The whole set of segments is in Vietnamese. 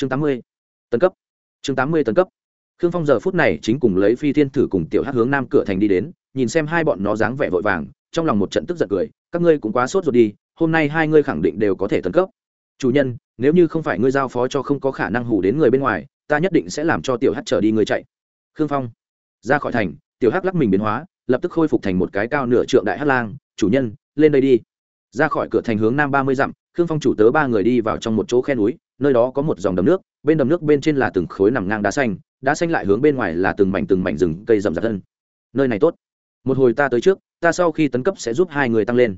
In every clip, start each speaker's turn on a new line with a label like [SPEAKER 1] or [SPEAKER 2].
[SPEAKER 1] chương tám mươi, tấn cấp. Chương tám mươi tấn cấp. Khương phong giờ phút này chính cùng lấy phi thiên thử cùng tiểu hát hướng nam cửa thành đi đến, nhìn xem hai bọn nó dáng vẻ vội vàng, trong lòng một trận tức giận cười, các ngươi cũng quá sốt rồi đi, hôm nay hai ngươi khẳng định đều có thể tấn cấp. Chủ nhân, nếu như không phải ngươi giao phó cho không có khả năng hủ đến người bên ngoài, ta nhất định sẽ làm cho tiểu hát trở đi ngươi chạy. Khương phong ra khỏi thành, tiểu hắc lắc mình biến hóa, lập tức khôi phục thành một cái cao nửa trượng đại hắc lang, chủ nhân, lên đây đi. Ra khỏi cửa thành hướng nam ba mươi dặm, khương phong chủ tớ ba người đi vào trong một chỗ khe núi nơi đó có một dòng đầm nước, bên đầm nước bên trên là từng khối nằm ngang đá xanh đá xanh lại hướng bên ngoài là từng mảnh từng mảnh rừng cây rậm rạp thân nơi này tốt. Một hồi ta tới trước, ta sau khi tấn cấp sẽ giúp hai người tăng lên.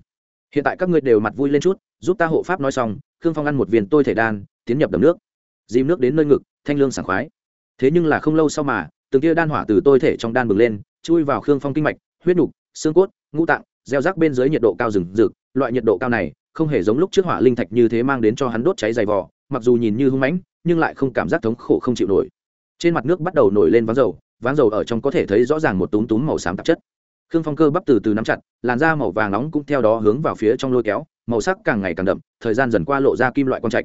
[SPEAKER 1] Hiện tại các ngươi đều mặt vui lên chút, giúp ta hộ pháp nói xong, khương phong ăn một viên tôi thể đan, tiến nhập đầm nước. Dìm nước đến nơi ngực, thanh lương sảng khoái. Thế nhưng là không lâu sau mà, từng tia đan hỏa từ tôi thể trong đan bừng lên, chui vào khương phong kinh mạch, huyết nục, xương cốt, ngũ tạng, gieo rác bên dưới nhiệt độ cao rừng rực. Loại nhiệt độ cao này, không hề giống lúc trước hỏa linh thạch như thế mang đến cho hắn đốt cháy dày vò mặc dù nhìn như hung mãnh, nhưng lại không cảm giác thống khổ không chịu nổi. Trên mặt nước bắt đầu nổi lên váng dầu váng dầu ở trong có thể thấy rõ ràng một túm túm màu xám tạp chất. Khương phong cơ bắp từ từ nắm chặt, làn da màu vàng nóng cũng theo đó hướng vào phía trong lôi kéo, màu sắc càng ngày càng đậm, thời gian dần qua lộ ra kim loại quang trạch.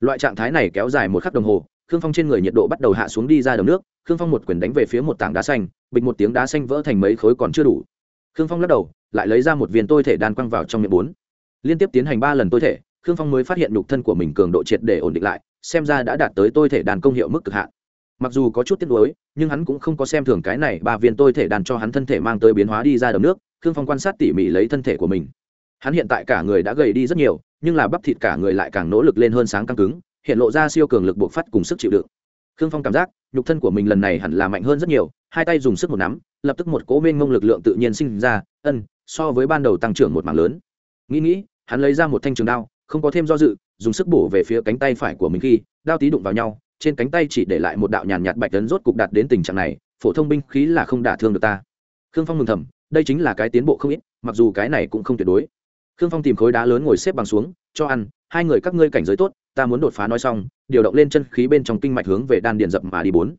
[SPEAKER 1] Loại trạng thái này kéo dài một khắc đồng hồ, khương phong trên người nhiệt độ bắt đầu hạ xuống đi ra đầm nước, khương phong một quyền đánh về phía một tảng đá xanh, bịch một tiếng đá xanh vỡ thành mấy khối còn chưa đủ. Khương phong lắc đầu, lại lấy ra một viên tôi thể đan quăng vào trong miệng bốn. Liên tiếp tiến hành ba lần tôi thể khương phong mới phát hiện nhục thân của mình cường độ triệt để ổn định lại, xem ra đã đạt tới tôi thể đàn công hiệu mức cực hạn. Mặc dù có chút tiếc nuối, nhưng hắn cũng không có xem thường cái này ba viên tôi thể đàn cho hắn thân thể mang tới biến hóa đi ra đầm nước, khương phong quan sát tỉ mỉ lấy thân thể của mình. Hắn hiện tại cả người đã gầy đi rất nhiều, nhưng là bắp thịt cả người lại càng nỗ lực lên hơn sáng căng cứng, hiện lộ ra siêu cường lực buộc phát cùng sức chịu đựng. Khương phong cảm giác, nhục thân của mình lần này hẳn là mạnh hơn rất nhiều, hai tay dùng sức một nắm, lập tức một cỗ mênh mông lực lượng tự nhiên sinh ra, ân, so với ban đầu tăng trưởng một mảng lớn. Nghĩ nghĩ, hắn lấy ra một thanh trường đao không có thêm do dự, dùng sức bổ về phía cánh tay phải của mình khi đao tí đụng vào nhau, trên cánh tay chỉ để lại một đạo nhàn nhạt bạch tấn rốt cục đạt đến tình trạng này, phổ thông binh khí là không đả thương được ta. Khương phong mừng thầm, đây chính là cái tiến bộ không ít, mặc dù cái này cũng không tuyệt đối. Khương phong tìm khối đá lớn ngồi xếp bằng xuống, cho ăn, hai người các ngươi cảnh giới tốt, ta muốn đột phá nói xong, điều động lên chân khí bên trong kinh mạch hướng về đan điện dập mà đi bốn.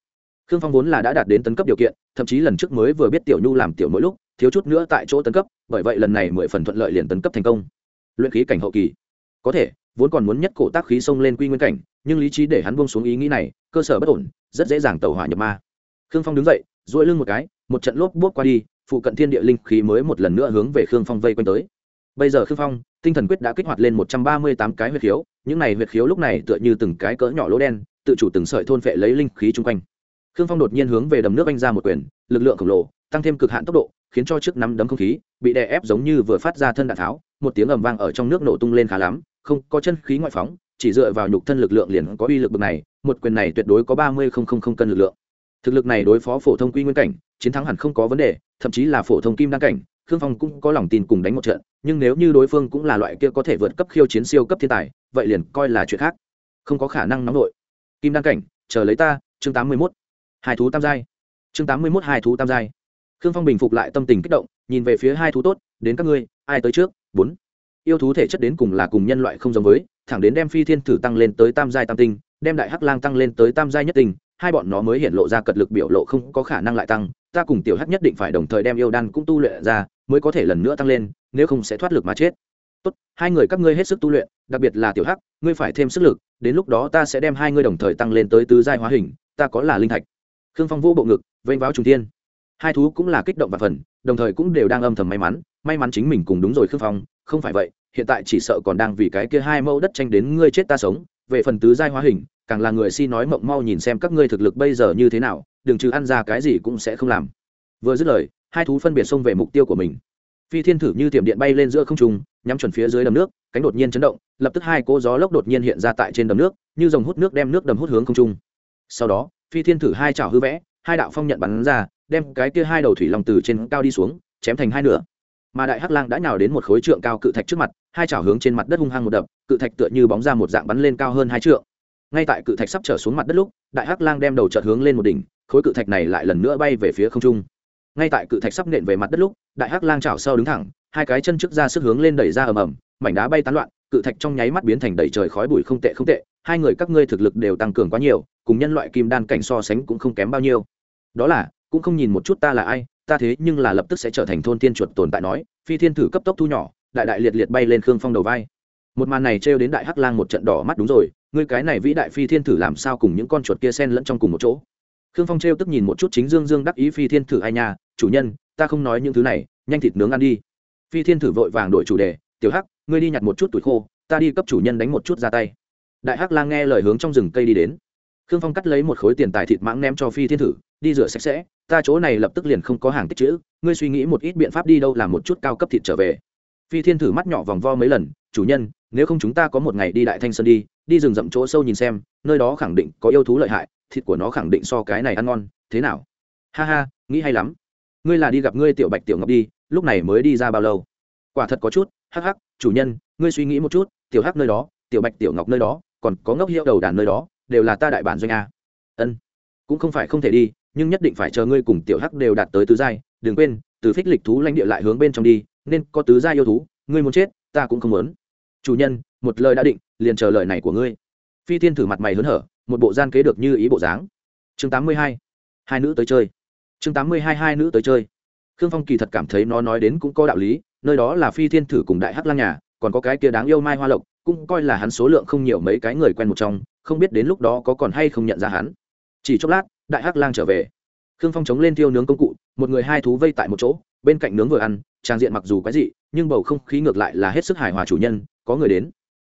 [SPEAKER 1] Khương phong vốn là đã đạt đến tấn cấp điều kiện, thậm chí lần trước mới vừa biết tiểu nhu làm tiểu mỗi lúc, thiếu chút nữa tại chỗ tấn cấp, bởi vậy lần này mười phần thuận lợi liền tấn cấp thành công. Luyện khí cảnh hậu kỳ có thể, vốn còn muốn nhất cổ tác khí xông lên quy nguyên cảnh, nhưng lý trí để hắn buông xuống ý nghĩ này, cơ sở bất ổn, rất dễ dàng tẩu hỏa nhập ma. Khương phong đứng dậy, duỗi lưng một cái, một trận lốp bốp qua đi, phụ cận thiên địa linh khí mới một lần nữa hướng về khương phong vây quanh tới. Bây giờ khương phong, tinh thần quyết đã kích hoạt lên một trăm ba mươi tám cái huyệt khiếu, những này huyệt khiếu lúc này tựa như từng cái cỡ nhỏ lỗ đen, tự chủ từng sợi thôn phệ lấy linh khí chung quanh. Khương phong đột nhiên hướng về đầm nước anh ra một quyền, lực lượng khổng lồ, tăng thêm cực hạn tốc độ, khiến cho trước nắm đấm không khí, bị đè ép giống như vừa phát ra thân đạn tháo, một tiếng ầm vang ở trong nước nổ tung lên khá lắm không có chân khí ngoại phóng, chỉ dựa vào nhục thân lực lượng liền có uy lực bậc này, một quyền này tuyệt đối có ba mươi không không không cân lực lượng. Thực lực này đối phó phổ thông quy nguyên cảnh, chiến thắng hẳn không có vấn đề, thậm chí là phổ thông kim đăng cảnh, khương phong cũng có lòng tin cùng đánh một trận, nhưng nếu như đối phương cũng là loại kia có thể vượt cấp khiêu chiến siêu cấp thiên tài, vậy liền coi là chuyện khác. Không có khả năng nóng nổi. Kim đăng cảnh, chờ lấy ta, chương tám mươi mốt. Hai thú tam giai. Chương tám mươi mốt hai thú tam giai. Khương phong bình phục lại tâm tình kích động, nhìn về phía hai thú tốt, đến các ngươi, ai tới trước? Bốn yêu thú thể chất đến cùng là cùng nhân loại không giống với, thẳng đến đem phi thiên thử tăng lên tới tam giai tam tinh, đem đại hắc lang tăng lên tới tam giai nhất tinh, hai bọn nó mới hiện lộ ra cật lực biểu lộ không có khả năng lại tăng. Ta cùng tiểu hắc nhất định phải đồng thời đem yêu đan cũng tu luyện ra, mới có thể lần nữa tăng lên, nếu không sẽ thoát lực mà chết. Tốt, hai người các ngươi hết sức tu luyện, đặc biệt là tiểu hắc, ngươi phải thêm sức lực, đến lúc đó ta sẽ đem hai ngươi đồng thời tăng lên tới tứ giai hóa hình, ta có là linh thạch. Khương phong vũ bộ ngực, vênh váo trung tiên hai thú cũng là kích động và phần, đồng thời cũng đều đang âm thầm may mắn may mắn chính mình cùng đúng rồi khương phong, không phải vậy, hiện tại chỉ sợ còn đang vì cái kia hai mẫu đất tranh đến ngươi chết ta sống, về phần tứ giai hóa hình, càng là người si nói mộng mau nhìn xem các ngươi thực lực bây giờ như thế nào, đừng trừ ăn ra cái gì cũng sẽ không làm. Vừa dứt lời, hai thú phân biệt xông về mục tiêu của mình. Phi thiên thử như tiệm điện bay lên giữa không trung, nhắm chuẩn phía dưới đầm nước, cánh đột nhiên chấn động, lập tức hai cỗ gió lốc đột nhiên hiện ra tại trên đầm nước, như dòng hút nước đem nước đầm hút hướng không trung. Sau đó, phi thiên thử hai chảo hư vẽ, hai đạo phong nhận bắn ra đem cái kia hai đầu thủy long từ trên cao đi xuống, chém thành hai nửa. Mà đại hắc lang đã nhào đến một khối trượng cao cự thạch trước mặt, hai chảo hướng trên mặt đất hung hăng một đập, cự thạch tựa như bóng ra một dạng bắn lên cao hơn hai trượng. Ngay tại cự thạch sắp trở xuống mặt đất lúc, đại hắc lang đem đầu chợt hướng lên một đỉnh, khối cự thạch này lại lần nữa bay về phía không trung. Ngay tại cự thạch sắp nện về mặt đất lúc, đại hắc lang chảo sau đứng thẳng, hai cái chân trước ra sức hướng lên đẩy ra ầm ầm, mảnh đá bay tán loạn, cự thạch trong nháy mắt biến thành đầy trời khói bụi không tệ không tệ, hai người các ngươi thực lực đều tăng cường quá nhiều, cùng nhân loại kim đan cảnh so sánh cũng không kém bao nhiêu. Đó là cũng không nhìn một chút ta là ai, ta thế nhưng là lập tức sẽ trở thành thôn tiên chuột tồn tại nói, phi thiên thử cấp tốc thu nhỏ, đại đại liệt liệt bay lên khương phong đầu vai. Một màn này trêu đến đại hắc lang một trận đỏ mắt đúng rồi, ngươi cái này vĩ đại phi thiên thử làm sao cùng những con chuột kia sen lẫn trong cùng một chỗ? Khương phong trêu tức nhìn một chút chính dương dương đắc ý phi thiên thử ai nha, chủ nhân, ta không nói những thứ này, nhanh thịt nướng ăn đi. Phi thiên thử vội vàng đổi chủ đề, tiểu hắc, ngươi đi nhặt một chút tuổi khô, ta đi cấp chủ nhân đánh một chút ra tay. Đại hắc lang nghe lời hướng trong rừng cây đi đến khương phong cắt lấy một khối tiền tài thịt mãng ném cho phi thiên thử, đi rửa sạch sẽ, ta chỗ này lập tức liền không có hàng tích chữ, ngươi suy nghĩ một ít biện pháp đi đâu làm một chút cao cấp thịt trở về. Phi thiên thử mắt nhỏ vòng vo mấy lần, chủ nhân, nếu không chúng ta có một ngày đi đại thanh sơn đi đi rừng rậm chỗ sâu nhìn xem, nơi đó khẳng định có yêu thú lợi hại, thịt của nó khẳng định so cái này ăn ngon, thế nào? Ha ha, nghĩ hay lắm. Ngươi là đi gặp ngươi tiểu bạch tiểu ngọc đi, lúc này mới đi ra bao lâu? Quả thật có chút, hắc hắc, chủ nhân, ngươi suy nghĩ một chút, tiểu hắc nơi đó, tiểu bạch tiểu ngọc nơi đó, còn có ngốc hiệu đầu đàn nơi đó đều là ta đại bản doanh a. Ân, cũng không phải không thể đi, nhưng nhất định phải chờ ngươi cùng tiểu hắc đều đạt tới tứ giai, đừng quên, từ phích lịch thú lãnh địa lại hướng bên trong đi, nên có tứ giai yêu thú, ngươi muốn chết, ta cũng không muốn. Chủ nhân, một lời đã định, liền chờ lời này của ngươi. Phi tiên thử mặt mày hớn hở, một bộ gian kế được như ý bộ dáng. Chương tám mươi hai hai nữ tới chơi. Chương tám mươi hai hai nữ tới chơi. Khương phong kỳ thật cảm thấy nó nói đến cũng có đạo lý, nơi đó là phi thiên thử cùng đại hắc lang nhà, còn có cái kia đáng yêu mai hoa lộc, cũng coi là hắn số lượng không nhiều mấy cái người quen một trong không biết đến lúc đó có còn hay không nhận ra hắn. Chỉ chốc lát, đại hắc lang trở về. Khương phong chống lên thiêu nướng công cụ, một người hai thú vây tại một chỗ, bên cạnh nướng vừa ăn, trang diện mặc dù quái dị, nhưng bầu không khí ngược lại là hết sức hài hòa chủ nhân, có người đến.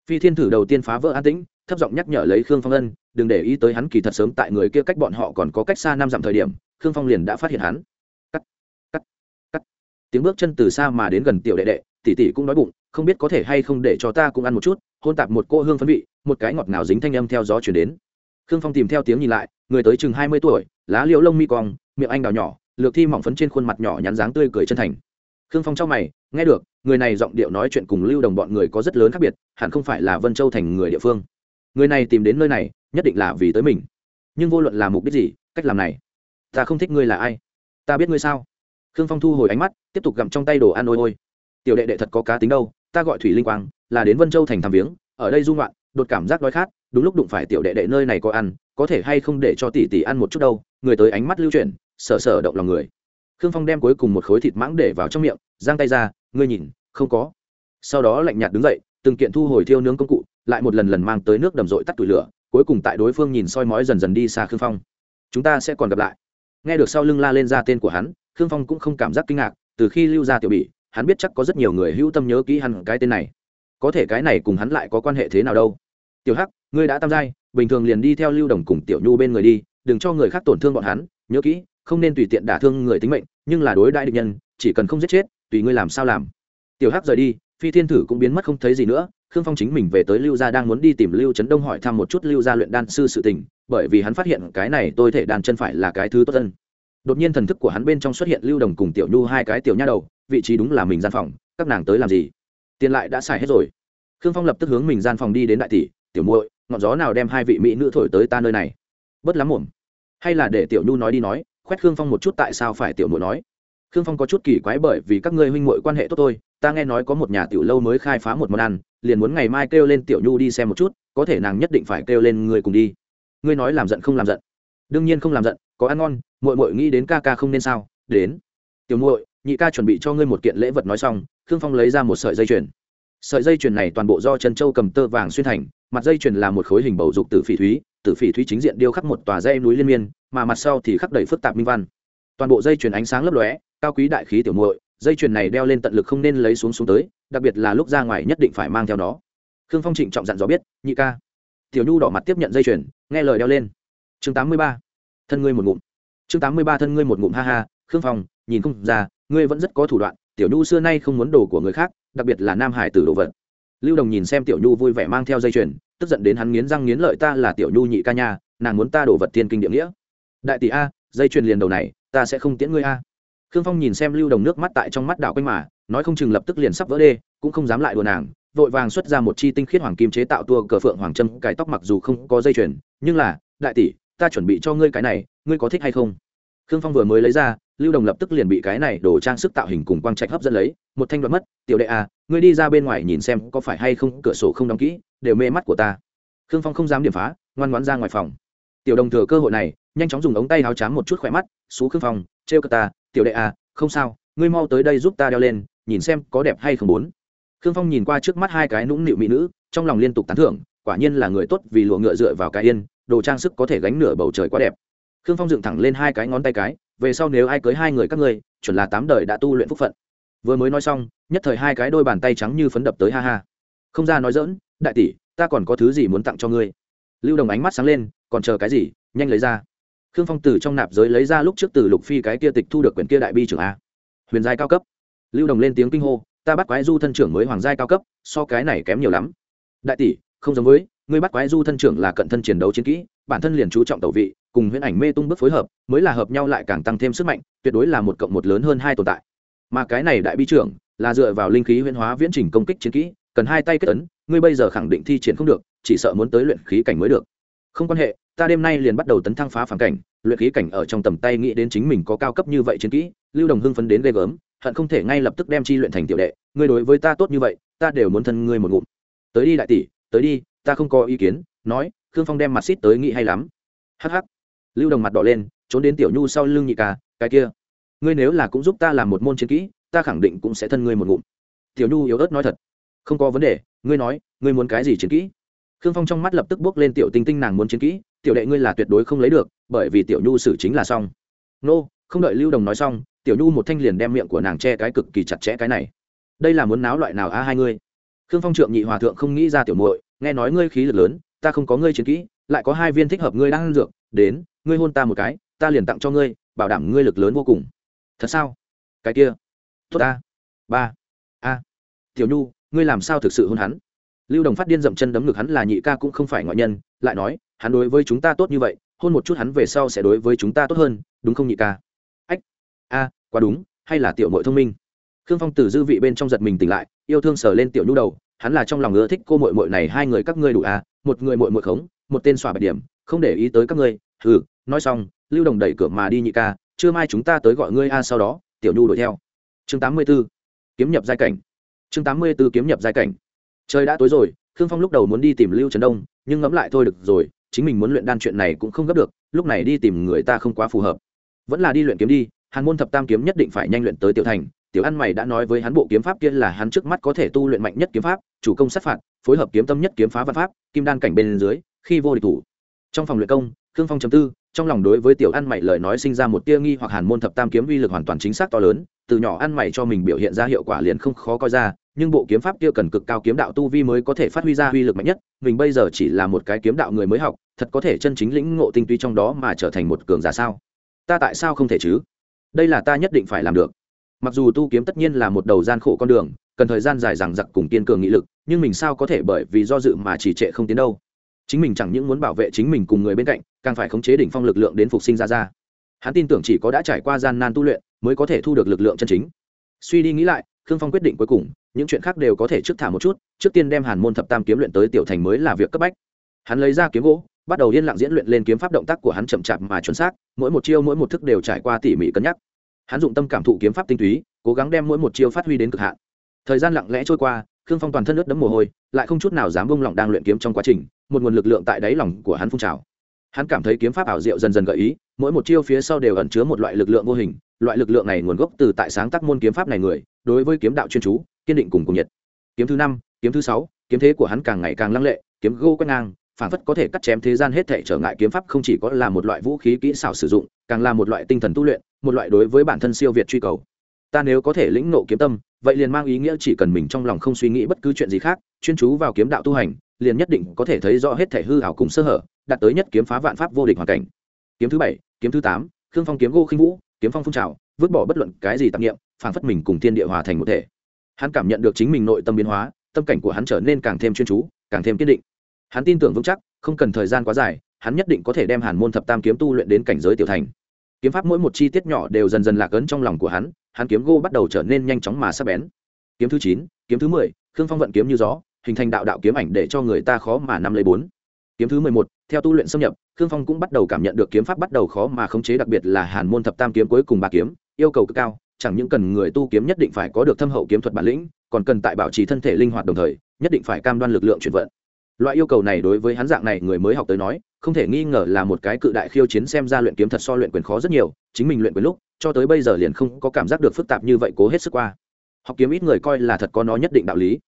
[SPEAKER 1] Phi thiên thử đầu tiên phá vỡ an tĩnh, thấp giọng nhắc nhở lấy khương phong ân, đừng để ý tới hắn kỳ thật sớm tại người kia cách bọn họ còn có cách xa năm dặm thời điểm, khương phong liền đã phát hiện hắn. Cắt cắt cắt. Tiếng bước chân từ xa mà đến gần tiểu đệ đệ, tỷ tỷ cũng nói bụng, không biết có thể hay không để cho ta cũng ăn một chút, hôn tạp một cô hương phấn vị một cái ngọt ngào dính thanh âm theo gió chuyển đến. Khương phong tìm theo tiếng nhìn lại, người tới chừng hai mươi tuổi, lá liễu lông mi cong, miệng anh đào nhỏ, lược thi mỏng phấn trên khuôn mặt nhỏ nhắn dáng tươi cười chân thành. Khương phong trong mày, nghe được, người này giọng điệu nói chuyện cùng lưu đồng bọn người có rất lớn khác biệt, hẳn không phải là vân châu thành người địa phương. Người này tìm đến nơi này, nhất định là vì tới mình. Nhưng vô luận là mục đích gì, cách làm này, ta không thích ngươi là ai? Ta biết ngươi sao? Khương phong thu hồi ánh mắt, tiếp tục gặm trong tay đồ ăn ôi ôi. Tiểu đệ đệ thật có cá tính đâu, ta gọi thủy linh quang, là đến vân châu thành thăm viếng, ở đây dung loạn đột cảm giác đói khát, đúng lúc đụng phải tiểu đệ đệ nơi này có ăn, có thể hay không để cho tỷ tỷ ăn một chút đâu, người tới ánh mắt lưu chuyển sở sở động lòng người. Khương phong đem cuối cùng một khối thịt mãng để vào trong miệng, giang tay ra, ngươi nhìn, không có. Sau đó lạnh nhạt đứng dậy, từng kiện thu hồi thiêu nướng công cụ, lại một lần lần mang tới nước đầm rội tắt tủi lửa, cuối cùng tại đối phương nhìn soi mói dần dần đi xa khương phong. Chúng ta sẽ còn gặp lại. Nghe được sau lưng la lên ra tên của hắn, khương phong cũng không cảm giác kinh ngạc, từ khi lưu ra tiểu bị hắn biết chắc có rất nhiều người hữu tâm nhớ kỹ hẳn cái tên này. Có thể cái này cùng hắn lại có quan hệ thế nào đâu? Tiểu hắc, ngươi đã tam giai, bình thường liền đi theo lưu đồng cùng tiểu nhu bên người đi, đừng cho người khác tổn thương bọn hắn, nhớ kỹ, không nên tùy tiện đả thương người tính mệnh, nhưng là đối đại địch nhân, chỉ cần không giết chết, tùy ngươi làm sao làm. Tiểu hắc rời đi, phi thiên thử cũng biến mất không thấy gì nữa, khương phong chính mình về tới lưu gia đang muốn đi tìm lưu trấn đông hỏi thăm một chút lưu gia luyện đan sư sự tình, bởi vì hắn phát hiện cái này tôi thể đàn chân phải là cái thứ tốt hơn. Đột nhiên thần thức của hắn bên trong xuất hiện lưu đồng cùng tiểu nhu hai cái tiểu nha đầu, vị trí đúng là mình gian phòng, các nàng tới làm gì? Tiền lại đã xài hết rồi. Khương phong lập tức hướng mình gian phòng đi đến đại tỷ tiểu muội, ngọn gió nào đem hai vị mỹ nữ thổi tới ta nơi này? Bất lắm muộn. Hay là để tiểu nhu nói đi nói, khoét khương phong một chút tại sao phải tiểu muội nói? Khương phong có chút kỳ quái bởi vì các ngươi huynh muội quan hệ tốt tôi ta nghe nói có một nhà tiểu lâu mới khai phá một món ăn, liền muốn ngày mai kêu lên tiểu nhu đi xem một chút, có thể nàng nhất định phải kêu lên người cùng đi. Ngươi nói làm giận không làm giận? Đương nhiên không làm giận, có ăn ngon, muội muội nghĩ đến ca ca không nên sao? Đến. Tiểu muội, nhị ca chuẩn bị cho ngươi một kiện lễ vật nói xong, khương phong lấy ra một sợi dây chuyền sợi dây chuyền này toàn bộ do chân châu cầm tơ vàng xuyên thành, mặt dây chuyền là một khối hình bầu dục từ phỉ thúy từ phỉ thúy chính diện điêu khắc một tòa dây núi liên miên, mà mặt sau thì khắc đầy phức tạp minh văn. Toàn bộ dây chuyền ánh sáng lấp lóe, cao quý đại khí tiểu muội, dây chuyền này đeo lên tận lực không nên lấy xuống xuống tới, đặc biệt là lúc ra ngoài nhất định phải mang theo nó. Khương phong trịnh trọng dặn dò biết, nhị ca. Tiểu nhu đỏ mặt tiếp nhận dây chuyền, nghe lời đeo lên. Chương tám mươi ba. Thân ngươi một ngụm. Chương tám mươi ba thân ngươi một ngụm, ha ha, khương phong, nhìn không ra, ngươi vẫn rất có thủ đoạn, tiểu nhu xưa nay không muốn đồ của người khác đặc biệt là nam hải tử đồ vật. Lưu đồng nhìn xem tiểu nhu vui vẻ mang theo dây chuyền, tức giận đến hắn nghiến răng nghiến lợi ta là tiểu nhu nhị ca nha, nàng muốn ta đổ vật tiên kinh địa nghĩa. Đại tỷ a, dây chuyền liền đầu này, ta sẽ không tiễn ngươi a. Khương phong nhìn xem lưu đồng nước mắt tại trong mắt đảo quanh mà, nói không chừng lập tức liền sắp vỡ đê, cũng không dám lại đùa nàng, vội vàng xuất ra một chi tinh khiết hoàng kim chế tạo tua cờ phượng hoàng trâm cài tóc mặc dù không có dây chuyền, nhưng là, đại tỷ, ta chuẩn bị cho ngươi cái này, ngươi có thích hay không? Khương phong vừa mới lấy ra, lưu đồng lập tức liền bị cái này đồ trang sức tạo hình cùng quang trạch hấp dẫn lấy, một thanh đoạn mất, tiểu đệ à ngươi đi ra bên ngoài nhìn xem có phải hay không, cửa sổ không đóng kỹ, đều mê mắt của ta. Khương phong không dám điểm phá, ngoan ngoãn ra ngoài phòng. Tiểu đồng thừa cơ hội này, nhanh chóng dùng ống tay áo chám một chút khỏe mắt xú khương phong, trêu cờ ta, tiểu đệ à không sao, ngươi mau tới đây giúp ta đeo lên, nhìn xem có đẹp hay không muốn khương phong nhìn qua trước mắt hai cái nũng nịu mỹ nữ, trong lòng liên tục tán thưởng, quả nhiên là người tốt vì lụa ngựa dựa vào cái yên, đồ trang sức có thể gánh nửa bầu trời quá đẹp khương phong dựng thẳng lên hai cái ngón tay cái, về sau nếu ai cưới hai người các ngươi, chuẩn là tám đời đã tu luyện phúc phận. Vừa mới nói xong, nhất thời hai cái đôi bàn tay trắng như phấn đập tới ha ha. Không ra nói dỡn đại tỷ, ta còn có thứ gì muốn tặng cho ngươi? Lưu đồng ánh mắt sáng lên, còn chờ cái gì? Nhanh lấy ra. Khương phong từ trong nạp giới lấy ra lúc trước từ lục phi cái kia tịch thu được quyển kia đại bi trưởng a. Huyền giai cao cấp. Lưu đồng lên tiếng kinh hô, ta bắt quái du thân trưởng mới hoàng giai cao cấp, so cái này kém nhiều lắm. Đại tỷ, không giống với, ngươi bắt quái du thân trưởng là cận thân chiến đấu chiến kỹ, bản thân liền chú trọng tẩu vị cùng huyễn ảnh mê tung bước phối hợp, mới là hợp nhau lại càng tăng thêm sức mạnh, tuyệt đối là một cộng một lớn hơn hai tồn tại. Mà cái này đại bi trưởng là dựa vào linh khí huyễn hóa viễn trình công kích chiến kỹ, cần hai tay kết ấn, ngươi bây giờ khẳng định thi triển không được, chỉ sợ muốn tới luyện khí cảnh mới được. Không quan hệ, ta đêm nay liền bắt đầu tấn thăng phá phản cảnh, luyện khí cảnh ở trong tầm tay nghĩ đến chính mình có cao cấp như vậy chiến kỹ, lưu đồng hưng phấn đến ghê gớm, hận không thể ngay lập tức đem chi luyện thành tiểu đệ, ngươi đối với ta tốt như vậy, ta đều muốn thân ngươi một ngụm. Tới đi đại tỷ, tới đi, ta không có ý kiến, nói, khương phong đem mặt xít tới nghĩ hay lắm. Hắc hắc lưu đồng mặt đỏ lên, trốn đến tiểu nhu sau lưng nhị ca, cái kia. Ngươi nếu là cũng giúp ta làm một môn chiến kỹ, ta khẳng định cũng sẽ thân ngươi một ngụm. Tiểu nhu yếu ớt nói thật. Không có vấn đề, ngươi nói, ngươi muốn cái gì chiến kỹ? Khương phong trong mắt lập tức bước lên tiểu tinh tinh nàng muốn chiến kỹ, tiểu đệ ngươi là tuyệt đối không lấy được, bởi vì tiểu nhu xử chính là xong. Nô, không đợi lưu đồng nói xong, tiểu nhu một thanh liền đem miệng của nàng che cái cực kỳ chặt chẽ cái này. Đây là muốn náo loại nào a hai ngươi? Khương phong trượng nhị hòa thượng không nghĩ ra tiểu muội, nghe nói ngươi khí lực lớn, ta không có ngươi chiến kỹ lại có hai viên thích hợp ngươi đang ăn dược, đến, ngươi hôn ta một cái, ta liền tặng cho ngươi, bảo đảm ngươi lực lớn vô cùng. Thật sao? Cái kia. Tốt ta. Ba. A. Tiểu nhu, ngươi làm sao thực sự hôn hắn? Lưu đồng phát điên dậm chân đấm ngực hắn là nhị ca cũng không phải ngoại nhân, lại nói, hắn đối với chúng ta tốt như vậy, hôn một chút hắn về sau sẽ đối với chúng ta tốt hơn, đúng không nhị ca? Ách. A, quá đúng, hay là tiểu mội thông minh? Khương phong từ dư vị bên trong giật mình tỉnh lại, yêu thương sờ lên tiểu nhu đầu, hắn là trong lòng ưa thích cô mội mội này, hai người các ngươi đủ à một người mội mội khống một tên xòa bạch điểm, không để ý tới các ngươi ừ nói xong, lưu đồng đẩy cửa mà đi nhị ca chưa mai chúng ta tới gọi ngươi a sau đó, tiểu nhu đuổi theo. Chương tám mươi 84. kiếm nhập giai cảnh. Chương tám mươi 84 kiếm nhập giai cảnh. Trời đã tối rồi, khương phong lúc đầu muốn đi tìm lưu trấn đông, nhưng ngẫm lại thôi được rồi, chính mình muốn luyện đan chuyện này cũng không gấp được, lúc này đi tìm người ta không quá phù hợp. Vẫn là đi luyện kiếm đi, hàn môn thập tam kiếm nhất định phải nhanh luyện tới tiểu thành, tiểu ăn mày đã nói với hắn bộ kiếm pháp kia là hắn trước mắt có thể tu luyện mạnh nhất kiếm pháp, chủ công sát phạt, phối hợp kiếm tâm nhất kiếm phá văn pháp, kim đan cảnh bên dưới khi vô địch thủ. Trong phòng luyện công, khương phong chấm tư, trong lòng đối với tiểu ăn mày lời nói sinh ra một tia nghi hoặc hàn môn thập tam kiếm uy lực hoàn toàn chính xác to lớn, từ nhỏ ăn mày cho mình biểu hiện ra hiệu quả liền không khó coi ra, nhưng bộ kiếm pháp kia cần cực cao kiếm đạo tu vi mới có thể phát huy ra uy lực mạnh nhất, mình bây giờ chỉ là một cái kiếm đạo người mới học, thật có thể chân chính lĩnh ngộ tinh túy trong đó mà trở thành một cường giả sao? Ta tại sao không thể chứ? Đây là ta nhất định phải làm được. Mặc dù tu kiếm tất nhiên là một đầu gian khổ con đường, cần thời gian dài dằng dặc cùng kiên cường nghị lực, nhưng mình sao có thể bởi vì do dự mà chỉ trệ không tiến đâu? Chính mình chẳng những muốn bảo vệ chính mình cùng người bên cạnh, càng phải khống chế đỉnh phong lực lượng đến phục sinh ra ra. Hắn tin tưởng chỉ có đã trải qua gian nan tu luyện, mới có thể thu được lực lượng chân chính. Suy đi nghĩ lại, khương phong quyết định cuối cùng, những chuyện khác đều có thể trước thả một chút, trước tiên đem hàn môn thập tam kiếm luyện tới tiểu thành mới là việc cấp bách. Hắn lấy ra kiếm gỗ, bắt đầu yên lặng diễn luyện lên kiếm pháp động tác của hắn chậm chạp mà chuẩn xác, mỗi một chiêu mỗi một thức đều trải qua tỉ mỉ cân nhắc. Hắn dụng tâm cảm thụ kiếm pháp tinh túy, cố gắng đem mỗi một chiêu phát huy đến cực hạn. Thời gian lặng lẽ trôi qua khương phong toàn thân ướt đẫm mồ hôi, lại không chút nào dám bông lỏng đang luyện kiếm trong quá trình, một nguồn lực lượng tại đáy lòng của hắn phun trào. Hắn cảm thấy kiếm pháp ảo diệu dần dần gợi ý, mỗi một chiêu phía sau đều ẩn chứa một loại lực lượng vô hình, loại lực lượng này nguồn gốc từ tại sáng tác môn kiếm pháp này người, đối với kiếm đạo chuyên chú, kiên định cùng cùng nhiệt. Kiếm thứ năm, kiếm thứ sáu, kiếm thế của hắn càng ngày càng lăng lệ, kiếm gô quét ngang, phản phất có thể cắt chém thế gian hết thể trở ngại kiếm pháp không chỉ có là một loại vũ khí kỹ xảo sử dụng, càng là một loại tinh thần tu luyện, một loại đối với bản thân siêu việt truy cầu ta nếu có thể lĩnh nộ kiếm tâm, vậy liền mang ý nghĩa chỉ cần mình trong lòng không suy nghĩ bất cứ chuyện gì khác, chuyên chú vào kiếm đạo tu hành, liền nhất định có thể thấy rõ hết thể hư hảo cùng sơ hở, đạt tới nhất kiếm phá vạn pháp vô địch hoàn cảnh. Kiếm thứ bảy, kiếm thứ tám, khương phong kiếm gô khinh vũ, kiếm phong phun trào, vứt bỏ bất luận cái gì tạp nghiệm phản phất mình cùng thiên địa hòa thành một thể. Hắn cảm nhận được chính mình nội tâm biến hóa, tâm cảnh của hắn trở nên càng thêm chuyên chú, càng thêm kiên định. Hắn tin tưởng vững chắc, không cần thời gian quá dài, hắn nhất định có thể đem hàn môn thập tam kiếm tu luyện đến cảnh giới tiểu thành. Kiếm pháp mỗi một chi tiết nhỏ đều dần dần lạc ấn trong lòng của hắn hắn kiếm gô bắt đầu trở nên nhanh chóng mà sắc bén. Kiếm thứ chín, kiếm thứ mười, khương phong vận kiếm như gió, hình thành đạo đạo kiếm ảnh để cho người ta khó mà năm lấy bốn. Kiếm thứ mười một, theo tu luyện xâm nhập, khương phong cũng bắt đầu cảm nhận được kiếm pháp bắt đầu khó mà khống chế, đặc biệt là hàn môn thập tam kiếm cuối cùng ba kiếm, yêu cầu cực cao, chẳng những cần người tu kiếm nhất định phải có được thâm hậu kiếm thuật bản lĩnh, còn cần tại bảo trì thân thể linh hoạt đồng thời, nhất định phải cam đoan lực lượng chuyển vận. Loại yêu cầu này đối với hắn dạng này người mới học tới nói, không thể nghi ngờ là một cái cự đại khiêu chiến xem ra luyện kiếm thật so luyện quyền khó rất nhiều, chính mình luyện quyền lúc cho tới bây giờ liền không có cảm giác được phức tạp như vậy cố hết sức qua. Học kiếm ít người coi là thật có nó nhất định đạo lý.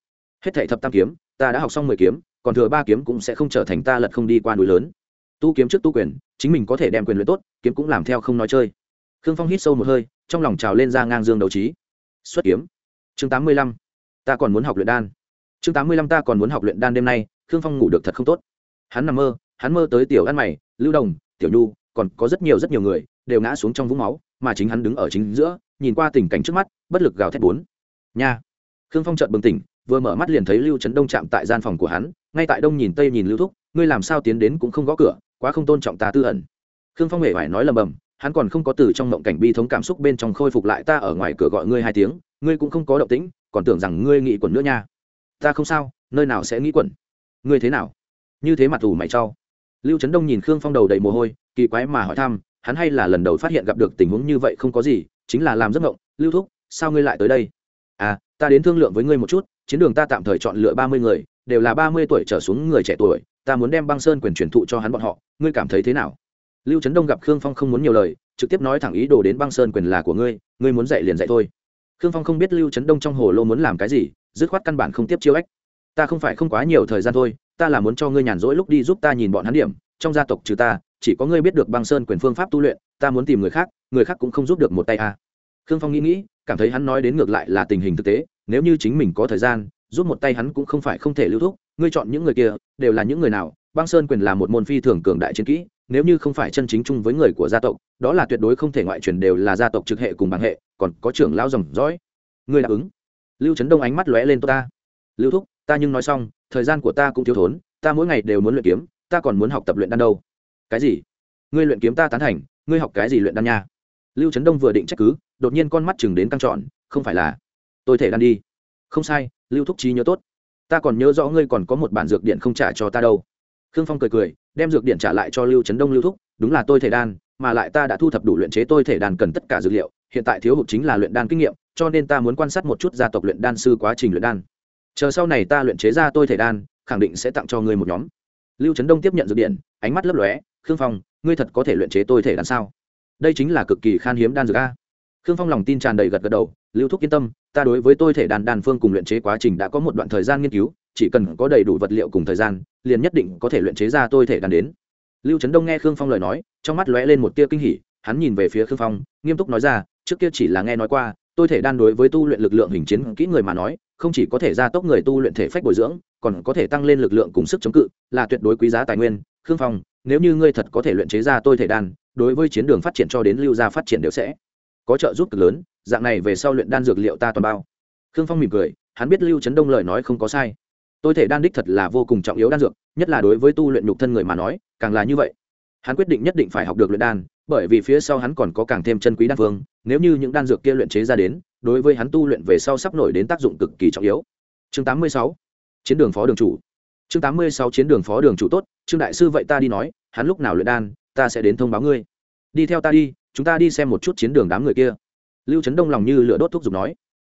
[SPEAKER 1] Hết thệ thập tam kiếm, ta đã học xong mười kiếm, còn thừa ba kiếm cũng sẽ không trở thành ta lật không đi qua núi lớn. Tu kiếm trước tu quyền, chính mình có thể đem quyền luyện tốt, kiếm cũng làm theo không nói chơi. Khương phong hít sâu một hơi, trong lòng trào lên ra ngang dương đầu trí. Xuất kiếm. Chương tám mươi lăm. Ta còn muốn học luyện đan. Chương tám mươi lăm ta còn muốn học luyện đan đêm nay, khương phong ngủ được thật không tốt. Hắn nằm mơ, hắn mơ tới tiểu ăn mày, lưu đồng, tiểu nhu, còn có rất nhiều rất nhiều người đều ngã xuống trong vũng máu, mà chính hắn đứng ở chính giữa, nhìn qua tình cảnh trước mắt, bất lực gào thét bốn. Nha. Khương phong chợt bừng tỉnh, vừa mở mắt liền thấy lưu trấn đông chạm tại gian phòng của hắn, ngay tại đông nhìn tây nhìn lưu thúc, ngươi làm sao tiến đến cũng không gõ cửa, quá không tôn trọng ta tư ẩn. Khương phong hề phải nói lầm bầm, hắn còn không có từ trong mộng cảnh bi thống cảm xúc bên trong khôi phục lại ta ở ngoài cửa gọi ngươi hai tiếng, ngươi cũng không có động tĩnh, còn tưởng rằng ngươi nghĩ quẩn nữa nha. Ta không sao, nơi nào sẽ nghĩ quẩn. Ngươi thế nào? Như thế mặt ủ mày cho. Lưu trấn đông nhìn khương phong đầu đầy mồ hôi, kỳ quái mà hỏi thăm hắn hay là lần đầu phát hiện gặp được tình huống như vậy không có gì, chính là làm giấc ngộng lưu thúc, sao ngươi lại tới đây? À ta đến thương lượng với ngươi một chút, chiến đường ta tạm thời chọn lựa ba mươi người, đều là ba mươi tuổi trở xuống người trẻ tuổi, ta muốn đem băng sơn quyền truyền thụ cho hắn bọn họ, ngươi cảm thấy thế nào? Lưu trấn đông gặp khương phong không muốn nhiều lời, trực tiếp nói thẳng ý đồ đến băng sơn quyền là của ngươi ngươi muốn dạy liền dạy thôi. Khương phong không biết lưu trấn đông trong hồ lô muốn làm cái gì, dứt khoát căn bản không tiếp chiêu ếch ta không phải không quá nhiều thời gian thôi, ta là muốn cho ngươi nhàn rỗi lúc đi giúp ta nhìn bọn hắn điểm trong gia tộc trừ ta, chỉ có ngươi biết được băng sơn quyền phương pháp tu luyện, ta muốn tìm người khác người khác cũng không giúp được một tay à. khương phong nghĩ nghĩ, cảm thấy hắn nói đến ngược lại là tình hình thực tế, nếu như chính mình có thời gian, giúp một tay hắn cũng không phải không thể lưu thúc, ngươi chọn những người kia, đều là những người nào, băng sơn quyền là một môn phi thường cường đại chiến kỹ, nếu như không phải chân chính chung với người của gia tộc, đó là tuyệt đối không thể ngoại truyền đều là gia tộc trực hệ cùng bằng hệ, còn có trưởng lao dòng dõi. Ngươi đáp ứng. Lưu trấn đông ánh mắt lóe lên tôi ta. Lưu thúc, ta nhưng nói xong, thời gian của ta cũng thiếu thốn, ta mỗi ngày đều muốn luyện kiếm ta còn muốn học tập luyện đan đâu. Cái gì? Ngươi luyện kiếm ta tán thành, ngươi học cái gì luyện đan nha? Lưu trấn đông vừa định trách cứ, đột nhiên con mắt chừng đến căng trọn không phải là, tôi thể đan đi. Không sai, lưu thúc trí nhớ tốt. Ta còn nhớ rõ ngươi còn có một bản dược điện không trả cho ta đâu. Khương phong cười cười, đem dược điện trả lại cho lưu trấn đông, lưu thúc, đúng là tôi thể đan, mà lại ta đã thu thập đủ luyện chế tôi thể đan cần tất cả dược liệu, hiện tại thiếu hụt chính là luyện đan kinh nghiệm, cho nên ta muốn quan sát một chút gia tộc luyện đan sư quá trình luyện đan. Chờ sau này ta luyện chế ra tôi thể đan, khẳng định sẽ tặng cho ngươi một nhóm lưu trấn đông tiếp nhận dược điện, ánh mắt lấp lóe, khương phong, ngươi thật có thể luyện chế tôi thể đan sao? Đây chính là cực kỳ khan hiếm đan dược a. Khương phong lòng tin tràn đầy gật gật đầu, lưu thúc yên tâm, ta đối với tôi thể đàn đan phương cùng luyện chế quá trình đã có một đoạn thời gian nghiên cứu, chỉ cần có đầy đủ vật liệu cùng thời gian, liền nhất định có thể luyện chế ra tôi thể đàn đến. Lưu trấn đông nghe khương phong lời nói, trong mắt lóe lên một tia kinh hỉ, hắn nhìn về phía khương phong, nghiêm túc nói ra, trước kia chỉ là nghe nói qua, tôi thể đan đối với tu luyện lực lượng hình chiến kỹ người mà nói, không chỉ có thể gia tốc người tu luyện thể phách bồi dưỡng còn có thể tăng lên lực lượng cùng sức chống cự, là tuyệt đối quý giá tài nguyên. Khương phong, nếu như ngươi thật có thể luyện chế ra tôi thể đan, đối với chiến đường phát triển cho đến lưu gia phát triển đều sẽ có trợ giúp cực lớn. Dạng này về sau luyện đan dược liệu ta toàn bao. Khương phong mỉm cười, hắn biết lưu trấn đông lời nói không có sai. Tôi thể đan đích thật là vô cùng trọng yếu đan dược, nhất là đối với tu luyện nhục thân người mà nói, càng là như vậy. Hắn quyết định nhất định phải học được luyện đan, bởi vì phía sau hắn còn có càng thêm chân quý đan phương nếu như những đan dược kia luyện chế ra đến, đối với hắn tu luyện về sau sắp nổi đến tác dụng cực kỳ trọng yếu. Chương 86 chiến đường phó đường chủ. Chương 86 chiến đường phó đường chủ tốt, trương đại sư vậy ta đi nói, hắn lúc nào luyện đan, ta sẽ đến thông báo ngươi. Đi theo ta đi, chúng ta đi xem một chút chiến đường đám người kia. Lưu trấn đông lòng như lửa đốt thuốc giục nói.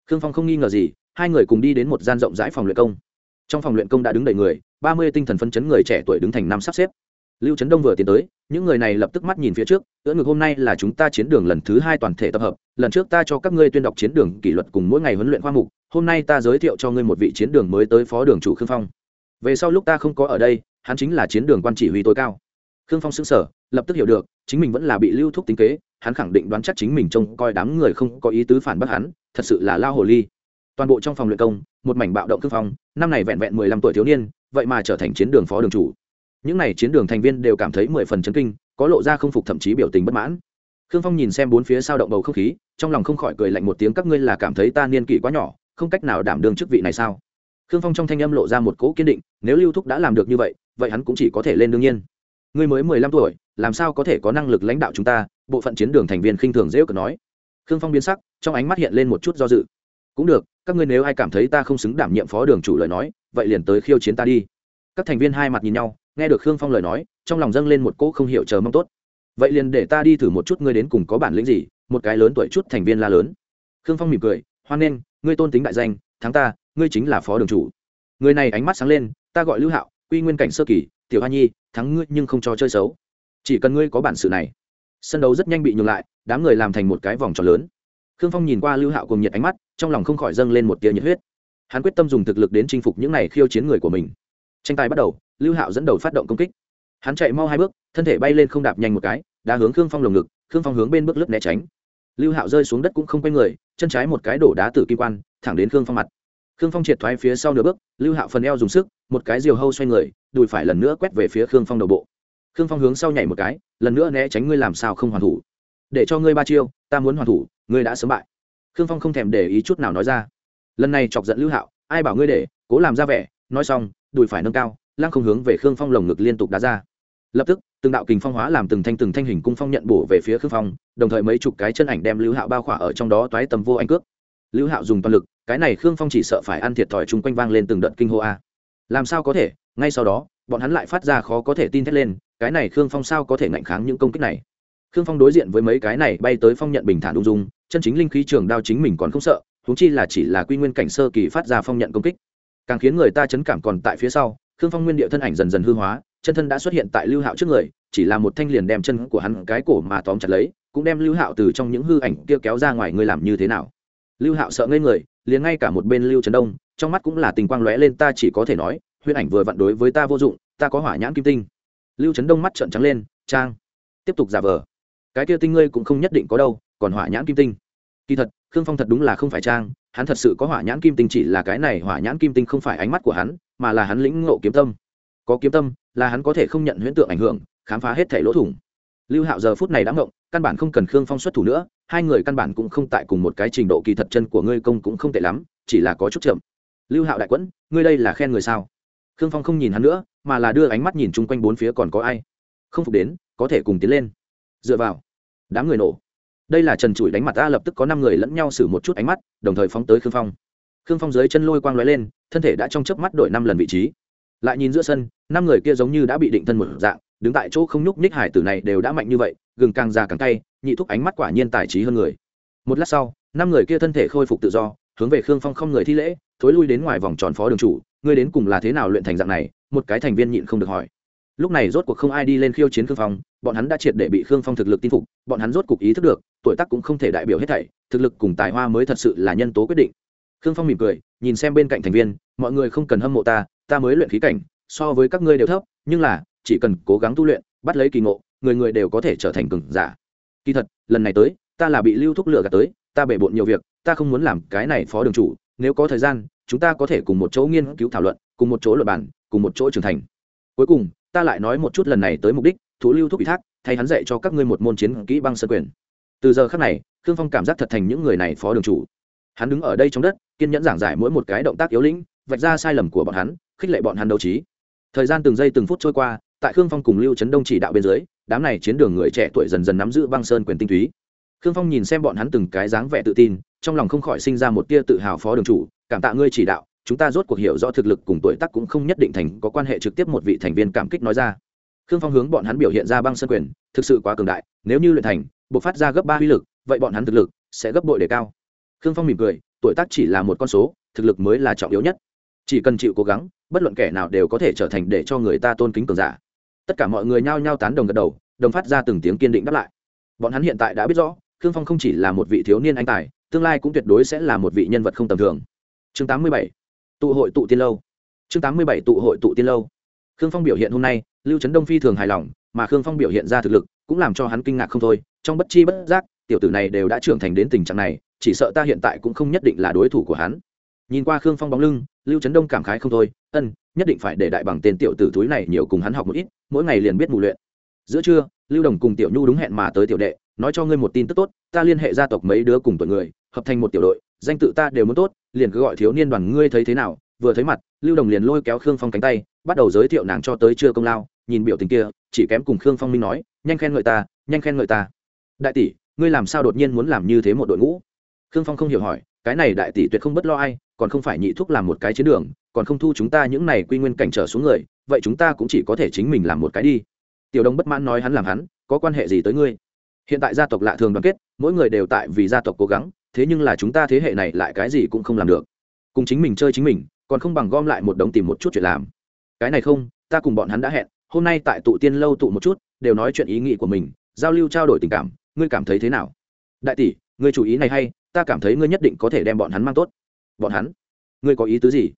[SPEAKER 1] Khương phong không nghi ngờ gì, hai người cùng đi đến một gian rộng rãi phòng luyện công. Trong phòng luyện công đã đứng đầy người, ba mươi tinh thần phân chấn người trẻ tuổi đứng thành năm sắp xếp lưu trấn đông vừa tiến tới, những người này lập tức mắt nhìn phía trước, ưỡn ngực hôm nay là chúng ta chiến đường lần thứ hai toàn thể tập hợp, lần trước ta cho các ngươi tuyên đọc chiến đường kỷ luật cùng mỗi ngày huấn luyện khoa mục, hôm nay ta giới thiệu cho ngươi một vị chiến đường mới tới phó đường chủ khương phong. Về sau lúc ta không có ở đây, hắn chính là chiến đường quan chỉ huy tối cao. Khương phong xứng sở lập tức hiểu được, chính mình vẫn là bị lưu thúc tính kế, hắn khẳng định đoán chắc chính mình trông coi đám người không có ý tứ phản bác hắn, thật sự là lao hồ ly. Toàn bộ trong phòng luyện công, một mảnh bạo động khương phong, năm này vẹn vẹn mười lăm tuổi thiếu niên, vậy mà trở thành chiến đường phó đường chủ những n à y chiến đường thành viên đều cảm thấy mười phần chấn kinh, có lộ ra không phục thậm chí biểu tình bất mãn. Khương phong nhìn xem bốn phía sao động bầu không khí, trong lòng không khỏi cười lạnh một tiếng, các ngươi là cảm thấy ta niên kỷ quá nhỏ, không cách nào đảm đương chức vị này sao? Khương phong trong thanh âm lộ ra một cỗ kiên định, nếu lưu thúc đã làm được như vậy vậy hắn cũng chỉ có thể lên đương nhiên. Ngươi mới mười lăm tuổi, làm sao có thể có năng lực lãnh đạo chúng ta? Bộ phận chiến đường thành viên khinh thường dễ cờ nói. Khương phong biến sắc, trong ánh mắt hiện lên một chút do dự. Cũng được, các ngươi nếu ai cảm thấy ta không xứng đảm nhiệm phó đường chủ lời nói, vậy liền tới khiêu chiến ta đi. Các thành viên hai mặt nhìn nhau nghe được khương phong lời nói, trong lòng dâng lên một cỗ không hiểu chờ mong tốt. Vậy liền để ta đi thử một chút ngươi đến cùng có bản lĩnh gì, một cái lớn tuổi chút thành viên la lớn. Khương phong mỉm cười, hoan nghênh, ngươi tôn tính đại danh, thắng ta, ngươi chính là phó đường chủ. Người này ánh mắt sáng lên, ta gọi lưu hạo, quy nguyên cảnh sơ kỳ, tiểu hoa nhi, thắng ngươi nhưng không cho chơi xấu. Chỉ cần ngươi có bản sự này. Sân đấu rất nhanh bị nhường lại, đám người làm thành một cái vòng tròn lớn. Khương phong nhìn qua lưu hạo cùng nhiệt ánh mắt, trong lòng không khỏi dâng lên một tia nhiệt huyết. Hắn quyết tâm dùng thực lực đến chinh phục những này khiêu chiến người của mình. Tranh tài bắt đầu lưu hạo dẫn đầu phát động công kích. Hắn chạy mau hai bước, thân thể bay lên không đạp nhanh một cái đã hướng khương phong lồng ngực, khương phong hướng bên bước lướt né tránh. Lưu hạo rơi xuống đất cũng không quay người, chân trái một cái đổ đá tử kim quan, thẳng đến khương phong mặt. Khương phong triệt thoái phía sau nửa bước, lưu hạo phần eo dùng sức, một cái diều hâu xoay người, đùi phải lần nữa quét về phía khương phong đầu bộ. Khương phong hướng sau nhảy một cái, lần nữa né tránh ngươi làm sao không hoàn thủ. Để cho ngươi ba chiêu, ta muốn hoàn thủ, ngươi đã sớm bại. Khương phong không thèm để ý chút nào nói ra. Lần này chọc giận lưu hạo, ai bảo ngươi để, cố làm ra vẻ, nói xong, đùi phải nâng cao lăng không hướng về khương phong lồng ngực liên tục đá ra lập tức từng đạo kình phong hóa làm từng thanh từng thanh hình cung phong nhận bổ về phía khương phong đồng thời mấy chục cái chân ảnh đem lưu hạo bao khỏa ở trong đó toái tầm vô anh cước lưu hạo dùng toàn lực cái này khương phong chỉ sợ phải ăn thiệt thòi chung quanh vang lên từng đợt kinh hô a làm sao có thể ngay sau đó bọn hắn lại phát ra khó có thể tin thét lên cái này khương phong sao có thể ngạnh kháng những công kích này khương phong đối diện với mấy cái này bay tới phong nhận bình thản ung dung chân chính linh khí trường đao chính mình còn không sợ huống chi là chỉ là quy nguyên cảnh sơ kỳ phát ra phong nhận công kích càng khiến người ta chấn cảm còn tại phía sau khương phong nguyên địa thân ảnh dần dần hư hóa, chân thân đã xuất hiện tại lưu hạo trước người, chỉ là một thanh liền đem chân của hắn cái cổ mà tóm chặt lấy, cũng đem lưu hạo từ trong những hư ảnh kia kéo ra ngoài người làm như thế nào. Lưu hạo sợ ngây người, liền ngay cả một bên lưu trấn đông, trong mắt cũng là tình quang lóe lên, ta chỉ có thể nói, huyễn ảnh vừa vặn đối với ta vô dụng, ta có hỏa nhãn kim tinh. Lưu trấn đông mắt trợn trắng lên, trang, tiếp tục giả vờ. Cái kia tinh ngươi cũng không nhất định có đâu, còn hỏa nhãn kim tinh. Kỳ thật khương phong thật đúng là không phải trang, hắn thật sự có hỏa nhãn kim tinh chỉ là cái này hỏa nhãn kim tinh không phải ánh mắt của hắn, mà là hắn lĩnh ngộ kiếm tâm. Có kiếm tâm, là hắn có thể không nhận huyễn tượng ảnh hưởng, khám phá hết thể lỗ thủng. Lưu hạo giờ phút này đã ngộng, căn bản không cần khương phong xuất thủ nữa, hai người căn bản cũng không tại cùng một cái trình độ kỳ thật chân của ngươi công cũng không tệ lắm, chỉ là có chút chậm. Lưu hạo đại quẫn, ngươi đây là khen người sao? Khương phong không nhìn hắn nữa, mà là đưa ánh mắt nhìn chung quanh bốn phía còn có ai. Không phục đến, có thể cùng tiến lên. Dựa vào. Đám người nổ đây là trần trụi đánh mặt ta lập tức có năm người lẫn nhau xử một chút ánh mắt, đồng thời phóng tới khương phong. Khương phong dưới chân lôi quang lóe lên, thân thể đã trong chớp mắt đổi năm lần vị trí. Lại nhìn giữa sân, năm người kia giống như đã bị định thân một dạng, đứng tại chỗ không nhúc nhích hải tử này đều đã mạnh như vậy, gừng càng già càng cay, nhị thúc ánh mắt quả nhiên tài trí hơn người. Một lát sau, năm người kia thân thể khôi phục tự do, hướng về khương phong không người thi lễ, thối lui đến ngoài vòng tròn phó đường chủ, ngươi đến cùng là thế nào luyện thành dạng này? Một cái thành viên nhịn không được hỏi lúc này rốt cuộc không ai đi lên khiêu chiến khương phong, bọn hắn đã triệt để bị khương phong thực lực tin phục, bọn hắn rốt cuộc ý thức được, tuổi tác cũng không thể đại biểu hết thảy, thực lực cùng tài hoa mới thật sự là nhân tố quyết định. Khương phong mỉm cười, nhìn xem bên cạnh thành viên, mọi người không cần hâm mộ ta ta mới luyện khí cảnh, so với các ngươi đều thấp, nhưng là, chỉ cần cố gắng tu luyện, bắt lấy kỳ ngộ, người người đều có thể trở thành cường giả. Kỳ thật, lần này tới, ta là bị lưu thúc lựa gạt tới, ta bể bộn nhiều việc, ta không muốn làm cái này phó đường chủ, nếu có thời gian, chúng ta có thể cùng một chỗ nghiên cứu thảo luận, cùng một chỗ luật bản cùng một chỗ trưởng thành. Cuối cùng ta lại nói một chút lần này tới mục đích thủ lưu thúc ủy thác, thay hắn dạy cho các ngươi một môn chiến kỹ băng sơn quyền. Từ giờ khác này, khương phong cảm giác thật thành những người này phó đường chủ. Hắn đứng ở đây trong đất, kiên nhẫn giảng giải mỗi một cái động tác yếu lĩnh, vạch ra sai lầm của bọn hắn, khích lệ bọn hắn đấu trí. Thời gian từng giây từng phút trôi qua, tại khương phong cùng lưu trấn đông chỉ đạo bên dưới, đám này chiến đường người trẻ tuổi dần dần nắm giữ băng sơn quyền tinh túy. Khương phong nhìn xem bọn hắn từng cái dáng vẻ tự tin, trong lòng không khỏi sinh ra một tia tự hào phó đường chủ, cảm tạ ngươi chỉ đạo chúng ta rốt cuộc hiểu rõ thực lực cùng tuổi tác cũng không nhất định thành có quan hệ trực tiếp một vị thành viên cảm kích nói ra. Khương phong hướng bọn hắn biểu hiện ra băng sơn quyền, thực sự quá cường đại, nếu như luyện thành, buộc phát ra gấp ba uy lực, vậy bọn hắn thực lực sẽ gấp bội đề cao. Khương phong mỉm cười, tuổi tác chỉ là một con số, thực lực mới là trọng yếu nhất. Chỉ cần chịu cố gắng, bất luận kẻ nào đều có thể trở thành để cho người ta tôn kính cường giả. Tất cả mọi người nhao nhao tán đồng gật đầu, đồng phát ra từng tiếng kiên định đáp lại. Bọn hắn hiện tại đã biết rõ, khương phong không chỉ là một vị thiếu niên anh tài, tương lai cũng tuyệt đối sẽ là một vị nhân vật không tầm thường. Chương 87 tụ hội tụ tiên lâu. Chương 87 tụ hội tụ tiên lâu. Khương phong biểu hiện hôm nay, lưu trấn đông phi thường hài lòng, mà khương phong biểu hiện ra thực lực cũng làm cho hắn kinh ngạc không thôi. Trong bất chi bất giác, tiểu tử này đều đã trưởng thành đến tình trạng này, chỉ sợ ta hiện tại cũng không nhất định là đối thủ của hắn. Nhìn qua khương phong bóng lưng, lưu trấn đông cảm khái không thôi, ân, nhất định phải để đại bằng tên tiểu tử túi này nhiều cùng hắn học một ít, mỗi ngày liền biết mù luyện. Giữa trưa, lưu đồng cùng tiểu nhu đúng hẹn mà tới tiểu đệ, nói cho ngươi một tin tức tốt, ta liên hệ gia tộc mấy đứa cùng tuổi người, hợp thành một tiểu đội, danh tự ta đều muốn tốt liền cứ gọi thiếu niên đoàn ngươi thấy thế nào? Vừa thấy mặt, lưu đồng liền lôi kéo khương phong cánh tay, bắt đầu giới thiệu nàng cho tới chưa công lao, nhìn biểu tình kia, chỉ kém cùng khương phong minh nói, nhanh khen ngợi ta, nhanh khen ngợi ta. Đại tỷ, ngươi làm sao đột nhiên muốn làm như thế một đội ngũ? Khương phong không hiểu hỏi, cái này đại tỷ tuyệt không bất lo ai, còn không phải nhị thúc làm một cái chiến đường, còn không thu chúng ta những này quy nguyên cảnh trở xuống người, vậy chúng ta cũng chỉ có thể chính mình làm một cái đi. Tiểu đông bất mãn nói hắn làm hắn, có quan hệ gì tới ngươi? Hiện tại gia tộc lạ thường đoàn kết, mỗi người đều tại vì gia tộc cố gắng thế nhưng là chúng ta thế hệ này lại cái gì cũng không làm được. Cùng chính mình chơi chính mình, còn không bằng gom lại một đống tìm một chút chuyện làm. Cái này không, ta cùng bọn hắn đã hẹn, hôm nay tại tụ tiên lâu tụ một chút, đều nói chuyện ý nghĩ của mình, giao lưu trao đổi tình cảm, ngươi cảm thấy thế nào? Đại tỷ, ngươi chủ ý này hay, ta cảm thấy ngươi nhất định có thể đem bọn hắn mang tốt. Bọn hắn? Ngươi có ý tứ gì?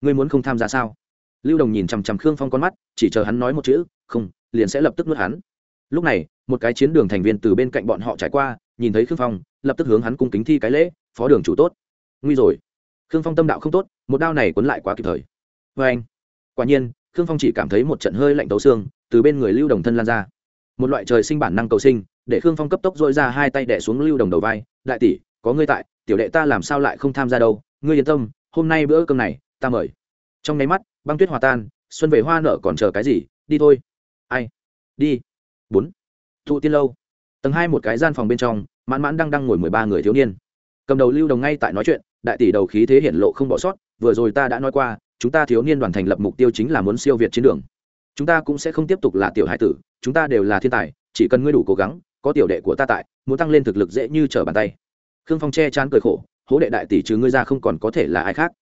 [SPEAKER 1] Ngươi muốn không tham gia sao? Lưu đồng nhìn chằm chằm khương phong con mắt, chỉ chờ hắn nói một chữ, không, liền sẽ lập tức nuốt hắn. Lúc này, một cái chiến đường thành viên từ bên cạnh bọn họ trải qua, nhìn thấy khương phong lập tức hướng hắn cung kính thi cái lễ, phó đường chủ tốt. Nguy rồi. Khương phong tâm đạo không tốt, một đao này cuốn lại quá kịp thời. Vê anh. Quả nhiên, khương phong chỉ cảm thấy một trận hơi lạnh tấu xương từ bên người lưu đồng thân lan ra. Một loại trời sinh bản năng cầu sinh, để khương phong cấp tốc dội ra hai tay đẻ xuống lưu đồng đầu vai, đại tỷ, có ngươi tại, tiểu đệ ta làm sao lại không tham gia đâu? Ngươi yên tâm, hôm nay bữa cơm này, ta mời. Trong nháy mắt, băng tuyết hòa tan, xuân về hoa nở còn chờ cái gì? Đi thôi. Ai? Đi. Bốn. Thụ tiên lâu. Tầng hai một cái gian phòng bên trong mãn mãn đang đang ngồi mười ba người thiếu niên. Cầm đầu lưu đồng ngay tại nói chuyện, đại tỷ đầu khí thế hiển lộ không bỏ sót, vừa rồi ta đã nói qua, chúng ta thiếu niên đoàn thành lập mục tiêu chính là muốn siêu việt chiến đường. Chúng ta cũng sẽ không tiếp tục là tiểu hải tử, chúng ta đều là thiên tài, chỉ cần ngươi đủ cố gắng, có tiểu đệ của ta tại, muốn tăng lên thực lực dễ như trở bàn tay. Khương phong che chán cười khổ, hố đệ đại tỷ trừ ngươi ra không còn có thể là ai khác.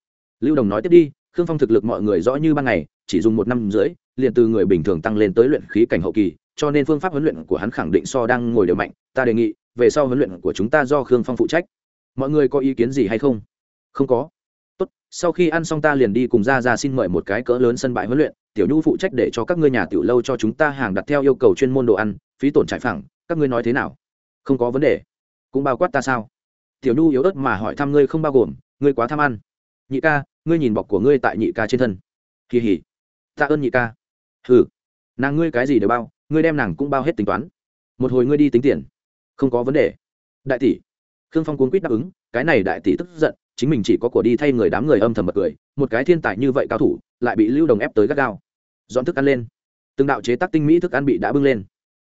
[SPEAKER 1] Lưu đồng nói tiếp đi, khương phong thực lực mọi người rõ như ban ngày, chỉ dùng một năm rưỡi, liền từ người bình thường tăng lên tới luyện khí cảnh hậu kỳ, cho nên phương pháp huấn luyện của hắn khẳng định so đang ngồi đều mạnh, ta đề nghị về sau huấn luyện của chúng ta do khương phong phụ trách. Mọi người có ý kiến gì hay không? Không có. Tốt, sau khi ăn xong ta liền đi cùng ra ra xin mời một cái cỡ lớn sân bãi huấn luyện, tiểu nhu phụ trách để cho các ngươi nhà tiểu lâu cho chúng ta hàng đặt theo yêu cầu chuyên môn đồ ăn, phí tổn trải phẳng, các ngươi nói thế nào? Không có vấn đề. Cũng bao quát ta sao? Tiểu nhu yếu ớt mà hỏi thăm ngươi không bao gồm, ngươi quá tham ăn. Nhị ca, ngươi nhìn bọc của ngươi tại nhị ca trên thân. Kỳ hỉ. Tạ ơn nhị ca. Ừ nàng ngươi cái gì đều bao, ngươi đem nàng cũng bao hết tính toán. Một hồi ngươi đi tính tiền không có vấn đề. Đại tỷ. Khương phong cuốn quýt đáp ứng, cái này đại tỷ tức giận, chính mình chỉ có của đi thay người đám người âm thầm bật cười, một cái thiên tài như vậy cao thủ, lại bị lưu đồng ép tới gắt gao. Dọn thức ăn lên. Từng đạo chế tác tinh mỹ thức ăn bị đã bưng lên.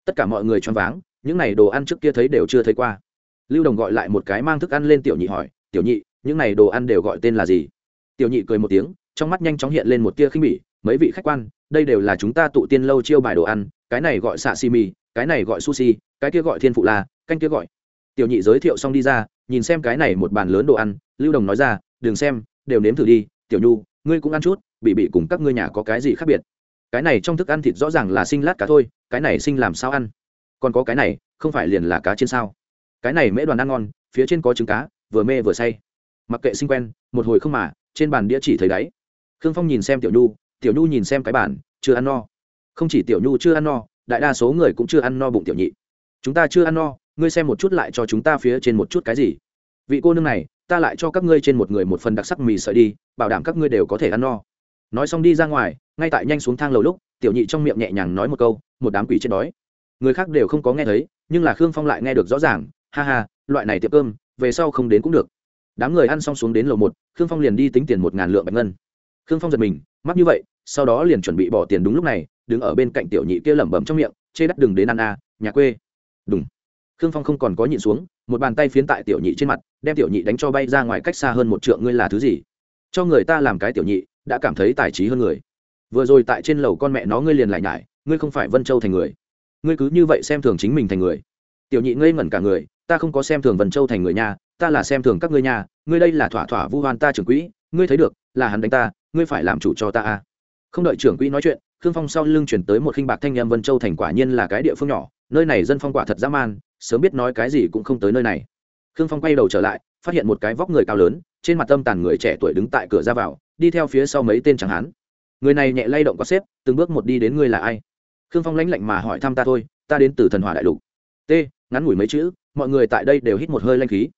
[SPEAKER 1] Tất cả mọi người choáng váng, những này đồ ăn trước kia thấy đều chưa thấy qua. Lưu đồng gọi lại một cái mang thức ăn lên tiểu nhị hỏi, tiểu nhị, những này đồ ăn đều gọi tên là gì? Tiểu nhị cười một tiếng, trong mắt nhanh chóng hiện lên một tia khinh bỉ, mấy vị khách quan, đây đều là chúng ta tụ tiên lâu chiêu bài đồ ăn, cái này gọi xạ xì mì cái này gọi sushi, cái kia gọi thiên phụ la canh kia gọi. Tiểu nhị giới thiệu xong đi ra, nhìn xem cái này một bàn lớn đồ ăn, lưu đồng nói ra, đừng xem, đều nếm thử đi, tiểu nhu, ngươi cũng ăn chút, bị bị cùng các ngươi nhà có cái gì khác biệt. Cái này trong thức ăn thịt rõ ràng là sinh lát cá thôi, cái này sinh làm sao ăn? Còn có cái này, không phải liền là cá trên sao? Cái này mễ đoàn ăn ngon, phía trên có trứng cá, vừa mê vừa say. Mặc kệ sinh quen, một hồi không mà, trên bàn đĩa chỉ thấy đáy. Khương phong nhìn xem tiểu nhu tiểu nhu nhìn xem cái bản chưa ăn no. Không chỉ tiểu nhu chưa ăn no, đại đa số người cũng chưa ăn no bụng tiểu nhị. Chúng ta chưa ăn no ngươi xem một chút lại cho chúng ta phía trên một chút cái gì. Vị cô nương này, ta lại cho các ngươi trên một người một phần đặc sắc mì sợi đi, bảo đảm các ngươi đều có thể ăn no. Nói xong đi ra ngoài, ngay tại nhanh xuống thang lầu lúc, tiểu nhị trong miệng nhẹ nhàng nói một câu, một đám quỷ chết đói. Người khác đều không có nghe thấy, nhưng là khương phong lại nghe được rõ ràng, ha ha, loại này tiệm cơm, về sau không đến cũng được. Đám người ăn xong xuống đến lầu một, khương phong liền đi tính tiền một ngàn lượng bạch ngân. Khương phong giật mình, mắc như vậy, sau đó liền chuẩn bị bỏ tiền đúng lúc này, đứng ở bên cạnh tiểu nhị kia lẩm bẩm trong miệng, chê đắt đừng đến ăn a nhà quê. Đúng khương phong không còn có nhịn xuống, một bàn tay phiến tại tiểu nhị trên mặt, đem tiểu nhị đánh cho bay ra ngoài cách xa hơn một trượng, ngươi là thứ gì? Cho người ta làm cái tiểu nhị, đã cảm thấy tài trí hơn người. Vừa rồi tại trên lầu con mẹ nó ngươi liền lại nhải, ngươi không phải vân châu thành người. Ngươi cứ như vậy xem thường chính mình thành người. Tiểu nhị ngây ngẩn cả người, ta không có xem thường vân châu thành người nhà ta là xem thường các ngươi nhà ngươi đây là thỏa thỏa vu hoan ta trưởng quỹ, ngươi thấy được, là hắn đánh ta, ngươi phải làm chủ cho ta a không đợi trưởng quỹ nói chuyện, khương phong sau lưng chuyển tới một khinh bạc thanh em vân châu thành quả nhiên là cái địa phương nhỏ, nơi này dân phong quả thật dã man sớm biết nói cái gì cũng không tới nơi này. Khương phong quay đầu trở lại, phát hiện một cái vóc người cao lớn, trên mặt tâm tàn người trẻ tuổi đứng tại cửa ra vào, đi theo phía sau mấy tên chẳng hán. Người này nhẹ lay động có xếp, từng bước một đi đến ngươi là ai? Khương phong lãnh lạnh mà hỏi thăm ta thôi, ta đến từ thần hỏa đại lục. T, ngắn ngủi mấy chữ, mọi người tại đây đều hít một hơi lanh khí.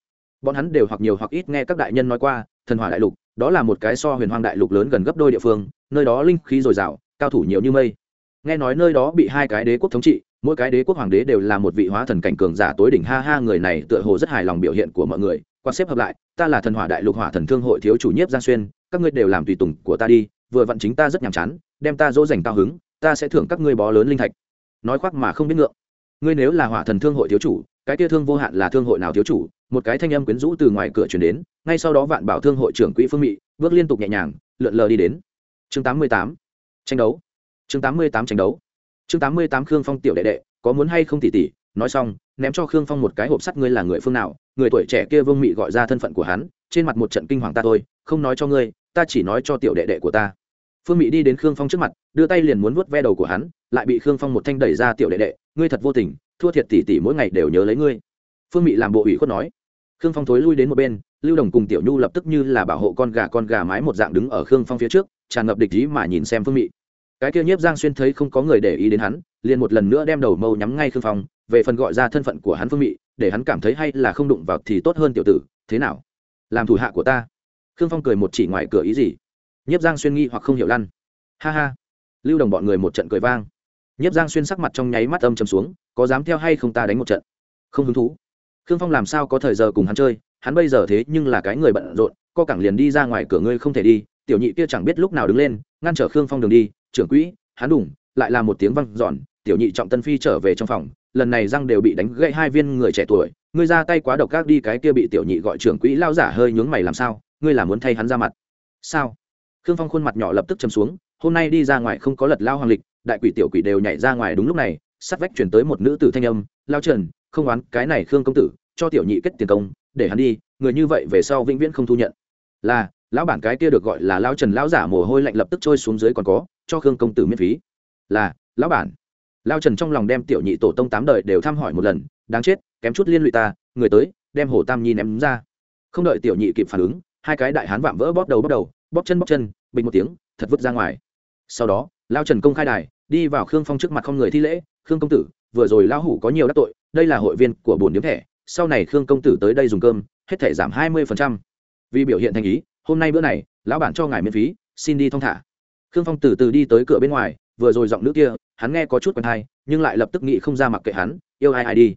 [SPEAKER 1] Bọn hắn đều hoặc nhiều hoặc ít nghe các đại nhân nói qua, thần hỏa đại lục, đó là một cái so huyền hoang đại lục lớn gần gấp đôi địa phương, nơi đó linh khí dồi dào, cao thủ nhiều như mây. Nghe nói nơi đó bị hai cái đế quốc thống trị mỗi cái đế quốc hoàng đế đều là một vị hóa thần cảnh cường giả tối đỉnh. Ha ha, người này tựa hồ rất hài lòng biểu hiện của mọi người. Quan xếp hợp lại, ta là thần hỏa đại lục hỏa thần thương hội thiếu chủ nhiếp giang xuyên, các ngươi đều làm tùy tùng của ta đi, vừa vặn chính ta rất nhàm chán, đem ta dỗ dành cao hứng, ta sẽ thưởng các ngươi bó lớn linh thạch. Nói khoác mà không biết ngượng. Ngươi nếu là hỏa thần thương hội thiếu chủ, cái kia thương vô hạn là thương hội nào thiếu chủ? Một cái thanh âm quyến rũ từ ngoài cửa chuyển đến, ngay sau đó vạn bảo thương hội trưởng quỹ phương mị bước liên tục nhẹ nhàng, lượn lờ đi đến. Chương tám mươi tám, tranh đấu. Chương tám mươi tám, tranh đấu chương tám mươi tám khương phong tiểu đệ đệ, có muốn hay không tỉ tỉ? Nói xong, ném cho khương phong một cái hộp sắt ngươi là người phương nào? Người tuổi trẻ kia vương mị gọi ra thân phận của hắn, trên mặt một trận kinh hoàng ta thôi, không nói cho ngươi, ta chỉ nói cho tiểu đệ đệ của ta. Phương mị đi đến khương phong trước mặt, đưa tay liền muốn vuốt ve đầu của hắn, lại bị khương phong một thanh đẩy ra, tiểu đệ đệ, ngươi thật vô tình, thua thiệt tỉ tỉ mỗi ngày đều nhớ lấy ngươi. Phương mị làm bộ ủy khuất nói. Khương phong thối lui đến một bên, lưu đồng cùng tiểu nhu lập tức như là bảo hộ con gà con gà mái một dạng đứng ở khương phong phía trước, tràn ngập địch ý mà nhìn xem phương mị cái kia nhiếp giang xuyên thấy không có người để ý đến hắn, liền một lần nữa đem đầu mâu nhắm ngay khương phong, về phần gọi ra thân phận của hắn phương mị, để hắn cảm thấy hay là không đụng vào thì tốt hơn tiểu tử, thế nào? Làm thủ hạ của ta. Khương phong cười một chỉ ngoài cửa ý gì? Nhiếp giang xuyên nghi hoặc không hiểu lăn. Ha ha. Lưu đồng bọn người một trận cười vang. Nhiếp giang xuyên sắc mặt trong nháy mắt âm chầm xuống, có dám theo hay không ta đánh một trận? Không hứng thú. Khương phong làm sao có thời giờ cùng hắn chơi, hắn bây giờ thế nhưng là cái người bận rộn, co cẳng liền đi ra ngoài cửa ngươi không thể đi, tiểu nhị kia chẳng biết lúc nào đứng lên ngăn trở khương phong đường đi, trưởng quỹ, hắn đủng lại là một tiếng văng giòn tiểu nhị trọng tân phi trở về trong phòng, lần này răng đều bị đánh gãy hai viên người trẻ tuổi, ngươi ra tay quá độc ác đi, cái kia bị tiểu nhị gọi trưởng quỹ lao giả hơi nhướng mày làm sao, ngươi là muốn thay hắn ra mặt. Sao? Khương phong khuôn mặt nhỏ lập tức chầm xuống, hôm nay đi ra ngoài không có lật lao hoàng lịch, đại quỷ tiểu quỷ đều nhảy ra ngoài đúng lúc này, sắt vách chuyển tới một nữ tử thanh âm, lao trần, không oán, cái này khương công tử, cho tiểu nhị kết tiền công, để hắn đi, người như vậy về sau vĩnh viễn không thu nhận. Là lão bản cái kia được gọi là lao trần lão giả mồ hôi lạnh lập tức trôi xuống dưới còn có, cho khương công tử miễn phí. Là, lão bản. Lao trần trong lòng đem tiểu nhị tổ tông tám đời đều thăm hỏi một lần, đáng chết, kém chút liên lụy ta, người tới, đem hồ tam nhi ném ra. Không đợi tiểu nhị kịp phản ứng, hai cái đại hán vạm vỡ bóp đầu bóp đầu, bóp chân bóp chân, bình một tiếng, thật vứt ra ngoài. Sau đó lao trần công khai đài, đi vào khương phong trước mặt không người thi lễ, khương công tử, vừa rồi lao hủ có nhiều đắc tội, đây là hội viên của bồn điếm thẻ, sau này khương công tử tới đây dùng cơm, hết thẻ giảm hai mươi vì biểu hiện thành ý hôm nay bữa này, lão bản cho ngài miễn phí, xin đi thong thả. Khương phong từ từ đi tới cửa bên ngoài, vừa rồi giọng nữ kia, hắn nghe có chút quen thai, nhưng lại lập tức nghĩ không ra mặc kệ hắn, yêu ai ai đi.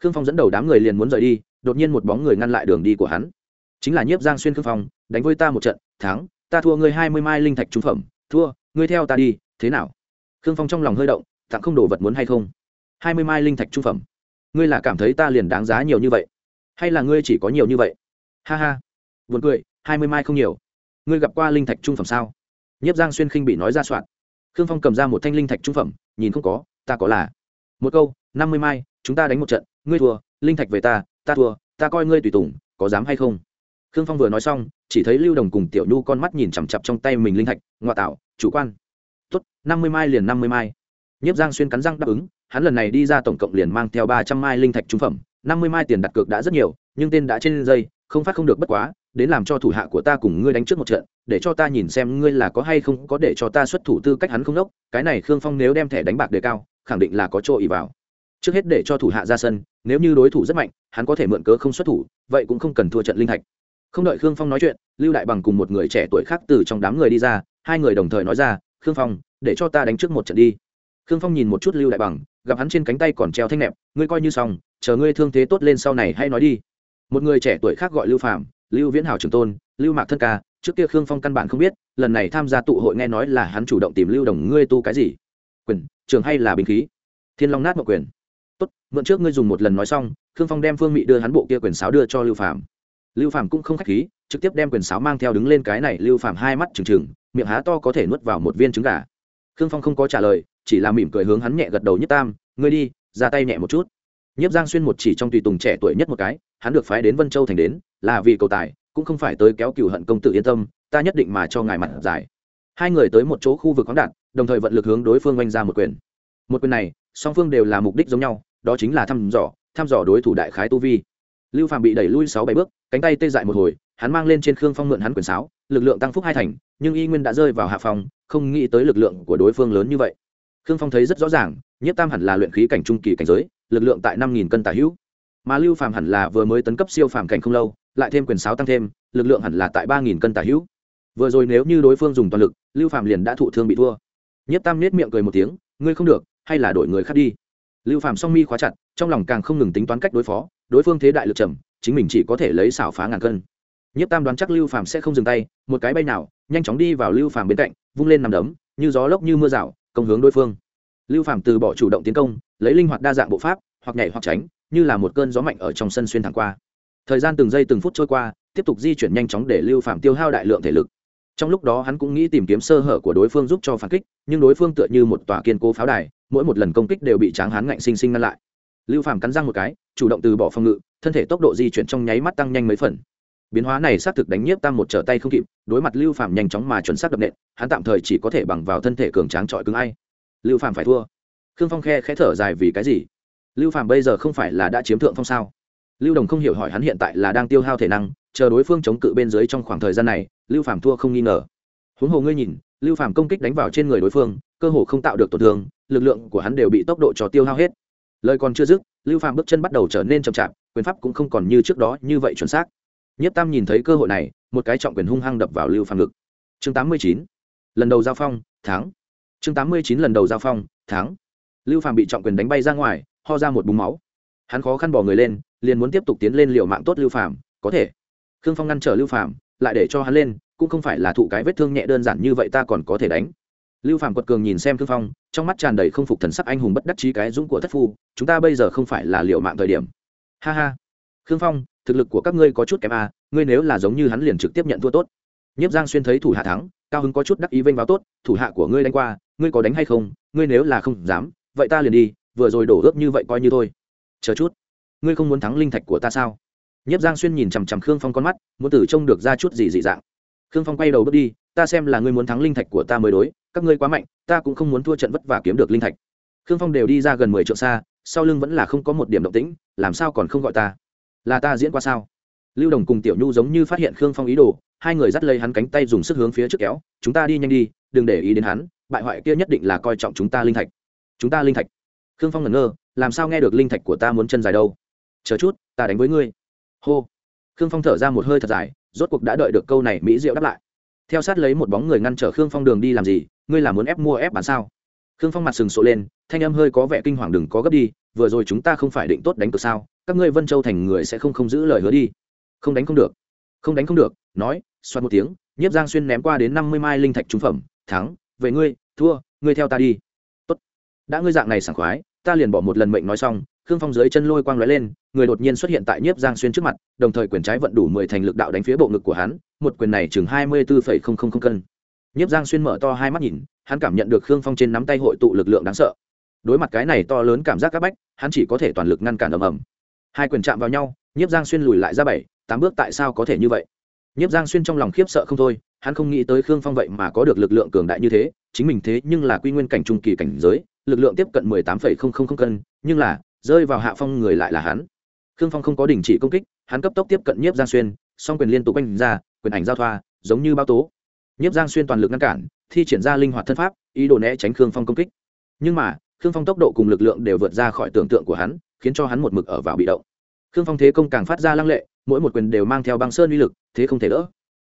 [SPEAKER 1] Khương phong dẫn đầu đám người liền muốn rời đi, đột nhiên một bóng người ngăn lại đường đi của hắn. Chính là nhiếp giang xuyên khương phong, đánh với ta một trận, thắng, ta thua ngươi hai mươi mai linh thạch trung phẩm, thua, ngươi theo ta đi, thế nào? Khương phong trong lòng hơi động tặng không đồ vật muốn hay không? Hai mươi mai linh thạch trung phẩm. Ngươi là cảm thấy ta liền đáng giá nhiều như vậy? Hay là ngươi chỉ có nhiều như vậy? Ha ha. Buồn cười hai mươi mai không nhiều. Ngươi gặp qua linh thạch trung phẩm sao? Nhiếp giang xuyên khinh bị nói ra soạn. Khương phong cầm ra một thanh linh thạch trung phẩm, nhìn không có, ta có là. Một câu, năm mươi mai, chúng ta đánh một trận, ngươi thua, linh thạch về ta ta thua, ta coi ngươi tùy tùng, có dám hay không? Khương phong vừa nói xong, chỉ thấy lưu đồng cùng tiểu nhu con mắt nhìn chằm chặp trong tay mình linh thạch ngoại tạo, chủ quan. Tốt, năm mươi mai liền năm mươi mai. Nhiếp giang xuyên cắn răng đáp ứng, hắn lần này đi ra tổng cộng liền mang theo ba trăm mai linh thạch trung phẩm, năm mươi mai tiền đặt cược đã rất nhiều, nhưng tên đã trên dây, không phát không được bất quá đến làm cho thủ hạ của ta cùng ngươi đánh trước một trận, để cho ta nhìn xem ngươi là có hay không có để cho ta xuất thủ tư cách hắn không đốc, cái này khương phong nếu đem thẻ đánh bạc đề cao, khẳng định là có chỗ ỉ vào. Trước hết để cho thủ hạ ra sân, nếu như đối thủ rất mạnh, hắn có thể mượn cớ không xuất thủ, vậy cũng không cần thua trận linh thạch. Không đợi khương phong nói chuyện, lưu đại bằng cùng một người trẻ tuổi khác từ trong đám người đi ra, hai người đồng thời nói ra, khương phong, để cho ta đánh trước một trận đi. Khương phong nhìn một chút lưu đại bằng, gặp hắn trên cánh tay còn treo thanh nẹp, ngươi coi như xong, chờ ngươi thương thế tốt lên sau này hay nói đi. Một người trẻ tuổi khác gọi lưu phạm lưu viễn hào trường tôn, lưu mạc thân ca, trước kia khương phong căn bản không biết, lần này tham gia tụ hội nghe nói là hắn chủ động tìm lưu đồng ngươi tu cái gì? Quyền, trường hay là bình khí? Thiên long nát mậu quyền. Tốt, mượn trước ngươi dùng một lần nói xong, khương phong đem phương mị đưa hắn bộ kia quyền sáo đưa cho lưu phạm lưu phạm cũng không khách khí, trực tiếp đem quyền sáo mang theo đứng lên cái này, lưu phạm hai mắt trừng trừng, miệng há to có thể nuốt vào một viên trứng gà. Khương phong không có trả lời, chỉ là mỉm cười hướng hắn nhẹ gật đầu nhất tam, ngươi đi, ra tay nhẹ một chút. Nhiếp giang xuyên một chỉ trong tùy tùng trẻ tuổi nhất một cái, hắn được phái đến vân châu thành đến là vì cầu tài, cũng không phải tới kéo cựu hận công tử yên tâm, ta nhất định mà cho ngài mặt giải. Hai người tới một chỗ khu vực khoáng đạn đồng thời vận lực hướng đối phương oanh ra một quyền. Một quyền này, song phương đều là mục đích giống nhau, đó chính là thăm dò thăm dò đối thủ đại khái tu vi. Lưu phạm bị đẩy lui sáu bảy bước, cánh tay tê dại một hồi, hắn mang lên trên khương phong mượn hắn quyền sáo, lực lượng tăng phúc hai thành, nhưng y nguyên đã rơi vào hạ phòng không nghĩ tới lực lượng của đối phương lớn như vậy. Khương phong thấy rất rõ ràng nhất tam hẳn là luyện khí cảnh trung kỳ cảnh giới, lực lượng tại năm nghìn cân tả hữu mà lưu phàm hẳn là vừa mới tấn cấp siêu phàm cảnh không lâu, lại thêm quyền sáo tăng thêm, lực lượng hẳn là tại ba nghìn cân tả hữu. Vừa rồi nếu như đối phương dùng toàn lực, lưu phàm liền đã thụ thương bị thua. Nhất tam nết miệng cười một tiếng, ngươi không được, hay là đổi người khác đi. Lưu phàm song mi khóa chặt, trong lòng càng không ngừng tính toán cách đối phó, đối phương thế đại lực trầm, chính mình chỉ có thể lấy xảo phá ngàn cân. Nhất tam đoán chắc lưu phàm sẽ không dừng tay, một cái bay nào, nhanh chóng đi vào lưu phàm bên cạnh, vung lên nằm đấm, như gió lốc như mưa rào, công hướng đối phương. Lưu phàm từ bỏ chủ động tiến công, lấy linh hoạt đa dạng bộ pháp, hoặc nhảy hoặc tránh như là một cơn gió mạnh ở trong sân xuyên thẳng qua. Thời gian từng giây từng phút trôi qua, tiếp tục di chuyển nhanh chóng để lưu phạm tiêu hao đại lượng thể lực. Trong lúc đó hắn cũng nghĩ tìm kiếm sơ hở của đối phương giúp cho phản kích, nhưng đối phương tựa như một tòa kiên cố pháo đài, mỗi một lần công kích đều bị tráng hắn ngạnh sinh sinh ngăn lại. Lưu phạm cắn răng một cái, chủ động từ bỏ phòng ngự, thân thể tốc độ di chuyển trong nháy mắt tăng nhanh mấy phần. Biến hóa này xác thực đánh nhiếp tam một trở tay không kịp, đối mặt lưu phạm nhanh chóng mà chuẩn xác đập nện, hắn tạm thời chỉ có thể bằng vào thân thể cường tráng trọi cứng ai. Lưu phạm phải thua. Khương phong khe khẽ thở dài vì cái gì? Lưu phạm bây giờ không phải là đã chiếm thượng phong sao? Lưu đồng không hiểu hỏi hắn hiện tại là đang tiêu hao thể năng, chờ đối phương chống cự bên dưới trong khoảng thời gian này, lưu phàm thua không nghi ngờ. Huống hồ ngươi nhìn, lưu phàm công kích đánh vào trên người đối phương, cơ hồ không tạo được tổn thương, lực lượng của hắn đều bị tốc độ cho tiêu hao hết. Lời còn chưa dứt, lưu phàm bước chân bắt đầu trở nên chậm chạp, quyền pháp cũng không còn như trước đó như vậy chuẩn xác. Nhất tam nhìn thấy cơ hội này, một cái trọng quyền hung hăng đập vào lưu phàm ngực. Chương tám mươi chín, lần đầu giao phong, thắng. Chương tám mươi chín, lần đầu giao phong, thắng. Lưu phàm bị trọng quyền đánh bay ra ngoài ho ra một búng máu. Hắn khó khăn bỏ người lên, liền muốn tiếp tục tiến lên liều mạng tốt lưu phàm, có thể. Khương phong ngăn trở lưu phàm, lại để cho hắn lên, cũng không phải là thụ cái vết thương nhẹ đơn giản như vậy ta còn có thể đánh. Lưu phàm quật cường nhìn xem khương phong, trong mắt tràn đầy không phục thần sắc anh hùng bất đắc trí cái dũng của thất phu, chúng ta bây giờ không phải là liều mạng thời điểm. Ha ha. Khương phong, thực lực của các ngươi có chút kém à ngươi nếu là giống như hắn liền trực tiếp nhận thua tốt. Nhiếp giang xuyên thấy thủ hạ thắng, cao hứng có chút đắc ý vênh vào tốt, thủ hạ của ngươi đánh qua, ngươi có đánh hay không, ngươi nếu là không dám, vậy ta liền đi vừa rồi đổ ướp như vậy coi như thôi. Chờ chút. Ngươi không muốn thắng linh thạch của ta sao? Nhiếp giang xuyên nhìn chằm chằm khương phong con mắt, muốn tử trông được ra chút gì dị dạng. Khương phong quay đầu bước đi, ta xem là ngươi muốn thắng linh thạch của ta mới đối, các ngươi quá mạnh, ta cũng không muốn thua trận vất vả kiếm được linh thạch. Khương phong đều đi ra gần mười triệu xa, sau lưng vẫn là không có một điểm động tĩnh, làm sao còn không gọi ta? Là ta diễn qua sao? Lưu đồng cùng tiểu nhu giống như phát hiện khương phong ý đồ, hai người dắt lấy hắn cánh tay dùng sức hướng phía trước kéo, chúng ta đi nhanh đi, đừng để ý đến hắn, bại hoại kia nhất định là coi trọng chúng ta linh thạch. Chúng ta linh thạch khương phong ngẩn ngơ, làm sao nghe được linh thạch của ta muốn chân dài đâu? Chờ chút, ta đánh với ngươi. Hô. Khương phong thở ra một hơi thật dài, rốt cuộc đã đợi được câu này mỹ diệu đáp lại. Theo sát lấy một bóng người ngăn trở khương phong đường đi làm gì, ngươi là muốn ép mua ép bán sao? Khương phong mặt sừng sộ lên, thanh âm hơi có vẻ kinh hoàng đừng có gấp đi, vừa rồi chúng ta không phải định tốt đánh cược sao, các ngươi vân châu thành người sẽ không không giữ lời hứa đi. Không đánh không được. Không đánh không được, nói xoát một tiếng, nhiếp giang xuyên ném qua đến năm mươi mai linh thạch trung phẩm, thắng, về ngươi, thua, ngươi theo ta đi đã ngươi dạng này sảng khoái, ta liền bỏ một lần mệnh nói xong, khương phong dưới chân lôi quang lóe lên, người đột nhiên xuất hiện tại nhiếp giang xuyên trước mặt, đồng thời quyền trái vận đủ mười thành lực đạo đánh phía bộ ngực của hắn, một quyền này chừng hai mươi bốn cân. Nhiếp giang xuyên mở to hai mắt nhìn, hắn cảm nhận được khương phong trên nắm tay hội tụ lực lượng đáng sợ. Đối mặt cái này to lớn cảm giác c áp bách, hắn chỉ có thể toàn lực ngăn cản ầm ầm. Hai quyền chạm vào nhau, nhiếp giang xuyên lùi lại ra bảy, tám bước tại sao có thể như vậy? Nhiếp giang xuyên trong lòng khiếp sợ không thôi, hắn không nghĩ tới khương phong vậy mà có được lực lượng cường đại như thế chính mình thế nhưng là quy nguyên cảnh trung kỳ cảnh giới, lực lượng tiếp cận mười tám phẩy không không không cân, nhưng là, rơi vào hạ phong người lại là hắn. Khương phong không có đình chỉ công kích, hắn cấp tốc tiếp cận nhiếp giang xuyên, song quyền liên tục quanh ra, quyền ảnh giao thoa, giống như bao tố. Nhiếp giang xuyên toàn lực ngăn cản, thi triển ra linh hoạt thân pháp, ý đồ né tránh khương phong công kích. Nhưng mà, khương phong tốc độ cùng lực lượng đều vượt ra khỏi tưởng tượng của hắn, khiến cho hắn một mực ở vào bị động. Khương phong thế công càng phát ra lăng lệ, mỗi một quyền đều mang theo băng sơn uy lực, thế không thể đỡ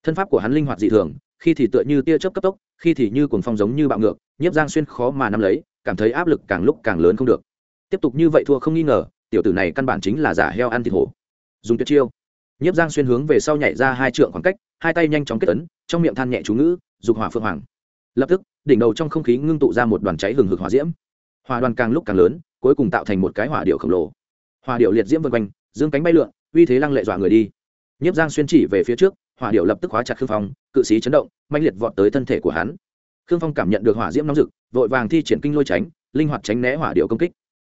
[SPEAKER 1] thân pháp của hắn linh hoạt dị thường, khi thì tựa như tia chớp cấp tốc, khi thì như cuồng phong giống như bạo ngược, nhiếp giang xuyên khó mà nắm lấy, cảm thấy áp lực càng lúc càng lớn không được. Tiếp tục như vậy thua không nghi ngờ, tiểu tử này căn bản chính là giả heo ăn thịt hổ. Dùng tuyệt chiêu. Nhiếp giang xuyên hướng về sau nhảy ra hai trượng khoảng cách, hai tay nhanh chóng kết ấn, trong miệng than nhẹ chú ngữ, dục hỏa phượng hoàng. Lập tức, đỉnh đầu trong không khí ngưng tụ ra một đoàn cháy hừng hực hỏa diễm. Hỏa đoàn càng lúc càng lớn, cuối cùng tạo thành một cái hỏa điệu khổng lồ. Hỏa điệu liệt diễm vân quanh, dương cánh bay lượn, uy thế lăng lệ dọa người đi. Nhiếp giang xuyên chỉ về phía trước hỏa điệu lập tức hóa chặt khương phong, cự sĩ chấn động manh liệt vọt tới thân thể của hắn. Khương phong cảm nhận được hỏa diễm nóng rực, vội vàng thi triển kinh lôi tránh, linh hoạt tránh né hỏa điệu công kích.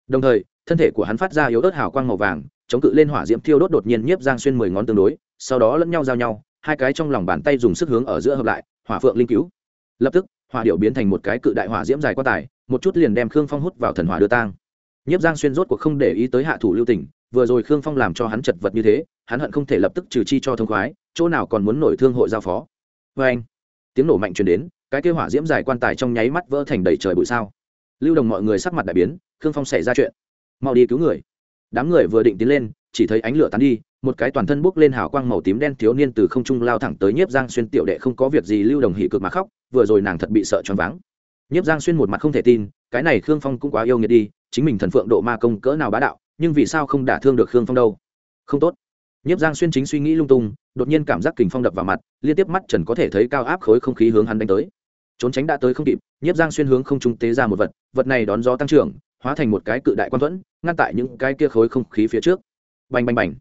[SPEAKER 1] Đồng thời, thân thể của hắn phát ra yếu ớt hào quang màu vàng, chống cự lên hỏa diễm thiêu đốt đột nhiên nhiếp giang xuyên mười ngón tương đối, sau đó lẫn nhau giao nhau, hai cái trong lòng bàn tay dùng sức hướng ở giữa hợp lại, hỏa phượng linh cứu. Lập tức, hỏa điệu biến thành một cái cự đại hỏa diễm dài quá tải, một chút liền đem khương phong hút vào thần hỏa đưa tang. Nhiếp giang xuyên rốt cuộc không để ý tới hạ thủ lưu tình, vừa rồi khương phong làm cho hắn chật vật như thế, hắn hận không thể lập tức trừ chi cho thông khoái chỗ nào còn muốn nổi thương hội giao phó? Vê anh. Tiếng nổ mạnh truyền đến, cái kêu hỏa diễm dài quan tài trong nháy mắt vỡ thành đầy trời bụi sao. Lưu đồng mọi người sắc mặt đại biến, khương phong xảy ra chuyện. Mau đi cứu người. Đám người vừa định tiến lên, chỉ thấy ánh lửa tán đi, một cái toàn thân bốc lên hào quang màu tím đen thiếu niên từ không trung lao thẳng tới nhiếp giang xuyên tiểu đệ không có việc gì, lưu đồng hỉ cực mà khóc, vừa rồi nàng thật bị sợ choáng váng. Nhiếp giang xuyên một mặt không thể tin, cái này khương phong cũng quá yêu nghiệt đi, chính mình thần phượng độ ma công cỡ nào bá đạo, nhưng vì sao không đả thương được khương phong đâu? Không tốt nhiếp giang xuyên chính suy nghĩ lung tung, đột nhiên cảm giác kình phong đập vào mặt, liên tiếp mắt trần có thể thấy cao áp khối không khí hướng hắn đánh tới. Trốn tránh đã tới không kịp, nhiếp giang xuyên hướng không trung tế ra một vật vật này đón gió tăng trưởng, hóa thành một cái cự đại quan thuẫn, ngăn tại những cái kia khối không khí phía trước. Bành bành bành.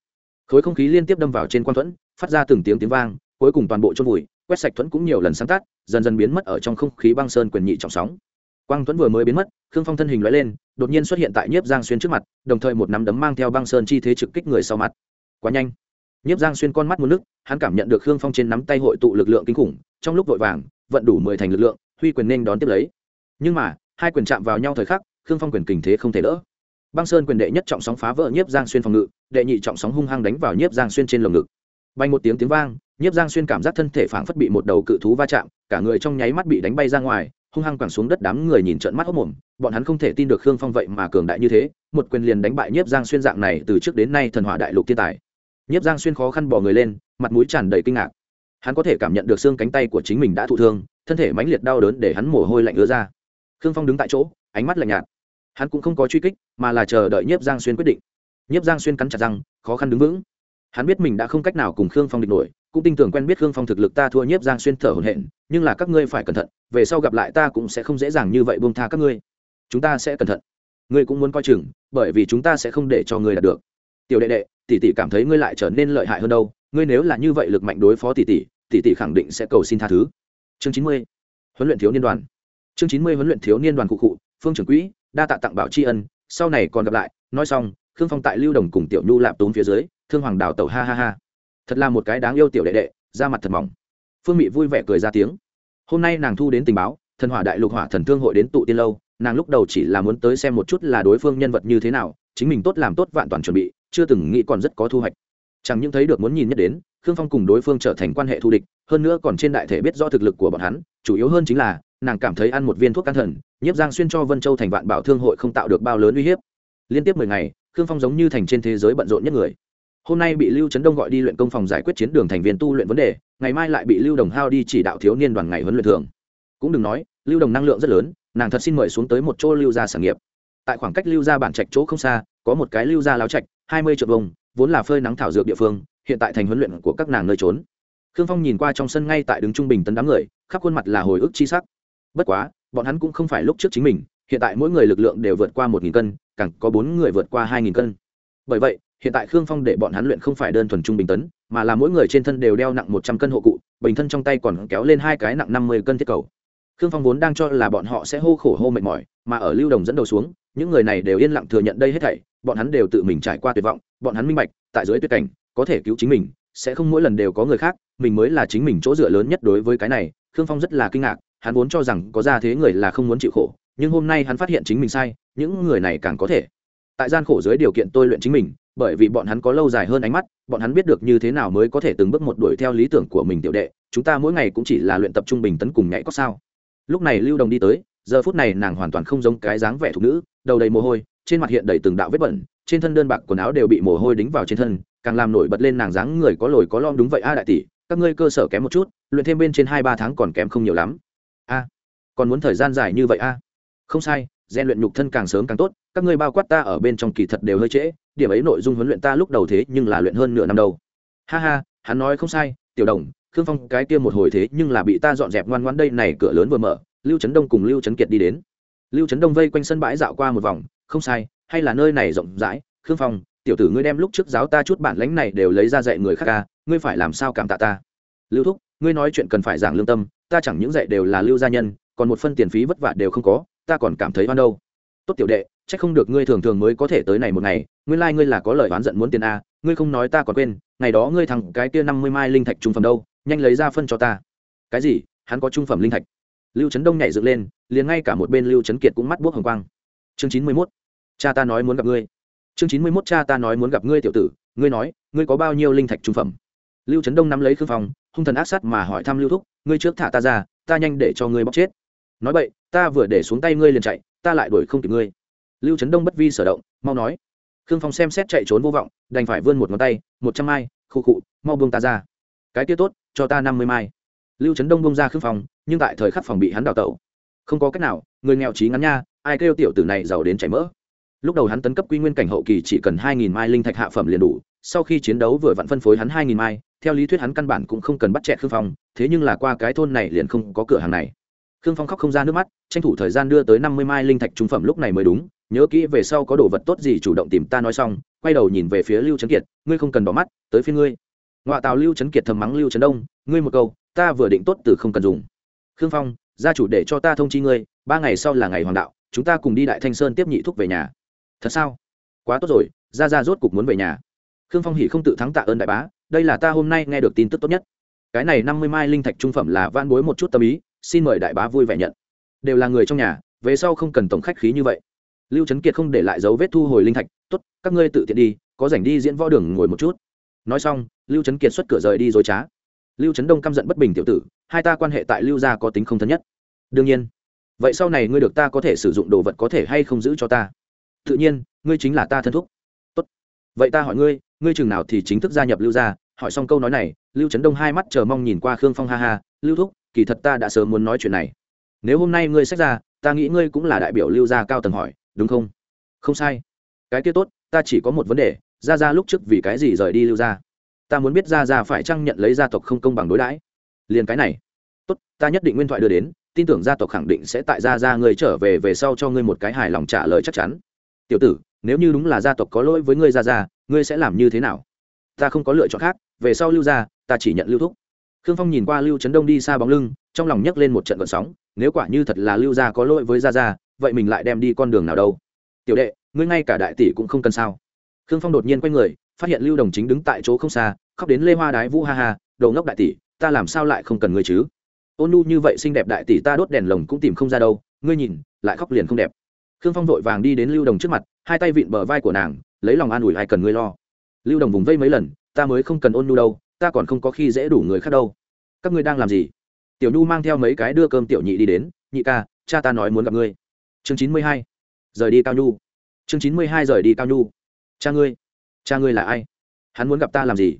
[SPEAKER 1] Khối không khí liên tiếp đâm vào trên quan thuẫn, phát ra từng tiếng tiếng vang, cuối cùng toàn bộ chôn vùi, quét sạch thuẫn cũng nhiều lần sáng tác dần dần biến mất ở trong không khí băng sơn quyền nhị trọng sóng. Quang thuẫn vừa mới biến mất, khương phong thân hình lóe lên, đột nhiên xuất hiện tại nhiếp giang xuyên trước mặt, đồng thời một nắm đấm mang theo băng sơn chi thế trực kích người sau mặt quá nhanh. Nhiếp giang xuyên con mắt một nước, hắn cảm nhận được khương phong trên nắm tay hội tụ lực lượng kinh khủng, trong lúc vội vàng, vận đủ mười thành lực lượng, huy quyền nên đón tiếp lấy. Nhưng mà, hai quyền chạm vào nhau thời khắc, khương phong quyền kình thế không thể đỡ. Băng sơn quyền đệ nhất trọng sóng phá vỡ nhiếp giang xuyên phòng ngự, đệ nhị trọng sóng hung hăng đánh vào nhiếp giang xuyên trên lồng ngực. Bay một tiếng tiếng vang, nhiếp giang xuyên cảm giác thân thể phảng phất bị một đầu cự thú va chạm, cả người trong nháy mắt bị đánh bay ra ngoài, hung hăng quẳng xuống đất đám người nhìn trợn mắt hốc mồm, bọn hắn không thể tin được khương phong vậy mà cường đại như thế, một quyền liền đánh bại nhiếp giang xuyên dạng này từ trước đến nay thần hỏa đại lục thiên tài nhiếp giang xuyên khó khăn bỏ người lên, mặt mũi tràn đầy kinh ngạc. Hắn có thể cảm nhận được xương cánh tay của chính mình đã thụ thương, thân thể mãnh liệt đau đớn để hắn mồ hôi lạnh ứa ra. Khương phong đứng tại chỗ, ánh mắt lạnh nhạt. Hắn cũng không có truy kích, mà là chờ đợi nhiếp giang xuyên quyết định. Nhiếp giang xuyên cắn chặt răng, khó khăn đứng vững. Hắn biết mình đã không cách nào cùng khương phong địch nổi, cũng tin tưởng quen biết khương phong thực lực ta thua nhiếp giang xuyên thở hổn hển, nhưng là các ngươi phải cẩn thận, về sau gặp lại ta cũng sẽ không dễ dàng như vậy buông tha các ngươi. Chúng ta sẽ cẩn thận. Ngươi cũng muốn coi chừng, bởi vì chúng ta sẽ không để cho ngươi đạt được. Tiểu đệ đệ tỷ tỷ cảm thấy ngươi lại trở nên lợi hại hơn đâu, ngươi nếu là như vậy lực mạnh đối phó tỷ tỷ tỷ tỷ khẳng định sẽ cầu xin tha thứ. Chương chín mươi, huấn luyện thiếu niên đoàn. Chương chín mươi huấn luyện thiếu niên đoàn cụ cụ, phương trưởng quỹ, đa tạ tặng bảo tri ân, sau này còn gặp lại, nói xong, khương phong tại lưu đồng cùng tiểu nhu lạp tốn phía dưới, thương hoàng đào tẩu ha ha ha. Thật là một cái đáng yêu tiểu đệ đệ ra mặt thật mỏng. Phương mị vui vẻ cười ra tiếng. Hôm nay nàng thu đến tình báo, thần hỏa đại lục hỏa thần thương hội đến tụ tiên lâu, nàng lúc đầu chỉ là muốn tới xem một chút là đối phương nhân vật như thế nào, chính mình tốt làm tốt vạn toàn chuẩn bị chưa từng nghĩ còn rất có thu hoạch. Chẳng những thấy được muốn nhìn nhất đến, khương phong cùng đối phương trở thành quan hệ thù địch, hơn nữa còn trên đại thể biết rõ thực lực của bọn hắn, chủ yếu hơn chính là, nàng cảm thấy ăn một viên thuốc can thần, nhiếp giang xuyên cho vân châu thành vạn bảo thương hội không tạo được bao lớn uy hiếp. Liên tiếp mười ngày, khương phong giống như thành trên thế giới bận rộn nhất người. Hôm nay bị lưu trấn đông gọi đi luyện công phòng giải quyết chiến đường thành viên tu luyện vấn đề, ngày mai lại bị lưu đồng hao đi chỉ đạo thiếu niên đoàn ngày huấn luyện thường. Cũng đừng nói, lưu đồng năng lượng rất lớn, nàng thật xin mời xuống tới một chỗ lưu gia sản nghiệp. Tại khoảng cách lưu gia bản trạch chỗ không xa có một cái lưu gia lao trạch, hai mươi triệu vông, vốn là phơi nắng thảo dược địa phương, hiện tại thành huấn luyện của các nàng nơi trốn. Khương phong nhìn qua trong sân ngay tại đứng trung bình tấn đám người, khắp khuôn mặt là hồi ức chi sắc. Bất quá, bọn hắn cũng không phải lúc trước chính mình, hiện tại mỗi người lực lượng đều vượt qua một nghìn cân, càng có bốn người vượt qua hai nghìn cân. Bởi vậy, hiện tại khương phong để bọn hắn luyện không phải đơn thuần trung bình tấn, mà là mỗi người trên thân đều đeo nặng một trăm cân hộ cụ, bình thân trong tay còn kéo lên hai cái nặng năm mươi cân thiết cầu. Khương phong vốn đang cho là bọn họ sẽ hô khổ hô mệt mỏi, mà ở lưu đồng dẫn đầu xuống, những người này đều yên lặng thừa nhận đây hết thảy bọn hắn đều tự mình trải qua tuyệt vọng, bọn hắn minh bạch, tại dưới tuyệt cảnh, có thể cứu chính mình, sẽ không mỗi lần đều có người khác, mình mới là chính mình chỗ dựa lớn nhất đối với cái này, khương phong rất là kinh ngạc, hắn vốn cho rằng có ra thế người là không muốn chịu khổ, nhưng hôm nay hắn phát hiện chính mình sai, những người này càng có thể. Tại gian khổ dưới điều kiện tôi luyện chính mình, bởi vì bọn hắn có lâu dài hơn ánh mắt, bọn hắn biết được như thế nào mới có thể từng bước một đuổi theo lý tưởng của mình tiểu đệ, chúng ta mỗi ngày cũng chỉ là luyện tập trung bình tấn cùng nhảy có sao. Lúc này lưu đồng đi tới, giờ phút này nàng hoàn toàn không giống cái dáng vẻ thục nữ, đầu đầy mồ hôi trên mặt hiện đầy từng đạo vết bẩn trên thân đơn bạc quần áo đều bị mồ hôi đính vào trên thân càng làm nổi bật lên nàng dáng người có lồi có lom đúng vậy. A đại tỷ các ngươi cơ sở kém một chút luyện thêm bên trên hai ba tháng còn kém không nhiều lắm. A còn muốn thời gian dài như vậy a? Không sai rèn luyện nhục thân càng sớm càng tốt các ngươi bao quát ta ở bên trong kỳ thật đều hơi trễ điểm ấy nội dung huấn luyện ta lúc đầu thế nhưng là luyện hơn nửa năm đầu, ha ha hắn nói không sai tiểu đồng khương phong cái kia một hồi thế nhưng là bị ta dọn dẹp ngoan ngoan đây này cửa lớn vừa mở lưu trấn đông cùng lưu trấn kiệt đi đến. Lưu trấn đông vây quanh sân bãi dạo qua một vòng không sai, hay là nơi này rộng rãi, khương phong, tiểu tử ngươi đem lúc trước giáo ta chút bản lãnh này đều lấy ra dạy người khác ca, ngươi phải làm sao cảm tạ ta? Lưu thúc, ngươi nói chuyện cần phải giảng lương tâm, ta chẳng những dạy đều là lưu gia nhân, còn một phân tiền phí vất vả đều không có, ta còn cảm thấy hoan đâu. Tốt tiểu đệ, chắc không được ngươi thường thường mới có thể tới này một ngày, nguyên lai ngươi là có lời oán giận muốn tiền a, ngươi không nói ta còn quên, ngày đó ngươi thằng cái kia năm mươi mai linh thạch trung phẩm đâu, nhanh lấy ra phân cho ta. Cái gì? Hắn có trung phẩm linh thạch? Lưu trấn đông nhảy dựng lên, liền ngay cả một bên lưu trấn kiệt cũng mắt buốc hồng quang. Chương chín mươi mốt cha ta nói muốn gặp ngươi. Chương chín mươi mốt, cha ta nói muốn gặp ngươi, tiểu tử. Ngươi nói, ngươi có bao nhiêu linh thạch trung phẩm? Lưu trấn đông nắm lấy khương phong hung thần ác sát mà hỏi thăm lưu thúc, ngươi trước thả ta ra, ta nhanh để cho ngươi bóc chết. Nói vậy ta vừa để xuống tay ngươi liền chạy, ta lại đuổi không kịp ngươi. Lưu trấn đông bất vi sở động, mau nói. Khương phong xem xét chạy trốn vô vọng, đành phải vươn một ngón tay, một trăm mai, khu khụ mau buông ta ra. Cái kia tốt, cho ta năm mươi mai. Lưu trấn đông buông ra khương phong nhưng tại thời khắc phòng bị hắn đào tẩu. Không có cách nào, người nghèo trí ngắn nha, ai kêu tiểu tử này giàu đến chảy mỡ lúc đầu hắn tấn cấp quy nguyên cảnh hậu kỳ chỉ cần hai nghìn mai linh thạch hạ phẩm liền đủ, sau khi chiến đấu vừa vặn phân phối hắn hai nghìn mai, theo lý thuyết hắn căn bản cũng không cần bắt chẹt khương phong, thế nhưng là qua cái thôn này liền không có cửa hàng này. Khương phong khóc không ra nước mắt, tranh thủ thời gian đưa tới năm mươi mai linh thạch trung phẩm lúc này mới đúng, nhớ kỹ về sau có đồ vật tốt gì chủ động tìm ta nói xong, quay đầu nhìn về phía lưu trấn kiệt, ngươi không cần bỏ mắt, tới phía ngươi. Ngoại tào lưu trấn kiệt thầm mắng lưu trấn đông, ngươi một câu, ta vừa định tốt từ không cần dùng. Khương phong, gia chủ để cho ta thông chi ngươi, ba ngày sau là ngày hoàng đạo, chúng ta cùng đi đại thanh sơn tiếp nhị thúc về nhà thật sao? Quá tốt rồi ra ra rốt cục muốn về nhà. Khương phong hỉ không tự thắng tạ ơn đại bá, đây là ta hôm nay nghe được tin tức tốt nhất. Cái này năm mươi mai linh thạch trung phẩm là van bối một chút tâm ý, xin mời đại bá vui vẻ nhận. Đều là người trong nhà, về sau không cần tổng khách khí như vậy. Lưu trấn kiệt không để lại dấu vết thu hồi linh thạch, tốt, các ngươi tự tiện đi, có rảnh đi diễn võ đường ngồi một chút. Nói xong, lưu trấn kiệt xuất cửa rời đi dối trá. Lưu trấn đông căm giận bất bình tiểu tử, hai ta quan hệ tại lưu gia có tính không thân nhất. Đương nhiên. Vậy sau này ngươi được ta có thể sử dụng đồ vật có thể hay không giữ cho ta? Tự nhiên, ngươi chính là ta thân thúc. Tốt. vậy ta hỏi ngươi ngươi chừng nào thì chính thức gia nhập lưu gia? Hỏi xong câu nói này, lưu trấn đông hai mắt chờ mong nhìn qua khương phong ha ha, lưu thúc, kỳ thật ta đã sớm muốn nói chuyện này. Nếu hôm nay ngươi sách ra, ta nghĩ ngươi cũng là đại biểu lưu gia cao tầng hỏi, đúng không? Không sai. Cái kia tốt, ta chỉ có một vấn đề ra ra lúc trước vì cái gì rời đi lưu gia? Ta muốn biết ra ra phải chăng nhận lấy gia tộc không công bằng đối đãi. Liền cái này. Tốt, ta nhất định nguyên thoại đưa đến, tin tưởng gia tộc khẳng định sẽ tại gia ra ngươi trở về về sau cho ngươi một cái hài lòng trả lời chắc chắn tiểu tử, nếu như đúng là gia tộc có lỗi với ngươi Ra ra, ngươi sẽ làm như thế nào? Ta không có lựa chọn khác, về sau lưu gia ta chỉ nhận lưu thúc. Khương phong nhìn qua lưu trấn đông đi xa bóng lưng, trong lòng nhấc lên một trận vận sóng, nếu quả như thật là lưu gia có lỗi với gia gia vậy mình lại đem đi con đường nào đâu? Tiểu đệ, ngươi ngay cả đại tỷ cũng không cần sao? Khương phong đột nhiên quay người, phát hiện lưu đồng chính đứng tại chỗ không xa, khóc đến lê hoa đái vũ ha ha đầu ngốc đại tỷ, ta làm sao lại không cần ngươi chứ? Ôn nu như vậy xinh đẹp đại tỷ ta đốt đèn lồng cũng tìm không ra đâu, ngươi nhìn, lại khóc liền không đẹp khương phong vội vàng đi đến lưu đồng trước mặt, hai tay vịn bờ vai của nàng, lấy lòng an ủi ai cần ngươi lo. Lưu đồng vùng vây mấy lần, ta mới không cần ôn nu đâu, ta còn không có khi dễ đủ người khác đâu. Các ngươi đang làm gì? Tiểu nhu mang theo mấy cái đưa cơm tiểu nhị đi đến, nhị ca, cha ta nói muốn gặp ngươi. Chương chín mươi hai, rời đi cao nhu. Chương chín mươi hai, rời đi cao nhu. Cha ngươi cha ngươi là ai? Hắn muốn gặp ta làm gì?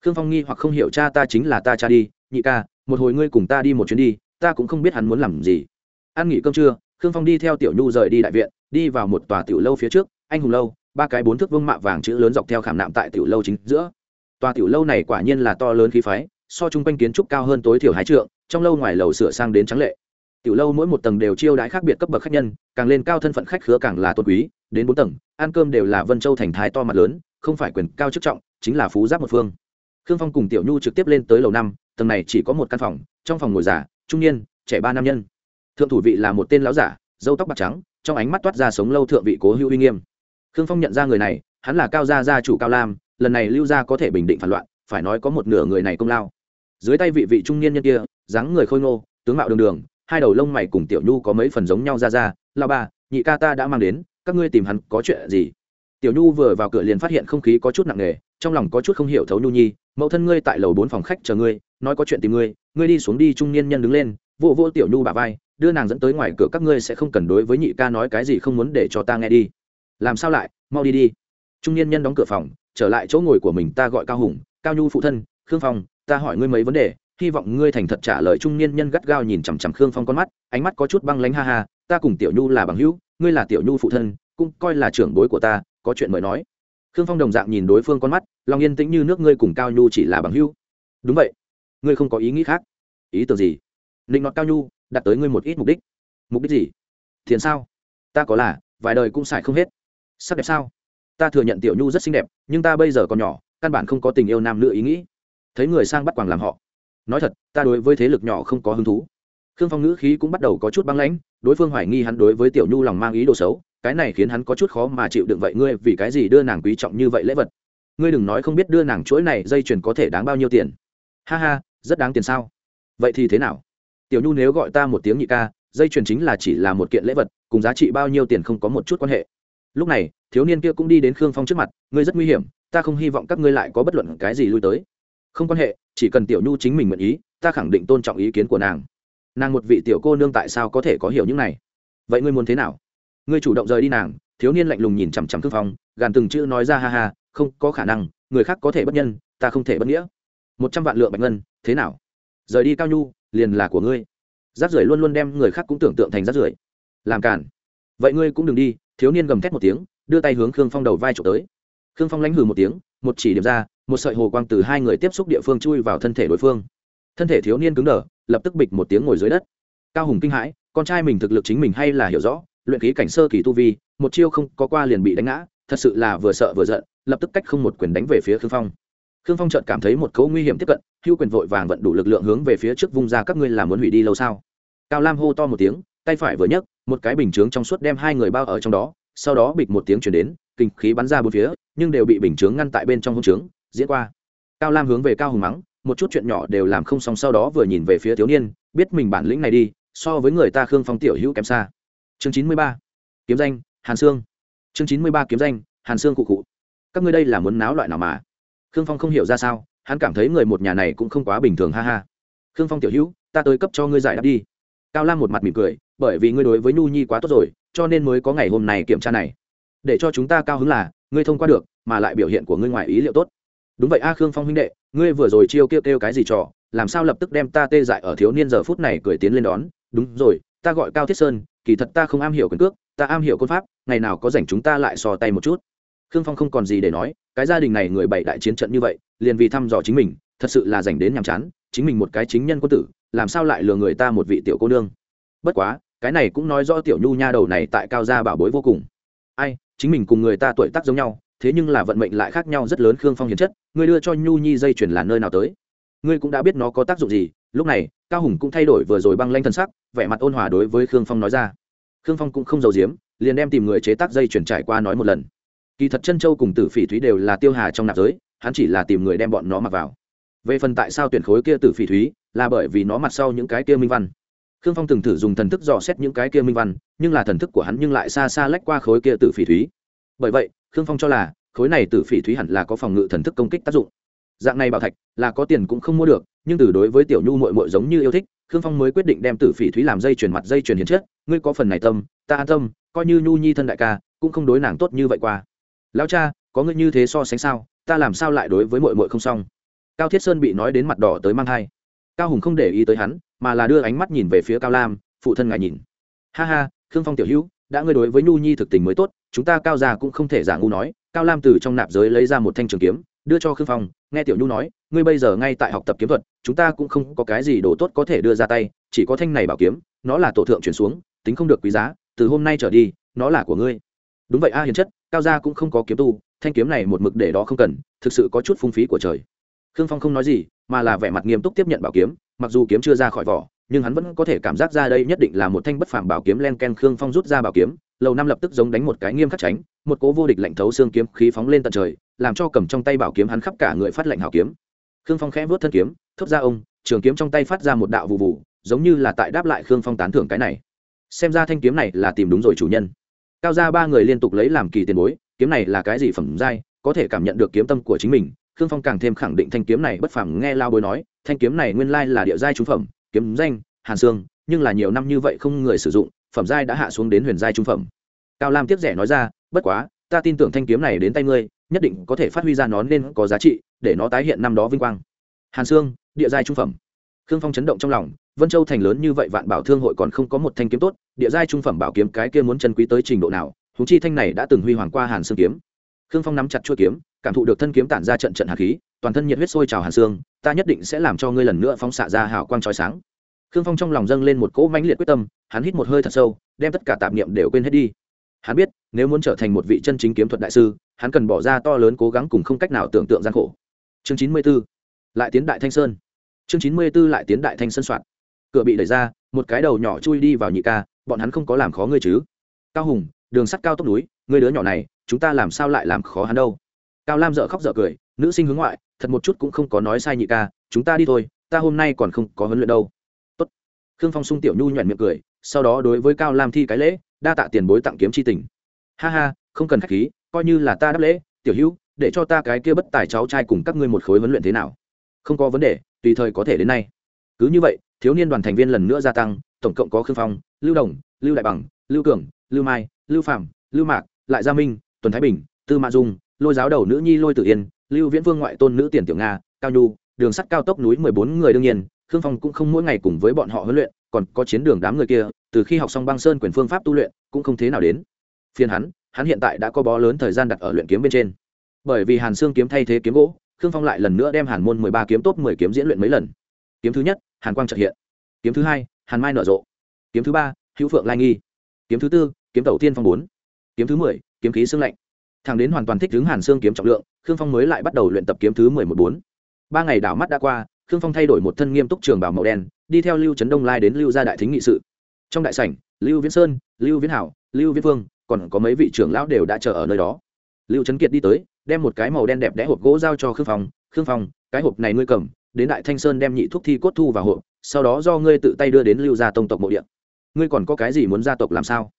[SPEAKER 1] Khương phong nghi hoặc không hiểu, cha ta chính là ta, cha đi. Nhị ca, một hồi ngươi cùng ta đi một chuyến đi, ta cũng không biết hắn muốn làm gì. Ăn nghỉ cơm trưa khương phong đi theo tiểu nhu rời đi đại viện, đi vào một tòa tiểu lâu phía trước, anh hùng lâu, ba cái bốn thước vương mạ vàng chữ lớn dọc theo khảm nạm tại tiểu lâu chính giữa. Tòa tiểu lâu này quả nhiên là to lớn khí phái, so chung quanh kiến trúc cao hơn tối thiểu hai trượng, trong lâu ngoài lầu sửa sang đến trắng lệ. Tiểu lâu mỗi một tầng đều chiêu đãi khác biệt cấp bậc khách nhân, càng lên cao thân phận khách khứa càng là tôn quý, đến bốn tầng, ăn cơm đều là vân châu thành thái to mặt lớn, không phải quyền cao chức trọng, chính là phú giáp một phương. Khương phong cùng tiểu nhu trực tiếp lên tới lầu năm, tầng này chỉ có một căn phòng, trong phòng ngồi già, trung niên, trẻ ba nam nhân thượng thủ vị là một tên lão giả dâu tóc bạc trắng, trong ánh mắt toát ra sống lâu thượng vị cố hữu uy nghiêm. Khương phong nhận ra người này, hắn là cao gia gia chủ cao lam, lần này lưu gia có thể bình định phản loạn, phải nói có một nửa người này công lao. Dưới tay vị vị trung niên nhân kia, dáng người khôi ngô, tướng mạo đường đường, hai đầu lông mày cùng tiểu nhu có mấy phần giống nhau ra ra lao ba nhị ca ta đã mang đến, các ngươi tìm hắn có chuyện gì? Tiểu nhu vừa vào cửa liền phát hiện không khí có chút nặng nề, trong lòng có chút không hiểu thấu nhu nhi, mẫu thân ngươi tại lầu bốn phòng khách chờ ngươi, nói có chuyện tìm ngươi ngươi đi xuống đi trung niên nhân đứng lên vô vô tiểu nhu bà vai đưa nàng dẫn tới ngoài cửa các ngươi sẽ không cần đối với nhị ca nói cái gì không muốn để cho ta nghe đi. Làm sao lại? Mau đi đi. Trung niên nhân đóng cửa phòng, trở lại chỗ ngồi của mình, ta gọi cao hùng, cao nhu phụ thân, khương phong, ta hỏi ngươi mấy vấn đề, hy vọng ngươi thành thật trả lời. Trung niên nhân gắt gao nhìn chằm chằm khương phong con mắt, ánh mắt có chút băng lánh ha ha, ta cùng tiểu nhu là bằng hữu, ngươi là tiểu nhu phụ thân, cũng coi là trưởng bối của ta, có chuyện mời nói. Khương phong đồng dạng nhìn đối phương con mắt, lòng yên tĩnh như nước ngươi cùng cao nhu chỉ là bằng hữu. Đúng vậy. Ngươi không có ý nghĩ khác. Ý tưởng gì? Định nọt cao nhu đặt tới ngươi một ít mục đích. Mục đích gì? Thiền sao? Ta có là, vài đời cũng xài không hết. Sắc đẹp sao? Ta thừa nhận tiểu nhu rất xinh đẹp, nhưng ta bây giờ còn nhỏ, căn bản không có tình yêu nam nữ ý nghĩ. Thấy người sang bắt quàng làm họ. Nói thật, ta đối với thế lực nhỏ không có hứng thú. Khương phong ngữ khí cũng bắt đầu có chút băng lãnh, đối phương hoài nghi hắn đối với tiểu nhu lòng mang ý đồ xấu, cái này khiến hắn có chút khó mà chịu đựng vậy ngươi vì cái gì đưa nàng quý trọng như vậy lễ vật? Ngươi đừng nói không biết đưa nàng chuỗi này dây chuyền có thể đáng bao nhiêu tiền. Ha ha, rất đáng tiền sao? Vậy thì thế nào? Tiểu nhu nếu gọi ta một tiếng nhị ca, dây chuyền chính là chỉ là một kiện lễ vật, cùng giá trị bao nhiêu tiền không có một chút quan hệ. Lúc này, thiếu niên kia cũng đi đến khương phong trước mặt, ngươi rất nguy hiểm, ta không hy vọng các ngươi lại có bất luận cái gì lui tới. Không quan hệ, chỉ cần tiểu nhu chính mình nguyện ý, ta khẳng định tôn trọng ý kiến của nàng. Nàng một vị tiểu cô nương tại sao có thể có hiểu những này? Vậy ngươi muốn thế nào? Ngươi chủ động rời đi nàng, thiếu niên lạnh lùng nhìn chằm chằm khương phong, gàn từng chữ nói ra ha ha, không có khả năng, người khác có thể bất nhân, ta không thể bất nghĩa. Một trăm vạn lượng bạch ngân, thế nào? Rời đi cao nhu liền là của ngươi. Rác rưởi luôn luôn đem người khác cũng tưởng tượng thành rác rưởi. Làm cản vậy ngươi cũng đừng đi, thiếu niên gầm thét một tiếng, đưa tay hướng khương phong đầu vai trộm tới. Khương phong lánh hừ một tiếng, một chỉ điểm ra, một sợi hồ quang từ hai người tiếp xúc địa phương chui vào thân thể đối phương. Thân thể thiếu niên cứng đờ, lập tức bịch một tiếng ngồi dưới đất. Cao hùng kinh hãi, con trai mình thực lực chính mình hay là hiểu rõ, luyện khí cảnh sơ kỳ tu vi, một chiêu không có qua liền bị đánh ngã, thật sự là vừa sợ vừa giận, lập tức cách không một quyền đánh về phía khương phong khương phong chợt cảm thấy một cấu nguy hiểm tiếp cận, hưu quyền vội vàng vận đủ lực lượng hướng về phía trước vung ra, các ngươi làm muốn hủy đi lâu sao? Cao lam hô to một tiếng, tay phải vừa nhấc, một cái bình chướng trong suốt đem hai người bao ở trong đó, sau đó bịch một tiếng chuyển đến, kinh khí bắn ra bốn phía, nhưng đều bị bình chướng ngăn tại bên trong hông chướng, diễn qua. Cao lam hướng về cao hùng mắng, một chút chuyện nhỏ đều làm không xong. Sau đó vừa nhìn về phía thiếu niên, biết mình bản lĩnh này đi, so với người ta khương phong tiểu hữu kém xa. Chương chín mươi ba, kiếm danh, hàn sương. Chương chín mươi ba, kiếm danh, hàn sương cụ cụ. Các ngươi đây là muốn náo loại nào mà? Khương phong không hiểu ra sao, hắn cảm thấy người một nhà này cũng không quá bình thường, ha ha. Khương phong tiểu hữu, ta tới cấp cho ngươi giải đáp đi. Cao lam một mặt mỉm cười, bởi vì ngươi đối với nhu nhi quá tốt rồi, cho nên mới có ngày hôm nay kiểm tra này. Để cho chúng ta cao hứng là, ngươi thông qua được, mà lại biểu hiện của ngươi ngoài ý liệu tốt. Đúng vậy a, khương phong huynh đệ, ngươi vừa rồi chiêu kêu kêu cái gì trò, làm sao lập tức đem ta tê dại ở thiếu niên giờ phút này cười tiến lên đón. Đúng rồi, ta gọi cao thiết sơn, kỳ thật ta không am hiểu quyền cước, ta am hiểu quân pháp, ngày nào có rảnh chúng ta lại sò tay một chút. Khương phong không còn gì để nói cái gia đình này người bảy đại chiến trận như vậy, liền vì thăm dò chính mình, thật sự là dành đến nhàm chán, chính mình một cái chính nhân quân tử, làm sao lại lừa người ta một vị tiểu cô nương? Bất quá, cái này cũng nói rõ tiểu nhu nha đầu này tại cao gia bảo bối vô cùng. Ai, chính mình cùng người ta tuổi tác giống nhau, thế nhưng là vận mệnh lại khác nhau rất lớn khương phong hiền chất ngươi đưa cho nhu nhi dây chuyển là nơi nào tới? Ngươi cũng đã biết nó có tác dụng gì, lúc này, cao hùng cũng thay đổi vừa rồi băng lanh thân sắc, vẻ mặt ôn hòa đối với khương phong nói ra. Khương phong cũng không giàu giếm, liền đem tìm người chế tác dây chuyển trải qua nói một lần kỳ thật chân châu cùng tử phỉ thúy đều là tiêu hà trong nạp giới, hắn chỉ là tìm người đem bọn nó mặc vào. Về phần tại sao tuyển khối kia tử phỉ thúy, là bởi vì nó mặt sau những cái kia minh văn. Khương phong từng thử dùng thần thức dò xét những cái kia minh văn, nhưng là thần thức của hắn nhưng lại xa xa lách qua khối kia tử phỉ thúy. Bởi vậy, khương phong cho là, khối này tử phỉ thúy hẳn là có phòng ngự thần thức công kích tác dụng. Dạng này bảo thạch, là có tiền cũng không mua được, nhưng từ đối với tiểu nhu mội mội giống như yêu thích, khương phong mới quyết định đem tử phỉ thúy làm dây chuyển mặt dây chuyển hiến chất. Ngươi có phần này tâm, ta an tâm, coi như nhu nhi thân đại ca, cũng không đối nàng tốt như vậy qua lão cha, có ngươi như thế so sánh sao? Ta làm sao lại đối với mội mội không xong? Cao thiết sơn bị nói đến mặt đỏ tới mang hai cao hùng không để ý tới hắn, mà là đưa ánh mắt nhìn về phía cao lam, phụ thân ngài nhìn. Ha ha, khương phong tiểu hữu, đã ngươi đối với nhu nhi thực tình mới tốt, chúng ta cao già cũng không thể giả ngu nói. Cao lam từ trong nạp giới lấy ra một thanh trường kiếm, đưa cho khương phong, nghe tiểu nhu nói, ngươi bây giờ ngay tại học tập kiếm thuật, chúng ta cũng không có cái gì đồ tốt có thể đưa ra tay, chỉ có thanh này bảo kiếm, nó là tổ thượng chuyển xuống, tính không được quý giá, từ hôm nay trở đi, nó là của ngươi. Đúng vậy a hiền chất cao gia cũng không có kiếm tu, thanh kiếm này một mực để đó không cần, thực sự có chút phung phí của trời. Khương phong không nói gì, mà là vẻ mặt nghiêm túc tiếp nhận bảo kiếm, mặc dù kiếm chưa ra khỏi vỏ, nhưng hắn vẫn có thể cảm giác ra đây nhất định là một thanh bất phàm bảo kiếm len ken khương phong rút ra bảo kiếm, lầu năm lập tức giống đánh một cái nghiêm khắc tránh, một cố vô địch lạnh thấu xương kiếm khí phóng lên tận trời, làm cho cầm trong tay bảo kiếm hắn khắp cả người phát lạnh hào kiếm. Khương phong khẽ vớt thân kiếm, thốt ra ông, trường kiếm trong tay phát ra một đạo vụ vụ giống như là tại đáp lại khương phong tán thưởng cái này. Xem ra thanh kiếm này là tìm đúng rồi chủ nhân cao ra ba người liên tục lấy làm kỳ tiền bối, kiếm này là cái gì phẩm giai, có thể cảm nhận được kiếm tâm của chính mình. Khương phong càng thêm khẳng định thanh kiếm này bất phẳng nghe lao bối nói, thanh kiếm này nguyên lai là địa giai trung phẩm, kiếm danh, hàn sương, nhưng là nhiều năm như vậy không người sử dụng, phẩm giai đã hạ xuống đến huyền giai trung phẩm. Cao lam tiếp rẻ nói ra, bất quá, ta tin tưởng thanh kiếm này đến tay ngươi, nhất định có thể phát huy ra nó nên có giá trị, để nó tái hiện năm đó vinh quang. Hàn sương, địa giai trung phẩm. Khương phong chấn động trong lòng, vân châu thành lớn như vậy vạn bảo thương hội còn không có một thanh kiếm tốt địa giai trung phẩm bảo kiếm cái kia muốn chân quý tới trình độ nào húng chi thanh này đã từng huy hoàng qua hàn xương kiếm. Khương phong nắm chặt chuôi kiếm, cảm thụ được thân kiếm tản ra trận trận hạt khí, toàn thân nhiệt huyết sôi trào hàn xương ta nhất định sẽ làm cho ngươi lần nữa phóng xạ ra hào quang trói sáng. Khương phong trong lòng dâng lên một cỗ mãnh liệt quyết tâm, hắn hít một hơi thật sâu, đem tất cả tạp niệm đều quên hết đi. Hắn biết, nếu muốn trở thành một vị chân chính kiếm thuật đại sư, hắn cần bỏ ra to lớn cố gắng cùng không cách nào tưởng tượng gian khổ. Chương chín mươi 94. lại tiến đại thanh sơn. Chương chín mươi 94 lại tiến đại thanh sơn soạn. Cửa bị đẩy ra, một cái đầu nhỏ chui đi vào nhị ca bọn hắn không có làm khó ngươi chứ. Cao hùng, đường sắt cao tốc núi, ngươi đứa nhỏ này, chúng ta làm sao lại làm khó hắn đâu? Cao lam dợ khóc dợ cười, nữ sinh hướng ngoại, thật một chút cũng không có nói sai nhị ca, chúng ta đi thôi, ta hôm nay còn không có huấn luyện đâu. Tốt. khương phong sung tiểu nhu nhoẹn miệng cười, sau đó đối với cao lam thi cái lễ, đa tạ tiền bối tặng kiếm chi tình. Ha ha, không cần khách khí, coi như là ta đáp lễ, tiểu hữu, để cho ta cái kia bất tài cháu trai cùng các ngươi một khối huấn luyện thế nào? Không có vấn đề, tùy thời có thể đến nay. Cứ như vậy, thiếu niên đoàn thành viên lần nữa gia tăng tổng cộng có khương phong, lưu đồng, lưu đại bằng, lưu cường, lưu mai, lưu phạm lưu mạc, lại gia minh, tuần thái bình, tư mã dung, lôi giáo đầu nữ nhi lôi tử yên, lưu viễn vương ngoại tôn nữ tiền tiểu nga, cao nhu, đường sắt cao tốc núi mười bốn người đương nhiên, khương phong cũng không mỗi ngày cùng với bọn họ huấn luyện, còn có chiến đường đám người kia, từ khi học xong băng sơn quyền phương pháp tu luyện, cũng không thế nào đến. Phiên hắn hắn hiện tại đã có bó lớn thời gian đặt ở luyện kiếm bên trên. Bởi vì hàn xương kiếm thay thế kiếm gỗ, khương phong lại lần nữa đem hàn môn mười ba kiếm tốt mười kiếm diễn luyện mấy lần. Kiếm thứ nhất, hàn quang trợ hiện. Kiếm thứ hai hàn mai nở rộ. Kiếm thứ ba, hữu phượng lai nghi. Kiếm thứ tư, kiếm tẩu tiên phong bốn. Kiếm thứ mười, kiếm khí xương lạnh. Thằng đến hoàn toàn thích đứng hàn xương kiếm trọng lượng, khương phong mới lại bắt đầu luyện tập kiếm thứ mười một bốn. Ba ngày đảo mắt đã qua, khương phong thay đổi một thân nghiêm túc trường bảo màu đen, đi theo lưu trấn đông lai đến lưu gia đại thính nghị sự. Trong đại sảnh, lưu viễn sơn, lưu viễn hảo, lưu viễn vương, còn có mấy vị trưởng lão đều đã chờ ở nơi đó. Lưu trấn kiệt đi tới, đem một cái màu đen đẹp đẽ hộp gỗ giao cho khương phong. Khương phong, cái hộp này ngươi cầm, đến đại thanh sơn đem nhị thuốc thi cốt thu vào hộp sau đó do ngươi tự tay đưa đến lưu gia tông tộc mộ điện ngươi còn có cái gì muốn gia tộc làm sao?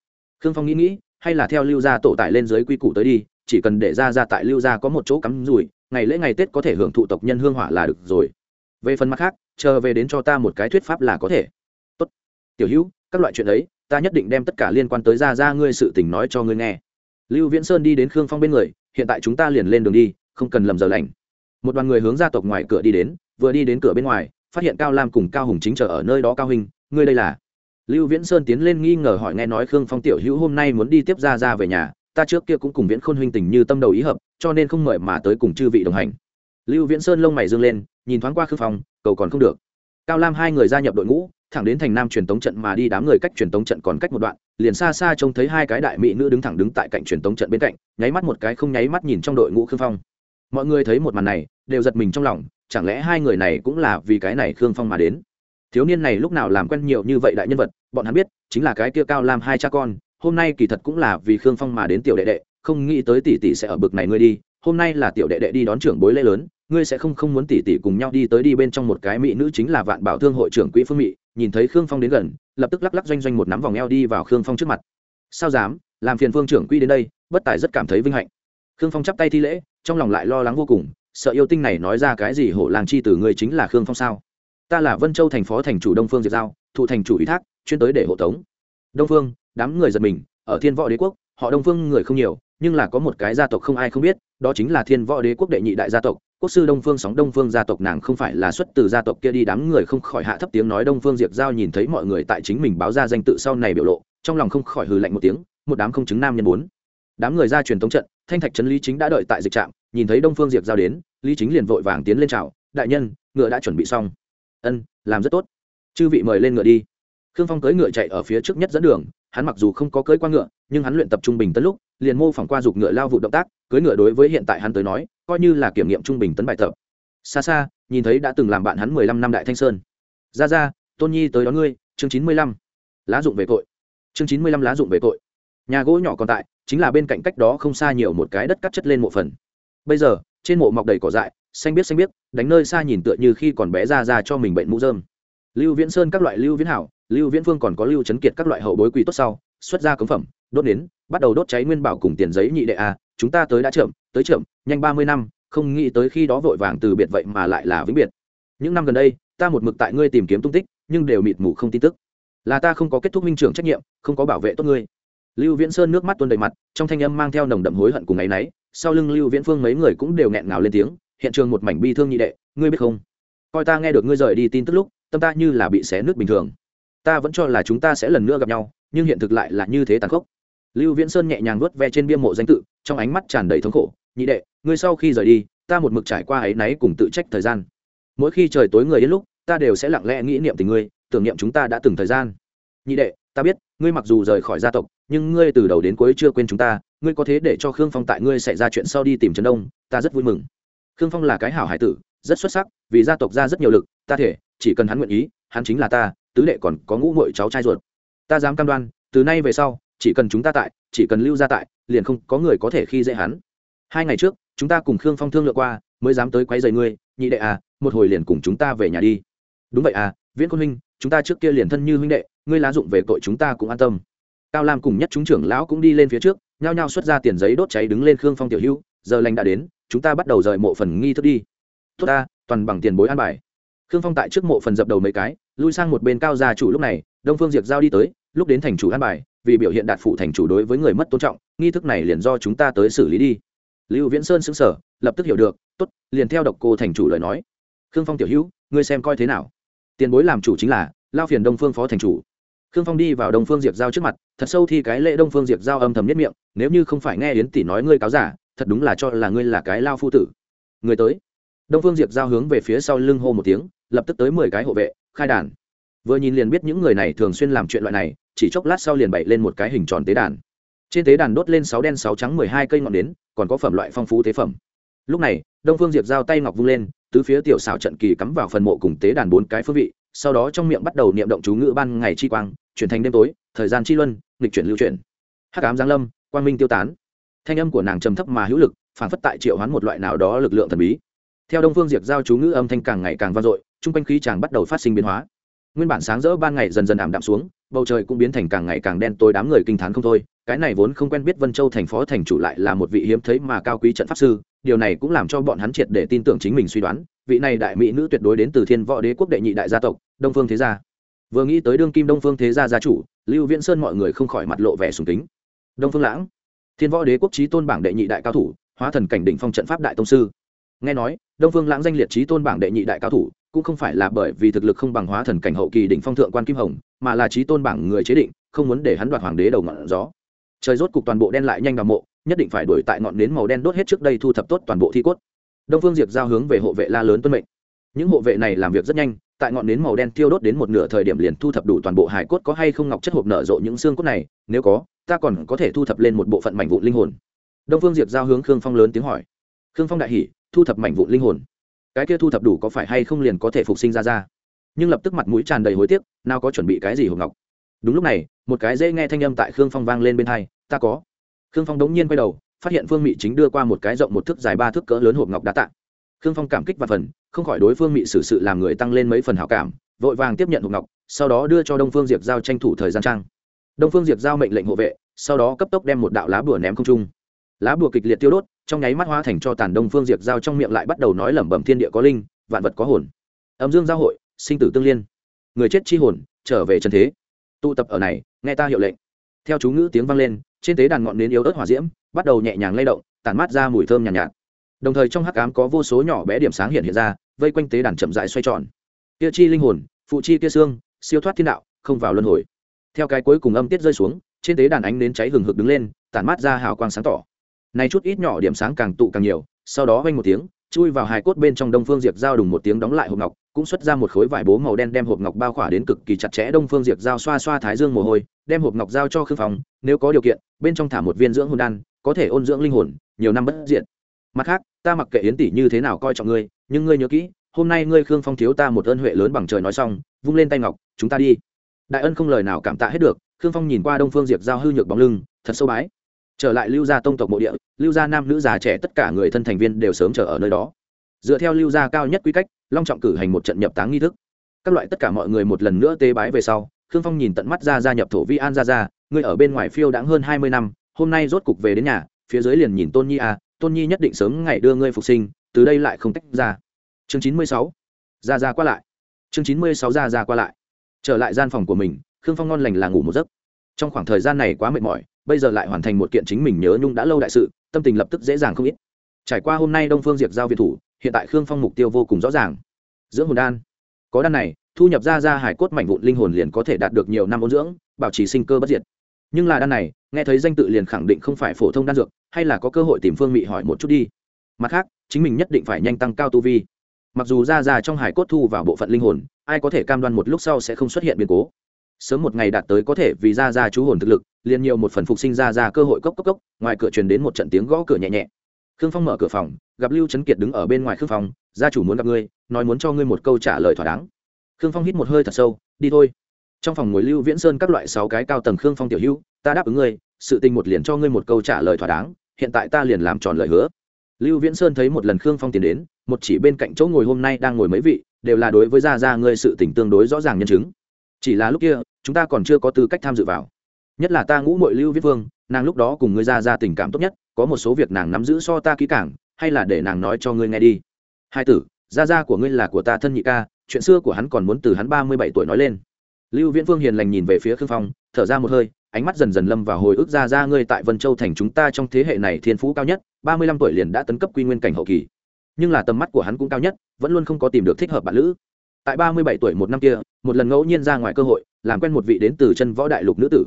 [SPEAKER 1] Khương phong nghĩ nghĩ, hay là theo lưu gia tổ tải lên dưới quy củ tới đi, chỉ cần để ra ra tại lưu gia có một chỗ cắm rủi, ngày lễ ngày tết có thể hưởng thụ tộc nhân hương hỏa là được rồi. Về phần mặt khác, chờ về đến cho ta một cái thuyết pháp là có thể. Tốt. Tiểu hữu, các loại chuyện ấy, ta nhất định đem tất cả liên quan tới ra ra ngươi sự tình nói cho ngươi nghe. Lưu viễn sơn đi đến khương phong bên người, hiện tại chúng ta liền lên đường đi, không cần lầm giờ lành. Một đoàn người hướng gia tộc ngoài cửa đi đến, vừa đi đến cửa bên ngoài phát hiện cao lam cùng cao hùng chính chờ ở nơi đó cao hình ngươi đây là? Lưu viễn sơn tiến lên nghi ngờ hỏi nghe nói khương phong tiểu hữu hôm nay muốn đi tiếp ra ra về nhà, ta trước kia cũng cùng viễn khôn huynh tình như tâm đầu ý hợp, cho nên không mời mà tới cùng chư vị đồng hành. Lưu viễn sơn lông mày dương lên, nhìn thoáng qua khương phong, cầu còn không được. Cao lam hai người gia nhập đội ngũ, thẳng đến thành nam truyền tống trận mà đi đám người cách truyền tống trận còn cách một đoạn, liền xa xa trông thấy hai cái đại mỹ nữ đứng thẳng đứng tại cạnh truyền tống trận bên cạnh, nháy mắt một cái không nháy mắt nhìn trong đội ngũ khương phong. Mọi người thấy một màn này, đều giật mình trong lòng chẳng lẽ hai người này cũng là vì cái này khương phong mà đến? Thiếu niên này lúc nào làm quen nhiều như vậy đại nhân vật, bọn hắn biết, chính là cái kia cao làm hai cha con, hôm nay kỳ thật cũng là vì khương phong mà đến tiểu đệ đệ, không nghĩ tới tỷ tỷ sẽ ở bực này ngươi đi, hôm nay là tiểu đệ đệ đi đón trưởng bối lễ lớn, ngươi sẽ không không muốn tỷ tỷ cùng nhau đi tới đi bên trong một cái mỹ nữ chính là vạn bảo thương hội trưởng quỹ phương mỹ nhìn thấy khương phong đến gần, lập tức lắc lắc doanh doanh một nắm vòng eo đi vào khương phong trước mặt. Sao dám, làm phiền phương trưởng quỹ đến đây, bất tài rất cảm thấy vinh hạnh. Khương phong chắp tay thi lễ, trong lòng lại lo lắng vô cùng sợ yêu tinh này nói ra cái gì hổ làng chi từ người chính là khương phong sao? Ta là vân châu thành phó thành chủ đông phương diệt giao thụ thành chủ ủy thác, chuyên tới để hộ tống. Đông phương, đám người giật mình, ở thiên võ đế quốc, họ đông phương người không nhiều, nhưng là có một cái gia tộc không ai không biết, đó chính là thiên võ đế quốc đệ nhị đại gia tộc. Quốc sư đông phương sóng đông phương gia tộc nàng không phải là xuất từ gia tộc kia đi, đám người không khỏi hạ thấp tiếng nói đông phương diệp giao nhìn thấy mọi người tại chính mình báo ra danh tự sau này biểu lộ, trong lòng không khỏi hừ lạnh một tiếng, một đám không chứng nam nhân bốn. Đám người ra truyền tống trận, thanh thạch trấn lý chính đã đợi tại dịch trạm, nhìn thấy đông phương diệp giao đến lý chính liền vội vàng tiến lên chào, đại nhân, ngựa đã chuẩn bị xong. Ân, làm rất tốt. Chư vị mời lên ngựa đi. Khương phong cưỡi ngựa chạy ở phía trước nhất dẫn đường, hắn mặc dù không có cưỡi qua ngựa, nhưng hắn luyện tập trung bình tấn lúc, liền mô phỏng qua dục ngựa lao vụ động tác, cưỡi ngựa đối với hiện tại hắn tới nói, coi như là kiểm nghiệm trung bình tấn bài tập. Xa xa, nhìn thấy đã từng làm bạn hắn mười lăm năm đại thanh sơn. Ra ra tôn nhi tới đón ngươi, chương chín mươi lăm. Lá dụng về tội. Chương chín mươi lăm lá dụng về tội. Nhà gỗ nhỏ còn tại, chính là bên cạnh cách đó không xa nhiều một cái đất cắt chất lên mộ phần. Bây giờ trên mộ mọc đầy cỏ dại, xanh biết xanh biết đánh nơi xa nhìn tựa như khi còn bé ra ra cho mình bệnh mũ dơm lưu viễn sơn các loại lưu viễn hảo, lưu viễn phương còn có lưu trấn kiệt các loại hậu bối quý tốt sau, xuất ra cống phẩm, đốt nến, bắt đầu đốt cháy nguyên bảo cùng tiền giấy nhị đệ a, chúng ta tới đã chậm, tới chậm, nhanh ba mươi năm, không nghĩ tới khi đó vội vàng từ biệt vậy mà lại là vĩnh biệt. Những năm gần đây, ta một mực tại ngươi tìm kiếm tung tích, nhưng đều mịt mù không tin tức. Là ta không có kết thúc minh trưởng trách nhiệm, không có bảo vệ tốt ngươi. Lưu viễn sơn nước mắt tuôn đầy mặt, trong thanh âm mang theo nồng đậm hối hận cùng ấ náy sau lưng lưu viễn phương mấy người cũng đều nghẹn ngào lên tiếng, hiện trường một mảnh bi thương nhị đệ, ngươi biết không? Coi ta nghe được ngươi rời đi tin tức lúc, tâm ta như là bị xé nước bình thường. Ta vẫn cho là chúng ta sẽ lần nữa gặp nhau, nhưng hiện thực lại là như thế tàn khốc. Lưu viễn sơn nhẹ nhàng vớt ve trên bia mộ danh tự, trong ánh mắt tràn đầy thống khổ, nhị đệ, ngươi sau khi rời đi, ta một mực trải qua ấy náy cùng tự trách thời gian. Mỗi khi trời tối người đến lúc, ta đều sẽ lặng lẽ nghĩ niệm tình ngươi, tưởng niệm chúng ta đã từng thời gian. Nhị đệ ta biết, ngươi mặc dù rời khỏi gia tộc, nhưng ngươi từ đầu đến cuối chưa quên chúng ta, ngươi có thế để cho khương phong tại ngươi xảy ra chuyện sau đi tìm trấn đông, ta rất vui mừng. Khương phong là cái hảo hải tử, rất xuất sắc, vì gia tộc ra rất nhiều lực, ta thể, chỉ cần hắn nguyện ý, hắn chính là ta, tứ đệ còn có ngũ muội cháu trai ruột. Ta dám cam đoan, từ nay về sau, chỉ cần chúng ta tại, chỉ cần lưu gia tại, liền không có người có thể khi dễ hắn. Hai ngày trước, chúng ta cùng khương phong thương lượng qua, mới dám tới quấy rầy ngươi, nhị đệ à một hồi liền cùng chúng ta về nhà đi. Đúng vậy à viễn quân huynh chúng ta trước kia liền thân như huynh đệ, ngươi lá dụng về tội chúng ta cũng an tâm. Cao lam cùng nhất chúng trưởng lão cũng đi lên phía trước, nhao nhao xuất ra tiền giấy đốt cháy đứng lên khương phong tiểu hữu, giờ lành đã đến, chúng ta bắt đầu rời mộ phần nghi thức đi. Tốt ta, toàn bằng tiền bối an bài. Khương phong tại trước mộ phần dập đầu mấy cái, lui sang một bên cao gia chủ lúc này, đông phương diệt giao đi tới, lúc đến thành chủ an bài, vì biểu hiện đạt phụ thành chủ đối với người mất tôn trọng, nghi thức này liền do chúng ta tới xử lý đi. Lưu viễn sơn xứng sở lập tức hiểu được, tốt, liền theo độc cô thành chủ lời nói. Khương phong tiểu hữu, ngươi xem coi thế nào? Tiền bối làm chủ chính là lao phiền đông phương phó thành chủ. Khương phong đi vào đông phương diệp giao trước mặt, thật sâu thì cái lễ đông phương diệp giao âm thầm nhất miệng, nếu như không phải nghe yến tỷ nói ngươi cáo giả, thật đúng là cho là ngươi là cái lao phu tử. Người tới. Đông phương diệp giao hướng về phía sau lưng hô một tiếng, lập tức tới mười cái hộ vệ, khai đàn. Vừa nhìn liền biết những người này thường xuyên làm chuyện loại này, chỉ chốc lát sau liền bày lên một cái hình tròn tế đàn. Trên tế đàn đốt lên sáu đen sáu trắng mười hai cây ngọn nến, còn có phẩm loại phong phú tế phẩm. Lúc này, đông phương diệp giao tay ngọc vung lên tứ phía tiểu xảo trận kỳ cắm vào phần mộ cùng tế đàn bốn cái phương vị, sau đó trong miệng bắt đầu niệm động chú ngữ ban ngày chi quang, chuyển thành đêm tối, thời gian chi luân, nghịch chuyển lưu chuyển. Hắc ám giáng lâm, quang minh tiêu tán. Thanh âm của nàng trầm thấp mà hữu lực phản phất tại triệu hoán một loại nào đó lực lượng thần bí. Theo đông phương diệt giao chú ngữ âm thanh càng ngày càng vang dội, chung quanh khí chàng bắt đầu phát sinh biến hóa. Nguyên bản sáng rỡ ban ngày dần dần ảm đạm xuống, bầu trời cũng biến thành càng ngày càng đen tối, đám người kinh t h á n không thôi cái này vốn không quen biết vân châu thành phó thành chủ lại là một vị hiếm thấy mà cao quý trận pháp sư, điều này cũng làm cho bọn hắn triệt để tin tưởng chính mình suy đoán, vị này đại mỹ nữ tuyệt đối đến từ thiên võ đế quốc đệ nhị đại gia tộc, đông phương thế gia. Vừa nghĩ tới đương kim đông phương thế gia gia chủ, lưu viễn sơn mọi người không khỏi mặt lộ vẻ sùng kính. Đông phương lãng, thiên võ đế quốc trí tôn bảng đệ nhị đại cao thủ, hóa thần cảnh đỉnh phong trận pháp đại tông sư. Nghe nói, đông phương lãng danh liệt trí tôn bảng đệ nhị đại cao thủ, cũng không phải là bởi vì thực lực không bằng hóa thần cảnh hậu kỳ đỉnh phong thượng quan kim hồng, mà là trí tôn bảng người chế định, không muốn để hắn đoạt hoàng đế đầu ngọn gió trời rốt cục toàn bộ đen lại nhanh vào mộ, nhất định phải đuổi tại ngọn nến màu đen đốt hết trước đây thu thập tốt toàn bộ thi cốt. Đông phương diệp giao hướng về hộ vệ la lớn tuân mệnh. Những hộ vệ này làm việc rất nhanh, tại ngọn nến màu đen tiêu đốt đến một nửa thời điểm liền thu thập đủ toàn bộ hải cốt có hay không ngọc chất hộp nở rộ những xương cốt này, nếu có, ta còn có thể thu thập lên một bộ phận mảnh vụn linh hồn. Đông phương diệp giao hướng khương phong lớn tiếng hỏi. Khương phong đại hỉ, thu thập mảnh vụn linh hồn. Cái kia thu thập đủ có phải hay không liền có thể phục sinh ra ra? Nhưng lập tức mặt mũi tràn đầy hối tiếc, nào có chuẩn bị cái gì hộp ngọc? Đúng lúc này, một cái dễ nghe thanh âm tại khương phong vang lên bên hai, ta có. Khương phong đống nhiên quay đầu, phát hiện phương mị chính đưa qua một cái rộng một thước dài ba thước cỡ lớn hộp ngọc đá tạ. Khương phong cảm kích và phần, không khỏi đối phương mị xử sự làm người tăng lên mấy phần hảo cảm, vội vàng tiếp nhận hộp ngọc, sau đó đưa cho đông phương diệp giao tranh thủ thời gian trang. Đông phương diệp giao mệnh lệnh hộ vệ, sau đó cấp tốc đem một đạo lá bùa ném không trung. Lá bùa kịch liệt tiêu đốt, trong nháy mắt hóa thành cho tàn đông phương diệp giao trong miệng lại bắt đầu nói lẩm bẩm, thiên địa có linh, vạn vật có hồn. Âm dương giao hội, sinh tử tương liên. Người chết chi hồn, trở về trần thế tụ tập ở này nghe ta hiệu lệnh. Theo chú ngữ tiếng vang lên trên tế đàn ngọn nến yếu ớt hỏa diễm bắt đầu nhẹ nhàng lay động tản mát ra mùi thơm nhàn nhạt, nhạt. Đồng thời trong hắc ám có vô số nhỏ bé điểm sáng hiện hiện ra vây quanh tế đàn chậm rãi xoay tròn. Kia chi linh hồn phụ chi kia xương siêu thoát thiên đạo không vào luân hồi. Theo cái cuối cùng âm tiết rơi xuống trên tế đàn ánh nến cháy hừng hực đứng lên tản mát ra hào quang sáng tỏ. Này chút ít nhỏ điểm sáng càng tụ càng nhiều sau đó vang một tiếng chui vào hài cốt bên trong đông phương diệp giao đùng một tiếng đóng lại hộp ngọc cũng xuất ra một khối vải bố màu đen đem hộp ngọc bao khỏa đến cực kỳ chặt chẽ, đông phương diệp giao xoa xoa thái dương mồ hôi, đem hộp ngọc giao cho khương phòng nếu có điều kiện, bên trong thả một viên dưỡng hồn đan, có thể ôn dưỡng linh hồn, nhiều năm bất diện mặt khác, ta mặc kệ yến tỷ như thế nào coi trọng ngươi, nhưng ngươi nhớ kỹ, hôm nay ngươi khương phong thiếu ta một ơn huệ lớn bằng trời nói xong, vung lên tay ngọc, chúng ta đi. Đại ân không lời nào cảm tạ hết được, khương phong nhìn qua đông phương diệp giao hư nhược bóng lưng, thật sâu bái. Trở lại lưu gia tông tộc mộ địa, lưu gia nam nữ già trẻ tất cả người thân thành viên đều sớm chờ ở nơi đó. Dựa theo lưu gia cao nhất quy cách long trọng cử hành một trận nhập táng nghi thức. Các loại tất cả mọi người một lần nữa tế bái về sau, khương phong nhìn tận mắt ra gia nhập thổ vi an ra ra ngươi ở bên ngoài phiêu đãng hơn hai mươi năm, hôm nay rốt cục về đến nhà, phía dưới liền nhìn tôn nhi à tôn nhi nhất định sớm ngày đưa ngươi phục sinh, từ đây lại không tách ra. Chương chín mươi sáu, ra ra qua lại. Chương chín mươi sáu, ra ra qua lại. Trở lại gian phòng của mình, khương phong ngon lành là ngủ một giấc. Trong khoảng thời gian này quá mệt mỏi, bây giờ lại hoàn thành một kiện chính mình nhớ nhung đã lâu đại sự, tâm tình lập tức dễ dàng không ít. Trải qua hôm nay đông phương diệt giao việt thủ hiện tại khương phong mục tiêu vô cùng rõ ràng. Dưỡng hồn đan. Có đan này, thu nhập ra ra hải cốt mảnh vụn linh hồn liền có thể đạt được nhiều năm ôn dưỡng, bảo trì sinh cơ bất diệt. Nhưng là đan này, nghe thấy danh tự liền khẳng định không phải phổ thông đan dược, hay là có cơ hội tìm phương mị hỏi một chút đi. Mặt khác, chính mình nhất định phải nhanh tăng cao tu vi. Mặc dù ra ra trong hải cốt thu vào bộ phận linh hồn, ai có thể cam đoan một lúc sau sẽ không xuất hiện biến cố. Sớm một ngày đạt tới có thể vì ra ra chú hồn thực lực, liền nhiều một phần phục sinh ra ra cơ hội cốc cốc cốc, ngoài cửa truyền đến một trận tiếng gõ cửa nhẹ nhẹ khương phong mở cửa phòng, gặp lưu trấn kiệt đứng ở bên ngoài khương phòng gia chủ muốn gặp ngươi, nói muốn cho ngươi một câu trả lời thỏa đáng. Khương phong hít một hơi thật sâu, đi thôi. Trong phòng ngồi lưu viễn sơn các loại sáu cái cao tầng khương phong tiểu hữu, ta đáp ứng ngươi, sự tình một liền cho ngươi một câu trả lời thỏa đáng, hiện tại ta liền làm tròn lời hứa. Lưu viễn sơn thấy một lần khương phong tiến đến, một chỉ bên cạnh chỗ ngồi hôm nay đang ngồi mấy vị, đều là đối với gia gia ngươi sự tình tương đối rõ ràng nhân chứng. Chỉ là lúc kia, chúng ta còn chưa có tư cách tham dự vào. Nhất là ta ngũ mội lưu viết vương nàng lúc đó cùng ngươi ra ra tình cảm tốt nhất, có một số việc nàng nắm giữ so ta kỹ càng, hay là để nàng nói cho ngươi nghe đi. Hai tử, gia gia của ngươi là của ta thân nhị ca, chuyện xưa của hắn còn muốn từ hắn ba mươi bảy tuổi nói lên. Lưu viễn vương hiền lành nhìn về phía khương phong, thở ra một hơi, ánh mắt dần dần lâm vào hồi ức ra ra ngươi tại vân châu thành chúng ta trong thế hệ này thiên phú cao nhất, ba mươi lăm tuổi liền đã tấn cấp quy nguyên cảnh hậu kỳ. Nhưng là tầm mắt của hắn cũng cao nhất, vẫn luôn không có tìm được thích hợp bạn lữ. Tại ba mươi bảy tuổi một năm kia, một lần ngẫu nhiên ra ngoài cơ hội, làm quen một vị đến từ chân võ đại lục nữ tử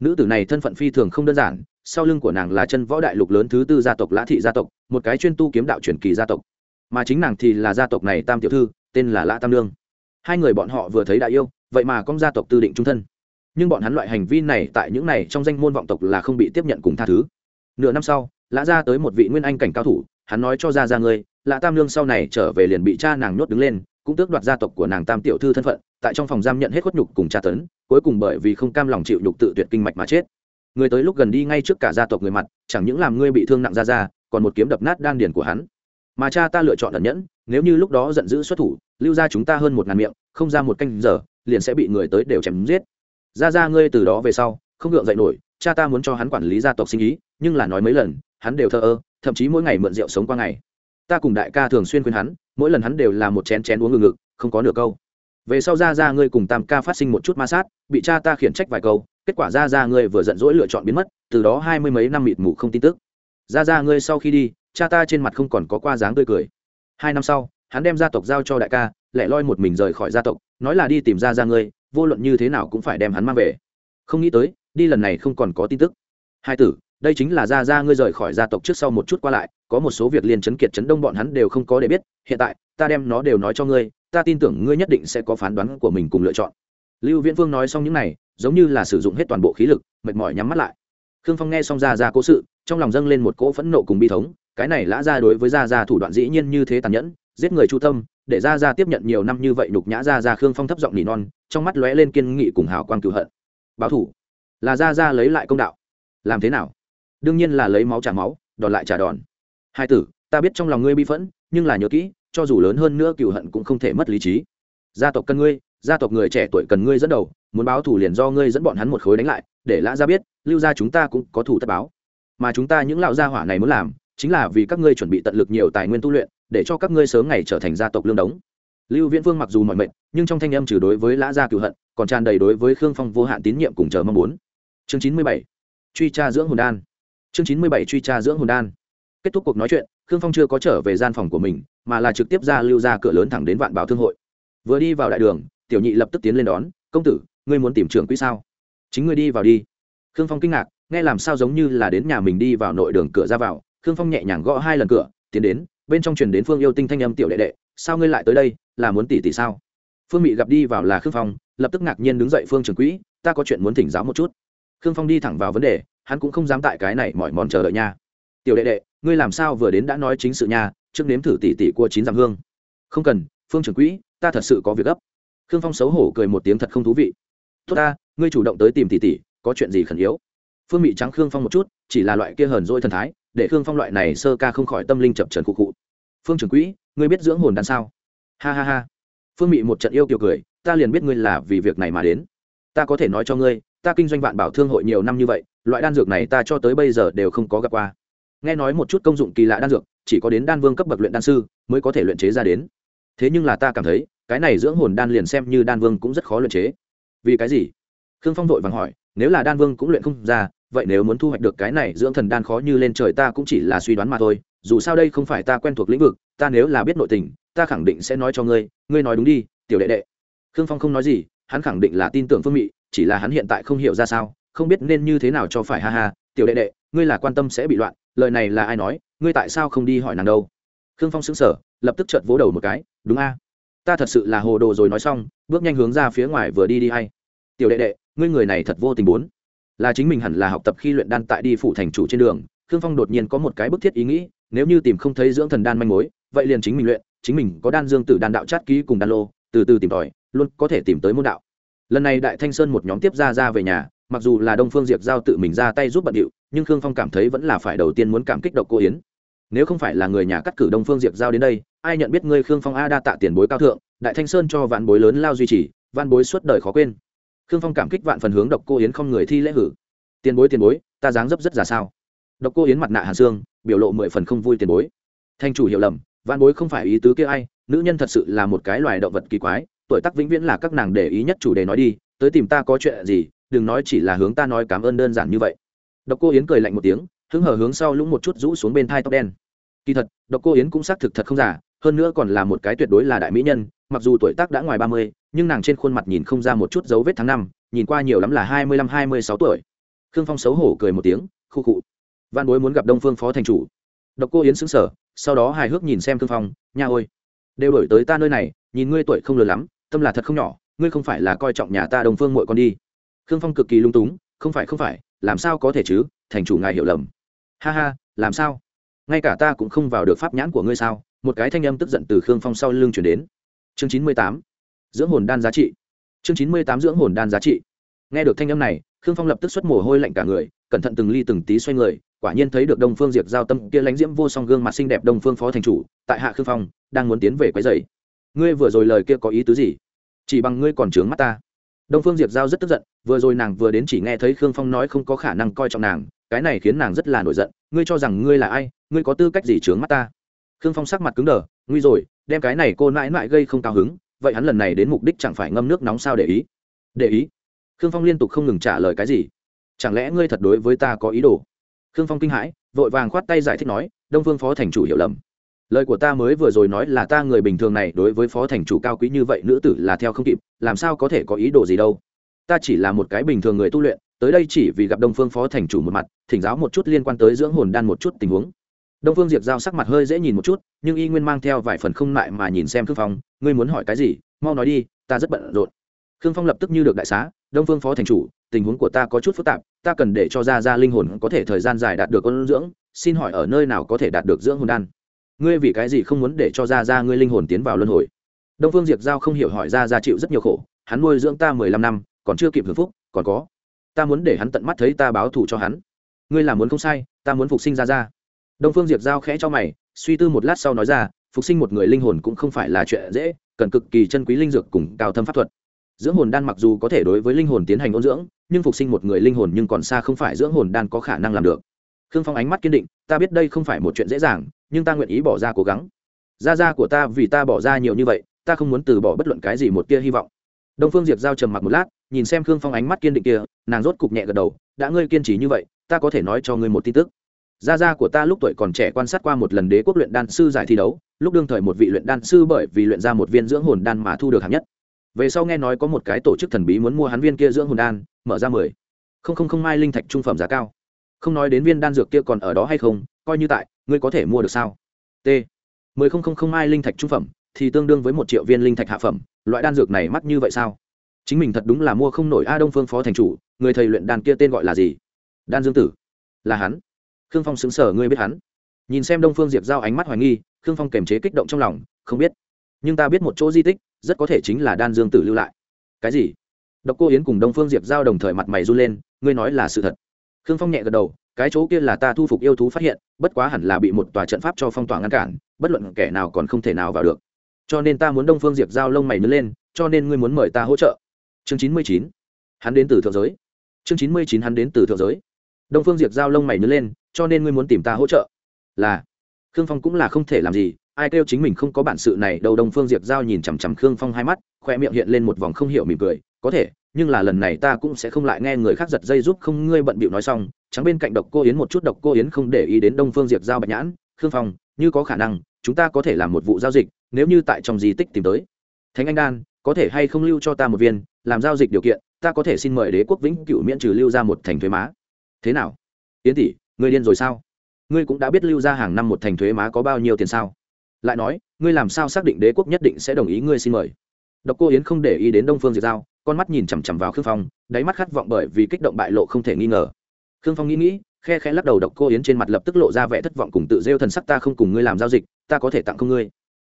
[SPEAKER 1] nữ tử này thân phận phi thường không đơn giản, sau lưng của nàng là chân võ đại lục lớn thứ tư gia tộc lã thị gia tộc, một cái chuyên tu kiếm đạo truyền kỳ gia tộc. Mà chính nàng thì là gia tộc này tam tiểu thư, tên là lã tam lương hai người bọn họ vừa thấy đại yêu, vậy mà con gia tộc tư định trung thân. Nhưng bọn hắn loại hành vi này tại những này trong danh môn vọng tộc là không bị tiếp nhận cùng tha thứ. Nửa năm sau, lã ra tới một vị nguyên anh cảnh cao thủ, hắn nói cho ra ra ngươi, lã tam lương sau này trở về liền bị cha nàng nhốt đứng lên cũng tước đoạt gia tộc của nàng tam tiểu thư thân phận, tại trong phòng giam nhận hết khuất nhục cùng tra tấn, cuối cùng bởi vì không cam lòng chịu nhục tự tuyệt kinh mạch mà chết. Người tới lúc gần đi ngay trước cả gia tộc người mặt, chẳng những làm ngươi bị thương nặng ra ra, còn một kiếm đập nát đan điền của hắn. Mà cha ta lựa chọn ẩn nhẫn, nếu như lúc đó giận dữ xuất thủ, lưu ra chúng ta hơn một ngàn miệng, không ra một canh giờ, liền sẽ bị người tới đều chém giết. Ra ra ngươi từ đó về sau, không gượng dậy nổi, cha ta muốn cho hắn quản lý gia tộc sinh ý, nhưng là nói mấy lần, hắn đều thờ ơ, thậm chí mỗi ngày mượn rượu sống qua ngày. Ta cùng đại ca thường xuyên khuyên hắn mỗi lần hắn đều là một chén chén uống ngừng ngực, không có nửa câu. Về sau ra ra ngươi cùng tam ca phát sinh một chút ma sát, bị cha ta khiển trách vài câu, kết quả ra ra ngươi vừa giận dỗi lựa chọn biến mất, từ đó hai mươi mấy năm mịt mù không tin tức. Ra ra ngươi sau khi đi, cha ta trên mặt không còn có qua dáng tươi cười. Hai năm sau, hắn đem gia tộc giao cho đại ca, lẻ loi một mình rời khỏi gia tộc, nói là đi tìm ra ra ngươi, vô luận như thế nào cũng phải đem hắn mang về. Không nghĩ tới, đi lần này không còn có tin tức. Hai tử, đây chính là ra ra ngươi rời khỏi gia tộc trước sau một chút qua lại có một số việc liên chấn kiệt chấn đông bọn hắn đều không có để biết, hiện tại, ta đem nó đều nói cho ngươi, ta tin tưởng ngươi nhất định sẽ có phán đoán của mình cùng lựa chọn. Lưu viễn vương nói xong những này, giống như là sử dụng hết toàn bộ khí lực, mệt mỏi nhắm mắt lại. Khương phong nghe xong ra ra cố sự, trong lòng dâng lên một cỗ phẫn nộ cùng bi thống, cái này lã ra đối với ra ra thủ đoạn dĩ nhiên như thế tàn nhẫn, giết người chu tâm, để ra ra tiếp nhận nhiều năm như vậy nhục nhã ra ra khương phong thấp giọng nỉ non, trong mắt lóe lên kiên nghị cùng hào quang cựu hận. Báo thủ. Là ra ra lấy lại công đạo. Làm thế nào? Đương nhiên là lấy máu trả máu, đòn lại trả đòn hai tử, ta biết trong lòng ngươi bi phẫn, nhưng là nhớ kỹ, cho dù lớn hơn nữa cựu hận cũng không thể mất lý trí. Gia tộc cần ngươi, gia tộc người trẻ tuổi cần ngươi dẫn đầu, muốn báo thủ liền do ngươi dẫn bọn hắn một khối đánh lại, để lã gia biết, lưu gia chúng ta cũng có thủ tất báo. Mà chúng ta những lão gia hỏa này muốn làm, chính là vì các ngươi chuẩn bị tận lực nhiều tài nguyên tu luyện, để cho các ngươi sớm ngày trở thành gia tộc lương đống. Lưu viễn vương mặc dù mọi mệnh nhưng trong thanh âm trừ đối với lã gia cựu hận, còn tràn đầy đối với khương phong vô hạn tín nhiệm cùng chờ mong muốn. Chương chín mươi bảy, truy tra dưỡng hồn đan. Chương chín mươi bảy, truy tra dưỡng hồn đan kết thúc cuộc nói chuyện, khương phong chưa có trở về gian phòng của mình, mà là trực tiếp ra lưu ra cửa lớn thẳng đến vạn bảo thương hội. Vừa đi vào đại đường, tiểu nhị lập tức tiến lên đón, công tử, ngươi muốn tìm trưởng quỹ sao? Chính ngươi đi vào đi. Khương phong kinh ngạc, nghe làm sao giống như là đến nhà mình đi vào nội đường cửa ra vào? Khương phong nhẹ nhàng gõ hai lần cửa, tiến đến, bên trong truyền đến phương yêu tinh thanh âm tiểu đệ đệ, sao ngươi lại tới đây, là muốn tỷ tỷ sao? Phương mị gặp đi vào là khương phong, lập tức ngạc nhiên đứng dậy, phương trưởng quỹ, ta có chuyện muốn thỉnh giáo một chút. Khương phong đi thẳng vào vấn đề, hắn cũng không dám tại cái này mỏi mòn chờ đợi nha tiểu đệ đệ, ngươi làm sao vừa đến đã nói chính sự nhà? trước nếm thử tỷ tỷ của chín dặm hương. Không cần, phương trưởng quỹ, ta thật sự có việc gấp. Khương phong xấu hổ cười một tiếng thật không thú vị. Tốt ta, ngươi chủ động tới tìm tỷ tỷ có chuyện gì khẩn yếu? Phương mị trắng khương phong một chút, chỉ là loại kia hờn dỗi thần thái, để khương phong loại này sơ ca không khỏi tâm linh chập trần cụ cụ phương trưởng quỹ, ngươi biết dưỡng hồn đan sao? Ha ha ha. Phương mị một trận yêu kiều cười, ta liền biết ngươi là vì việc này mà đến. Ta có thể nói cho ngươi, ta kinh doanh vạn bảo thương hội nhiều năm như vậy, loại đan dược này ta cho tới bây giờ đều không có gặp qua nghe nói một chút công dụng kỳ lạ đan dược, chỉ có đến đan vương cấp bậc luyện đan sư mới có thể luyện chế ra đến. Thế nhưng là ta cảm thấy, cái này dưỡng hồn đan liền xem như đan vương cũng rất khó luyện chế. Vì cái gì? Khương phong vội vàng hỏi, nếu là đan vương cũng luyện không ra, vậy nếu muốn thu hoạch được cái này dưỡng thần đan khó như lên trời ta cũng chỉ là suy đoán mà thôi, dù sao đây không phải ta quen thuộc lĩnh vực, ta nếu là biết nội tình, ta khẳng định sẽ nói cho ngươi ngươi nói đúng đi, tiểu đệ đệ. Khương phong không nói gì, hắn khẳng định là tin tưởng phương mị, chỉ là hắn hiện tại không hiểu ra sao, không biết nên như thế nào cho phải ha ha tiểu đệ đệ, ngươi là quan tâm sẽ bị loạn, lời này là ai nói, ngươi tại sao không đi hỏi nàng đâu? Khương phong xứng sở lập tức chợt vỗ đầu một cái, đúng a? Ta thật sự là hồ đồ rồi nói xong, bước nhanh hướng ra phía ngoài vừa đi đi hay. Tiểu đệ đệ, ngươi người này thật vô tình bốn là chính mình hẳn là học tập khi luyện đan tại đi phủ thành chủ trên đường, khương phong đột nhiên có một cái bức thiết ý nghĩ, nếu như tìm không thấy dưỡng thần đan manh mối, vậy liền chính mình luyện, chính mình có đan dương tử đan đạo chát ký cùng đan lô, từ từ tìm tòi, luôn có thể tìm tới môn đạo. Lần này đại thanh sơn một nhóm tiếp ra ra về nhà mặc dù là đông phương diệp giao tự mình ra tay giúp bận điệu, nhưng khương phong cảm thấy vẫn là phải đầu tiên muốn cảm kích độc cô yến. Nếu không phải là người nhà cắt cử đông phương diệp giao đến đây, ai nhận biết ngươi khương phong a đa tạ tiền bối cao thượng, đại thanh sơn cho vạn bối lớn lao duy trì, vạn bối suốt đời khó quên. Khương phong cảm kích vạn phần hướng độc cô yến không người thi lễ hử. Tiền bối tiền bối, ta dáng dấp rất ra sao? Độc cô yến mặt nạ hàn xương, biểu lộ mười phần không vui tiền bối. Thanh chủ hiểu lầm, vạn bối không phải ý tứ kia ai, nữ nhân thật sự là một cái loài động vật kỳ quái, tuổi tác vĩnh viễn là các nàng để ý nhất chủ đề nói đi, tới tìm ta có chuyện gì đừng nói chỉ là hướng ta nói cảm ơn đơn giản như vậy. Độc cô yến cười lạnh một tiếng, hứng hở hướng sau lũng một chút rũ xuống bên thai tóc đen. Kỳ thật, độc cô yến cũng xác thực thật không giả, hơn nữa còn là một cái tuyệt đối là đại mỹ nhân, mặc dù tuổi tác đã ngoài ba mươi, nhưng nàng trên khuôn mặt nhìn không ra một chút dấu vết tháng năm, nhìn qua nhiều lắm là hai mươi lăm, hai mươi sáu tuổi. Khương phong xấu hổ cười một tiếng, khu khụ văn bối muốn gặp đông phương phó thành chủ. Độc cô yến xứng sở sau đó hài hước nhìn xem khương phong, nha ôi, đều đổi tới ta nơi này, nhìn ngươi tuổi không lớn lắm, tâm là thật không nhỏ, ngươi không phải là coi trọng nhà ta đông phương muội con đi khương phong cực kỳ lung túng, không phải không phải, làm sao có thể chứ? Thành chủ ngài hiểu lầm. Ha ha, làm sao? Ngay cả ta cũng không vào được pháp nhãn của ngươi sao? Một cái thanh âm tức giận từ khương phong sau lưng chuyển đến. Chương chín mươi tám, dưỡng hồn đan giá trị. Chương chín mươi tám, dưỡng hồn đan giá trị. Nghe được thanh âm này, khương phong lập tức xuất mồ hôi lạnh cả người, cẩn thận từng ly từng tí xoay người, quả nhiên thấy được đông phương diệp giao tâm kia lánh diễm vô song gương mặt xinh đẹp đông phương phó thành chủ, tại hạ khương phong, đang muốn tiến về quấy dày ngươi vừa rồi lời kia có ý tứ gì? Chỉ bằng ngươi còn trướng mắt ta đông phương diệp giao rất tức giận, vừa rồi nàng vừa đến chỉ nghe thấy khương phong nói không có khả năng coi trọng nàng, cái này khiến nàng rất là nổi giận, ngươi cho rằng ngươi là ai, ngươi có tư cách gì chướng mắt ta? Khương phong sắc mặt cứng đờ, nguy rồi, đem cái này cô mãi mãi gây không cao hứng, vậy hắn lần này đến mục đích chẳng phải ngâm nước nóng sao để ý? Để ý? Khương phong liên tục không ngừng trả lời cái gì? Chẳng lẽ ngươi thật đối với ta có ý đồ? Khương phong kinh hãi, vội vàng khoát tay giải thích nói, đông phương phó thành chủ hiểu lầm lời của ta mới vừa rồi nói là ta người bình thường này đối với phó thành chủ cao quý như vậy nữ tử là theo không kịp, làm sao có thể có ý đồ gì đâu. Ta chỉ là một cái bình thường người tu luyện, tới đây chỉ vì gặp đông phương phó thành chủ một mặt, thỉnh giáo một chút liên quan tới dưỡng hồn đan một chút tình huống. Đông phương diệp giao sắc mặt hơi dễ nhìn một chút, nhưng y nguyên mang theo vài phần không lại mà nhìn xem khương phong, ngươi muốn hỏi cái gì? Mau nói đi, ta rất bận rộn. Khương phong lập tức như được đại xá, đông phương phó thành chủ, tình huống của ta có chút phức tạp, ta cần để cho ra ra linh hồn có thể thời gian dài đạt được con dưỡng, xin hỏi ở nơi nào có thể đạt được dưỡng hồn đan? Ngươi vì cái gì không muốn để cho ra ra ngươi linh hồn tiến vào luân hồi? Đông phương diệp giao không hiểu hỏi ra ra chịu rất nhiều khổ, hắn nuôi dưỡng ta mười lăm năm, còn chưa kịp hưởng phúc, còn có. Ta muốn để hắn tận mắt thấy ta báo thù cho hắn. Ngươi làm muốn không sai, ta muốn phục sinh ra ra đông phương diệp giao khẽ cho mày, suy tư một lát sau nói ra, phục sinh một người linh hồn cũng không phải là chuyện dễ, cần cực kỳ chân quý linh dược cùng cao thâm pháp thuật. Dưỡng hồn đan mặc dù có thể đối với linh hồn tiến hành ôn dưỡng, nhưng phục sinh một người linh hồn nhưng còn xa không phải dưỡng hồn đan có khả năng làm được khương phong ánh mắt kiên định, ta biết đây không phải một chuyện dễ dàng, nhưng ta nguyện ý bỏ ra cố gắng. Gia gia của ta vì ta bỏ ra nhiều như vậy, ta không muốn từ bỏ bất luận cái gì một tia hy vọng. Đông phương diệp giao trầm mặc một lát, nhìn xem khương phong ánh mắt kiên định kia, nàng rốt cục nhẹ gật đầu, đã ngươi kiên trì như vậy, ta có thể nói cho ngươi một tin tức. Gia gia của ta lúc tuổi còn trẻ quan sát qua một lần đế quốc luyện đan sư giải thi đấu, lúc đương thời một vị luyện đan sư bởi vì luyện ra một viên dưỡng hồn đan mà thu được hạng nhất. Về sau nghe nói có một cái tổ chức thần bí muốn mua hắn viên kia dưỡng hồn đan, mở ra mười. Không không không, mai linh thạch trung phẩm giá cao không nói đến viên đan dược kia còn ở đó hay không, coi như tại, ngươi có thể mua được sao? T. Mười không không không mai linh thạch trung phẩm, thì tương đương với một triệu viên linh thạch hạ phẩm, loại đan dược này mắc như vậy sao? Chính mình thật đúng là mua không nổi a đông phương phó thành chủ, người thầy luyện đan kia tên gọi là gì? Đan dương tử. Là hắn. Khương phong xứng sở, ngươi biết hắn. Nhìn xem đông phương diệp giao ánh mắt hoài nghi, khương phong kềm chế kích động trong lòng, không biết. Nhưng ta biết một chỗ di tích, rất có thể chính là đan dương tử lưu lại. Cái gì? Độc cô yến cùng đông phương diệp giao đồng thời mặt mày run lên, ngươi nói là sự thật khương phong nhẹ gật đầu, cái chỗ kia là ta thu phục yêu thú phát hiện, bất quá hẳn là bị một tòa trận pháp cho phong tỏa ngăn cản, bất luận kẻ nào còn không thể nào vào được. Cho nên ta muốn đông phương diệp giao lông mày nứt lên, cho nên ngươi muốn mời ta hỗ trợ. Chương chín mươi chín, hắn đến từ thượng giới. Chương chín mươi chín, hắn đến từ thượng giới. Đông phương diệp giao lông mày nứt lên, cho nên ngươi muốn tìm ta hỗ trợ. Là, khương phong cũng là không thể làm gì, ai kêu chính mình không có bản sự này đâu. Đông phương diệp giao nhìn chằm chằm khương phong hai mắt, khoe miệng hiện lên một vòng không hiểu mỉm cười, có thể nhưng là lần này ta cũng sẽ không lại nghe người khác giật dây giúp không ngươi bận bịu nói xong, trắng bên cạnh độc cô yến một chút, độc cô yến không để ý đến đông phương diệp giao bạch nhãn, khương phong, như có khả năng, chúng ta có thể làm một vụ giao dịch, nếu như tại trong di tích tìm tới. Thánh anh đan, có thể hay không lưu cho ta một viên, làm giao dịch điều kiện, ta có thể xin mời đế quốc vĩnh cửu miễn trừ lưu ra một thành thuế má. Thế nào? Yến tỷ, ngươi điên rồi sao? Ngươi cũng đã biết lưu ra hàng năm một thành thuế má có bao nhiêu tiền sao? Lại nói, ngươi làm sao xác định đế quốc nhất định sẽ đồng ý ngươi xin mời? Độc cô yến không để ý đến đông phương diệt giao con mắt nhìn chằm chằm vào khương phong, đáy mắt khát vọng bởi vì kích động bại lộ không thể nghi ngờ. Khương phong nghĩ nghĩ, khe khẽ lắc đầu độc cô yến trên mặt lập tức lộ ra vẻ thất vọng cùng tự rêu thần sắc, ta không cùng ngươi làm giao dịch, ta có thể tặng không ngươi.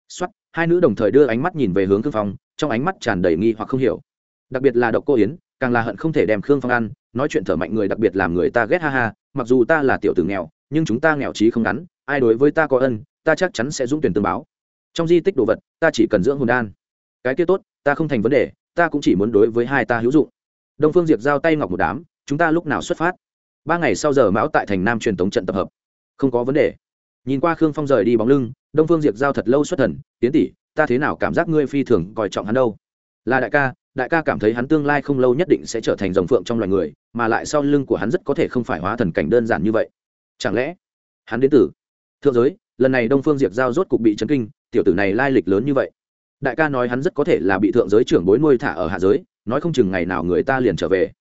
[SPEAKER 1] Xuất hai nữ đồng thời đưa ánh mắt nhìn về hướng khương phong, trong ánh mắt tràn đầy nghi hoặc không hiểu. Đặc biệt là độc cô yến, càng là hận không thể đem khương phong ăn, nói chuyện thở mạnh người đặc biệt làm người ta ghét ha ha, mặc dù ta là tiểu tử nghèo, nhưng chúng ta nghèo trí không ngắn, ai đối với ta có ân, ta chắc chắn sẽ dũng tuyển tương báo. Trong di tích đồ vật, ta chỉ cần dưỡng hồn đan. Cái kia tốt, ta không thành vấn đề ta cũng chỉ muốn đối với hai ta hữu dụng. Đông phương diệp giao tay ngọc một đám, chúng ta lúc nào xuất phát? Ba ngày sau giờ mão tại thành nam truyền tống trận tập hợp. Không có vấn đề. Nhìn qua khương phong rời đi bóng lưng, đông phương diệp giao thật lâu xuất thần, tiến tỷ, ta thế nào cảm giác ngươi phi thường coi trọng hắn đâu? Là đại ca đại ca cảm thấy hắn tương lai không lâu nhất định sẽ trở thành dòng phượng trong loài người, mà lại sau lưng của hắn rất có thể không phải hóa thần cảnh đơn giản như vậy. Chẳng lẽ hắn đến từ? Thượng giới, lần này đông phương diệp giao rốt cục bị chấn kinh, tiểu tử này lai lịch lớn như vậy đại ca nói hắn rất có thể là bị thượng giới trưởng bối nuôi thả ở hạ giới, nói không chừng ngày nào người ta liền trở về.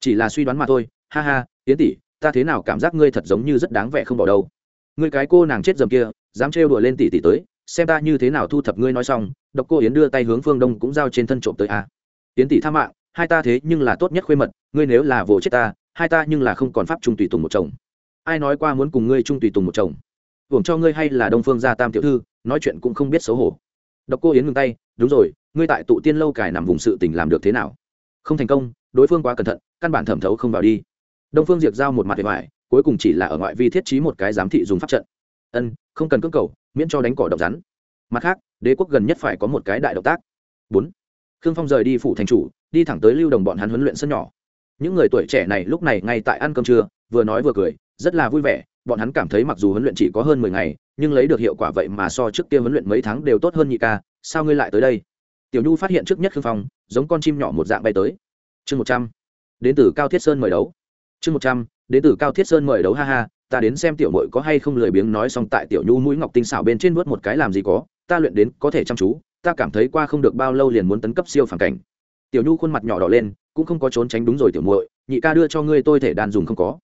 [SPEAKER 1] Chỉ là suy đoán mà thôi, ha ha tiến tỷ, ta thế nào cảm giác ngươi thật giống như rất đáng vẻ không bỏ đâu. Ngươi cái cô nàng chết dầm kia, dám trêu đùa lên tỷ tỷ tới, xem ta như thế nào thu thập ngươi nói xong, độc cô yến đưa tay hướng phương đông cũng giao trên thân trộm tới a. À. yến tỷ tha mạng, hai ta thế nhưng là tốt nhất khuê mật, ngươi nếu là vồ chết ta, hai ta nhưng là không còn pháp trung tùy tùng một chồng. Ai nói qua muốn cùng ngươi trung tùy tùng một chồng? Hưởng cho ngươi hay là đông phương gia tam tiểu thư, nói chuyện cũng không biết xấu hổ độc cô yến ngừng tay, đúng rồi, ngươi tại tụ tiên lâu cài nằm vùng sự tình làm được thế nào? Không thành công, đối phương quá cẩn thận, căn bản thẩm thấu không vào đi. Đông phương diệp giao một mặt bề ngoài cuối cùng chỉ là ở ngoại vi thiết trí một cái giám thị dùng pháp trận. Ân, không cần cưỡng cầu, miễn cho đánh cỏ độc rắn. Mặt khác, đế quốc gần nhất phải có một cái đại động tác. Bốn, khương phong rời đi phủ thành chủ, đi thẳng tới lưu đồng bọn hắn huấn luyện sân nhỏ. Những người tuổi trẻ này lúc này ngay tại ăn cơm trưa, vừa nói vừa cười, rất là vui vẻ bọn hắn cảm thấy mặc dù huấn luyện chỉ có hơn mười ngày, nhưng lấy được hiệu quả vậy mà so trước kia huấn luyện mấy tháng đều tốt hơn nhị ca, sao ngươi lại tới đây? Tiểu nhu phát hiện trước nhất khương phong, giống con chim nhỏ một dạng bay tới. Chương một trăm. Đến từ cao thiết sơn mời đấu. Chương một trăm, đến từ cao thiết sơn mời đấu, ha ha, ta đến xem tiểu mội có hay không lười biếng nói xong tại tiểu nhu mũi ngọc tinh xảo bên trên vớt một cái làm gì có, ta luyện đến có thể chăm chú, ta cảm thấy qua không được bao lâu liền muốn tấn cấp siêu phản cảnh. Tiểu nhu khuôn mặt nhỏ đỏ lên, cũng không có trốn tránh đúng rồi tiểu muội, nhị ca đưa cho ngươi tôi thể đàn dùng không có.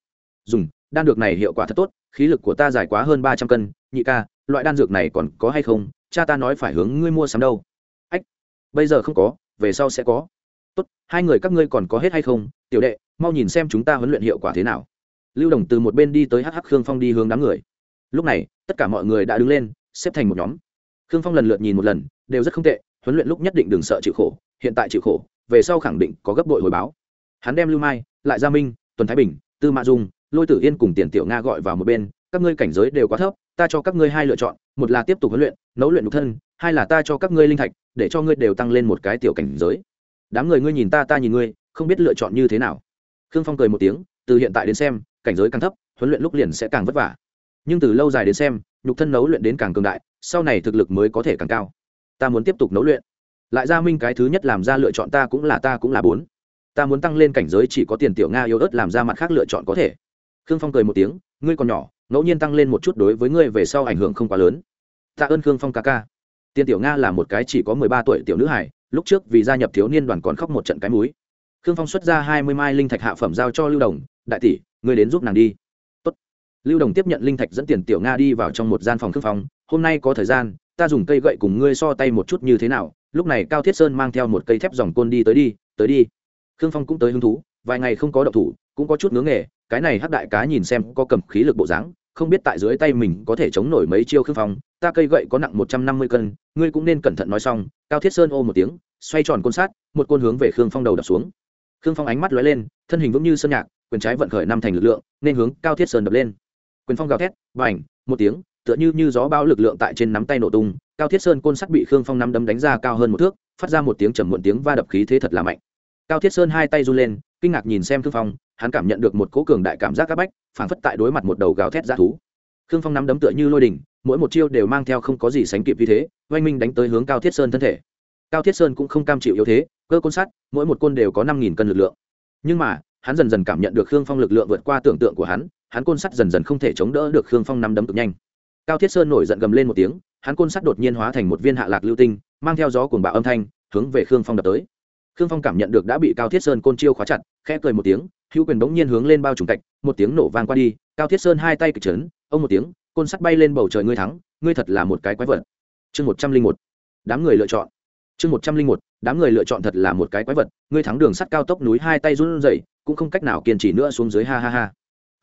[SPEAKER 1] Dùng đan dược này hiệu quả thật tốt, khí lực của ta dài quá hơn ba trăm cân, nhị ca, loại đan dược này còn có hay không? Cha ta nói phải hướng ngươi mua sắm đâu. Ách, bây giờ không có, về sau sẽ có. Tốt, hai người các ngươi còn có hết hay không? Tiểu đệ, mau nhìn xem chúng ta huấn luyện hiệu quả thế nào. Lưu đồng từ một bên đi tới hh khương phong đi hướng đám người. Lúc này, tất cả mọi người đã đứng lên, xếp thành một nhóm. Khương phong lần lượt nhìn một lần, đều rất không tệ, huấn luyện lúc nhất định đừng sợ chịu khổ, hiện tại chịu khổ, về sau khẳng định có gấp bội hồi báo. Hắn đem lưu mai, lại gia minh, tuần thái bình, tư mã dung lôi tử yên cùng tiền tiểu nga gọi vào một bên, các ngươi cảnh giới đều quá thấp, ta cho các ngươi hai lựa chọn, một là tiếp tục huấn luyện, nấu luyện nhục thân, hai là ta cho các ngươi linh thạch, để cho ngươi đều tăng lên một cái tiểu cảnh giới. Đám người ngươi nhìn ta ta nhìn ngươi, không biết lựa chọn như thế nào. Khương phong cười một tiếng, từ hiện tại đến xem, cảnh giới càng thấp, huấn luyện lúc liền sẽ càng vất vả. Nhưng từ lâu dài đến xem, nhục thân nấu luyện đến càng cường đại, sau này thực lực mới có thể càng cao. Ta muốn tiếp tục nấu luyện. Lại ra minh cái thứ nhất làm ra lựa chọn ta cũng là ta cũng là bốn. Ta muốn tăng lên cảnh giới chỉ có tiền tiểu nga yêu ớt làm ra mặt khác lựa chọn có thể khương phong cười một tiếng, ngươi còn nhỏ, ngẫu nhiên tăng lên một chút đối với ngươi về sau ảnh hưởng không quá lớn. Tạ ơn khương phong ca ca. Tiên tiểu nga là một cái chỉ có mười ba tuổi tiểu nữ hải lúc trước vì gia nhập thiếu niên đoàn còn khóc một trận cái múi khương phong xuất ra hai mươi mai linh thạch hạ phẩm giao cho lưu đồng, đại tỷ, ngươi đến giúp nàng đi. Tốt. lưu đồng tiếp nhận linh thạch dẫn tiền tiểu nga đi vào trong một gian phòng khương phong, hôm nay có thời gian, ta dùng cây gậy cùng ngươi so tay một chút như thế nào, lúc này cao thiết sơn mang theo một cây thép dòng côn đi tới đi tới đi. Khương phong cũng tới hứng thú, vài ngày không có động thủ cũng có chút ngưỡng nghề, cái này hắc đại cá nhìn xem có cầm khí lực bộ dáng, không biết tại dưới tay mình có thể chống nổi mấy chiêu khương phong, ta cây gậy có nặng một trăm năm mươi cân, ngươi cũng nên cẩn thận nói xong, cao thiết sơn ô một tiếng, xoay tròn côn sát, một côn hướng về khương phong đầu đập xuống. Khương phong ánh mắt lóe lên, thân hình vững như sơn nhạc, quyền trái vận khởi năm thành lực lượng, nên hướng cao thiết sơn đập lên. Quyền phong gào thét và ảnh một tiếng, tựa như như gió bão lực lượng tại trên nắm tay nổ tung, cao thiết sơn côn sắt bị khương phong nắm đấm đánh ra cao hơn một thước, phát ra một tiếng trầm muộn tiếng va đập khí thế thật là mạnh. Cao thiết sơn hai tay run lên kinh ngạc nhìn xem thương phong, hắn cảm nhận được một cố cường đại cảm giác áp bách, phảng phất tại đối mặt một đầu gào thét ra thú. Khương phong nắm đấm tựa như lôi đỉnh, mỗi một chiêu đều mang theo không có gì sánh kịp như thế, oanh minh đánh tới hướng cao thiết sơn thân thể. Cao thiết sơn cũng không cam chịu yếu thế, cơ côn sắt, mỗi một côn đều có năm nghìn cân lực lượng. Nhưng mà, hắn dần dần cảm nhận được khương phong lực lượng vượt qua tưởng tượng của hắn hắn côn sắt dần dần không thể chống đỡ được khương phong nắm đấm cực nhanh. Cao thiết sơn nổi giận gầm lên một tiếng, hắn côn sắt đột nhiên hóa thành một viên hạ lạc lưu tinh, mang theo gió cuồng bạo âm thanh, hướng về khương phong đập tới khương phong cảm nhận được đã bị cao thiết sơn côn chiêu khóa chặt, khẽ cười một tiếng, hữu quyền bỗng nhiên hướng lên bao trùng cạnh một tiếng nổ vang qua đi, cao thiết sơn hai tay kịch trấn ông một tiếng, côn sắt bay lên bầu trời ngươi thắng, ngươi thật là một cái quái vật. Chương một trăm linh một, đám người lựa chọn. Chương một trăm linh một, đám người lựa chọn thật là một cái quái vật, ngươi thắng đường sắt cao tốc núi hai tay run rẩy, cũng không cách nào kiên trì nữa xuống dưới, ha ha ha.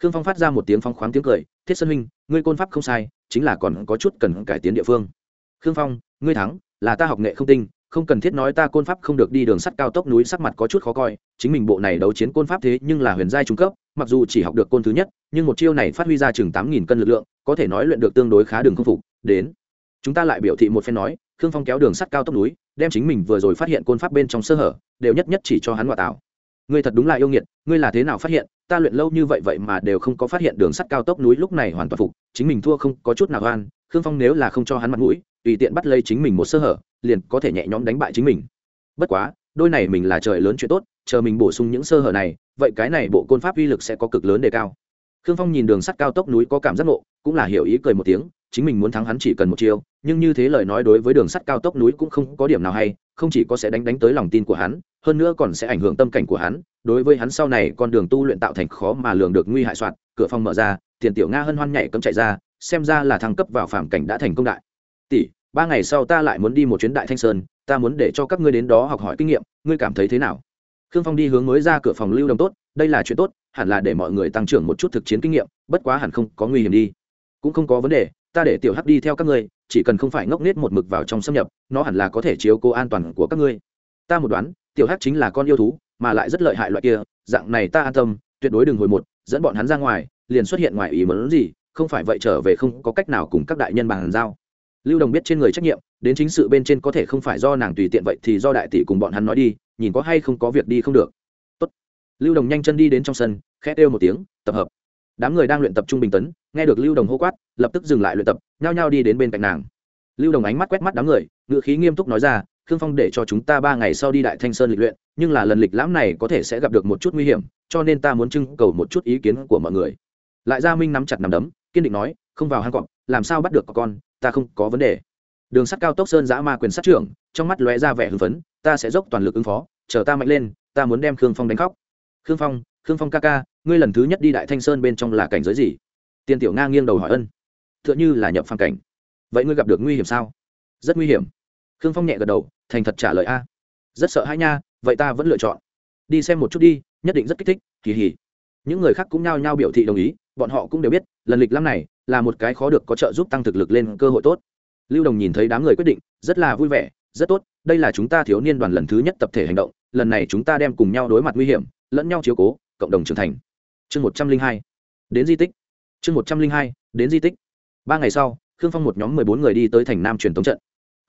[SPEAKER 1] Khương phong phát ra một tiếng phong khoáng tiếng cười, thiết sơn huynh, ngươi côn pháp không sai, chính là còn có chút cần cải tiến địa phương. Khương phong, ngươi thắng, là ta học nghệ không tinh không cần thiết nói ta côn pháp không được đi đường sắt cao tốc núi sắc mặt có chút khó coi, chính mình bộ này đấu chiến côn pháp thế nhưng là huyền giai trung cấp, mặc dù chỉ học được côn thứ nhất, nhưng một chiêu này phát huy ra chừng tám nghìn cân lực lượng, có thể nói luyện được tương đối khá đường không phục, đến. Chúng ta lại biểu thị một phen nói, khương phong kéo đường sắt cao tốc núi, đem chính mình vừa rồi phát hiện côn pháp bên trong sơ hở, đều nhất nhất chỉ cho hắn ngoại tạo. Ngươi thật đúng là yêu nghiệt, ngươi là thế nào phát hiện, ta luyện lâu như vậy vậy mà đều không có phát hiện đường sắt cao tốc núi lúc này hoàn toàn phục, chính mình thua không có chút nào oan, khương phong nếu là không cho hắn mặt mũi, tùy tiện bắt lấy chính mình một sơ hở liền có thể nhẹ nhõm đánh bại chính mình. Bất quá, đôi này mình là trời lớn chuyện tốt, chờ mình bổ sung những sơ hở này, vậy cái này bộ côn pháp uy lực sẽ có cực lớn đề cao. Khương phong nhìn đường sắt cao tốc núi có cảm giác ngộ, cũng là hiểu ý cười một tiếng, chính mình muốn thắng hắn chỉ cần một chiêu, nhưng như thế lời nói đối với đường sắt cao tốc núi cũng không có điểm nào hay, không chỉ có sẽ đánh đánh tới lòng tin của hắn, hơn nữa còn sẽ ảnh hưởng tâm cảnh của hắn, đối với hắn sau này con đường tu luyện tạo thành khó mà lường được nguy hại soạn cửa phòng mở ra, tiền tiểu nga hân hoan nhảy cấm chạy ra, xem ra là thăng cấp vào phạm cảnh đã thành công đại. Tỷ ba ngày sau ta lại muốn đi một chuyến đại thanh sơn, ta muốn để cho các ngươi đến đó học hỏi kinh nghiệm, ngươi cảm thấy thế nào? Khương phong đi hướng mới ra cửa phòng lưu đồng tốt, đây là chuyện tốt, hẳn là để mọi người tăng trưởng một chút thực chiến kinh nghiệm, bất quá hẳn không có nguy hiểm đi. Cũng không có vấn đề, ta để tiểu hắc đi theo các ngươi, chỉ cần không phải ngốc nghếch một mực vào trong xâm nhập, nó hẳn là có thể chiếu cố an toàn của các ngươi. Ta một đoán, tiểu hắc chính là con yêu thú, mà lại rất lợi hại loại kia, dạng này ta an tâm, tuyệt đối đừng hồi một, dẫn bọn hắn ra ngoài, liền xuất hiện ngoài ý muốn gì, không phải vậy trở về không có cách nào cùng các đại nhân bàn giao lưu đồng biết trên người trách nhiệm, đến chính sự bên trên có thể không phải do nàng tùy tiện vậy thì do đại tỷ cùng bọn hắn nói đi, nhìn có hay không có việc đi không được. Tốt. lưu đồng nhanh chân đi đến trong sân, khẽ kêu một tiếng, tập hợp. Đám người đang luyện tập trung bình tấn, nghe được lưu đồng hô quát, lập tức dừng lại luyện tập, nhao nhao đi đến bên cạnh nàng. Lưu đồng ánh mắt quét mắt đám người ngự khí nghiêm túc nói ra, khương phong để cho chúng ta ba ngày sau đi đại thanh sơn lịch luyện, nhưng là lần lịch lãm này có thể sẽ gặp được một chút nguy hiểm, cho nên ta muốn trưng cầu một chút ý kiến của mọi người. Lại gia minh nắm chặt nắm đấm, kiên định nói, không vào hang cọp, làm sao bắt được có con ta không có vấn đề. Đường sắt cao tốc sơn giã ma quyền sát trưởng, trong mắt lóe ra vẻ hưng phấn, ta sẽ dốc toàn lực ứng phó, chờ ta mạnh lên, ta muốn đem khương phong đánh khóc. Khương phong khương phong ca ca, ngươi lần thứ nhất đi đại thanh sơn bên trong là cảnh giới gì? Tiên tiểu nga nghiêng đầu hỏi ân. T h ư ợ n h ư là nhập phang cảnh. Vậy ngươi gặp được nguy hiểm sao? Rất nguy hiểm. Khương phong nhẹ gật đầu, thành thật trả lời a. Rất sợ hãi nha, vậy ta vẫn lựa chọn. Đi xem một chút đi, nhất định rất kích thích, kỳ hỉ. Những người khác cũng nhao nhao biểu thị đồng ý, bọn họ cũng đều biết, lần lịch lắm này là một cái khó được có trợ giúp tăng thực lực lên cơ hội tốt. Lưu đồng nhìn thấy đám người quyết định, rất là vui vẻ, rất tốt, đây là chúng ta thiếu niên đoàn lần thứ nhất tập thể hành động, lần này chúng ta đem cùng nhau đối mặt nguy hiểm, lẫn nhau chiếu cố, cộng đồng trưởng thành. Chương một trăm linh hai, đến di tích. Chương một trăm linh hai, đến di tích. Ba ngày sau, khương phong một nhóm mười bốn người đi tới thành nam truyền thống trận.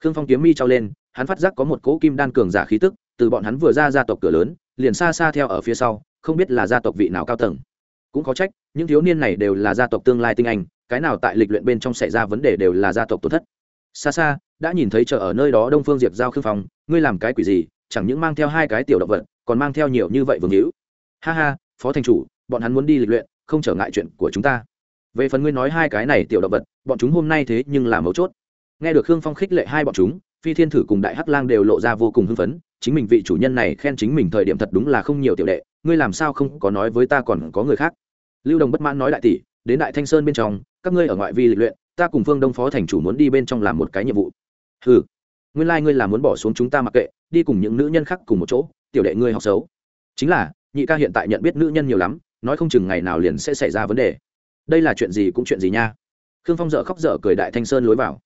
[SPEAKER 1] Khương phong kiếm mi trao lên, hắn phát giác có một cỗ kim đan cường giả khí tức, từ bọn hắn vừa ra gia tộc cửa lớn, liền xa xa theo ở phía sau, không biết là gia tộc vị nào cao tầng. Cũng có trách, những thiếu niên này đều là gia tộc tương lai tinh anh cái nào tại lịch luyện bên trong xảy ra vấn đề đều là gia tộc tổn thất. Xa xa, đã nhìn thấy chờ ở nơi đó đông phương diệp giao khương phong, ngươi làm cái quỷ gì, chẳng những mang theo hai cái tiểu động vật, còn mang theo nhiều như vậy vương hữu. Ha ha, phó thành chủ, bọn hắn muốn đi lịch luyện, không trở ngại chuyện của chúng ta. Về phần ngươi nói hai cái này tiểu động vật, bọn chúng hôm nay thế nhưng là mấu chốt. Nghe được khương phong khích lệ hai bọn chúng, phi thiên thử cùng đại hắc lang đều lộ ra vô cùng hưng phấn, chính mình vị chủ nhân này khen chính mình thời điểm thật đúng là không nhiều tiểu đệ, ngươi làm sao không có nói với ta còn có người khác. Lưu đồng bất mãn nói đại tỷ đến đại thanh sơn bên trong, các ngươi ở ngoại vi lịch luyện, ta cùng phương đông phó thành chủ muốn đi bên trong làm một cái nhiệm vụ. Ừ nguyên lai、like、ngươi là muốn bỏ xuống chúng ta mặc kệ, đi cùng những nữ nhân khác cùng một chỗ, tiểu đệ ngươi học xấu. Chính là, nhị ca hiện tại nhận biết nữ nhân nhiều lắm, nói không chừng ngày nào liền sẽ xảy ra vấn đề. Đây là chuyện gì cũng chuyện gì nha. Khương phong dợ khóc dở cười đại thanh sơn lối vào.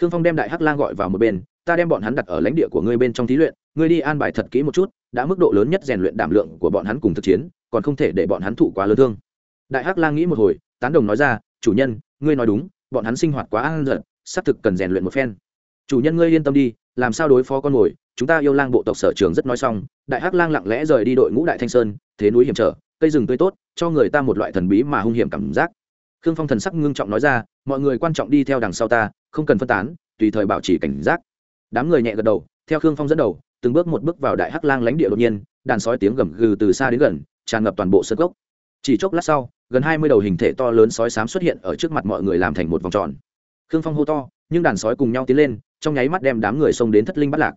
[SPEAKER 1] Khương phong đem đại hắc lang gọi vào một bên, ta đem bọn hắn đặt ở lãnh địa của ngươi bên trong thí luyện, ngươi đi an bài thật kỹ một chút, đã mức độ lớn nhất rèn luyện đảm lượng của bọn hắn cùng thực chiến, còn không thể để bọn hắn thụ quá lớn thương. Đại hắc lang nghĩ một hồi tán đồng nói ra, chủ nhân, ngươi nói đúng, bọn hắn sinh hoạt quá an giận, xác thực cần rèn luyện một phen. Chủ nhân ngươi yên tâm đi, làm sao đối phó con mồi, chúng ta yêu lang bộ tộc sở trường rất nói xong, đại hắc lang lặng lẽ rời đi đội ngũ đại thanh sơn, thế núi hiểm trở, cây rừng tươi tốt, cho người ta một loại thần bí mà hung hiểm cảm giác. Khương phong thần sắc ngưng trọng nói ra, mọi người quan trọng đi theo đằng sau ta, không cần phân tán, tùy thời bảo trì cảnh giác. Đám người nhẹ gật đầu, theo khương phong dẫn đầu, từng bước một bước vào đại hắc lang lãnh địa đột nhiên, đàn sói tiếng gầm gừ từ xa đến gần, tràn ngập toàn bộ sân gốc chỉ chốc lát sau gần hai mươi đầu hình thể to lớn sói xám xuất hiện ở trước mặt mọi người làm thành một vòng tròn. Khương phong hô to, nhưng đàn sói cùng nhau tiến lên, trong nháy mắt đem đám người xông đến thất linh bắt lạc.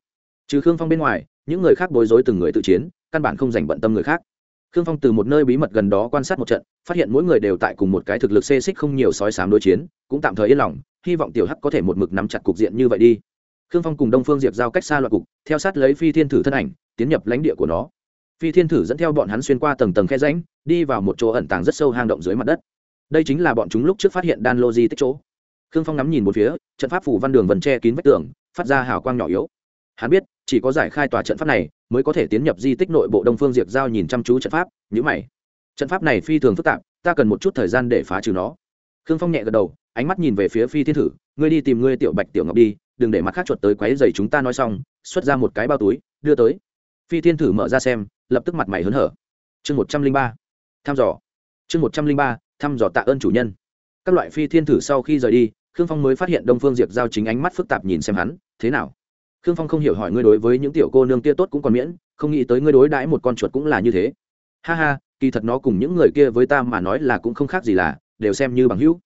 [SPEAKER 1] Trừ khương phong bên ngoài, những người khác bối rối từng người tự chiến, căn bản không dành bận tâm người khác. Khương phong từ một nơi bí mật gần đó quan sát một trận, phát hiện mỗi người đều tại cùng một cái thực lực xê xích không nhiều sói sám đối chiến, cũng tạm thời yên lòng, hy vọng tiểu hắc có thể một mực nắm chặt cục diện như vậy đi. Khương phong cùng đông phương diệp giao cách xa loạt cục, theo sát lấy phi thiên thử thân ảnh, tiến nhập lãnh địa của nó phi thiên thử dẫn theo bọn hắn xuyên qua tầng tầng khe rãnh, đi vào một chỗ ẩn tàng rất sâu hang động dưới mặt đất. Đây chính là bọn chúng lúc trước phát hiện đan lô di tích chỗ. Khương phong ngắm nhìn một phía, trận pháp phủ văn đường vần che kín vách tường, phát ra hào quang nhỏ yếu. Hắn biết, chỉ có giải khai tòa trận pháp này, mới có thể tiến nhập di tích nội bộ đông phương diệp giao nhìn chăm chú trận pháp nhữ mày. Trận pháp này phi thường phức tạp, ta cần một chút thời gian để phá trừ nó. Khương phong nhẹ gật đầu, ánh mắt nhìn về phía phi thiên thử, ngươi đi tìm ngươi tiểu bạch tiểu ngọc đi, đừng để mặt khác chuột tới quấy giày chúng ta nói xong, xuất ra một cái bao túi, đưa tới. Phi thiên thử mở ra xem lập tức mặt mày hớn hở. Chương một trăm linh ba, thăm dò. Chương một trăm linh ba, thăm dò tạ ơn chủ nhân. Các loại phi thiên thử sau khi rời đi, khương phong mới phát hiện đông phương diệp giao chính ánh mắt phức tạp nhìn xem hắn, thế nào? Khương phong không hiểu hỏi ngươi đối với những tiểu cô nương kia tốt cũng còn miễn, không nghĩ tới ngươi đối đãi một con chuột cũng là như thế. Ha ha, kỳ thật nó cùng những người kia với ta mà nói là cũng không khác gì là, đều xem như bằng hữu.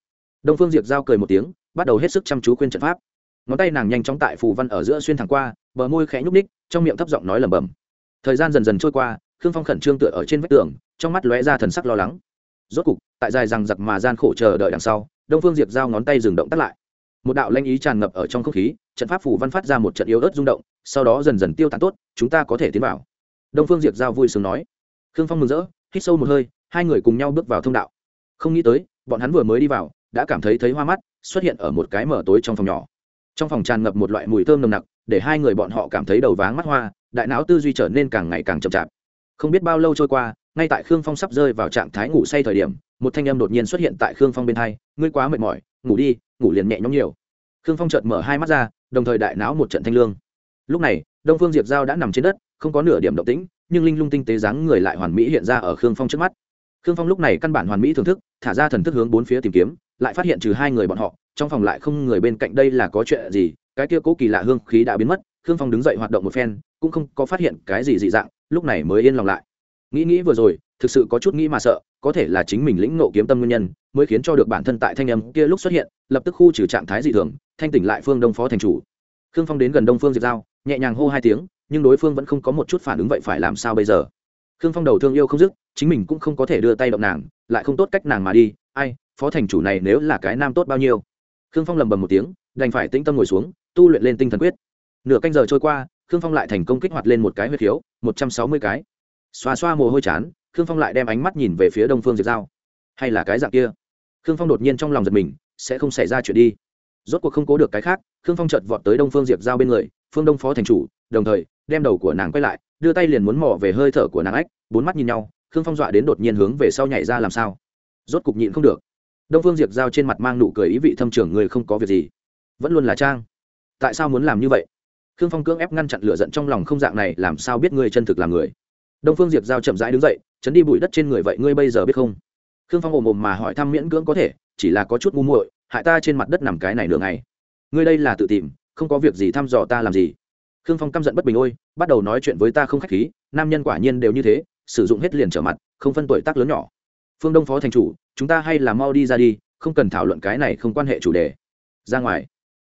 [SPEAKER 1] Đông phương diệp giao cười một tiếng, bắt đầu hết sức chăm chú quên trận pháp. Ngón tay nàng nhanh chóng tại phù văn ở giữa xuyên thẳng qua, bờ môi khẽ nhúc ních trong miệng thấp giọng nói lẩm bẩm thời gian dần dần trôi qua, khương phong khẩn trương tựa ở trên vách tường, trong mắt lóe ra thần sắc lo lắng. Rốt cục, tại dài rằng giặc mà gian khổ chờ đợi đằng sau, đông phương diệp giao ngón tay dừng động tắt lại. Một đạo lanh ý tràn ngập ở trong không khí, trận pháp phủ văn phát ra một trận yếu ớt rung động, sau đó dần dần tiêu tán tốt, chúng ta có thể tiến vào. Đông phương diệp giao vui sướng nói. Khương phong mừng rỡ, hít sâu một hơi, hai người cùng nhau bước vào thông đạo. Không nghĩ tới, bọn hắn vừa mới đi vào, đã cảm thấy thấy hoa mắt, xuất hiện ở một cái mở tối trong phòng nhỏ. Trong phòng tràn ngập một loại mùi thơm nồng nặc, để hai người bọn họ cảm thấy đầu váng mắt hoa đại não tư duy trở nên càng ngày càng chậm chạp. Không biết bao lâu trôi qua, ngay tại khương phong sắp rơi vào trạng thái ngủ say thời điểm, một thanh âm đột nhiên xuất hiện tại khương phong bên hai, ngươi quá mệt mỏi, ngủ đi, ngủ liền nhẹ nhõm nhiều. Khương phong chợt mở hai mắt ra, đồng thời đại não một trận thanh lương. Lúc này, đông phương diệp giao đã nằm trên đất, không có nửa điểm động tĩnh, nhưng linh lung tinh tế dáng người lại hoàn mỹ hiện ra ở khương phong trước mắt. Khương phong lúc này căn bản hoàn mỹ thưởng thức, thả ra thần thức hướng bốn phía tìm kiếm, lại phát hiện trừ hai người bọn họ, trong phòng lại không người bên cạnh đây là có chuyện gì, cái kia cố kỳ lạ hương khí đã biến mất, khương phong đứng dậy hoạt động một phen cũng không có phát hiện cái gì dị dạng, lúc này mới yên lòng lại. Nghĩ nghĩ vừa rồi, thực sự có chút nghĩ mà sợ, có thể là chính mình lĩnh ngộ kiếm tâm nguyên nhân, mới khiến cho được bản thân tại thanh âm kia lúc xuất hiện, lập tức khu trừ trạng thái dị thường, thanh tỉnh lại phương đông phó thành chủ. Khương phong đến gần đông phương diệp giao, nhẹ nhàng hô hai tiếng, nhưng đối phương vẫn không có một chút phản ứng vậy phải làm sao bây giờ? Khương phong đầu thương yêu không dứt, chính mình cũng không có thể đưa tay động nàng, lại không tốt cách nàng mà đi, ai, phó thành chủ này nếu là cái nam tốt bao nhiêu? Khương phong lầm bầm một tiếng, đành phải tĩnh tâm ngồi xuống, tu luyện lên tinh thần quyết. Nửa canh giờ trôi qua khương phong lại thành công kích hoạt lên một cái huyệt khiếu, một trăm sáu mươi cái. Xoa xoa mồ hôi chán, khương phong lại đem ánh mắt nhìn về phía đông phương diệp giao. Hay là cái dạng kia? Khương phong đột nhiên trong lòng giật mình, sẽ không xảy ra chuyện đi. Rốt cuộc không cố được cái khác, khương phong chợt vọt tới đông phương diệp giao bên người, phương đông phó thành chủ, đồng thời, đem đầu của nàng quay lại, đưa tay liền muốn mò về hơi thở của nàng ách, bốn mắt nhìn nhau, khương phong dọa đến đột nhiên hướng về sau nhảy ra làm sao? Rốt cục nhịn không được. Đông phương diệp giao trên mặt mang nụ cười ý vị thâm trưởng người không có việc gì. Vẫn luôn là trang. Tại sao muốn làm như vậy? Khương phong cưỡng ép ngăn chặn lửa giận trong lòng không dạng này, làm sao biết ngươi chân thực là người? Đông phương diệp giao chậm rãi đứng dậy, chấn đi bụi đất trên người vậy ngươi bây giờ biết không? Khương phong ồm ồm mà hỏi thăm miễn cưỡng có thể, chỉ là có chút ngu muội, hại ta trên mặt đất nằm cái này nửa ngày. Ngươi đây là tự tìm, không có việc gì thăm dò ta làm gì? Khương phong căm giận bất bình ôi, bắt đầu nói chuyện với ta không khách khí, nam nhân quả nhiên đều như thế, sử dụng hết liền trở mặt, không phân tuổi tác lớn nhỏ. Phương đông phó thành chủ, chúng ta hay là mau đi ra đi, không cần thảo luận cái này không quan hệ chủ đề. Ra ngoài.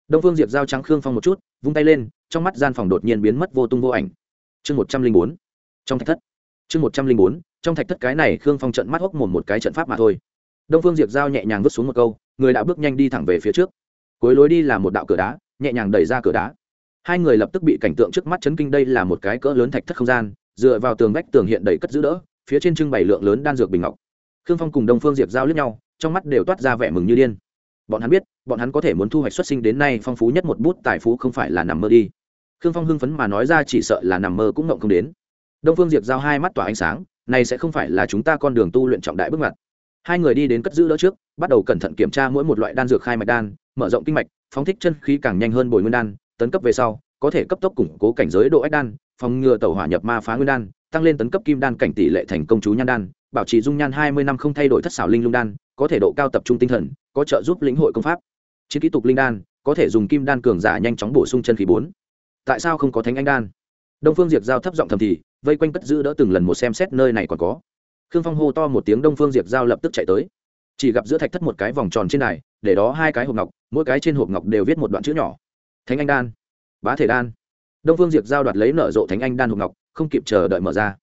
[SPEAKER 1] Đông phương diệp giao trắng khương phong một chút, vung tay lên trong mắt gian phòng đột nhiên biến mất vô tung vô ảnh. Chương một trăm linh bốn, trong thạch thất. Chương một trăm linh bốn, trong thạch thất cái này khương phong trận mắt hốc mồm một cái trận pháp mà thôi. Đông phương diệp giao nhẹ nhàng vứt xuống một câu, người đã bước nhanh đi thẳng về phía trước. Cuối lối đi là một đạo cửa đá, nhẹ nhàng đẩy ra cửa đá. Hai người lập tức bị cảnh tượng trước mắt chấn kinh, đây là một cái cỡ lớn thạch thất không gian, dựa vào tường vách tường hiện đầy cất giữ đỡ, phía trên trưng bày lượng lớn đan dược bình ngọc. Khương phong cùng đông phương diệp giao lướt nhau, trong mắt đều toát ra vẻ mừng như điên. Bọn hắn biết, bọn hắn có thể muốn thu hoạch xuất sinh đến nay phong phú nhất một bút tài phú không phải là nằm mơ đi khương phong hưng phấn mà nói ra chỉ sợ là nằm mơ cũng ngộng không đến. Đông phương diệp giao hai mắt tỏa ánh sáng, này sẽ không phải là chúng ta con đường tu luyện trọng đại bước ngoặt. Hai người đi đến cất giữ đỡ trước, bắt đầu cẩn thận kiểm tra mỗi một loại đan dược khai mạch đan, mở rộng kinh mạch, phóng thích chân khí càng nhanh hơn bồi nguyên đan, tấn cấp về sau, có thể cấp tốc củng cố cảnh giới độ ách đan, phòng ngừa tẩu hỏa nhập ma phá nguyên đan, tăng lên tấn cấp kim đan cảnh tỷ lệ thành công chú nhan đan, bảo trì dung nhan hai mươi năm không thay đổi thất xảo linh lung đan, có thể độ cao tập trung tinh thần, có trợ giúp lĩnh hội công pháp. Chiến kỹ tục linh đan, có thể dùng kim đan cường giả nhanh chóng bổ sung chân khí bốn tại sao không có thánh anh đan? Đông phương Diệt giao thấp giọng thầm thì, vây quanh cất giữ đỡ từng lần một xem xét nơi này còn có. Khương phong hô to một tiếng, đông phương Diệt giao lập tức chạy tới. Chỉ gặp giữa thạch thất một cái vòng tròn trên này để đó hai cái hộp ngọc, mỗi cái trên hộp ngọc đều viết một đoạn chữ nhỏ. Thánh anh đan. Bá thể đan. Đông phương Diệt giao đoạt lấy nở rộ thánh anh đan hộp ngọc, không kịp chờ đợi mở ra.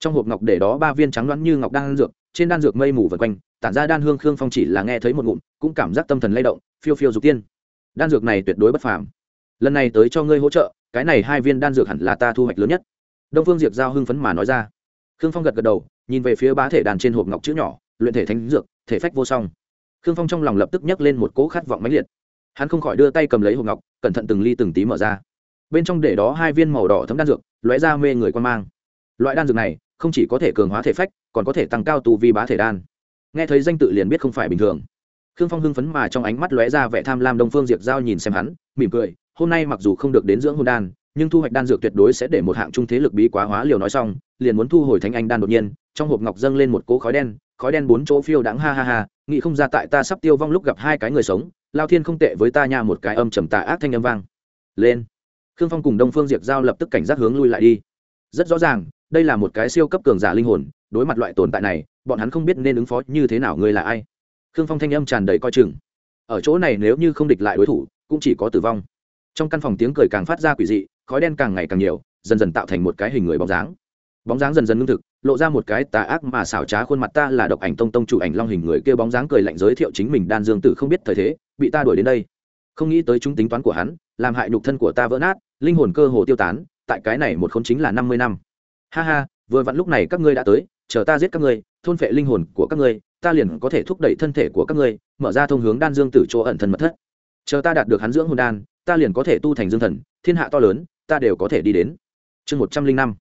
[SPEAKER 1] Trong hộp ngọc để đó ba viên trắng loãng như ngọc đan dược, trên đan dược mây mù vần quanh, tản ra đan hương khương phong chỉ là nghe thấy một ngụm, cũng cảm giác tâm thần lay động, phiêu phiêu dục tiên. Đan dược này tuyệt đối bất phàm. Lần này tới cho ngươi hỗ trợ cái này hai viên đan dược hẳn là ta thu hoạch lớn nhất. Đông phương diệp giao hưng phấn mà nói ra. Khương phong gật gật đầu, nhìn về phía bá thể đàn trên hộp ngọc chữ nhỏ, luyện thể thánh dược, thể phách vô song. Khương phong trong lòng lập tức nhấc lên một cỗ khát vọng mãnh liệt. Hắn không khỏi đưa tay cầm lấy hộp ngọc, cẩn thận từng ly từng tí mở ra. Bên trong để đó hai viên màu đỏ thấm đan dược, lóe ra mê người quan mang. Loại đan dược này không chỉ có thể cường hóa thể phách, còn có thể tăng cao tu vi bá thể đan. Nghe thấy danh tự liền biết không phải bình thường. Khương phong hưng phấn mà trong ánh mắt lóe ra vẻ tham lam đông phương diệp giao nhìn xem hắn, mỉm cười hôm nay mặc dù không được đến dưỡng hồn đan, nhưng thu hoạch đan dược tuyệt đối sẽ để một hạng trung thế lực bí quá hóa liều nói xong, liền muốn thu hồi thánh anh đan đột nhiên, trong hộp ngọc dâng lên một cỗ khói đen khói đen bốn chỗ phiêu đáng ha ha ha, nghĩ không ra tại ta sắp tiêu vong lúc gặp hai cái người sống, lao thiên không tệ với ta nha một cái âm trầm tà ác thanh âm vang. Lên. Khương phong cùng đông phương diệp giao lập tức cảnh giác hướng lui lại đi. Rất rõ ràng, đây là một cái siêu cấp cường giả linh hồn, đối mặt loại tồn tại này, bọn hắn không biết nên ứng phó như thế nào, người là ai? Khương phong thanh âm tràn đầy coi chừng. Ở chỗ này nếu như không địch lại đối thủ, cũng chỉ có tử vong trong căn phòng tiếng cười càng phát ra quỷ dị, khói đen càng ngày càng nhiều, dần dần tạo thành một cái hình người bóng dáng. Bóng dáng dần dần ngưng thực, lộ ra một cái tà ác mà xảo trá khuôn mặt ta là độc ảnh tông tông chủ ảnh long hình người kêu bóng dáng cười lạnh giới thiệu chính mình đan dương tử không biết thời thế, bị ta đuổi đến đây. Không nghĩ tới chúng tính toán của hắn, làm hại nhục thân của ta vỡ nát, linh hồn cơ hồ tiêu tán, tại cái này một khốn chính là năm mươi năm. Ha ha, vừa vặn lúc này các ngươi đã tới, chờ ta giết các ngươi, thôn phệ linh hồn của các ngươi, ta liền có thể thúc đẩy thân thể của các ngươi, mở ra thông hướng đan dương tử chỗ ẩn thân mật thất. Chờ ta đạt được hắn dưỡng hồn đan ta liền có thể tu thành dương thần, thiên hạ to lớn, ta đều có thể đi đến. Chương một trăm linh năm.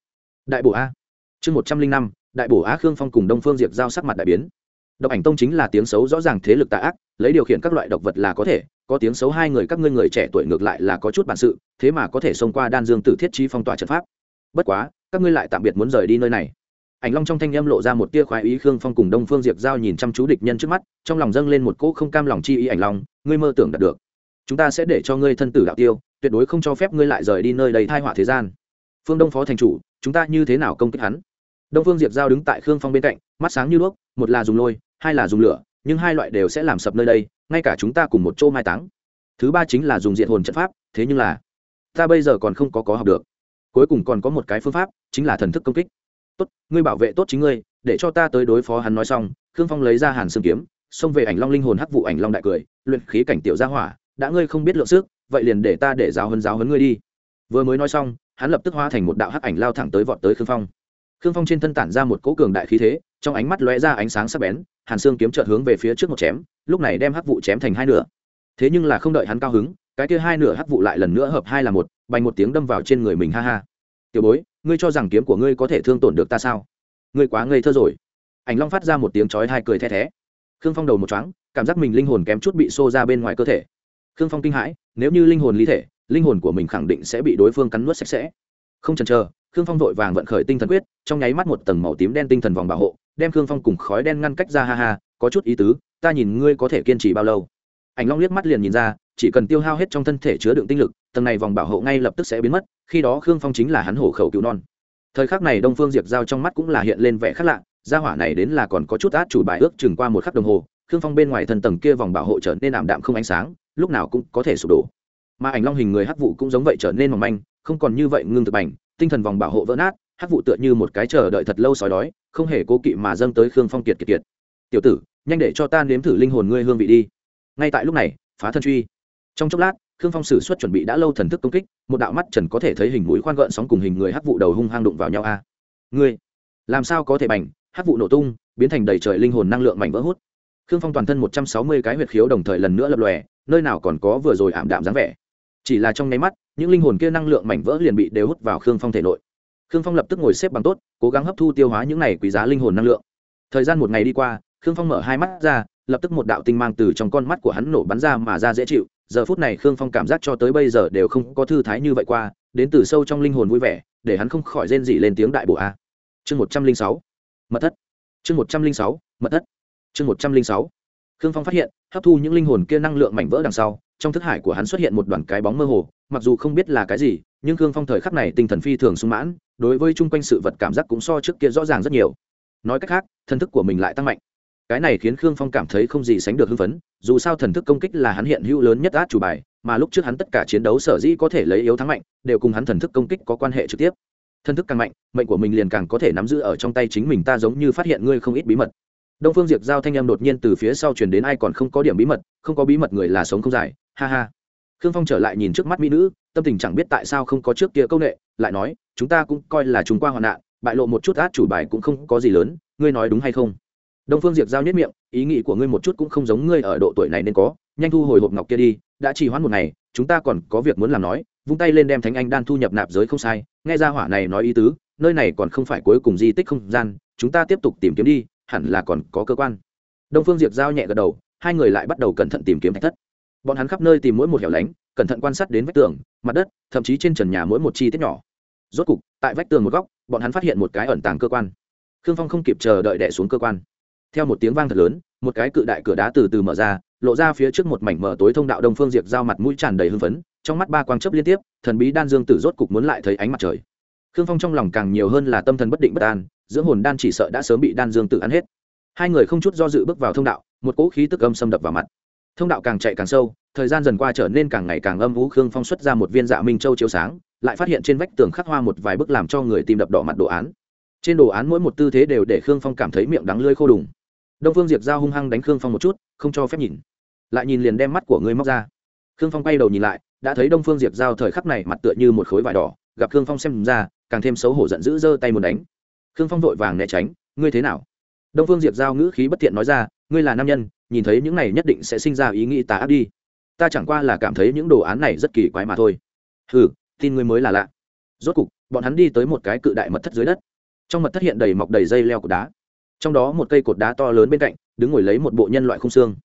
[SPEAKER 1] Đại bổ a. Chương một trăm linh năm, đại bổ á khương phong cùng đông phương diệp giao sắc mặt đại biến. Độc ảnh tông chính là tiếng xấu rõ ràng thế lực tạ ác, lấy điều khiển các loại độc vật là có thể, có tiếng xấu hai người các ngươi người trẻ tuổi ngược lại là có chút bản sự, thế mà có thể xông qua đan dương tử thiết trí phong tỏa trận pháp. Bất quá, các ngươi lại tạm biệt muốn rời đi nơi này. Ảnh long trong thanh âm lộ ra một tia khoái ý, khương phong cùng đông phương diệp giao nhìn chăm chú địch nhân trước mắt, trong lòng dâng lên một cỗ không cam lòng chi ý ảnh long, ngươi mơ tưởng đạt được chúng ta sẽ để cho ngươi thân tử đạo tiêu, tuyệt đối không cho phép ngươi lại rời đi nơi đầy thai họa thế gian. Phương đông phó thành chủ, chúng ta như thế nào công kích hắn? Đông phương diệp giao đứng tại khương phong bên cạnh, mắt sáng như đuốc, một là dùng lôi, hai là dùng lửa, nhưng hai loại đều sẽ làm sập nơi đây, ngay cả chúng ta cùng một chỗ mai táng. Thứ ba chính là dùng diện hồn trận pháp, thế nhưng là, ta bây giờ còn không có có học được. Cuối cùng còn có một cái phương pháp, chính là thần thức công kích. Tốt, ngươi bảo vệ tốt chính ngươi, để cho ta tới đối phó hắn nói xong, khương phong lấy ra hàn xương kiếm, xông về ảnh long linh hồn hắc vụ ảnh long đại cười, luyện khí cảnh tiểu gia hỏa đã ngươi không biết lượng sức, vậy liền để ta để giáo hấn giáo hấn ngươi đi. Vừa mới nói xong, hắn lập tức hóa thành một đạo hắc ảnh lao thẳng tới vọt tới khương phong. Khương phong trên thân tản ra một cỗ cường đại khí thế, trong ánh mắt lóe ra ánh sáng sắc bén, hàn xương kiếm chợt hướng về phía trước một chém, lúc này đem hắc vụ chém thành hai nửa. Thế nhưng là không đợi hắn cao hứng, cái kia hai nửa hắc vụ lại lần nữa hợp hai là một, bành một tiếng đâm vào trên người mình, ha ha. Tiểu bối, ngươi cho rằng kiếm của ngươi có thể thương tổn được ta sao? Ngươi quá ngây thơ rồi. Ảnh long phát ra một tiếng chói hai cười the thé. Khương phong đầu một chóng cảm giác mình linh hồn kém chút bị xô ra bên ngoài cơ thể khương phong kinh hãi, nếu như linh hồn lý thể, linh hồn của mình khẳng định sẽ bị đối phương cắn nuốt sạch sẽ. Không chần chờ, khương phong vội vàng vận khởi tinh thần quyết, trong nháy mắt một tầng màu tím đen tinh thần vòng bảo hộ, đem khương phong cùng khói đen ngăn cách ra ha ha, có chút ý tứ, ta nhìn ngươi có thể kiên trì bao lâu. Ảnh long liếc mắt liền nhìn ra, chỉ cần tiêu hao hết trong thân thể chứa đựng tinh lực, tầng này vòng bảo hộ ngay lập tức sẽ biến mất, khi đó khương phong chính là hắn hổ khẩu cứu non. Thời khắc này đông phương diệp giao trong mắt cũng là hiện lên vẻ khác lạ, gia hỏa này đến là còn có chút át chủ bài ước chừng qua một khắc đồng hồ, khương phong bên ngoài thân tầng kia vòng bảo hộ trở nên ảm đạm không ánh sáng lúc nào cũng có thể sụp đổ. Mà ảnh long hình người hắc vụ cũng giống vậy trở nên mỏng manh không còn như vậy ngưng thực ảnh, tinh thần vòng bảo hộ vỡ nát hắc vụ tựa như một cái chờ đợi thật lâu sói đói không hề cố kỵ mà dâng tới khương phong kiệt kiệt kiệt. Tiểu tử nhanh để cho ta nếm thử linh hồn ngươi hương vị đi. Ngay tại lúc này phá thân truy. Trong chốc lát khương phong sử xuất chuẩn bị đã lâu thần thức công kích một đạo mắt trần có thể thấy hình mũi khoan gợn sóng cùng hình người hắc vụ đầu hung hăng đụng vào nhau a. Ngươi làm sao có thể bành? Hắc vụ nổ tung biến thành đầy trời linh hồn năng lượng mảnh vỡ hút. Khương phong toàn thân một trăm sáu mươi cái huyệt khiếu đồng thời lần nữa lập lòe nơi nào còn có vừa rồi ảm đạm dáng vẻ. Chỉ là trong nháy mắt, những linh hồn kia năng lượng mảnh vỡ liền bị đều hút vào khương phong thể nội. Khương phong lập tức ngồi xếp bằng tốt, cố gắng hấp thu tiêu hóa những này quý giá linh hồn năng lượng. Thời gian một ngày đi qua, khương phong mở hai mắt ra, lập tức một đạo tinh mang từ trong con mắt của hắn nổ bắn ra mà ra dễ chịu. Giờ phút này khương phong cảm giác cho tới bây giờ đều không có thư thái như vậy qua, đến từ sâu trong linh hồn vui vẻ, để hắn không khỏi rên rỉ lên tiếng đại bộ a. Chương một trăm linh sáu, mật thất. Chương một trăm linh sáu, mật thất. Chương một trăm linh sáu khương phong phát hiện, hấp thu những linh hồn kia năng lượng mảnh vỡ đằng sau, trong thức hải của hắn xuất hiện một đoàn cái bóng mơ hồ, mặc dù không biết là cái gì, nhưng khương phong thời khắc này tinh thần phi thường sung mãn, đối với chung quanh sự vật cảm giác cũng so trước kia rõ ràng rất nhiều. Nói cách khác, thần thức của mình lại tăng mạnh. Cái này khiến khương phong cảm thấy không gì sánh được hưng phấn, dù sao thần thức công kích là hắn hiện hữu lớn nhất át chủ bài, mà lúc trước hắn tất cả chiến đấu sở dĩ có thể lấy yếu thắng mạnh, đều cùng hắn thần thức công kích có quan hệ trực tiếp. Thần thức càng mạnh, mệnh của mình liền càng có thể nắm giữ ở trong tay chính mình, ta giống như phát hiện ngươi không ít bí mật đông phương diệp giao thanh em đột nhiên từ phía sau truyền đến ai còn không có điểm bí mật không có bí mật người là sống không dài ha ha. Khương phong trở lại nhìn trước mắt mỹ nữ tâm tình chẳng biết tại sao không có trước kia công nghệ, lại nói chúng ta cũng coi là chúng qua hoạn nạn bại lộ một chút át chủ bài cũng không có gì lớn ngươi nói đúng hay không? Đông phương diệp giao nhất miệng ý nghĩ của ngươi một chút cũng không giống ngươi ở độ tuổi này nên có nhanh thu hồi hộp ngọc kia đi đã trì hoãn một ngày chúng ta còn có việc muốn làm nói vung tay lên đem thánh anh đan thu nhập nạp giới không sai nghe ra hỏa này nói ý tứ nơi này còn không phải cuối cùng di tích không gian chúng ta tiếp tục tìm kiếm đi hẳn là còn có cơ quan. Đông phương diệp giao nhẹ gật đầu, hai người lại bắt đầu cẩn thận tìm kiếm thạch thất. Bọn hắn khắp nơi tìm mỗi một hẻo lánh, cẩn thận quan sát đến vách tường, mặt đất, thậm chí trên trần nhà mỗi một chi tiết nhỏ. Rốt cục, tại vách tường một góc, bọn hắn phát hiện một cái ẩn tàng cơ quan. Khương phong không kịp chờ đợi đẻ xuống cơ quan. Theo một tiếng vang thật lớn, một cái cự đại cửa đá từ từ mở ra, lộ ra phía trước một mảnh mở tối thông đạo đông phương diệp giao mặt mũi tràn đầy hưng phấn, trong mắt ba quang chấp liên tiếp, thần bí đan dương tử rốt cục muốn lại thấy ánh mặt trời. Khương phong trong lòng càng nhiều hơn là tâm thần bất định bất an dưỡng hồn đan chỉ sợ đã sớm bị đan dương tự ăn hết. Hai người không chút do dự bước vào thông đạo, một cỗ khí tức âm xâm đập vào mặt. Thông đạo càng chạy càng sâu, thời gian dần qua trở nên càng ngày càng âm vũ khương phong xuất ra một viên dạ minh châu chiếu sáng, lại phát hiện trên vách tường khắc hoa một vài bức làm cho người tìm đập đỏ mặt đồ án. Trên đồ án mỗi một tư thế đều để khương phong cảm thấy miệng đắng lưỡi khô đùng. Đông phương diệp giao hung hăng đánh khương phong một chút, không cho phép nhìn. Lại nhìn liền đem mắt của ngươi móc ra. Khương phong quay đầu nhìn lại, đã thấy đông phương diệp giao thời khắc này mặt tựa như một khối vải đỏ, gặp khương phong xem ra, càng thêm xấu hổ giận dữ giơ tay muốn đánh khương phong vội vàng né tránh, ngươi thế nào? Đông phương diệp giao ngữ khí bất thiện nói ra, ngươi là nam nhân, nhìn thấy những này nhất định sẽ sinh ra ý nghĩ tà ác đi. Ta chẳng qua là cảm thấy những đồ án này rất kỳ quái mà thôi. Hừ, tin ngươi mới là lạ. Rốt cục, bọn hắn đi tới một cái cự đại mật thất dưới đất. Trong mật thất hiện đầy mọc đầy dây leo cột đá. Trong đó một cây cột đá to lớn bên cạnh, đứng ngồi lấy một bộ nhân loại khung xương.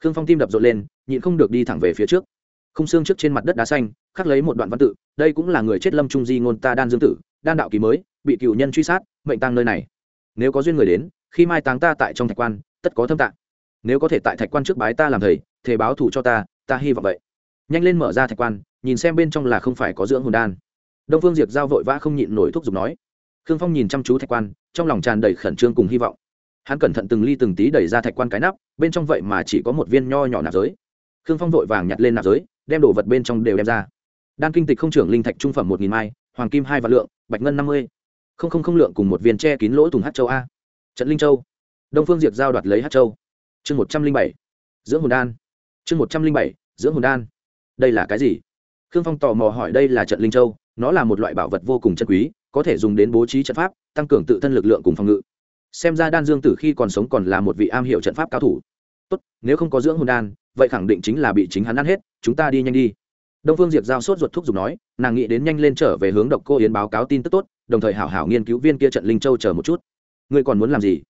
[SPEAKER 1] Khương phong tim đập rộn lên, nhịn không được đi thẳng về phía trước. Khung xương trước trên mặt đất đá xanh, khắc lấy một đoạn văn tự, đây cũng là người chết lâm trung di ngôn ta đan dương tử, đan đạo kỳ mới, bị cựu nhân truy sát mệnh tang nơi này. Nếu có duyên người đến, khi mai táng ta tại trong thạch quan, tất có thâm tạng. Nếu có thể tại thạch quan trước bái ta làm thầy thề báo thù cho ta ta hy vọng vậy. Nhanh lên mở ra thạch quan, nhìn xem bên trong là không phải có dưỡng hồn đan. Đông phương diệp giao vội vã không nhịn nổi thuốc giục nói. Khương phong nhìn chăm chú thạch quan, trong lòng tràn đầy khẩn trương cùng hy vọng. Hắn cẩn thận từng ly từng tí đẩy ra thạch quan cái nắp, bên trong vậy mà chỉ có một viên nho nhỏ nạp giới. Khương phong vội vàng nhặt lên nạp giới, đem đồ vật bên trong đều đem ra. Đan kinh tịch không trưởng linh thạch trung phẩm một nghìn mai, hoàng kim hai vạn lượng, bạch ngân năm mươi không không không lượng cùng một viên che kín lỗ thùng hát châu a. Trận linh châu. Đông phương diệp giao đoạt lấy hát châu. Chương một trăm linh bảy. Dưỡng hồn đan. Chương một trăm linh bảy dưỡng hồn đan. Đây là cái gì? Khương phong tò mò hỏi đây là trận linh châu, nó là một loại bảo vật vô cùng chân quý, có thể dùng đến bố trí trận pháp, tăng cường tự thân lực lượng cùng phòng ngự. Xem ra đan dương tử khi còn sống còn là một vị am hiểu trận pháp cao thủ. Tốt, nếu không có dưỡng hồn đan, vậy khẳng định chính là bị chính hắn ăn hết, chúng ta đi nhanh đi. Đông phương diệp giao sốt ruột thuốc giục nói, nàng nghĩ đến nhanh lên trở về hướng độc cô yến báo cáo tin tức tốt đồng thời hảo hảo nghiên cứu viên kia trận linh châu chờ một chút. Ngươi còn muốn làm gì?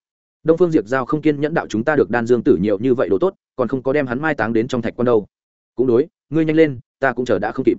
[SPEAKER 1] Đông phương diệp giao không kiên nhẫn đạo chúng ta được đan dương tử nhiều như vậy đồ tốt, còn không có đem hắn mai táng đến trong thạch quan đâu. Cũng đối, ngươi nhanh lên, ta cũng chờ đã không kịp.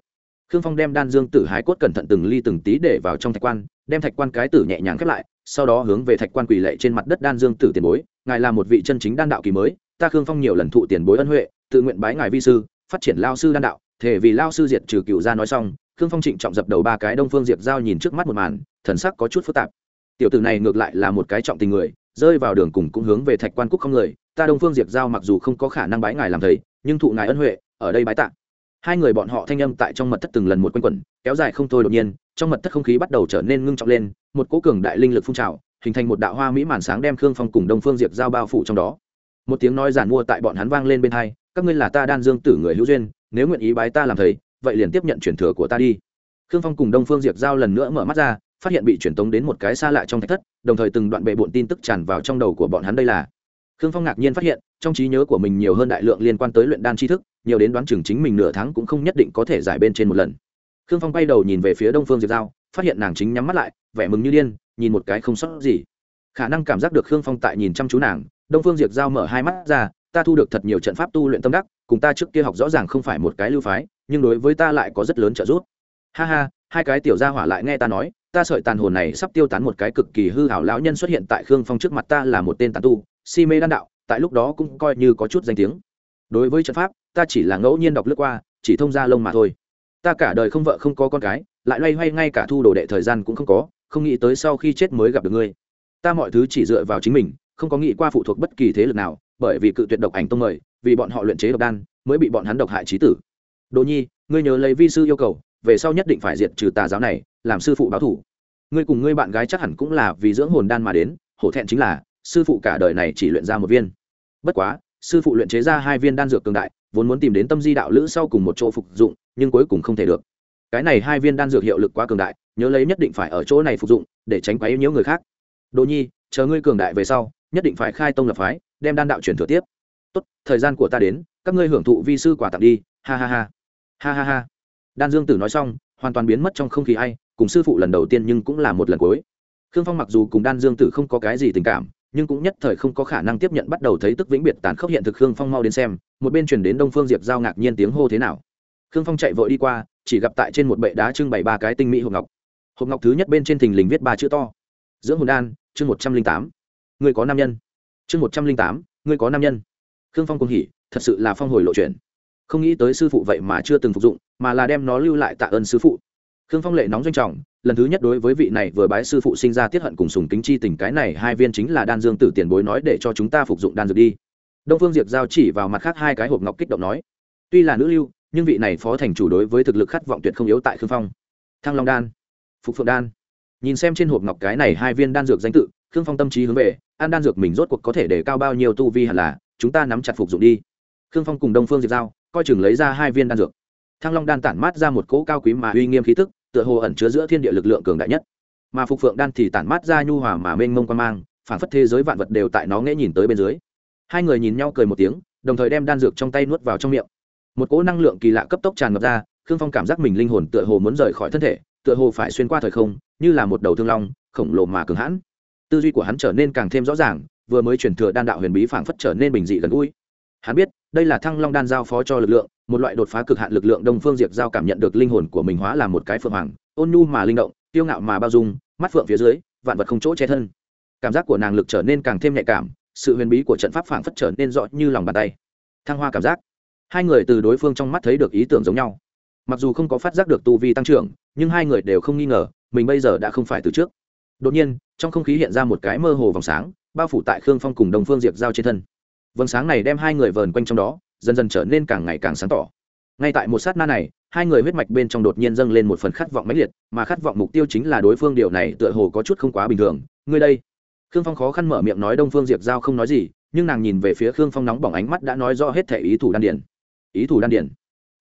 [SPEAKER 1] Khương phong đem đan dương tử hái cốt cẩn thận từng ly từng tí để vào trong thạch quan, đem thạch quan cái tử nhẹ nhàng khép lại, sau đó hướng về thạch quan quỳ lệ trên mặt đất đan dương tử tiền bối, ngài là một vị chân chính đan đạo kỳ mới, ta khương phong nhiều lần thụ tiền bối ân huệ, tự nguyện bái ngài vi sư, phát triển lao sư đan đạo thể vì lao sư diệt trừ cựu gia nói xong khương phong trịnh trọng dập đầu ba cái đông phương diệp giao nhìn trước mắt một màn, thần sắc có chút phức tạp. Tiểu tử này ngược lại là một cái trọng tình người, rơi vào đường cùng cũng hướng về thạch quan cúc không người, ta đông phương diệp giao mặc dù không có khả năng bái ngài làm thầy, nhưng thụ ngài ân huệ, ở đây bái tạ. Hai người bọn họ thanh âm tại trong mật thất từng lần một quanh quẩn, kéo dài không thôi đột nhiên, trong mật thất không khí bắt đầu trở nên ngưng trọng lên, một cỗ cường đại linh lực phun trào, hình thành một đạo hoa mỹ màn sáng đem khương phong cùng đông phương diệp giao bao phủ trong đó. Một tiếng nói giản mua tại bọn hắn vang lên bên hai, các ngươi là ta đan dương tử người hữu duyên, nếu nguyện ý bái ta làm thầy vậy liền tiếp nhận truyền thừa của ta đi. Khương phong cùng đông phương diệp giao lần nữa mở mắt ra, phát hiện bị truyền tống đến một cái xa lạ trong thạch thất, đồng thời từng đoạn bệ bộn tin tức tràn vào trong đầu của bọn hắn đây là. Khương phong ngạc nhiên phát hiện, trong trí nhớ của mình nhiều hơn đại lượng liên quan tới luyện đan tri thức, nhiều đến đoán chừng chính mình nửa tháng cũng không nhất định có thể giải bên trên một lần. Khương phong bay đầu nhìn về phía đông phương diệp giao, phát hiện nàng chính nhắm mắt lại, vẻ mừng như điên, nhìn một cái không sót gì. Khả năng cảm giác được khương phong tại nhìn chăm chú nàng, đông phương diệp giao mở hai mắt ra, ta thu được thật nhiều trận pháp tu luyện tâm đắc, cùng ta trước kia học rõ ràng không phải một cái lưu phái nhưng đối với ta lại có rất lớn trợ giúp. Ha ha, hai cái tiểu gia hỏa lại nghe ta nói, ta sợi tàn hồn này sắp tiêu tán một cái cực kỳ hư hảo lão nhân xuất hiện tại khương phong trước mặt ta là một tên tàn tu, si mê đan đạo, tại lúc đó cũng coi như có chút danh tiếng. Đối với trận pháp, ta chỉ là ngẫu nhiên đọc lướt qua, chỉ thông ra lông mà thôi. Ta cả đời không vợ không có con cái, lại loay hoay ngay cả thu đồ đệ thời gian cũng không có, không nghĩ tới sau khi chết mới gặp được ngươi. Ta mọi thứ chỉ dựa vào chính mình, không có nghĩ qua phụ thuộc bất kỳ thế lực nào, bởi vì cự tuyệt độc ảnh tông mời, vì bọn họ luyện chế độc đan, mới bị bọn hắn độc hại trí tử đồ nhi, ngươi nhớ lấy vi sư yêu cầu, về sau nhất định phải diệt trừ tà giáo này, làm sư phụ báo thủ. Ngươi cùng ngươi bạn gái chắc hẳn cũng là vì dưỡng hồn đan mà đến, hổ thẹn chính là, sư phụ cả đời này chỉ luyện ra một viên. Bất quá, sư phụ luyện chế ra hai viên đan dược cường đại, vốn muốn tìm đến tâm di đạo lữ sau cùng một chỗ phục dụng, nhưng cuối cùng không thể được. Cái này hai viên đan dược hiệu lực quá cường đại, nhớ lấy nhất định phải ở chỗ này phục dụng, để tránh quá yếu nhiễu người khác. Đồ nhi, chờ ngươi cường đại về sau, nhất định phải khai tông lập phái, đem đan đạo truyền thừa tiếp. Tốt, thời gian của ta đến, các ngươi hưởng thụ vi sư quả tặng đi, ha ha ha ha ha ha. Đan dương tử nói xong, hoàn toàn biến mất trong không khí hay cùng sư phụ lần đầu tiên nhưng cũng là một lần cuối. Khương phong mặc dù cùng đan dương tử không có cái gì tình cảm, nhưng cũng nhất thời không có khả năng tiếp nhận bắt đầu thấy tức vĩnh biệt tàn khốc hiện thực khương phong mau đến xem, một bên chuyển đến đông phương diệp giao ngạc nhiên tiếng hô thế nào. Khương phong chạy vội đi qua, chỉ gặp tại trên một bệ đá trưng bày ba cái tinh mỹ hộp ngọc. Hộp ngọc thứ nhất bên trên thình lình viết ba chữ to. Dưỡng hồn đan, chương một trăm linh tám. Người có nam nhân. Chương một trăm linh tám, người có nam nhân. Khương phong cùng hỉ, thật sự là phong hồi lộ chuyển không nghĩ tới sư phụ vậy mà chưa từng phục dụng, mà là đem nó lưu lại tạ ơn sư phụ. Khương phong lệ nóng doanh trọng, lần thứ nhất đối với vị này vừa bái sư phụ sinh ra tiết hận cùng sùng kính chi tình, cái này hai viên chính là đan dương tử tiền bối nói để cho chúng ta phục dụng đan dược đi. Đông phương diệp giao chỉ vào mặt khác hai cái hộp ngọc kích động nói, tuy là nữ lưu, nhưng vị này phó thành chủ đối với thực lực khát vọng tuyệt không yếu tại khương phong. Thăng long đan, phục phượng đan. Nhìn xem trên hộp ngọc cái này hai viên đan dược danh tự, khương phong tâm trí hướng về, ăn đan dược mình rốt cuộc có thể để cao bao nhiêu tu vi hẳn là, chúng ta nắm chặt phục dụng đi. Khương phong cùng đông phương diệp giao coi chừng lấy ra hai viên đan dược. Thăng long đan tản mát ra một cỗ cao quý mà uy nghiêm khí tức, tựa hồ ẩn chứa giữa thiên địa lực lượng cường đại nhất. Mà phục phượng đan thì tản mát ra nhu hòa mà mênh mông quan mang, phản phất thế giới vạn vật đều tại nó nghe nhìn tới bên dưới. Hai người nhìn nhau cười một tiếng, đồng thời đem đan dược trong tay nuốt vào trong miệng. Một cỗ năng lượng kỳ lạ cấp tốc tràn ngập ra, khương phong cảm giác mình linh hồn tựa hồ muốn rời khỏi thân thể, tựa hồ phải xuyên qua thời không, như là một đầu thương long, khổng lồ mà cường hãn. Tư duy của hắn trở nên càng thêm rõ ràng, vừa mới chuyển thừa đan đạo huyền bí phảng phất trở nên bình dị gần gũi. Hắn biết đây là thăng long đan giao phó cho lực lượng, một loại đột phá cực hạn lực lượng đông phương diệt giao cảm nhận được linh hồn của mình hóa là một cái phượng hoàng, ôn nhu mà linh động tiêu ngạo mà bao dung, mắt phượng phía dưới, vạn vật không chỗ che thân. Cảm giác của nàng lực trở nên càng thêm nhạy cảm, sự huyền bí của trận pháp phảng phất trở nên rõ như lòng bàn tay. Thăng hoa cảm giác. Hai người từ đối phương trong mắt thấy được ý tưởng giống nhau. Mặc dù không có phát giác được tu vi tăng trưởng, nhưng hai người đều không nghi ngờ, mình bây giờ đã không phải từ trước. Đột nhiên, trong không khí hiện ra một cái mơ hồ vòng sáng, bao phủ tại khương phong cùng đồng phương diệp giao trên thân vầng sáng này đem hai người vờn quanh trong đó, dần dần trở nên càng ngày càng sáng tỏ. Ngay tại một sát na này, hai người huyết mạch bên trong đột nhiên dâng lên một phần khát vọng mãnh liệt, mà khát vọng mục tiêu chính là đối phương điều này tựa hồ có chút không quá bình thường. Ngươi đây. Khương phong khó khăn mở miệng nói đông phương diệp giao không nói gì, nhưng nàng nhìn về phía khương phong nóng bỏng ánh mắt đã nói rõ hết thể ý thủ đan điển ý thủ đan điển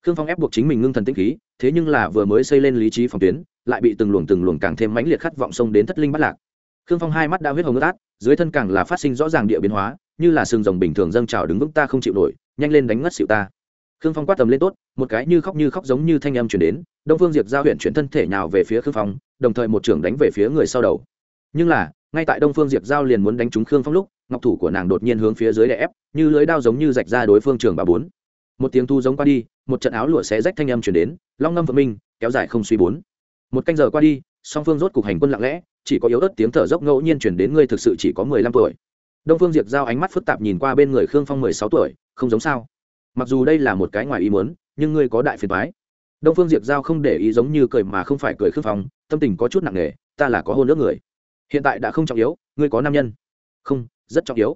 [SPEAKER 1] khương phong ép buộc chính mình ngưng thần tĩnh khí, thế nhưng là vừa mới xây lên lý trí phòng tuyến, lại bị từng luồng từng luồng càng thêm mãnh liệt khát vọng xông đến thất linh bắt lạc. Khương phong hai mắt đã huyết hồng ướt át, dưới thân càng là phát sinh rõ ràng địa biến hóa như là sừng rồng bình thường dâng trào đứng vững ta không chịu nổi, nhanh lên đánh ngất xịu ta. Khương phong quát tầm lên tốt, một cái như khóc như khóc giống như thanh âm chuyển đến, đông phương diệp giao huyện chuyển thân thể nào về phía khương phong, đồng thời một trưởng đánh về phía người sau đầu. Nhưng là, ngay tại đông phương diệp giao liền muốn đánh trúng khương phong lúc, ngọc thủ của nàng đột nhiên hướng phía dưới đè ép, như lưới đao giống như rạch ra đối phương trường bà bốn. Một tiếng thu giống qua đi, một trận áo lụa xé rách thanh âm chuyển đến, long ngâm vợ minh, kéo dài không suy bốn. Một canh giờ qua đi, song phương rốt cục hành quân lặng lẽ, chỉ có yếu ớt tiếng thở dốc ngẫu nhiên chuyển đến ngươi thực sự chỉ có mười lăm tuổi đông phương diệp giao ánh mắt phức tạp nhìn qua bên người khương phong mười sáu tuổi, không giống sao. Mặc dù đây là một cái ngoài ý muốn, nhưng ngươi có đại phiền thoái đông phương diệp giao không để ý giống như cười mà không phải cười khương phong, tâm tình có chút nặng nề, ta là có hôn nước người. Hiện tại đã không trọng yếu, ngươi có nam nhân. Không, rất trọng yếu.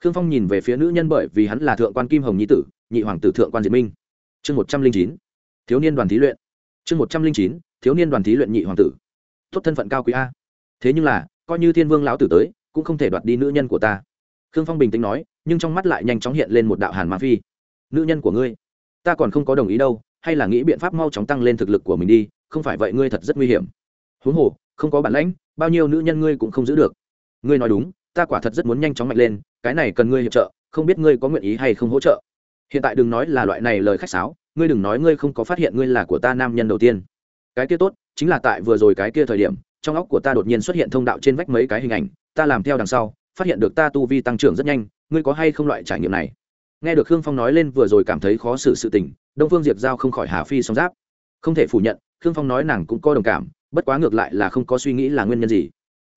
[SPEAKER 1] Khương phong nhìn về phía nữ nhân bởi vì hắn là thượng quan kim hồng nhi tử, nhị hoàng tử thượng quan diệt minh. Chương một trăm linh chín, thiếu niên đoàn thí luyện. Chương một trăm linh chín, thiếu niên đoàn thí luyện nhị hoàng tử. Tốt thân phận cao quý a. Thế nhưng là, coi như thiên vương lão tử tới, cũng không thể đoạt đi nữ nhân của ta khương phong bình tĩnh nói, nhưng trong mắt lại nhanh chóng hiện lên một đạo hàn ma phi. Nữ nhân của ngươi, ta còn không có đồng ý đâu, hay là nghĩ biện pháp mau chóng tăng lên thực lực của mình đi, không phải vậy ngươi thật rất nguy hiểm. Huống hồ, không có bản lãnh, bao nhiêu nữ nhân ngươi cũng không giữ được. Ngươi nói đúng, ta quả thật rất muốn nhanh chóng mạnh lên, cái này cần ngươi hiệp trợ, không biết ngươi có nguyện ý hay không hỗ trợ. Hiện tại đừng nói là loại này lời khách sáo, ngươi đừng nói ngươi không có phát hiện ngươi là của ta nam nhân đầu tiên. Cái kia tốt, chính là tại vừa rồi cái kia thời điểm, trong óc của ta đột nhiên xuất hiện thông đạo trên vách mấy cái hình ảnh, ta làm theo đằng sau phát hiện được ta tu vi tăng trưởng rất nhanh, ngươi có hay không loại trải nghiệm này? Nghe được khương phong nói lên vừa rồi cảm thấy khó xử sự tình, đông phương diệp giao không khỏi hà phi song giáp. Không thể phủ nhận, khương phong nói nàng cũng có đồng cảm, bất quá ngược lại là không có suy nghĩ là nguyên nhân gì.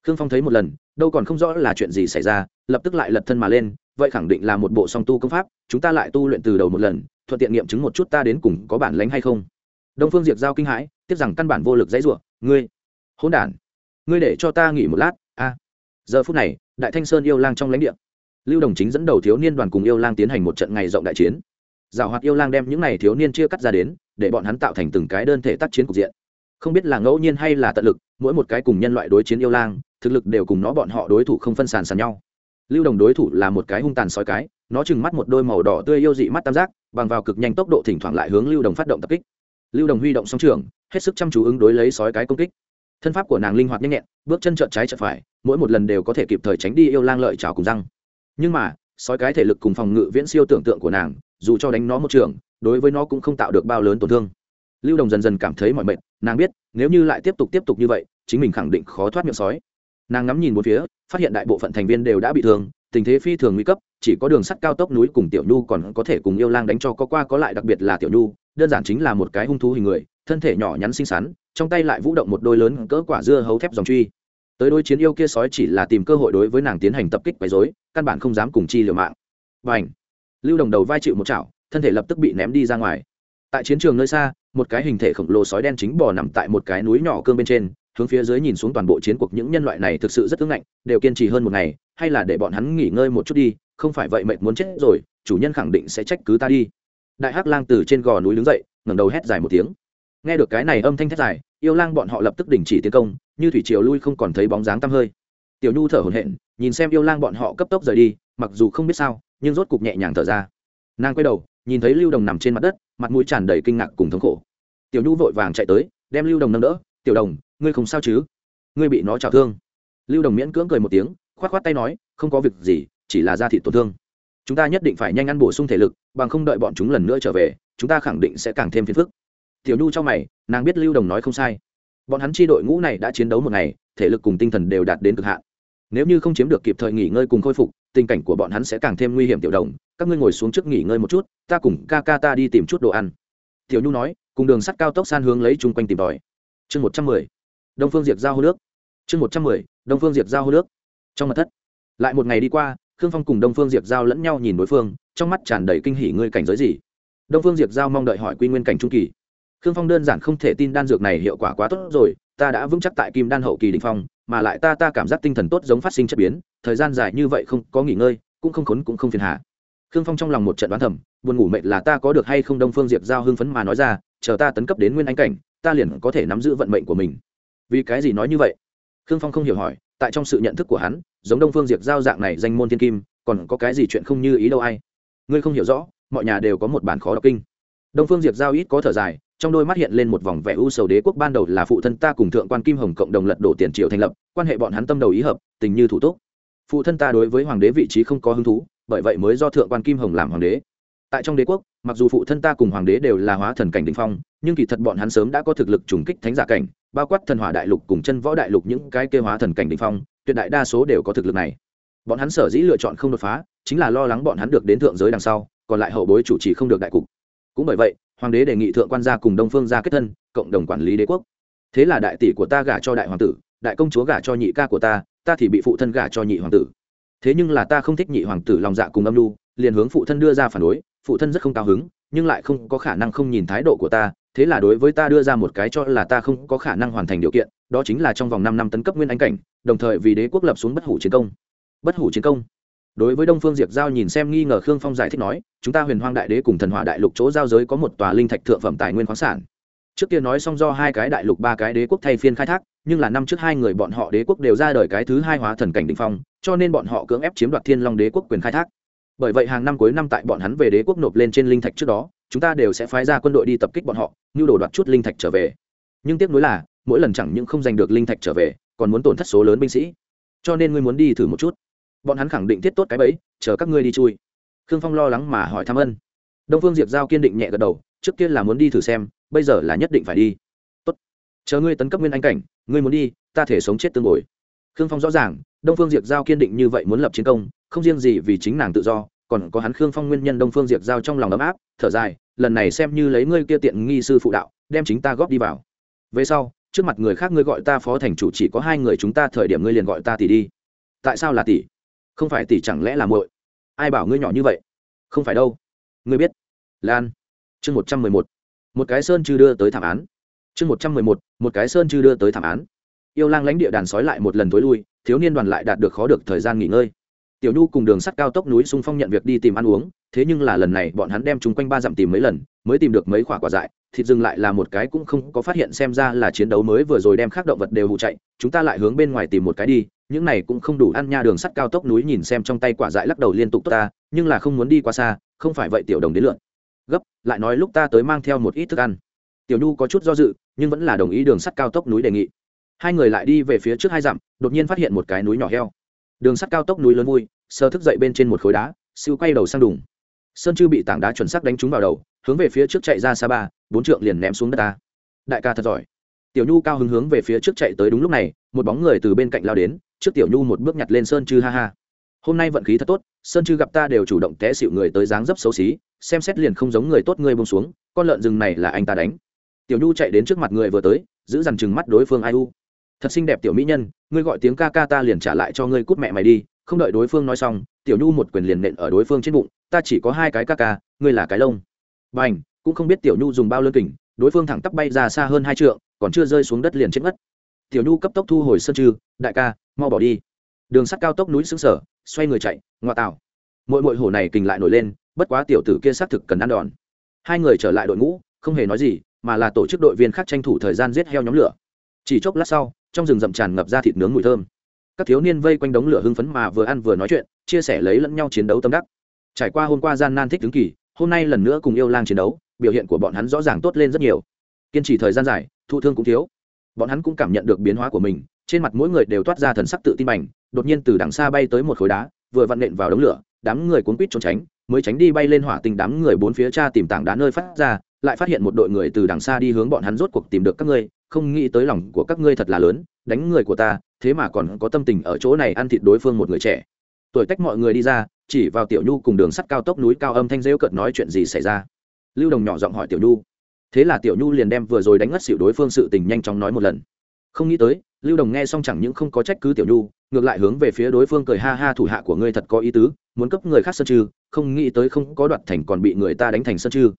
[SPEAKER 1] Khương phong thấy một lần, đâu còn không rõ là chuyện gì xảy ra, lập tức lại lật thân mà lên, vậy khẳng định là một bộ song tu công pháp, chúng ta lại tu luyện từ đầu một lần, thuận tiện nghiệm chứng một chút ta đến cùng có bản lánh hay không. Đông phương diệp giao kinh hãi tiếp rằng căn bản vô lực dãy ruộng ngươi, hỗn đản, ngươi để cho ta nghỉ một lát giờ phút này, đại thanh sơn yêu lang trong lãnh địa. Lưu đồng chính dẫn đầu thiếu niên đoàn cùng yêu lang tiến hành một trận ngày rộng đại chiến. Giảo hoạt yêu lang đem những n à y thiếu niên chia cắt ra đến, để bọn hắn tạo thành từng cái đơn thể tác chiến cục diện. Không biết là ngẫu nhiên hay là tận lực, mỗi một cái cùng nhân loại đối chiến yêu lang, thực lực đều cùng nó bọn họ đối thủ không phân sàn sàn nhau. Lưu đồng đối thủ là một cái hung tàn sói cái, nó trừng mắt một đôi màu đỏ tươi yêu dị mắt tam giác, bằng vào cực nhanh tốc độ thỉnh thoảng lại hướng lưu đồng phát động tập kích. Lưu đồng huy động song trường, hết sức chăm chú ứng đối lấy sói cái công kích. Thân pháp của nàng linh hoạt nhanh nhẹn, bước chân trợt trái trợt phải mỗi một lần đều có thể kịp thời tránh đi yêu lang lợi trào cùng răng. Nhưng mà, sói cái thể lực cùng phòng ngự viễn siêu tưởng tượng của nàng, dù cho đánh nó một trường, đối với nó cũng không tạo được bao lớn tổn thương. Lưu đồng dần dần cảm thấy mọi mệt, nàng biết, nếu như lại tiếp tục tiếp tục như vậy, chính mình khẳng định khó thoát miệng sói. Nàng ngắm nhìn một phía, phát hiện đại bộ phận thành viên đều đã bị thương, tình thế phi thường nguy cấp, chỉ có đường sắt cao tốc núi cùng tiểu nhu còn có thể cùng yêu lang đánh cho có qua có lại, đặc biệt là tiểu nhu, đơn giản chính là một cái hung thú hình người, thân thể nhỏ nhắn xinh xắn, trong tay lại vũ động một đôi lớn cỡ quả dưa hấu thép dòng truy tới đối chiến yêu kia sói chỉ là tìm cơ hội đối với nàng tiến hành tập kích quấy dối căn bản không dám cùng chi liều mạng. Và ảnh lưu đồng đầu vai chịu một chảo, thân thể lập tức bị ném đi ra ngoài. Tại chiến trường nơi xa, một cái hình thể khổng lồ sói đen chính bò nằm tại một cái núi nhỏ cương bên trên, hướng phía dưới nhìn xuống toàn bộ chiến cuộc những nhân loại này thực sự rất ứng ngạnh, đều kiên trì hơn một ngày, hay là để bọn hắn nghỉ ngơi một chút đi, không phải vậy mệnh muốn chết rồi, chủ nhân khẳng định sẽ trách cứ ta đi. Đại hắc lang từ trên gò núi đứng dậy, ngẩng đầu hét dài một tiếng. Nghe được cái này âm thanh thét dài, yêu lang bọn họ lập tức đình chỉ tiến công như thủy triều lui không còn thấy bóng dáng tăm hơi. Tiểu nhu thở hổn hển, nhìn xem yêu lang bọn họ cấp tốc rời đi, mặc dù không biết sao, nhưng rốt cục nhẹ nhàng thở ra. Nàng quay đầu, nhìn thấy lưu đồng nằm trên mặt đất, mặt mũi tràn đầy kinh ngạc cùng thống khổ. Tiểu nhu vội vàng chạy tới, đem lưu đồng nâng đỡ, tiểu đồng, ngươi không sao chứ? Ngươi bị nó trào thương. Lưu đồng miễn cưỡng cười một tiếng k h o á t k h o á t tay nói, không có việc gì, chỉ là da thịt tổn thương. Chúng ta nhất định phải nhanh ăn bổ sung thể lực, bằng không đợi bọn chúng lần nữa trở về, chúng ta khẳng định sẽ càng thêm phiền phức. Tiểu nhu trong mày, nàng biết lưu đồng nói không sai bọn hắn chi đội ngũ này đã chiến đấu một ngày, thể lực cùng tinh thần đều đạt đến cực hạn. Nếu như không chiếm được kịp thời nghỉ ngơi cùng khôi phục, tình cảnh của bọn hắn sẽ càng thêm nguy hiểm tiểu đồng. Các ngươi ngồi xuống trước nghỉ ngơi một chút, ta cùng ca ca ta đi tìm chút đồ ăn. Tiểu nhu nói, cùng đường sắt cao tốc san hướng lấy chung quanh tìm tòi. Chương một trăm mười, đông phương diệt giao hô nước. Chương một trăm mười, đông phương diệt giao hô nước. Trong mặt thất, lại một ngày đi qua, khương phong cùng đông phương diệt giao lẫn nhau nhìn đối phương, trong mắt tràn đầy kinh hỉ, ngươi cảnh giới gì? Đông phương diệt giao mong đợi hỏi quy nguyên cảnh trung kỳ khương phong đơn giản không thể tin đan dược này hiệu quả quá tốt rồi, ta đã vững chắc tại kim đan hậu kỳ đình phong, mà lại ta ta cảm giác tinh thần tốt giống phát sinh chất biến, thời gian dài như vậy không có nghỉ ngơi, cũng không khốn cũng không phiền hà. Khương phong trong lòng một trận đoán thầm, buồn ngủ mệt là ta có được hay không đông phương diệp giao hưng phấn mà nói ra, chờ ta tấn cấp đến nguyên anh cảnh, ta liền có thể nắm giữ vận mệnh của mình. Vì cái gì nói như vậy? Khương phong không hiểu hỏi, tại trong sự nhận thức của hắn, giống đông phương diệp giao dạng này danh môn thiên kim, còn có cái gì chuyện không như ý đâu ai? Ngươi không hiểu rõ, mọi nhà đều có một bản khó đọc kinh. Đông phương diệp giao ít có thở dài trong đôi mắt hiện lên một vòng vẻ u sầu đế quốc ban đầu là phụ thân ta cùng thượng quan kim hồng cộng đồng lật đổ tiền triệu thành lập, quan hệ bọn hắn tâm đầu ý hợp, tình như thủ túc. Phụ thân ta đối với hoàng đế vị trí không có hứng thú, bởi vậy mới do thượng quan kim hồng làm hoàng đế. Tại trong đế quốc, mặc dù phụ thân ta cùng hoàng đế đều là hóa thần cảnh đình phong, nhưng kỳ thật bọn hắn sớm đã có thực lực trùng kích thánh giả cảnh, bao quát thần hỏa đại lục cùng chân võ đại lục những cái kêu hóa thần cảnh đình phong, tuyệt đại đa số đều có thực lực này. Bọn hắn sở dĩ lựa chọn không đột phá, chính là lo lắng bọn hắn được đến thượng giới đằng sau, còn lại hậu bối chủ trì không được đại cục cũng bởi vậy, hoàng đế đề nghị thượng quan gia cùng đông phương gia kết thân, cộng đồng quản lý đế quốc. Thế là đại tỷ của ta gả cho đại hoàng tử, đại công chúa gả cho nhị ca của ta ta thì bị phụ thân gả cho nhị hoàng tử. Thế nhưng là ta không thích nhị hoàng tử lòng dạ cùng âm lưu liền hướng phụ thân đưa ra phản đối, phụ thân rất không cao hứng, nhưng lại không có khả năng không nhìn thái độ của ta, thế là đối với ta đưa ra một cái cho là ta không có khả năng hoàn thành điều kiện, đó chính là trong vòng năm năm tấn cấp nguyên anh cảnh, đồng thời vì đế quốc lập xuống bất hủ chiến công. Bất hủ chiến công đối với đông phương diệp giao nhìn xem nghi ngờ khương phong giải thích nói, chúng ta huyền hoang đại đế cùng thần hỏa đại lục chỗ giao giới có một tòa linh thạch thượng phẩm tài nguyên khoáng sản. Trước kia nói xong do hai cái đại lục, ba cái đế quốc thay phiên khai thác, nhưng là năm trước hai người bọn họ đế quốc đều ra đời cái thứ hai hóa thần cảnh đ ỉ n h phong, cho nên bọn họ cưỡng ép chiếm đoạt thiên long đế quốc quyền khai thác. Bởi vậy hàng năm cuối năm tại bọn hắn về đế quốc nộp lên trên linh thạch trước đó, chúng ta đều sẽ phái ra quân đội đi tập kích bọn họ như đổ đoạt chút linh thạch trở về. Nhưng tiếc nuối là, mỗi lần chẳng những không giành được linh thạch trở về, còn muốn tổn thất số lớn binh sĩ. Cho nên ngươi muốn đi thử một chút bọn hắn khẳng định thiết tốt cái bẫy, chờ các ngươi đi chui. Khương phong lo lắng mà hỏi thăm ân. Đông phương diệp giao kiên định nhẹ gật đầu, trước kia là muốn đi thử xem, bây giờ là nhất định phải đi. Tốt. Chờ ngươi tấn cấp nguyên anh cảnh, ngươi muốn đi, ta thể sống chết tương bồi. Khương phong rõ ràng, đông phương diệp giao kiên định như vậy muốn lập chiến công, không riêng gì vì chính nàng tự do, còn có hắn khương phong nguyên nhân đông phương diệp giao trong lòng ấm áp, thở dài, lần này xem như lấy ngươi kia tiện nghi sư phụ đạo, đem chính ta góp đi vào. Về sau, trước mặt người khác ngươi gọi ta phó thành chủ chỉ có hai người chúng ta, thời điểm ngươi liền gọi ta tỷ đi. Tại sao là tỷ? Không phải tỷ chẳng lẽ là muội? Ai bảo ngươi nhỏ như vậy? Không phải đâu. Ngươi biết. Lan. Chương một trăm mười một. Một cái sơn chư đưa tới thảm án. Chương một trăm mười một. Một cái sơn chư đưa tới thảm án. Yêu lang lãnh địa đàn sói lại một lần tối lui, thiếu niên đoàn lại đạt được khó được thời gian nghỉ ngơi. Tiểu nhu cùng đường sắt cao tốc núi xung phong nhận việc đi tìm ăn uống, thế nhưng là lần này bọn hắn đem chúng quanh ba dặm tìm mấy lần, mới tìm được mấy quả quả dại thịt dừng lại là một cái cũng không có phát hiện xem ra là chiến đấu mới vừa rồi đem khác động vật đều hụ chạy, chúng ta lại hướng bên ngoài tìm một cái đi, những này cũng không đủ ăn nha đường sắt cao tốc núi nhìn xem trong tay quả dại lắc đầu liên tục tốt ta, nhưng là không muốn đi quá xa, không phải vậy tiểu đồng đến lượn. Gấp, lại nói lúc ta tới mang theo một ít thức ăn. Tiểu nhu có chút do dự, nhưng vẫn là đồng ý đường sắt cao tốc núi đề nghị. Hai người lại đi về phía trước hai dặm, đột nhiên phát hiện một cái núi nhỏ heo. Đường sắt cao tốc núi lớn vui, sơ thức dậy bên trên một khối đá, siêu quay đầu sang đùng. Sơn chư bị tảng đá chuẩn sắc đánh trúng vào đầu hướng về phía trước chạy ra xa ba, bốn trượng liền ném xuống đất ta. Đại ca thật giỏi. Tiểu nhu cao hứng hướng về phía trước chạy tới đúng lúc này, một bóng người từ bên cạnh lao đến, trước tiểu nhu một bước nhặt lên sơn chư ha ha. Hôm nay vận khí thật tốt, sơn chư gặp ta đều chủ động té xịu người tới dáng dấp xấu xí, xem xét liền không giống người tốt người bông xuống, con lợn rừng này là anh ta đánh. Tiểu nhu chạy đến trước mặt người vừa tới, giữ dằn chừng mắt đối phương ai u. Thật xinh đẹp tiểu mỹ nhân, ngươi gọi tiếng ca ca ta liền trả lại cho ngươi cút mẹ mày đi, không đợi đối phương nói xong, tiểu nhu một quyền liền nện ở đối phương trên bụng, ta chỉ có hai cái ca ca, ngươi là cái lông b à n h cũng không biết tiểu nhu dùng bao lơ kình đối phương thẳng tắp bay ra xa hơn hai trượng còn chưa rơi xuống đất liền chết ngất tiểu nhu cấp tốc thu hồi sân trừ, đại ca mau bỏ đi. Đường sắt cao tốc núi xứng sở xoay người chạy ngoa tạo. Mỗi mỗi hồ này kình lại nổi lên bất quá tiểu tử kia xác thực cần ăn đòn. Hai người trở lại đội ngũ không hề nói gì mà là tổ chức đội viên khác tranh thủ thời gian giết heo nhóm lửa. Chỉ chốc lát sau trong rừng rậm tràn ngập ra thịt nướng mùi thơm. Các thiếu niên vây quanh đống lửa hưng phấn mà vừa ăn vừa nói chuyện chia sẻ lấy lẫn nhau chiến đấu tâm đắc. Trải qua hôm qua gian nan thích tướng kỳ hôm nay lần nữa cùng yêu lang chiến đấu, biểu hiện của bọn hắn rõ ràng tốt lên rất nhiều. Kiên trì thời gian dài, thụ thương cũng thiếu. Bọn hắn cũng cảm nhận được biến hóa của mình, trên mặt mỗi người đều toát ra thần sắc tự tin bành, đột nhiên từ đằng xa bay tới một khối đá, vừa vặn nện vào đống lửa, đám người cuốn quýt trốn tránh, mới tránh đi bay lên hỏa tình đám người bốn phía cha tìm tảng đá nơi phát ra, lại phát hiện một đội người từ đằng xa đi hướng bọn hắn rốt cuộc tìm được các ngươi, không nghĩ tới lòng của các ngươi thật là lớn, đánh người của ta, thế mà còn có tâm tình ở chỗ này ăn thịt đối phương một người trẻ tuổi tách mọi người đi ra, chỉ vào tiểu nhu cùng đường sắt cao tốc núi cao âm thanh rêu cợt nói chuyện gì xảy ra lưu đồng nhỏ giọng hỏi tiểu nhu thế là tiểu nhu liền đem vừa rồi đánh ngất xỉu đối phương sự tình nhanh chóng nói một lần không nghĩ tới, lưu đồng nghe xong chẳng những không có trách cứ tiểu nhu, ngược lại hướng về phía đối phương cười ha ha thủ hạ của ngươi thật có ý tứ, muốn cấp người khác sân trư. không nghĩ tới không có đoạt thành còn bị người ta đánh thành sân trư.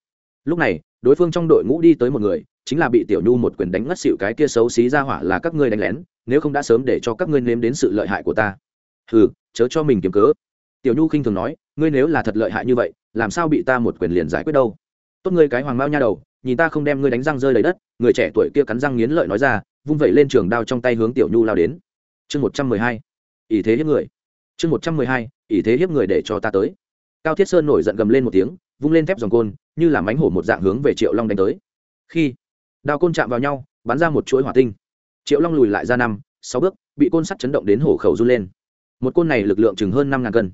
[SPEAKER 1] lúc này, đối phương trong đội ngũ đi tới một người, chính là bị tiểu nhu một quyền đánh ngất xịu cái kia xấu xí ra hỏa là các ngươi đánh lén, nếu không đã sớm để cho các ngươi nếm đến sự lợi hại của ta hừ, chớ cho mình kiếm cớ. Tiểu nhu khinh thường nói ngươi nếu là thật lợi hại như vậy làm sao bị ta một quyền liền giải quyết đâu? Tốt ngươi cái hoàng mao nha đầu nhìn ta không đem ngươi đánh răng rơi lấy đất người trẻ tuổi kia cắn răng nghiến lợi nói ra vung vẩy lên trường đao trong tay hướng tiểu nhu lao đến. Chương một trăm mười hai ỷ thế hiếp người. Chương một trăm mười hai ỷ thế hiếp người để cho ta tới. Cao thiết sơn nổi giận gầm lên một tiếng vung lên thép dòng côn như là mánh hổ một dạng hướng về triệu long đánh tới. Khi đao côn chạm vào nhau bắn ra một chuỗi hỏa tinh. Triệu long lùi lại ra năm sáu bước bị côn sắt chấn động đến hổ khẩu run lên một côn này lực lượng chừng hơn năm ngàn cân.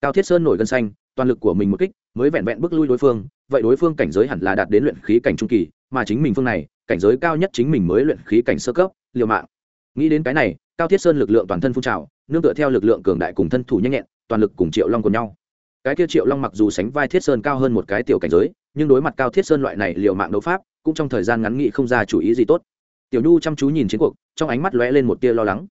[SPEAKER 1] Cao thiết sơn nổi gân xanh, toàn lực của mình một kích, mới vẹn vẹn bước lui đối phương, vậy đối phương cảnh giới hẳn là đạt đến luyện khí cảnh trung kỳ, mà chính mình phương này, cảnh giới cao nhất chính mình mới luyện khí cảnh sơ cấp, liều mạng. Nghĩ đến cái này, cao thiết sơn lực lượng toàn thân phun trào, nương tựa theo lực lượng cường đại cùng thân thủ nhanh nhẹn, toàn lực cùng triệu long cùng nhau. Cái kia triệu long mặc dù sánh vai thiết sơn cao hơn một cái tiểu cảnh giới, nhưng đối mặt cao thiết sơn loại này liều mạng đấu pháp, cũng trong thời gian ngắn nghị không ra chủ ý gì tốt. Tiểu nhu chăm chú nhìn chiến cuộc, trong ánh mắt lóe lên một tia lo lắng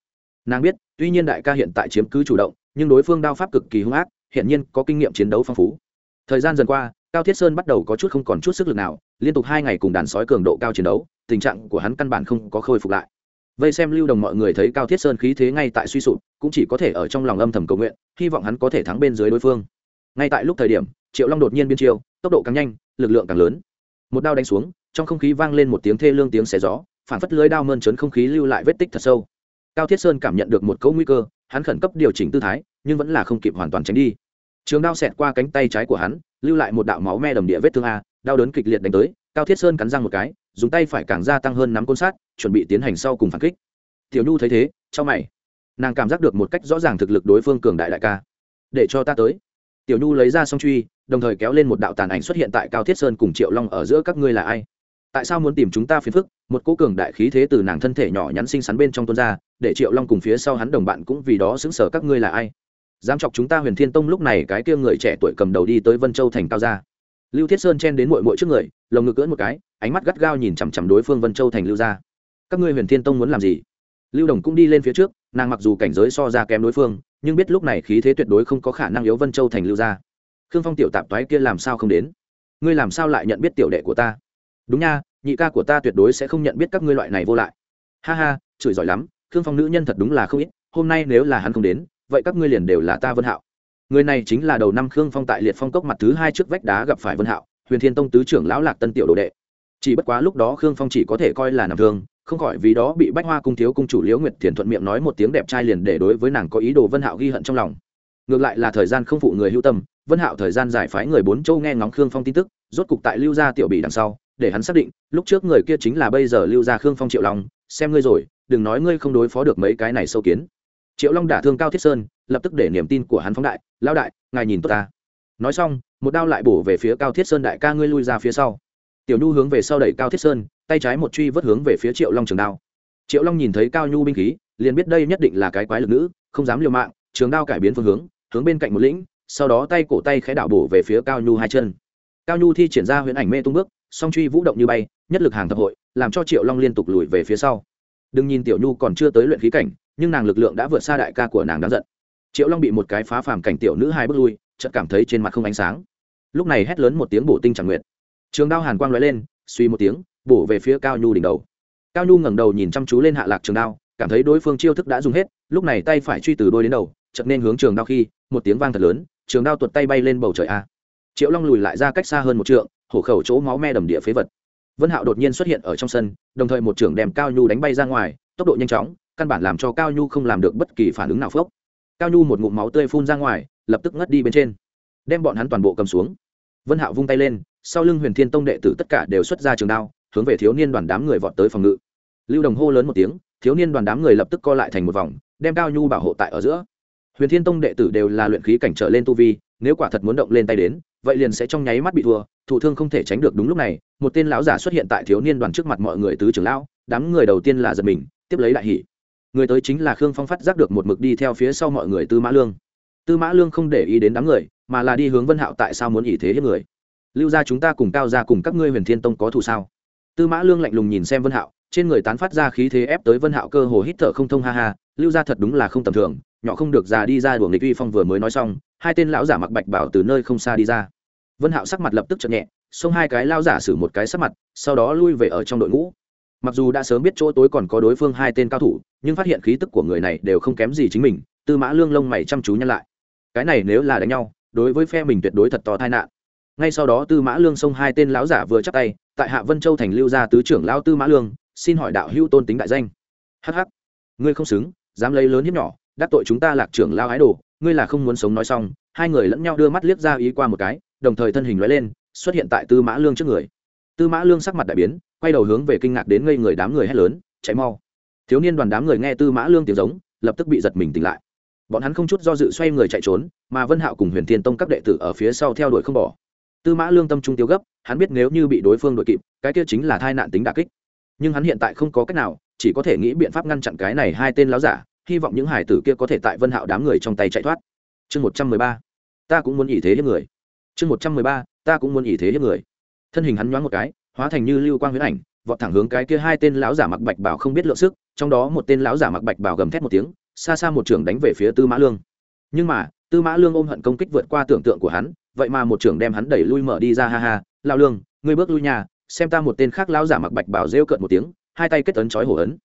[SPEAKER 1] nàng biết, tuy nhiên đại ca hiện tại chiếm cứ chủ động, nhưng đối phương đao pháp cực kỳ hung ác hiện nhiên có kinh nghiệm chiến đấu phong phú. Thời gian dần qua, cao thiết sơn bắt đầu có chút không còn chút sức lực nào, liên tục hai ngày cùng đàn sói cường độ cao chiến đấu, tình trạng của hắn căn bản không có khôi phục lại. Vây xem lưu đồng mọi người thấy cao thiết sơn khí thế ngay tại suy sụp, cũng chỉ có thể ở trong lòng âm thầm cầu nguyện, hy vọng hắn có thể thắng bên dưới đối phương. Ngay tại lúc thời điểm, triệu long đột nhiên biên chiêu tốc độ càng nhanh, lực lượng càng lớn. Một đao đánh xuống, trong không khí vang lên một tiếng thê lương tiếng xé gió phản phất lưới đao mơn trớn không khí lưu lại vết tích thật sâu cao thiết sơn cảm nhận được một cấu nguy cơ, hắn khẩn cấp điều chỉnh tư thái, nhưng vẫn là không kịp hoàn toàn tránh đi. Trường đao xẹt qua cánh tay trái của hắn, lưu lại một đạo máu me đầm địa vết thương a, đau đớn kịch liệt đánh tới, cao thiết sơn cắn răng một cái, dùng tay phải càng gia tăng hơn nắm côn sát, chuẩn bị tiến hành sau cùng phản kích. Tiểu nhu thấy thế cho mày. Nàng cảm giác được một cách rõ ràng thực lực đối phương cường đại đại ca. Để cho ta tới. Tiểu nhu lấy ra song truy, đồng thời kéo lên một đạo tàn ảnh xuất hiện tại cao thiết sơn cùng triệu long ở giữa các ngươi là ai? Tại sao muốn tìm chúng ta phiền phức? Một cô cường đại khí thế từ nàng thân thể nhỏ nhắn xinh xắn bên trong tuôn ra để triệu long cùng phía sau hắn đồng bạn cũng vì đó xứng sở các ngươi là ai. Dám chọc chúng ta huyền thiên tông lúc này cái kia người trẻ tuổi cầm đầu đi tới vân châu thành cao gia. Lưu thiết sơn chen đến mội mội trước người, lồng ngực cưỡn một cái, ánh mắt gắt gao nhìn chằm chằm đối phương vân châu thành lưu gia. Các ngươi huyền thiên tông muốn làm gì? Lưu đồng cũng đi lên phía trước, nàng mặc dù cảnh giới so ra kém đối phương, nhưng biết lúc này khí thế tuyệt đối không có khả năng yếu vân châu thành lưu gia. Khương phong tiểu tạp toái kia làm sao không đến? Ngươi làm sao lại nhận biết tiểu đệ của ta? Đúng nha, nhị ca của ta tuyệt đối sẽ không nhận biết các ngươi loại này vô lại. Ha ha, chửi giỏi lắm khương phong nữ nhân thật đúng là không ít, hôm nay nếu là hắn không đến, vậy các ngươi liền đều là ta vân hạo. Người này chính là đầu năm khương phong tại liệt phong cốc mặt thứ hai trước vách đá gặp phải vân hạo, huyền thiên tông tứ trưởng lão lạc tân tiểu đồ đệ. Chỉ bất quá lúc đó khương phong chỉ có thể coi là nằm thương, không khỏi vì đó bị bách hoa cung thiếu cung chủ liễu nguyệt thiền thuận miệng nói một tiếng đẹp trai liền để đối với nàng có ý đồ vân hạo ghi hận trong lòng. Ngược lại là thời gian không phụ người hữu tâm, vân hạo thời gian giải phái người bốn châu nghe ngóng khương phong tin tức, rốt cục tại lưu gia tiểu bị đằng sau, để hắn xác định, lúc trước người kia chính là bây giờ lưu gia khương phong triệu long, xem ngươi rồi đừng nói ngươi không đối phó được mấy cái này sâu kiến. Triệu long đả thương cao thiết sơn, lập tức để niềm tin của hắn phóng đại. Lao đại, ngài nhìn tốt ta. Nói xong, một đao lại bổ về phía cao thiết sơn đại ca ngươi lui ra phía sau. Tiểu nhu hướng về sau đẩy cao thiết sơn, tay trái một truy vớt hướng về phía triệu long trường đao. Triệu long nhìn thấy cao nhu binh khí, liền biết đây nhất định là cái quái lực nữ, không dám liều mạng, trường đao cải biến phương hướng hướng bên cạnh một lĩnh, sau đó tay cổ tay khẽ đảo bổ về phía cao nhu hai chân. Cao nhu thi triển ra huyễn ảnh mê tung bước, song truy vũ động như bay, nhất lực hàng thập hội, làm cho triệu long liên tục lùi về phía sau đừng nhìn tiểu nhu còn chưa tới luyện khí cảnh, nhưng nàng lực lượng đã vượt xa đại ca của nàng đáng giận. Triệu long bị một cái phá phàm cảnh tiểu nữ hai bước lui, chợt cảm thấy trên mặt không ánh sáng. Lúc này hét lớn một tiếng bổ tinh chẳng nguyệt trường đao hàn quang lóe lên, suy một tiếng, bổ về phía cao nhu đỉnh đầu. Cao nhu ngẩng đầu nhìn chăm chú lên hạ lạc trường đao, cảm thấy đối phương chiêu thức đã dùng hết, lúc này tay phải truy từ đôi đến đầu, chợt nên hướng trường đao khi, một tiếng vang thật lớn, trường đao tuột tay bay lên bầu trời a. Triệu long lùi lại ra cách xa hơn một trượng, hổ khẩu chỗ máu me đầm địa phế vật vân hạo đột nhiên xuất hiện ở trong sân, đồng thời một trưởng đem cao nhu đánh bay ra ngoài, tốc độ nhanh chóng, căn bản làm cho cao nhu không làm được bất kỳ phản ứng nào phốc. Cao nhu một ngụm máu tươi phun ra ngoài, lập tức ngất đi bên trên. Đem bọn hắn toàn bộ cầm xuống. Vân hạo vung tay lên, sau lưng huyền thiên tông đệ tử tất cả đều xuất ra trường đao, hướng về thiếu niên đoàn đám người vọt tới phòng ngự. Lưu đồng hô lớn một tiếng, thiếu niên đoàn đám người lập tức co lại thành một vòng, đem cao nhu bảo hộ tại ở giữa. Huyền thiên tông đệ tử đều là luyện khí cảnh trở lên tu vi nếu quả thật muốn động lên tay đến, vậy liền sẽ trong nháy mắt bị thua, thụ thương không thể tránh được đúng lúc này, một tên lão giả xuất hiện tại thiếu niên đoàn trước mặt mọi người tứ trưởng lão, đám người đầu tiên là giật mình, tiếp lấy đại hỷ người tới chính là khương phong phát giác được một mực đi theo phía sau mọi người tư mã lương. Tư mã lương không để ý đến đám người, mà là đi hướng vân hạo tại sao muốn ỷ thế hết người. Lưu ra chúng ta cùng cao ra cùng các ngươi huyền thiên tông có thù sao? Tư mã lương lạnh lùng nhìn xem vân hạo, trên người tán phát ra khí thế ép tới vân hạo cơ hồ hít thở không thông ha ha, lưu ra thật đúng là không tầm thường, nhỏ không được già đi ra đuổi nghịch uy phong vừa mới nói xong hai tên lão giả mặc bạch bảo từ nơi không xa đi ra. Vân hạo sắc mặt lập tức chậm nhẹ, xông hai cái lao giả xử một cái sắc mặt, sau đó lui về ở trong đội ngũ. Mặc dù đã sớm biết chỗ tối còn có đối phương hai tên cao thủ, nhưng phát hiện khí tức của người này đều không kém gì chính mình, tư mã lương lông mày chăm chú nhăn lại. Cái này nếu là đánh nhau, đối với phe mình tuyệt đối thật to tai nạn. Ngay sau đó tư mã lương xông hai tên lão giả vừa chắp tay, tại hạ vân châu thành lưu gia tứ trưởng lão tư mã lương, xin hỏi đạo hữu tôn tính đại danh. Hh ngươi không xứng, dám lấy lớn hiếp nhỏ, đắc tội chúng ta lạc trưởng lao ái đồ ngươi là không muốn sống nói xong, hai người lẫn nhau đưa mắt liếc ra ý qua một cái, đồng thời thân hình lóe lên, xuất hiện tại tư mã lương trước người. Tư mã lương sắc mặt đại biến, quay đầu hướng về kinh ngạc đến ngây người đám người hét lớn, chạy mau. Thiếu niên đoàn đám người nghe tư mã lương tiếng giống, lập tức bị giật mình tỉnh lại. Bọn hắn không chút do dự xoay người chạy trốn, mà vân hạo cùng huyền thiên tông các đệ tử ở phía sau theo đuổi không bỏ. Tư mã lương tâm trung tiêu gấp, hắn biết nếu như bị đối phương đuổi kịp, cái kia chính là thai nạn tính đà kích. Nhưng hắn hiện tại không có cách nào, chỉ có thể nghĩ biện pháp ngăn chặn cái này hai tên láo giả hy vọng những hải tử kia có thể tại vân hạo đám người trong tay chạy thoát. Chương một trăm mười ba. Ta cũng muốn ỷ thế hiếp người. Chương một trăm mười ba. Ta cũng muốn ỷ thế hiếp người. Thân hình hắn nhoáng một cái, hóa thành như lưu quang huyễn ảnh, vọt thẳng hướng cái kia hai tên lão giả mặc bạch bảo không biết lượng sức, trong đó một tên lão giả mặc bạch bảo gầm thét một tiếng, xa xa một trưởng đánh về phía tư mã lương. Nhưng mà, tư mã lương ôm hận công kích vượt qua tưởng tượng của hắn, vậy mà một trưởng đem hắn đẩy lui mở đi ra, ha ha. Lao lương, ngươi bước lui nhà, xem ta một tên khác lão giả mặc bạch bảo rêu cợt một tiếng, hai tay kết ấn chói hổ ấn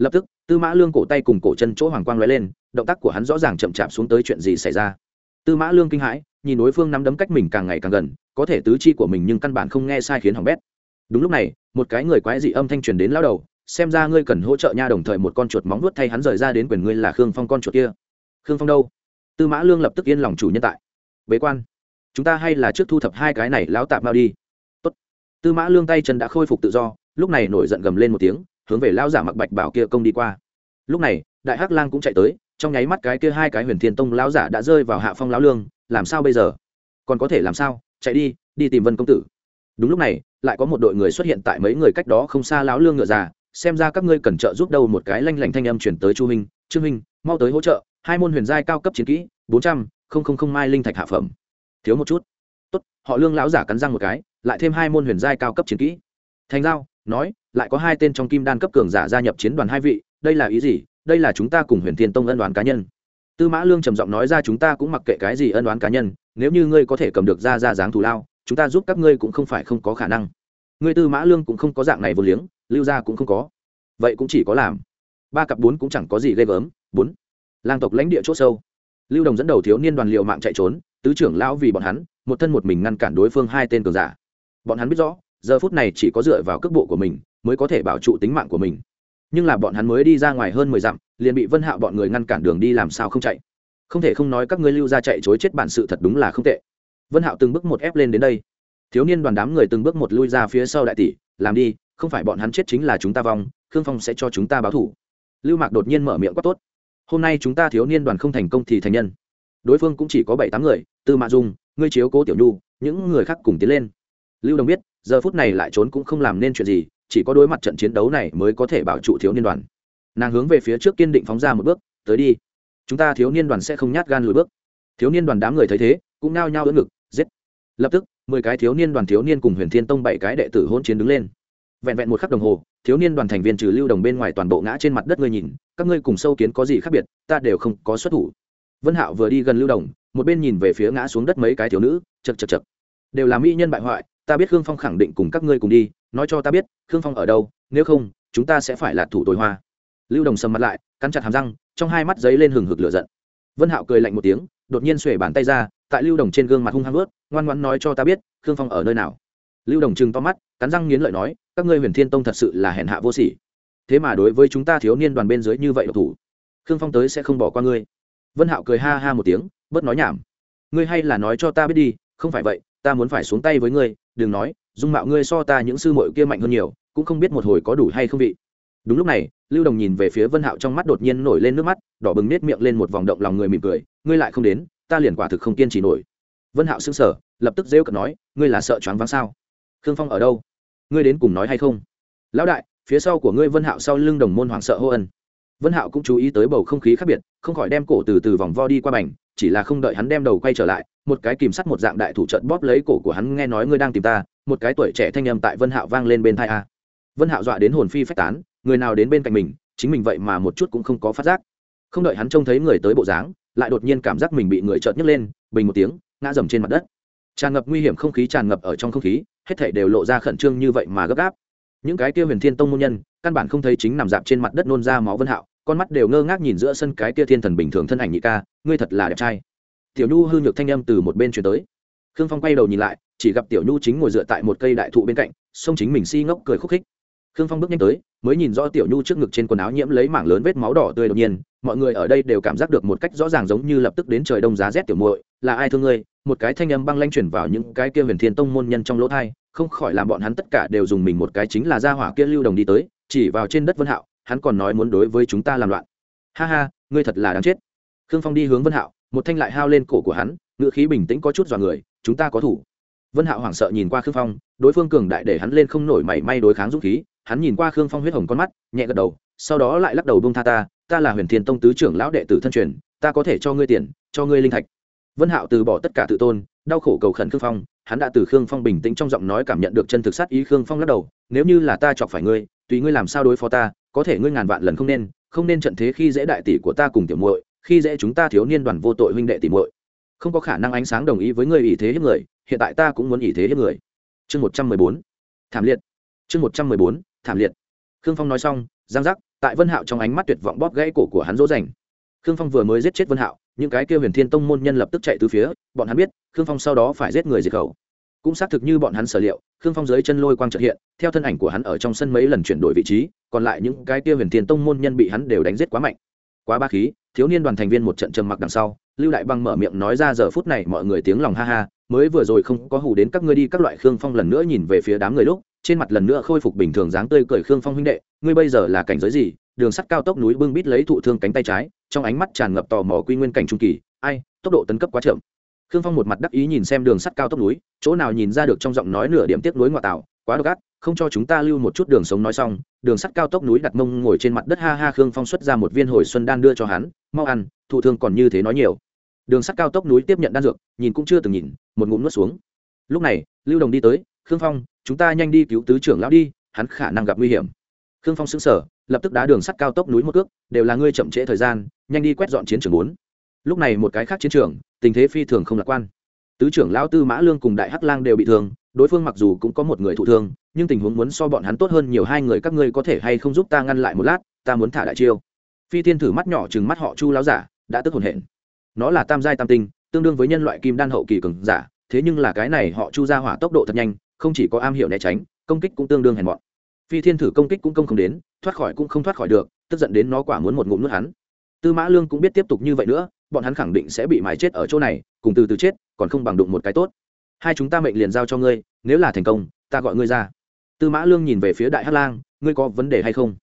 [SPEAKER 1] lập tức, tư mã lương cổ tay cùng cổ chân chỗ hoàng quang lóe lên, động tác của hắn rõ ràng chậm chạp xuống tới chuyện gì xảy ra. Tư mã lương kinh hãi, nhìn đối phương nắm đấm cách mình càng ngày càng gần, có thể tứ chi của mình nhưng căn bản không nghe sai khiến hỏng bét. Đúng lúc này, một cái người quái dị âm thanh truyền đến lao đầu, xem ra ngươi cần hỗ trợ nha đồng thời một con chuột móng vuốt thay hắn rời ra đến quyền ngươi là khương phong con chuột kia. Khương phong đâu? Tư mã lương lập tức yên lòng chủ nhân tại. Bế quan, chúng ta hay là trước thu thập hai cái này lão tạp mau đi. Tốt. tư mã lương tay chân đã khôi phục tự do, lúc này nổi giận gầm lên một tiếng hướng về lao giả mặc bạch bảo kia công đi qua. Lúc này, đại hắc lang cũng chạy tới, trong nháy mắt cái kia hai cái huyền thiên tông lão giả đã rơi vào hạ phong lão lương, làm sao bây giờ? Còn có thể làm sao? Chạy đi đi tìm vân công tử. Đúng lúc này, lại có một đội người xuất hiện tại mấy người cách đó không xa lão lương ngựa già, xem ra các ngươi cần trợ giúp đâu một cái lanh lảnh thanh âm chuyển tới chu minh, trương minh, mau tới hỗ trợ, hai môn huyền giai cao cấp chiến kỹ, bốn trăm, không không không mai linh thạch hạ phẩm. Thiếu một chút. Tốt. Họ lương lão giả cắn răng một cái, lại thêm hai môn huyền giai cao cấp chiến kỹ. Thành giao nói, lại có hai tên trong kim đan cấp cường giả gia nhập chiến đoàn hai vị, đây là ý gì? Đây là chúng ta cùng huyền thiên tông ân đoán cá nhân. Tư mã lương trầm giọng nói ra, chúng ta cũng mặc kệ cái gì ân đoán cá nhân, nếu như ngươi có thể cầm được ra ra dáng thù lao, chúng ta giúp các ngươi cũng không phải không có khả năng. Ngươi tư mã lương cũng không có dạng này vô liếng, lưu gia cũng không có. Vậy cũng chỉ có làm. Ba cặp bốn cũng chẳng có gì ghê gớm. Bốn. Lang tộc lãnh địa c h ỗ sâu. Lưu đồng dẫn đầu thiếu niên đoàn liệu mạng chạy trốn, tứ trưởng lão vì bọn hắn, một thân một mình ngăn cản đối phương hai tên cường giả. Bọn hắn biết rõ giờ phút này chỉ có dựa vào cước bộ của mình mới có thể bảo trụ tính mạng của mình. Nhưng là bọn hắn mới đi ra ngoài hơn mười dặm, liền bị vân hạo bọn người ngăn cản đường đi làm sao không chạy. Không thể không nói các ngươi lưu ra chạy chối chết bản sự thật đúng là không tệ. Vân hạo từng bước một ép lên đến đây. Thiếu niên đoàn đám người từng bước một lui ra phía sau đại tỷ, làm đi, không phải bọn hắn chết chính là chúng ta vong, khương phong sẽ cho chúng ta báo thủ. Lưu mạc đột nhiên mở miệng quát tốt, hôm nay chúng ta thiếu niên đoàn không thành công thì thành nhân. Đối phương cũng chỉ có bảy tám người, tư mạ dung, ngươi chiếu cố tiểu nhu, những người khác cùng tiến lên. Lưu đồng biết giờ phút này lại trốn cũng không làm nên chuyện gì, chỉ có đối mặt trận chiến đấu này mới có thể bảo trụ thiếu niên đoàn. Nàng hướng về phía trước kiên định phóng ra một bước, tới đi, chúng ta thiếu niên đoàn sẽ không nhát gan lùi bước. Thiếu niên đoàn đám người thấy thế, cũng nao nhao đỡ ngực, giết. Lập tức, mười cái thiếu niên đoàn thiếu niên cùng huyền thiên tông bảy cái đệ tử hôn chiến đứng lên. Vẹn vẹn một khắc đồng hồ, thiếu niên đoàn thành viên trừ lưu đồng bên ngoài toàn bộ ngã trên mặt đất ngươi nhìn, các ngươi cùng sâu kiến có gì khác biệt, ta đều không có xuất thủ. Vân hạo vừa đi gần lưu đồng, một bên nhìn về phía ngã xuống đất mấy cái thiếu nữ, chật chật chật. Đều là mỹ nhân bại hoại ta biết khương phong khẳng định cùng các ngươi cùng đi, nói cho ta biết, khương phong ở đâu, nếu không, chúng ta sẽ phải là thủ tồi hoa. Lưu đồng sầm mặt lại, cắn chặt hàm răng, trong hai mắt giấy lên hừng hực lửa giận. Vân hạo cười lạnh một tiếng, đột nhiên xuể bàn tay ra, tại lưu đồng trên gương mặt hung hăng ướt, ngoan ngoãn nói cho ta biết, khương phong ở nơi nào. Lưu đồng trừng to mắt, cắn răng nghiến lợi nói, các ngươi huyền thiên tông thật sự là hèn hạ vô sỉ. Thế mà đối với chúng ta thiếu niên đoàn bên dưới như vậy độc thủ, khương phong tới sẽ không bỏ qua ngươi. Vân hạo cười ha ha một tiếng, bớt nói nhảm. Ngươi hay là nói cho ta biết đi, không phải vậy, ta muốn phải xuống tay với ngươi đừng nói, dung mạo ngươi so ta những sư muội kia mạnh hơn nhiều, cũng không biết một hồi có đủ hay không vị. Đúng lúc này, lưu đồng nhìn về phía vân hạo trong mắt đột nhiên nổi lên nước mắt, đỏ bừng nết miệng lên một vòng động lòng người mỉm cười, ngươi lại không đến, ta liền quả thực không kiên trì nổi. Vân hạo sững sờ, lập tức rêu cận nói, ngươi là sợ choáng váng sao? Khương phong ở đâu? Ngươi đến cùng nói hay không? Lão đại, phía sau của ngươi vân hạo sau lưng đồng môn hoảng sợ hô ân. Vân hạo cũng chú ý tới bầu không khí khác biệt, không khỏi đem cổ từ từ vòng vo đi qua bành chỉ là không đợi hắn đem đầu quay trở lại, một cái kìm sắt một dạng đại thủ trận bóp lấy cổ của hắn, nghe nói ngươi đang tìm ta. Một cái tuổi trẻ thanh âm tại vân hạo vang lên bên thai a. Vân hạo dọa đến hồn phi phách tán, người nào đến bên cạnh mình, chính mình vậy mà một chút cũng không có phát giác. Không đợi hắn trông thấy người tới bộ dáng, lại đột nhiên cảm giác mình bị người chợt nhấc lên, bình một tiếng, ngã dầm trên mặt đất. Tràn ngập nguy hiểm không khí tràn ngập ở trong không khí, hết thảy đều lộ ra khẩn trương như vậy mà gấp gáp. Những cái kia huyền thiên tông môn nhân, căn bản không thấy chính nằm dạp trên mặt đất nôn ra máu vân hạo con mắt đều ngơ ngác nhìn giữa sân cái kia thiên thần bình thường thân ảnh nhị ca, ngươi thật là đẹp trai. Tiểu nhu hư nhược thanh âm từ một bên truyền tới. Khương phong quay đầu nhìn lại, chỉ gặp tiểu nhu chính ngồi dựa tại một cây đại thụ bên cạnh song chính mình si ngốc cười khúc khích. Khương phong bước nhanh tới, mới nhìn rõ tiểu nhu trước ngực trên quần áo nhiễm lấy mảng lớn vết máu đỏ tươi đột nhiên, mọi người ở đây đều cảm giác được một cách rõ ràng giống như lập tức đến trời đông giá rét tiểu muội, là ai thương ngươi? Một cái thanh âm băng lanh chuyển vào những cái kia huyền thiên tông môn nhân trong lỗ thai không khỏi làm bọn hắn tất cả đều dùng mình một cái chính là gia hỏa kia lưu đồng đi tới, chỉ vào trên đất vân hạo hắn còn nói muốn đối với chúng ta làm loạn. Ha ha, ngươi thật là đáng chết. Khương phong đi hướng vân hạo, một thanh lại hao lên cổ của hắn ngựa khí bình tĩnh có chút dọa người, chúng ta có thủ. Vân hạo hoảng sợ nhìn qua khương phong, đối phương cường đại để hắn lên không nổi mảy may đối kháng dũng khí, hắn nhìn qua khương phong huyết hồng con mắt, nhẹ gật đầu, sau đó lại lắc đầu buông tha ta ta là huyền thiên tông tứ trưởng lão đệ tử thân truyền, ta có thể cho ngươi tiền, cho ngươi linh thạch. Vân hạo từ bỏ tất cả tự tôn, đau khổ cầu khẩn khương phong, hắn đã từ khương phong bình tĩnh trong giọng nói cảm nhận được chân thực sát ý khương phong lắc đầu, nếu như là ta chọc phải ngươi, tùy ngươi làm sao đối phó ta có thể ngươi ngàn vạn lần không nên không nên trận thế khi dễ đại tỷ của ta cùng tiểu muội, khi dễ chúng ta thiếu niên đoàn vô tội huynh đệ tỷ muội. Không có khả năng ánh sáng đồng ý với ngươi ỷ thế hiếp người, hiện tại ta cũng muốn ỷ thế hiếp người. Chương một trăm mười bốn. Thảm liệt. Chương một trăm mười bốn. Thảm liệt. Khương phong nói xong, giang giác, tại vân hạo trong ánh mắt tuyệt vọng bóp gãy cổ của hắn dỗ dành. Khương phong vừa mới giết chết vân hạo, những cái kia huyền thiên tông môn nhân lập tức chạy từ phía, bọn hắn biết, khương phong sau đó phải giết người diệt khẩu cũng xác thực như bọn hắn sở liệu, khương phong dưới chân lôi quang trợ hiện, theo thân ảnh của hắn ở trong sân mấy lần chuyển đổi vị trí, còn lại những cái kia huyền thiên tông môn nhân bị hắn đều đánh giết quá mạnh. Quá ba khí, thiếu niên đoàn thành viên một trận trầm mặc đằng sau, lưu đại băng mở miệng nói ra giờ phút này mọi người tiếng lòng ha ha, mới vừa rồi không có hù đến các ngươi đi các loại khương phong lần nữa nhìn về phía đám người lúc, trên mặt lần nữa khôi phục bình thường dáng tươi cười khương phong huynh đệ, ngươi bây giờ là cảnh giới gì? Đường sắt cao tốc núi bưng bít lấy thụ thương cánh tay trái, trong ánh mắt tràn ngập tò mò quy nguyên cảnh trung kỳ, ai, tốc độ tấn cấp quá chậm khương phong một mặt đắc ý nhìn xem đường sắt cao tốc núi, chỗ nào nhìn ra được trong giọng nói nửa điểm tiếc núi ngoại tạo, quá độc ác, không cho chúng ta lưu một chút đường sống nói xong, đường sắt cao tốc núi đặt mông ngồi trên mặt đất ha ha khương phong xuất ra một viên hồi xuân đan đưa cho hắn, mau ăn, thụ thương còn như thế nói nhiều. Đường sắt cao tốc núi tiếp nhận đan dược, nhìn cũng chưa từng nhìn, một ngụm nuốt xuống. Lúc này, lưu đồng đi tới, khương phong, chúng ta nhanh đi cứu tứ trưởng lão đi, hắn khả năng gặp nguy hiểm. Khương phong xứng sở lập tức đá đường sắt cao tốc núi một cước, đều là ngươi chậm trễ thời gian, nhanh đi quét dọn chiến trường bốn lúc này một cái khác chiến trường, tình thế phi thường không lạc quan. Tứ trưởng lão tư mã lương cùng đại hắc lang đều bị thương, đối phương mặc dù cũng có một người thụ thương, nhưng tình huống muốn so bọn hắn tốt hơn nhiều, hai người các ngươi có thể hay không giúp ta ngăn lại một lát, ta muốn thả đại chiêu. Phi thiên thử mắt nhỏ chừng mắt họ chu lão giả, đã tức hồn hển. Nó là tam giai tam tinh, tương đương với nhân loại kim đan hậu kỳ cường giả, thế nhưng là cái này họ chu ra hỏa tốc độ thật nhanh, không chỉ có am hiểu né tránh, công kích cũng tương đương hèn mọn. Phi thiên thử công kích cũng công không đến, thoát khỏi cũng không thoát khỏi được, tức giận đến nó quả muốn một ngụm nuốt hắn. Tư mã lương cũng biết tiếp tục như vậy nữa bọn hắn khẳng định sẽ bị mài chết ở chỗ này, cùng từ từ chết, còn không bằng đụng một cái tốt. Hai chúng ta mệnh liền giao cho ngươi, nếu là thành công, ta gọi ngươi ra. Tư mã lương nhìn về phía đại hắc lang, ngươi có vấn đề hay không?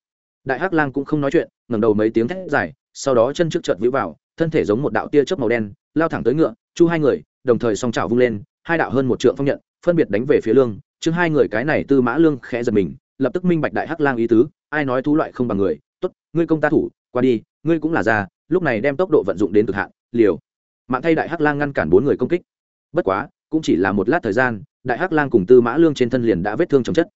[SPEAKER 1] Đại hắc lang cũng không nói chuyện, ngẩng đầu mấy tiếng thét dài, sau đó chân trước chợt vĩ vào, thân thể giống một đạo tia chớp màu đen, lao thẳng tới ngựa, chu hai người, đồng thời song trào vung lên, hai đạo hơn một trượng phong nhận, phân biệt đánh về phía lương, chứ hai người cái này tư mã lương khẽ giật mình, lập tức minh bạch đại hắc lang ý tứ, ai nói thú loại không bằng người, tốt, ngươi công ta thủ, qua đi ngươi cũng là ra lúc này đem tốc độ vận dụng đến cực hạn, liều. Mạng thay đại hắc lang ngăn cản bốn người công kích. Bất quá, cũng chỉ là một lát thời gian, đại hắc lang cùng tư mã lương trên thân liền đã vết thương chồng chất.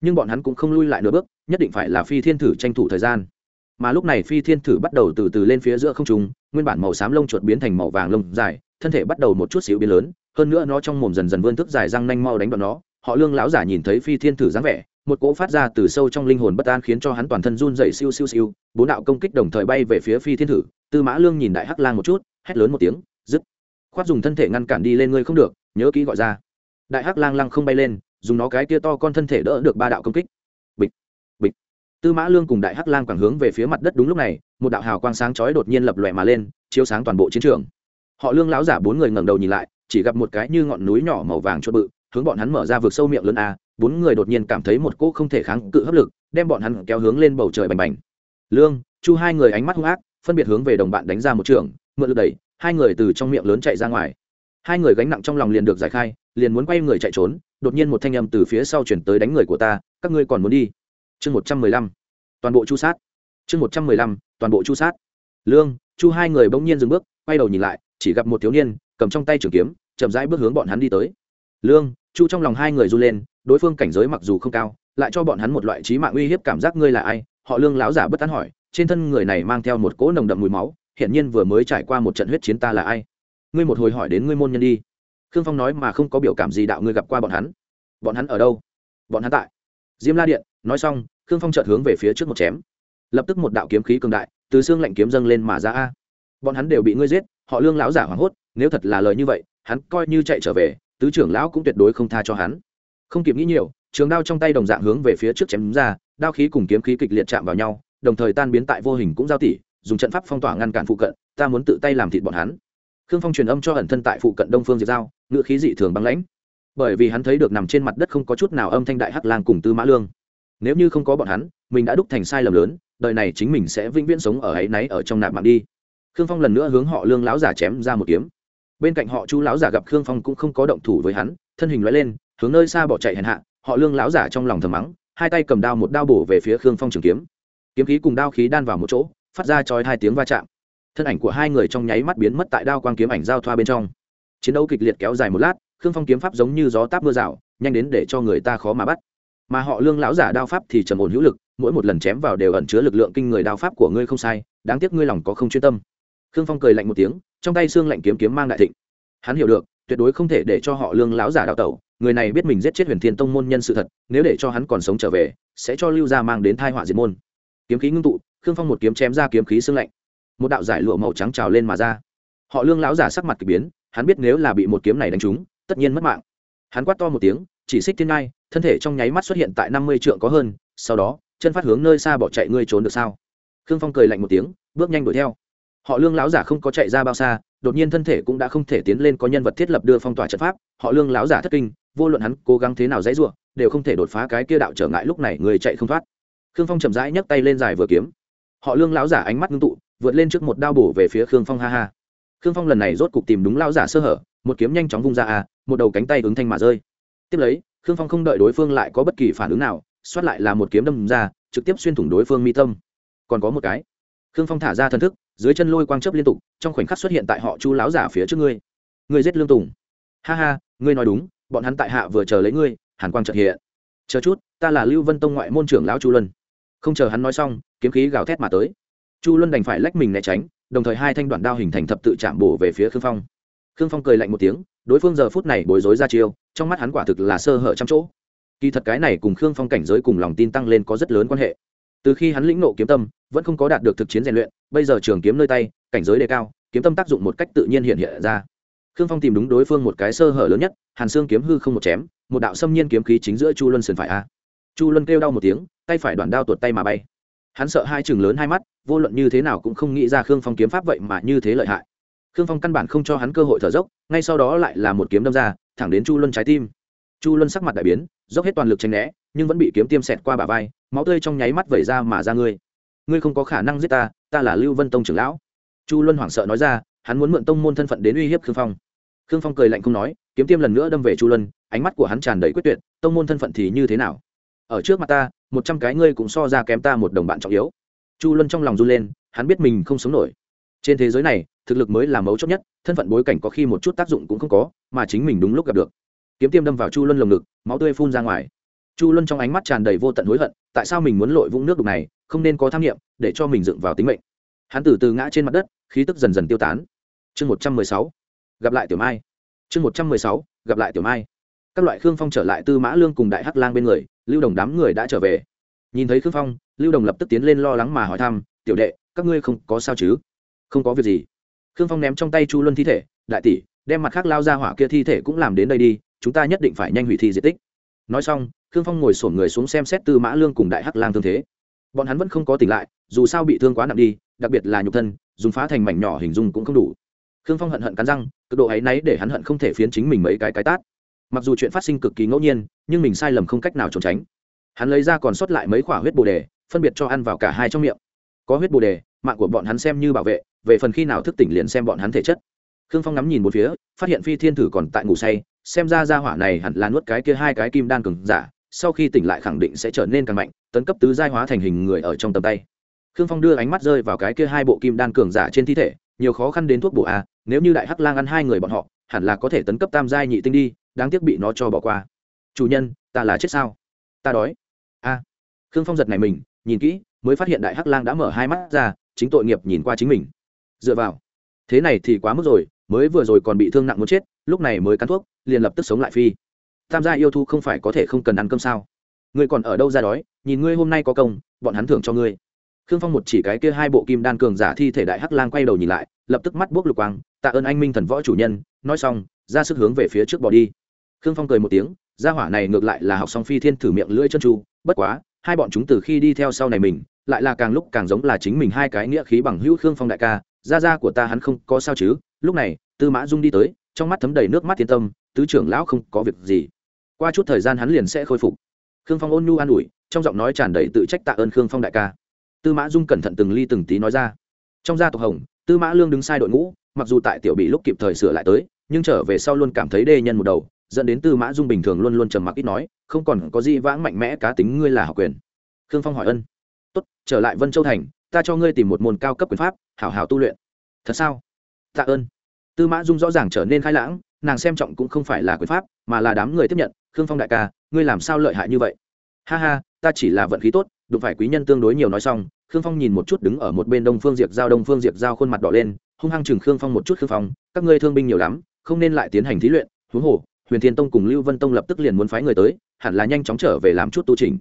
[SPEAKER 1] Nhưng bọn hắn cũng không lui lại nửa bước, nhất định phải là phi thiên thử tranh thủ thời gian. Mà lúc này phi thiên thử bắt đầu từ từ lên phía giữa không trung, nguyên bản màu xám lông chuột biến thành màu vàng lông dài, thân thể bắt đầu một chút xíu biến lớn, hơn nữa nó trong mồm dần dần vươn thức dài răng nanh mau đánh đoạn nó, họ lương lão giả nhìn thấy phi thiên thử dáng vẻ một cỗ phát ra từ sâu trong linh hồn bất an khiến cho hắn toàn thân run dậy siêu siêu siêu, bốn đạo công kích đồng thời bay về phía phi thiên thử, tư mã lương nhìn đại hắc lang một chút, hét lớn một tiếng, dứt. Khoát dùng thân thể ngăn cản đi lên ngươi không được, nhớ kỹ gọi ra. Đại hắc lang lăng không bay lên, dùng nó cái tia to con thân thể đỡ được ba đạo công kích. Bịch bịch. Tư mã lương cùng đại hắc lang quảng hướng về phía mặt đất đúng lúc này, một đạo hào quang sáng chói đột nhiên lập lòe mà lên, chiếu sáng toàn bộ chiến trường. Họ lương lão giả bốn người ngẩng đầu nhìn lại, chỉ gặp một cái như ngọn núi nhỏ màu vàng chốt bự hướng bọn hắn mở ra vực sâu miệng lớn a, bốn người đột nhiên cảm thấy một cỗ không thể kháng cự hấp lực, đem bọn hắn kéo hướng lên bầu trời bành bành. Lương, chu hai người ánh mắt hung ác, phân biệt hướng về đồng bạn đánh ra một trường, mượn lực đẩy, hai người từ trong miệng lớn chạy ra ngoài. Hai người gánh nặng trong lòng liền được giải khai, liền muốn quay người chạy trốn, đột nhiên một thanh âm từ phía sau chuyển tới đánh người của ta, các ngươi còn muốn đi? Chương một trăm mười lăm, toàn bộ chu sát. Chương một trăm mười lăm, toàn bộ chu sát. Lương, chu hai người bỗng nhiên dừng bước, quay đầu nhìn lại, chỉ gặp một thiếu niên, cầm trong tay trường kiếm, chậm rãi bước hướng bọn hắn đi tới. Lương chu trong lòng hai người run lên, đối phương cảnh giới mặc dù không cao, lại cho bọn hắn một loại trí mạng uy hiếp cảm giác ngươi là ai? Họ lương láo giả bất tán hỏi, trên thân người này mang theo một cỗ nồng đậm mùi máu, hiển nhiên vừa mới trải qua một trận huyết chiến ta là ai? Ngươi một hồi hỏi đến ngươi môn nhân đi. Khương phong nói mà không có biểu cảm gì đạo ngươi gặp qua bọn hắn. Bọn hắn ở đâu? Bọn hắn tại diêm la điện. Nói xong, khương phong chợt hướng về phía trước một chém. Lập tức một đạo kiếm khí cường đại, từ xương lạnh kiếm dâng lên mà ra a. Bọn hắn đều bị ngươi giết, họ lương lão giả hoảng hốt, nếu thật là lời như vậy, hắn coi như chạy trở về tứ trưởng lão cũng tuyệt đối không tha cho hắn. Không kịp nghĩ nhiều, trường đao trong tay đồng dạng hướng về phía trước chém ra, đao khí cùng kiếm khí kịch liệt chạm vào nhau, đồng thời tan biến tại vô hình cũng giao tỉ, dùng trận pháp phong tỏa ngăn cản phụ cận, ta muốn tự tay làm thịt bọn hắn. Khương phong truyền âm cho ẩn thân tại phụ cận đông phương diệt giao ngự khí dị thường băng lãnh. Bởi vì hắn thấy được nằm trên mặt đất không có chút nào âm thanh đại hắc lang cùng tư mã lương. Nếu như không có bọn hắn, mình đã đúc thành sai lầm lớn, đời này chính mình sẽ vĩnh viễn sống ở ấy náy ở trong nạp mạng đi. Khương phong lần nữa hướng họ lương lão giả chém ra một kiếm bên cạnh họ chu lão giả gặp khương phong cũng không có động thủ với hắn thân hình loại lên hướng nơi xa bỏ chạy hèn hạ họ lương lão giả trong lòng thầm mắng hai tay cầm đao một đao bổ về phía khương phong trường kiếm kiếm khí cùng đao khí đan vào một chỗ phát ra chói hai tiếng va chạm thân ảnh của hai người trong nháy mắt biến mất tại đao quang kiếm ảnh giao thoa bên trong chiến đấu kịch liệt kéo dài một lát khương phong kiếm pháp giống như gió táp mưa rào nhanh đến để cho người ta khó mà bắt mà họ lương lão giả đao pháp thì trầm ổn hữu lực mỗi một lần chém vào đều ẩn chứa lực lượng kinh người đao pháp của ngươi không sai đáng tiếc ngươi lòng có không chuyên tâm khương phong cười lạnh một tiếng, trong tay xương lạnh kiếm kiếm mang đại thịnh. Hắn hiểu được, tuyệt đối không thể để cho họ lương láo giả đào tẩu, người này biết mình giết chết huyền thiên tông môn nhân sự thật, nếu để cho hắn còn sống trở về, sẽ cho lưu gia mang đến thai họa diệt môn. Kiếm khí ngưng tụ, khương phong một kiếm chém ra kiếm khí xương lạnh. Một đạo giải lụa màu trắng trào lên mà ra. Họ lương láo giả sắc mặt k ỳ biến, hắn biết nếu là bị một kiếm này đánh trúng, tất nhiên mất mạng. Hắn quát to một tiếng, chỉ xích thiên ngai, thân thể trong nháy mắt xuất hiện tại năm mươi trượng có hơn, sau đó, chân phát hướng nơi xa bỏ chạy ngươi trốn được sao? Khương phong cười lạnh một tiếng, bước nhanh đuổi theo họ lương láo giả không có chạy ra bao xa đột nhiên thân thể cũng đã không thể tiến lên có nhân vật thiết lập đưa phong tỏa trận pháp. Họ lương láo giả thất kinh vô luận hắn cố gắng thế nào dãy ruộng đều không thể đột phá cái kia đạo trở ngại lúc này người chạy không thoát. Khương phong chậm rãi nhấc tay lên dài vừa kiếm. Họ lương láo giả ánh mắt ngưng tụ vượt lên trước một đao bổ về phía khương phong ha ha. Khương phong lần này rốt cục tìm đúng láo giả sơ hở một kiếm nhanh chóng vung ra à, một đầu cánh tay ứng thanh mà rơi. Tiếp lấy khương phong không đợi đối phương lại có bất kỳ phản ứng nào xoát lại là một kiếm đâm ra trực tiếp xuyên thủng đối phương mi tâm. Còn có một cái. Khương phong thả ra thần thức dưới chân lôi quang chớp liên tục, trong khoảnh khắc xuất hiện tại họ chu láo giả phía trước ngươi. Ngươi giết lương tùng. Ha ha, ngươi nói đúng, bọn hắn tại hạ vừa chờ lấy ngươi, hàn quang chợt hiện. Chờ chút, ta là lưu vân tông ngoại môn trưởng lão chu luân. Không chờ hắn nói xong, kiếm khí gào thét mà tới. Chu luân đành phải lách mình né tránh, đồng thời hai thanh đoạn đao hình thành thập tự chạm bổ về phía khương phong. Khương phong cười lạnh một tiếng, đối phương giờ phút này bối rối ra chiêu, trong mắt hắn quả thực là sơ hở trăm chỗ. Kỳ thật cái này cùng khương phong cảnh giới cùng lòng tin tăng lên có rất lớn quan hệ từ khi hắn lĩnh nộ kiếm tâm, vẫn không có đạt được thực chiến rèn luyện, bây giờ trường kiếm nơi tay, cảnh giới đề cao, kiếm tâm tác dụng một cách tự nhiên hiện hiện ra. Khương phong tìm đúng đối phương một cái sơ hở lớn nhất, hàn xương kiếm hư không một chém, một đạo xâm nhiên kiếm khí chính giữa chu luân sườn phải a. Chu luân kêu đau một tiếng, tay phải đoạn đao tuột tay mà bay. Hắn sợ hai chừng lớn hai mắt, vô luận như thế nào cũng không nghĩ ra khương phong kiếm pháp vậy mà như thế lợi hại. Khương phong căn bản không cho hắn cơ hội thở dốc, ngay sau đó lại là một kiếm đâm ra, thẳng đến chu luân trái tim. Chu luân sắc mặt đại biến, dốc hết toàn lực tranh né nhưng vẫn bị kiếm tiêm xẹt qua bả vai, máu tươi trong nháy mắt vẩy ra mà ra ngươi. Ngươi không có khả năng giết ta ta là lưu vân tông trưởng lão. Chu luân hoảng sợ nói ra, hắn muốn mượn tông môn thân phận đến uy hiếp khương phong. Khương phong cười lạnh không nói, kiếm tiêm lần nữa đâm về chu luân, ánh mắt của hắn tràn đầy quyết tuyệt, tông môn thân phận thì như thế nào? Ở trước mặt ta, một trăm cái ngươi cũng so ra kém ta một đồng bạn trọng yếu. Chu luân trong lòng run lên, hắn biết mình không sống nổi. Trên thế giới này, thực lực mới là mấu chốt nhất, thân phận bối cảnh có khi một chút tác dụng cũng không có, mà chính mình đúng lúc gặp được. Kiếm tiêm đâm vào chu luân lồng ngực, máu tươi phun ra ngoài chu luân trong ánh mắt tràn đầy vô tận hối hận, tại sao mình muốn lội vũng nước đục này, không nên có tham nghiệm để cho mình dựng vào tính mệnh. Hắn từ từ ngã trên mặt đất, khí tức dần dần tiêu tán. Chương một trăm mười sáu, gặp lại tiểu mai. Chương một trăm mười sáu, gặp lại tiểu mai. Các loại khương phong trở lại tư mã lương cùng đại hắc lang bên người, lưu đồng đám người đã trở về. Nhìn thấy khương phong, lưu đồng lập tức tiến lên lo lắng mà hỏi thăm, tiểu đệ, các ngươi không có sao chứ? Không có việc gì. Khương phong ném trong tay chu luân thi thể, đại tỷ, đem mặt khác lao ra hỏa kia thi thể cũng làm đến đây đi, chúng ta nhất định phải nhanh hủy thi di tích. Nói xong khương phong ngồi sổm người xuống xem xét tư mã lương cùng đại hắc lang thương thế. Bọn hắn vẫn không có tỉnh lại, dù sao bị thương quá nặng đi, đặc biệt là nhục thân, dùng phá thành mảnh nhỏ hình dung cũng không đủ. Khương phong hận hận cắn răng, cực độ ấy náy để hắn hận không thể phiến chính mình mấy cái cái tát. Mặc dù chuyện phát sinh cực kỳ ngẫu nhiên, nhưng mình sai lầm không cách nào trốn tránh. Hắn lấy ra còn sót lại mấy quả huyết bồ đề, phân biệt cho ăn vào cả hai trong miệng. Có huyết bồ đề, mạng của bọn hắn xem như bảo vệ, về phần khi nào thức tỉnh liền xem bọn hắn thể chất. Khương phong ngắm nhìn một phía, phát hiện phi thiên thử còn tại ngủ say, xem ra ra hỏa này hẳn là nuốt cái kia hai cái kim đan cường giả sau khi tỉnh lại khẳng định sẽ trở nên càng mạnh, tấn cấp tứ giai hóa thành hình người ở trong tầm tay. Khương phong đưa ánh mắt rơi vào cái kia hai bộ kim đan cường giả trên thi thể, nhiều khó khăn đến thuốc bổ à nếu như đại hắc lang ăn hai người bọn họ, hẳn là có thể tấn cấp tam giai nhị tinh đi, đáng tiếc bị nó cho bỏ qua. Chủ nhân, ta là chết sao? Ta đói. A. À. khương phong giật này mình, nhìn kỹ, mới phát hiện đại hắc lang đã mở hai mắt ra, chính tội nghiệp nhìn qua chính mình. Dựa vào. Thế này thì quá mức rồi, mới vừa rồi còn bị thương nặng muốn chết, lúc này mới cắn thuốc, liền lập tức sống lại phi tham gia yêu thu không phải có thể không cần ăn cơm sao? Ngươi còn ở đâu ra đói? Nhìn ngươi hôm nay có công, bọn hắn thưởng cho ngươi. Khương phong một chỉ cái kia hai bộ kim đan cường giả thi thể đại hắc lang quay đầu nhìn lại, lập tức mắt buốc lục quang, tạ ơn anh minh thần võ chủ nhân. Nói xong, ra sức hướng về phía trước bỏ đi. Khương phong cười một tiếng, gia hỏa này ngược lại là học xong phi thiên thử miệng lưỡi chân tru bất quá, hai bọn chúng từ khi đi theo sau này mình, lại là càng lúc càng giống là chính mình hai cái nghĩa khí bằng hữu khương phong đại ca, gia gia của ta hắn không có sao chứ. Lúc này, tư mã dung đi tới, trong mắt thấm đầy nước mắt thiên tâm, tứ trưởng lão không có việc gì qua chút thời gian hắn liền sẽ khôi phục. Khương phong ôn nhu an ủi, trong giọng nói tràn đầy tự trách tạ ơn khương phong đại ca. Tư mã dung cẩn thận từng ly từng tí nói ra. Trong gia tộc hồng, tư mã lương đứng sai đội ngũ, mặc dù tại tiểu bị lúc kịp thời sửa lại tới, nhưng trở về sau luôn cảm thấy đê nhân một đầu, dẫn đến tư mã dung bình thường luôn luôn trầm mặc ít nói, không còn có gì vãng mạnh mẽ cá tính ngươi là học quyền. Khương phong hỏi ân. Tốt, trở lại vân châu thành, ta cho ngươi tìm một môn cao cấp quyền pháp, hảo hảo tu luyện. Thật sao? Tạ ơn. Tư mã dung rõ ràng trở nên khai lãng, nàng xem trọng cũng không phải là quyền pháp, mà là đám người tiếp nhận khương phong đại ca, ngươi làm sao lợi hại như vậy? Ha ha, ta chỉ là vận khí tốt, đụng phải quý nhân tương đối nhiều nói xong, khương phong nhìn một chút đứng ở một bên đông phương diệp giao, đông phương diệp giao khuôn mặt đỏ lên, hung hăng chừng khương phong một chút, khương phong, các ngươi thương binh nhiều lắm, không nên lại tiến hành thí luyện, huống hồ, huyền thiên tông cùng lưu vân tông lập tức liền muốn phái người tới, hẳn là nhanh chóng trở về làm chút tu trình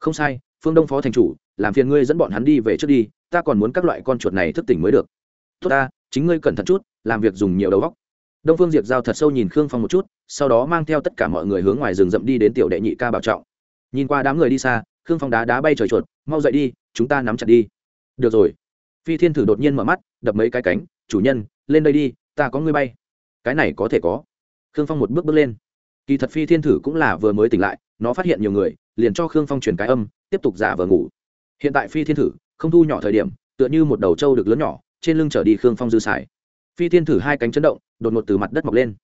[SPEAKER 1] không sai, phương đông phó thành chủ, làm phiền ngươi dẫn bọn hắn đi về trước đi, ta còn muốn các loại con chuột này thức tỉnh mới được. Tốt ta, chính ngươi cẩn thận chút, làm việc dùng nhiều đầu óc đông phương diệp giao thật sâu nhìn khương phong một chút, sau đó mang theo tất cả mọi người hướng ngoài rừng rậm đi đến tiểu đệ nhị ca bảo trọng. Nhìn qua đám người đi xa, khương phong đá đá bay trời chuột, mau dậy đi, chúng ta nắm chặt đi. Được rồi. Phi thiên thử đột nhiên mở mắt, đập mấy cái cánh, chủ nhân, lên đây đi, ta có người bay. Cái này có thể có. Khương phong một bước bước lên. Kỳ thật phi thiên thử cũng là vừa mới tỉnh lại, nó phát hiện nhiều người, liền cho khương phong truyền cái âm, tiếp tục giả vờ ngủ. Hiện tại phi thiên thử, không thu nhỏ thời điểm, tựa như một đầu trâu được lớn nhỏ, trên lưng trở đi khương phong dư xài. Phi thiên thử hai cánh chấn động đột ngột từ mặt đất mọc lên.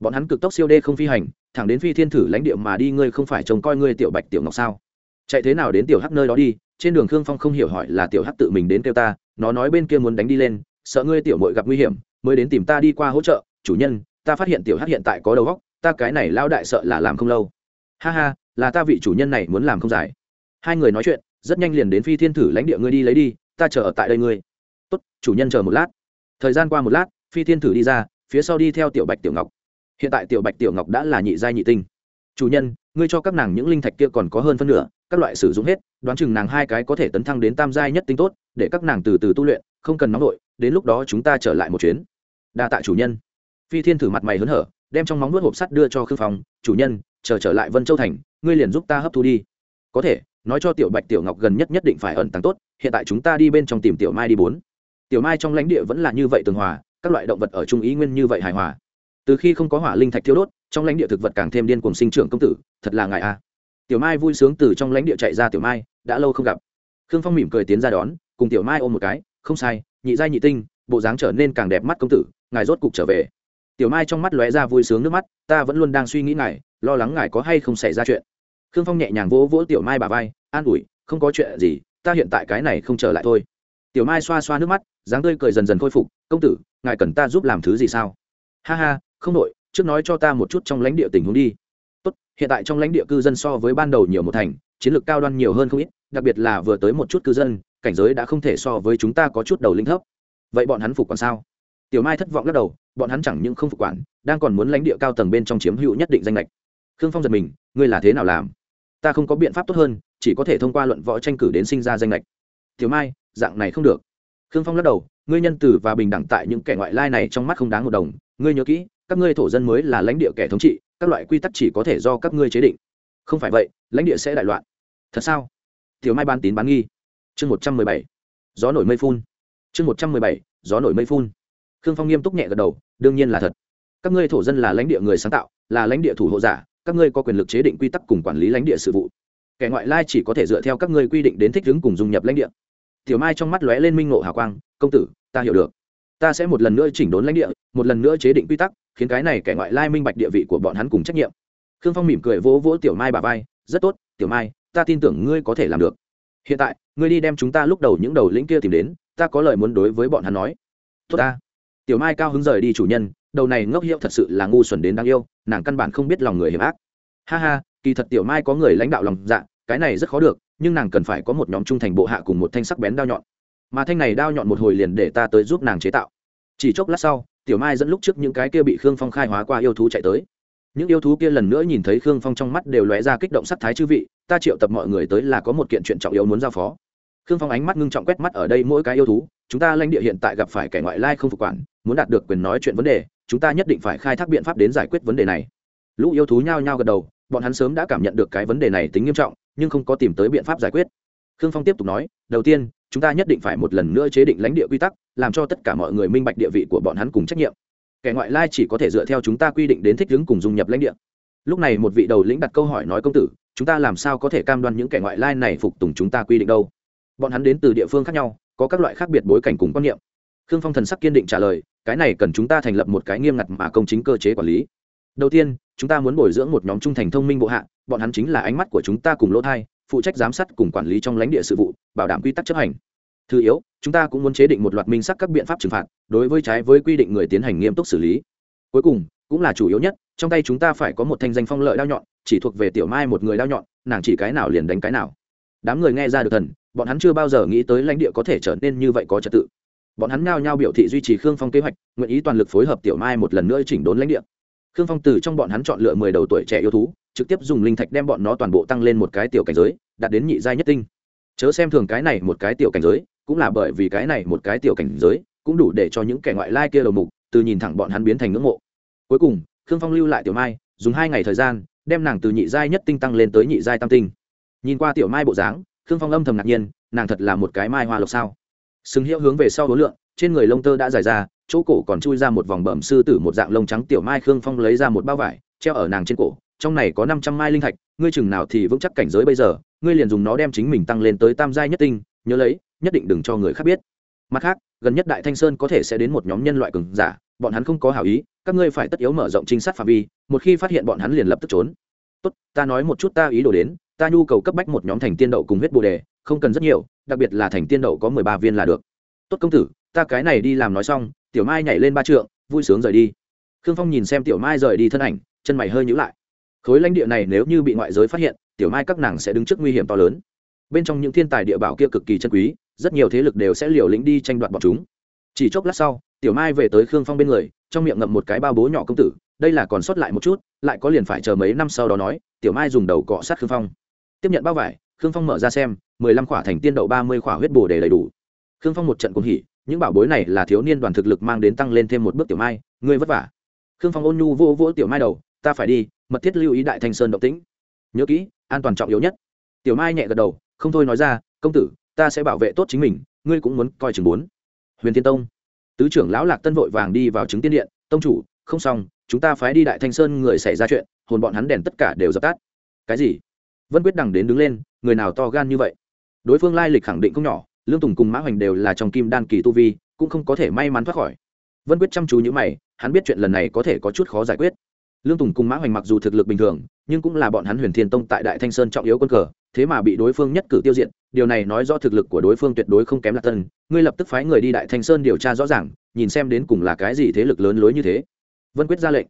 [SPEAKER 1] Bọn hắn cực tốc siêu đê không phi hành, thẳng đến phi thiên thử lãnh địa mà đi, ngươi không phải trông coi ngươi tiểu bạch, tiểu ngọc sao? Chạy thế nào đến tiểu hắc nơi đó đi, trên đường khương phong không hiểu hỏi là tiểu hắc tự mình đến kêu ta, nó nói bên kia muốn đánh đi lên, sợ ngươi tiểu mội gặp nguy hiểm, mới đến tìm ta đi qua hỗ trợ. Chủ nhân, ta phát hiện tiểu hắc hiện tại có đầu góc ta cái này lao đại sợ là làm không lâu. Ha ha, là ta vị chủ nhân này muốn làm không giải. hai người nói chuyện, rất nhanh liền đến phi thiên thử lãnh địa ngươi đi lấy đi, ta chờ ở tại đây ngươi. Tốt, chủ nhân chờ một lát. Thời gian qua một lát, phi thiên thử đi ra phía sau đi theo tiểu bạch tiểu ngọc. Hiện tại tiểu bạch tiểu ngọc đã là nhị giai nhị tinh. Chủ nhân, ngươi cho các nàng những linh thạch kia còn có hơn phân nửa, các loại sử dụng hết, đoán chừng nàng hai cái có thể tấn thăng đến tam giai nhất tinh tốt, để các nàng từ từ tu luyện, không cần nóng vội, đến lúc đó chúng ta trở lại một chuyến. Đa tạ chủ nhân. Phi thiên thử mặt mày hớn hở, đem trong móng nuốt hộp sắt đưa cho khương phong, chủ nhân, chờ trở lại vân châu thành, ngươi liền giúp ta hấp thu đi. Có thể, nói cho tiểu bạch tiểu ngọc gần nhất nhất định phải ẩn tàng tốt, hiện tại chúng ta đi bên trong tìm tiểu mai đi bốn. Tiểu mai trong lãnh địa vẫn là như vậy tường hòa các loại động vật ở trung ý nguyên như vậy hài hòa. Từ khi không có hỏa linh thạch thiêu đốt, trong lãnh địa thực vật càng thêm điên cuồng sinh trưởng công tử, thật là ngại a. Tiểu mai vui sướng từ trong lãnh địa chạy ra tiểu mai, đã lâu không gặp. Khương phong mỉm cười tiến ra đón, cùng tiểu mai ôm một cái, không sai, nhị giai nhị tinh, bộ dáng trở nên càng đẹp mắt công tử, ngài rốt cục trở về. Tiểu mai trong mắt lóe ra vui sướng nước mắt, ta vẫn luôn đang suy nghĩ ngài, lo lắng ngài có hay không xảy ra chuyện. Khương phong nhẹ nhàng vỗ vỗ tiểu mai bà vai, an ủi, không có chuyện gì, ta hiện tại cái này không trở lại thôi tiểu mai xoa xoa nước mắt, dáng tươi cười dần dần khôi phục, công tử, ngài cần ta giúp làm thứ gì sao? Ha ha, không nội trước nói cho ta một chút trong lãnh địa tình huống đi. Tốt, hiện tại trong lãnh địa cư dân so với ban đầu nhiều một thành, chiến lược cao đoan nhiều hơn không ít, đặc biệt là vừa tới một chút cư dân, cảnh giới đã không thể so với chúng ta có chút đầu linh thấp. Vậy bọn hắn phục còn sao? Tiểu mai thất vọng lắc đầu, bọn hắn chẳng những không phục quản, đang còn muốn lãnh địa cao tầng bên trong chiếm hữu nhất định danh lệch khương phong giật mình, ngươi là thế nào làm? Ta không có biện pháp tốt hơn, chỉ có thể thông qua luận võ tranh cử đến sinh ra danh lệch tiểu mai dạng này không được. Khương phong lắc đầu, ngươi nhân tử và bình đẳng tại những kẻ ngoại lai này trong mắt không đáng một đồng, ngươi nhớ kỹ, các ngươi thổ dân mới là lãnh địa kẻ thống trị, các loại quy tắc chỉ có thể do các ngươi chế định. Không phải vậy, lãnh địa sẽ đại loạn. Thật sao? Tiểu mai ban tín bán nghi. Chương một trăm mười bảy. Gió nổi mây phun. Chương một trăm mười bảy. Gió nổi mây phun. Khương phong nghiêm túc nhẹ gật đầu, đương nhiên là thật. Các ngươi thổ dân là lãnh địa người sáng tạo, là lãnh địa thủ hộ giả, các ngươi có quyền lực chế định quy tắc cùng quản lý lãnh địa sự vụ. Kẻ ngoại lai chỉ có thể dựa theo các ngươi quy định đến thích ứng cùng dung nhập lãnh địa tiểu mai trong mắt lóe lên minh ngộ hào quang, công tử, ta hiểu được. Ta sẽ một lần nữa chỉnh đốn lãnh địa, một lần nữa chế định quy tắc, khiến cái này kẻ ngoại lai minh bạch địa vị của bọn hắn cùng trách nhiệm. Khương phong mỉm cười vỗ vỗ tiểu mai bà vai, rất tốt, tiểu mai, ta tin tưởng ngươi có thể làm được. Hiện tại, ngươi đi đem chúng ta lúc đầu những đầu lĩnh kia tìm đến, ta có lời muốn đối với bọn hắn nói. Tốt ta. Tiểu mai cao hứng rời đi chủ nhân, đầu này ngốc hiệu thật sự là ngu xuẩn đến đáng yêu, nàng căn bản không biết lòng người hiểm ác. Ha ha, kỳ thật tiểu mai có người lãnh đạo lòng dạ cái này rất khó được, nhưng nàng cần phải có một nhóm trung thành bộ hạ cùng một thanh sắc bén đao nhọn. Mà thanh này đao nhọn một hồi liền để ta tới giúp nàng chế tạo. Chỉ chốc lát sau, tiểu mai dẫn lúc trước những cái kia bị khương phong khai hóa qua yêu thú chạy tới. Những yêu thú kia lần nữa nhìn thấy khương phong trong mắt đều lóe ra kích động sắc thái chư vị, ta triệu tập mọi người tới là có một kiện chuyện trọng yếu muốn giao phó. Khương phong ánh mắt ngưng trọng quét mắt ở đây mỗi cái yêu thú, chúng ta lãnh địa hiện tại gặp phải kẻ ngoại lai không phục quản, muốn đạt được quyền nói chuyện vấn đề, chúng ta nhất định phải khai thác biện pháp đến giải quyết vấn đề này. Lũ yêu thú nhao nhao gật đầu, bọn hắn sớm đã cảm nhận được cái vấn đề này tính nghiêm trọng nhưng không có tìm tới biện pháp giải quyết. Khương phong tiếp tục nói, đầu tiên, chúng ta nhất định phải một lần nữa chế định lãnh địa quy tắc, làm cho tất cả mọi người minh bạch địa vị của bọn hắn cùng trách nhiệm. Kẻ ngoại lai chỉ có thể dựa theo chúng ta quy định đến thích ứng cùng dung nhập lãnh địa. Lúc này một vị đầu lĩnh đặt câu hỏi nói, công tử, chúng ta làm sao có thể cam đoan những kẻ ngoại lai này phục tùng chúng ta quy định đâu? Bọn hắn đến từ địa phương khác nhau, có các loại khác biệt bối cảnh cùng quan niệm. Khương phong thần sắc kiên định trả lời, cái này cần chúng ta thành lập một cái nghiêm ngặt mà công chính cơ chế quản lý. Đầu tiên chúng ta muốn bồi dưỡng một nhóm trung thành thông minh bộ hạ, bọn hắn chính là ánh mắt của chúng ta cùng lỗ thai, phụ trách giám sát cùng quản lý trong lãnh địa sự vụ, bảo đảm quy tắc chấp hành. Thứ yếu, chúng ta cũng muốn chế định một loạt minh sắc các biện pháp trừng phạt đối với trái với quy định người tiến hành nghiêm túc xử lý. Cuối cùng, cũng là chủ yếu nhất, trong tay chúng ta phải có một thanh danh phong lợi đao nhọn, chỉ thuộc về tiểu mai một người đao nhọn, nàng chỉ cái nào liền đánh cái nào. Đám người nghe ra được thần, bọn hắn chưa bao giờ nghĩ tới lãnh địa có thể trở nên như vậy có trật tự. Bọn hắn nao nhao biểu thị duy trì khương phong kế hoạch, nguyện ý toàn lực phối hợp tiểu mai một lần nữa chỉnh đốn lãnh địa khương phong từ trong bọn hắn chọn lựa mười đầu tuổi trẻ yêu thú, trực tiếp dùng linh thạch đem bọn nó toàn bộ tăng lên một cái tiểu cảnh giới, đạt đến nhị giai nhất tinh. Chớ xem thường cái này một cái tiểu cảnh giới, cũng là bởi vì cái này một cái tiểu cảnh giới, cũng đủ để cho những kẻ ngoại lai kia đầu mục, từ nhìn thẳng bọn hắn biến thành ngưỡng mộ. Cuối cùng, khương phong lưu lại tiểu mai, dùng hai ngày thời gian, đem nàng từ nhị giai nhất tinh tăng lên tới nhị giai tam tinh. Nhìn qua tiểu mai bộ dáng, khương phong âm thầm ngạc nhiên, nàng thật là một cái mai hoa lộc sao. Sừng hiệu hướng về sau đối lượng, trên người lông tơ đã dài ra chỗ cổ còn chui ra một vòng bẩm sư tử một dạng lông trắng tiểu mai khương phong lấy ra một bao vải, treo ở nàng trên cổ, trong này có năm trăm mai linh thạch, ngươi chừng nào thì vững chắc cảnh giới bây giờ, ngươi liền dùng nó đem chính mình tăng lên tới tam giai nhất tinh, nhớ lấy, nhất định đừng cho người khác biết. Mặt khác, gần nhất đại thanh sơn có thể sẽ đến một nhóm nhân loại cường giả, bọn hắn không có hảo ý, các ngươi phải tất yếu mở rộng trinh sát phạm vi, một khi phát hiện bọn hắn liền lập tức trốn. Tốt, ta nói một chút ta ý đồ đến, ta nhu cầu cấp bách một nhóm thành tiên đậu cùng huyết bồ đề, không cần rất nhiều, đặc biệt là thành tiên đậu có mười ba viên là được. Tốt công tử, ta cái này đi làm nói xong tiểu mai nhảy lên ba trượng, vui sướng rời đi. Khương phong nhìn xem tiểu mai rời đi thân ảnh, chân mày hơi nhữ lại. Khối lãnh địa này nếu như bị ngoại giới phát hiện, tiểu mai các nàng sẽ đứng trước nguy hiểm to lớn. Bên trong những thiên tài địa bảo kia cực kỳ chân quý, rất nhiều thế lực đều sẽ liều lĩnh đi tranh đoạt bọn chúng. Chỉ chốc lát sau, tiểu mai về tới khương phong bên người, trong miệng ngậm một cái bao bố nhỏ công tử, đây là còn sót lại một chút, lại có liền phải chờ mấy năm sau đó nói, tiểu mai dùng đầu cọ sát khương phong. Tiếp nhận bao vải, khương phong mở ra xem, mười lăm khỏa thành tiên đậu, ba mươi khỏa huyết bồ để đầy đủ. Khương phong một trận cũng hỉ những bảo bối này là thiếu niên đoàn thực lực mang đến tăng lên thêm một bước tiểu mai, ngươi vất vả. Khương phong ôn nhu vô vỗ tiểu mai đầu, ta phải đi, mật thiết lưu ý đại thanh sơn động tĩnh. Nhớ kỹ, an toàn trọng yếu nhất. Tiểu mai nhẹ gật đầu, không thôi nói ra, công tử, ta sẽ bảo vệ tốt chính mình, ngươi cũng muốn coi chừng bốn. Huyền thiên tông. Tứ trưởng lão lạc tân vội vàng đi vào chứng tiên điện, tông chủ, không xong, chúng ta phái đi đại thanh sơn người xảy ra chuyện, hồn bọn hắn đèn tất cả đều dập tắt. Cái gì? Vân quyết đằng đến đứng lên, người nào to gan như vậy? Đối phương lai lịch khẳng định không nhỏ lương tùng cùng mã hoành đều là trong kim đan kỳ tu vi, cũng không có thể may mắn thoát khỏi. Vân quyết chăm chú như mày, hắn biết chuyện lần này có thể có chút khó giải quyết. Lương tùng cùng mã hoành mặc dù thực lực bình thường, nhưng cũng là bọn hắn huyền thiên tông tại đại thanh sơn trọng yếu quân cờ, thế mà bị đối phương nhất cử tiêu diệt, điều này nói do thực lực của đối phương tuyệt đối không kém lạc tân. Ngươi lập tức phái người đi đại thanh sơn điều tra rõ ràng, nhìn xem đến cùng là cái gì thế lực lớn lối như thế. Vân quyết ra lệnh.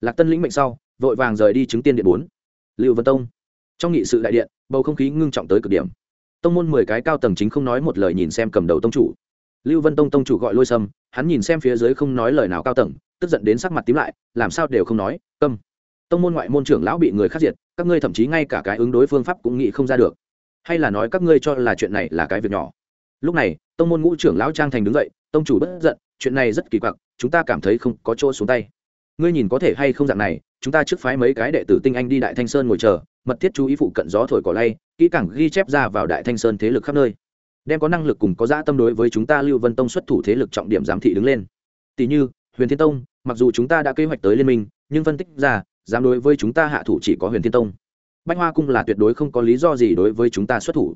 [SPEAKER 1] Lạc tân lĩnh mệnh sau, vội vàng rời đi chứng tiên điện bốn. Lưu vân tông. Trong nghị sự đại điện, bầu không khí ngưng trọng tới cực điểm tông môn mười cái cao tầng chính không nói một lời nhìn xem cầm đầu tông chủ. Lưu vân tông tông chủ gọi lôi sâm, hắn nhìn xem phía dưới không nói lời nào cao tầng, tức giận đến sắc mặt tím lại, làm sao đều không nói, câm. Tông môn ngoại môn trưởng lão bị người khắc diệt, các ngươi thậm chí ngay cả cái ứng đối phương pháp cũng nghĩ không ra được. Hay là nói các ngươi cho là chuyện này là cái việc nhỏ. Lúc này, tông môn ngũ trưởng lão trang thành đứng dậy, tông chủ bất giận, chuyện này rất kỳ quặc, chúng ta cảm thấy không có chỗ xuống tay. Ngươi nhìn có thể hay không dạng này, chúng ta trước phái mấy cái đệ tử tinh anh đi đại thanh sơn ngồi chờ mật thiết chú ý phụ cận gió thổi cỏ lay, kỹ càng ghi chép ra vào đại thanh sơn thế lực khắp nơi. Đem có năng lực cùng có dã tâm đối với chúng ta lưu vân tông xuất thủ thế lực trọng điểm giám thị đứng lên. Tỷ như, huyền thiên tông, mặc dù chúng ta đã kế hoạch tới liên minh, nhưng phân tích ra, dám đối với chúng ta hạ thủ chỉ có huyền thiên tông. Bách hoa cung là tuyệt đối không có lý do gì đối với chúng ta xuất thủ.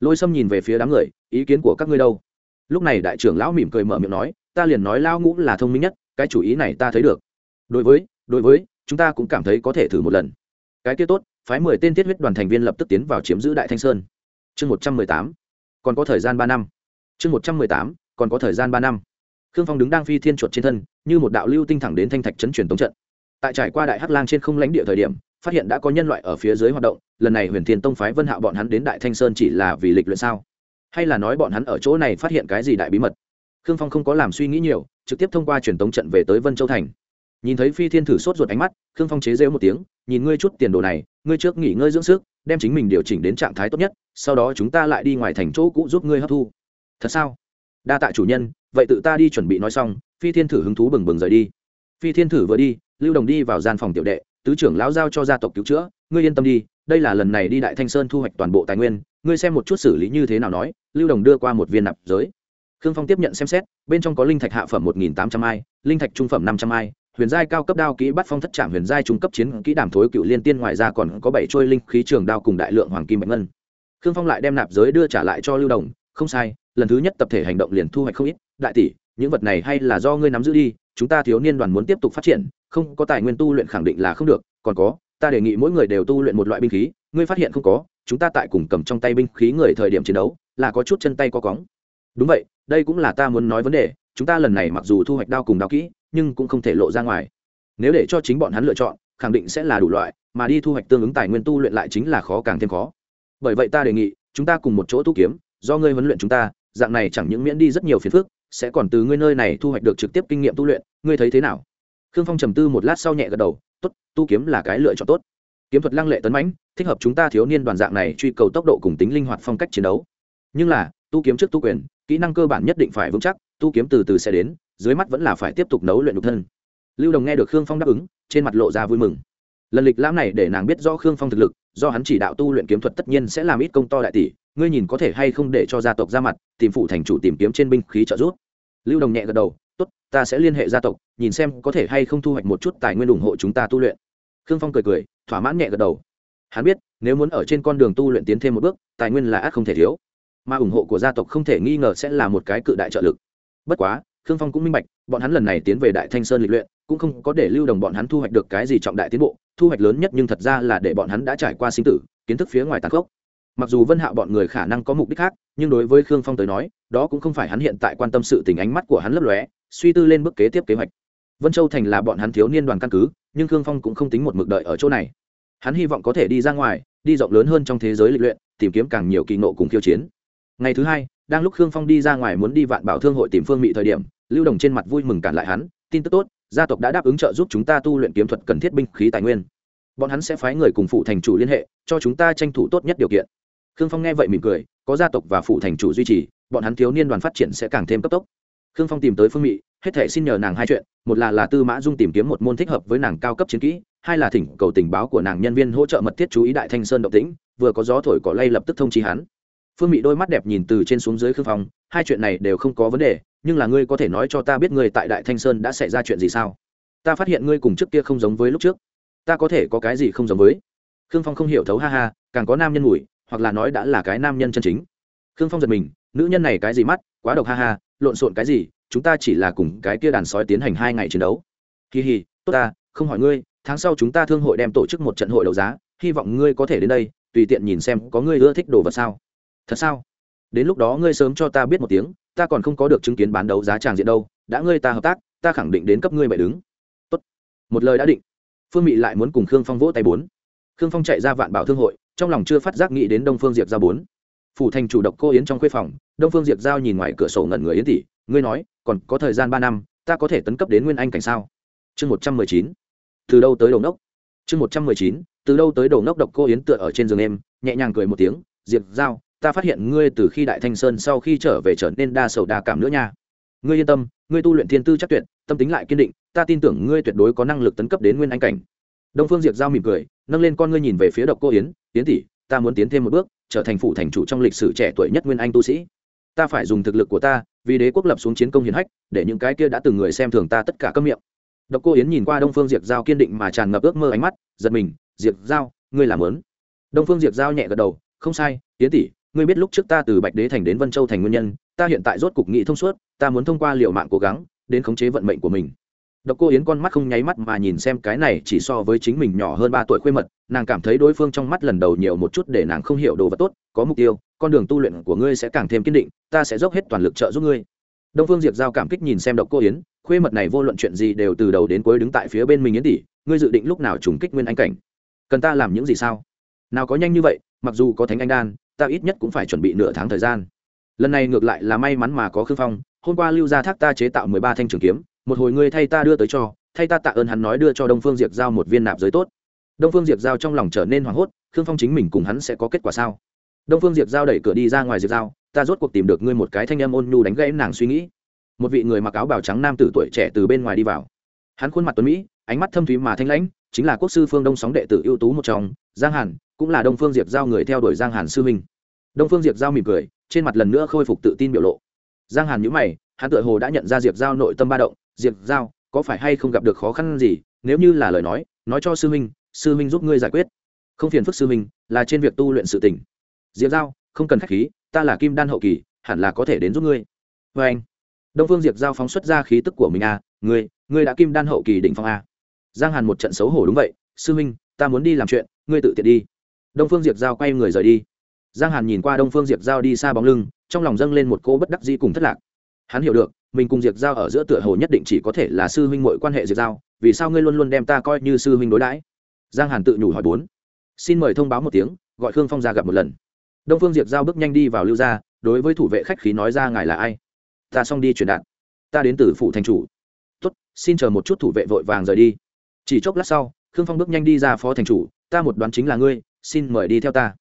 [SPEAKER 1] Lôi sâm nhìn về phía đám người, ý kiến của các ngươi đâu? Lúc này đại trưởng lão mỉm cười mở miệng nói, ta liền nói Lão ngũ là thông minh nhất, cái chủ ý này ta thấy được. Đối với đối với, chúng ta cũng cảm thấy có thể thử một lần. Cái kia tốt phái mười tên tiết huyết đoàn thành viên lập tức tiến vào chiếm giữ đại thanh sơn. Chương một trăm mười tám, còn có thời gian ba năm. Chương một trăm mười tám, còn có thời gian ba năm. Khương phong đứng đang phi thiên chuột trên thân, như một đạo lưu tinh thẳng đến thanh thạch chấn truyền tống trận. Tại trải qua đại hắc lang trên không lãnh địa thời điểm, phát hiện đã có nhân loại ở phía dưới hoạt động, lần này huyền thiên tông phái vân hạo bọn hắn đến đại thanh sơn chỉ là vì lịch luyện sao? Hay là nói bọn hắn ở chỗ này phát hiện cái gì đại bí mật? Khương phong không có làm suy nghĩ nhiều, trực tiếp thông qua truyền tống trận về tới vân châu thành nhìn thấy phi thiên thử sốt ruột ánh mắt, khương phong chế rêu một tiếng, nhìn ngươi chút tiền đồ này, ngươi trước nghỉ ngơi dưỡng sức, đem chính mình điều chỉnh đến trạng thái tốt nhất, sau đó chúng ta lại đi ngoài thành chỗ cũ giúp ngươi hấp thu. Thật sao? Đa tạ chủ nhân, vậy tự ta đi chuẩn bị nói xong. Phi thiên thử hứng thú bừng bừng rời đi. Phi thiên thử vừa đi, lưu đồng đi vào gian phòng tiểu đệ, tứ trưởng lão giao cho gia tộc cứu chữa, ngươi yên tâm đi, đây là lần này đi đại thanh sơn thu hoạch toàn bộ tài nguyên, ngươi xem một chút xử lý như thế nào nói. Lưu đồng đưa qua một viên nạp giới. Khương phong tiếp nhận xem xét, bên trong có linh thạch hạ phẩm một nghìn tám trăm ai, linh thạch trung phẩm năm trăm ai huyền giai cao cấp đao kỹ bắt phong thất trạm huyền giai trung cấp chiến kỹ đàm thối cựu liên tiên ngoài ra còn có bảy trôi linh khí trường đao cùng đại lượng hoàng kim bạch ngân. Khương phong lại đem nạp giới đưa trả lại cho lưu đồng, không sai, lần thứ nhất tập thể hành động liền thu hoạch không ít. Đại tỷ, những vật này hay là do ngươi nắm giữ đi, chúng ta thiếu niên đoàn muốn tiếp tục phát triển, không có tài nguyên tu luyện khẳng định là không được, còn có, ta đề nghị mỗi người đều tu luyện một loại binh khí, ngươi phát hiện không có, chúng ta tại cùng cầm trong tay binh khí người thời điểm chiến đấu, là có chút chân tay có cóng. Đúng vậy, đây cũng là ta muốn nói vấn đề chúng ta lần này mặc dù thu hoạch đao cùng đao kỹ, nhưng cũng không thể lộ ra ngoài. Nếu để cho chính bọn hắn lựa chọn, khẳng định sẽ là đủ loại, mà đi thu hoạch tương ứng tài nguyên tu luyện lại chính là khó càng thêm khó. Bởi vậy ta đề nghị, chúng ta cùng một chỗ tu kiếm, do ngươi huấn luyện chúng ta, dạng này chẳng những miễn đi rất nhiều phiền phức, sẽ còn từ ngươi nơi này thu hoạch được trực tiếp kinh nghiệm tu luyện, ngươi thấy thế nào? Khương phong trầm tư một lát sau nhẹ gật đầu, tốt, tu kiếm là cái lựa chọn tốt. Kiếm thuật lăng lệ tấn mãnh, thích hợp chúng ta thiếu niên đoàn dạng này truy cầu tốc độ cùng tính linh hoạt phong cách chiến đấu. Nhưng là, tu kiếm trước tu quyền, kỹ năng cơ bản nhất định phải vững chắc tu kiếm từ từ sẽ đến, dưới mắt vẫn là phải tiếp tục nấu luyện nhục thân. Lưu đồng nghe được khương phong đáp ứng, trên mặt lộ ra vui mừng. Lần lịch lãm này để nàng biết rõ khương phong thực lực, do hắn chỉ đạo tu luyện kiếm thuật tất nhiên sẽ làm ít công to đại tỷ, ngươi nhìn có thể hay không để cho gia tộc ra mặt, tìm phụ thành chủ tìm kiếm trên binh khí trợ giúp. Lưu đồng nhẹ gật đầu, tốt, ta sẽ liên hệ gia tộc, nhìn xem có thể hay không thu hoạch một chút tài nguyên ủng hộ chúng ta tu luyện. Khương phong cười cười, thỏa mãn nhẹ gật đầu. Hắn biết, nếu muốn ở trên con đường tu luyện tiến thêm một bước, tài nguyên là ác không thể thiếu. Mà ủng hộ của gia tộc không thể nghi ngờ sẽ là một cái cự đại trợ lực bất quá, khương phong cũng minh bạch, bọn hắn lần này tiến về đại thanh sơn lịch luyện, cũng không có để lưu đồng bọn hắn thu hoạch được cái gì trọng đại tiến bộ, thu hoạch lớn nhất nhưng thật ra là để bọn hắn đã trải qua sinh tử, kiến thức phía ngoài tàn khốc. Mặc dù vân hạo bọn người khả năng có mục đích khác, nhưng đối với khương phong tới nói, đó cũng không phải hắn hiện tại quan tâm sự tình ánh mắt của hắn lấp lóe, suy tư lên bước kế tiếp kế hoạch. Vân châu thành là bọn hắn thiếu niên đoàn căn cứ, nhưng khương phong cũng không tính một mực đợi ở chỗ này. Hắn hy vọng có thể đi ra ngoài, đi rộng lớn hơn trong thế giới lịch luyện, tìm kiếm càng nhiều kỳ nộ cùng khiêu chiến. Ngày thứ hai đang lúc khương phong đi ra ngoài muốn đi vạn bảo thương hội tìm phương mị thời điểm, lưu đồng trên mặt vui mừng cản lại hắn, tin tức tốt, gia tộc đã đáp ứng trợ giúp chúng ta tu luyện kiếm thuật cần thiết binh khí tài nguyên. Bọn hắn sẽ phái người cùng phụ thành chủ liên hệ, cho chúng ta tranh thủ tốt nhất điều kiện. Khương phong nghe vậy mỉm cười, có gia tộc và phụ thành chủ duy trì, bọn hắn thiếu niên đoàn phát triển sẽ càng thêm cấp tốc. Khương phong tìm tới phương mị, hết thể xin nhờ nàng hai chuyện, một là là tư mã dung tìm kiếm một môn thích hợp với nàng cao cấp chiến kỹ, hai là thỉnh cầu tình báo của nàng nhân viên hỗ trợ mật thiết chú ý đại thanh sơn động tĩnh, vừa có gió thổi cỏ lay lập tức thông chi hắn phương mị đôi mắt đẹp nhìn từ trên xuống dưới khương phong, hai chuyện này đều không có vấn đề, nhưng là ngươi có thể nói cho ta biết ngươi tại đại thanh sơn đã xảy ra chuyện gì sao? Ta phát hiện ngươi cùng trước kia không giống với lúc trước. Ta có thể có cái gì không giống với? Khương phong không hiểu thấu, ha ha, càng có nam nhân ngủi hoặc là nói đã là cái nam nhân chân chính. Khương phong giật mình, nữ nhân này cái gì mắt, quá độc, ha ha, lộn xộn cái gì, chúng ta chỉ là cùng cái kia đàn sói tiến hành hai ngày chiến đấu. Kỳ hì tốt ta, không hỏi ngươi, tháng sau chúng ta thương hội đem tổ chức một trận hội đấu giá, hy vọng ngươi có thể đến đây, tùy tiện nhìn xem có ngươi ưa thích đồ vật sao thật sao? Đến lúc đó ngươi sớm cho ta biết một tiếng, ta còn không có được chứng kiến bán đấu giá tràng diện đâu, đã ngươi ta hợp tác, ta khẳng định đến cấp ngươi bại đứng. Tốt. một lời đã định. Phương mị lại muốn cùng khương phong vỗ tay bốn. Khương phong chạy ra vạn bảo thương hội, trong lòng chưa phát giác nghĩ đến đông phương diệp giao bốn. Phủ thành chủ độc cô yến trong khuê phòng, đông phương diệp giao nhìn ngoài cửa sổ ngẩn người yến tỷ, ngươi nói, còn có thời gian ba năm, ta có thể tấn cấp đến nguyên anh cảnh sao? Chương một trăm mười chín. Từ đâu tới đầu nốc chương một trăm mười chín, từ đâu tới đầu nốc độc cô yến tựa ở trên giường em, nhẹ nhàng cười một tiếng, diệp giao ta phát hiện ngươi từ khi đại thanh sơn sau khi trở về trở nên đa sầu đa cảm nữa nha. Ngươi yên tâm, ngươi tu luyện thiên tư chắc tuyệt, tâm tính lại kiên định, ta tin tưởng ngươi tuyệt đối có năng lực tấn cấp đến nguyên anh cảnh. Đông phương diệp giao mỉm cười, nâng lên con ngươi nhìn về phía độc cô yến yến tỷ, ta muốn tiến thêm một bước, trở thành phụ thành chủ trong lịch sử trẻ tuổi nhất nguyên anh tu sĩ. Ta phải dùng thực lực của ta, vì đế quốc lập xuống chiến công hiển hách, để những cái kia đã từng người xem thường ta tất cả câm miệng. Độc cô yến nhìn qua đông phương diệp giao kiên định mà tràn ngập ước mơ ánh mắt, giật mình, diệp giao, ngươi làm lớn. Đông phương diệp giao nhẹ gật đầu, không sai, yến tỷ ngươi biết lúc trước ta từ bạch đế thành đến vân châu thành nguyên nhân ta hiện tại rốt cục nghị thông suốt ta muốn thông qua liệu mạng cố gắng đến khống chế vận mệnh của mình. Độc Cô Yến con mắt không nháy mắt mà nhìn xem cái này chỉ so với chính mình nhỏ hơn ba tuổi khuê mật, nàng cảm thấy đối phương trong mắt lần đầu nhiều một chút để nàng không hiểu đồ vật tốt, có mục tiêu, con đường tu luyện của ngươi sẽ càng thêm kiên định, ta sẽ dốc hết toàn lực trợ giúp ngươi. đông phương diệp giao cảm kích nhìn xem độc cô yến khuê mật này vô luận chuyện gì đều từ đầu đến cuối đứng tại phía bên mình yến tỷ ngươi dự định lúc nào trùng kích nguyên anh cảnh? Cần ta làm những gì sao? Nào có nhanh như vậy mặc dù có thánh anh đan ta ít nhất cũng phải chuẩn bị nửa tháng thời gian. Lần này ngược lại là may mắn mà có khương phong, hôm qua lưu gia thác ta chế tạo mười ba thanh trường kiếm, một hồi ngươi thay ta đưa tới cho, thay ta tạ ơn hắn nói đưa cho đông phương diệp giao một viên nạp giới tốt. Đông phương diệp giao trong lòng trở nên hoảng hốt, khương phong chính mình cùng hắn sẽ có kết quả sao? Đông phương diệp giao đẩy cửa đi ra ngoài diệp giao, ta rốt cuộc tìm được ngươi một cái thanh âm ôn nhu đánh gãy nàng suy nghĩ. Một vị người mặc áo bào trắng nam tử tuổi trẻ từ bên ngoài đi vào. Hắn khuôn mặt tuấn mỹ, ánh mắt thâm thúy mà thanh lãnh, chính là quốc sư phương đông sóng đệ tử ưu tú một trong, giang hàn cũng là đông phương diệp giao người theo đuổi giang hàn sư minh đông phương diệp giao mỉm cười, trên mặt lần nữa khôi phục tự tin biểu lộ. Giang hàn nhữ mày, hắn tự hồ đã nhận ra diệp giao nội tâm ba động. Diệp giao, có phải hay không gặp được khó khăn gì? Nếu như là lời nói nói cho sư minh sư minh giúp ngươi giải quyết. Không phiền phức sư minh là trên việc tu luyện sự tỉnh diệp giao, không cần k h á c h khí, ta là kim đan hậu kỳ, hẳn là có thể đến giúp ngươi. Vê anh, đông phương diệp giao phóng xuất ra khí tức của mình a ngươi ngươi đã kim đan hậu kỳ đỉnh phong a giang hàn một trận xấu hổ đúng vậy, sư minh ta muốn đi làm chuyện, ngươi tự tiện đi đông phương diệp giao quay người rời đi. Giang hàn nhìn qua đông phương diệp giao đi xa bóng lưng, trong lòng dâng lên một cỗ bất đắc dĩ cùng thất lạc. Hắn hiểu được, mình cùng diệp giao ở giữa tựa hồ nhất định chỉ có thể là sư huynh muội quan hệ diệp giao, vì sao ngươi luôn luôn đem ta coi như sư huynh đối đãi? Giang hàn tự nhủ hỏi bốn. Xin mời thông báo một tiếng, gọi khương phong ra gặp một lần. Đông phương diệp giao bước nhanh đi vào lưu gia, đối với thủ vệ khách khí nói ra ngài là ai? Ta xong đi truyền đạt. Ta đến từ phủ thành chủ. Tốt, xin chờ một chút thủ vệ vội vàng rời đi. Chỉ chốc lát sau, khương phong bước nhanh đi ra phó thành chủ, ta một đoán chính là ngươi xin mời đi theo ta.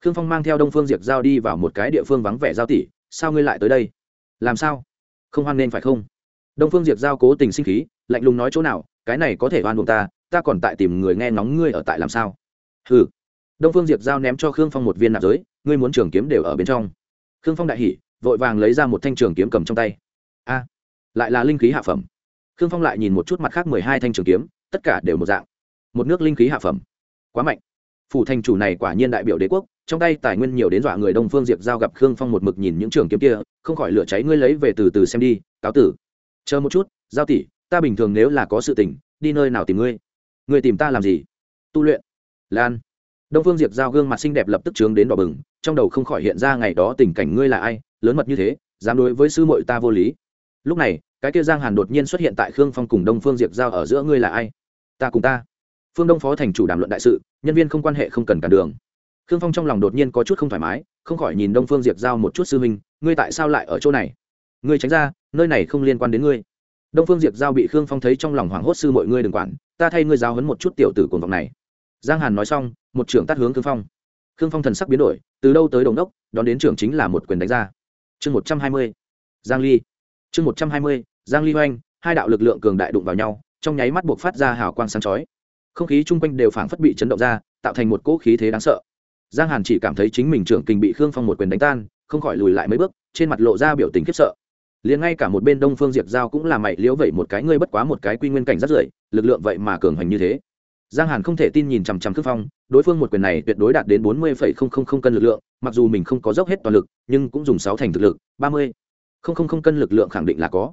[SPEAKER 1] Khương phong mang theo đông phương diệp giao đi vào một cái địa phương vắng vẻ giao tỷ sao ngươi lại tới đây? Làm sao? Không hoan nên phải không? Đông phương diệp giao cố tình sinh khí, lạnh lùng nói chỗ nào, cái này có thể oan buộc ta ta còn tại tìm người nghe ngóng ngươi ở tại làm sao? Hừ. Đông phương diệp giao ném cho khương phong một viên nạp giới, ngươi muốn trường kiếm đều ở bên trong. Khương phong đại hỉ, vội vàng lấy ra một thanh trường kiếm cầm trong tay. A, lại là linh khí hạ phẩm. Khương phong lại nhìn một chút mặt khác mười hai thanh trường kiếm, tất cả đều một dạng. Một nước linh khí hạ phẩm. Quá mạnh phủ thành chủ này quả nhiên đại biểu đế quốc, trong tay tài nguyên nhiều đến dọa người đông phương diệp giao gặp khương phong một mực nhìn những trường kiếm kia, không khỏi lửa cháy, ngươi lấy về từ từ xem đi, cáo tử. Chờ một chút, giao tỷ, ta bình thường nếu là có sự tình, đi nơi nào tìm ngươi? Ngươi tìm ta làm gì? Tu luyện. Lan. Đông phương diệp giao gương mặt xinh đẹp lập tức trướng đến đỏ bừng, trong đầu không khỏi hiện ra ngày đó tình cảnh ngươi là ai, lớn mật như thế, dám đối với sư muội ta vô lý. Lúc này, cái kia giang hàn đột nhiên xuất hiện tại khương phong cùng đông phương diệp giao ở giữa ngươi là ai? Ta cùng ta. Phương đông phó thành chủ đàm luận đại sự nhân viên không quan hệ không cần cản đường. Khương phong trong lòng đột nhiên có chút không thoải mái, không khỏi nhìn đông phương diệp giao một chút sư huynh, ngươi tại sao lại ở chỗ này? Ngươi tránh ra, nơi này không liên quan đến ngươi. Đông phương diệp giao bị khương phong thấy trong lòng hoảng hốt sư mọi ngươi đừng quản, ta thay ngươi giao hấn một chút tiểu tử cuồng vọng này. Giang hàn nói xong, một trưởng tắt hướng khương phong. Khương phong thần sắc biến đổi, từ đâu tới đồng đốc, đón đến trưởng chính là một quyền đánh ra. Chương một trăm hai mươi, giang ly. Chương một trăm hai mươi, giang ly hoanh hai đạo lực lượng cường đại đụng vào nhau, trong nháy mắt buộc phát ra hào quang sáng chói không khí chung quanh đều phảng phất bị chấn động ra, tạo thành một cỗ khí thế đáng sợ. Giang hàn chỉ cảm thấy chính mình trưởng kình bị khương phong một quyền đánh tan, không khỏi lùi lại mấy bước, trên mặt lộ ra biểu tình khiếp sợ. Liền ngay cả một bên đông phương diệp giao cũng là mày liễu vậy một cái ngươi bất quá một cái quy nguyên cảnh rất rưởi, lực lượng vậy mà cường hành như thế. Giang hàn không thể tin nhìn chằm chằm khương phong, đối phương một quyền này tuyệt đối đạt đến bốn mươi không cân lực lượng, mặc dù mình không có dốc hết toàn lực, nhưng cũng dùng sáu thành thực lực, ba mươi không cân lực lượng khẳng định là có.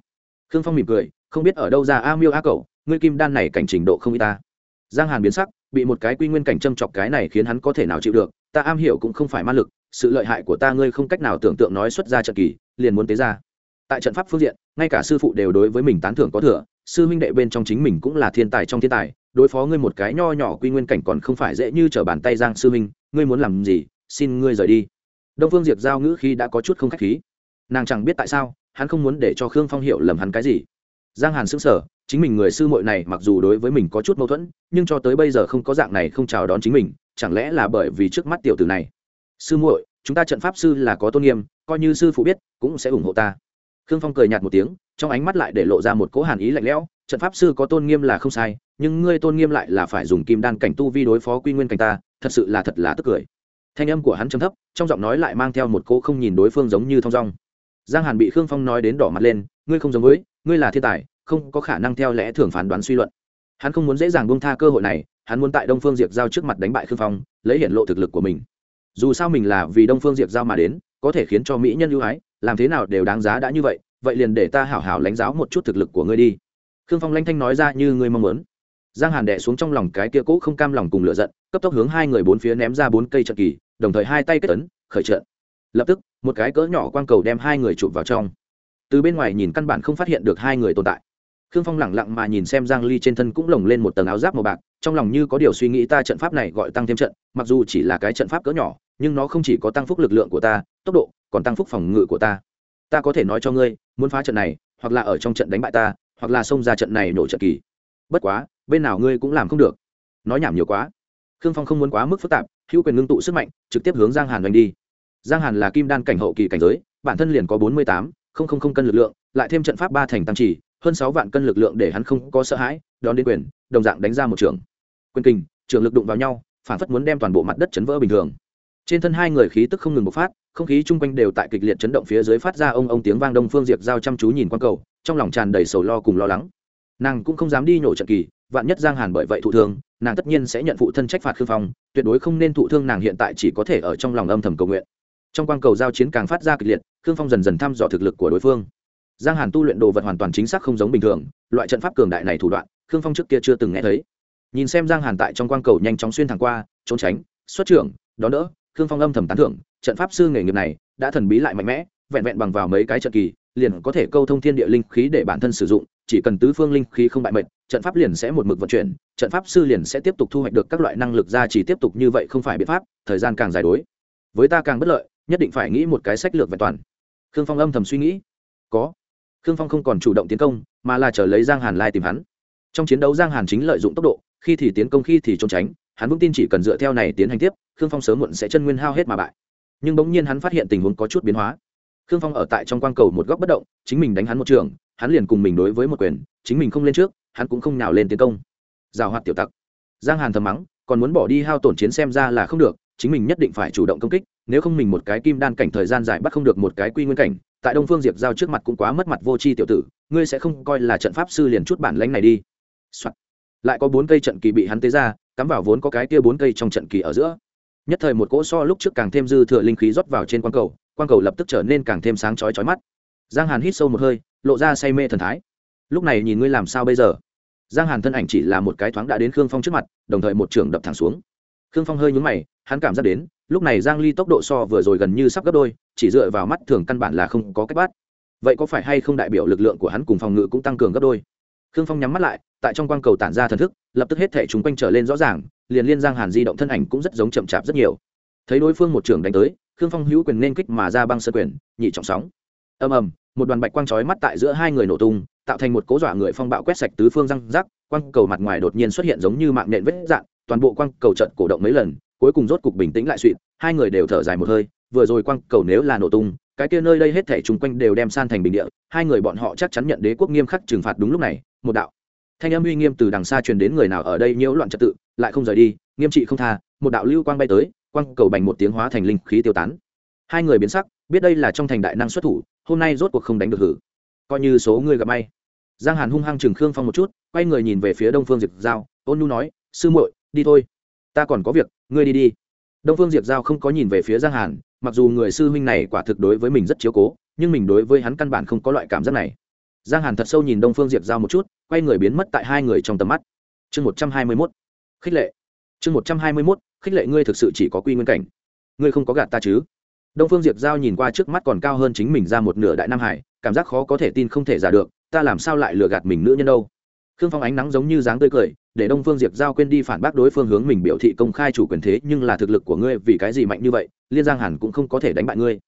[SPEAKER 1] Khương phong mỉm cười, không biết ở đâu ra a miêu a cậu ngươi kim đan này cảnh trình độ không y ta giang hàn biến sắc, bị một cái quy nguyên cảnh châm chọc cái này khiến hắn có thể nào chịu được, ta am hiểu cũng không phải ma lực, sự lợi hại của ta ngươi không cách nào tưởng tượng nói xuất ra trận kỳ, liền muốn tế ra. Tại trận pháp phương diện, ngay cả sư phụ đều đối với mình tán thưởng có thừa, sư huynh đệ bên trong chính mình cũng là thiên tài trong thiên tài, đối phó ngươi một cái nho nhỏ quy nguyên cảnh còn không phải dễ như trở bàn tay giang sư huynh, ngươi muốn làm gì, xin ngươi rời đi. Đông phương diệp giao ngữ khi đã có chút không khách khí. Nàng chẳng biết tại sao, hắn không muốn để cho khương phong hiểu lầm hắn cái gì. Giang hàn sững sờ chính mình người sư muội này mặc dù đối với mình có chút mâu thuẫn, nhưng cho tới bây giờ không có dạng này không chào đón chính mình, chẳng lẽ là bởi vì trước mắt tiểu tử này? Sư muội, chúng ta trận pháp sư là có tôn nghiêm, coi như sư phụ biết, cũng sẽ ủng hộ ta. Khương phong cười nhạt một tiếng, trong ánh mắt lại để lộ ra một cỗ hàn ý lạnh lẽo, trận pháp sư có tôn nghiêm là không sai, nhưng ngươi tôn nghiêm lại là phải dùng kim đan cảnh tu vi đối phó quy nguyên cảnh ta, thật sự là thật là tức cười. Thanh âm của hắn trầm thấp, trong giọng nói lại mang theo một cỗ không nhìn đối phương giống như thong dong. Giang hàn bị khương phong nói đến đỏ mặt lên, ngươi không giống với, ngươi là thiên tài không có khả năng theo lẽ thường phán đoán suy luận. Hắn không muốn dễ dàng buông tha cơ hội này, hắn muốn tại đông phương diệp giao trước mặt đánh bại khương phong, lấy hiện lộ thực lực của mình. Dù sao mình là vì đông phương diệp giao mà đến, có thể khiến cho mỹ nhân ưu ái, làm thế nào đều đáng giá đã như vậy vậy liền để ta hảo hảo lãnh giáo một chút thực lực của ngươi đi. Khương phong lanh thanh nói ra như ngươi mong muốn. Giang hàn đẻ xuống trong lòng cái kia cũ không cam lòng cùng lửa giận, cấp tốc hướng hai người bốn phía ném ra bốn cây trận kỳ, đồng thời hai tay kết tấn khởi trận. Lập tức, một cái cỡ nhỏ quang cầu đem hai người chụp vào trong. Từ bên ngoài nhìn căn bản không phát hiện được hai người tồn tại khương phong lẳng lặng mà nhìn xem giang ly trên thân cũng lồng lên một tầng áo giáp màu bạc, trong lòng như có điều suy nghĩ ta trận pháp này gọi tăng thêm trận, mặc dù chỉ là cái trận pháp cỡ nhỏ, nhưng nó không chỉ có tăng phúc lực lượng của ta, tốc độ còn tăng phúc phòng ngự của ta. Ta có thể nói cho ngươi, muốn phá trận này, hoặc là ở trong trận đánh bại ta, hoặc là xông ra trận này nổ trận kỳ. Bất quá, bên nào ngươi cũng làm không được. Nói nhảm nhiều quá. Khương phong không muốn quá mức phức tạp, hữu quyền ngưng tụ sức mạnh, trực tiếp hướng giang hàn đánh đi. Giang hàn là kim đan cảnh hậu kỳ cảnh giới, bản thân liền có bốn mươi tám cân lực lượng, lại thêm trận pháp ba thành tăng trì hơn sáu vạn cân lực lượng để hắn không có sợ hãi, đón đến quyền, đồng dạng đánh ra một trường. Quyền kình, trường lực đụng vào nhau, phản phất muốn đem toàn bộ mặt đất chấn vỡ bình thường. Trên thân hai người khí tức không ngừng bộc phát, không khí chung quanh đều tại kịch liệt chấn động phía dưới phát ra ông ông tiếng vang đông phương diệp giao chăm chú nhìn quan cầu, trong lòng tràn đầy sầu lo cùng lo lắng. Nàng cũng không dám đi nhổ trận kỳ, vạn nhất giang hàn bởi vậy thụ thương, nàng tất nhiên sẽ nhận phụ thân trách phạt khương phong, tuyệt đối không nên thụ thương nàng hiện tại chỉ có thể ở trong lòng âm thầm cầu nguyện. Trong quan cầu giao chiến càng phát ra kịch liệt, khương phong dần dần thăm dò thực lực của đối phương giang hàn tu luyện đồ vật hoàn toàn chính xác không giống bình thường, loại trận pháp cường đại này thủ đoạn, khương phong trước kia chưa từng nghe thấy. Nhìn xem giang hàn tại trong quang cầu nhanh chóng xuyên thẳng qua, trốn tránh, xuất trưởng, đón đỡ, khương phong âm thầm tán thưởng, trận pháp sư nghề nghiệp này đã thần bí lại mạnh mẽ, vẹn vẹn bằng vào mấy cái trận kỳ, liền có thể câu thông thiên địa linh khí để bản thân sử dụng, chỉ cần tứ phương linh khí không bại mệnh, trận pháp liền sẽ một mực vận chuyển, trận pháp sư liền sẽ tiếp tục thu hoạch được các loại năng lực ra chỉ tiếp tục như vậy không phải biện pháp, thời gian càng dài đối. Với ta càng bất lợi, nhất định phải nghĩ một cái sách lược vẹn toàn. Khương phong âm thầm suy nghĩ. Có khương phong không còn chủ động tiến công, mà là chờ lấy giang hàn lai tìm hắn. Trong chiến đấu giang hàn chính lợi dụng tốc độ, khi thì tiến công, khi thì trốn tránh, hắn vững tin chỉ cần dựa theo này tiến hành tiếp, khương phong sớm muộn sẽ chân nguyên hao hết mà bại. Nhưng bỗng nhiên hắn phát hiện tình huống có chút biến hóa. Khương phong ở tại trong quang cầu một góc bất động, chính mình đánh hắn một trường, hắn liền cùng mình đối với một quyền, chính mình không lên trước, hắn cũng không nào lên tiến công. Rào hoạt tiểu tặc. Giang hàn thầm mắng, còn muốn bỏ đi hao tổn chiến xem ra là không được, chính mình nhất định phải chủ động công kích, nếu không mình một cái kim đan cảnh thời gian dài bắt không được một cái quy nguyên cảnh tại đông phương diệp giao trước mặt cũng quá mất mặt vô tri tiểu tử, ngươi sẽ không coi là trận pháp sư liền chút bản lãnh này đi、Soạn. lại có bốn cây trận kỳ bị hắn tế ra, cắm vào vốn có cái kia bốn cây trong trận kỳ ở giữa. Nhất thời một cỗ so lúc trước càng thêm dư thừa linh khí rót vào trên quang cầu quang cầu lập tức trở nên càng thêm sáng chói chói mắt. Giang hàn hít sâu một hơi, lộ ra say mê thần thái. Lúc này nhìn ngươi làm sao bây giờ? Giang hàn thân ảnh chỉ là một cái thoáng đã đến khương phong trước mặt, đồng thời một trường đập thẳng xuống. Khương phong hơi nhúng mày, hắn cảm giác đến lúc này giang ly tốc độ so vừa rồi gần như sắp gấp đôi, chỉ dựa vào mắt thường căn bản là không có cách bắt. Vậy có phải hay không đại biểu lực lượng của hắn cùng phòng ngự cũng tăng cường gấp đôi? Khương phong nhắm mắt lại, tại trong quang cầu tản ra thần thức, lập tức hết thể chúng quanh trở lên rõ ràng, liền liên giang hàn di động thân ảnh cũng rất giống chậm chạp rất nhiều. Thấy đối phương một trường đánh tới, khương phong hữu quyền nên kích mà ra băng sơ quyền, nhị trọng sóng. Ầm ầm, một đoàn bạch quang chói mắt tại giữa hai người nổ tung, tạo thành một cố dọa người phong bạo quét sạch tứ phương răng rắc, quang cầu mặt ngoài đột nhiên xuất hiện giống như mạng nện vết dạn, toàn bộ quang cầu trận cổ động mấy lần cuối cùng rốt cục bình tĩnh lại suỵt hai người đều thở dài một hơi, vừa rồi quang cầu nếu là nổ tung, cái kia nơi đây hết thể chung quanh đều đem san thành bình địa, hai người bọn họ chắc chắn nhận đế quốc nghiêm khắc trừng phạt đúng lúc này, một đạo thanh âm uy nghiêm từ đằng xa truyền đến người nào ở đây nhiễu loạn trật tự, lại không rời đi, nghiêm trị không tha, một đạo lưu quang bay tới, quang cầu bành một tiếng hóa thành linh khí tiêu tán. Hai người biến sắc, biết đây là trong thành đại năng xuất thủ, hôm nay rốt cuộc không đánh được hử. Coi như số người gặp may. Giang hàn hung hăng chừng khương phong một chút, quay người nhìn về phía đông phương diệp giao, ôn nhu nói, sư muội, đi thôi ta còn có việc, ngươi đi đi. Đông phương diệp giao không có nhìn về phía giang hàn, mặc dù người sư huynh này quả thực đối với mình rất chiếu cố, nhưng mình đối với hắn căn bản không có loại cảm giác này. Giang hàn thật sâu nhìn đông phương diệp giao một chút, quay người biến mất tại hai người trong tầm mắt. Chương một trăm hai mươi mốt. Khích lệ. Chương một trăm hai mươi mốt, khích lệ ngươi thực sự chỉ có quy nguyên cảnh. Ngươi không có gạt ta chứ? Đông phương diệp giao nhìn qua trước mắt còn cao hơn chính mình ra một nửa đại nam hải, cảm giác khó có thể tin không thể giả được, ta làm sao lại lừa gạt mình nữ nhân đâu? Khương phong ánh nắng giống như dáng tươi cười, để đông phương diệp giao quên đi phản bác đối phương hướng mình biểu thị công khai chủ quyền thế, nhưng là thực lực của ngươi vì cái gì mạnh như vậy, liên giang hẳn cũng không có thể đánh bại ngươi.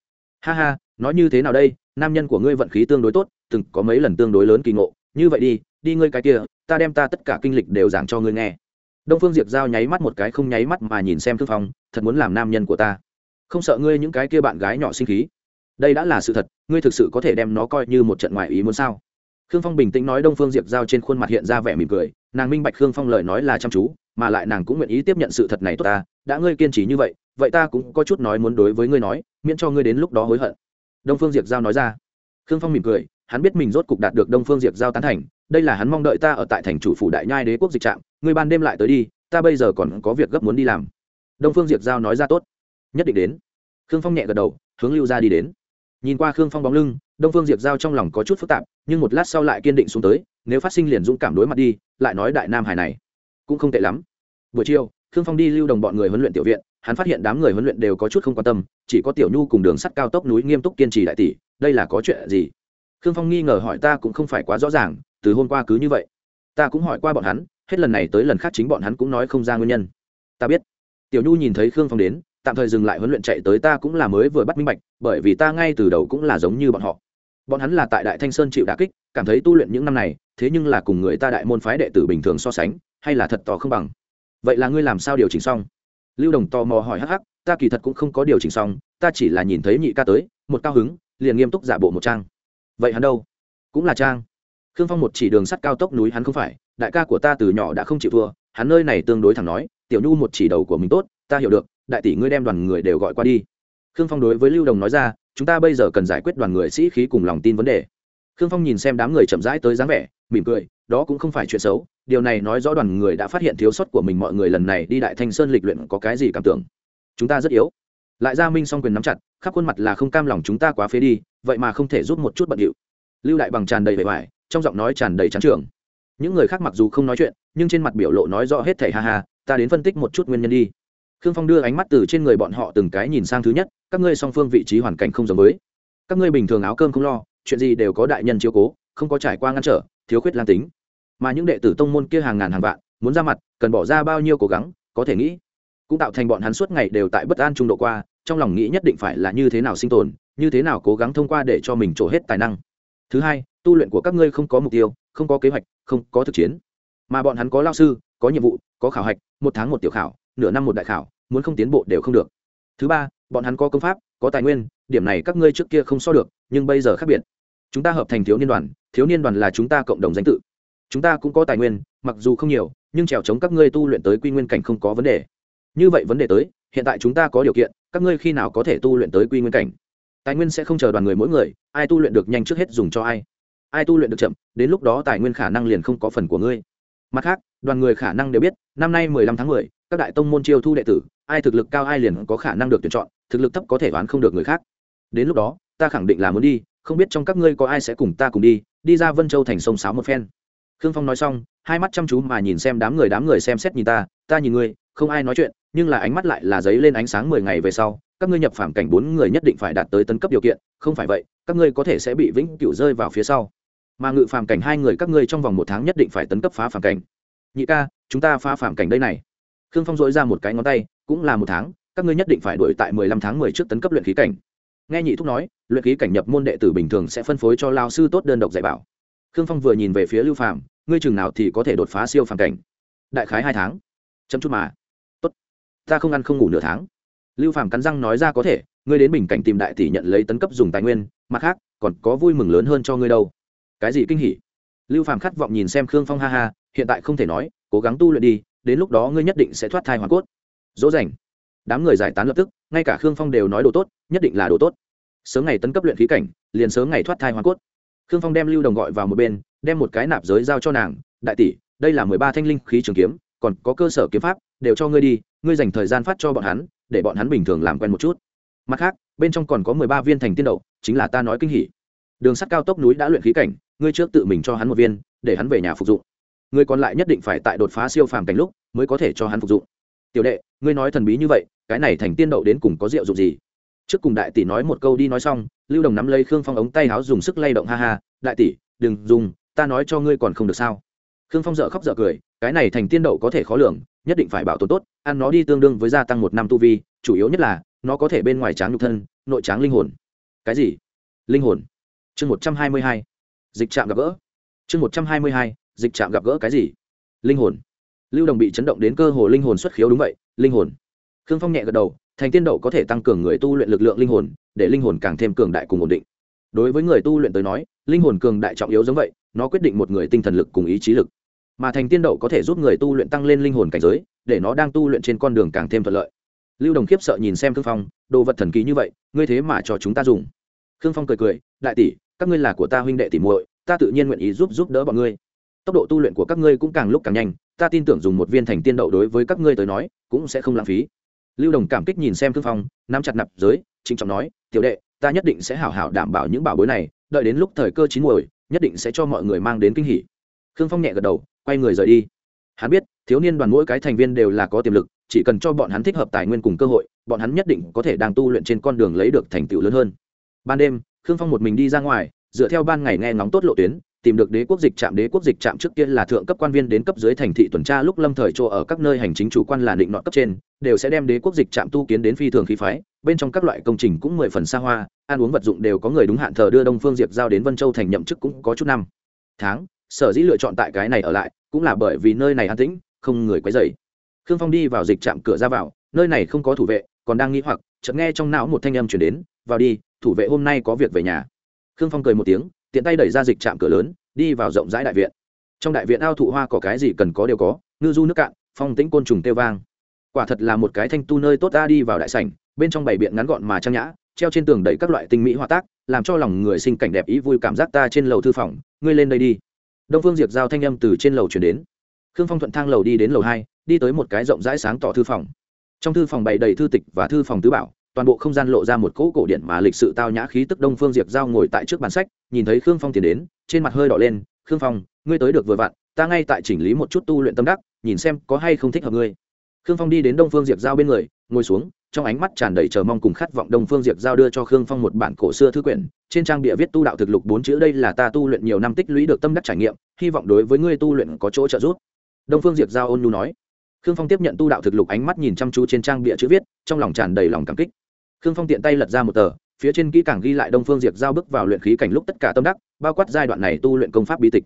[SPEAKER 1] Ha ha, nói như thế nào đây, nam nhân của ngươi vận khí tương đối tốt, từng có mấy lần tương đối lớn kỳ ngộ, như vậy đi đi ngươi cái kia, ta đem ta tất cả kinh lịch đều giảng cho ngươi nghe. Đông phương diệp giao nháy mắt một cái không nháy mắt mà nhìn xem thương phong, thật muốn làm nam nhân của ta. Không sợ ngươi những cái kia bạn gái nhỏ sinh khí. Đây đã là sự thật, ngươi thực sự có thể đem nó coi như một trận ngoại ý muốn sao? Khương phong bình tĩnh nói đông phương diệp giao trên khuôn mặt hiện ra vẻ mỉm cười, nàng minh bạch khương phong lời nói là chăm chú, mà lại nàng cũng nguyện ý tiếp nhận sự thật này tốt ta, đã ngươi kiên trì như vậy vậy ta cũng có chút nói muốn đối với ngươi nói, miễn cho ngươi đến lúc đó hối hận. Đông phương diệp giao nói ra. Khương phong mỉm cười, hắn biết mình rốt cục đạt được đông phương diệp giao tán thành, đây là hắn mong đợi ta ở tại thành chủ phủ đại nhai đế quốc dịch trạm, ngươi ban đêm lại tới đi, ta bây giờ còn có việc gấp muốn đi làm. Đông phương diệp giao nói ra tốt. Nhất định đến. Khương phong nhẹ gật đầu, hướng lưu ra đi đến nhìn qua khương phong bóng lưng, đông phương diệp giao trong lòng có chút phức tạp, nhưng một lát sau lại kiên định xuống tới, nếu phát sinh liền dũng cảm đối mặt đi, lại nói đại nam hải này, cũng không tệ lắm. Buổi chiều, khương phong đi lưu đồng bọn người huấn luyện tiểu viện, hắn phát hiện đám người huấn luyện đều có chút không quan tâm, chỉ có tiểu nhu cùng đường sắt cao tốc núi nghiêm túc kiên trì đại tỷ, đây là có chuyện gì? Khương phong nghi ngờ hỏi ta cũng không phải quá rõ ràng, từ hôm qua cứ như vậy. Ta cũng hỏi qua bọn hắn, hết lần này tới lần khác chính bọn hắn cũng nói không ra nguyên nhân. Ta biết. Tiểu nhu nhìn thấy khương phong đến tạm thời dừng lại huấn luyện chạy tới ta cũng là mới vừa bắt minh bạch, bởi vì ta ngay từ đầu cũng là giống như bọn họ. Bọn hắn là tại đại thanh sơn chịu đà kích, cảm thấy tu luyện những năm này, thế nhưng là cùng người ta đại môn phái đệ tử bình thường so sánh, hay là thật tỏ không bằng. Vậy là ngươi làm sao điều chỉnh xong? Lưu đồng tò mò hỏi hắc hắc, ta kỳ thật cũng không có điều chỉnh xong, ta chỉ là nhìn thấy nhị ca tới, một cao hứng, liền nghiêm túc giả bộ một trang. Vậy hắn đâu? Cũng là trang. Khương phong một chỉ đường sắt cao tốc núi hắn không phải, đại ca của ta từ nhỏ đã không chịu thua, hắn nơi này tương đối thẳng nói, tiểu nhu một chỉ đầu của mình tốt, ta hiểu được đại tỷ ngươi đem đoàn người đều gọi qua đi. Khương phong đối với lưu đồng nói ra, chúng ta bây giờ cần giải quyết đoàn người sĩ khí cùng lòng tin vấn đề. Khương phong nhìn xem đám người chậm rãi tới dáng vẻ, mỉm cười, đó cũng không phải chuyện xấu, điều này nói rõ đoàn người đã phát hiện thiếu sót của mình mọi người lần này đi đại thanh sơn lịch luyện có cái gì cảm tưởng. Chúng ta rất yếu. Lại ra minh song quyền nắm chặt, khắp khuôn mặt là không cam lòng chúng ta quá phế đi, vậy mà không thể giúp một chút bận điệu. Lưu đại bằng tràn đầy vẻ vải, trong giọng nói tràn đầy trắng trường những người khác mặc dù không nói chuyện, nhưng trên mặt biểu lộ nói rõ hết thảy ha ha, ta đến phân tích một chút nguyên nhân đi khương phong đưa ánh mắt từ trên người bọn họ từng cái nhìn sang thứ nhất, các ngươi song phương vị trí hoàn cảnh không giống với. Các ngươi bình thường áo cơm không lo, chuyện gì đều có đại nhân chiếu cố, không có trải qua ngăn trở, thiếu khuyết lan tính. Mà những đệ tử tông môn kia hàng ngàn hàng vạn, muốn ra mặt, cần bỏ ra bao nhiêu cố gắng, có thể nghĩ. Cũng tạo thành bọn hắn suốt ngày đều tại bất an trung độ qua, trong lòng nghĩ nhất định phải là như thế nào sinh tồn, như thế nào cố gắng thông qua để cho mình trổ hết tài năng. Thứ hai, tu luyện của các ngươi không có mục tiêu, không có kế hoạch, không có thực chiến. Mà bọn hắn có lao sư, có nhiệm vụ, có khảo hạch, một tháng một tiểu khảo nửa năm một đại khảo, muốn không tiến bộ đều không được. Thứ ba, bọn hắn có công pháp, có tài nguyên, điểm này các ngươi trước kia không so được, nhưng bây giờ khác biệt. Chúng ta hợp thành thiếu niên đoàn, thiếu niên đoàn là chúng ta cộng đồng danh tự. Chúng ta cũng có tài nguyên, mặc dù không nhiều, nhưng trèo chống các ngươi tu luyện tới quy nguyên cảnh không có vấn đề. Như vậy vấn đề tới, hiện tại chúng ta có điều kiện, các ngươi khi nào có thể tu luyện tới quy nguyên cảnh? Tài nguyên sẽ không chờ đoàn người mỗi người, ai tu luyện được nhanh trước hết dùng cho ai. Ai tu luyện được chậm, đến lúc đó tài nguyên khả năng liền không có phần của ngươi. Mặt khác đoàn người khả năng đều biết, năm nay mười lăm tháng mười, các đại tông môn chiêu thu đệ tử, ai thực lực cao ai liền có khả năng được tuyển chọn, thực lực thấp có thể đoán không được người khác. Đến lúc đó, ta khẳng định là muốn đi, không biết trong các ngươi có ai sẽ cùng ta cùng đi đi ra vân châu thành sông sáo một phen. Khương phong nói xong, hai mắt chăm chú mà nhìn xem đám người đám người xem xét nhìn ta ta nhìn ngươi, không ai nói chuyện, nhưng là ánh mắt lại là giấy lên ánh sáng mười ngày về sau, các ngươi nhập phạm cảnh bốn người nhất định phải đạt tới tấn cấp điều kiện, không phải vậy, các ngươi có thể sẽ bị vĩnh cửu rơi vào phía sau. Mà ngự phàm cảnh hai người các ngươi trong vòng một tháng nhất định phải tấn cấp phá phàm cảnh nhị ca, chúng ta phá phạm cảnh đây này. Khương phong dội ra một cái ngón tay, cũng là một tháng, các ngươi nhất định phải đuổi tại mười lăm tháng mười trước tấn cấp luyện khí cảnh. Nghe nhị thúc nói, luyện khí cảnh nhập môn đệ tử bình thường sẽ phân phối cho lao sư tốt đơn độc dạy bảo. Khương phong vừa nhìn về phía lưu phàm, ngươi chừng nào thì có thể đột phá siêu phàm cảnh? Đại khái hai tháng. Chấm chút mà. Tốt, ta không ăn không ngủ nửa tháng. Lưu phàm cắn răng nói ra, có thể, ngươi đến bình cảnh tìm đại tỷ nhận lấy tấn cấp dùng tài nguyên, mặt khác, còn có vui mừng lớn hơn cho ngươi đâu. Cái gì kinh hỉ? Lưu phàm khát vọng nhìn xem khương phong ha ha hiện tại không thể nói, cố gắng tu luyện đi, đến lúc đó ngươi nhất định sẽ thoát thai hoàn cốt. Dỗ dành. Đám người giải tán lập tức, ngay cả khương phong đều nói đồ tốt, nhất định là đồ tốt. Sớm ngày tấn cấp luyện khí cảnh, liền sớm ngày thoát thai hoàn cốt. Khương phong đem lưu đồng gọi vào một bên, đem một cái nạp giới giao cho nàng, đại tỷ, đây là mười ba thanh linh khí trường kiếm, còn có cơ sở kiếm pháp, đều cho ngươi đi, ngươi dành thời gian phát cho bọn hắn, để bọn hắn bình thường làm quen một chút. Mặt khác, bên trong còn có mười ba viên thành tiên đậu, chính là ta nói kinh hỉ. Đường sắt cao tốc núi đã luyện khí cảnh, ngươi trước tự mình cho hắn một viên, để hắn về nhà phục dụng người còn lại nhất định phải tại đột phá siêu phàm cảnh lúc mới có thể cho hắn phục dụng. Tiểu đệ, ngươi nói thần bí như vậy, cái này thành tiên đậu đến cùng có rượu dụng gì? Trước cùng đại tỷ nói một câu đi nói xong, lưu đồng nắm lấy khương phong ống tay áo dùng sức lay động, ha ha, đại tỷ, đừng dùng, ta nói cho ngươi còn không được sao? Khương phong dợ khóc dợ cười, cái này thành tiên đậu có thể khó lường, nhất định phải bảo tồn tốt, ăn nó đi tương đương với gia tăng một năm tu vi, chủ yếu nhất là, nó có thể bên ngoài tráng nhục thân, nội tráng linh hồn. Cái gì? Linh hồn. Chương một trăm hai mươi hai. Dịch trạm gặp gỡ. Chương một trăm hai mươi hai dịch trạm gặp gỡ cái gì? Linh hồn. Lưu đồng bị chấn động đến cơ hồ linh hồn xuất khiếu đúng vậy, linh hồn. Khương phong nhẹ gật đầu, thành tiên đậu có thể tăng cường người tu luyện lực lượng linh hồn, để linh hồn càng thêm cường đại cùng ổn định. Đối với người tu luyện tới nói, linh hồn cường đại trọng yếu giống vậy, nó quyết định một người tinh thần lực cùng ý chí lực. Mà thành tiên đậu có thể giúp người tu luyện tăng lên linh hồn cảnh giới, để nó đang tu luyện trên con đường càng thêm thuận lợi. Lưu đồng khiếp sợ nhìn xem khương phong, đồ vật thần kỳ như vậy, ngươi thế mà cho chúng ta dùng. Khương phong cười cười, đại tỷ, các ngươi là của ta huynh đệ tỷ muội, ta tự nhiên nguyện ý giúp giúp đỡ bọn ngươi tốc độ tu luyện của các ngươi cũng càng lúc càng nhanh, ta tin tưởng dùng một viên thành tiên đậu đối với các ngươi tới nói, cũng sẽ không lãng phí. Lưu đồng cảm kích nhìn xem Thương phong, nắm chặt nạp giới chính trọng nói, tiểu đệ, ta nhất định sẽ hảo hảo đảm bảo những bảo bối này, đợi đến lúc thời cơ chín muồi, nhất định sẽ cho mọi người mang đến kinh hỉ. Khương phong nhẹ gật đầu, quay người rời đi. Hắn biết, thiếu niên đoàn mỗi cái thành viên đều là có tiềm lực, chỉ cần cho bọn hắn thích hợp tài nguyên cùng cơ hội, bọn hắn nhất định có thể đang tu luyện trên con đường lấy được thành tựu lớn hơn. Ban đêm khương phong một mình đi ra ngoài, dựa theo ban ngày nghe ngóng tốt lộ tuyến tìm được đế quốc dịch trạm, đế quốc dịch trạm trước kia là thượng cấp quan viên đến cấp dưới thành thị tuần tra, lúc lâm thời chỗ ở các nơi hành chính chủ quan là định nọ cấp trên, đều sẽ đem đế quốc dịch trạm tu kiến đến phi thường khí phái, bên trong các loại công trình cũng mười phần xa hoa, ăn uống vật dụng đều có người đúng hạn thờ đưa đông phương diệp giao đến vân châu thành nhậm chức cũng có chút năm. Tháng, sở dĩ lựa chọn tại cái này ở lại, cũng là bởi vì nơi này an tĩnh, không người quấy dày khương phong đi vào dịch trạm cửa ra vào, nơi này không có thủ vệ, còn đang nghĩ hoặc, chợt nghe trong não một thanh âm chuyển đến, vào đi, thủ vệ hôm nay có việc về nhà. Khương phong cười một tiếng tiện tay đẩy ra dịch trạm cửa lớn, đi vào rộng rãi đại viện. Trong đại viện ao thụ hoa có cái gì cần có đều có, ngư du nước cạn, phong tĩnh côn trùng tiêu vang. Quả thật là một cái thanh tu nơi tốt ta đi vào đại sảnh, bên trong bảy biện ngắn gọn mà trang nhã, treo trên tường đầy các loại tinh mỹ hoa tác, làm cho lòng người sinh cảnh đẹp ý vui cảm giác ta trên lầu thư phòng, ngươi lên đây đi. Đông phương diệp giao thanh âm từ trên lầu chuyển đến. Khương phong thuận thang lầu đi đến lầu hai, đi tới một cái rộng rãi sáng tỏ thư phòng. Trong thư phòng bày đầy thư tịch và thư phòng tứ bảo toàn bộ không gian lộ ra một cỗ cổ điện mà lịch sự tao nhã khí tức đông phương diệp giao ngồi tại trước bàn sách, nhìn thấy khương phong tiến đến, trên mặt hơi đỏ lên, khương phong, ngươi tới được vừa vặn, ta ngay tại chỉnh lý một chút tu luyện tâm đắc, nhìn xem có hay không thích hợp ngươi. Khương phong đi đến đông phương diệp giao bên người, ngồi xuống, trong ánh mắt tràn đầy chờ mong cùng khát vọng đông phương diệp giao đưa cho khương phong một bản cổ xưa thư quyển, trên trang bìa viết tu đạo thực lục bốn chữ đây là ta tu luyện nhiều năm tích lũy được tâm đắc trải nghiệm, hy vọng đối với ngươi tu luyện có chỗ trợ giúp. Đông phương diệp giao ôn nhu nói. Khương phong tiếp nhận tu đạo thực lục ánh mắt nhìn chăm chú trên trang bìa chữ viết, trong lòng tràn đầy lòng cảm kích khương phong tiện tay lật ra một tờ, phía trên kỹ càng ghi lại đông phương diệp giao bước vào luyện khí cảnh lúc tất cả tâm đắc, bao quát giai đoạn này tu luyện công pháp bí tịch.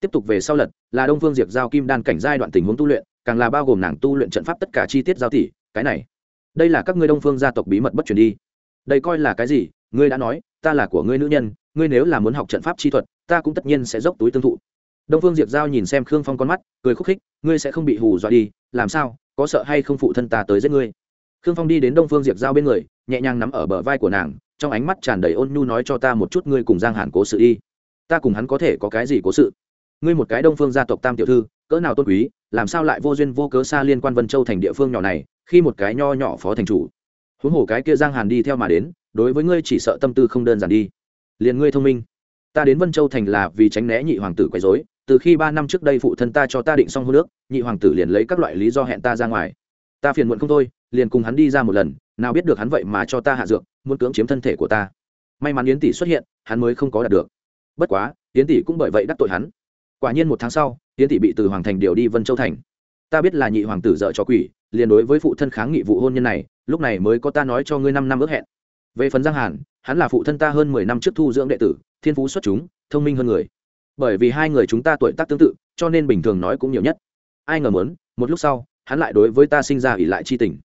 [SPEAKER 1] Tiếp tục về sau lật, là đông phương diệp giao kim đan cảnh giai đoạn tình huống tu luyện, càng là bao gồm nàng tu luyện trận pháp tất cả chi tiết giao tỷ cái này. Đây là các ngươi đông phương gia tộc bí mật bất truyền đi. Đây coi là cái gì? Ngươi đã nói, ta là của ngươi nữ nhân, ngươi nếu là muốn học trận pháp chi thuật, ta cũng tất nhiên sẽ dốc túi tương thụ. Đông phương diệp giao nhìn xem khương phong con mắt, cười khúc khích, ngươi sẽ không bị hù dọa đi, làm sao, có sợ hay không phụ thân ta tới giết ngươi? Khương phong đi đến đông phương diệp giao bên người, nhẹ nhàng nắm ở bờ vai của nàng, trong ánh mắt tràn đầy ôn nhu nói cho ta một chút ngươi cùng giang hàn cố sự đi. Ta cùng hắn có thể có cái gì cố sự? Ngươi một cái đông phương gia tộc tam tiểu thư, cỡ nào tôn quý, làm sao lại vô duyên vô cớ xa liên quan vân châu thành địa phương nhỏ này, khi một cái nho nhỏ phó thành chủ. Huống hồ cái kia giang hàn đi theo mà đến, đối với ngươi chỉ sợ tâm tư không đơn giản đi. Liền ngươi thông minh. Ta đến vân châu thành là vì tránh né nhị hoàng tử quấy dối từ khi ba năm trước đây phụ thân ta cho ta định xong hôn nước nhị hoàng tử liền lấy các loại lý do hẹn ta ra ngoài ta phiền muộn không thôi, liền cùng hắn đi ra một lần, nào biết được hắn vậy mà cho ta hạ dược, muốn cưỡng chiếm thân thể của ta. May mắn yến tỷ xuất hiện, hắn mới không có đạt được. Bất quá, yến tỷ cũng bởi vậy đắc tội hắn. Quả nhiên một tháng sau, yến tỷ bị từ hoàng thành điều đi vân châu thành. Ta biết là nhị hoàng tử dợ cho quỷ, liền đối với phụ thân kháng nghị vụ hôn nhân này, lúc này mới có ta nói cho ngươi năm năm ước hẹn. Về phần giang hàn, hắn là phụ thân ta hơn mười năm trước thu dưỡng đệ tử, thiên phú xuất chúng, thông minh hơn người. Bởi vì hai người chúng ta tuổi tác tương tự, cho nên bình thường nói cũng nhiều nhất. Ai ngờ muốn, một lúc sau hắn lại đối với ta sinh ra ỷ lại chi tình.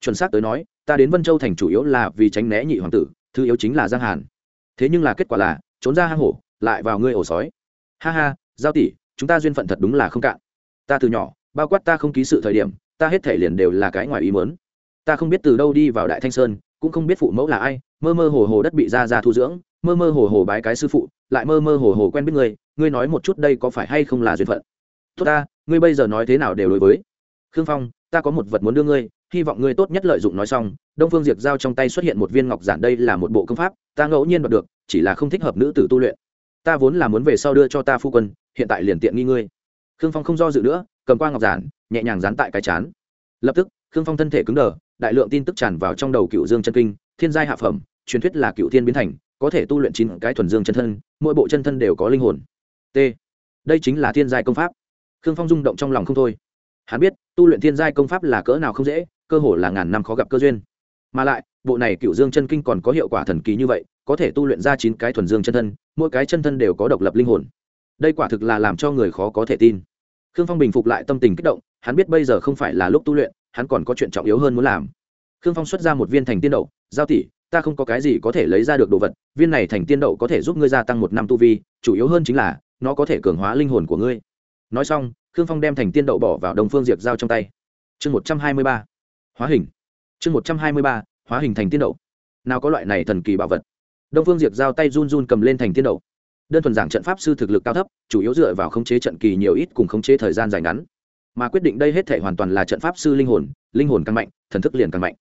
[SPEAKER 1] Chuẩn xác tới nói, ta đến vân châu thành chủ yếu là vì tránh né nhị hoàng tử, thứ yếu chính là giang hàn. Thế nhưng là kết quả là, trốn ra hang hổ, lại vào ngươi ổ sói. Ha ha, giao tỷ, chúng ta duyên phận thật đúng là không cạn. Ta từ nhỏ, bao quát ta không ký sự thời điểm, ta hết thể liền đều là cái ngoài ý mớn ta không biết từ đâu đi vào đại thanh sơn, cũng không biết phụ mẫu là ai, mơ mơ hồ hồ đất bị ra ra thu dưỡng, mơ mơ hồ hồ bái cái sư phụ, lại mơ mơ hồ hồ quen biết ngươi ngươi nói một chút đây có phải hay không là duyên phận? Tốt ta, ngươi bây giờ nói thế nào đều đối với khương phong, ta có một vật muốn đưa ngươi, hy vọng ngươi tốt nhất lợi dụng nói xong. Đông phương Diệt giao trong tay xuất hiện một viên ngọc giản, đây là một bộ công pháp, ta ngẫu nhiên đoạt được, chỉ là không thích hợp nữ tử tu luyện. Ta vốn là muốn về sau đưa cho ta phu quân, hiện tại liền tiện nghi ngươi. Khương phong không do dự nữa, cầm qua ngọc giản, nhẹ nhàng dán tại cái chán. Lập tức, khương phong thân thể cứng đờ, đại lượng tin tức tràn vào trong đầu cựu dương chân kinh, thiên giai hạ phẩm, truyền thuyết là cựu thiên biến thành, có thể tu luyện chín cái thuần dương chân thân, mỗi bộ chân thân đều có linh hồn. T. Đây chính là thiên giai công pháp. Khương phong rung động trong lòng không thôi hắn biết, tu luyện thiên giai công pháp là cỡ nào không dễ, cơ hồ là ngàn năm khó gặp cơ duyên. Mà lại, bộ này cựu dương chân kinh còn có hiệu quả thần kỳ như vậy, có thể tu luyện ra chín cái thuần dương chân thân, mỗi cái chân thân đều có độc lập linh hồn. Đây quả thực là làm cho người khó có thể tin. Khương phong bình phục lại tâm tình kích động, hắn biết bây giờ không phải là lúc tu luyện, hắn còn có chuyện trọng yếu hơn muốn làm. Khương phong xuất ra một viên thành tiên đậu, giao tỷ, ta không có cái gì có thể lấy ra được đồ vật, viên này thành tiên đậu có thể giúp ngươi gia tăng một năm tu vi, chủ yếu hơn chính là, nó có thể cường hóa linh hồn của ngươi. Nói xong khương phong đem thành tiên đậu bỏ vào đồng phương diệp giao trong tay. Chương một trăm hai mươi ba, hóa hình. Chương một trăm hai mươi ba, hóa hình thành tiên đậu. Nào có loại này thần kỳ bảo vật. Đông phương diệp giao tay run run cầm lên thành tiên đậu. Đơn thuần giảng trận pháp sư thực lực cao thấp, chủ yếu dựa vào khống chế trận kỳ nhiều ít cùng khống chế thời gian dài ngắn. Mà quyết định đây hết thể hoàn toàn là trận pháp sư linh hồn linh hồn càng mạnh, thần thức liền càng mạnh.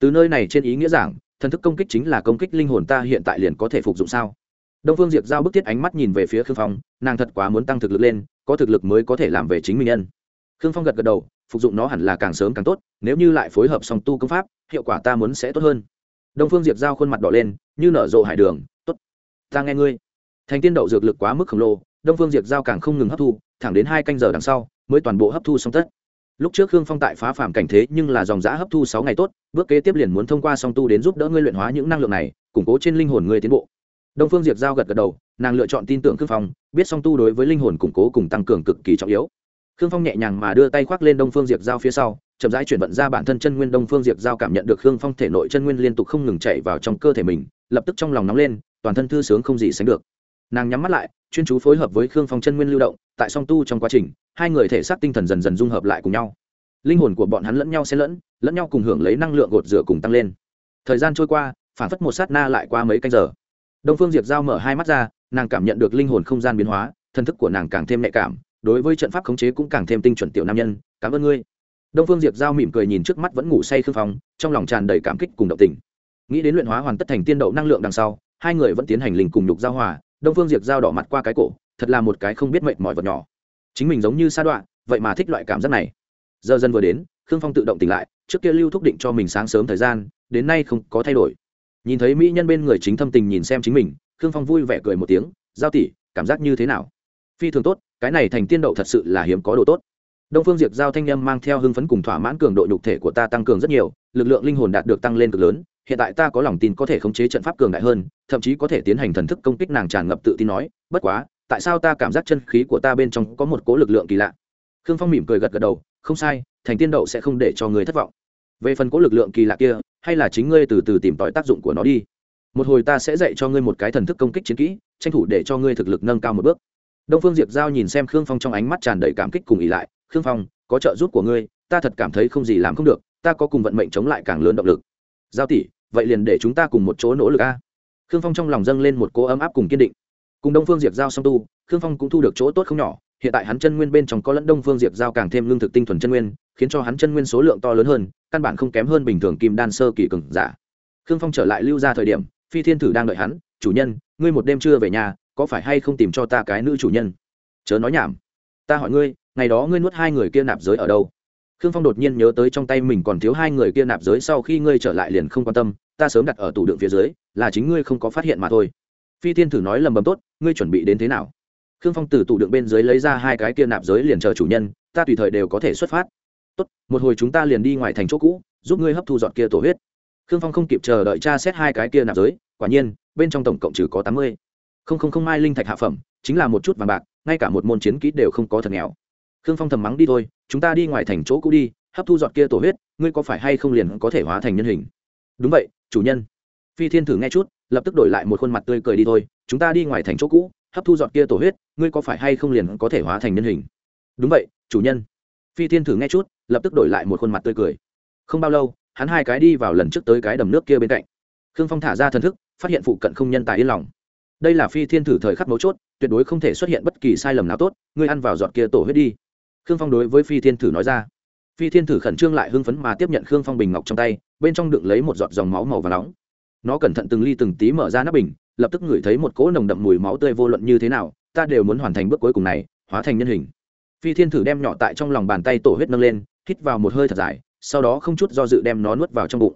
[SPEAKER 1] Từ nơi này trên ý nghĩa giảng, thần thức công kích chính là công kích linh hồn ta hiện tại liền có thể phục dụng sao? Đông phương diệp giao bức thiết ánh mắt nhìn về phía khương phong, nàng thật quá muốn tăng thực lực lên có thực lực mới có thể làm về chính mình nhân. Khương phong gật gật đầu, phục dụng nó hẳn là càng sớm càng tốt, nếu như lại phối hợp song tu công pháp, hiệu quả ta muốn sẽ tốt hơn. Đông phương diệp giao khuôn mặt đỏ lên, như nở rộ hải đường, tốt, ta nghe ngươi. Thành tiên đậu dược lực quá mức khổng lồ, đông phương diệp giao càng không ngừng hấp thu, thẳng đến hai canh giờ đằng sau, mới toàn bộ hấp thu xong tất. Lúc trước khương phong tại phá phàm cảnh thế nhưng là dòng giã hấp thu sáu ngày tốt, bước kế tiếp liền muốn thông qua song tu đến giúp đỡ ngươi luyện hóa những năng lượng này, củng cố trên linh hồn ngươi tiến bộ. Đông phương diệp giao gật gật đầu nàng lựa chọn tin tưởng khương phong, biết song tu đối với linh hồn củng cố cùng tăng cường cực kỳ trọng yếu. Khương phong nhẹ nhàng mà đưa tay khoác lên đông phương diệp giao phía sau, chậm rãi chuyển vận ra bản thân chân nguyên đông phương diệp giao cảm nhận được khương phong thể nội chân nguyên liên tục không ngừng chạy vào trong cơ thể mình, lập tức trong lòng nóng lên, toàn thân thư sướng không gì sánh được. Nàng nhắm mắt lại, chuyên chú phối hợp với khương phong chân nguyên lưu động, tại song tu trong quá trình, hai người thể xác tinh thần dần dần dung hợp lại cùng nhau. Linh hồn của bọn hắn lẫn nhau xen lẫn lẫn nhau cùng hưởng lấy năng lượng gột rửa cùng tăng lên. Thời gian trôi qua, phản phất một sát na lại qua mấy canh giờ. Đông phương diệp giao mở hai mắt ra nàng cảm nhận được linh hồn không gian biến hóa, thân thức của nàng càng thêm nhạy cảm, đối với trận pháp khống chế cũng càng thêm tinh chuẩn tiểu nam nhân, cảm ơn ngươi. Đông phương diệp giao mỉm cười nhìn trước mắt vẫn ngủ say khương phong, trong lòng tràn đầy cảm kích cùng động tình. Nghĩ đến luyện hóa hoàn tất thành tiên đậu năng lượng đằng sau, hai người vẫn tiến hành linh cùng nhục giao hòa, đông phương diệp giao đỏ mặt qua cái cổ, thật là một cái không biết mệt mỏi vật nhỏ. Chính mình giống như sa đoạn vậy mà thích loại cảm giác này. Giờ dần vừa đến, khương phong tự động tỉnh lại, trước kia lưu thúc định cho mình sáng sớm thời gian, đến nay không có thay đổi. Nhìn thấy mỹ nhân bên người chính thâm tình nhìn xem chính mình khương phong vui vẻ cười một tiếng, giao tỷ, cảm giác như thế nào? Phi thường tốt, cái này thành tiên đậu thật sự là hiếm có độ tốt. Đông phương diệp giao thanh â mang theo hưng phấn cùng thỏa mãn cường độ nhục thể của ta tăng cường rất nhiều, lực lượng linh hồn đạt được tăng lên cực lớn, hiện tại ta có lòng tin có thể khống chế trận pháp cường đại hơn, thậm chí có thể tiến hành thần thức công kích nàng tràn ngập tự tin nói, bất quá, tại sao ta cảm giác chân khí của ta bên trong có một cố lực lượng kỳ lạ? Khương phong mỉm cười gật gật đầu, không sai, thành tiên đậu sẽ không để cho người thất vọng. Về phần cố lực lượng kỳ lạ kia, hay là chính ngươi từ từ tìm tòi tác dụng của nó đi một hồi ta sẽ dạy cho ngươi một cái thần thức công kích chiến kỹ, tranh thủ để cho ngươi thực lực nâng cao một bước. Đông phương diệp giao nhìn xem khương phong trong ánh mắt tràn đầy cảm kích cùng ỉ lại, khương phong, có trợ giúp của ngươi, ta thật cảm thấy không gì làm không được, ta có cùng vận mệnh chống lại càng lớn động lực. Giao tỷ, vậy liền để chúng ta cùng một chỗ nỗ lực a. Khương phong trong lòng dâng lên một cố ấm áp cùng kiên định. Cùng đông phương diệp giao song tu, khương phong cũng thu được chỗ tốt không nhỏ, hiện tại hắn chân nguyên bên trong có lẫn đông phương diệp giao càng thêm lương thực tinh thuần chân nguyên, khiến cho hắn chân nguyên số lượng to lớn hơn, căn bản không kém hơn bình thường kim đan sơ kỳ cường giả. Khương phong trở lại lưu ra thời điểm phi thiên thử đang đợi hắn, chủ nhân, ngươi một đêm chưa về nhà, có phải hay không tìm cho ta cái nữ chủ nhân? Chớ nói nhảm. Ta hỏi ngươi, ngày đó ngươi nuốt hai người kia nạp giới ở đâu? Khương phong đột nhiên nhớ tới trong tay mình còn thiếu hai người kia nạp giới sau khi ngươi trở lại liền không quan tâm, ta sớm đặt ở tủ đựng phía dưới, là chính ngươi không có phát hiện mà thôi. Phi thiên thử nói lầm bầm tốt, ngươi chuẩn bị đến thế nào? Khương phong từ tủ đựng bên dưới lấy ra hai cái kia nạp giới liền chờ chủ nhân, ta tùy thời đều có thể xuất phát. Tốt, một hồi chúng ta liền đi ngoài thành chỗ cũ, giúp ngươi hấp thu dọn kia tổ huyết khương phong không kịp chờ đợi tra xét hai cái kia nạp giới, quả nhiên, bên trong tổng cộng trừ có tám mươi. Không không không mai linh thạch hạ phẩm, chính là một chút vàng bạc, ngay cả một môn chiến kỹ đều không có thật nghèo. Khương phong thầm mắng đi thôi, chúng ta đi ngoài thành chỗ cũ đi, hấp thu dọn kia tổ huyết, ngươi có phải hay không liền có thể hóa thành nhân hình? Đúng vậy, chủ nhân. Phi thiên thử nghe chút, lập tức đổi lại một khuôn mặt tươi cười đi thôi, chúng ta đi ngoài thành chỗ cũ, hấp thu dọn kia tổ huyết, ngươi có phải hay không liền có thể hóa thành nhân hình? Đúng vậy, chủ nhân. Phi thiên thử nghe chút, lập tức đổi lại một khuôn mặt tươi cười. Không bao lâu hắn hai cái đi vào lần trước tới cái đầm nước kia bên cạnh. Khương phong thả ra thần thức, phát hiện phụ cận không nhân tài yên lòng. Đây là phi thiên thử thời khắc mấu chốt, tuyệt đối không thể xuất hiện bất kỳ sai lầm nào tốt, ngươi ăn vào giọt kia tổ huyết đi. Khương phong đối với phi thiên thử nói ra. Phi thiên thử khẩn trương lại hưng phấn mà tiếp nhận khương phong bình ngọc trong tay, bên trong đựng lấy một giọt dòng máu màu và nóng. Nó cẩn thận từng ly từng tí mở ra nắp bình, lập tức ngửi thấy một cỗ nồng đậm mùi máu tươi vô luận như thế nào, ta đều muốn hoàn thành bước cuối cùng này, hóa thành nhân hình. Phi thiên thử đem nhỏ tại trong lòng bàn tay tổ huyết nâng lên, hít vào một hơi thật dài sau đó không chút do dự đem nó nuốt vào trong bụng.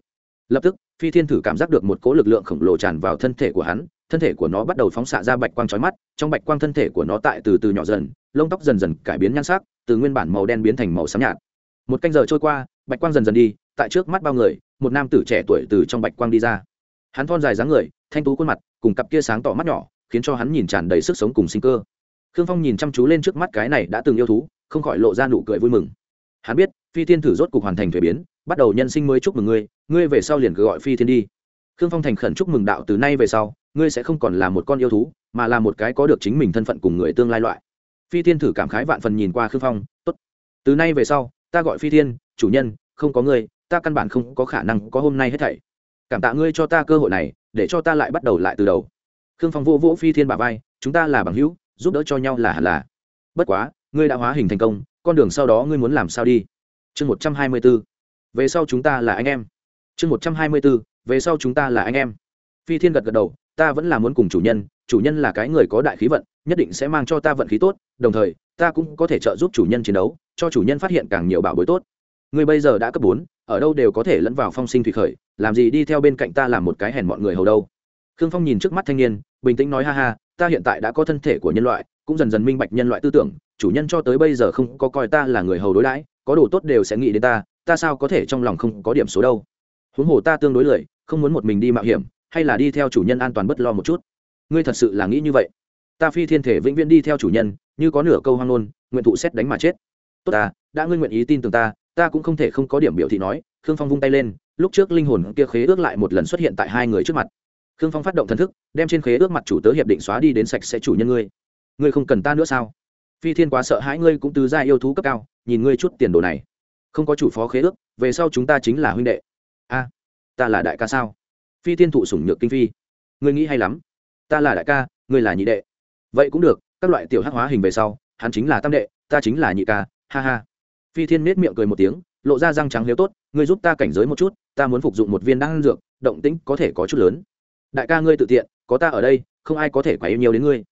[SPEAKER 1] Lập tức, phi thiên thử cảm giác được một cỗ lực lượng khổng lồ tràn vào thân thể của hắn, thân thể của nó bắt đầu phóng xạ ra bạch quang trói mắt, trong bạch quang thân thể của nó tại từ từ nhỏ dần, lông tóc dần dần cải biến nhan sắc, từ nguyên bản màu đen biến thành màu xám nhạt. Một canh giờ trôi qua, bạch quang dần dần đi, tại trước mắt bao người, một nam tử trẻ tuổi từ trong bạch quang đi ra. Hắn thon dài dáng người, thanh tú khuôn mặt, cùng cặp kia sáng tỏ mắt nhỏ, khiến cho hắn nhìn tràn đầy sức sống cùng sinh cơ. Khương phong nhìn chăm chú lên trước mắt cái này đã từng yêu thú, không khỏi lộ ra nụ cười vui mừng. Hắn biết phi thiên thử rốt cục hoàn thành thuế biến, bắt đầu nhân sinh mới chúc mừng ngươi ngươi về sau liền cứ gọi phi thiên đi. Khương phong thành khẩn chúc mừng đạo từ nay về sau, ngươi sẽ không còn là một con yêu thú, mà là một cái có được chính mình thân phận cùng người tương lai loại. Phi thiên thử cảm khái vạn phần nhìn qua khương phong, tốt, từ nay về sau, ta gọi phi thiên, chủ nhân, không có ngươi, ta căn bản không có khả năng có hôm nay hết thảy. Cảm tạ ngươi cho ta cơ hội này, để cho ta lại bắt đầu lại từ đầu. Khương phong vô vỗ phi thiên bà vai, chúng ta là bằng hữu, giúp đỡ cho nhau là hẳn là. Bất quá, ngươi đã hóa hình thành công, con đường sau đó ngươi muốn làm sao đi? Chương một trăm hai mươi b ố về sau chúng ta là anh em. Chương một trăm hai mươi b ố về sau chúng ta là anh em. Phi thiên gật gật đầu, ta vẫn là muốn cùng chủ nhân chủ nhân là cái người có đại khí vận, nhất định sẽ mang cho ta vận khí tốt, đồng thời, ta cũng có thể trợ giúp chủ nhân chiến đấu, cho chủ nhân phát hiện càng nhiều bảo bối tốt. Ngươi bây giờ đã cấp bốn, ở đâu đều có thể lẫn vào phong sinh thủy khởi, làm gì đi theo bên cạnh ta làm một cái hèn mọi người hầu đâu. Khương phong nhìn trước mắt thanh niên, bình tĩnh nói ha ha, ta hiện tại đã có thân thể của nhân loại, cũng dần dần minh bạch nhân loại tư tưởng, chủ nhân cho tới bây giờ không có coi ta là người hầu đối đãi có đồ tốt đều sẽ nghĩ đến ta ta sao có thể trong lòng không có điểm số đâu? Huống hồ ta tương đối lười, không muốn một mình đi mạo hiểm, hay là đi theo chủ nhân an toàn bất lo một chút. Ngươi thật sự là nghĩ như vậy? Ta phi thiên thể vĩnh viễn đi theo chủ nhân, như có nửa câu hoang ngôn, nguyện thụ xét đánh mà chết. Tốt ta, đã ngươi nguyện ý tin tưởng ta ta cũng không thể không có điểm biểu thị nói, khương phong vung tay lên, lúc trước linh hồn kia khế ước lại một lần xuất hiện tại hai người trước mặt. Khương phong phát động thần thức, đem trên khế ước mặt chủ tớ hiệp định xóa đi đến sạch sẽ chủ nhân ngươi. Ngươi không cần ta nữa sao? Phi thiên quá sợ hãi ngươi cũng từ gia yêu thú cấp cao, nhìn ngươi chút tiền đồ này. Không có chủ phó khế ước, về sau chúng ta chính là huynh đệ. A, ta là đại ca sao? Phi thiên thụ sủng nhược kinh phi. Ngươi nghĩ hay lắm. Ta là đại ca, ngươi là nhị đệ. Vậy cũng được, các loại tiểu hắc hóa hình về sau, hắn chính là tam đệ, ta chính là nhị ca, ha ha. Phi thiên nết miệng cười một tiếng, lộ ra răng trắng nếu tốt, ngươi giúp ta cảnh giới một chút, ta muốn phục dụng một viên đan dược, động tĩnh có thể có chút lớn. Đại ca ngươi tự tiện, có ta ở đây, không ai có thể quá yêu nhiều đến ngươi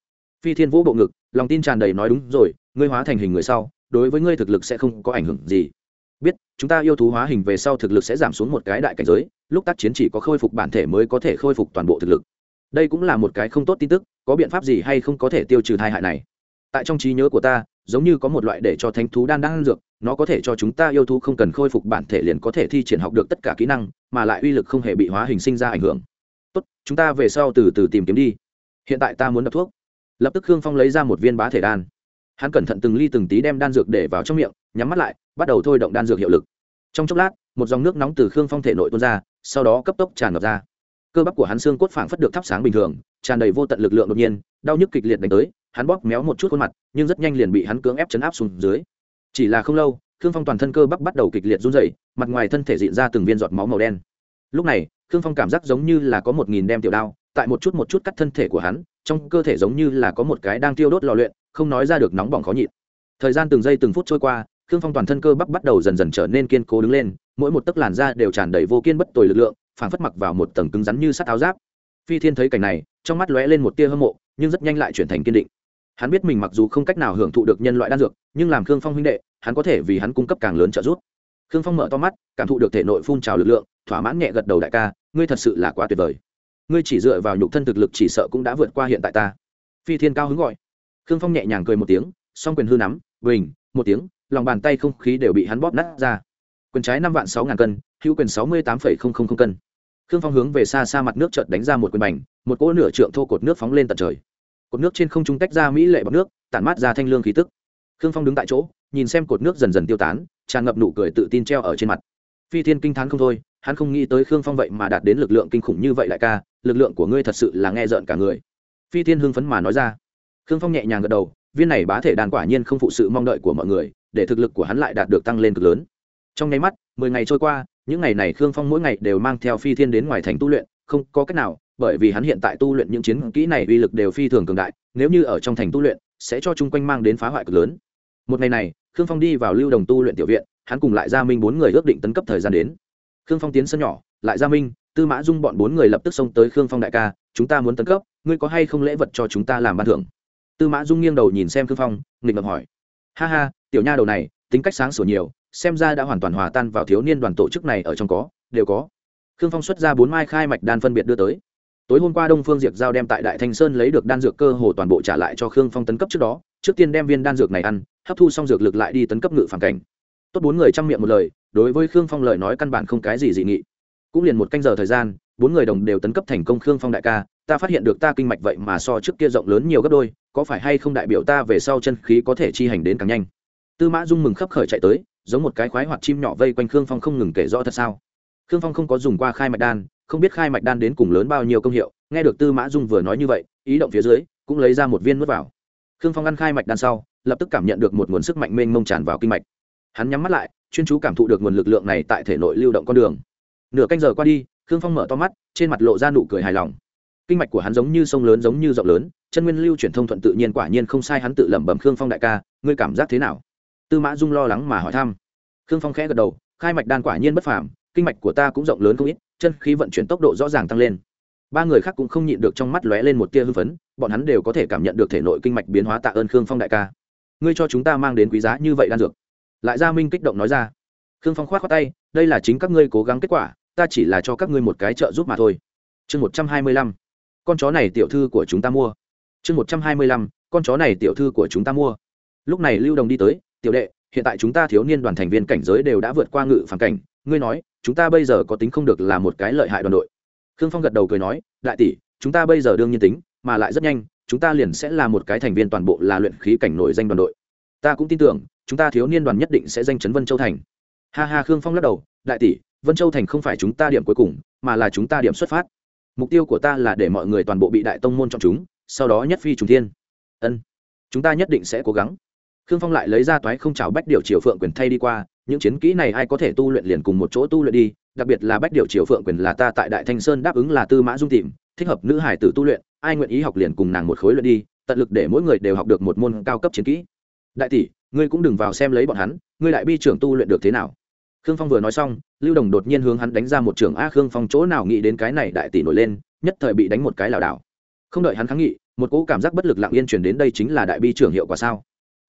[SPEAKER 1] phi thiên vũ bộ ngực, lòng tin tràn đầy nói đúng rồi, ngươi hóa thành hình người sau, đối với ngươi thực lực sẽ không có ảnh hưởng gì. Biết, chúng ta yêu thú hóa hình về sau thực lực sẽ giảm xuống một cái đại cảnh giới, lúc tác chiến chỉ có khôi phục bản thể mới có thể khôi phục toàn bộ thực lực. Đây cũng là một cái không tốt tin tức, có biện pháp gì hay không có thể tiêu trừ tai hại này? Tại trong trí nhớ của ta, giống như có một loại để cho thánh thú đan đang dược, nó có thể cho chúng ta yêu thú không cần khôi phục bản thể liền có thể thi triển học được tất cả kỹ năng, mà lại uy lực không hề bị hóa hình sinh ra ảnh hưởng. Tốt, chúng ta về sau từ từ tìm kiếm đi. Hiện tại ta muốn đập thuốc lập tức khương phong lấy ra một viên bá thể đan. Hắn cẩn thận từng ly từng tí đem đan dược để vào trong miệng, nhắm mắt lại, bắt đầu thôi động đan dược hiệu lực. Trong chốc lát, một dòng nước nóng từ khương phong thể nội tuôn ra, sau đó cấp tốc tràn ngập ra. Cơ bắp của hắn xương cốt phảng phất được thắp sáng bình thường, tràn đầy vô tận lực lượng đột nhiên, đau nhức kịch liệt đánh tới, hắn bóp méo một chút khuôn mặt, nhưng rất nhanh liền bị hắn cưỡng ép chấn áp xuống dưới. Chỉ là không lâu, khương phong toàn thân cơ bắp bắt đầu kịch liệt run rẩy, mặt ngoài thân thể diện ra từng viên giọt máu màu đen. Lúc này, khương phong cảm giác giống như là có một nghìn đem tiểu đao, tại một chút một chút cắt thân thể của hắn trong cơ thể giống như là có một cái đang tiêu đốt lò luyện, không nói ra được nóng bỏng khó nhịn. Thời gian từng giây từng phút trôi qua, khương phong toàn thân cơ bắp bắt đầu dần dần trở nên kiên cố đứng lên, mỗi một tấc làn da đều tràn đầy vô kiên bất tồi lực lượng, phảng phất mặc vào một tầng cứng rắn như sắt áo giáp. Phi thiên thấy cảnh này, trong mắt lóe lên một tia hâm mộ, nhưng rất nhanh lại chuyển thành kiên định. Hắn biết mình mặc dù không cách nào hưởng thụ được nhân loại đan dược, nhưng làm khương phong huynh đệ, hắn có thể vì hắn cung cấp càng lớn trợ giúp. Khương phong mở to mắt, cảm thụ được thể nội phun trào lực lượng, thỏa mãn nhẹ gật đầu đại ca, ngươi thật sự là quá tuyệt vời ngươi chỉ dựa vào nhục thân thực lực chỉ sợ cũng đã vượt qua hiện tại ta. Phi thiên cao hứng gọi. Khương phong nhẹ nhàng cười một tiếng, song quyền hư nắm, bình, một tiếng, lòng bàn tay không khí đều bị hắn bóp nát ra. Quyền trái năm vạn sáu ngàn cân, hữu quyền sáu mươi tám phẩy không không không cân. Khương phong hướng về xa xa mặt nước chợt đánh ra một quyền bành, một cỗ nửa trượng thô cột nước phóng lên tận trời. Cột nước trên không trung tách ra mỹ lệ bọc nước, tản mát ra thanh lương khí tức. Khương phong đứng tại chỗ, nhìn xem cột nước dần dần tiêu tán, tràn ngập nụ cười tự tin treo ở trên mặt. Phi thiên kinh thán không thôi hắn không nghĩ tới khương phong vậy mà đạt đến lực lượng kinh khủng như vậy lại ca, lực lượng của ngươi thật sự là nghe rợn cả người. Phi thiên hưng phấn mà nói ra. Khương phong nhẹ nhàng gật đầu, viên này bá thể đàn quả nhiên không phụ sự mong đợi của mọi người, để thực lực của hắn lại đạt được tăng lên cực lớn. Trong nháy mắt, mười ngày trôi qua, những ngày này khương phong mỗi ngày đều mang theo phi thiên đến ngoài thành tu luyện, không có cách nào, bởi vì hắn hiện tại tu luyện những chiến kỹ này uy lực đều phi thường cường đại, nếu như ở trong thành tu luyện, sẽ cho chung quanh mang đến phá hoại cực lớn. Một ngày này, khương phong đi vào lưu đồng tu luyện tiểu viện, hắn cùng lại gia minh bốn người ước định tấn cấp thời gian đến khương phong tiến sân nhỏ, lại gia minh, tư mã dung bọn bốn người lập tức xông tới khương phong đại ca, chúng ta muốn tấn cấp, ngươi có hay không lễ vật cho chúng ta làm ban thưởng? Tư mã dung nghiêng đầu nhìn xem khương phong, nghịch ngợm hỏi. Ha ha, tiểu nha đầu này, tính cách sáng sủa nhiều, xem ra đã hoàn toàn hòa tan vào thiếu niên đoàn tổ chức này ở trong có, đều có. Khương phong xuất ra bốn mai khai mạch đan phân biệt đưa tới. Tối hôm qua đông phương diệp giao đem tại đại thanh sơn lấy được đan dược cơ hồ toàn bộ trả lại cho khương phong tấn cấp trước đó, trước tiên đem viên đan dược này ăn, hấp thu xong dược lực lại đi tấn cấp ngự phản cảnh tốt bốn người chăm miệng một lời, đối với khương phong lời nói căn bản không cái gì dị nghị. Cũng liền một canh giờ thời gian, bốn người đồng đều tấn cấp thành công khương phong đại ca, ta phát hiện được ta kinh mạch vậy mà so trước kia rộng lớn nhiều gấp đôi, có phải hay không đại biểu ta về sau chân khí có thể chi hành đến càng nhanh? Tư mã dung mừng khấp khởi chạy tới, giống một cái khoái hoặc chim nhỏ vây quanh khương phong không ngừng kể rõ thật sao. Khương phong không có dùng qua khai mạch đan, không biết khai mạch đan đến cùng lớn bao nhiêu công hiệu, nghe được tư mã dung vừa nói như vậy, ý động phía dưới, cũng lấy ra một viên nuốt vào. Khương phong ăn khai mạch đan sau, lập tức cảm nhận được một nguồn sức mạnh mênh mông tràn vào kinh mạch hắn nhắm mắt lại, chuyên chú cảm thụ được nguồn lực lượng này tại thể nội lưu động con đường. Nửa canh giờ qua đi, khương phong mở to mắt, trên mặt lộ ra nụ cười hài lòng. Kinh mạch của hắn giống như sông lớn giống như rộng lớn, chân nguyên lưu chuyển thông thuận tự nhiên quả nhiên không sai hắn tự lẩm bẩm khương phong đại ca, ngươi cảm giác thế nào? Tư mã dung lo lắng mà hỏi thăm. Khương phong khẽ gật đầu, khai mạch đan quả nhiên bất phàm, kinh mạch của ta cũng rộng lớn không ít, chân khí vận chuyển tốc độ rõ ràng tăng lên. Ba người khác cũng không nhịn được trong mắt lóe lên một tia hưng phấn, bọn hắn đều có thể cảm nhận được thể nội kinh mạch biến hóa tạ ơn khương phong đại ca. Ngươi cho chúng ta mang đến quý giá như vậy đan dược lại gia minh kích động nói ra, khương phong khoát khoát tay, đây là chính các ngươi cố gắng kết quả, ta chỉ là cho các ngươi một cái trợ giúp mà thôi. Chương một trăm hai mươi lăm, con chó này tiểu thư của chúng ta mua. Chương một trăm hai mươi lăm, con chó này tiểu thư của chúng ta mua. Lúc này lưu đồng đi tới, tiểu đệ, hiện tại chúng ta thiếu niên đoàn thành viên cảnh giới đều đã vượt qua ngự phản cảnh, ngươi nói, chúng ta bây giờ có tính không được là một cái lợi hại đoàn đội? Khương phong gật đầu cười nói, đại tỷ, chúng ta bây giờ đương nhiên tính, mà lại rất nhanh, chúng ta liền sẽ là một cái thành viên toàn bộ là luyện khí cảnh nổi danh đoàn đội ta cũng tin tưởng, chúng ta thiếu niên đoàn nhất định sẽ danh chấn vân châu thành. Ha ha, khương phong lắc đầu, đại tỷ, vân châu thành không phải chúng ta điểm cuối cùng, mà là chúng ta điểm xuất phát. Mục tiêu của ta là để mọi người toàn bộ bị đại tông môn chọn chúng, sau đó nhất phi trùng thiên. Ân, chúng ta nhất định sẽ cố gắng. Khương phong lại lấy ra toái không chào bách điều triều phượng quyền thay đi qua, những chiến kỹ này ai có thể tu luyện liền cùng một chỗ tu luyện đi, đặc biệt là bách điều triều phượng quyền là ta tại đại thanh sơn đáp ứng là tư mã dung tìm, thích hợp nữ hải tử tu luyện, ai nguyện ý học liền cùng nàng một khối luyện đi, tận lực để mỗi người đều học được một môn cao cấp chiến kỹ đại tỷ, ngươi cũng đừng vào xem lấy bọn hắn, ngươi đại bi trưởng tu luyện được thế nào? Khương phong vừa nói xong, lưu đồng đột nhiên hướng hắn đánh ra một trường a khương phong chỗ nào nghĩ đến cái này đại tỷ nổi lên, nhất thời bị đánh một cái lảo đảo. Không đợi hắn kháng nghị, một cỗ cảm giác bất lực lặng yên truyền đến đây chính là đại bi trưởng hiệu quả sao?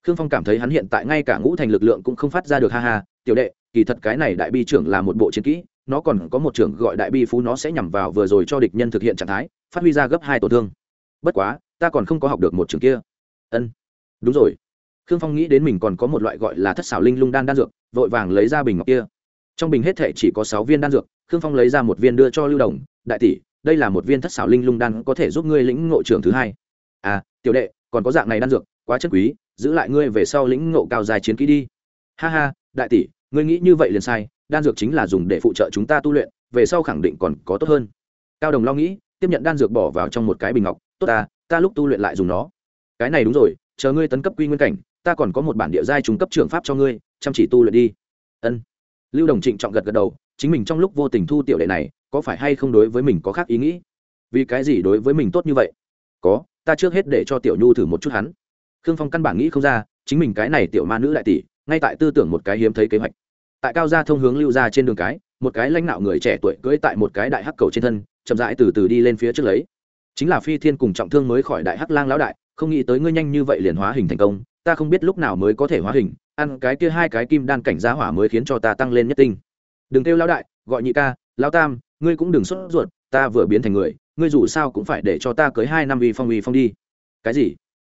[SPEAKER 1] Khương phong cảm thấy hắn hiện tại ngay cả ngũ thành lực lượng cũng không phát ra được, ha ha, tiểu đệ, kỳ thật cái này đại bi trưởng là một bộ chiến kỹ, nó còn có một trưởng gọi đại bi phú nó sẽ nhằm vào vừa rồi cho địch nhân thực hiện trạng thái, phát huy ra gấp hai tổn thương. Bất quá, ta còn không có học được một trường kia. Ân, đúng rồi khương phong nghĩ đến mình còn có một loại gọi là thất xảo linh lung đan đan dược, vội vàng lấy ra bình ngọc kia. Trong bình hết thể chỉ có sáu viên đan dược, khương phong lấy ra một viên đưa cho lưu đồng, đại tỷ, đây là một viên thất xảo linh lung đan có thể giúp ngươi lĩnh ngộ trưởng thứ hai. À tiểu đệ, còn có dạng này đan dược, quá chất quý, giữ lại ngươi về sau lĩnh ngộ cao dài chiến kỹ đi. Ha ha, đại tỷ, ngươi nghĩ như vậy liền sai, đan dược chính là dùng để phụ trợ chúng ta tu luyện, về sau khẳng định còn có tốt hơn. Cao đồng lo nghĩ, tiếp nhận đan dược bỏ vào trong một cái bình ngọc, tốt ta ta lúc tu luyện lại dùng nó. Cái này đúng rồi, chờ ngươi tấn cấp quy nguyên cảnh ta còn có một bản địa giai trung cấp trường pháp cho ngươi, chăm chỉ tu luyện đi. Ân. Lưu đồng trịnh trọng gật gật đầu, chính mình trong lúc vô tình thu tiểu đệ này, có phải hay không đối với mình có khác ý nghĩ? Vì cái gì đối với mình tốt như vậy? Có, ta trước hết để cho tiểu nhu thử một chút hắn. Khương phong căn bản nghĩ không ra, chính mình cái này tiểu ma nữ đại tỷ, ngay tại tư tưởng một cái hiếm thấy kế hoạch. Tại cao gia thông hướng lưu ra trên đường cái, một cái lãnh đạo người trẻ tuổi cưỡi tại một cái đại hắc cầu trên thân, chậm rãi từ từ đi lên phía trước lấy. Chính là phi thiên cùng trọng thương mới khỏi đại hắc lang lão đại, không nghĩ tới ngươi nhanh như vậy liền hóa hình thành công ta không biết lúc nào mới có thể hóa hình, ăn cái kia hai cái kim đan cảnh giá hỏa mới khiến cho ta tăng lên nhất tinh. Đừng kêu lão đại, gọi nhị ca, lão tam, ngươi cũng đừng sốt ruột, ta vừa biến thành người, ngươi dù sao cũng phải để cho ta cưới hai năm uy phong uy phong đi. Cái gì?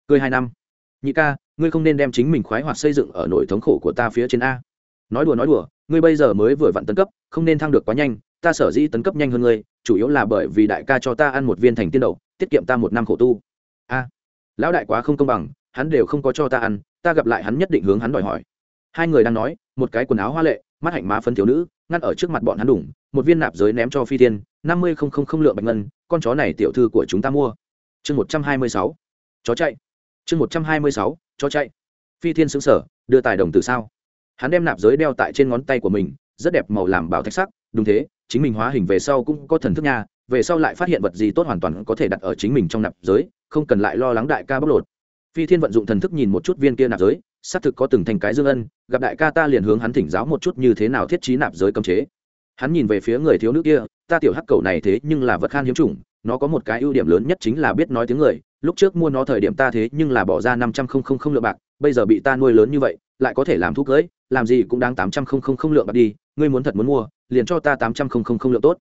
[SPEAKER 1] Cưới hai năm? Nhị ca, ngươi không nên đem chính mình khoái hoạt xây dựng ở nỗi thống khổ của ta phía trên a. Nói đùa nói đùa, ngươi bây giờ mới vừa vặn tấn cấp, không nên thăng được quá nhanh, ta sở dĩ tấn cấp nhanh hơn ngươi, chủ yếu là bởi vì đại ca cho ta ăn một viên thành tiên đậu, tiết kiệm ta một năm khổ tu. A, lão đại quá không công bằng hắn đều không có cho ta ăn ta gặp lại hắn nhất định hướng hắn đòi hỏi. Hai người đang nói một cái quần áo hoa lệ mắt hạnh má phân thiếu nữ ngăn ở trước mặt bọn hắn đủng một viên nạp giới ném cho phi thiên, năm mươi không không không lượng bạch ngân con chó này tiểu thư của chúng ta mua. Chương một trăm hai mươi sáu. Chó chạy. Chương một trăm hai mươi sáu. Chó chạy. Phi thiên xứng sở đưa tài đồng từ sao? Hắn đem nạp giới đeo tại trên ngón tay của mình rất đẹp màu làm bảo thạch sắc đúng thế chính mình hóa hình về sau cũng có thần thức nha về sau lại phát hiện vật gì tốt hoàn toàn có thể đặt ở chính mình trong nạp giới không cần lại lo lắng đại ca bóc lột phi thiên vận dụng thần thức nhìn một chút viên kia nạp giới, xác thực có từng thành cái dương ân, gặp đại ca ta liền hướng hắn thỉnh giáo một chút như thế nào thiết trí nạp giới cấm chế. Hắn nhìn về phía người thiếu nữ kia, ta tiểu hắc cầu này thế nhưng là vật khan hiếm chủng, nó có một cái ưu điểm lớn nhất chính là biết nói tiếng người, lúc trước mua nó thời điểm ta thế nhưng là bỏ ra năm trăm không không không lượng bạc, bây giờ bị ta nuôi lớn như vậy, lại có thể làm thuốc cưỡi làm gì cũng đáng tám trăm không không không lượng bạc đi, ngươi muốn thật muốn mua, liền cho ta tám trăm không không không lượng tốt.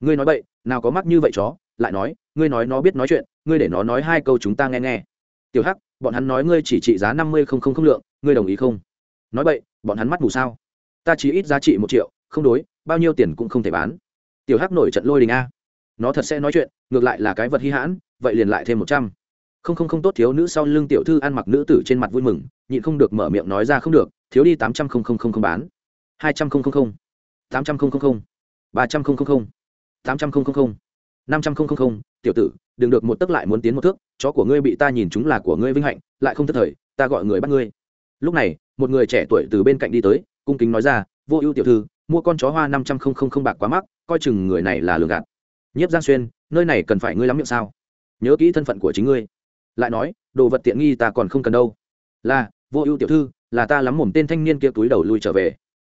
[SPEAKER 1] Ngươi nói vậy nào có mắc như vậy chó, lại nói, ngươi nói nó biết nói chuyện, ngươi để nó nói hai câu chúng ta nghe nghe. Tiểu hắc bọn hắn nói ngươi chỉ trị giá năm mươi không không không lượng ngươi đồng ý không nói vậy bọn hắn mắt mù sao ta chỉ ít giá trị một triệu không đối bao nhiêu tiền cũng không thể bán tiểu hắc nổi trận lôi đình a nó thật sẽ nói chuyện ngược lại là cái vật hy hãn vậy liền lại thêm một trăm không không không tốt thiếu nữ sau lưng tiểu thư ăn mặc nữ tử trên mặt vui mừng nhịn không được mở miệng nói ra không được thiếu đi tám trăm không không không không bán hai trăm không không không tám trăm không không không ba trăm không không không tám trăm không không không năm trăm không không không tiểu tử đừng được một tấc lại muốn tiến một thước, chó của ngươi bị ta nhìn chúng là của ngươi vinh hạnh, lại không thất thời, ta gọi người bắt ngươi. Lúc này, một người trẻ tuổi từ bên cạnh đi tới, cung kính nói ra, vô ưu tiểu thư, mua con chó hoa năm trăm không không không bạc quá mắc, coi chừng người này là lường gạt. Nhiếp giang xuyên, nơi này cần phải ngươi lắm miệng sao? Nhớ kỹ thân phận của chính ngươi. Lại nói, đồ vật tiện nghi ta còn không cần đâu. Là, vô ưu tiểu thư, là ta lắm mồm tên thanh niên kia túi đầu lui trở về.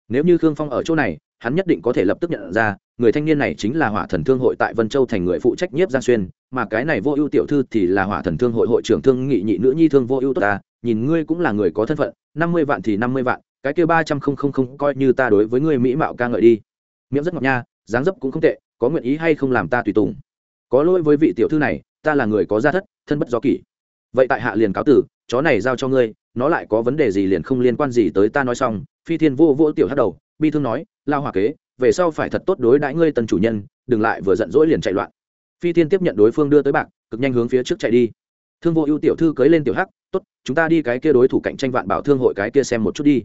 [SPEAKER 1] Nếu như khương phong ở chỗ này, hắn nhất định có thể lập tức nhận ra người thanh niên này chính là hỏa thần thương hội tại vân châu thành người phụ trách nhiếp giang xuyên, mà cái này vô ưu tiểu thư thì là hỏa thần thương hội hội trưởng thương nghị nhị nữ nhi thương vô ưu tốt ta, nhìn ngươi cũng là người có thân phận, năm mươi vạn thì năm mươi vạn, cái kia ba trăm không không không coi như ta đối với ngươi mỹ mạo ca ngợi đi. Miệng rất ngọc nha, dáng dấp cũng không tệ, có nguyện ý hay không làm ta tùy tùng. Có lỗi với vị tiểu thư này, ta là người có gia thất, thân bất do kỷ. Vậy tại hạ liền cáo tử, chó này giao cho ngươi, nó lại có vấn đề gì liền không liên quan gì tới ta nói xong, phi thiên vô vô tiểu hắt đầu, bi thương nói, lao hòa kế về sau phải thật tốt đối đãi ngươi tân chủ nhân, đừng lại vừa giận dỗi liền chạy loạn. Phi thiên tiếp nhận đối phương đưa tới bạc, cực nhanh hướng phía trước chạy đi. Thương vô ưu tiểu thư cưới lên tiểu hắc, tốt, chúng ta đi cái kia đối thủ cạnh tranh vạn bảo thương hội cái kia xem một chút đi.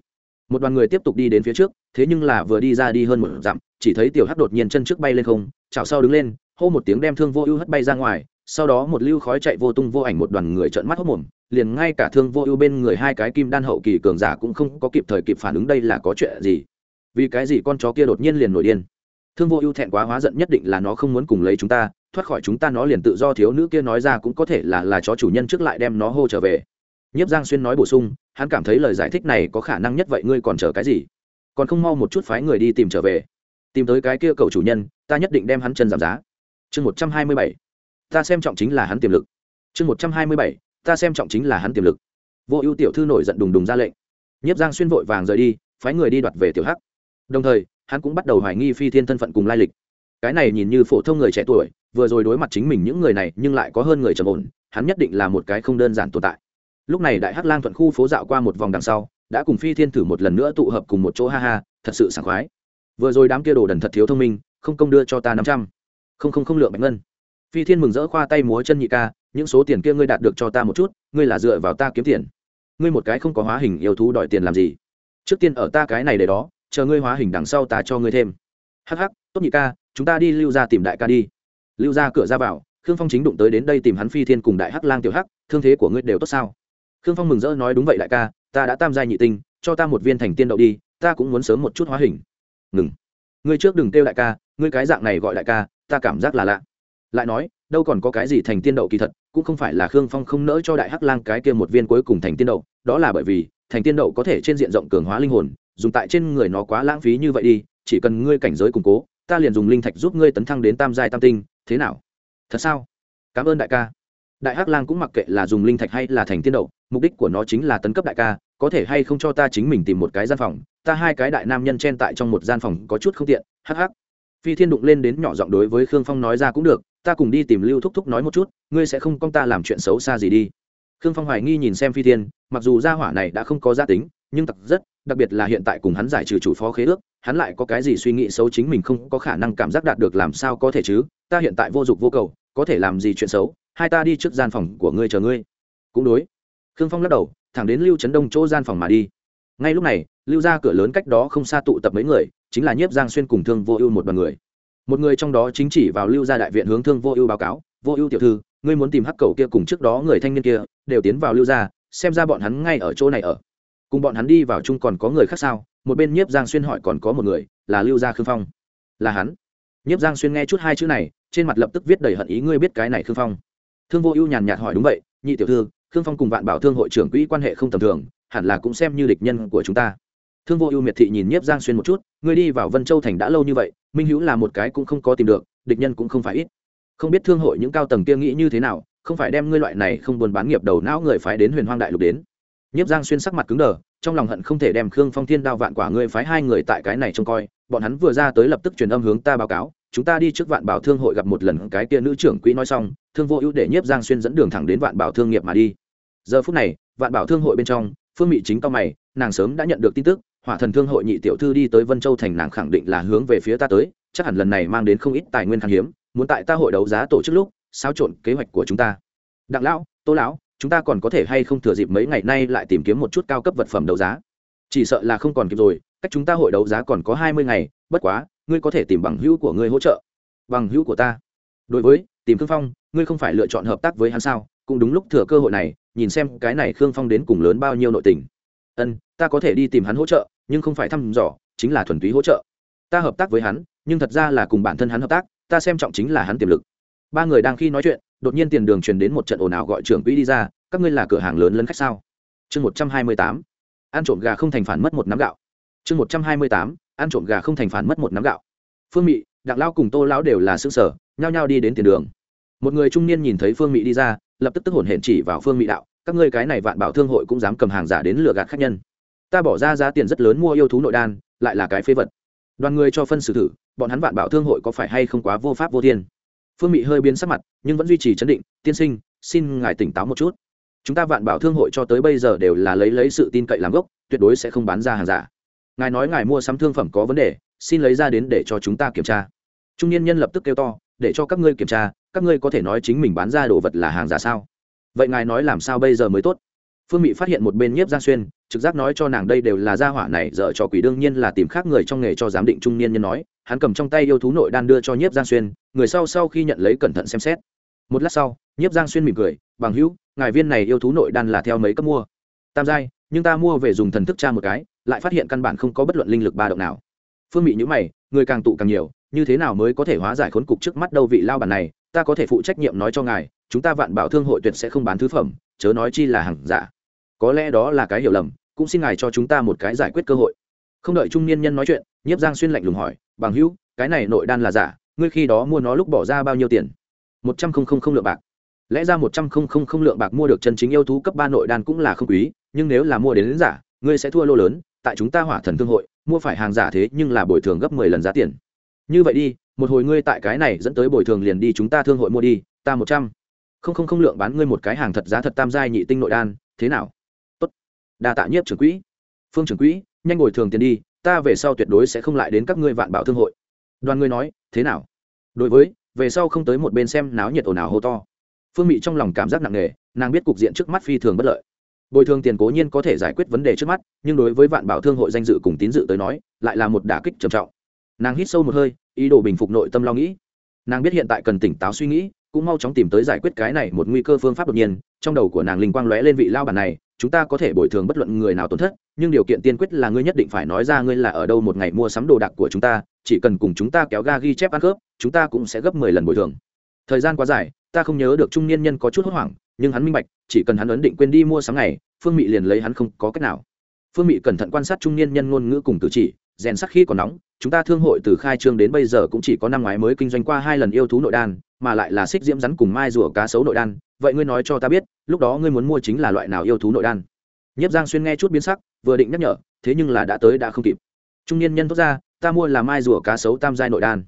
[SPEAKER 1] Một đoàn người tiếp tục đi đến phía trước, thế nhưng là vừa đi ra đi hơn một dặm, chỉ thấy tiểu hắc đột nhiên chân trước bay lên không, chảo sau đứng lên, hô một tiếng đem thương vô ưu hất bay ra ngoài, sau đó một lưu khói chạy vô tung vô ảnh một đoàn người trợn mắt hốc mồm, liền ngay cả thương vô ưu bên người hai cái kim đan hậu kỳ cường giả cũng không có kịp thời kịp phản ứng đây là có chuyện gì vì cái gì con chó kia đột nhiên liền nổi điên? Thương vô ưu thẹn quá hóa giận nhất định là nó không muốn cùng lấy chúng ta, thoát khỏi chúng ta nó liền tự do thiếu nữ kia nói ra cũng có thể là là chó chủ nhân trước lại đem nó hô trở về. Nhiếp giang xuyên nói bổ sung, hắn cảm thấy lời giải thích này có khả năng nhất vậy ngươi còn chờ cái gì? Còn không mau một chút phái người đi tìm trở về. Tìm tới cái kia cầu chủ nhân, ta nhất định đem hắn chân giảm giá. Chương một trăm hai mươi bảy. Ta xem trọng chính là hắn tiềm lực. Chương một trăm hai mươi bảy. Ta xem trọng chính là hắn tiềm lực. Vô ưu tiểu thư nổi giận đùng đùng ra lệnh. Nhiếp giang xuyên vội vàng rời đi, phái người đi đoạt về tiểu hắc đồng thời, hắn cũng bắt đầu hoài nghi phi thiên thân phận cùng lai lịch. Cái này nhìn như phổ thông người trẻ tuổi, vừa rồi đối mặt chính mình những người này nhưng lại có hơn người trầm ổn, hắn nhất định là một cái không đơn giản tồn tại. Lúc này đại hắc lang thuận khu phố dạo qua một vòng đằng sau, đã cùng phi thiên thử một lần nữa tụ hợp cùng một chỗ, ha ha, thật sự sảng khoái. Vừa rồi đám kia đồ đần thật thiếu thông minh, không công đưa cho ta năm trăm. Không không không lượng bạch ngân. Phi thiên mừng rỡ khoa tay múa chân nhị ca, những số tiền kia ngươi đạt được cho ta một chút, ngươi là dựa vào ta kiếm tiền. Ngươi một cái không có hóa hình yêu thú đòi tiền làm gì? Trước tiên ở ta cái này để đó chờ ngươi hóa hình đằng sau ta cho ngươi thêm. Hắc hắc, tốt nhị ca, chúng ta đi lưu ra tìm đại ca đi. Lưu ra cửa ra vào, khương phong chính đụng tới đến đây tìm hắn phi thiên cùng đại hắc lang tiểu hắc, thương thế của ngươi đều tốt sao? Khương phong mừng rỡ nói đúng vậy đại ca, ta đã tam giai nhị tinh, cho ta một viên thành tiên đậu đi, ta cũng muốn sớm một chút hóa hình. Ngừng. Ngươi trước đừng kêu đại ca, ngươi cái dạng này gọi đại ca, ta cảm giác là lạ. Lại nói, đâu còn có cái gì thành tiên đậu kỳ thật, cũng không phải là khương phong không nỡ cho đại hắc lang cái kia một viên cuối cùng thành tiên đậu, đó là bởi vì thành tiên đậu có thể trên diện rộng cường hóa linh hồn, dùng tại trên người nó quá lãng phí như vậy đi, chỉ cần ngươi cảnh giới củng cố, ta liền dùng linh thạch giúp ngươi tấn thăng đến tam giai tam tinh, thế nào? Thật sao? Cảm ơn đại ca. Đại hắc lang cũng mặc kệ là dùng linh thạch hay là thành tiên đậu, mục đích của nó chính là tấn cấp đại ca, có thể hay không cho ta chính mình tìm một cái gian phòng, ta hai cái đại nam nhân chen tại trong một gian phòng có chút không tiện, hắc hắc. Phi thiên đụng lên đến nhỏ giọng đối với khương phong nói ra cũng được, ta cùng đi tìm lưu thúc thúc nói một chút, ngươi sẽ không con ta làm chuyện xấu xa gì đi khương phong hoài nghi nhìn xem phi thiên, mặc dù gia hỏa này đã không có gia tính, nhưng thật rất, đặc biệt là hiện tại cùng hắn giải trừ chủ phó khế ước, hắn lại có cái gì suy nghĩ xấu chính mình không có khả năng cảm giác đạt được làm sao có thể chứ? Ta hiện tại vô dụng vô cầu, có thể làm gì chuyện xấu? Hai ta đi trước gian phòng của ngươi chờ ngươi. Cũng đối. Khương phong lắc đầu, thẳng đến lưu trấn đông chỗ gian phòng mà đi. Ngay lúc này, lưu ra cửa lớn cách đó không xa tụ tập mấy người, chính là nhiếp giang xuyên cùng thương vô ưu một đoàn người. Một người trong đó chính chỉ vào lưu gia đại viện hướng thương vô ưu báo cáo, vô ưu tiểu thư ngươi muốn tìm hắc cầu kia cùng trước đó người thanh niên kia, đều tiến vào lưu gia, xem ra bọn hắn ngay ở chỗ này ở. Cùng bọn hắn đi vào chung còn có người khác sao? Một bên nhiếp giang xuyên hỏi còn có một người, là lưu gia khương phong. Là hắn. Nhiếp giang xuyên nghe chút hai chữ này, trên mặt lập tức viết đầy hận ý, ngươi biết cái này khương phong. Thương vô ưu nhàn nhạt hỏi đúng vậy, nhị tiểu thư, khương phong cùng vạn bảo thương hội trưởng quỹ quan hệ không tầm thường, hẳn là cũng xem như địch nhân của chúng ta. Thương vô ưu miệt thị nhìn nhiếp giang xuyên một chút, ngươi đi vào vân châu thành đã lâu như vậy, minh hữu là một cái cũng không có tìm được, địch nhân cũng không phải ít không biết thương hội những cao tầng kia nghĩ như thế nào, không phải đem ngươi loại này không buồn bán nghiệp đầu não người phái đến huyền hoang đại lục đến. Nhiếp giang xuyên sắc mặt cứng đờ, trong lòng hận không thể đem khương phong thiên đao vạn quả ngươi phái hai người tại cái này trông coi, bọn hắn vừa ra tới lập tức truyền âm hướng ta báo cáo, chúng ta đi trước vạn bảo thương hội gặp một lần, cái kia nữ trưởng quỹ nói xong, thương vô ưu để nhiếp giang xuyên dẫn đường thẳng đến vạn bảo thương nghiệp mà đi. Giờ phút này, vạn bảo thương hội bên trong, phương mỹ chính cao mày, nàng sớm đã nhận được tin tức, hỏa thần thương hội nhị tiểu thư đi tới vân châu thành nàng khẳng định là hướng về phía ta tới, chắc hẳn lần này mang đến không ít tài nguyên khan hiếm muốn tại ta hội đấu giá tổ chức lúc xáo trộn kế hoạch của chúng ta? Đặng lão, tô lão, chúng ta còn có thể hay không thừa dịp mấy ngày nay lại tìm kiếm một chút cao cấp vật phẩm đấu giá? Chỉ sợ là không còn kịp rồi, cách chúng ta hội đấu giá còn có hai mươi ngày, bất quá, ngươi có thể tìm bằng hữu của ngươi hỗ trợ. Bằng hữu của ta? Đối với, tìm khương phong, ngươi không phải lựa chọn hợp tác với hắn sao? Cũng đúng lúc thừa cơ hội này, nhìn xem cái này khương phong đến cùng lớn bao nhiêu nội tình. Ân, ta có thể đi tìm hắn hỗ trợ, nhưng không phải thăm dò, chính là thuần túy hỗ trợ. Ta hợp tác với hắn, nhưng thật ra là cùng bản thân hắn hợp tác ta xem trọng chính là hắn tiềm lực. Ba người đang khi nói chuyện, đột nhiên tiền đường truyền đến một trận ồn ào gọi trưởng quỹ đi ra, các ngươi là cửa hàng lớn lấn khách sao? Chương một trăm hai mươi tám, ăn trộm gà không thành phản mất một nắm gạo. Chương một trăm hai mươi tám, ăn trộm gà không thành phản mất một nắm gạo. Phương mị, đặng lao cùng tô lão đều là xứ sở nhao nhao đi đến tiền đường. Một người trung niên nhìn thấy phương mị đi ra, lập tức tức hổn hển chỉ vào phương mị đạo, các ngươi cái này vạn bảo thương hội cũng dám cầm hàng giả đến lừa gạt khách nhân. Ta bỏ ra giá tiền rất lớn mua yêu thú nội đan, lại là cái phế vật đoàn người cho phân xử thử, bọn hắn vạn bảo thương hội có phải hay không quá vô pháp vô thiên. Phương mị hơi biến sắc mặt, nhưng vẫn duy trì chấn định, tiên sinh, xin ngài tỉnh táo một chút. Chúng ta vạn bảo thương hội cho tới bây giờ đều là lấy lấy sự tin cậy làm gốc, tuyệt đối sẽ không bán ra hàng giả. Ngài nói ngài mua sắm thương phẩm có vấn đề, xin lấy ra đến để cho chúng ta kiểm tra. Trung niên nhân lập tức kêu to, để cho các ngươi kiểm tra, các ngươi có thể nói chính mình bán ra đồ vật là hàng giả sao? Vậy ngài nói làm sao bây giờ mới tốt? Phương mỹ phát hiện một bên nhiếp giang xuyên, trực giác nói cho nàng đây đều là gia hỏa này, dở cho quỷ đương nhiên là tìm khác người trong nghề cho giám định trung niên nhân nói. Hắn cầm trong tay yêu thú nội đan đưa cho nhiếp giang xuyên, người sau sau khi nhận lấy cẩn thận xem xét. Một lát sau, nhiếp giang xuyên mỉm cười, bằng hữu, ngài viên này yêu thú nội đan là theo mấy cấp mua? Tam giai, nhưng ta mua về dùng thần thức tra một cái, lại phát hiện căn bản không có bất luận linh lực ba động nào. Phương mỹ nhữ mày, người càng tụ càng nhiều, như thế nào mới có thể hóa giải khốn cục trước mắt đâu vị lao bản này? Ta có thể phụ trách nhiệm nói cho ngài, chúng ta vạn bảo thương hội tuyệt sẽ không bán thứ phẩm, chớ nói chi là hàng giả có lẽ đó là cái hiểu lầm cũng xin ngài cho chúng ta một cái giải quyết cơ hội. Không đợi trung niên nhân nói chuyện nhiếp giang xuyên lạnh lùng hỏi bằng hữu cái này nội đan là giả ngươi khi đó mua nó lúc bỏ ra bao nhiêu tiền? Một trăm không không không lượng bạc. Lẽ ra một trăm không không không lượng bạc mua được chân chính yêu thú cấp ba nội đan cũng là không quý nhưng nếu là mua đến, đến giả ngươi sẽ thua lô lớn tại chúng ta hỏa thần thương hội mua phải hàng giả thế nhưng là bồi thường gấp mười lần giá tiền. Như vậy đi một hồi ngươi tại cái này dẫn tới bồi thường liền đi chúng ta thương hội mua đi ta một trăm không không không lượng bán ngươi một cái hàng thật giá thật tam giai nhị tinh nội đan thế nào? Đa tạ nhiếp trưởng quỹ. Phương trưởng quỹ, nhanh ngồi thường tiền đi, ta về sau tuyệt đối sẽ không lại đến các ngươi vạn bảo thương hội. Đoàn ngươi nói, thế nào? Đối với, về sau không tới một bên xem náo nhiệt ồn ào hô to. Phương mị trong lòng cảm giác nặng nề, nàng biết cục diện trước mắt phi thường bất lợi. Bồi thường tiền cố nhiên có thể giải quyết vấn đề trước mắt, nhưng đối với vạn bảo thương hội danh dự cùng tín dự tới nói, lại là một đả kích trầm trọng. Nàng hít sâu một hơi, ý đồ bình phục nội tâm lo nghĩ. Nàng biết hiện tại cần tỉnh táo suy nghĩ, cũng mau chóng tìm tới giải quyết cái này một nguy cơ phương pháp đột nhiên trong đầu của nàng linh quang lóe lên vị lao bản này, chúng ta có thể bồi thường bất luận người nào tổn thất, nhưng điều kiện tiên quyết là ngươi nhất định phải nói ra ngươi là ở đâu một ngày mua sắm đồ đạc của chúng ta, chỉ cần cùng chúng ta kéo ga ghi chép ăn khớp, chúng ta cũng sẽ gấp mười lần bồi thường. Thời gian quá dài, ta không nhớ được trung niên nhân có chút hốt hoảng, nhưng hắn minh bạch, chỉ cần hắn ấn định quên đi mua sắm ngày phương mị liền lấy hắn không có cách nào. Phương mị cẩn thận quan sát trung niên nhân ngôn ngữ cùng cử chỉ, rèn sắc khi còn nóng, chúng ta thương hội từ khai trương đến bây giờ cũng chỉ có năm ngoái mới kinh doanh qua hai lần yêu thú nội đan mà lại là xích diễm rắn cùng mai rùa cá sấu nội đan, vậy ngươi nói cho ta biết, lúc đó ngươi muốn mua chính là loại nào yêu thú nội đan? Nhiếp giang xuyên nghe chút biến sắc, vừa định nhắc nhở, thế nhưng là đã tới đã không kịp. Trung niên nhân thốt ra, ta mua là mai rùa cá sấu tam giai nội đan.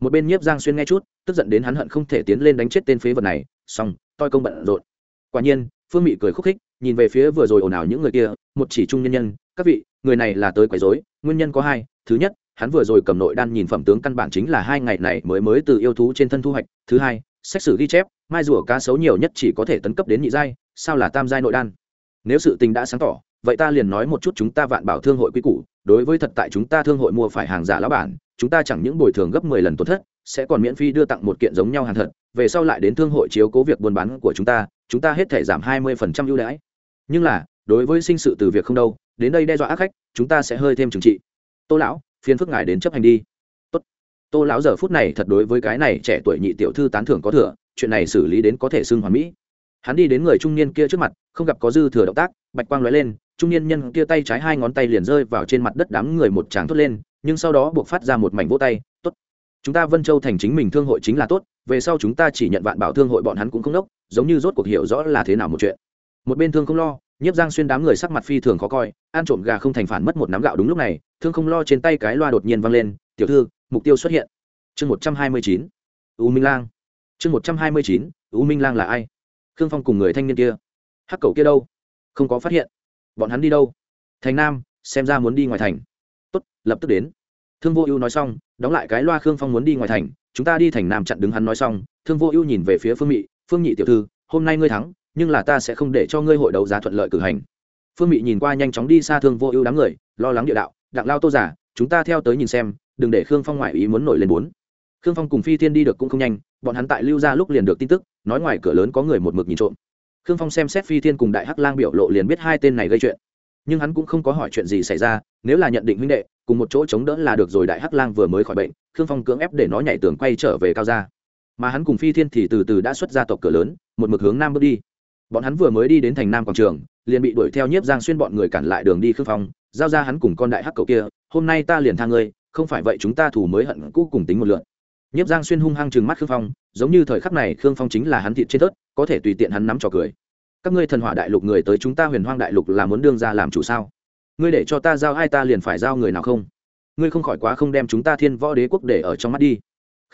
[SPEAKER 1] Một bên nhiếp giang xuyên nghe chút, tức giận đến hắn hận không thể tiến lên đánh chết tên phế vật này, xong, toi công bận rộn. Quả nhiên, phương mị cười khúc khích, nhìn về phía vừa rồi ồn ào những người kia, một chỉ trung nhân nhân, các vị, người này là tới quấy rối, nguyên nhân có hai, thứ nhất hắn vừa rồi cầm nội đan nhìn phẩm tướng căn bản chính là hai ngày này mới mới từ yêu thú trên thân thu hoạch. Thứ hai, xét xử ghi chép, mai rùa cá sấu nhiều nhất chỉ có thể tấn cấp đến nhị giai, sao là tam giai nội đan? Nếu sự tình đã sáng tỏ, vậy ta liền nói một chút chúng ta vạn bảo thương hội quy củ. Đối với thật tại chúng ta thương hội mua phải hàng giả lão bản, chúng ta chẳng những bồi thường gấp mười lần tổn thất, sẽ còn miễn phí đưa tặng một kiện giống nhau hàng thật. Về sau lại đến thương hội chiếu cố việc buôn bán của chúng ta chúng ta hết thể giảm hai mươi phần trăm ưu đãi. Nhưng là, đối với sinh sự từ việc không đâu, đến đây đe dọa ác khách, chúng ta sẽ hơi thêm trừng trị. Tô lão phiền phức ngài đến chấp hành đi. Tốt. tô lão giờ phút này thật đối với cái này trẻ tuổi nhị tiểu thư tán thưởng có thừa, chuyện này xử lý đến có thể xưng hoàn mỹ. Hắn đi đến người trung niên kia trước mặt, không gặp có dư thừa động tác, bạch quang lóe lên, trung niên nhân kia tay trái hai ngón tay liền rơi vào trên mặt đất đám người một tràng thốt lên, nhưng sau đó buộc phát ra một mảnh vỗ tay, tốt. Chúng ta vân châu thành chính mình thương hội chính là tốt, về sau chúng ta chỉ nhận vạn bảo thương hội bọn hắn cũng không đốc, giống như rốt cuộc hiểu rõ là thế nào một chuyện. Một bên thương không lo, nhiếp giang xuyên đám người sắc mặt phi thường khó coi, ăn trộm gà không thành phản mất một nắm gạo đúng lúc này thương không lo trên tay cái loa đột nhiên văng lên, tiểu thư, mục tiêu xuất hiện. Chương một trăm hai mươi chín, u minh lang. Chương một trăm hai mươi chín, u minh lang là ai? Khương phong cùng người thanh niên kia. Hắc cầu kia đâu? Không có phát hiện. Bọn hắn đi đâu? Thành nam, xem ra muốn đi ngoài thành. Tốt, lập tức đến. Thương vô ưu nói xong, đóng lại cái loa khương phong muốn đi ngoài thành. Chúng ta đi thành nam chặn đứng hắn nói xong, thương vô ưu nhìn về phía phương mị, phương nhị tiểu thư, hôm nay ngươi thắng, nhưng là ta sẽ không để cho ngươi hội đấu giá thuận lợi cử hành. Phương mị nhìn qua nhanh chóng đi xa thương vô ưu đám người, lo lắng địa đạo đặng lao tô giả chúng ta theo tới nhìn xem, đừng để khương phong ngoại ý muốn nổi lên bốn. Khương phong cùng phi thiên đi được cũng không nhanh, bọn hắn tại lưu ra lúc liền được tin tức, nói ngoài cửa lớn có người một mực nhìn trộm. Khương phong xem xét phi thiên cùng đại hắc lang biểu lộ liền biết hai tên này gây chuyện. Nhưng hắn cũng không có hỏi chuyện gì xảy ra, nếu là nhận định huynh đệ, cùng một chỗ chống đỡ là được rồi đại hắc lang vừa mới khỏi bệnh, khương phong cưỡng ép để nó nhảy tường quay trở về cao ra mà hắn cùng phi thiên thì từ từ đã xuất ra tộc cửa lớn, một mực hướng nam bước đi. Bọn hắn vừa mới đi đến thành nam quảng trường, liền bị đuổi theo nhiếp giang xuyên bọn người cản lại đường đi khương phong giao ra hắn cùng con đại hắc cậu kia, hôm nay ta liền tha ngươi, không phải vậy chúng ta thủ mới hận cũ cùng tính một lượn. Nhiếp giang xuyên hung hăng chừng mắt khương phong, giống như thời khắc này khương phong chính là hắn thịt trên tớt có thể tùy tiện hắn nắm trò cười. Các ngươi thần hỏa đại lục người tới chúng ta huyền hoang đại lục là muốn đương ra làm chủ sao? Ngươi để cho ta giao ai ta liền phải giao người nào không? Ngươi không khỏi quá không đem chúng ta thiên võ đế quốc để ở trong mắt đi.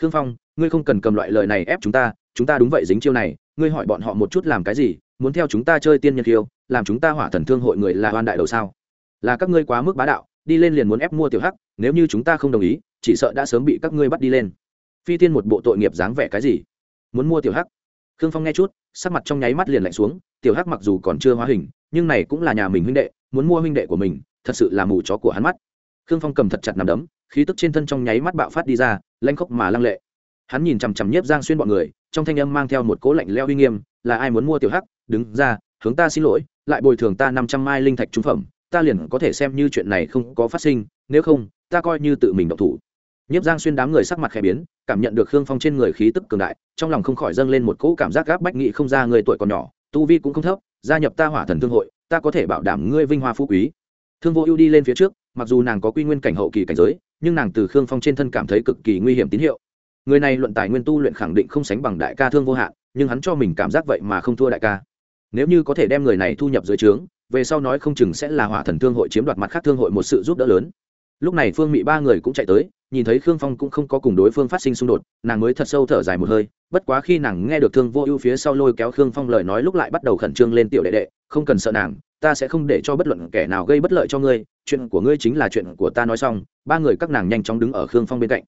[SPEAKER 1] Khương phong, ngươi không cần cầm loại lời này ép chúng ta chúng ta đúng vậy dính chiêu này, ngươi hỏi bọn họ một chút làm cái gì, muốn theo chúng ta chơi tiên nhân kiêu làm chúng ta hỏa thần thương hội người là hoan đại đầu sao? Là các ngươi quá mức bá đạo, đi lên liền muốn ép mua tiểu hắc, nếu như chúng ta không đồng ý, chỉ sợ đã sớm bị các ngươi bắt đi lên. Phi tiên một bộ tội nghiệp dáng vẻ cái gì? Muốn mua tiểu hắc? Khương phong nghe chút, sắc mặt trong nháy mắt liền lạnh xuống, tiểu hắc mặc dù còn chưa hóa hình, nhưng này cũng là nhà mình huynh đệ, muốn mua huynh đệ của mình, thật sự là mù chó của hắn mắt. Khương phong cầm thật chặt nằm đấm, khí tức trên thân trong nháy mắt bạo phát đi ra, lanh khốc mà lăng lệ. Hắn nhìn chằm chằm nhiếp giang xuyên bọn người, trong thanh âm mang theo một cố lạnh leo uy nghiêm, là ai muốn mua tiểu hắc? Đứng ra, hướng ta xin lỗi, lại bồi thường ta năm trăm mai linh thạch trung phẩm ta liền có thể xem như chuyện này không có phát sinh, nếu không, ta coi như tự mình độc thủ. Nhiếp giang xuyên đám người sắc mặt khẽ biến, cảm nhận được khương phong trên người khí tức cường đại, trong lòng không khỏi dâng lên một cỗ cảm giác gáp bách nghị không ra người tuổi còn nhỏ, tu vi cũng không thấp, gia nhập ta hỏa thần thương hội, ta có thể bảo đảm ngươi vinh hoa phú quý. Thương vô ưu đi lên phía trước, mặc dù nàng có quy nguyên cảnh hậu kỳ cảnh giới, nhưng nàng từ khương phong trên thân cảm thấy cực kỳ nguy hiểm tín hiệu. Người này luận tài nguyên tu luyện khẳng định không sánh bằng đại ca thương vô hạn, nhưng hắn cho mình cảm giác vậy mà không thua đại ca. Nếu như có thể đem người này thu nhập dưới trướng về sau nói không chừng sẽ là hỏa thần thương hội chiếm đoạt mặt khác thương hội một sự giúp đỡ lớn. Lúc này phương mỹ ba người cũng chạy tới, nhìn thấy khương phong cũng không có cùng đối phương phát sinh xung đột, nàng mới thật sâu thở dài một hơi, bất quá khi nàng nghe được thương vô ưu phía sau lôi kéo khương phong lời nói lúc lại bắt đầu khẩn trương lên tiểu đệ đệ, không cần sợ nàng, ta sẽ không để cho bất luận kẻ nào gây bất lợi cho ngươi, chuyện của ngươi chính là chuyện của ta nói xong. Ba người các nàng nhanh chóng đứng ở khương phong bên cạnh.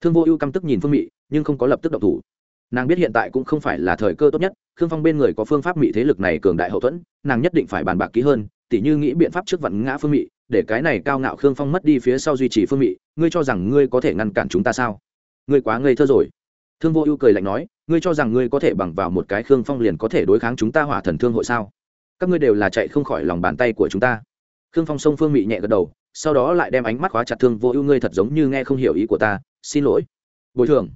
[SPEAKER 1] Thương vô ưu căm tức nhìn phương mị, nhưng không có lập tức động thủ nàng biết hiện tại cũng không phải là thời cơ tốt nhất, khương phong bên người có phương pháp mị thế lực này cường đại hậu thuẫn, nàng nhất định phải bàn bạc kỹ hơn, tỉ như nghĩ biện pháp trước vặn ngã phương mị, để cái này cao ngạo khương phong mất đi phía sau duy trì phương mị, ngươi cho rằng ngươi có thể ngăn cản chúng ta sao? Ngươi quá ngây thơ rồi. Thương vô ưu cười lạnh nói, ngươi cho rằng ngươi có thể bằng vào một cái khương phong liền có thể đối kháng chúng ta hỏa thần thương hội sao? Các ngươi đều là chạy không khỏi lòng bàn tay của chúng ta. Khương phong sông phương mị nhẹ gật đầu, sau đó lại đem ánh mắt khóa chặt thương vô ưu, ngươi thật giống như nghe không hiểu ý của ta, xin lỗi. Bồi thường.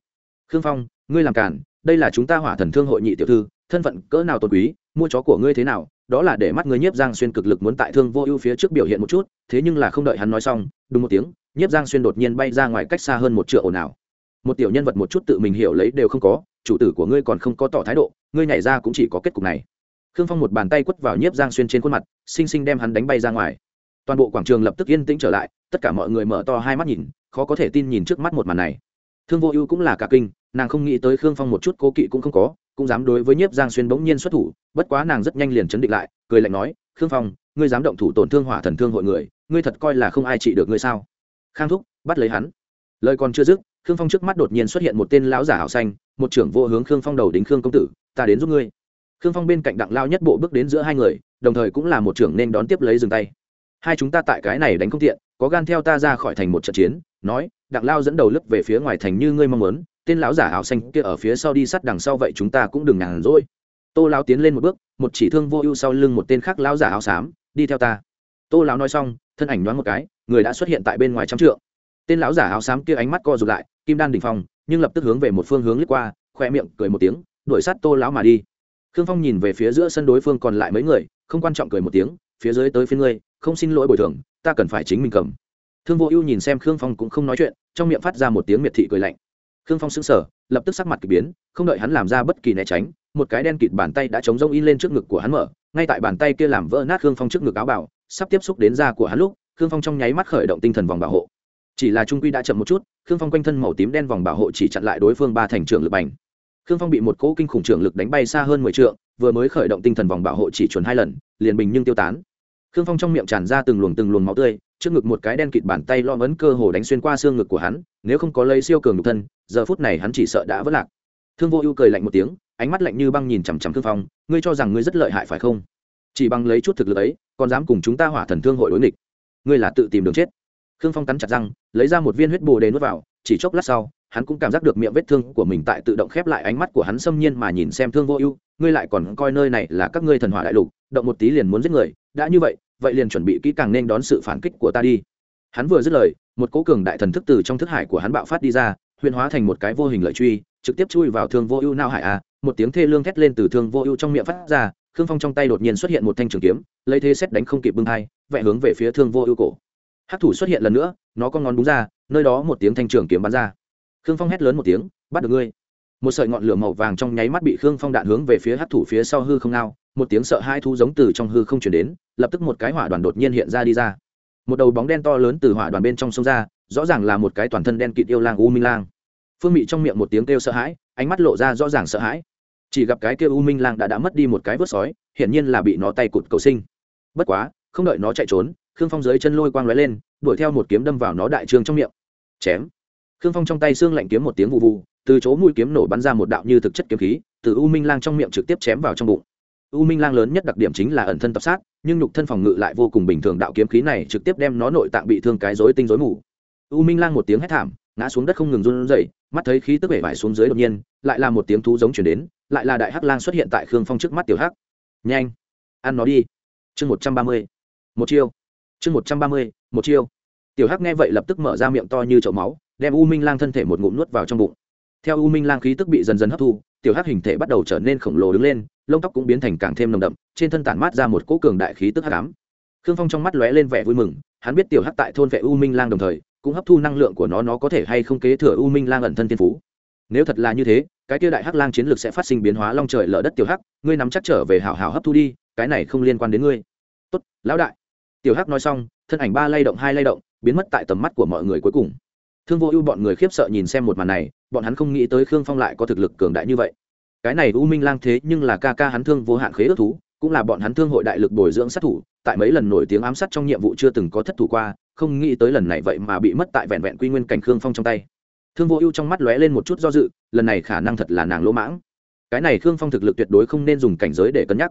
[SPEAKER 1] Khương phong, ngươi làm cản đây là chúng ta hỏa thần thương hội nhị tiểu thư, thân phận cỡ nào tôn quý, mua chó của ngươi thế nào, đó là để mắt ngươi nhiếp giang xuyên cực lực muốn tại thương vô ưu phía trước biểu hiện một chút, thế nhưng là không đợi hắn nói xong, đúng một tiếng, nhiếp giang xuyên đột nhiên bay ra ngoài cách xa hơn một triệu ồn ào. Một tiểu nhân vật một chút tự mình hiểu lấy đều không có, chủ tử của ngươi còn không có tỏ thái độ, ngươi nhảy ra cũng chỉ có kết cục này. Khương phong một bàn tay quất vào nhiếp giang xuyên trên khuôn mặt, xinh xinh đem hắn đánh bay ra ngoài. Toàn bộ quảng trường lập tức yên tĩnh trở lại, tất cả mọi người mở to hai mắt nhìn, khó có thể tin nhìn trước mắt một màn này. Thương vô ưu cũng là cả kinh nàng không nghĩ tới khương phong một chút cố kỵ cũng không có, cũng dám đối với nhiếp giang xuyên bỗng nhiên xuất thủ, bất quá nàng rất nhanh liền chấn định lại, cười lạnh nói, khương phong, ngươi dám động thủ tổn thương hỏa thần thương hội người, ngươi thật coi là không ai trị được ngươi sao? Khang thúc, bắt lấy hắn. Lời còn chưa dứt, khương phong trước mắt đột nhiên xuất hiện một tên lão giả hảo xanh, một trưởng vô hướng khương phong đầu đính khương công tử, ta đến giúp ngươi. Khương phong bên cạnh đặng lao nhất bộ bước đến giữa hai người, đồng thời cũng là một trưởng nên đón tiếp lấy dừng tay. Hai chúng ta tại cái này đánh không tiện, có gan theo ta ra khỏi thành một trận chiến, nói, đặng lao dẫn đầu lướt về phía ngoài thành như ngươi mong muốn tên lão giả áo xanh kia ở phía sau đi sát đằng sau vậy chúng ta cũng đừng nhàn rỗi. Tô lão tiến lên một bước, một chỉ thương vô ưu sau lưng một tên khác lão giả áo xám, đi theo ta. Tô lão nói xong, thân ảnh nhoáng một cái, người đã xuất hiện tại bên ngoài trăm trượng. Tên lão giả áo xám kia ánh mắt co rụt lại, kim đan đỉnh phong, nhưng lập tức hướng về một phương hướng lướt qua, khoe miệng cười một tiếng, đuổi sát tô lão mà đi. Khương phong nhìn về phía giữa sân đối phương còn lại mấy người, không quan trọng cười một tiếng, phía dưới tới phía ngươi, không xin lỗi bồi thường, ta cần phải chính mình cầm. Thương vô ưu nhìn xem khương phong cũng không nói chuyện, trong miệng phát ra một tiếng miệt thị cười lạnh khương phong sững sờ, lập tức sắc mặt kỳ biến, không đợi hắn làm ra bất kỳ né tránh, một cái đen kịt bàn tay đã chống rông in lên trước ngực của hắn mở, ngay tại bàn tay kia làm vỡ nát khương phong trước ngực áo bảo sắp tiếp xúc đến da của hắn lúc, khương phong trong nháy mắt khởi động tinh thần vòng bảo hộ. Chỉ là trung quy đã chậm một chút, khương phong quanh thân màu tím đen vòng bảo hộ chỉ chặn lại đối phương ba thành trưởng lực bành. Khương phong bị một cỗ kinh khủng trưởng lực đánh bay xa hơn mười trượng, vừa mới khởi động tinh thần vòng bảo hộ chỉ chuẩn hai lần, liền bình nhưng tiêu tán. Khương phong trong miệng tràn ra từng luồng từng luồng máu tươi trước ngực một cái đen kịt bàn tay lo ấn cơ hồ đánh xuyên qua xương ngực của hắn, nếu không có lấy siêu cường nhục thân, giờ phút này hắn chỉ sợ đã vỡ lạc. Thương vô ưu cười lạnh một tiếng, ánh mắt lạnh như băng nhìn chằm chằm thương phong, ngươi cho rằng ngươi rất lợi hại phải không? Chỉ bằng lấy chút thực lực ấy, còn dám cùng chúng ta hỏa thần thương hội đối nghịch. Ngươi là tự tìm đường chết. Khương phong cắn chặt răng, lấy ra một viên huyết bồ đề nuốt vào, chỉ chốc lát sau, hắn cũng cảm giác được miệng vết thương của mình tại tự động khép lại ánh mắt của hắn xâm nhiên mà nhìn xem thương vô ưu, ngươi lại còn coi nơi này là các ngươi thần hỏa đại lục, động một tí liền muốn giết người, đã như vậy vậy liền chuẩn bị kỹ càng nên đón sự phản kích của ta đi. Hắn vừa dứt lời, một cố cường đại thần thức từ trong thức hải của hắn bạo phát đi ra, huyền hóa thành một cái vô hình lợi truy, trực tiếp chui vào thương vô ưu nao hải a, một tiếng thê lương thét lên từ thương vô ưu trong miệng phát ra, khương phong trong tay đột nhiên xuất hiện một thanh trường kiếm, lấy thế xét đánh không kịp bưng hai, vẽ hướng về phía thương vô ưu cổ. Hát thủ xuất hiện lần nữa, nó có ngón đúng ra, nơi đó một tiếng thanh trường kiếm bắn ra. Khương phong hét lớn một tiếng, bắt được ngươi. Một sợi ngọn lửa màu vàng trong nháy mắt bị khương phong đạn hướng về phía hát thủ phía sau hư không nao một tiếng sợ hai thu giống từ trong hư không chuyển đến, lập tức một cái hỏa đoàn đột nhiên hiện ra đi ra. Một đầu bóng đen to lớn từ hỏa đoàn bên trong sông ra, rõ ràng là một cái toàn thân đen kịt yêu lang u minh lang. Phương mị trong miệng một tiếng kêu sợ hãi, ánh mắt lộ ra rõ ràng sợ hãi. Chỉ gặp cái kêu u minh lang đã đã mất đi một cái vớt sói, hiển nhiên là bị nó tay cụt cầu sinh. Bất quá, không đợi nó chạy trốn, khương phong dưới chân lôi quang lóe lên, đuổi theo một kiếm đâm vào nó đại trương trong miệng. Chém. Khương phong trong tay xương lạnh kiếm một tiếng vụ vụ từ chỗ mũi kiếm nổ bắn ra một đạo như thực chất kiếm khí, từ u minh lang trong miệng trực tiếp chém vào trong bụng u minh lang lớn nhất đặc điểm chính là ẩn thân tập sát, nhưng nhục thân phòng ngự lại vô cùng bình thường đạo kiếm khí này trực tiếp đem nó nội tạng bị thương cái rối tinh rối mù. U minh lang một tiếng hét thảm, ngã xuống đất không ngừng run rẩy, mắt thấy khí tức vẻ vải xuống dưới đột nhiên, lại là một tiếng thú giống chuyển đến, lại là đại hắc lang xuất hiện tại khương phong trước mắt tiểu hắc. Nhanh, ăn nó đi. Chương một trăm ba mươi, một chiêu. Chương một trăm ba mươi, một chiêu. Tiểu hắc nghe vậy lập tức mở ra miệng to như chậu máu, đem u minh lang thân thể một ngụm nuốt vào trong bụng. Theo u minh lang khí tức bị dần dần hấp thu tiểu hắc hình thể bắt đầu trở nên khổng lồ đứng lên, lông tóc cũng biến thành càng thêm nồng đậm, trên thân tản mát ra một cỗ cường đại khí tức hắc ám. Khương phong trong mắt lóe lên vẻ vui mừng, hắn biết tiểu hắc tại thôn vệ u minh lang đồng thời, cũng hấp thu năng lượng của nó nó có thể hay không kế thừa u minh lang ẩn thân tiên phú. Nếu thật là như thế, cái kia đại hắc lang chiến lược sẽ phát sinh biến hóa long trời lở đất tiểu hắc, ngươi nắm chắc trở về hảo hảo hấp thu đi, cái này không liên quan đến ngươi. Tốt, lão đại. Tiểu hắc nói xong, thân ảnh ba lay động, hai lay động, biến mất tại tầm mắt của mọi người cuối cùng thương vô ưu bọn người khiếp sợ nhìn xem một màn này, bọn hắn không nghĩ tới khương phong lại có thực lực cường đại như vậy. Cái này u minh lang thế nhưng là ca ca hắn thương vô hạn khế ước thú, cũng là bọn hắn thương hội đại lực bồi dưỡng sát thủ, tại mấy lần nổi tiếng ám sát trong nhiệm vụ chưa từng có thất thủ qua, không nghĩ tới lần này vậy mà bị mất tại vẹn vẹn quy nguyên cảnh khương phong trong tay. Thương vô ưu trong mắt lóe lên một chút do dự, lần này khả năng thật là nàng lỗ mãng. Cái này khương phong thực lực tuyệt đối không nên dùng cảnh giới để cân nhắc.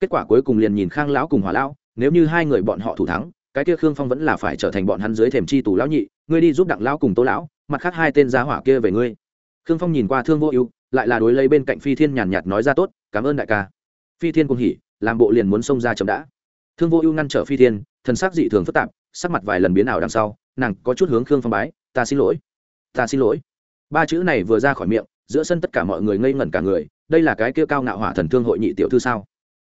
[SPEAKER 1] Kết quả cuối cùng liền nhìn khang lão cùng hỏa lão, nếu như hai người bọn họ thủ thắng cái kia khương phong vẫn là phải trở thành bọn hắn dưới thềm chi tù lão nhị, ngươi đi giúp đặng lão cùng tô lão, mặt khác hai tên giá hỏa kia về ngươi. Khương phong nhìn qua thương vô ưu, lại là đối lấy bên cạnh phi thiên nhàn nhạt nói ra tốt, cảm ơn đại ca. Phi thiên cùng hỉ, làm bộ liền muốn xông ra chậm đã. Thương vô ưu ngăn trở phi thiên, thần sắc dị thường phức tạp, sắc mặt vài lần biến ảo đằng sau, nàng có chút hướng khương phong bái, ta xin lỗi, ta xin lỗi. Ba chữ này vừa ra khỏi miệng, giữa sân tất cả mọi người ngây ngẩn cả người, đây là cái kia cao ngạo hỏa thần thương hội nhị tiểu thư sao?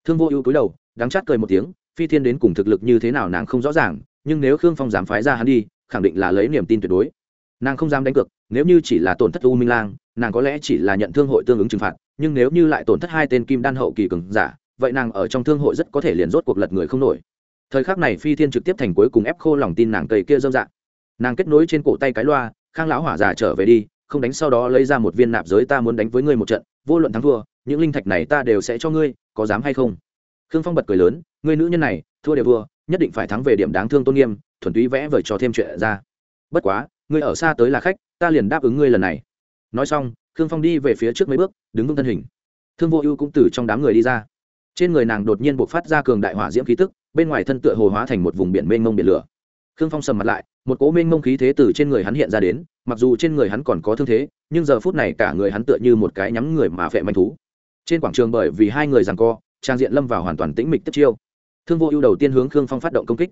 [SPEAKER 1] Thương vô ưu cúi đầu, đắng chát cười một tiếng phi thiên đến cùng thực lực như thế nào nàng không rõ ràng, nhưng nếu khương phong dám phái ra hắn đi, khẳng định là lấy niềm tin tuyệt đối. Nàng không dám đánh cược, nếu như chỉ là tổn thất u minh lang, nàng có lẽ chỉ là nhận thương hội tương ứng trừng phạt, nhưng nếu như lại tổn thất hai tên kim đan hậu kỳ cường giả, vậy nàng ở trong thương hội rất có thể liền rốt cuộc lật người không nổi. Thời khắc này phi thiên trực tiếp thành cuối cùng ép khô lòng tin nàng cây kia dâm dạng. Nàng kết nối trên cổ tay cái loa, khang lão hỏa giả trở về đi, không đánh sau đó lấy ra một viên nạp giới ta muốn đánh với ngươi một trận, vô luận thắng thua, những linh thạch này ta đều sẽ cho ngươi, có dám hay không? Khương phong bật cười lớn người nữ nhân này, thua đều thua, nhất định phải thắng về điểm đáng thương tôn nghiêm, thuần túy vẽ vời cho thêm chuyện ra. Bất quá, ngươi ở xa tới là khách, ta liền đáp ứng ngươi lần này. Nói xong, khương phong đi về phía trước mấy bước, đứng vững thân hình. Thương vô ưu cũng từ trong đám người đi ra. Trên người nàng đột nhiên buộc phát ra cường đại hỏa diễm khí tức, bên ngoài thân tựa hồ hóa thành một vùng biển mênh mông biển lửa. Khương phong sầm mặt lại, một cỗ mênh mông khí thế từ trên người hắn hiện ra đến, mặc dù trên người hắn còn có thương thế, nhưng giờ phút này cả người hắn tựa như một cái nhắm người mà phệ manh thú. Trên quảng trường bởi vì hai người rằng co, trang diện lâm vào hoàn toàn tĩnh mịch tất chiêu thương vô ưu đầu tiên hướng khương phong phát động công kích.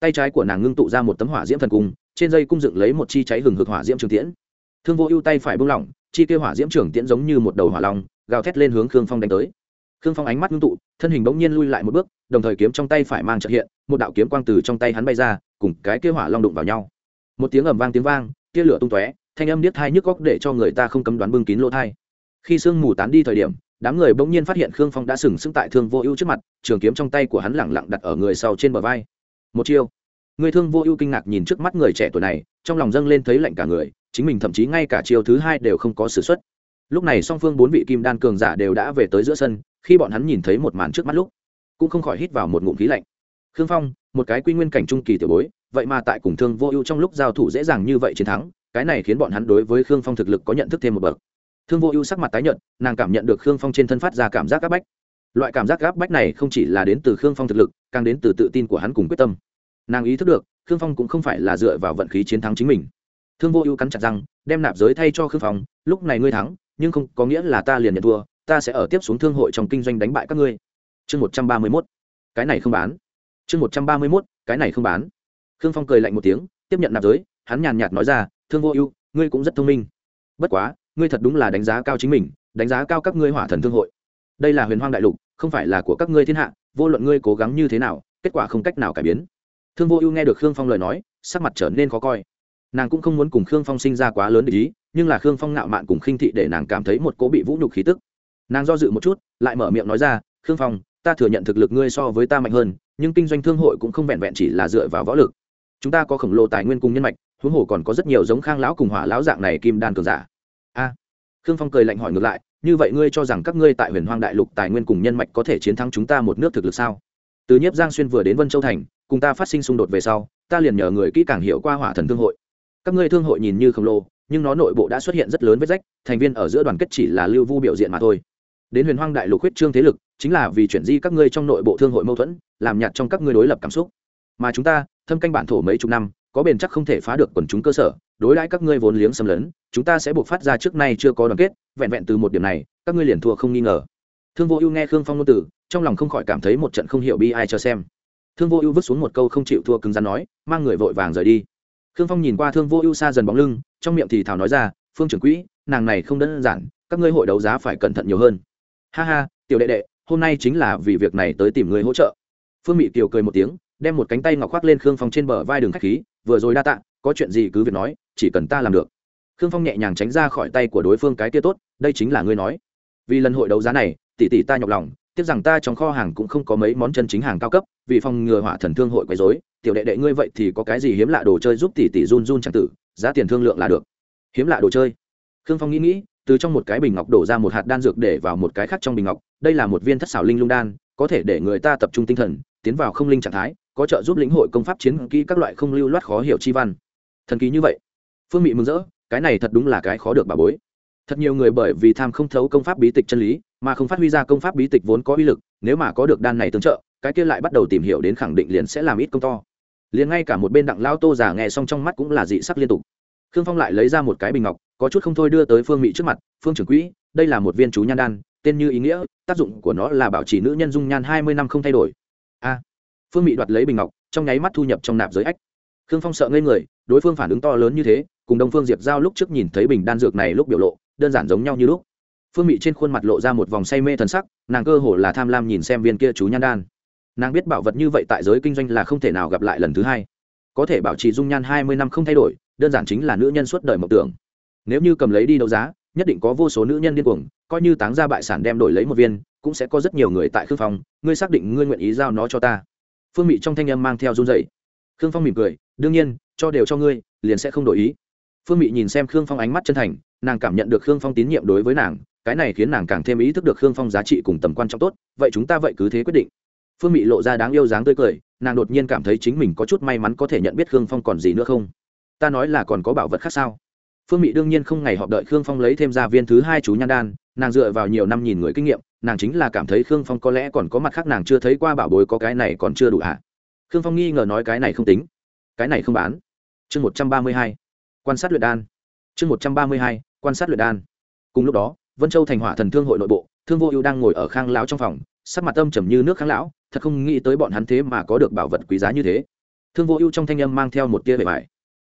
[SPEAKER 1] Tay trái của nàng ngưng tụ ra một tấm hỏa diễm thần cung, trên dây cung dựng lấy một chi cháy hừng hực hỏa diễm trường tiễn. Thương vô ưu tay phải buông lỏng, chi kêu hỏa diễm trường tiễn giống như một đầu hỏa long, gào thét lên hướng khương phong đánh tới. Khương phong ánh mắt ngưng tụ, thân hình bỗng nhiên lui lại một bước, đồng thời kiếm trong tay phải mang trợ hiện, một đạo kiếm quang từ trong tay hắn bay ra, cùng cái kêu hỏa long đụng vào nhau. Một tiếng ầm vang tiếng vang, tia lửa tung tóe, thanh âm điếc thai nhức góc để cho người ta không cấm đoán bưng kín lỗ thai khi sương mù tán đi thời điểm đám người bỗng nhiên phát hiện khương phong đã sừng sững tại thương vô ưu trước mặt, trường kiếm trong tay của hắn lẳng lặng đặt ở người sau trên bờ vai. Một chiêu. Người thương vô ưu kinh ngạc nhìn trước mắt người trẻ tuổi này, trong lòng dâng lên thấy lạnh cả người, chính mình thậm chí ngay cả chiêu thứ hai đều không có s ử suất lúc này song phương bốn vị kim đan cường giả đều đã về tới giữa sân, khi bọn hắn nhìn thấy một màn trước mắt lúc, cũng không khỏi hít vào một ngụm khí lạnh. Khương phong, một cái quy nguyên cảnh trung kỳ tiểu bối, vậy mà tại cùng thương vô ưu trong lúc giao thủ dễ dàng như vậy chiến thắng, cái này khiến bọn hắn đối với khương phong thực lực có nhận thức thêm một bậc thương vô ưu sắc mặt tái nhợt, nàng cảm nhận được khương phong trên thân phát ra cảm giác áp bách. Loại cảm giác áp bách này không chỉ là đến từ khương phong thực lực, càng đến từ tự tin của hắn cùng quyết tâm. Nàng ý thức được, khương phong cũng không phải là dựa vào vận khí chiến thắng chính mình. Thương vô ưu cắn chặt răng, đem nạp giới thay cho khương phong, lúc này ngươi thắng, nhưng không có nghĩa là ta liền nhận thua, ta sẽ ở tiếp xuống thương hội trong kinh doanh đánh bại các ngươi. Chương một trăm ba mươi mốt. Cái này không bán. Chương một trăm ba mươi mốt. Cái này không bán. Khương phong cười lạnh một tiếng, tiếp nhận nạp giới, hắn nhàn nhạt nói ra, thương vô ưu, ngươi cũng rất thông minh. Bất quá ngươi thật đúng là đánh giá cao chính mình, đánh giá cao các ngươi hỏa thần thương hội. Đây là huyền hoang đại lục, không phải là của các ngươi thiên hạ, vô luận ngươi cố gắng như thế nào, kết quả không cách nào cải biến. Thương vô ưu nghe được khương phong lời nói, sắc mặt trở nên khó coi. Nàng cũng không muốn cùng khương phong sinh ra quá lớn để ý, nhưng là khương phong ngạo mạn cùng khinh thị để nàng cảm thấy một cố bị vũ nhục khí tức. Nàng do dự một chút, lại mở miệng nói ra, khương phong, ta thừa nhận thực lực ngươi so với ta mạnh hơn, nhưng kinh doanh thương hội cũng không vẹn vẹn chỉ là dựa vào võ lực. Chúng ta có khổng lồ tài nguyên cùng nhân mạch, huống hồ còn có rất nhiều giống khang lão cùng hỏa lão dạng này kim đan cường giả a. Khương phong cười lạnh hỏi ngược lại, như vậy ngươi cho rằng các ngươi tại huyền hoang đại lục tài nguyên cùng nhân mạch có thể chiến thắng chúng ta một nước thực lực sao? Từ nhiếp giang xuyên vừa đến vân châu thành, cùng ta phát sinh xung đột về sau, ta liền nhờ người kỹ càng hiểu qua hỏa thần thương hội. Các ngươi thương hội nhìn như khổng lồ, nhưng nó nội bộ đã xuất hiện rất lớn vết rách, thành viên ở giữa đoàn kết chỉ là lưu vu biểu diện mà thôi. Đến huyền hoang đại lục huyết trương thế lực, chính là vì chuyển di các ngươi trong nội bộ thương hội mâu thuẫn, làm nhạt trong các ngươi đối lập cảm xúc. Mà chúng ta, thâm canh bản thổ mấy chục năm, có bền chắc không thể phá được quần chúng cơ sở đối đãi các ngươi vốn liếng xâm lấn, chúng ta sẽ buộc phát ra trước nay chưa có đoàn kết, vẹn vẹn từ một điểm này, các ngươi liền thua không nghi ngờ. Thương vô ưu nghe khương phong ngôn từ, trong lòng không khỏi cảm thấy một trận không hiểu bi ai cho xem. Thương vô ưu vứt xuống một câu không chịu thua cứng rắn nói, mang người vội vàng rời đi. Khương phong nhìn qua thương vô ưu xa dần bóng lưng, trong miệng thì thào nói ra, phương trưởng quỹ, nàng này không đơn giản, các ngươi hội đấu giá phải cẩn thận nhiều hơn. Ha ha, tiểu đệ đệ, hôm nay chính là vì việc này tới tìm người hỗ trợ. Phương mị tiểu cười một tiếng, đem một cánh tay ngọc khoác lên khương phong trên bờ vai đường khách khí, vừa rồi đa tạ có chuyện gì cứ việc nói, chỉ cần ta làm được. Khương phong nhẹ nhàng tránh ra khỏi tay của đối phương cái kia tốt, đây chính là ngươi nói. Vì lần hội đấu giá này, tỷ tỷ ta nhọc lòng, tiếc rằng ta trong kho hàng cũng không có mấy món chân chính hàng cao cấp, vì phòng ngừa hỏa thần thương hội quấy rối, tiểu đệ đệ ngươi vậy thì có cái gì hiếm lạ đồ chơi giúp tỷ tỷ run run chẳng tử, giá tiền thương lượng là được. Hiếm lạ đồ chơi. Khương phong nghĩ nghĩ, từ trong một cái bình ngọc đổ ra một hạt đan dược để vào một cái khác trong bình ngọc, đây là một viên thất xảo linh lung đan, có thể để người ta tập trung tinh thần, tiến vào không linh trạng thái, có trợ giúp lĩnh hội công pháp chiến kỹ các loại không lưu loát khó hiểu chi văn thần kỳ như vậy. Phương mị mừng rỡ, cái này thật đúng là cái khó được bà bối. Thật nhiều người bởi vì tham không thấu công pháp bí tịch chân lý, mà không phát huy ra công pháp bí tịch vốn có uy lực, nếu mà có được đan này tương trợ, cái kia lại bắt đầu tìm hiểu đến khẳng định liền sẽ làm ít công to. Liền ngay cả một bên đặng lao tô già nghe xong trong mắt cũng là dị sắc liên tục. Khương phong lại lấy ra một cái bình ngọc, có chút không thôi đưa tới phương mỹ trước mặt, phương trưởng quỹ, đây là một viên chú nhan đan, tên như ý nghĩa, tác dụng của nó là bảo trì nữ nhân dung nhan hai mươi năm không thay đổi. A. Phương mỹ đoạt lấy bình ngọc, trong nháy mắt thu nhập trong nạp giới ách. Khương phong sợ ngây người đối phương phản ứng to lớn như thế, cùng đông phương diệp giao lúc trước nhìn thấy bình đan dược này lúc biểu lộ, đơn giản giống nhau như lúc. Phương Mị trên khuôn mặt lộ ra một vòng say mê thần sắc, nàng cơ hồ là tham lam nhìn xem viên kia chú nhan đan. Nàng biết bảo vật như vậy tại giới kinh doanh là không thể nào gặp lại lần thứ hai. Có thể bảo trì dung nhan hai mươi năm không thay đổi, đơn giản chính là nữ nhân suốt đời mộng tưởng. Nếu như cầm lấy đi đấu giá, nhất định có vô số nữ nhân điên cuồng, coi như táng ra bại sản đem đổi lấy một viên, cũng sẽ có rất nhiều người tại khương phong, ngươi xác định ngươi nguyện ý giao nó cho ta. Phương mị trong thanh âm mang theo run dậy khương phong mỉm cười, đương nhiên cho đều cho ngươi, liền sẽ không đổi ý. Phương mị nhìn xem khương phong ánh mắt chân thành, nàng cảm nhận được khương phong tín nhiệm đối với nàng, cái này khiến nàng càng thêm ý thức được khương phong giá trị cùng tầm quan trọng tốt, vậy chúng ta vậy cứ thế quyết định. Phương mị lộ ra đáng yêu dáng tươi cười, nàng đột nhiên cảm thấy chính mình có chút may mắn có thể nhận biết khương phong còn gì nữa không? Ta nói là còn có bảo vật khác sao? Phương mị đương nhiên không ngày họp đợi khương phong lấy thêm ra viên thứ hai chú nhan đan, nàng dựa vào nhiều năm nhìn người kinh nghiệm, nàng chính là cảm thấy khương phong có lẽ còn có mặt khác nàng chưa thấy qua bảo bối có cái này còn chưa đủ ạ à. khương phong nghi ngờ nói cái này không tính. Cái này không bán chương một trăm ba mươi hai, quan sát luyện đan. Chương một trăm ba mươi hai, quan sát luyện đan. Cùng lúc đó, vân châu thành hỏa thần thương hội nội bộ, thương vô ưu đang ngồi ở khang lão trong phòng, sắc mặt âm trầm như nước kháng lão, thật không nghĩ tới bọn hắn thế mà có được bảo vật quý giá như thế. Thương vô ưu trong thanh âm mang theo một tia bề bài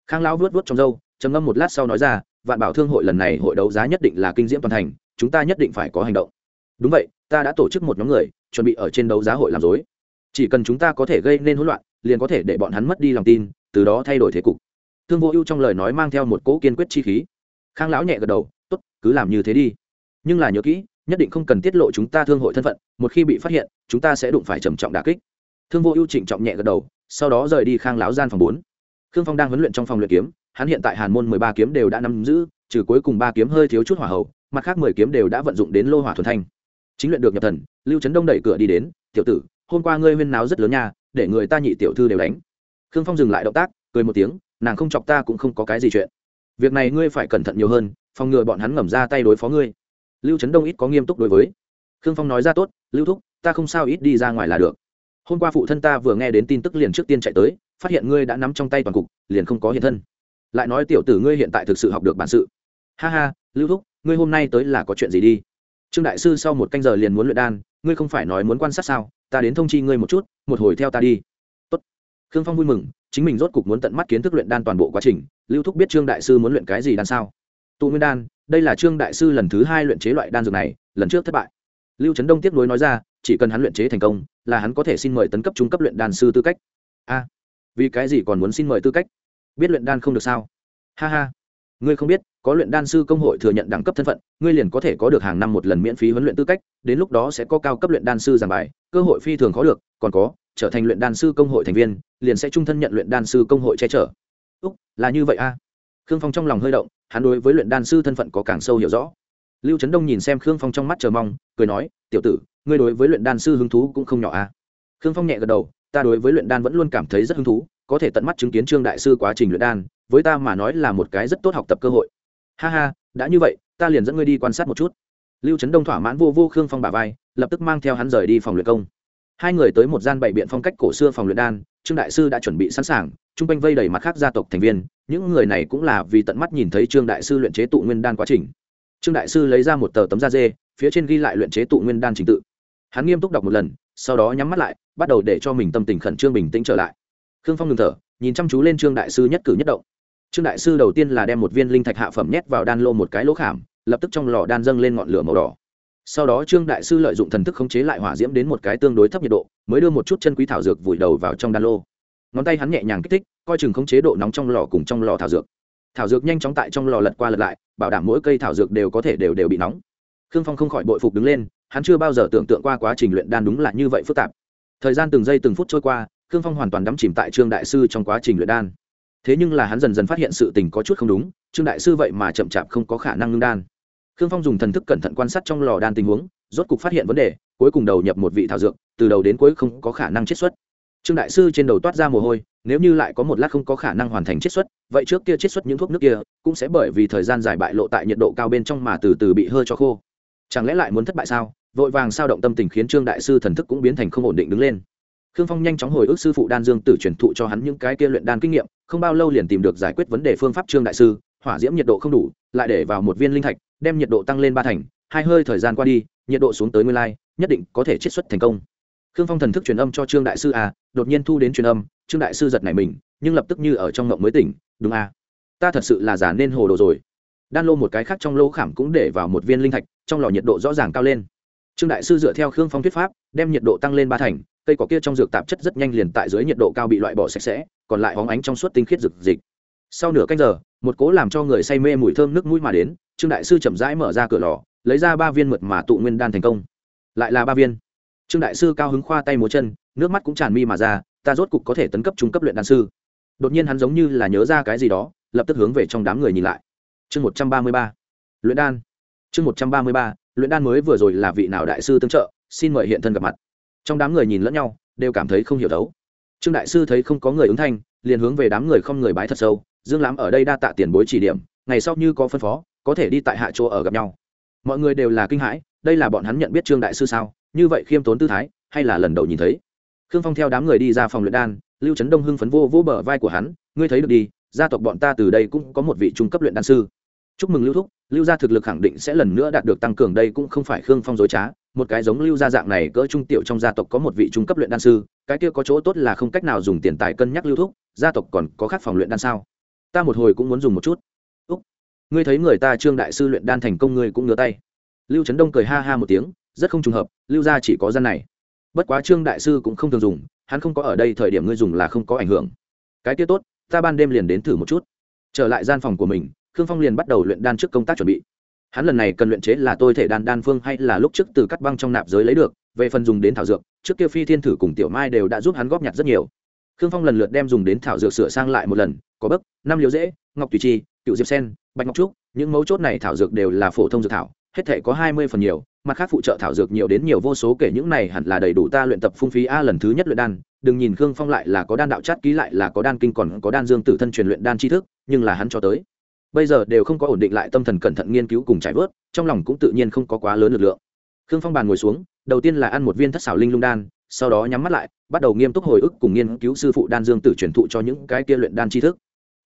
[SPEAKER 1] khang lão vuốt vuốt trong râu, trầm ngâm một lát sau nói ra, vạn bảo thương hội lần này hội đấu giá nhất định là kinh diễm toàn thành, chúng ta nhất định phải có hành động. Đúng vậy, ta đã tổ chức một nhóm người, chuẩn bị ở trên đấu giá hội làm dối chỉ cần chúng ta có thể gây nên hỗn loạn, liền có thể để bọn hắn mất đi lòng tin, từ đó thay đổi thế cục thương vô ưu trong lời nói mang theo một cỗ kiên quyết chi khí. Khang lão nhẹ gật đầu, tốt, cứ làm như thế đi. Nhưng là nhớ kỹ, nhất định không cần tiết lộ chúng ta thương hội thân phận, một khi bị phát hiện, chúng ta sẽ đụng phải trầm trọng đà kích. Thương vô ưu trịnh trọng nhẹ gật đầu, sau đó rời đi khang lão gian phòng bốn. Khương phong đang huấn luyện trong phòng luyện kiếm, hắn hiện tại hàn môn mười ba kiếm đều đã nắm giữ, trừ cuối cùng ba kiếm hơi thiếu chút hỏa hậu mặt khác mười kiếm đều đã vận dụng đến lô hỏa thuần thanh. Chính luyện được nhập thần, lưu trấn đông đẩy cửa đi đến, tiểu tử, hôm qua ngươi huyên náo rất lớn nha, để người ta nhị tiểu thư đều đánh. Khương phong dừng lại động tác, cười một tiếng nàng không chọc ta cũng không có cái gì chuyện. Việc này ngươi phải cẩn thận nhiều hơn, phòng ngừa bọn hắn ngầm ra tay đối phó ngươi. Lưu trấn đông ít có nghiêm túc đối với. Khương phong nói ra, tốt, lưu thúc, ta không sao, ít đi ra ngoài là được. Hôm qua phụ thân ta vừa nghe đến tin tức liền trước tiên chạy tới, phát hiện ngươi đã nắm trong tay toàn cục, liền không có hiện thân. Lại nói tiểu tử ngươi hiện tại thực sự học được bản sự. Ha ha, lưu thúc, ngươi hôm nay tới là có chuyện gì đi? Trương đại sư sau một canh giờ liền muốn luyện đan, ngươi không phải nói muốn quan sát sao, ta đến thông chi ngươi một chút, một hồi theo ta đi khương phong vui mừng, chính mình rốt cục muốn tận mắt kiến thức luyện đan toàn bộ quá trình, lưu thúc biết trương đại sư muốn luyện cái gì đan sao. Tụ nguyên đan, đây là trương đại sư lần thứ hai luyện chế loại đan dược này, lần trước thất bại. Lưu trấn đông tiếp nối nói ra, chỉ cần hắn luyện chế thành công, là hắn có thể xin mời tấn cấp trung cấp luyện đan sư tư cách. A, vì cái gì còn muốn xin mời tư cách? Biết luyện đan không được sao? Ha ha. Ngươi không biết, có luyện đan sư công hội thừa nhận đẳng cấp thân phận, ngươi liền có thể có được hàng năm một lần miễn phí huấn luyện tư cách, đến lúc đó sẽ có cao cấp luyện đan sư giảng bài, cơ hội phi thường khó được, còn có trở thành luyện đan sư công hội thành viên, liền sẽ trung thân nhận luyện đan sư công hội che chở. Úc, là như vậy a. À? khương phong trong lòng hơi động, hắn đối với luyện đan sư thân phận có càng sâu hiểu rõ. Lưu trấn đông nhìn xem khương phong trong mắt chờ mong, cười nói, tiểu tử, ngươi đối với luyện đan sư hứng thú cũng không nhỏ à khương phong nhẹ gật đầu, ta đối với luyện đan vẫn luôn cảm thấy rất hứng thú, có thể tận mắt chứng kiến trương đại sư quá trình luyện đan, với ta mà nói là một cái rất tốt học tập cơ hội. Ha ha, đã như vậy, ta liền dẫn ngươi đi quan sát một chút. Lưu trấn đông thỏa mãn vô vô khương phong bà vai, lập tức mang theo hắn rời đi phòng luyện công hai người tới một gian bảy biện phong cách cổ xưa phòng luyện đan, trương đại sư đã chuẩn bị sẵn sàng, chung quanh vây đầy mặt khác gia tộc thành viên, những người này cũng là vì tận mắt nhìn thấy trương đại sư luyện chế tụ nguyên đan quá trình. Trương đại sư lấy ra một tờ tấm da dê, phía trên ghi lại luyện chế tụ nguyên đan trình tự. Hắn nghiêm túc đọc một lần, sau đó nhắm mắt lại, bắt đầu để cho mình tâm tình khẩn trương bình tĩnh trở lại. Khương phong ngừng thở, nhìn chăm chú lên trương đại sư nhất cử nhất động. Trương đại sư đầu tiên là đem một viên linh thạch hạ phẩm nhét vào đan lô một cái lỗ khảm, lập tức trong lò đan dâng lên ngọn lửa màu đỏ sau đó trương đại sư lợi dụng thần thức khống chế lại hỏa diễm đến một cái tương đối thấp nhiệt độ, mới đưa một chút chân quý thảo dược vùi đầu vào trong đan lô. Ngón tay hắn nhẹ nhàng kích thích, coi chừng khống chế độ nóng trong lò cùng trong lò thảo dược. Thảo dược nhanh chóng tại trong lò lật qua lật lại, bảo đảm mỗi cây thảo dược đều có thể đều đều bị nóng. Khương phong không khỏi bội phục đứng lên, hắn chưa bao giờ tưởng tượng qua quá trình luyện đan đúng là như vậy phức tạp. Thời gian từng giây từng phút trôi qua, khương phong hoàn toàn đắm chìm tại trương đại sư trong quá trình luyện đan. Thế nhưng là hắn dần dần phát hiện sự tình có chút không đúng, trương đại sư vậy mà chậm chạp không có khả năng ngưng đan khương phong dùng thần thức cẩn thận quan sát trong lò đan tình huống, rốt cục phát hiện vấn đề, cuối cùng đầu nhập một vị thảo dược, từ đầu đến cuối không có khả năng chiết xuất. Trương đại sư trên đầu toát ra mồ hôi, nếu như lại có một lát không có khả năng hoàn thành chiết xuất, vậy trước kia chiết xuất những thuốc nước kia, cũng sẽ bởi vì thời gian dài bại lộ tại nhiệt độ cao bên trong mà từ từ bị hơi cho khô. Chẳng lẽ lại muốn thất bại sao? Vội vàng sao động tâm tình khiến trương đại sư thần thức cũng biến thành không ổn định đứng lên. Khương phong nhanh chóng hồi ức sư phụ đan dương tử truyền thụ cho hắn những cái kia luyện đan kinh nghiệm, không bao lâu liền tìm được giải quyết vấn đề phương pháp trương đại sư, hỏa diễm nhiệt độ không đủ, lại để vào một viên linh thạch đem nhiệt độ tăng lên ba thành, hai hơi thời gian qua đi, nhiệt độ xuống tới nguyên lai, nhất định có thể chiết xuất thành công. Khương phong thần thức truyền âm cho trương đại sư a đột nhiên thu đến truyền âm, trương đại sư giật nảy mình, nhưng lập tức như ở trong ngộng mới tỉnh, đúng a ta thật sự là giả nên hồ đồ rồi. Đan lô một cái khác trong lô khảm cũng để vào một viên linh thạch, trong lò nhiệt độ rõ ràng cao lên. Trương đại sư dựa theo khương phong thuyết pháp, đem nhiệt độ tăng lên ba thành, cây cỏ kia trong dược tạp chất rất nhanh liền tại dưới nhiệt độ cao bị loại bỏ sạch sẽ, còn lại hóng ánh trong suốt tinh khiết rực dịch sau nửa canh giờ, một cố làm cho người say mê mùi thơm nước mũi mà đến trương đại sư chậm rãi mở ra cửa lò, lấy ra ba viên mượt mà tụ nguyên đan thành công. Lại là ba viên. Trương đại sư cao hứng khoa tay múa chân, nước mắt cũng tràn mi mà ra, ta rốt cục có thể tấn cấp trung cấp luyện đan sư. Đột nhiên hắn giống như là nhớ ra cái gì đó, lập tức hướng về trong đám người nhìn lại. Chương một trăm ba mươi ba. Luyện đan. Chương một trăm ba mươi ba, luyện đan mới vừa rồi là vị nào đại sư tương trợ, xin mời hiện thân gặp mặt. Trong đám người nhìn lẫn nhau, đều cảm thấy không hiểu đấu trương đại sư thấy không có người ứng thanh, liền hướng về đám người không người bái thật sâu, dương lãm ở đây đa tạ tiền bối chỉ điểm, ngày sau như có phân phó có thể đi tại hạ chỗ ở gặp nhau. Mọi người đều là kinh hãi, đây là bọn hắn nhận biết trương đại sư sao? Như vậy khiêm tốn tư thái, hay là lần đầu nhìn thấy? Khương phong theo đám người đi ra phòng luyện đan, lưu trấn đông hưng phấn vô vô bờ vai của hắn, ngươi thấy được đi, gia tộc bọn ta từ đây cũng có một vị trung cấp luyện đan sư. Chúc mừng lưu thúc, lưu gia thực lực khẳng định sẽ lần nữa đạt được tăng cường, đây cũng không phải khương phong dối trá, một cái giống lưu gia dạng này cỡ trung tiểu trong gia tộc có một vị trung cấp luyện đan sư, cái kia có chỗ tốt là không cách nào dùng tiền tài cân nhắc lưu thúc, gia tộc còn có khác phòng luyện đan sao? Ta một hồi cũng muốn dùng một chút ngươi thấy người ta trương đại sư luyện đan thành công ngươi cũng ngứa tay. Lưu trấn đông cười ha ha một tiếng, rất không trùng hợp, lưu gia chỉ có gian này. Bất quá trương đại sư cũng không thường dùng, hắn không có ở đây thời điểm ngươi dùng là không có ảnh hưởng. Cái kia tốt, ta ban đêm liền đến thử một chút. Trở lại gian phòng của mình, khương phong liền bắt đầu luyện đan trước công tác chuẩn bị. Hắn lần này cần luyện chế là tôi thể đan đan phương hay là lúc trước từ cắt băng trong nạp giới lấy được, về phần dùng đến thảo dược, trước kia phi thiên thử cùng tiểu mai đều đã giúp hắn góp nhặt rất nhiều. Khương phong lần lượt đem dùng đến thảo dược sửa sang lại một lần, có bấc, năm liều dễ, ngọc tùy chi cựu diệp sen, bạch ngọc trúc, những mấu chốt này thảo dược đều là phổ thông dược thảo, hết thể có hai mươi phần nhiều, mặt khác phụ trợ thảo dược nhiều đến nhiều vô số kể, những này hẳn là đầy đủ ta luyện tập phung phí a lần thứ nhất luyện đan, đừng nhìn khương phong lại là có đan đạo chát ký lại là có đan kinh còn có đan dương tử thân truyền luyện đan tri thức, nhưng là hắn cho tới bây giờ đều không có ổn định lại tâm thần cẩn thận nghiên cứu cùng trải vớt, trong lòng cũng tự nhiên không có quá lớn lực lượng. Khương phong bàn ngồi xuống, đầu tiên là ăn một viên thất xảo linh lung đan, sau đó nhắm mắt lại, bắt đầu nghiêm túc hồi ức cùng nghiên cứu sư phụ đan dương tử truyền thụ cho những cái kia luyện đan tri thức.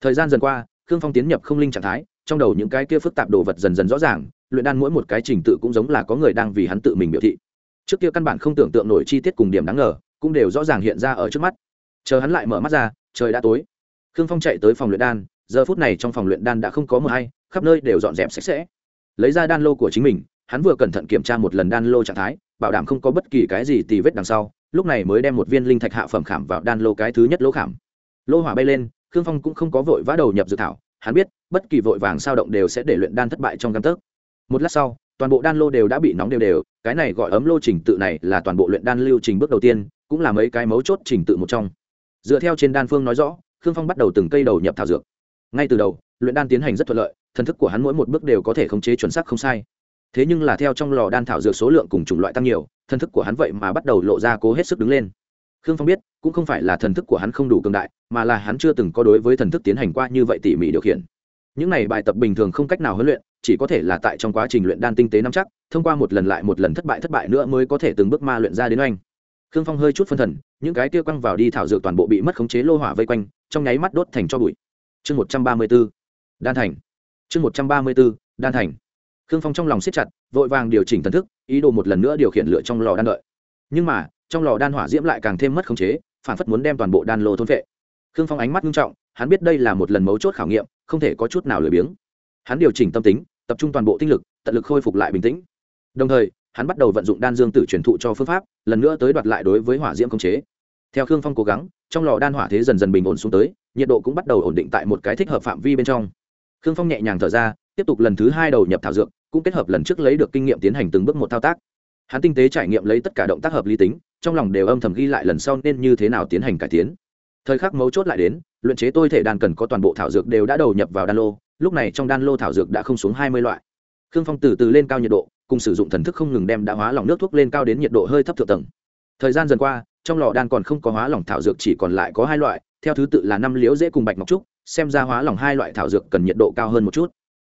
[SPEAKER 1] Thời gian dần qua khương phong tiến nhập không linh trạng thái, trong đầu những cái kia phức tạp đồ vật dần dần rõ ràng, luyện đan mỗi một cái trình tự cũng giống là có người đang vì hắn tự mình biểu thị. Trước kia căn bản không tưởng tượng nổi chi tiết cùng điểm đáng ngờ, cũng đều rõ ràng hiện ra ở trước mắt. Chờ hắn lại mở mắt ra, trời đã tối. Khương phong chạy tới phòng luyện đan, giờ phút này trong phòng luyện đan đã không có mờ hay, khắp nơi đều dọn dẹp sạch sẽ. Lấy ra đan lô của chính mình, hắn vừa cẩn thận kiểm tra một lần đan lô trạng thái, bảo đảm không có bất kỳ cái gì tì vết đằng sau, lúc này mới đem một viên linh thạch hạ phẩm khảm vào đan lô cái thứ nhất lỗ khảm. Lô hỏa bay lên khương phong cũng không có vội vã đầu nhập dự thảo, hắn biết, bất kỳ vội vàng sao động đều sẽ để luyện đan thất bại trong căn tấc. Một lát sau, toàn bộ đan lô đều đã bị nóng đều đều, cái này gọi ấm lô trình tự này là toàn bộ luyện đan lưu trình bước đầu tiên, cũng là mấy cái mấu chốt trình tự một trong. Dựa theo trên đan phương nói rõ, khương phong bắt đầu từng cây đầu nhập thảo dược. Ngay từ đầu, luyện đan tiến hành rất thuận lợi, thần thức của hắn mỗi một bước đều có thể khống chế chuẩn xác không sai. Thế nhưng là theo trong lò đan thảo dược số lượng cùng chủng loại tăng nhiều, thần thức của hắn vậy mà bắt đầu lộ ra cố hết sức đứng lên. Khương phong biết cũng không phải là thần thức của hắn không đủ cường đại, mà là hắn chưa từng có đối với thần thức tiến hành qua như vậy tỉ mỉ điều khiển. Những này bài tập bình thường không cách nào huấn luyện, chỉ có thể là tại trong quá trình luyện đan tinh tế nắm chắc, thông qua một lần lại một lần thất bại thất bại nữa mới có thể từng bước ma luyện ra đến oanh. Khương phong hơi chút phân thần, những cái kia quăng vào đi thảo dược toàn bộ bị mất khống chế lô hỏa vây quanh, trong nháy mắt đốt thành cho bụi. Chương một trăm ba mươi b ố đan thành. Chương một trăm ba mươi b ố đan thành. Khương phong trong lòng siết chặt, vội vàng điều chỉnh thần thức, ý đồ một lần nữa điều khiển lửa trong lò đan đợi. Nhưng mà, trong lò đan hỏa diễm lại càng thêm mất khống chế phản phất muốn đem toàn bộ đan lô thôn vệ. Khương phong ánh mắt nghiêm trọng, hắn biết đây là một lần mấu chốt khảo nghiệm, không thể có chút nào lười biếng. Hắn điều chỉnh tâm tính, tập trung toàn bộ tinh lực, tận lực khôi phục lại bình tĩnh. Đồng thời, hắn bắt đầu vận dụng đan dương tử truyền thụ cho phương pháp, lần nữa tới đoạt lại đối với hỏa diễm công chế. Theo khương phong cố gắng, trong lò đan hỏa thế dần dần bình ổn xuống tới, nhiệt độ cũng bắt đầu ổn định tại một cái thích hợp phạm vi bên trong. Khương phong nhẹ nhàng thở ra, tiếp tục lần thứ hai đầu nhập thảo dược, cũng kết hợp lần trước lấy được kinh nghiệm tiến hành từng bước một thao tác. Hắn tinh tế trải nghiệm lấy tất cả động tác hợp lý tính trong lòng đều âm thầm ghi lại lần sau nên như thế nào tiến hành cải tiến. Thời khắc mấu chốt lại đến, luyện chế tôi thể đàn cần có toàn bộ thảo dược đều đã đầu nhập vào đan lô, lúc này trong đan lô thảo dược đã không xuống hai mươi loại. Khương phong từ từ lên cao nhiệt độ, cùng sử dụng thần thức không ngừng đem đã hóa lỏng nước thuốc lên cao đến nhiệt độ hơi thấp thượng tầng. Thời gian dần qua, trong lò đan còn không có hóa lỏng thảo dược chỉ còn lại có hai loại, theo thứ tự là năm liễu dễ cùng bạch ngọc trúc, xem ra hóa lỏng hai loại thảo dược cần nhiệt độ cao hơn một chút.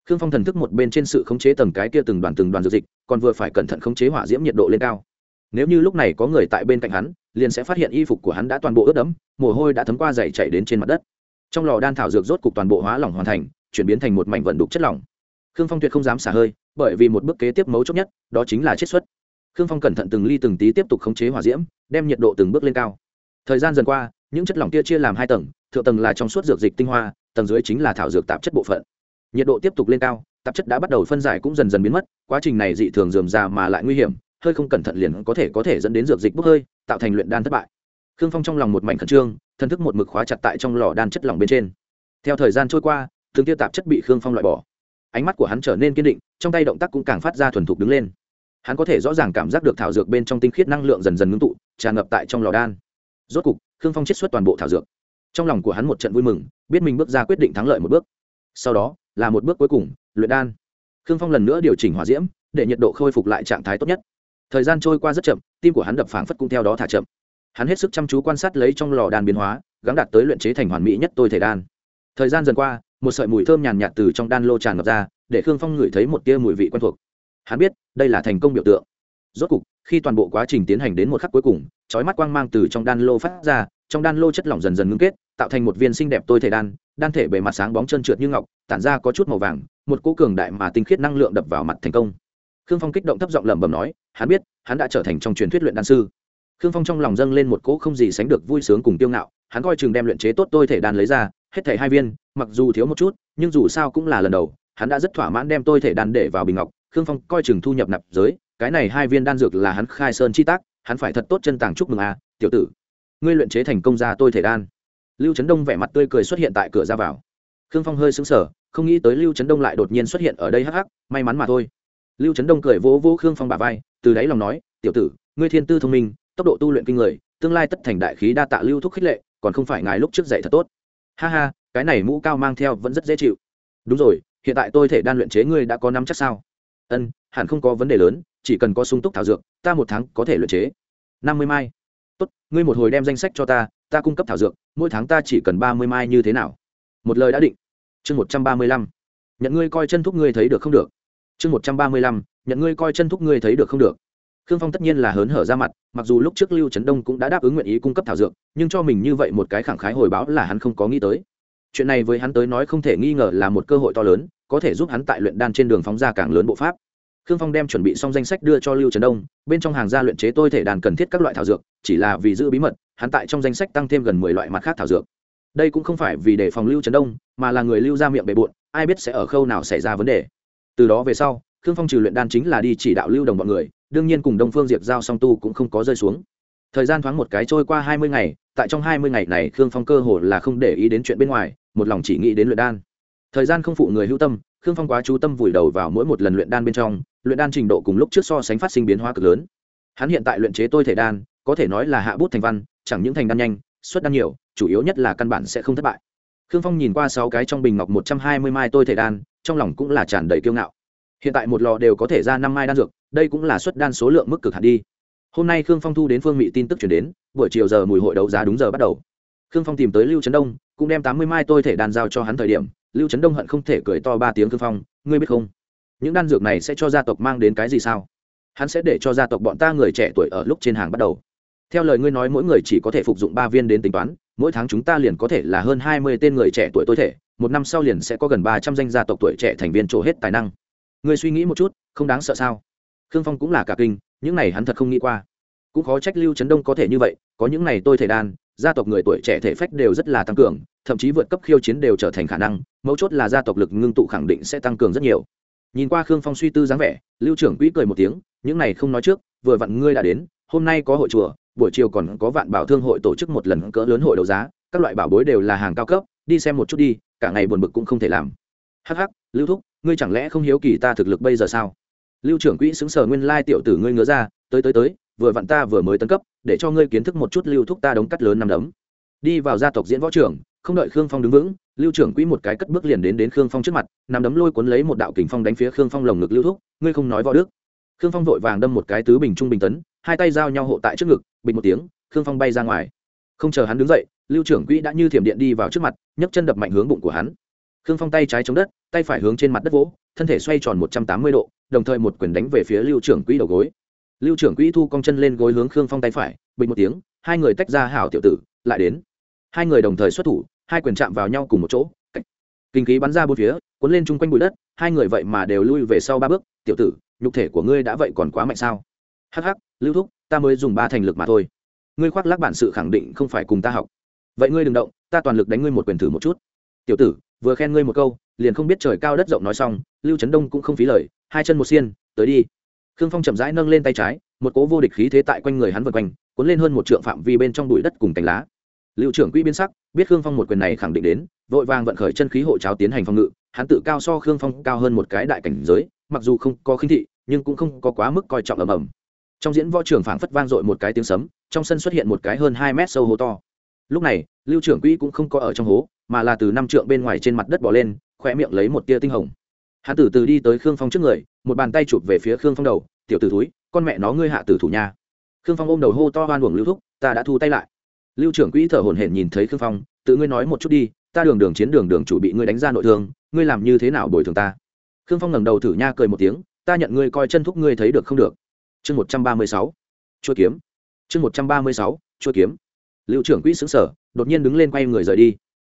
[SPEAKER 1] Khương phong thần thức một bên trên sự khống chế tầng cái kia từng đoàn từng đoàn dược dịch, còn vừa phải cẩn thận khống chế hỏa diễm nhiệt độ lên cao nếu như lúc này có người tại bên cạnh hắn, liền sẽ phát hiện y phục của hắn đã toàn bộ ướt đẫm, mồ hôi đã thấm qua dày chảy đến trên mặt đất. Trong lò đan thảo dược rốt cục toàn bộ hóa lỏng hoàn thành, chuyển biến thành một mảnh vận đục chất lỏng. Khương phong tuyệt không dám xả hơi, bởi vì một bước kế tiếp mấu chốt nhất, đó chính là chiết xuất. Khương phong cẩn thận từng ly từng tí tiếp tục khống chế hỏa diễm, đem nhiệt độ từng bước lên cao. Thời gian dần qua, những chất lỏng kia chia làm hai tầng, thượng tầng là trong suốt dược dịch tinh hoa, tầng dưới chính là thảo dược tạp chất bộ phận. Nhiệt độ tiếp tục lên cao, tạp chất đã bắt đầu phân giải cũng dần dần biến mất, quá trình này dị thường dườm già mà lại nguy hiểm hơi không cẩn thận liền có thể có thể dẫn đến dược dịch bốc hơi, tạo thành luyện đan thất bại. Khương phong trong lòng một mảnh khẩn trương thân thức một mực khóa chặt tại trong lò đan chất lỏng bên trên. Theo thời gian trôi qua từng tiêu tạp chất bị khương phong loại bỏ. Ánh mắt của hắn trở nên kiên định, trong tay động tác cũng càng phát ra thuần thục đứng lên. Hắn có thể rõ ràng cảm giác được thảo dược bên trong tinh khiết năng lượng dần dần ngưng tụ, tràn ngập tại trong lò đan. Rốt cục, khương phong chiết xuất toàn bộ thảo dược. Trong lòng của hắn một trận vui mừng, biết mình bước ra quyết định thắng lợi một bước. Sau đó, là một bước cuối cùng, luyện đan. Khương phong lần nữa điều chỉnh hỏa diễm, để nhiệt độ khôi phục lại trạng thái tốt nhất thời gian trôi qua rất chậm, tim của hắn đập phảng phất cũng theo đó thả chậm. Hắn hết sức chăm chú quan sát lấy trong lò đan biến hóa, gắng đạt tới luyện chế thành hoàn mỹ nhất tôi thể đan. Thời gian dần qua, một sợi mùi thơm nhàn nhạt từ trong đan lô tràn ngập ra, để khương phong ngửi thấy một tia mùi vị quen thuộc. Hắn biết, đây là thành công biểu tượng. Rốt cục, khi toàn bộ quá trình tiến hành đến một khắc cuối cùng, chói mắt quang mang từ trong đan lô phát ra, trong đan lô chất lỏng dần dần ngưng kết, tạo thành một viên xinh đẹp tôi thể đan đan thể bề mặt sáng bóng trơn trượt như ngọc, tản ra có chút màu vàng, một cỗ cường đại mà tinh khiết năng lượng đập vào mặt thành công khương phong kích động thấp giọng lẩm bẩm nói, hắn biết, hắn đã trở thành trong truyền thuyết luyện đan sư. Khương phong trong lòng dâng lên một cỗ không gì sánh được vui sướng cùng tiêu ngạo, hắn coi chừng đem luyện chế tốt tôi thể đan lấy ra, hết thể hai viên, mặc dù thiếu một chút, nhưng dù sao cũng là lần đầu, hắn đã rất thỏa mãn đem tôi thể đan để vào bình ngọc, khương phong coi chừng thu nhập nạp giới, cái này hai viên đan dược là hắn khai sơn chi tác, hắn phải thật tốt chân tàng chúc mừng a tiểu tử. Ngươi luyện chế thành công ra tôi thể đan. Lưu trấn đông vẻ mặt tươi cười xuất hiện tại cửa ra vào. Khương phong hơi sững sờ, không nghĩ tới lưu trấn đông lại đột nhiên xuất hiện ở đây hắc hắc, may mắn mà thôi lưu trấn đông cười vỗ vỗ khương phong bà vai, từ đáy lòng nói, tiểu tử, ngươi thiên tư thông minh, tốc độ tu luyện kinh người, tương lai tất thành đại khí đa tạ lưu thúc khích lệ, còn không phải ngài lúc trước dạy thật tốt. Ha ha, cái này mũ cao mang theo vẫn rất dễ chịu. Đúng rồi, hiện tại tôi thể đan luyện chế ngươi đã có năm chắc sao? Ân, hẳn không có vấn đề lớn, chỉ cần có sung túc thảo dược, ta một tháng có thể luyện chế. Năm mươi mai. Tốt, ngươi một hồi đem danh sách cho ta ta cung cấp thảo dược, mỗi tháng ta chỉ cần ba mươi mai như thế nào? Một lời đã định. Chương một trăm ba mươi lăm. Nhận ngươi coi chân thúc ngươi thấy được không được chương một trăm ba mươi lăm, nhận ngươi coi chân thúc ngươi thấy được không được. Khương phong tất nhiên là hớn hở ra mặt, mặc dù lúc trước lưu trấn đông cũng đã đáp ứng nguyện ý cung cấp thảo dược, nhưng cho mình như vậy một cái khẳng khái hồi báo là hắn không có nghĩ tới. Chuyện này với hắn tới nói không thể nghi ngờ là một cơ hội to lớn, có thể giúp hắn tại luyện đan trên đường phóng ra càng lớn bộ pháp. Khương phong đem chuẩn bị xong danh sách đưa cho lưu trấn đông, bên trong hàng gia luyện chế tôi thể đàn cần thiết các loại thảo dược, chỉ là vì giữ bí mật, hắn tại trong danh sách tăng thêm gần mười loại mặt khác thảo dược. Đây cũng không phải vì để phòng lưu trấn đông, mà là người lưu ra miệng bề bộn, ai biết sẽ ở khâu nào xảy ra vấn đề từ đó về sau, khương phong trừ luyện đan chính là đi chỉ đạo lưu đồng bọn người, đương nhiên cùng đông phương diệp giao song tu cũng không có rơi xuống. Thời gian thoáng một cái trôi qua hai mươi ngày, tại trong hai mươi ngày này khương phong cơ hồ là không để ý đến chuyện bên ngoài, một lòng chỉ nghĩ đến luyện đan. Thời gian không phụ người hữu tâm, khương phong quá chú tâm vùi đầu vào mỗi một lần luyện đan bên trong, luyện đan trình độ cùng lúc trước so sánh phát sinh biến hóa cực lớn. Hắn hiện tại luyện chế tôi thể đan, có thể nói là hạ bút thành văn, chẳng những thành đan nhanh, xuất đan nhiều, chủ yếu nhất là căn bản sẽ không thất bại. Khương phong nhìn qua sáu cái trong bình ngọc một trăm hai mươi mai tôi thể đan trong lòng cũng là tràn đầy kiêu ngạo. Hiện tại một lò đều có thể ra năm mai đan dược, đây cũng là suất đan số lượng mức cực hạn đi. Hôm nay khương phong thu đến phương mỹ tin tức chuyển đến, buổi chiều giờ mùi hội đấu giá đúng giờ bắt đầu. Khương phong tìm tới lưu trấn đông, cũng đem tám mươi mai tôi thể đan giao cho hắn thời điểm, lưu trấn đông hận không thể cười to ba tiếng khương phong, ngươi biết không? Những đan dược này sẽ cho gia tộc mang đến cái gì sao? Hắn sẽ để cho gia tộc bọn ta người trẻ tuổi ở lúc trên hàng bắt đầu. Theo lời ngươi nói mỗi người chỉ có thể phục dụng ba viên đến tính toán, mỗi tháng chúng ta liền có thể là hơn hai mươi tên người trẻ tuổi tôi thể một năm sau liền sẽ có gần ba trăm danh gia tộc tuổi trẻ thành viên trổ hết tài năng. Ngươi suy nghĩ một chút, không đáng sợ sao? Khương phong cũng là cả kinh, những này hắn thật không nghĩ qua. Cũng khó trách lưu trấn đông có thể như vậy, có những này tôi thể đan, gia tộc người tuổi trẻ thể phách đều rất là tăng cường, thậm chí vượt cấp khiêu chiến đều trở thành khả năng, mấu chốt là gia tộc lực ngưng tụ khẳng định sẽ tăng cường rất nhiều. Nhìn qua khương phong suy tư dáng vẻ, lưu trưởng quỹ cười một tiếng, những này không nói trước, vừa vặn ngươi đã đến, hôm nay có hội chùa, buổi chiều còn có vạn bảo thương hội tổ chức một lần cỡ lớn hội đấu giá, các loại bảo bối đều là hàng cao cấp, đi xem một chút đi cả ngày buồn bực cũng không thể làm. Hắc hắc, lưu thúc, ngươi chẳng lẽ không hiếu kỳ ta thực lực bây giờ sao? Lưu trưởng quỹ xứng sở nguyên lai tiểu tử ngươi ngứa ra, tới tới tới, vừa vặn ta vừa mới tấn cấp, để cho ngươi kiến thức một chút lưu thúc ta đống cắt lớn năm đấm. Đi vào gia tộc diễn võ trưởng, không đợi khương phong đứng vững, lưu trưởng quỹ một cái cất bước liền đến đến khương phong trước mặt nằm đấm lôi cuốn lấy một đạo kình phong đánh phía khương phong lồng ngực lưu thúc, ngươi không nói võ đức. Khương phong vội vàng đâm một cái tứ bình trung bình tấn, hai tay giao nhau hộ tại trước ngực, bình một tiếng, khương phong bay ra ngoài. Không chờ hắn đứng dậy lưu trưởng quỹ đã như thiểm điện đi vào trước mặt, nhấc chân đập mạnh hướng bụng của hắn. Khương phong tay trái chống đất, tay phải hướng trên mặt đất vỗ, thân thể xoay tròn một trăm tám mươi độ, đồng thời một quyền đánh về phía lưu trưởng quỹ đầu gối. Lưu trưởng quỹ thu cong chân lên gối hướng khương phong tay phải, bình một tiếng, hai người tách ra hảo tiểu tử, lại đến. Hai người đồng thời xuất thủ, hai quyền chạm vào nhau cùng một chỗ kinh khí bắn ra bốn phía, cuốn lên chung quanh bụi đất, hai người vậy mà đều lui về sau ba bước. Tiểu tử, nhục thể của ngươi đã vậy còn quá mạnh sao? Hắc hắc, lưu thúc, ta mới dùng ba thành lực mà thôi. Ngươi khoác lác bản sự khẳng định không phải cùng ta học vậy ngươi đừng động, ta toàn lực đánh ngươi một quyền thử một chút. Tiểu tử, vừa khen ngươi một câu, liền không biết trời cao đất rộng nói xong, lưu trấn đông cũng không phí lời, hai chân một xiên, tới đi. Khương phong chậm rãi nâng lên tay trái, một cố vô địch khí thế tại quanh người hắn vượt quanh, cuốn lên hơn một trượng phạm vi bên trong bụi đất cùng cành lá. Liệu trưởng quỹ biến sắc, biết khương phong một quyền này khẳng định đến, vội vàng vận khởi chân khí hộ cháo tiến hành phòng ngự, hắn tự cao so khương phong cao hơn một cái đại cảnh giới, mặc dù không có khinh thị, nhưng cũng không có quá mức coi trọng ầm ầm. Trong diễn võ trường phảng phất vang dội một cái tiếng sấm, trong sân xuất hiện một cái hơn hai mét sâu hố to lúc này, lưu trưởng quỹ cũng không có ở trong hố, mà là từ năm trượng bên ngoài trên mặt đất bỏ lên khoe miệng lấy một tia tinh hồng. Hắn từ từ đi tới khương phong trước người, một bàn tay chụp về phía khương phong đầu, tiểu tử thúi, con mẹ nó ngươi hạ tử thủ nha. Khương phong ôm đầu hô to hoan uổng lưu thúc, ta đã thu tay lại. Lưu trưởng quỹ thở hổn hển nhìn thấy khương phong, tự ngươi nói một chút đi, ta đường đường chiến đường đường chủ bị ngươi đánh ra nội thương, ngươi làm như thế nào bồi thường ta? Khương phong ngẩng đầu thử nha cười một tiếng, ta nhận ngươi coi chân thúc ngươi thấy được không được. Chương một trăm ba mươi sáu chua kiếm. Chương một trăm ba mươi sáu chua kiếm lưu trưởng quỹ xứng sở đột nhiên đứng lên quay người rời đi.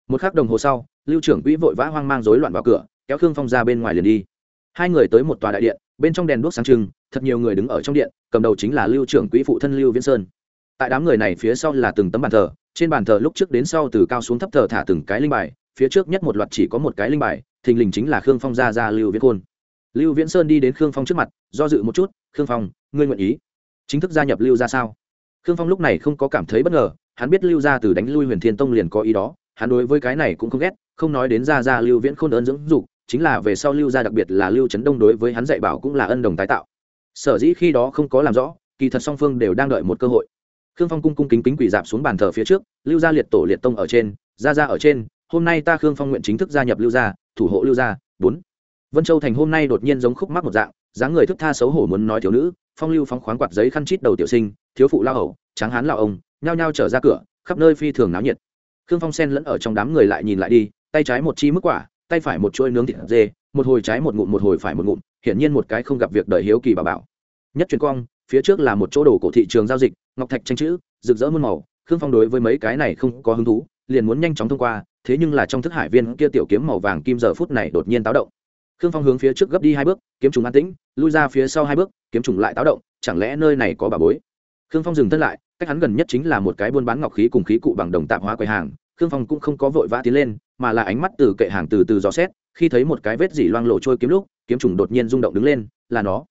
[SPEAKER 1] Một khắc đồng hồ sau, lưu trưởng quỹ vội vã hoang mang rối loạn vào cửa, kéo khương phong ra bên ngoài liền đi. Hai người tới một tòa đại điện, bên trong đèn đuốc sáng trưng, thật nhiều người đứng ở trong điện, cầm đầu chính là lưu trưởng quỹ phụ thân lưu viễn sơn. Tại đám người này phía sau là từng tấm bàn thờ, trên bàn thờ lúc trước đến sau từ cao xuống thấp thờ thả từng cái linh bài, phía trước nhất một loạt chỉ có một cái linh bài, thình lình chính là khương phong gia gia lưu viễn khôn. Lưu viễn sơn đi đến khương phong trước mặt, do dự một chút, khương phong, ngươi nguyện ý chính thức gia nhập lưu gia sao? Khương phong lúc này không có cảm thấy bất ngờ, hắn biết lưu gia từ đánh lui huyền thiên tông liền có ý đó, hắn đối với cái này cũng không ghét, không nói đến gia gia lưu viễn khôn ơn dưỡng dục, chính là về sau lưu gia đặc biệt là lưu trấn đông đối với hắn dạy bảo cũng là ân đồng tái tạo. Sở dĩ khi đó không có làm rõ, kỳ thật song phương đều đang đợi một cơ hội. Khương phong cung cung kính kính quỳ dạp xuống bàn thờ phía trước, lưu gia liệt tổ liệt tông ở trên, gia gia ở trên, hôm nay ta khương phong nguyện chính thức gia nhập lưu gia, thủ hộ lưu gia, bốn. Vân châu thành hôm nay đột nhiên giống khúc mắc một dạng dáng người thức tha xấu hổ muốn nói thiếu nữ, phong lưu phóng khoáng quạt giấy khăn chít đầu tiểu sinh, thiếu phụ lao hầu, tráng hán lao ông, nhao nhao trở ra cửa, khắp nơi phi thường náo nhiệt. Khương phong sen lẫn ở trong đám người lại nhìn lại đi, tay trái một chi mức quả, tay phải một chuôi nướng thịt dê, một hồi trái một ngụm, một hồi phải một ngụm, hiển nhiên một cái không gặp việc đời hiếu kỳ bà bảo. Nhất truyền quang, phía trước là một chỗ đồ cổ thị trường giao dịch, ngọc thạch tranh chữ, rực rỡ muôn màu, khương phong đối với mấy cái này không có hứng thú, liền muốn nhanh chóng thông qua, thế nhưng là trong thức hải viên kia tiểu kiếm màu vàng kim giờ phút này đột nhiên táo động khương phong hướng phía trước gấp đi hai bước, kiếm trùng an tĩnh, lui ra phía sau hai bước, kiếm trùng lại táo động, chẳng lẽ nơi này có bà bối? Khương phong dừng thân lại, cách hắn gần nhất chính là một cái buôn bán ngọc khí cùng khí cụ bằng đồng tạp hóa quầy hàng. Khương phong cũng không có vội vã tiến lên, mà là ánh mắt từ kệ hàng từ từ dò xét, khi thấy một cái vết dỉ loang lộ trôi kiếm lúc, kiếm trùng đột nhiên rung động đứng lên, là nó.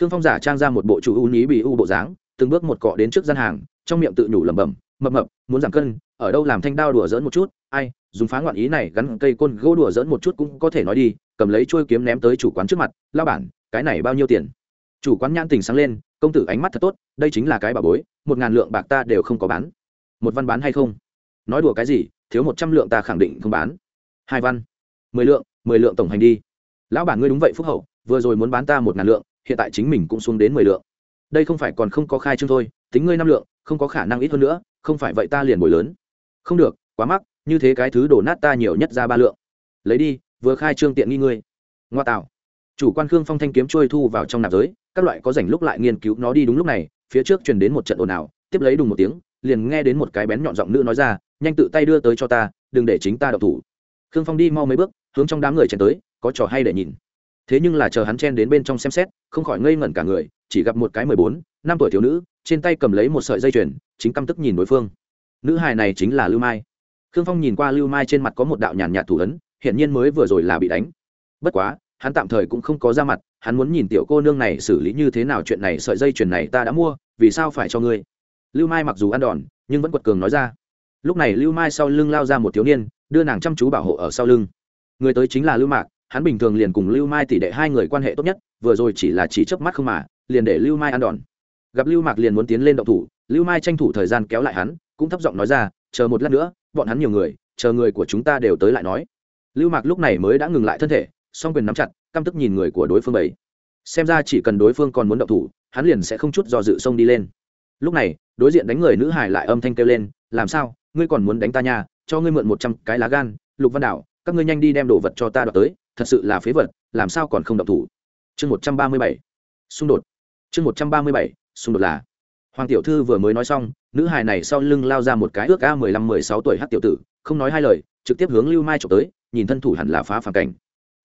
[SPEAKER 1] Khương phong giả trang ra một bộ chủ u ní bị u bộ dáng, từng bước một cọ đến trước gian hàng, trong miệng tự nhủ lẩm bẩm, mập mập, muốn giảm cân, ở đâu làm thanh đao đùa dỡn một chút, ai dùng phá ngoạn ý này gắn cây côn gỗ đùa dỡn một chút cũng có thể nói đi, cầm lấy trôi kiếm ném tới chủ quán trước mặt lao bản, cái này bao nhiêu tiền? Chủ quán nhãn tình sáng lên, công tử ánh mắt thật tốt, đây chính là cái bà bối, một ngàn lượng bạc ta đều không có bán. Một văn bán hay không? Nói đùa cái gì, thiếu một trăm lượng ta khẳng định không bán. Hai văn, mười lượng mười lượng tổng hành đi. Lão bản ngươi đúng vậy, phúc hậu, vừa rồi muốn bán ta một ngàn lượng, hiện tại chính mình cũng xuống đến mười lượng. Đây không phải còn không có khai trương thôi, tính ngươi năm lượng, không có khả năng ít hơn nữa, không phải vậy ta liền bồi lớn. Không được, quá mắc như thế cái thứ đổ nát ta nhiều nhất ra ba lượng. Lấy đi, vừa khai trương tiện nghi ngươi. Ngoa tạo. Chủ quan khương phong thanh kiếm trôi thu vào trong nạp giới, các loại có rảnh lúc lại nghiên cứu nó đi đúng lúc này, phía trước truyền đến một trận ồn ào, tiếp lấy đùng một tiếng, liền nghe đến một cái bén nhọn giọng nữ nói ra, nhanh tự tay đưa tới cho ta, đừng để chính ta độc thủ. Khương phong đi mau mấy bước, hướng trong đám người chen tới, có trò hay để nhìn. Thế nhưng là chờ hắn chen đến bên trong xem xét, không khỏi ngây ngẩn cả người, chỉ gặp một cái mười bốn, năm tuổi thiếu nữ, trên tay cầm lấy một sợi dây chuyền, chính căm tức nhìn đối phương. Nữ hài này chính là lưu mai khương phong nhìn qua lưu mai trên mặt có một đạo nhàn nhạt thủ ấn, hiển nhiên mới vừa rồi là bị đánh. Bất quá, hắn tạm thời cũng không có ra mặt, hắn muốn nhìn tiểu cô nương này xử lý như thế nào chuyện này, sợi dây chuyền này ta đã mua, vì sao phải cho ngươi? Lưu mai mặc dù ăn đòn, nhưng vẫn quật cường nói ra. Lúc này lưu mai sau lưng lao ra một thiếu niên, đưa nàng chăm chú bảo hộ ở sau lưng. Người tới chính là lưu mạc, hắn bình thường liền cùng lưu mai tỷ đệ hai người quan hệ tốt nhất, vừa rồi chỉ là chỉ chớp mắt không mà, liền để lưu mai ăn đòn. Gặp lưu mạc liền muốn tiến lên động thủ, lưu mai tranh thủ thời gian kéo lại hắn, cũng thấp giọng nói ra, chờ một lát nữa bọn hắn nhiều người, chờ người của chúng ta đều tới lại nói. Lưu mạc lúc này mới đã ngừng lại thân thể, song quyền nắm chặt, căm tức nhìn người của đối phương bảy xem ra chỉ cần đối phương còn muốn động thủ, hắn liền sẽ không chút do dự xông đi lên. Lúc này, đối diện đánh người nữ hải lại âm thanh kêu lên, làm sao? Ngươi còn muốn đánh ta nha? Cho ngươi mượn một trăm cái lá gan, lục văn đảo, các ngươi nhanh đi đem đồ vật cho ta đoạt tới, thật sự là phế vật, làm sao còn không động thủ? Chương một trăm ba mươi bảy. Xung đột. Chương một trăm ba mươi bảy. Xung đột là. Hoàng tiểu thư vừa mới nói xong nữ hài này sau lưng lao ra một cái ước a mười lăm, mười sáu tuổi hát tiểu tử, không nói hai lời, trực tiếp hướng lưu mai trộm tới, nhìn thân thủ hẳn là phá phản cảnh.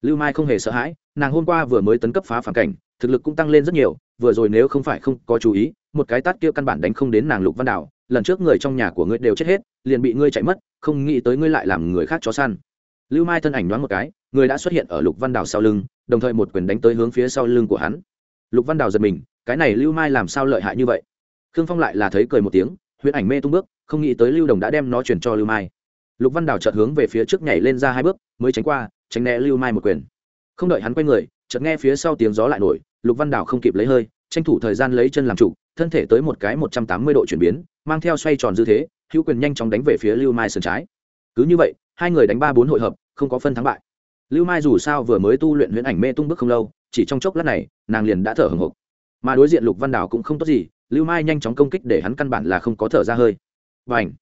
[SPEAKER 1] Lưu mai không hề sợ hãi, nàng hôm qua vừa mới tấn cấp phá phản cảnh, thực lực cũng tăng lên rất nhiều, vừa rồi nếu không phải không có chú ý, một cái tát kia căn bản đánh không đến nàng lục văn đảo lần trước người trong nhà của ngươi đều chết hết, liền bị ngươi chạy mất, không nghĩ tới ngươi lại làm người khác chó săn. Lưu mai thân ảnh đoán một cái, người đã xuất hiện ở lục văn đảo sau lưng, đồng thời một quyền đánh tới hướng phía sau lưng của hắn. Lục văn đảo giật mình, cái này lưu mai làm sao lợi hại như vậy? Khương phong lại là thấy cười một tiếng, huyễn ảnh mê tung bước, không nghĩ tới lưu đồng đã đem nó chuyển cho lưu mai. Lục văn đảo chợt hướng về phía trước nhảy lên ra hai bước, mới tránh qua, tránh né lưu mai một quyền. Không đợi hắn quay người, chợt nghe phía sau tiếng gió lại nổi, lục văn đảo không kịp lấy hơi, tranh thủ thời gian lấy chân làm trụ thân thể tới một cái một trăm tám mươi độ chuyển biến, mang theo xoay tròn dư thế, hữu quyền nhanh chóng đánh về phía lưu mai sườn trái. Cứ như vậy, hai người đánh ba bốn hội hợp, không có phân thắng bại. Lưu mai dù sao vừa mới tu luyện huyễn ảnh mê tung bước không lâu, chỉ trong chốc lát này, nàng liền đã thở hừng hực mà đối diện lục văn đảo cũng không tốt gì lưu mai nhanh chóng công kích để hắn căn bản là không có thở ra hơi. Và ảnh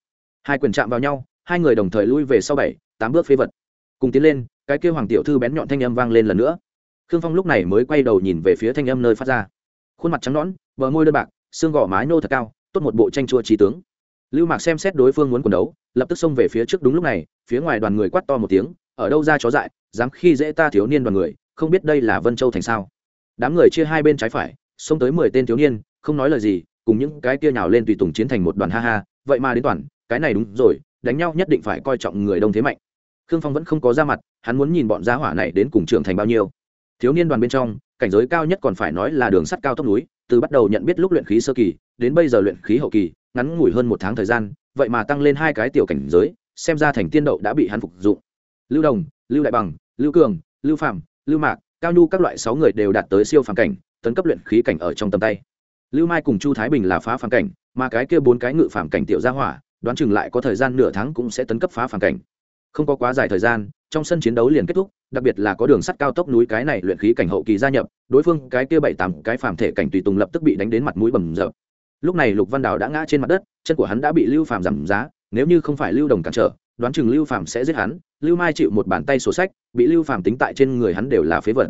[SPEAKER 1] hai quyền chạm vào nhau, hai người đồng thời lui về sau bảy, tám bước phế vật. Cùng tiến lên, cái kêu hoàng tiểu thư bén nhọn thanh âm vang lên lần nữa. Khương phong lúc này mới quay đầu nhìn về phía thanh âm nơi phát ra. Khuôn mặt trắng nõn, bờ môi đơn bạc, xương gò mái nô thật cao, tốt một bộ tranh chua trí tướng. Lưu mạc xem xét đối phương muốn quần đấu, lập tức xông về phía trước đúng lúc này, phía ngoài đoàn người quát to một tiếng, ở đâu ra chó dại, dám khi dễ ta thiếu niên đoàn người, không biết đây là vân châu thành sao? Đám người chia hai bên trái phải, xông tới mười tên thiếu niên không nói lời gì, cùng những cái kia nhào lên tùy tùng chiến thành một đoàn ha ha, vậy mà đến toàn, cái này đúng rồi, đánh nhau nhất định phải coi trọng người đông thế mạnh. Khương phong vẫn không có ra mặt, hắn muốn nhìn bọn gia hỏa này đến cùng trưởng thành bao nhiêu. Thiếu niên đoàn bên trong, cảnh giới cao nhất còn phải nói là đường sắt cao tốc núi, từ bắt đầu nhận biết lúc luyện khí sơ kỳ, đến bây giờ luyện khí hậu kỳ, ngắn ngủi hơn một tháng thời gian, vậy mà tăng lên hai cái tiểu cảnh giới, xem ra thành tiên đậu đã bị hắn phục dụng. Lưu đồng, lưu đại bằng, lưu cường, lưu phạm lưu mạc, cao nhu các loại sáu người đều đạt tới siêu phàm cảnh, tấn cấp luyện khí cảnh ở trong tầm tay lưu mai cùng chu thái bình là phá phản cảnh, mà cái kia bốn cái ngự phản cảnh tiểu gia hỏa, đoán chừng lại có thời gian nửa tháng cũng sẽ tấn cấp phá phản cảnh. Không có quá dài thời gian, trong sân chiến đấu liền kết thúc, đặc biệt là có đường sắt cao tốc núi cái này luyện khí cảnh hậu kỳ gia nhập, đối phương cái kia bảy tám cái phàm thể cảnh tùy tùng lập tức bị đánh đến mặt mũi bầm rợp lúc này lục văn đào đã ngã trên mặt đất, chân của hắn đã bị lưu phàm giảm giá, nếu như không phải lưu đồng cản trở, đoán chừng lưu phàm sẽ giết hắn, lưu mai chịu một bàn tay sổ sách, bị lưu phàm tính tại trên người hắn đều là phế vật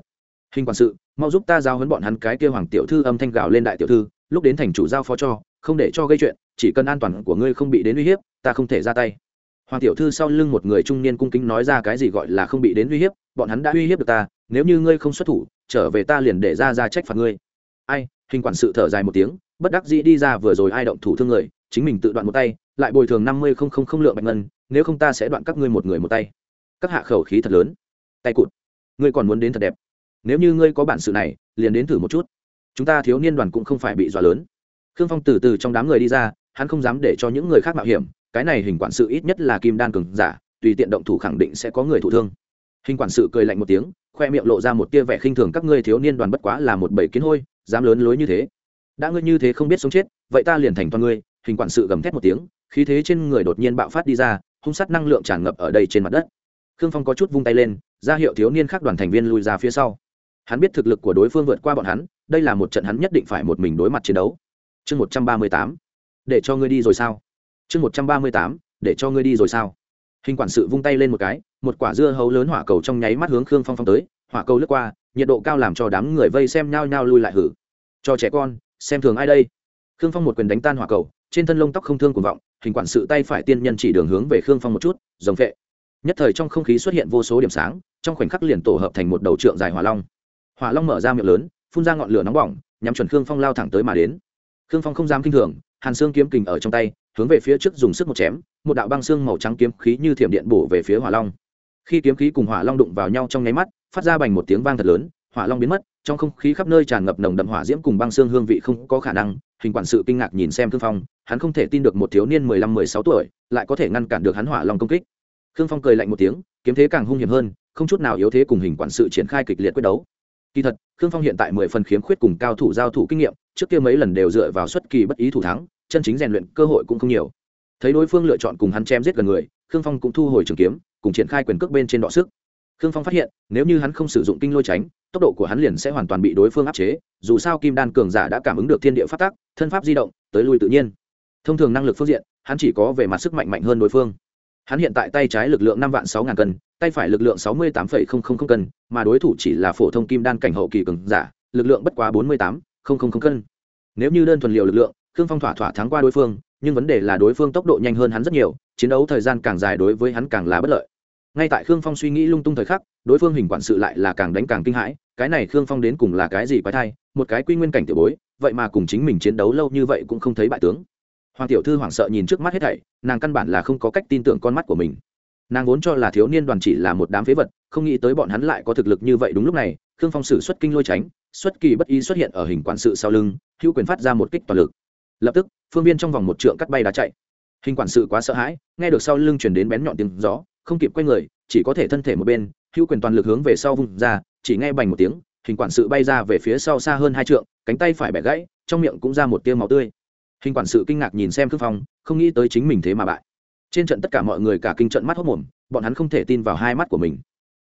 [SPEAKER 1] hình quản sự, mau giúp ta giao hấn bọn hắn cái kia hoàng tiểu thư âm thanh gào lên đại tiểu thư, lúc đến thành chủ giao phó cho, không để cho gây chuyện, chỉ cần an toàn của ngươi không bị đến uy hiếp, ta không thể ra tay. Hoàng tiểu thư sau lưng một người trung niên cung kính nói ra cái gì gọi là không bị đến uy hiếp, bọn hắn đã uy hiếp được ta, nếu như ngươi không xuất thủ, trở về ta liền để ra ra trách phạt ngươi. Ai, hình quản sự thở dài một tiếng, bất đắc dĩ đi ra vừa rồi ai động thủ thương người, chính mình tự đoạn một tay, lại bồi thường năm mươi không không không lượng bạch ngân, nếu không ta sẽ đoạn các ngươi một người một tay. Các hạ khẩu khí thật lớn. Tay cụt. Ngươi còn muốn đến thật đẹp nếu như ngươi có bản sự này, liền đến thử một chút. Chúng ta thiếu niên đoàn cũng không phải bị dọa lớn. Khương phong từ từ trong đám người đi ra, hắn không dám để cho những người khác mạo hiểm. Cái này hình quản sự ít nhất là kim đan cường giả, tùy tiện động thủ khẳng định sẽ có người thụ thương. Hình quản sự cười lạnh một tiếng, khoe miệng lộ ra một tia vẻ khinh thường, các ngươi thiếu niên đoàn bất quá là một bầy kiến hôi, dám lớn lối như thế. Đã ngươi như thế không biết sống chết, vậy ta liền thành toàn ngươi, hình quản sự gầm thét một tiếng, khí thế trên người đột nhiên bạo phát đi ra, hung sát năng lượng tràn ngập ở đây trên mặt đất. Khương phong có chút vung tay lên, ra hiệu thiếu niên khác đoàn thành viên lùi ra phía sau hắn biết thực lực của đối phương vượt qua bọn hắn, đây là một trận hắn nhất định phải một mình đối mặt chiến đấu. Chương một trăm ba mươi tám, để cho ngươi đi rồi sao? Chương một trăm ba mươi tám, để cho ngươi đi rồi sao? Hình quản sự vung tay lên một cái, một quả dưa hấu lớn hỏa cầu trong nháy mắt hướng khương phong phong tới, hỏa cầu lướt qua, nhiệt độ cao làm cho đám người vây xem nhao nhao lui lại hử. Cho trẻ con, xem thường ai đây? Khương phong một quyền đánh tan hỏa cầu, trên thân lông tóc không thương cuồng vọng, hình quản sự tay phải tiên nhân chỉ đường hướng về khương phong một chút giống vệ nhất thời trong không khí xuất hiện vô số điểm sáng, trong khoảnh khắc liền tổ hợp thành một đầu trượng dài hỏa long hỏa long mở ra miệng lớn, phun ra ngọn lửa nóng bỏng, nhắm chuẩn khương phong lao thẳng tới mà đến. Khương phong không dám kinh thường, hàn xương kiếm kình ở trong tay, hướng về phía trước dùng sức một chém, một đạo băng xương màu trắng kiếm khí như thiểm điện bổ về phía hỏa long. Khi kiếm khí cùng hỏa long đụng vào nhau trong nháy mắt, phát ra bành một tiếng vang thật lớn, hỏa long biến mất, trong không khí khắp nơi tràn ngập nồng đậm hỏa diễm cùng băng xương hương vị không có khả năng, hình quản sự kinh ngạc nhìn xem khương phong, hắn không thể tin được một thiếu niên mười lăm, mười sáu tuổi, lại có thể ngăn cản được hắn hỏa long công kích. Khương phong cười lạnh một tiếng, kiếm thế càng hung hiểm hơn, không chút nào yếu thế cùng hình quản sự triển khai kịch liệt quyết đấu kỳ thật, khương phong hiện tại mười phần khiếm khuyết cùng cao thủ giao thủ kinh nghiệm, trước kia mấy lần đều dựa vào xuất kỳ bất ý thủ thắng, chân chính rèn luyện cơ hội cũng không nhiều. Thấy đối phương lựa chọn cùng hắn chém giết gần người, khương phong cũng thu hồi trường kiếm, cùng triển khai quyền cước bên trên đọ sức. Khương phong phát hiện, nếu như hắn không sử dụng kinh lôi tránh, tốc độ của hắn liền sẽ hoàn toàn bị đối phương áp chế, dù sao kim đan cường giả đã cảm ứng được thiên địa phát tác, thân pháp di động, tới lui tự nhiên. Thông thường năng lực phương diện, hắn chỉ có về mặt sức mạnh mạnh hơn đối phương. Hắn hiện tại tay trái lực lượng năm vạn sáu ngàn cân tay phải lực lượng sáu mươi tám phẩy không không không cân, mà đối thủ chỉ là phổ thông kim đan cảnh hậu kỳ cường giả, lực lượng bất quá bốn mươi tám không không không cân. Nếu như đơn thuần liệu lực lượng, khương phong thỏa thỏa thắng qua đối phương, nhưng vấn đề là đối phương tốc độ nhanh hơn hắn rất nhiều, chiến đấu thời gian càng dài đối với hắn càng là bất lợi. Ngay tại khương phong suy nghĩ lung tung thời khắc, đối phương hình quản sự lại là càng đánh càng kinh hãi, cái này khương phong đến cùng là cái gì quái thai, một cái quy nguyên cảnh tiểu bối, vậy mà cùng chính mình chiến đấu lâu như vậy cũng không thấy bại tướng. Hoàng tiểu thư hoảng sợ nhìn trước mắt hết thảy, nàng căn bản là không có cách tin tưởng con mắt của mình nàng vốn cho là thiếu niên đoàn chỉ là một đám phế vật, không nghĩ tới bọn hắn lại có thực lực như vậy đúng lúc này, khương phong sử xuất kinh lôi tránh, xuất kỳ bất ý xuất hiện ở hình quản sự sau lưng, hữu quyền phát ra một kích toàn lực. Lập tức, phương viên trong vòng một trượng cắt bay đá chạy. Hình quản sự quá sợ hãi, nghe được sau lưng chuyển đến bén nhọn tiếng gió, không kịp quay người, chỉ có thể thân thể một bên, hữu quyền toàn lực hướng về sau vùng ra, chỉ nghe bành một tiếng, hình quản sự bay ra về phía sau xa hơn hai trượng, cánh tay phải bẻ gãy, trong miệng cũng ra một tiêu máu tươi. Hình quản sự kinh ngạc nhìn xem khương phong, không nghĩ tới chính mình thế mà bại trên trận tất cả mọi người cả kinh trận mắt hốc mồm, bọn hắn không thể tin vào hai mắt của mình.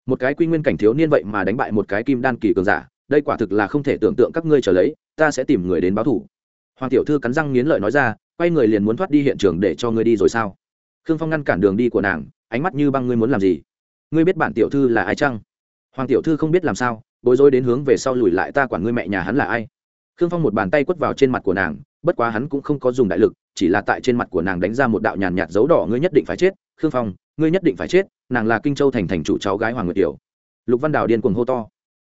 [SPEAKER 1] Một cái quy nguyên cảnh thiếu niên vậy mà đánh bại một cái kim đan kỳ cường giả, đây quả thực là không thể tưởng tượng các ngươi trở lấy, ta sẽ tìm người đến báo thủ hoàng tiểu thư cắn răng nghiến lợi nói ra, quay người liền muốn thoát đi hiện trường để cho ngươi đi rồi sao? Khương phong ngăn cản đường đi của nàng, ánh mắt như băng ngươi muốn làm gì? Ngươi biết bản tiểu thư là ai chăng? Hoàng tiểu thư không biết làm sao, bối rối đến hướng về sau lùi lại ta quản ngươi mẹ nhà hắn là ai? Khương phong một bàn tay quất vào trên mặt của nàng bất quá hắn cũng không có dùng đại lực, chỉ là tại trên mặt của nàng đánh ra một đạo nhàn nhạt dấu đỏ, ngươi nhất định phải chết, khương phong, ngươi nhất định phải chết, nàng là kinh châu thành thành chủ cháu gái hoàng nguyệt tiểu lục văn đào điên cuồng hô to.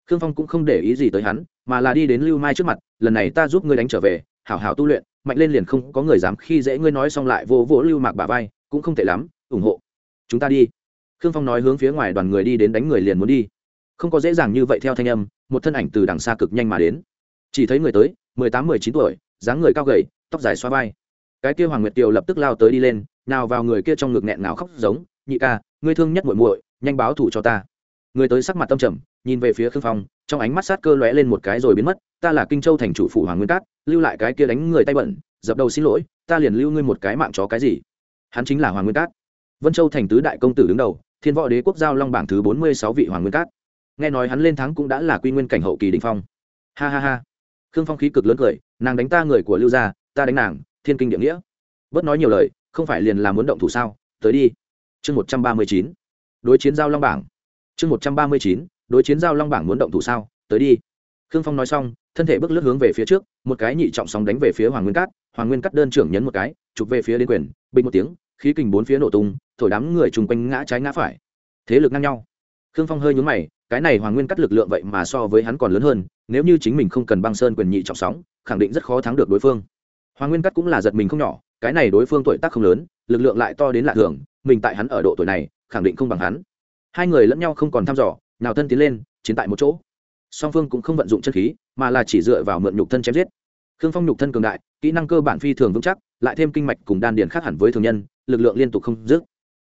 [SPEAKER 1] Khương phong cũng không để ý gì tới hắn, mà là đi đến lưu mai trước mặt, lần này ta giúp ngươi đánh trở về, hảo hảo tu luyện, mạnh lên liền không có người dám khi dễ ngươi nói xong lại vô vỗ lưu mạc bà vai, cũng không tệ lắm, ủng hộ. Chúng ta đi. Khương phong nói hướng phía ngoài đoàn người đi đến đánh người liền muốn đi. Không có dễ dàng như vậy theo thanh âm, một thân ảnh từ đằng xa cực nhanh mà đến. Chỉ thấy người tới, mười tám, mười chín tuổi dáng người cao gầy, tóc dài xoa vai. Cái kia hoàng nguyệt tiều lập tức lao tới đi lên, nào vào người kia trong ngực nghẹn nào khóc giống, nhị ca, ngươi thương nhất muội muội, nhanh báo thủ cho ta. Người tới sắc mặt tâm trầm, nhìn về phía khương phong, trong ánh mắt sát cơ lóe lên một cái rồi biến mất, ta là kinh châu thành chủ phủ hoàng nguyên cát, lưu lại cái kia đánh người tay bẩn, dập đầu xin lỗi, ta liền lưu ngươi một cái mạng chó cái gì? Hắn chính là hoàng nguyên cát. Vân châu thành tứ đại công tử đứng đầu, thiên võ đế quốc giao long bảng thứ bốn mươi sáu vị hoàng nguyên cát. Nghe nói hắn lên thắng cũng đã là quy nguyên cảnh hậu kỳ đình phong. Ha ha ha khương phong khí cực lớn cười, nàng đánh ta người của lưu gia, ta đánh nàng, thiên kinh địa nghĩa. Bớt nói nhiều lời, không phải liền là muốn động thủ sao? Tới đi. Chương một trăm ba mươi chín. Đối chiến giao long bảng. Chương một trăm ba mươi chín, đối chiến giao long bảng muốn động thủ sao? Tới đi. Khương phong nói xong, thân thể bước lướt hướng về phía trước, một cái nhị trọng sóng đánh về phía hoàng nguyên cát, hoàng nguyên cát đơn trưởng nhấn một cái, chụp về phía đến quyền, bình một tiếng, khí kình bốn phía nổ tung, thổi đám người chung quanh ngã trái ngã phải. Thế lực ngang nhau. Khương phong hơi nhún mày, cái này hoàng nguyên cắt lực lượng vậy mà so với hắn còn lớn hơn nếu như chính mình không cần băng sơn quyền nhị trọng sóng, khẳng định rất khó thắng được đối phương. Hoàng nguyên cắt cũng là giật mình không nhỏ, cái này đối phương tuổi tác không lớn, lực lượng lại to đến lạ thường, mình tại hắn ở độ tuổi này, khẳng định không bằng hắn. Hai người lẫn nhau không còn thăm dò, nào thân tiến lên, chiến tại một chỗ. Song phương cũng không vận dụng chân khí, mà là chỉ dựa vào mượn nhục thân chém giết. Khương phong nhục thân cường đại, kỹ năng cơ bản phi thường vững chắc, lại thêm kinh mạch cùng đan điền khác hẳn với thường nhân, lực lượng liên tục không dứt.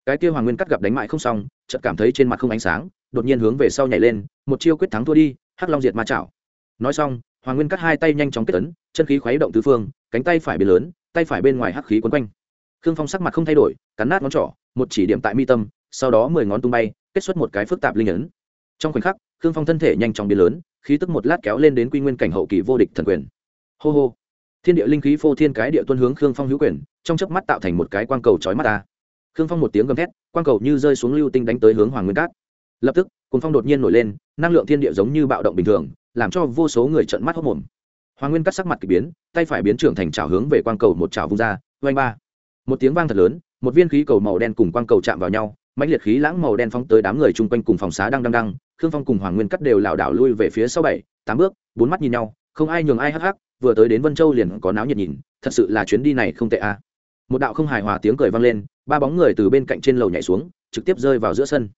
[SPEAKER 1] Cái kia hoàng nguyên cắt gặp đánh mại không xong, chợt cảm thấy trên mặt không ánh sáng, đột nhiên hướng về sau nhảy lên, một chiêu quyết thắng thua đi, hắc long diệt ma chảo nói xong, hoàng nguyên cắt hai tay nhanh chóng kết tấn chân khí khuấy động tứ phương, cánh tay phải biến lớn, tay phải bên ngoài hắc khí quấn quanh. Khương phong sắc mặt không thay đổi, cắn nát ngón trỏ, một chỉ điểm tại mi tâm, sau đó mười ngón tung bay, kết xuất một cái phức tạp linh ấn. Trong khoảnh khắc, khương phong thân thể nhanh chóng biến lớn, khí tức một lát kéo lên đến quy nguyên cảnh hậu kỳ vô địch thần quyền. Hô hô. Thiên địa linh khí phô thiên cái địa tuân hướng khương phong hữu quyền, trong chớp mắt tạo thành một cái quang cầu chói mắt ta. Khương phong một tiếng gầm thét, quang cầu như rơi xuống lưu tinh đánh tới hướng hoàng nguyên cát. Lập tức cùng phong đột nhiên nổi lên, năng lượng thiên địa giống như bạo động bình thường làm cho vô số người trợn mắt hốt mồm. Hoàng nguyên cát sắc mặt kỳ biến, tay phải biến trưởng thành chảo hướng về quang cầu một chảo vung ra, oanh ba. Một tiếng vang thật lớn, một viên khí cầu màu đen cùng quang cầu chạm vào nhau, mãnh liệt khí lãng màu đen phóng tới đám người chung quanh cùng phòng xá đang đang đang, khương phong cùng hoàng nguyên cắt đều lảo đảo lui về phía sau bảy, tám bước, bốn mắt nhìn nhau, không ai nhường ai hắc hắc, vừa tới đến vân châu liền có náo nhiệt nhìn, thật sự là chuyến đi này không tệ a. À. một đạo không hài hòa tiếng cười vang lên, ba bóng người từ bên cạnh trên lầu nhảy xuống, trực tiếp rơi vào giữa sân.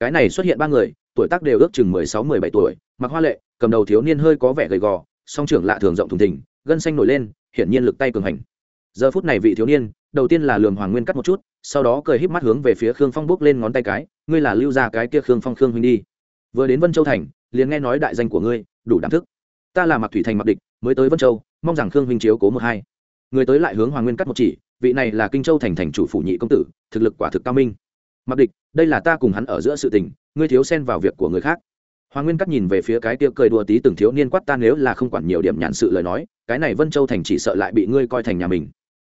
[SPEAKER 1] Cái này xuất hiện ba người tuổi tác đều ước chừng mười sáu, mười bảy tuổi, mặc hoa lệ, cầm đầu thiếu niên hơi có vẻ gầy gò, song trưởng lạ thường rộng thùng thình, gân xanh nổi lên, hiển nhiên lực tay cường hành. Giờ phút này vị thiếu niên, đầu tiên là lườm hoàng nguyên cắt một chút, sau đó cười híp mắt hướng về phía khương phong bước lên ngón tay cái, ngươi là lưu ra cái kia khương phong khương huynh đi. Vừa đến vân châu thành, liền nghe nói đại danh của ngươi, đủ đảm thức. Ta là mặc thủy thành mặc địch, mới tới vân châu, mong rằng khương huynh chiếu cố một hai. Người tới lại hướng hoàng nguyên cắt một chỉ, vị này là kinh châu thành thành chủ phủ nhị công tử, thực lực quả thực cao minh mặc địch, đây là ta cùng hắn ở giữa sự tình, ngươi thiếu xen vào việc của người khác. Hoàng nguyên cắt nhìn về phía cái tiêu cười đùa tí từng thiếu niên quát ta nếu là không quản nhiều điểm nhàn sự lời nói, cái này vân châu thành chỉ sợ lại bị ngươi coi thành nhà mình.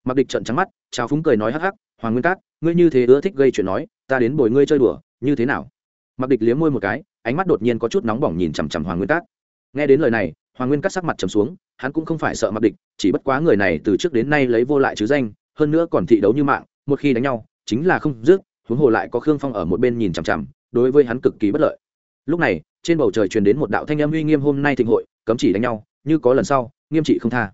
[SPEAKER 1] Mặc địch trận trắng mắt trao phúng cười nói hắc hắc, hoàng nguyên cát ngươi như thế ưa thích gây chuyện nói, ta đến bồi ngươi chơi đùa, như thế nào? Mặc địch liếm môi một cái, ánh mắt đột nhiên có chút nóng bỏng nhìn chằm chằm hoàng nguyên cát nghe đến lời này, hoàng nguyên cát sắc mặt trầm xuống, hắn cũng không phải sợ mặc địch, chỉ bất quá người này từ trước đến nay lấy vô lại chứ danh, hơn nữa còn thị đấu như mạng, một khi đánh nhau, chính là không dứt huống hồ lại có khương phong ở một bên nhìn chằm chằm, đối với hắn cực kỳ bất lợi. Lúc này, trên bầu trời truyền đến một đạo thanh âm uy nghiêm hôm nay thịnh hội, cấm chỉ đánh nhau, như có lần sau, nghiêm trị không tha.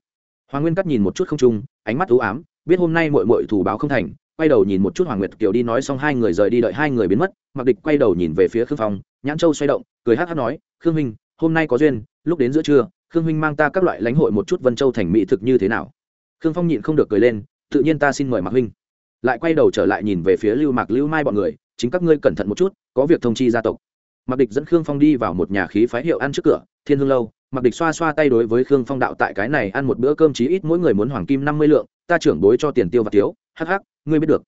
[SPEAKER 1] Hoàng nguyên cắt nhìn một chút không trung, ánh mắt u ám, biết hôm nay mội mội thủ báo không thành, quay đầu nhìn một chút hoàng nguyệt kiều đi nói xong hai người rời đi đợi hai người biến mất mặc địch quay đầu nhìn về phía khương phong, nhãn châu xoay động, cười hát hát nói, khương huynh, hôm nay có duyên, lúc đến giữa trưa, khương huynh mang ta các loại lãnh hội một chút vân châu thành mỹ thực như thế nào? Khương phong nhịn không được cười lên, tự nhiên ta xin mời mạc huynh lại quay đầu trở lại nhìn về phía lưu mạc, lưu mai bọn người, chính các ngươi cẩn thận một chút, có việc thông chi gia tộc. Mặc địch dẫn khương phong đi vào một nhà khí phái hiệu ăn trước cửa, thiên hương lâu. Mặc địch xoa xoa tay đối với khương phong đạo, tại cái này ăn một bữa cơm chí ít mỗi người muốn hoàng kim năm mươi lượng, ta trưởng bối cho tiền tiêu và thiếu, hắc hắc, ngươi biết được.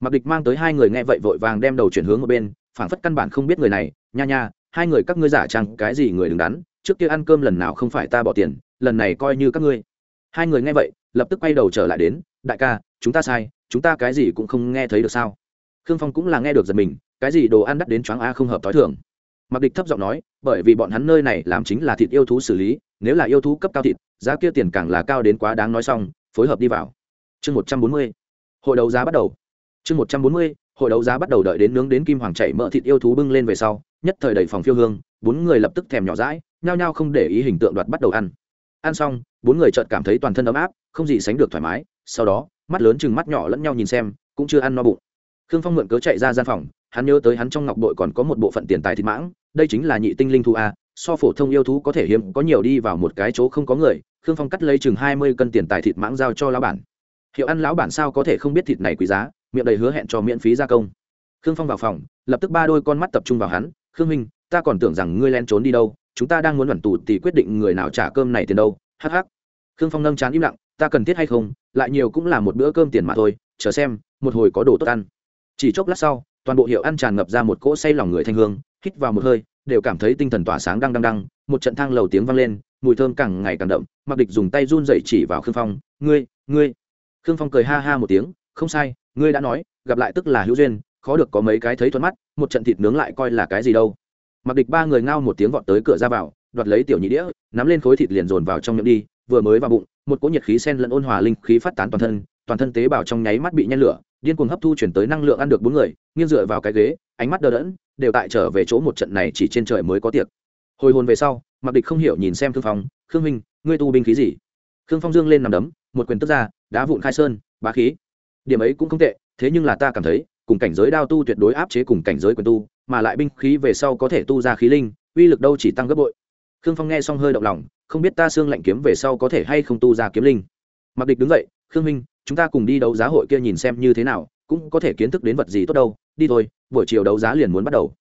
[SPEAKER 1] Mặc địch mang tới hai người nghe vậy vội vàng đem đầu chuyển hướng một bên, phảng phất căn bản không biết người này, nha nha, hai người các ngươi giả chăng cái gì người đứng đắn, trước kia ăn cơm lần nào không phải ta bỏ tiền, lần này coi như các ngươi. Hai người nghe vậy, lập tức quay đầu trở lại đến, đại ca, chúng ta sai chúng ta cái gì cũng không nghe thấy được sao? Khương phong cũng là nghe được giật mình, cái gì đồ ăn đắt đến choáng a không hợp t h o i thường. Mặc địch thấp giọng nói, bởi vì bọn hắn nơi này làm chính là thịt yêu thú xử lý, nếu là yêu thú cấp cao thịt, giá kia tiền càng là cao đến quá đáng nói xong, phối hợp đi vào. Chương một trăm bốn mươi, hội đấu giá bắt đầu. Chương một trăm bốn mươi, hội đấu giá bắt đầu đợi đến nướng đến kim hoàng chạy mỡ thịt yêu thú bưng lên về sau, nhất thời đầy phòng phiêu hương, bốn người lập tức thèm nhỏ rãi nhao nhao không để ý hình tượng đoạt bắt đầu ăn. Ăn xong, bốn người chợt cảm thấy toàn thân ấm áp, không gì sánh được thoải mái, sau đó mắt lớn chừng mắt nhỏ lẫn nhau nhìn xem, cũng chưa ăn no bụng. Khương phong mượn cớ chạy ra gian phòng, hắn nhớ tới hắn trong ngọc bội còn có một bộ phận tiền tài thịt mãng, đây chính là nhị tinh linh thú a, so phổ thông yêu thú có thể hiếm, có nhiều đi vào một cái chỗ không có người, khương phong cắt lấy chừng hai mươi cân tiền tài thịt mãng giao cho lão bản. Hiệu ăn lão bản sao có thể không biết thịt này quý giá, miệng đầy hứa hẹn cho miễn phí gia công. Khương phong vào phòng, lập tức ba đôi con mắt tập trung vào hắn, khương minh ta còn tưởng rằng ngươi len trốn đi đâu, chúng ta đang muốn luận tù thì quyết định người nào trả cơm này tiền đâu, hắc hắc. Khương phong nâng chán im lặng ta cần thiết hay không, lại nhiều cũng là một bữa cơm tiền mà thôi, chờ xem, một hồi có đồ tốt ăn. Chỉ chốc lát sau, toàn bộ hiệu ăn tràn ngập ra một cỗ say lòng người thanh hương, hít vào một hơi, đều cảm thấy tinh thần tỏa sáng đang đang đang một trận thang lầu tiếng vang lên, mùi thơm càng ngày càng đậm mặc địch dùng tay run dậy chỉ vào khương phong, ngươi ngươi. Khương phong cười ha ha một tiếng, không sai, ngươi đã nói, gặp lại tức là hữu duyên, khó được có mấy cái thấy thuận mắt, một trận thịt nướng lại coi là cái gì đâu. Mặc địch ba người ngao một tiếng vọt tới cửa ra vào, đoạt lấy tiểu nhị đĩa, nắm lên khối thịt liền dồn vào trong miệng đi vừa mới vào bụng, một cỗ nhiệt khí sen lẫn ôn hòa linh khí phát tán toàn thân toàn thân tế bào trong nháy mắt bị nhen lửa, điên cuồng hấp thu chuyển tới năng lượng ăn được bốn người, nghiêng dựa vào cái ghế, ánh mắt đờ đẫn, đều tại trở về chỗ một trận này chỉ trên trời mới có tiệc. Hồi hồn về sau mặc địch không hiểu nhìn xem khương phong, khương minh ngươi tu binh khí gì? Khương phong dương lên nằm đấm, một quyền tức ra, đá vụn khai sơn, bá khí. Điểm ấy cũng không tệ, thế nhưng là ta cảm thấy, cùng cảnh giới đao tu tuyệt đối áp chế cùng cảnh giới quyền tu, mà lại binh khí về sau có thể tu ra khí linh, uy lực đâu chỉ tăng gấp bội khương phong nghe xong hơi động lòng, không biết ta xương lạnh kiếm về sau có thể hay không tu ra kiếm linh. Mặc địch đứng dậy, khương minh chúng ta cùng đi đấu giá hội kia nhìn xem như thế nào, cũng có thể kiến thức đến vật gì tốt đâu. Đi thôi, buổi chiều đấu giá liền muốn bắt đầu.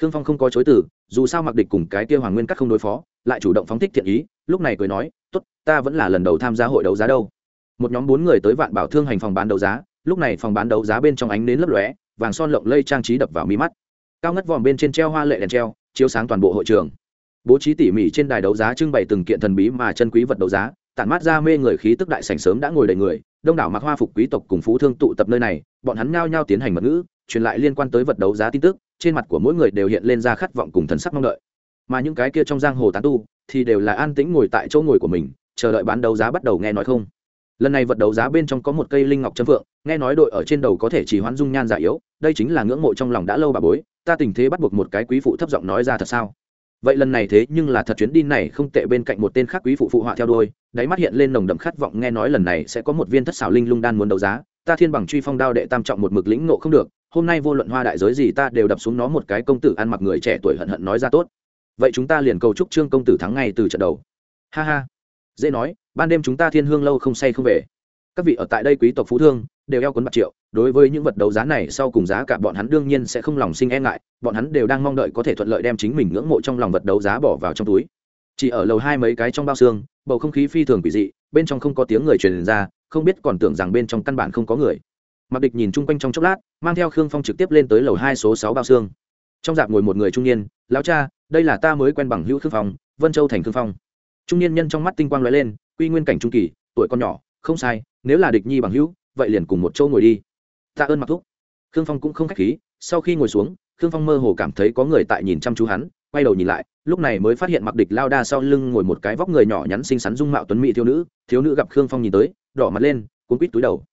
[SPEAKER 1] Khương phong không có chối từ, dù sao mặc địch cùng cái kia hoàng nguyên cắt không đối phó, lại chủ động phóng thích thiện ý, lúc này cười nói, tốt, ta vẫn là lần đầu tham gia hội đấu giá đâu. Một nhóm bốn người tới vạn bảo thương hành phòng bán đấu giá, lúc này phòng bán đấu giá bên trong ánh đến lấp lóe, vàng son lộng lây trang trí đập vào mi mắt. Cao ngất vòm bên trên treo hoa lệ đèn treo, chiếu sáng toàn bộ hội trường bố trí tỉ mỉ trên đài đấu giá trưng bày từng kiện thần bí mà chân quý vật đấu giá, tản mát ra mê người khí tức đại sảnh sớm đã ngồi đầy người, đông đảo mặc hoa phục quý tộc cùng phú thương tụ tập nơi này, bọn hắn nhao nhao tiến hành mật ngữ, truyền lại liên quan tới vật đấu giá tin tức, trên mặt của mỗi người đều hiện lên ra khát vọng cùng thần sắc mong đợi. Mà những cái kia trong giang hồ tán tu, thì đều là an tĩnh ngồi tại chỗ ngồi của mình, chờ đợi bán đấu giá bắt đầu nghe nói không. Lần này vật đấu giá bên trong có một cây linh ngọc châm phượng, nghe nói đội ở trên đầu có thể chỉ hoãn dung nhan giả yếu, đây chính là ngưỡng mộ trong lòng đã lâu bà bối, ta tình thế bắt buộc một cái quý phụ thấp giọng nói ra thật sao? Vậy lần này thế nhưng là thật chuyến đi này không tệ bên cạnh một tên khác quý phụ phụ họa theo đôi, đáy mắt hiện lên nồng đậm khát vọng nghe nói lần này sẽ có một viên thất xảo linh lung đan muốn đấu giá, ta thiên bằng truy phong đao đệ tam trọng một mực lĩnh nộ không được, hôm nay vô luận hoa đại giới gì ta đều đập xuống nó một cái công tử ăn mặc người trẻ tuổi hận hận nói ra tốt. Vậy chúng ta liền cầu chúc trương công tử thắng ngay từ trận đầu. Ha ha. Dễ nói, ban đêm chúng ta thiên hương lâu không say không về. Các vị ở tại đây quý tộc phú thương đều eo cuốn bạc triệu, đối với những vật đấu giá này sau cùng giá cả bọn hắn đương nhiên sẽ không lòng sinh e ngại, bọn hắn đều đang mong đợi có thể thuận lợi đem chính mình ngưỡng mộ trong lòng vật đấu giá bỏ vào trong túi. Chỉ ở lầu hai mấy cái trong bao xương, bầu không khí phi thường quỷ dị, bên trong không có tiếng người truyền ra, không biết còn tưởng rằng bên trong căn bản không có người. Mặc địch nhìn chung quanh trong chốc lát, mang theo khương phong trực tiếp lên tới lầu hai số sáu bao xương. Trong dạp ngồi một người trung niên, lão cha, đây là ta mới quen bằng hữu khương phong, vân châu thành khương phong. Trung niên nhân trong mắt tinh quang lóe lên, quy nguyên cảnh trung kỳ, tuổi con nhỏ, không sai, nếu là địch nhi bằng hữu vậy liền cùng một chỗ ngồi đi. Tạ ơn mặc thúc. Khương phong cũng không khách khí, sau khi ngồi xuống, khương phong mơ hồ cảm thấy có người tại nhìn chăm chú hắn, quay đầu nhìn lại, lúc này mới phát hiện mặc địch lao đa sau lưng ngồi một cái vóc người nhỏ nhắn xinh xắn dung mạo tuấn mỹ thiếu nữ thiếu nữ gặp khương phong nhìn tới, đỏ mặt lên, cuốn quýt túi đầu.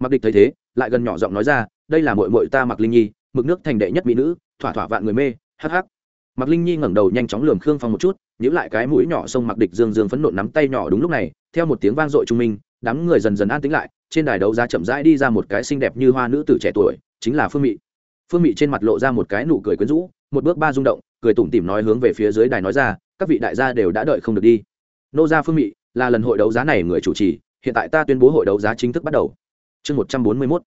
[SPEAKER 1] Mặc địch thấy thế, lại gần nhỏ giọng nói ra, đây là mội mội ta mặc linh nhi, mực nước thành đệ nhất mỹ nữ, thỏa thỏa vạn người mê, hắc hắc. Mặc linh nhi ngẩng đầu nhanh chóng lườm khương phong một chút, nhíu lại cái mũi nhỏ xông mặc địch dương dương phấn nộn nắm tay nhỏ đúng lúc này, theo một tiếng vang dội trung minh đám người dần dần an tĩnh lại, trên đài đấu giá chậm rãi đi ra một cái xinh đẹp như hoa nữ tử trẻ tuổi, chính là phương mị. Phương mị trên mặt lộ ra một cái nụ cười quyến rũ, một bước ba rung động, cười tủm tỉm nói hướng về phía dưới đài nói ra, các vị đại gia đều đã đợi không được đi. Nô gia phương mị, là lần hội đấu giá này người chủ trì, hiện tại ta tuyên bố hội đấu giá chính thức bắt đầu. Chương một trăm bốn mươi mốt.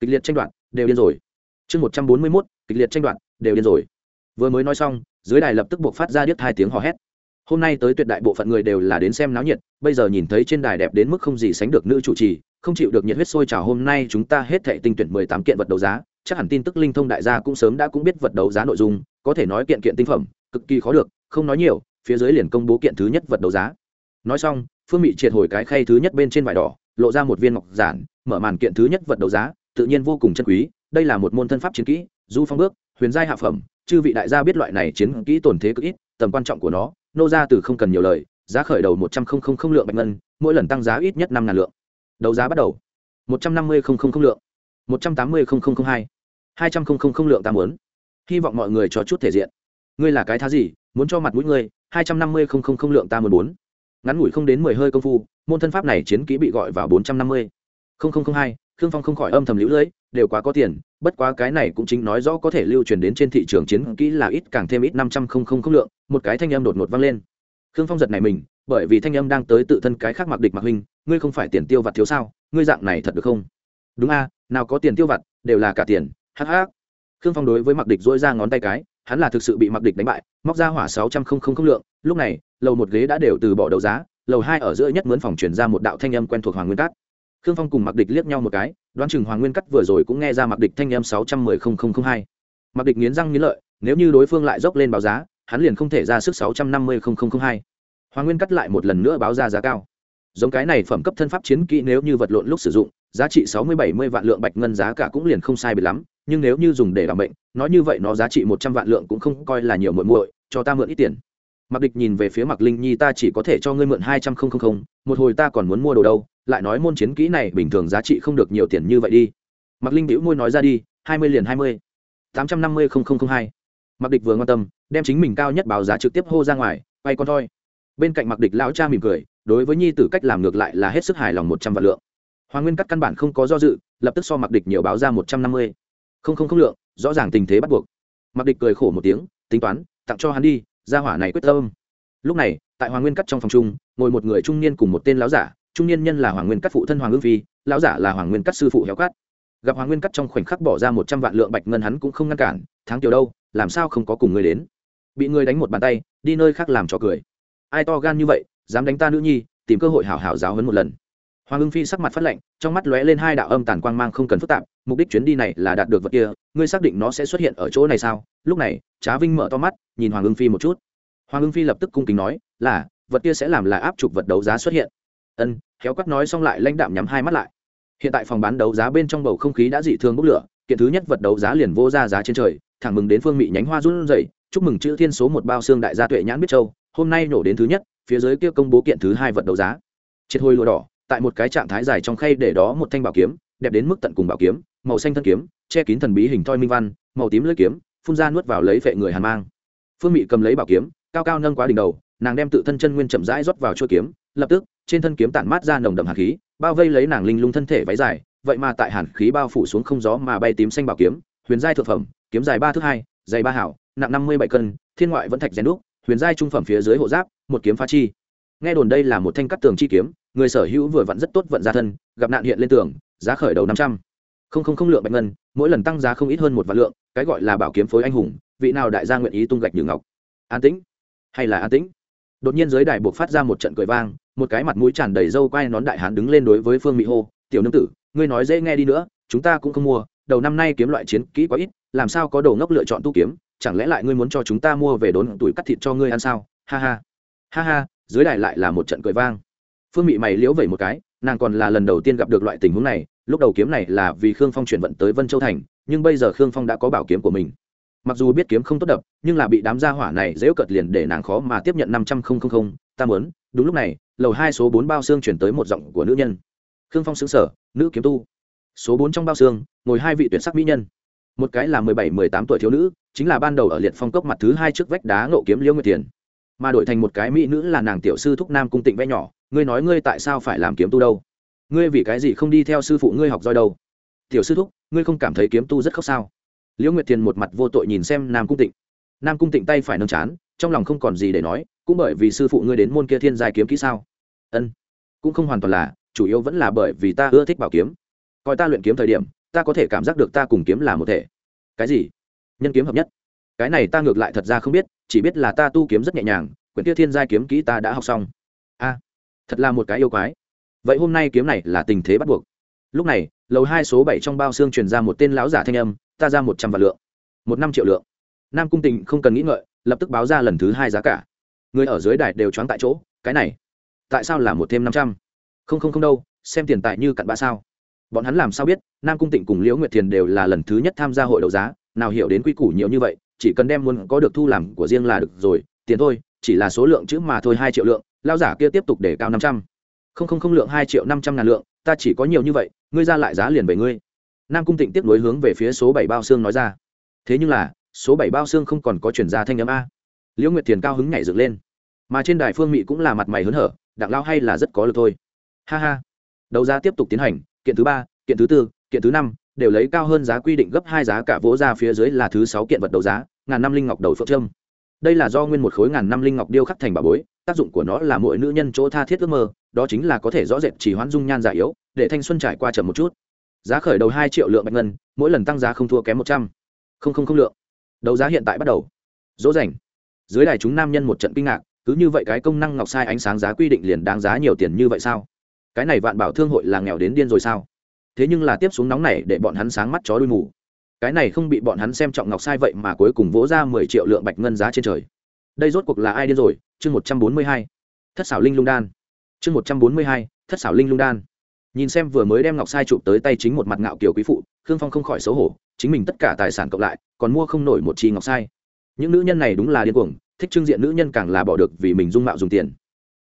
[SPEAKER 1] Kịch liệt tranh đoạt, đều điên rồi. Chương một trăm bốn mươi mốt. Kịch liệt tranh đoạt, đều điên rồi. Vừa mới nói xong, dưới đài lập tức buộc phát ra điếc hai tiếng hò hét hôm nay tới tuyệt đại bộ phận người đều là đến xem náo nhiệt, bây giờ nhìn thấy trên đài đẹp đến mức không gì sánh được nữ chủ trì, không chịu được nhiệt huyết sôi trào hôm nay chúng ta hết thệ tinh tuyển mười tám kiện vật đấu giá, chắc hẳn tin tức linh thông đại gia cũng sớm đã cũng biết vật đấu giá nội dung, có thể nói kiện kiện tinh phẩm, cực kỳ khó được, không nói nhiều, phía dưới liền công bố kiện thứ nhất vật đấu giá. Nói xong, phương Mị triệt hồi cái khay thứ nhất bên trên vải đỏ, lộ ra một viên ngọc giản, mở màn kiện thứ nhất vật đấu giá, tự nhiên vô cùng chân quý, đây là một môn thân pháp chiến kỹ, du phong bước, huyền giai hạ phẩm, chư vị đại gia biết loại này chiến kỹ tổn thế cực ít, tầm quan trọng của nó nô ra từ không cần nhiều lời giá khởi đầu một trăm linh lượng bạch ngân mỗi lần tăng giá ít nhất năm ngàn lượng đấu giá bắt đầu một trăm năm mươi lượng một trăm tám mươi hai hai trăm linh lượng ta muốn hy vọng mọi người cho chút thể diện ngươi là cái thá gì muốn cho mặt mũi ngươi hai trăm năm mươi lượng ta muốn bốn ngắn ngủi không đến mười hơi công phu môn thân pháp này chiến kỹ bị gọi vào bốn trăm năm mươi hai khương phong không khỏi âm thầm lũ lưỡi đều quá có tiền bất quá cái này cũng chính nói rõ có thể lưu truyền đến trên thị trường chiến kỹ là ít càng thêm ít năm trăm không không không lượng, một cái thanh âm đột ngột vang lên. Khương phong giật này mình, bởi vì thanh âm đang tới tự thân cái khác mặc địch mặc huynh, ngươi không phải tiền tiêu vặt thiếu sao, ngươi dạng này thật được không? Đúng a, nào có tiền tiêu vặt, đều là cả tiền, hắc hắc. Khương phong đối với mặc địch dỗi ra ngón tay cái, hắn là thực sự bị mặc địch đánh bại, móc ra hỏa sáu trăm không không không lượng, lúc này, lầu một ghế đã đều từ bỏ đấu giá, lầu hai ở giữa nhất mướn phòng chuyển ra một đạo thanh âm quen thuộc hoàng nguyên cát khương phong cùng mặc địch liếc nhau một cái, đoán chừng hoàng nguyên cắt vừa rồi cũng nghe ra mặc địch thanh em sáu trăm mười không không không hai. Mặc địch nghiến răng nghiến lợi, nếu như đối phương lại dốc lên báo giá, hắn liền không thể ra sức sáu trăm năm mươi không không không hai. Hoàng nguyên cắt lại một lần nữa báo ra giá cao. Giống cái này phẩm cấp thân pháp chiến kỹ nếu như vật lộn lúc sử dụng, giá trị sáu mươi bảy mươi vạn lượng bạch ngân giá cả cũng liền không sai biệt lắm, nhưng nếu như dùng để làm bệnh, nói như vậy nó giá trị một trăm vạn lượng cũng không coi là nhiều muội muội, cho ta mượn ít tiền mặc địch nhìn về phía mặc linh nhi, ta chỉ có thể cho ngươi mượn hai trăm không không không, một hồi ta còn muốn mua đồ đâu, lại nói môn chiến kỹ này bình thường giá trị không được nhiều tiền như vậy đi. Mặc linh bĩu môi nói ra đi, hai mươi liền hai mươi, tám trăm năm mươi không không không hai. Mặc địch vừa quan tâm, đem chính mình cao nhất báo giá trực tiếp hô ra ngoài bay con thôi. Bên cạnh mặc địch lão cha mỉm cười, đối với nhi tử cách làm ngược lại là hết sức hài lòng một trăm vạn lượng. Hoàng nguyên cắt căn bản không có do dự, lập tức so mặc địch nhiều báo ra một trăm năm mươi. Không không không lượng, rõ ràng tình thế bắt buộc. Mặc địch cười khổ một tiếng, tính toán, tặng cho hắn đi gia hỏa này quyết tâm. Lúc này, tại hoàng nguyên cắt trong phòng chung, ngồi một người trung niên cùng một tên lão giả. Trung niên nhân là hoàng nguyên cắt phụ thân hoàng ương phi, lão giả là hoàng nguyên cắt sư phụ héo cắt gặp hoàng nguyên cắt trong khoảnh khắc bỏ ra một trăm vạn lượng bạch ngân hắn cũng không ngăn cản tháng tiểu đâu, làm sao không có cùng người đến? Bị người đánh một bàn tay, đi nơi khác làm trò cười. Ai to gan như vậy, dám đánh ta nữ nhi, tìm cơ hội hảo hảo giáo hấn một lần. Hoàng ưng phi sắc mặt phát lạnh, trong mắt lóe lên hai đạo âm tàn quang mang không cần phức tạp mục đích chuyến đi này là đạt được vật kia, ngươi xác định nó sẽ xuất hiện ở chỗ này sao? Lúc này, trá vinh mở to mắt, nhìn hoàng ưng phi một chút. Hoàng ưng phi lập tức cung kính nói, là, vật kia sẽ làm là áp chụp vật đấu giá xuất hiện. Ân, khéo cắt nói xong lại lãnh đạm nhắm hai mắt lại. Hiện tại phòng bán đấu giá bên trong bầu không khí đã dị thương bốc lửa, kiện thứ nhất vật đấu giá liền vô ra giá trên trời, thẳng mừng đến phương mỹ nhánh hoa run rẩy, chúc mừng chữ thiên số một bao xương đại gia tuệ nhãn biết châu, hôm nay nổ đến thứ nhất, phía dưới kia công bố kiện thứ hai vật đấu giá. Triệt hồi lụa đỏ, tại một cái trạng thái dài trong khay để đó một thanh bảo kiếm, đẹp đến mức tận cùng bảo kiếm màu xanh thân kiếm, che kín thần bí hình thoi minh văn, màu tím lưỡi kiếm, phun ra nuốt vào lấy vệ người hàn mang. Phương mị cầm lấy bảo kiếm, cao cao nâng quá đỉnh đầu, nàng đem tự thân chân nguyên chậm rãi rót vào chuôi kiếm, lập tức, trên thân kiếm tản mát ra nồng đậm hàn khí, bao vây lấy nàng linh lung thân thể váy dài, vậy mà tại hàn khí bao phủ xuống không gió mà bay tím xanh bảo kiếm, huyền giai thượng phẩm, kiếm dài ba thước hai, dày ba hảo, nặng năm mươi bảy cân, thiên ngoại vẫn thạch rèn đúc, huyền giai trung phẩm phía dưới hộ giáp, một kiếm pha chi. Nghe đồn đây là một thanh cắt tường chi kiếm, người sở hữu vừa vặn rất tốt vận ra thân, gặp nạn hiện lên tường, giá khởi đầu năm trăm không không không lượng bạch ngân, mỗi lần tăng giá không ít hơn một vạn lượng, cái gọi là bảo kiếm phối anh hùng, vị nào đại gia nguyện ý tung gạch như ngọc? An tĩnh. Hay là an tĩnh? Đột nhiên dưới đài buộc phát ra một trận cười vang, một cái mặt mũi tràn đầy râu quai nón đại hán đứng lên đối với phương mỹ hô, tiểu nương tử, ngươi nói dễ nghe đi nữa, chúng ta cũng không mua, đầu năm nay kiếm loại chiến kỹ quá ít, làm sao có đồ ngốc lựa chọn tu kiếm, chẳng lẽ lại ngươi muốn cho chúng ta mua về đốn tuổi cắt thịt cho ngươi ăn sao? Ha ha. Ha ha, dưới đài lại là một trận cười vang. Phương mị mày liễu vẩy một cái, nàng còn là lần đầu tiên gặp được loại tình huống này lúc đầu kiếm này là vì khương phong chuyển vận tới vân châu thành, nhưng bây giờ khương phong đã có bảo kiếm của mình. Mặc dù biết kiếm không tốt đập, nhưng là bị đám gia hỏa này dễ cợt liền để nàng khó mà tiếp nhận năm trăm linh ta muốn, đúng lúc này, lầu hai số bốn bao xương chuyển tới một giọng của nữ nhân. Khương phong xứng sở nữ kiếm tu. Số bốn trong bao xương, ngồi hai vị tuyển sắc mỹ nhân. Một cái là mười bảy, mười tám tuổi thiếu nữ, chính là ban đầu ở liệt phong cốc mặt thứ hai trước vách đá ngộ kiếm liễu nguyệt tiền mà đổi thành một cái mỹ nữ là nàng tiểu sư thúc nam cung tịnh vẽ nhỏ, ngươi nói ngươi tại sao phải làm kiếm tu đâu? Ngươi vì cái gì không đi theo sư phụ ngươi học roi đâu? Tiểu sư thúc, ngươi không cảm thấy kiếm tu rất khóc sao? Liễu nguyệt thiền một mặt vô tội nhìn xem nam cung tịnh. Nam cung tịnh tay phải nâng chán, trong lòng không còn gì để nói, cũng bởi vì sư phụ ngươi đến môn kia thiên giai kiếm kỹ sao? Ân, cũng không hoàn toàn là, chủ yếu vẫn là bởi vì ta ưa thích bảo kiếm. Coi ta luyện kiếm thời điểm, ta có thể cảm giác được ta cùng kiếm là một thể. Cái gì? Nhân kiếm hợp nhất. Cái này ta ngược lại thật ra không biết, chỉ biết là ta tu kiếm rất nhẹ nhàng, quyển kia thiên giai kiếm kỹ ta đã học xong. A, thật là một cái yêu quái vậy hôm nay kiếm này là tình thế bắt buộc. Lúc này, lầu hai số bảy trong bao xương truyền ra một tên lão giả thanh âm, ta ra một trăm vạn lượng. Một năm triệu lượng. Nam cung tình không cần nghĩ ngợi, lập tức báo ra lần thứ hai giá cả. Người ở dưới đài đều choáng tại chỗ, cái này, tại sao là một thêm năm trăm? Không không không đâu, xem tiền tại như cặn bã sao. Bọn hắn làm sao biết, nam cung tịnh cùng liễu nguyệt thiền đều là lần thứ nhất tham gia hội đấu giá, nào hiểu đến quy củ nhiều như vậy, chỉ cần đem muốn có được thu làm của riêng là được rồi, tiền thôi, chỉ là số lượng chữ mà thôi, hai triệu lượng lao giả kia tiếp tục để cao năm trăm không không không lượng hai triệu năm trăm ngàn lượng, ta chỉ có nhiều như vậy, ngươi ra lại giá liền về ngươi. Nam cung tịnh tiếp nối hướng về phía số bảy bao xương nói ra. Thế nhưng là, số bảy bao xương không còn có chuyển ra thanh âm a. Liễu nguyệt thiền cao hứng nhảy dựng lên. Mà trên đài phương mỹ cũng là mặt mày hớn hở, đặng lao hay là rất có lực thôi. Ha ha. Đấu giá tiếp tục tiến hành, kiện thứ ba, kiện thứ tư, kiện thứ năm, đều lấy cao hơn giá quy định gấp hai giá cả vỗ ra phía dưới là thứ sáu kiện vật đấu giá, ngàn năm linh ngọc đầu phượng trâm. Đây là do nguyên một khối ngàn năm linh ngọc điêu khắc thành bà bối, tác dụng của nó là mỗi nữ nhân chỗ tha thiết ước mơ đó chính là có thể rõ rệt chỉ hoãn dung nhan giả yếu, để thanh xuân trải qua chậm một chút. Giá khởi đầu hai triệu lượng bạch ngân, mỗi lần tăng giá không thua kém một trăm. Không không không lượng. Đấu giá hiện tại bắt đầu. Dỗ dành. Dưới đài chúng nam nhân một trận kinh ngạc, cứ như vậy cái công năng ngọc sai ánh sáng giá quy định liền đáng giá nhiều tiền như vậy sao? Cái này vạn bảo thương hội là nghèo đến điên rồi sao? Thế nhưng là tiếp xuống nóng này để bọn hắn sáng mắt chó đuôi mù. Cái này không bị bọn hắn xem trọng ngọc sai vậy mà cuối cùng vỗ ra mười triệu lượng bạch ngân giá trên trời. Đây rốt cuộc là ai điên rồi? Chương một trăm bốn mươi hai. Thất xảo linh lung đan chương một trăm bốn mươi hai, thất xảo linh lung đan. Nhìn xem vừa mới đem ngọc sai chụp tới tay chính một mặt ngạo kiều quý phụ, khương phong không khỏi xấu hổ, chính mình tất cả tài sản cộng lại, còn mua không nổi một chi ngọc sai. Những nữ nhân này đúng là điên cuồng, thích trưng diện nữ nhân càng là bỏ được vì mình dung mạo dùng tiền.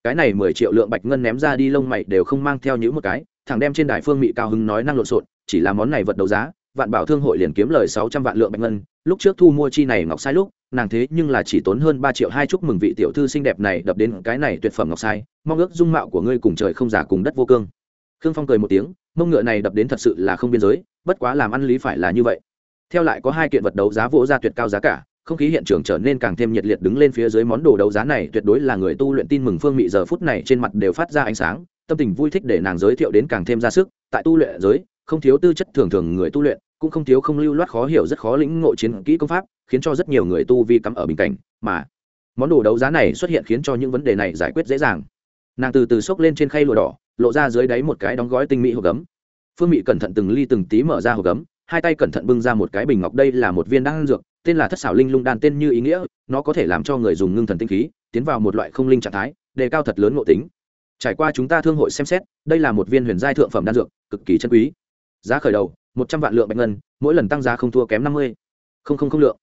[SPEAKER 1] Cái này mười triệu lượng bạch ngân ném ra đi lông mày đều không mang theo những một cái, thằng đem trên đài phương mỹ cao hứng nói năng lộn xộn, chỉ là món này vật đấu giá, vạn bảo thương hội liền kiếm lời sáu trăm vạn lượng bạch ngân, lúc trước thu mua chi này ngọc sai lúc nàng thế nhưng là chỉ tốn hơn ba triệu hai chúc mừng vị tiểu thư xinh đẹp này đập đến cái này tuyệt phẩm ngọc sai, mong ước dung mạo của ngươi cùng trời không giả cùng đất vô cương. Khương phong cười một tiếng, mông ngựa này đập đến thật sự là không biên giới, bất quá làm ăn lý phải là như vậy. Theo lại có hai kiện vật đấu giá vỗ ra tuyệt cao giá cả, không khí hiện trường trở nên càng thêm nhiệt liệt đứng lên phía dưới món đồ đấu giá này tuyệt đối là người tu luyện tin mừng phương mị giờ phút này trên mặt đều phát ra ánh sáng, tâm tình vui thích để nàng giới thiệu đến càng thêm ra sức, tại tu luyện giới, không thiếu tư chất thường thường người tu luyện cũng không thiếu không lưu loát khó hiểu rất khó lĩnh ngộ chiến kỹ công pháp, khiến cho rất nhiều người tu vi cắm ở bình cảnh, mà món đồ đấu giá này xuất hiện khiến cho những vấn đề này giải quyết dễ dàng. Nàng từ từ xốc lên trên khay lụa đỏ, lộ ra dưới đáy một cái đóng gói tinh mỹ hộp gấm. Phương mỹ cẩn thận từng ly từng tí mở ra hộp gấm, hai tay cẩn thận bưng ra một cái bình ngọc, đây là một viên đan dược, tên là thất xảo linh lung đan tên như ý nghĩa, nó có thể làm cho người dùng ngưng thần tinh khí, tiến vào một loại không linh trạng thái, đề cao thật lớn ngộ tính. Trải qua chúng ta thương hội xem xét, đây là một viên huyền giai thượng phẩm đan dược, cực kỳ chân quý. Giá khởi đầu một trăm vạn lượng bạch ngân, mỗi lần tăng giá không thua kém năm mươi. Không không không lượng.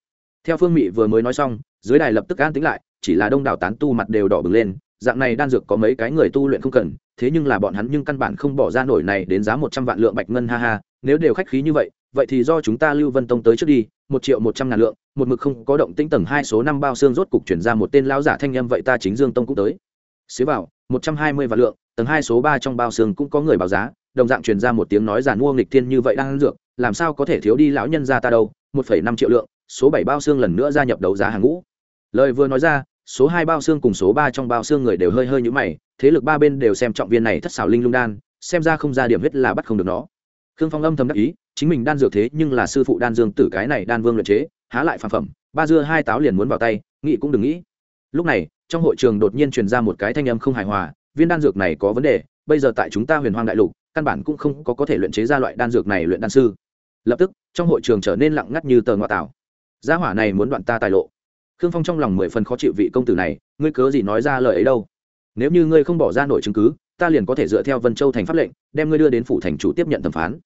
[SPEAKER 1] Theo phương mị vừa mới nói xong, dưới đài lập tức an tính lại, chỉ là đông đảo tán tu mặt đều đỏ bừng lên, dạng này đan dược có mấy cái người tu luyện không cần, thế nhưng là bọn hắn nhưng căn bản không bỏ ra nổi này đến giá một trăm vạn lượng bạch ngân, ha ha, nếu đều khách khí như vậy vậy thì do chúng ta lưu vân tông tới trước đi, một triệu một trăm ngàn lượng, một mực không có động tĩnh tầng hai số năm bao xương rốt cục chuyển ra một tên lão giả thanh â vậy ta chính dương tông cũng tới. Xế vào, một trăm hai mươi vạn lượng, tầng hai số ba trong bao xương cũng có người báo giá đồng dạng truyền ra một tiếng nói giàn mua nghịch thiên như vậy đang ăn dược, làm sao có thể thiếu đi lão nhân ra ta đâu, một phẩy năm triệu lượng, số bảy bao xương lần nữa gia nhập đấu giá hàng ngũ. Lời vừa nói ra, số hai bao xương cùng số ba trong bao xương người đều hơi hơi nhũ mày, thế lực ba bên đều xem trọng viên này thất xảo linh lung đan, xem ra không ra điểm huyết là bắt không được nó. Khương phong âm thầm đắc ý, chính mình đan dược thế nhưng là sư phụ đan dương tử cái này đan vương luyện chế, há lại phàm phẩm, ba dưa hai táo liền muốn vào tay, nghĩ cũng đừng nghĩ. Lúc này, trong hội trường đột nhiên truyền ra một cái thanh âm không hài hòa, viên đan dược này có vấn đề, bây giờ tại chúng ta huyền hoang đại lục căn bản cũng không có có thể luyện chế ra loại đan dược này luyện đan sư. Lập tức, trong hội trường trở nên lặng ngắt như tờ ngoại tảo. Gia hỏa này muốn đoạn ta tài lộ. Khương phong trong lòng mười phần khó chịu vị công tử này, ngươi cớ gì nói ra lời ấy đâu? Nếu như ngươi không bỏ ra nổi chứng cứ, ta liền có thể dựa theo vân châu thành pháp lệnh, đem ngươi đưa đến phủ thành chủ tiếp nhận thẩm phán.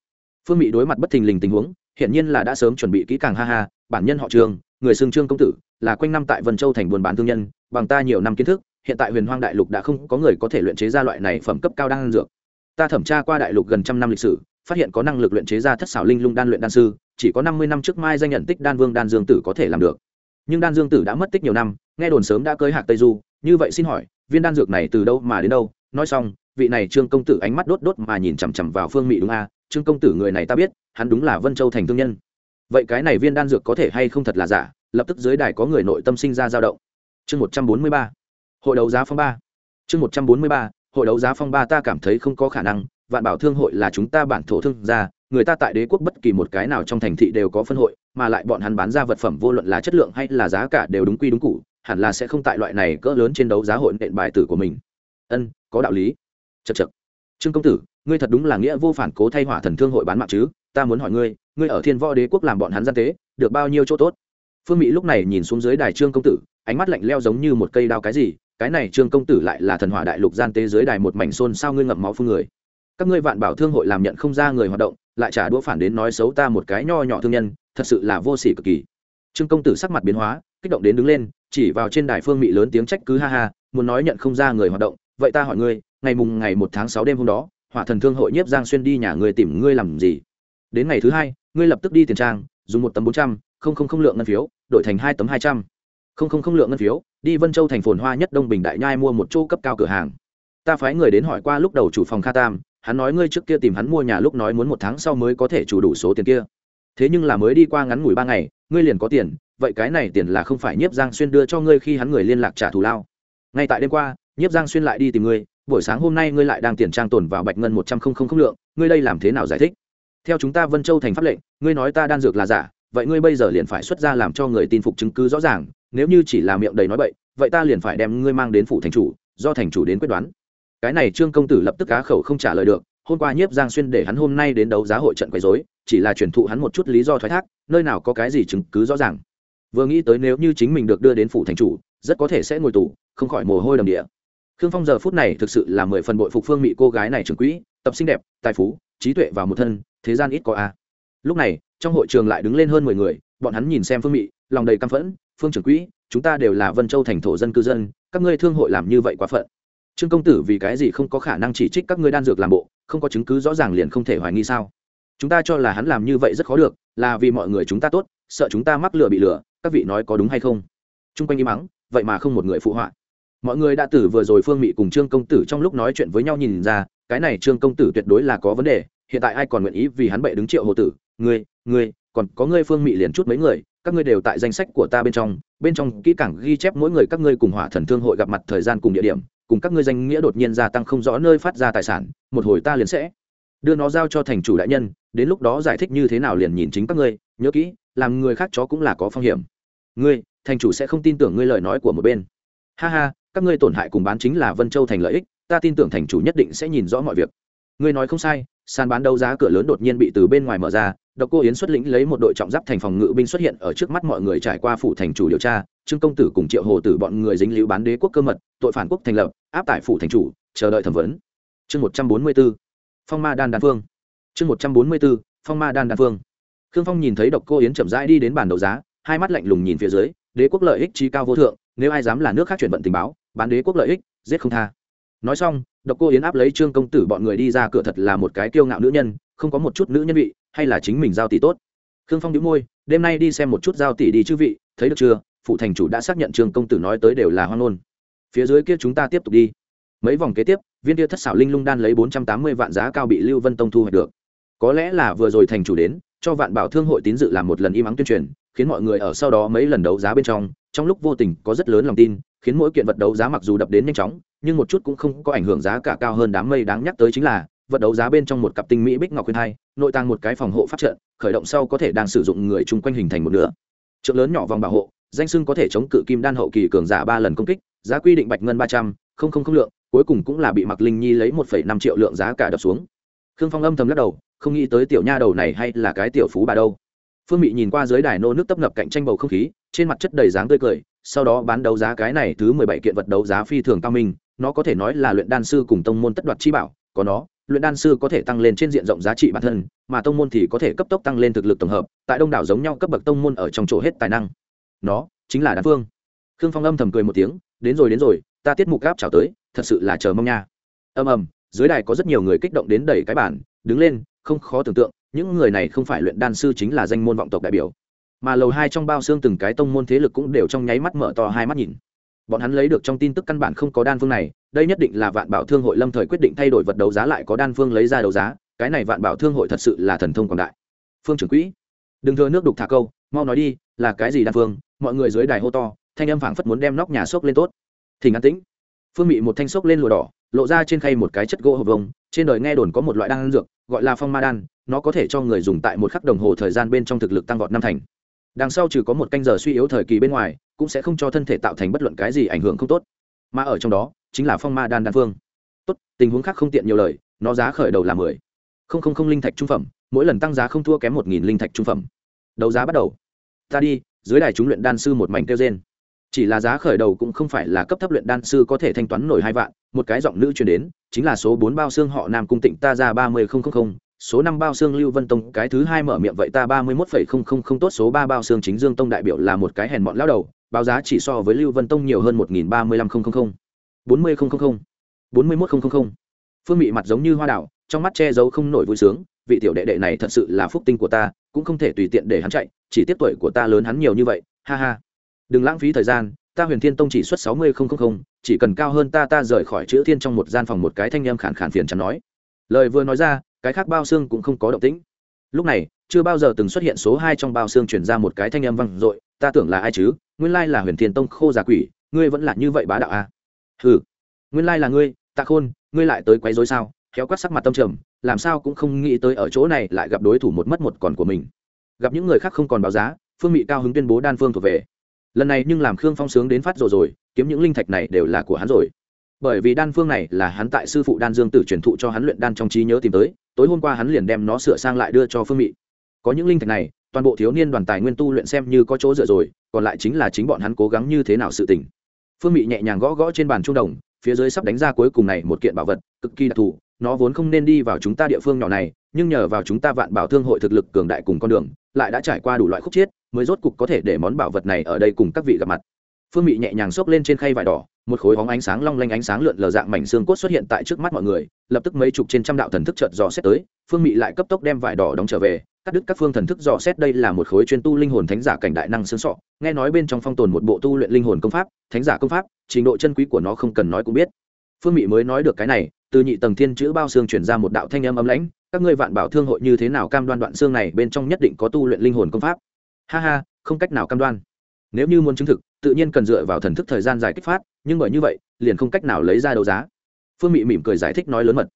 [SPEAKER 1] Phương mỹ đối mặt bất thình lình tình huống hiện nhiên là đã sớm chuẩn bị kỹ càng ha ha, bản nhân họ trường, người xưng trương công tử, là quanh năm tại vân châu thành buôn bán thương nhân, bằng ta nhiều năm kiến thức, hiện tại huyền hoang đại lục đã không có người có thể luyện chế ra loại này phẩm cấp cao đan dược ta thẩm tra qua đại lục gần trăm năm lịch sử, phát hiện có năng lực luyện chế ra thất xảo linh lung đan luyện đan sư, chỉ có năm mươi năm trước mai danh nhận tích đan vương đan dương tử có thể làm được. Nhưng đan dương tử đã mất tích nhiều năm, nghe đồn sớm đã cưới hạc tây du, như vậy xin hỏi, viên đan dược này từ đâu mà đến đâu? Nói xong, vị này trương công tử ánh mắt đốt đốt mà nhìn chằm chằm vào phương mỹ đúng a? Trương công tử người này ta biết, hắn đúng là vân châu thành thương nhân. Vậy cái này viên đan dược có thể hay không thật là giả? Lập tức dưới đài có người nội tâm sinh ra dao động. Chương một trăm bốn mươi ba. Hội đấu giá phong ba. Chương một trăm bốn mươi ba hội đấu giá phong ba ta cảm thấy không có khả năng, vạn bảo thương hội là chúng ta bản thổ thương gia, người ta tại đế quốc bất kỳ một cái nào trong thành thị đều có phân hội, mà lại bọn hắn bán ra vật phẩm vô luận là chất lượng hay là giá cả đều đúng quy đúng cụ hẳn là sẽ không tại loại này cỡ lớn trên đấu giá hội nện bài tử của mình. Ân, có đạo lý. Chật chật trương công tử, ngươi thật đúng là nghĩa vô phản cố thay hỏa thần thương hội bán mạng chứ, ta muốn hỏi ngươi ngươi ở thiên võ đế quốc làm bọn hắn gian tế, được bao nhiêu chỗ tốt? Phương mỹ lúc này nhìn xuống dưới đài trương công tử, ánh mắt lạnh leo giống như một cây đao cái gì cái này trương công tử lại là thần hỏa đại lục gian tế dưới đài một mảnh xôn sao ngươi ngậm máu phương người. Các ngươi vạn bảo thương hội làm nhận không ra người hoạt động, lại trả đũa phản đến nói xấu ta một cái nho nhỏ thương nhân, thật sự là vô sỉ cực kỳ. Trương công tử sắc mặt biến hóa, kích động đến đứng lên, chỉ vào trên đài phương mỹ lớn tiếng trách cứ ha ha, muốn nói nhận không ra người hoạt động, vậy ta hỏi ngươi, ngày mùng ngày một tháng sáu đêm hôm đó, hỏa thần thương hội nhiếp giang xuyên đi nhà ngươi tìm ngươi làm gì? Đến ngày thứ hai, ngươi lập tức đi tiền trang, dùng một tấm bốn trăm, không không không lượng ngân phiếu, đổi thành hai tấm hai trăm không không không lượng ngân phiếu, đi vân châu thành phồn hoa nhất đông bình đại nhai mua một chỗ cấp cao cửa hàng. Ta phái người đến hỏi qua lúc đầu chủ phòng kha tam, hắn nói ngươi trước kia tìm hắn mua nhà lúc nói muốn một tháng sau mới có thể chủ đủ số tiền kia. Thế nhưng là mới đi qua ngắn ngủi ba ngày, ngươi liền có tiền, vậy cái này tiền là không phải nhiếp giang xuyên đưa cho ngươi khi hắn người liên lạc trả thù lao. Ngay tại đêm qua, nhiếp giang xuyên lại đi tìm ngươi, buổi sáng hôm nay ngươi lại đang tiền trang tồn vào bạch ngân một trăm không không không lượng, ngươi đây làm thế nào giải thích? Theo chúng ta vân châu thành pháp lệnh, ngươi nói ta đan dược là giả vậy ngươi bây giờ liền phải xuất ra làm cho người tin phục chứng cứ rõ ràng, nếu như chỉ là miệng đầy nói bậy, vậy ta liền phải đem ngươi mang đến phủ thành chủ, do thành chủ đến quyết đoán. Cái này trương công tử lập tức cá khẩu không trả lời được, hôm qua nhiếp giang xuyên để hắn hôm nay đến đấu giá hội trận quấy dối chỉ là truyền thụ hắn một chút lý do thoái thác, nơi nào có cái gì chứng cứ rõ ràng. Vừa nghĩ tới nếu như chính mình được đưa đến phủ thành chủ, rất có thể sẽ ngồi tù, không khỏi mồ hôi đầm địa. Khương phong giờ phút này thực sự là mười phần bội phục phương mỹ cô gái này trưởng quỹ, tập xinh đẹp, tài phú, trí tuệ vào một thân, thế gian ít có a. Lúc này trong hội trường lại đứng lên hơn mười người, bọn hắn nhìn xem phương mỹ lòng đầy căm phẫn, phương trưởng quỹ, chúng ta đều là vân châu thành thổ dân cư dân, các ngươi thương hội làm như vậy quá phận. Trương công tử vì cái gì không có khả năng chỉ trích các ngươi đan dược làm bộ, không có chứng cứ rõ ràng liền không thể hoài nghi sao? Chúng ta cho là hắn làm như vậy rất khó được, là vì mọi người chúng ta tốt, sợ chúng ta mắc lừa bị lừa, các vị nói có đúng hay không? T r u n g quanh im mắng, vậy mà không một người phụ họa. Mọi người đã tử vừa rồi phương mị cùng trương công tử trong lúc nói chuyện với nhau nhìn ra, cái này trương công tử tuyệt đối là có vấn đề, hiện tại ai còn nguyện ý vì hắn bệ đứng triệu hồ tử, ngươi ngươi, còn có ngươi phương mị liền chút mấy người, các ngươi đều tại danh sách của ta bên trong bên trong kỹ cảng ghi chép mỗi người các ngươi cùng hỏa thần thương hội gặp mặt thời gian cùng địa điểm, cùng các ngươi danh nghĩa đột nhiên gia tăng không rõ nơi phát ra tài sản, một hồi ta liền sẽ đưa nó giao cho thành chủ đại nhân, đến lúc đó giải thích như thế nào liền nhìn chính các ngươi, nhớ kỹ, làm người khác chó cũng là có phong hiểm. Ngươi, thành chủ sẽ không tin tưởng ngươi lời nói của một bên. Ha ha, các ngươi tổn hại cùng bán chính là vân châu thành lợi ích, ta tin tưởng thành chủ nhất định sẽ nhìn rõ mọi việc. Ngươi nói không sai, sàn bán đấu giá cửa lớn đột nhiên bị từ bên ngoài mở ra độc cô yến xuất lĩnh lấy một đội trọng giáp thành phòng ngự binh xuất hiện ở trước mắt mọi người trải qua phủ thành chủ điều tra, trương công tử cùng triệu hồ tử bọn người dính líu bán đế quốc cơ mật, tội phản quốc thành lập, áp tại phủ thành chủ, chờ đợi thẩm vấn. Chương một trăm bốn mươi b ố phong ma đan đan phương chương một trăm bốn mươi b ố phong ma đan đan phương khương phong nhìn thấy độc cô yến chậm rãi đi đến bàn đấu giá, hai mắt lạnh lùng nhìn phía dưới, đế quốc lợi ích trí cao vô thượng, nếu ai dám là nước khác chuyển vận tình báo, bán đế quốc lợi ích, giết không tha. Nói xong, độc cô yến áp lấy trương công tử bọn người đi ra cửa thật là một cái kiêu ngạo nữ nhân, không có một chút nữ nhân vị hay là chính mình giao tỷ tốt? Khương phong đĩu môi, đêm nay đi xem một chút giao tỷ đi chư vị, thấy được chưa? Phụ thành chủ đã xác nhận trường công tử nói tới đều là hoang ngôn phía dưới kia chúng ta tiếp tục đi. Mấy vòng kế tiếp, viên kia thất xảo linh lung đan lấy bốn trăm tám mươi vạn giá cao bị lưu vân tông thu hoạch được. Có lẽ là vừa rồi thành chủ đến, cho vạn bảo thương hội tín dự làm một lần im ắng tuyên truyền, khiến mọi người ở sau đó mấy lần đấu giá bên trong trong lúc vô tình có rất lớn lòng tin, khiến mỗi kiện vật đấu giá mặc dù đập đến nhanh chóng, nhưng một chút cũng không có ảnh hưởng giá cả cao hơn đám mây đáng nhắc tới chính là vật đấu giá bên trong một cặp tinh mỹ bích ngọc khuyên hai, nội tàng một cái phòng hộ pháp trận, khởi động sau có thể đang sử dụng người chung quanh hình thành một nửa. Trượng lớn nhỏ vòng bảo hộ, danh sưng có thể chống cự kim đan hậu kỳ cường giả ba lần công kích, giá quy định bạch ngân ba trăm, không không không lượng, cuối cùng cũng là bị mặc linh nhi lấy một phẩy năm triệu lượng giá cả đập xuống. Khương phong âm thầm lắc đầu, không nghĩ tới tiểu nha đầu này hay là cái tiểu phú bà đâu. Phương mị nhìn qua dưới đài nô nước tấp nập cạnh tranh bầu không khí, trên mặt chất đầy dáng tươi cười, sau đó bán đấu giá cái này thứ mười bảy kiện vật đấu giá phi thường cao minh, nó có thể nói là luyện đan sư cùng tông môn tất đoạt chi bảo, có nó luyện đan sư có thể tăng lên trên diện rộng giá trị bản thân, mà tông môn thì có thể cấp tốc tăng lên thực lực tổng hợp, tại đông đảo giống nhau cấp bậc tông môn ở trong chỗ hết tài năng. Nó chính là đan phương. Khương phong âm thầm cười một tiếng, đến rồi đến rồi, ta tiết mục gáp chào tới, thật sự là chờ mong nha. Ầm ầm, dưới đài có rất nhiều người kích động đến đẩy cái bản đứng lên, không khó tưởng tượng, những người này không phải luyện đan sư chính là danh môn vọng tộc đại biểu, mà lầu hai trong bao xương từng cái tông môn thế lực cũng đều trong nháy mắt mở to hai mắt nhìn bọn hắn lấy được trong tin tức căn bản không có đan phương này, đây nhất định là vạn bảo thương hội lâm thời quyết định thay đổi vật đấu giá lại có đan phương lấy ra đấu giá, cái này vạn bảo thương hội thật sự là thần thông quảng đại. Phương trưởng quỹ, đừng thừa nước đục thả câu, mau nói đi, là cái gì đan phương? Mọi người dưới đài hô to, thanh âm phảng phất muốn đem nóc nhà xốc lên tốt. Thì ngắn tĩnh, phương bị một thanh xốc lên lùa đỏ, lộ ra trên khay một cái chất gỗ hộp vông, trên đời nghe đồn có một loại đan dược, gọi là phong ma đan, nó có thể cho người dùng tại một khắc đồng hồ thời gian bên trong thực lực tăng vọt năm thành. Đằng sau trừ có một canh giờ suy yếu thời kỳ bên ngoài cũng sẽ không cho thân thể tạo thành bất luận cái gì ảnh hưởng không tốt. Mà ở trong đó, chính là phong ma đan đan phương. Tốt, tình huống khác không tiện nhiều lời, nó giá khởi đầu là mười. Không không không linh thạch trung phẩm, mỗi lần tăng giá không thua kém một nghìn linh thạch trung phẩm. Đấu giá bắt đầu. Ta đi, dưới đài chúng luyện đan sư một mảnh kêu trên chỉ là giá khởi đầu cũng không phải là cấp thấp luyện đan sư có thể thanh toán nổi hai vạn, một cái giọng nữ truyền đến, chính là số bốn bao xương họ nam cung tịnh ta ra ba mươi không không không, số năm bao xương lưu vân tông, cái thứ hai mở miệng vậy ta ba mươi mốt phẩy không không không tốt, số ba bao xương chính dương tông đại biểu là một cái hèn bọn lao đầu báo giá chỉ so với lưu vân tông nhiều hơn một nghìn ba mươi lăm không không không, bốn mươi không không không, bốn mươi mốt không không không. Phương mị mặt giống như hoa đảo, trong mắt che giấu không nổi vui sướng, vị tiểu đệ đệ này thật sự là phúc tinh của ta, cũng không thể tùy tiện để hắn chạy, chỉ tiếp tuổi của ta lớn hắn nhiều như vậy, ha ha. Đừng lãng phí thời gian, ta huyền thiên tông chỉ xuất sáu mươi không không không, chỉ cần cao hơn ta ta rời khỏi chữ thiên trong một gian phòng một cái thanh em khản khản phiền chán nói. Lời vừa nói ra, cái khác bao xương cũng không có động tĩnh. Lúc này, chưa bao giờ từng xuất hiện số hai trong bao xương chuyển ra một cái thanh âm vang dội ta tưởng là ai chứ? Nguyên lai là huyền thiên tông khô giả quỷ, ngươi vẫn là như vậy bá đạo à? Hừ, nguyên lai là ngươi, tạ khôn, ngươi lại tới quấy rối sao? Khéo quát sắc mặt tâm trầm, làm sao cũng không nghĩ tới ở chỗ này lại gặp đối thủ một mất một còn của mình. Gặp những người khác không còn báo giá, phương mỹ cao hứng tuyên bố đan phương thuộc về. Lần này nhưng làm khương phong sướng đến phát rồi rồi, kiếm những linh thạch này đều là của hắn rồi. Bởi vì đan phương này là hắn tại sư phụ đan dương tử truyền thụ cho hắn luyện đan trong trí nhớ tìm tới, tối hôm qua hắn liền đem nó sửa sang lại đưa cho phương mỹ có những linh thạch này toàn bộ thiếu niên đoàn tài nguyên tu luyện xem như có chỗ dựa rồi, còn lại chính là chính bọn hắn cố gắng như thế nào sự tình. Phương mỹ nhẹ nhàng gõ gõ trên bàn trung đồng, phía dưới sắp đánh ra cuối cùng này một kiện bảo vật, cực kỳ đặc thù, nó vốn không nên đi vào chúng ta địa phương nhỏ này, nhưng nhờ vào chúng ta vạn bảo thương hội thực lực cường đại cùng con đường, lại đã trải qua đủ loại khúc chiết, mới rốt cục có thể để món bảo vật này ở đây cùng các vị gặp mặt. Phương mỹ nhẹ nhàng xốc lên trên khay vải đỏ, một khối bóng ánh sáng long lanh ánh sáng lượn lờ dạng mảnh xương cốt xuất hiện tại trước mắt mọi người, lập tức mấy chục trên trăm đạo thần thức chợt dò xét tới, phương mỹ lại cấp tốc đem vải đỏ đóng trở về cắt đứt các phương thần thức dò xét đây là một khối chuyên tu linh hồn thánh giả cảnh đại năng xương sọ. Nghe nói bên trong phong tồn một bộ tu luyện linh hồn công pháp, thánh giả công pháp, trình độ chân quý của nó không cần nói cũng biết. Phương mỹ mới nói được cái này, từ nhị tầng thiên chữ bao xương chuyển ra một đạo thanh âm âm lãnh, các ngươi vạn bảo thương hội như thế nào cam đoan đoạn xương này bên trong nhất định có tu luyện linh hồn công pháp? Ha ha, không cách nào cam đoan. Nếu như muốn chứng thực, tự nhiên cần dựa vào thần thức thời gian dài kích phát, nhưng bởi như vậy, liền không cách nào lấy ra đấu giá. Phương mị mỉm cười giải thích nói lớn mật.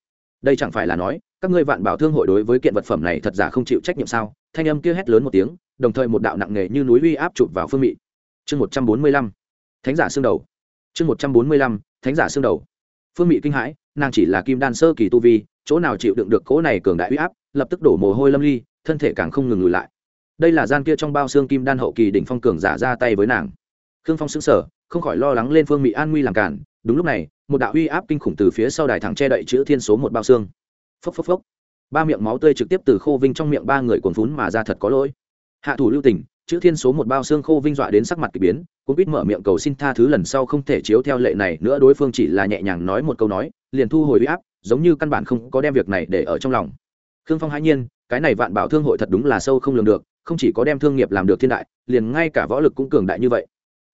[SPEAKER 1] Đây chẳng phải là nói các ngươi vạn bảo thương hội đối với kiện vật phẩm này thật giả không chịu trách nhiệm sao? Thanh âm kia hét lớn một tiếng, đồng thời một đạo nặng nề như núi uy áp chụp vào phương mị. Chương một trăm bốn mươi lăm, thánh giả xương đầu. Chương một trăm bốn mươi lăm, thánh giả xương đầu. Phương mị kinh hãi, nàng chỉ là kim đan sơ kỳ tu vi, chỗ nào chịu đựng được cỗ này cường đại uy áp, lập tức đổ mồ hôi lâm ly, thân thể càng không ngừng lùi lại. Đây là gian kia trong bao xương kim đan hậu kỳ đỉnh phong cường giả ra tay với nàng. Khương phong xứng sở không khỏi lo lắng lên phương mỹ an nguy làm cản. Đúng lúc này, một đạo uy áp kinh khủng từ phía sau đài thẳng che đậy chữ thiên số một bao xương phốc phốc phốc. Ba miệng máu tươi trực tiếp từ khô vinh trong miệng ba người cuồn phún mà ra thật có lỗi. Hạ thủ lưu tình, chữ thiên số một bao xương khô vinh dọa đến sắc mặt k ỳ biến cũng biết mở miệng cầu xin tha thứ lần sau không thể chiếu theo lệ này nữa, đối phương chỉ là nhẹ nhàng nói một câu nói, liền thu hồi uy áp, giống như căn bản không có đem việc này để ở trong lòng. Khương phong hãi nhiên, cái này vạn bảo thương hội thật đúng là sâu không lường được, không chỉ có đem thương nghiệp làm được thiên đại, liền ngay cả võ lực cũng cường đại như vậy.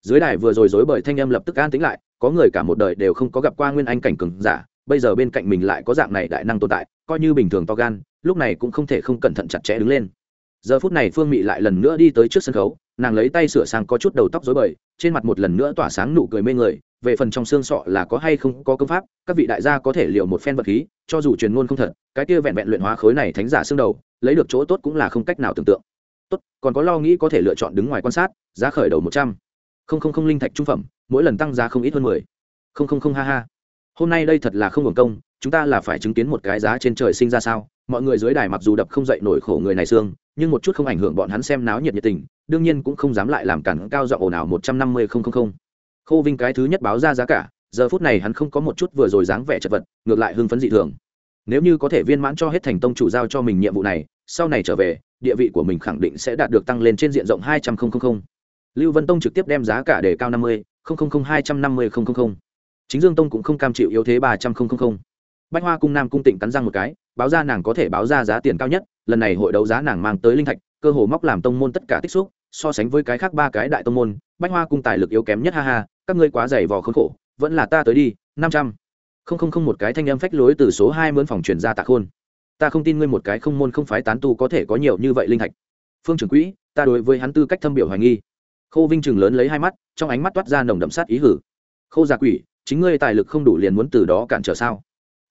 [SPEAKER 1] Dưới đài vừa rồi dối bởi thanh âm lập tức an tính lại, có người cả một đời đều không có gặp qua nguyên anh cảnh cường giả bây giờ bên cạnh mình lại có dạng này đại năng tồn tại, coi như bình thường to gan, lúc này cũng không thể không cẩn thận chặt chẽ đứng lên. Giờ phút này phương mị lại lần nữa đi tới trước sân khấu, nàng lấy tay sửa sang có chút đầu tóc dối bời, trên mặt một lần nữa tỏa sáng nụ cười mê người, về phần trong xương sọ là có hay không có công pháp, các vị đại gia có thể liệu một phen vật khí, cho dù truyền ngôn không thật, cái kia vẹn vẹn luyện hóa khối này thánh giả xương đầu, lấy được chỗ tốt cũng là không cách nào tưởng tượng. Tốt, còn có lo nghĩ có thể lựa chọn đứng ngoài quan sát, giá khởi đầu một trăm. Không không không linh thạch trung phẩm, mỗi lần tăng giá không ít hơn mười. Không không không ha ha hôm nay đây thật là không hưởng công, chúng ta là phải chứng kiến một cái giá trên trời sinh ra sao. Mọi người dưới đài mặc dù đập không dậy nổi khổ người này xương, nhưng một chút không ảnh hưởng bọn hắn xem náo nhiệt nhiệt tình, đương nhiên cũng không dám lại làm cản cao dọa ồn ào một trăm năm mươi không không không. Khô vinh cái thứ nhất báo ra giá cả, giờ phút này hắn không có một chút vừa rồi dáng vẻ chật vật, ngược lại hưng phấn dị thường. Nếu như có thể viên mãn cho hết thành tông chủ giao cho mình nhiệm vụ này, sau này trở về, địa vị của mình khẳng định sẽ đạt được tăng lên trên diện rộng hai trăm linh lưu vân tông trực tiếp đem giá cả để cao năm mươi hai trăm năm mươi chính dương tông cũng không cam chịu yếu thế ba trăm linh bách hoa cung nam cung tịnh cắn răng một cái, báo ra nàng có thể báo ra giá tiền cao nhất, lần này hội đấu giá nàng mang tới linh thạch, cơ hồ móc làm tông môn tất cả tích xúc, so sánh với cái khác ba cái đại tông môn, bách hoa cung tài lực yếu kém nhất, ha ha, các ngươi quá dày vò khốn khổ, vẫn là ta tới đi, năm trăm. Không không không một cái thanh âm phách lối từ số hai mướn phòng chuyển ra tạ khôn. Ta không tin ngươi một cái không môn không phái tán tu có thể có nhiều như vậy linh thạch. Phương trưởng quỹ, ta đối với hắn tư cách thâm biểu hoài nghi. Khô vinh chừng lớn lấy hai mắt, trong ánh mắt toát ra nồng đậm sát ý hử. Khô Giả quỷ chính ngươi tài lực không đủ liền muốn từ đó cản trở sao?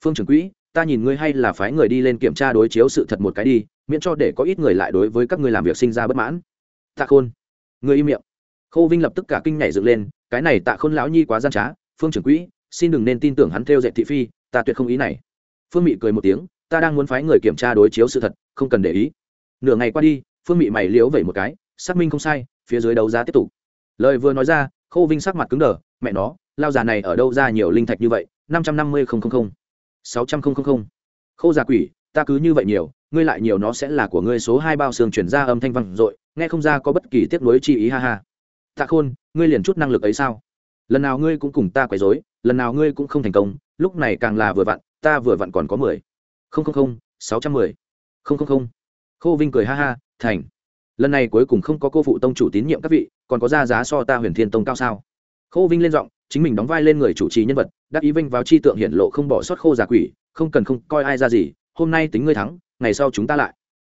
[SPEAKER 1] Phương trưởng quỹ, ta nhìn ngươi hay là phái người đi lên kiểm tra đối chiếu sự thật một cái đi, miễn cho để có ít người lại đối với các ngươi làm việc sinh ra bất mãn. Tạ khôn. Ngươi im miệng. Khô vinh lập tức cả kinh nhảy dựng lên, cái này tạ khôn lão nhi quá gian trá, phương trưởng quỹ, xin đừng nên tin tưởng hắn theo dệt thị phi, ta tuyệt không ý này. Phương mị cười một tiếng, ta đang muốn phái người kiểm tra đối chiếu sự thật, không cần để ý. Nửa ngày qua đi, phương mị mày liếu vẩy một cái, xác minh không sai, phía dưới đấu giá tiếp tục. Lời vừa nói ra khô vinh sắc mặt cứng đờ, mẹ nó lao già này ở đâu ra nhiều linh thạch như vậy, năm trăm năm mươi sáu trăm linh khô già quỷ, ta cứ như vậy nhiều, ngươi lại nhiều nó sẽ là của ngươi số hai bao xương chuyển ra âm thanh vang dội, nghe không ra có bất kỳ tiếc nuối chi ý, ha ha. Tạ khôn, ngươi liền chút năng lực ấy sao? Lần nào ngươi cũng cùng ta quấy rối, lần nào ngươi cũng không thành công, lúc này càng là vừa vặn, ta vừa vặn còn có mười. Không không không, sáu trăm mười. Không không không. Khô vinh cười ha ha, thành. Lần này cuối cùng không có cô phụ tông chủ tín nhiệm các vị, còn có ra giá so ta huyền thiên tông cao sao? Khô vinh lên giọng chính mình đóng vai lên người chủ trì nhân vật, đắc ý vinh vào chi tượng hiện lộ không bỏ sót khô giả quỷ, không cần không coi ai ra gì, hôm nay tính ngươi thắng, ngày sau chúng ta lại.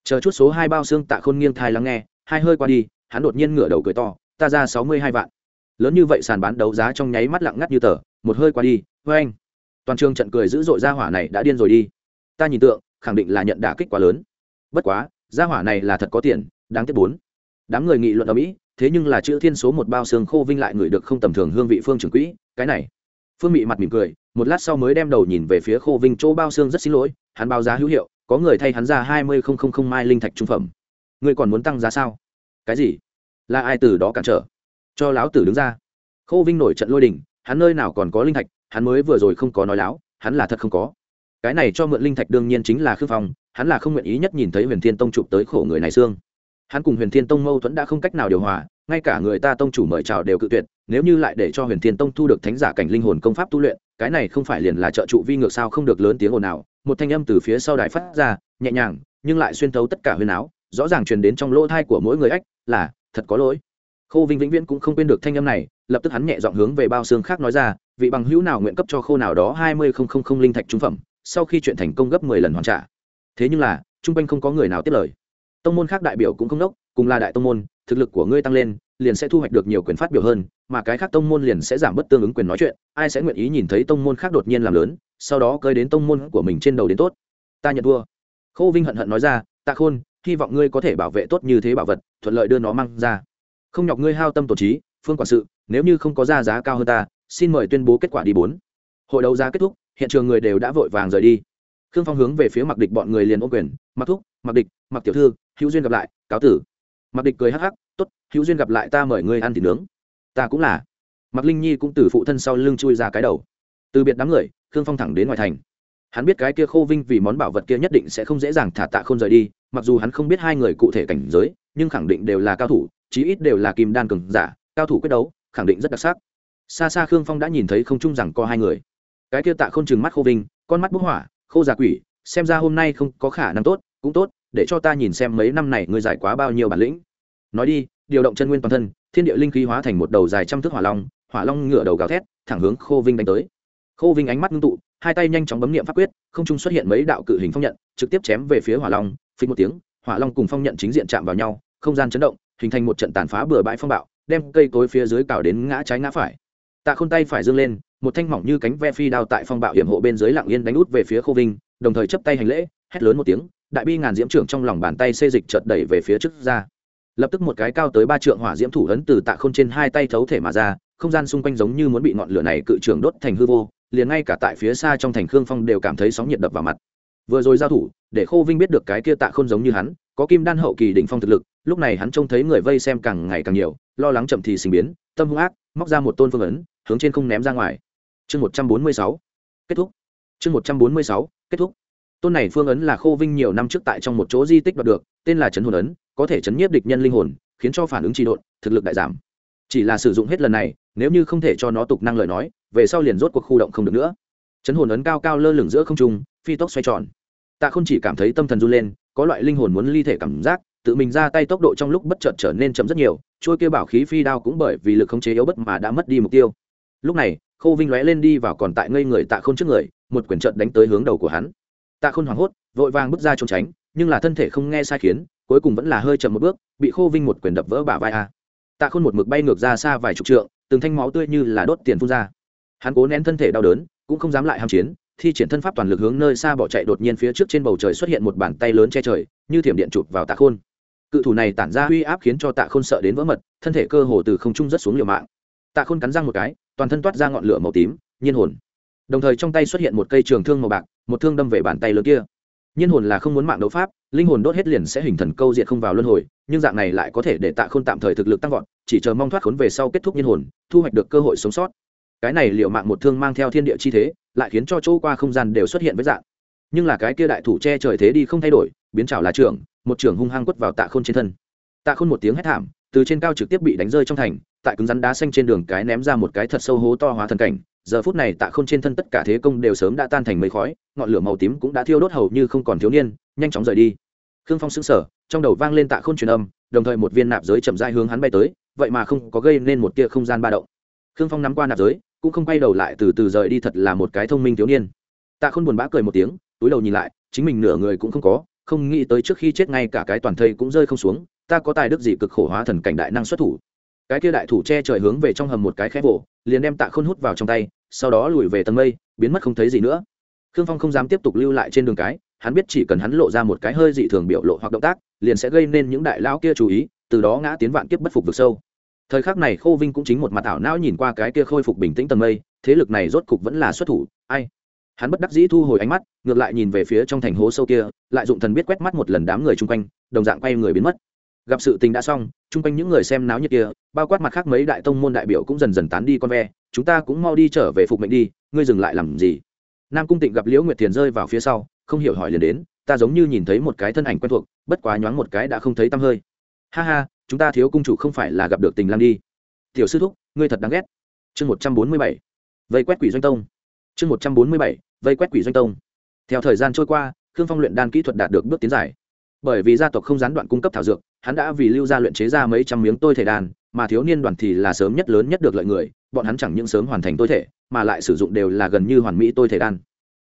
[SPEAKER 1] Chờ chút số hai bao xương tạ khôn nghiêng thai lắng nghe, hai hơi qua đi, hắn đột nhiên ngửa đầu cười to, ta ra sáu mươi hai vạn. Lớn như vậy sàn bán đấu giá trong nháy mắt lặng ngắt như tờ, một hơi qua đi vê anh toàn trường trận cười dữ dội ra hỏa này đã điên rồi đi. Ta nhìn tượng, khẳng định là nhận đả kích quá lớn. Bất quá, ra hỏa này là thật có tiền, đáng tiếc bốn. Đám người nghị luận ở mỹ thế nhưng là chữ thiên số một bao xương khô vinh lại người được không tầm thường hương vị phương trưởng quỹ, cái này. Phương mị mặt mỉm cười, một lát sau mới đem đầu nhìn về phía khô vinh, chỗ bao xương rất xin lỗi, hắn báo giá hữu hiệu, có người thay hắn ra hai mươi không không không mai linh thạch trung phẩm. Ngươi còn muốn tăng giá sao? Cái gì? Là ai từ đó cản trở? Cho lão tử đứng ra. Khô vinh nổi trận lôi đình, hắn nơi nào còn có linh thạch, hắn mới vừa rồi không có nói láo, hắn là thật không có. Cái này cho mượn linh thạch đương nhiên chính là khương phong, hắn là không nguyện ý nhất nhìn thấy huyền thiên tông chụp tới khổ người này xương hắn cùng huyền thiên tông mâu thuẫn đã không cách nào điều hòa, ngay cả người ta tông chủ mời chào đều cự tuyệt, nếu như lại để cho huyền thiên tông thu được thánh giả cảnh linh hồn công pháp tu luyện, cái này không phải liền là trợ trụ vi ngược sao không được lớn tiếng ồn nào một thanh âm từ phía sau đài phát ra, nhẹ nhàng, nhưng lại xuyên thấu tất cả huyền áo, rõ ràng truyền đến trong lỗ thai của mỗi người ách, là, thật có lỗi. Khô vinh vĩnh viễn cũng không quên được thanh âm này, lập tức hắn nhẹ dọn hướng về bao xương khác nói ra, vị bằng hữu nào nguyện cấp cho khô nào đó hai mươi không không không linh thạch trung phẩm, sau khi chuyện thành công gấp mười lần hoàn trả. Thế nhưng là, trung quanh không có người nào tiếp lời tông môn khác đại biểu cũng không đốc, cùng là đại tông môn, thực lực của ngươi tăng lên, liền sẽ thu hoạch được nhiều quyền phát biểu hơn, mà cái khác tông môn liền sẽ giảm bớt tương ứng quyền nói chuyện, ai sẽ nguyện ý nhìn thấy tông môn khác đột nhiên làm lớn, sau đó cơi đến tông môn của mình trên đầu đến tốt. Ta nhận thua. Khô vinh hận hận nói ra, tạ khôn, hy vọng ngươi có thể bảo vệ tốt như thế bảo vật, thuận lợi đưa nó mang ra. Không nhọc ngươi hao tâm tổ trí, phương quản sự, nếu như không có ra giá cao hơn ta, xin mời tuyên bố kết quả đi bốn. Hội đấu giá kết thúc, hiện trường người đều đã vội vàng rời đi khương phong hướng về phía mặc địch bọn người liền ô quyền mặc thúc mặc địch mặc tiểu thư, hữu duyên gặp lại, cáo tử. Mặc địch cười hắc hắc, tốt, hữu duyên gặp lại ta mời ngươi ăn thịt nướng. Ta cũng là. Mặc linh nhi cũng từ phụ thân sau lưng chui ra cái đầu. Từ biệt đám người, khương phong thẳng đến ngoài thành. Hắn biết cái kia khô vinh vì món bảo vật kia nhất định sẽ không dễ dàng thả tạ không rời đi, mặc dù hắn không biết hai người cụ thể cảnh giới, nhưng khẳng định đều là cao thủ, chí ít đều là kim đan cường giả, cao thủ quyết đấu, khẳng định rất đặc sắc. Xa xa khương phong đã nhìn thấy không chung rằng có hai người. Cái kia tạ không chừng mắt khô vinh, con mắt bốc hỏa khô già quỷ, xem ra hôm nay không có khả năng tốt, cũng tốt, để cho ta nhìn xem mấy năm này ngươi giải quá bao nhiêu bản lĩnh. Nói đi, điều động chân nguyên toàn thân, thiên địa linh khí hóa thành một đầu dài trăm thước hỏa long hỏa long ngửa đầu gào thét, thẳng hướng khô vinh đánh tới. Khô vinh ánh mắt ngưng tụ, hai tay nhanh chóng bấm nghiệm pháp quyết, không trung xuất hiện mấy đạo cự hình phong nhận, trực tiếp chém về phía hỏa long phí một tiếng, hỏa long cùng phong nhận chính diện chạm vào nhau, không gian chấn động, hình thành một trận tàn phá bừa bãi phong bạo, đem cây cối phía dưới cào đến ngã trái ngã phải tạ khôn tay phải dương lên, một thanh mỏng như cánh ve phi đao tại phong bạo hiểm hộ bên dưới lặng yên đánh út về phía khô vinh, đồng thời chấp tay hành lễ, hét lớn một tiếng, đại bi ngàn diễm trưởng trong lòng bàn tay xê dịch chợt đẩy về phía trước ra. Lập tức một cái cao tới ba trượng hỏa diễm thủ ấn từ tạ khôn trên hai tay thấu thể mà ra, không gian xung quanh giống như muốn bị ngọn lửa này cự trường đốt thành hư vô, liền ngay cả tại phía xa trong thành khương phong đều cảm thấy sóng nhiệt đập vào mặt. Vừa rồi giao thủ, để khô vinh biết được cái kia tạ khôn giống như hắn, có kim đan hậu kỳ đỉnh phong thực lực, lúc này hắn trông thấy người vây xem càng ngày càng nhiều, lo lắng chậm thì sinh biến, tâm hung ác, móc ra một tôn phương ấn hướng trên không ném ra ngoài. Chương một trăm bốn mươi sáu, kết thúc. Chương một trăm bốn mươi sáu, kết thúc. Tôn này phương ấn là khô vinh nhiều năm trước tại trong một chỗ di tích đoạt được, tên là chấn hồn ấn, có thể chấn nhiếp địch nhân linh hồn, khiến cho phản ứng trị độn, thực lực đại giảm. Chỉ là sử dụng hết lần này, nếu như không thể cho nó tục năng lời nói, về sau liền rốt cuộc khu động không được nữa. Chấn hồn ấn cao cao lơ lửng giữa không trung, phi tốc xoay tròn. Ta không chỉ cảm thấy tâm thần run lên, có loại linh hồn muốn ly thể cảm giác, tự mình ra tay tốc độ trong lúc bất chợt trở nên chậm rất nhiều trôi kia bảo khí phi đao cũng bởi vì lực khống chế yếu bất mà đã mất đi mục tiêu lúc này, khô vinh lóe lên đi vào còn tại ngây người tạ khôn trước người, một quyển trận đánh tới hướng đầu của hắn. Tạ khôn hoảng hốt, vội vàng bước ra trốn tránh, nhưng là thân thể không nghe sai khiến, cuối cùng vẫn là hơi chậm một bước, bị khô vinh một quyền đập vỡ bả vai a. Tạ khôn một mực bay ngược ra xa vài chục trượng, từng thanh máu tươi như là đốt tiền phun ra. Hắn cố nén thân thể đau đớn, cũng không dám lại ham chiến, thi triển thân pháp toàn lực hướng nơi xa bỏ chạy đột nhiên phía trước trên bầu trời xuất hiện một bàn tay lớn che trời, như thiểm điện chụp vào tạ khôn. Cự thủ này tản ra uy áp khiến cho tạ khôn sợ đến vỡ mật, thân thể cơ hồ từ không trung rất xuống liều mạng. Tạ khôn cắn răng một cái toàn thân toát ra ngọn lửa màu tím, nhiên hồn. Đồng thời trong tay xuất hiện một cây trường thương màu bạc, một thương đâm về bàn tay lớn kia. Nhiên hồn là không muốn mạng đấu pháp, linh hồn đốt hết liền sẽ hình thần câu diệt không vào luân hồi, nhưng dạng này lại có thể để tạ khôn tạm thời thực lực tăng vọt, chỉ chờ mong thoát khốn về sau kết thúc nhiên hồn, thu hoạch được cơ hội sống sót. Cái này liệu mạng một thương mang theo thiên địa chi thế, lại khiến cho chỗ qua không gian đều xuất hiện với dạng. Nhưng là cái kia đại thủ che trời thế đi không thay đổi, biến trảo là trưởng, một trưởng hung hăng quất vào tạ khôn trên thân. Tạ khôn một tiếng hét thảm từ trên cao trực tiếp bị đánh rơi trong thành, tại cứng rắn đá xanh trên đường cái ném ra một cái thật sâu hố to hóa thần cảnh, giờ phút này tạ khôn trên thân tất cả thế công đều sớm đã tan thành mây khói, ngọn lửa màu tím cũng đã thiêu đốt hầu như không còn thiếu niên, nhanh chóng rời đi. Khương phong sững sờ, trong đầu vang lên tạ khôn truyền âm, đồng thời một viên nạp giới chậm dai hướng hắn bay tới, vậy mà không có gây nên một tia không gian ba động. Khương phong nắm qua nạp giới, cũng không quay đầu lại từ từ rời đi thật là một cái thông minh thiếu niên. Tạ khôn buồn bã cười một tiếng, túi đầu nhìn lại, chính mình nửa người cũng không có, không nghĩ tới trước khi chết ngay cả cái toàn thây cũng rơi không xuống ta có tài đức gì cực khổ hóa thần cảnh đại năng xuất thủ? Cái kia đại thủ che trời hướng về trong hầm một cái khẽ vỗ liền đem tạ khôn hút vào trong tay, sau đó lùi về tầng mây, biến mất không thấy gì nữa. Khương phong không dám tiếp tục lưu lại trên đường cái, hắn biết chỉ cần hắn lộ ra một cái hơi dị thường biểu lộ hoặc động tác, liền sẽ gây nên những đại lão kia chú ý, từ đó ngã tiến vạn kiếp bất phục vực sâu. Thời khắc này khô vinh cũng chính một mặt ảo não nhìn qua cái kia khôi phục bình tĩnh tầng mây, thế lực này rốt cục vẫn là xuất thủ, ai? Hắn bất đắc dĩ thu hồi ánh mắt, ngược lại nhìn về phía trong thành hố sâu kia, lại dụng thần biết quét mắt một lần đám người chung quanh, đồng dạng quay người biến mất gặp sự tình đã xong, chung quanh những người xem náo nhiệt kia, bao quát mặt khác mấy đại tông môn đại biểu cũng dần dần tán đi con ve, chúng ta cũng mau đi trở về phục mệnh đi, ngươi dừng lại làm gì? Nam cung tịnh gặp liễu nguyệt thiền rơi vào phía sau, không hiểu hỏi liền đến, ta giống như nhìn thấy một cái thân ảnh quen thuộc, bất quá nhoáng một cái đã không thấy tăm hơi. Ha ha, chúng ta thiếu cung chủ không phải là gặp được tình lang đi. Tiểu sư thúc, ngươi thật đáng ghét. Chương một trăm bốn mươi bảy, vây quét quỷ doanh tông. Chương một trăm bốn mươi bảy, vây quét quỷ doanh tông. Theo thời gian trôi qua, khương phong luyện đan kỹ thuật đạt được bước tiến dài bởi vì gia tộc không gián đoạn cung cấp thảo dược, hắn đã vì lưu gia luyện chế ra mấy trăm miếng tôi thể đan mà thiếu niên đoàn thì là sớm nhất lớn nhất được lợi người, bọn hắn chẳng những sớm hoàn thành tôi thể, mà lại sử dụng đều là gần như hoàn mỹ tôi thể đan.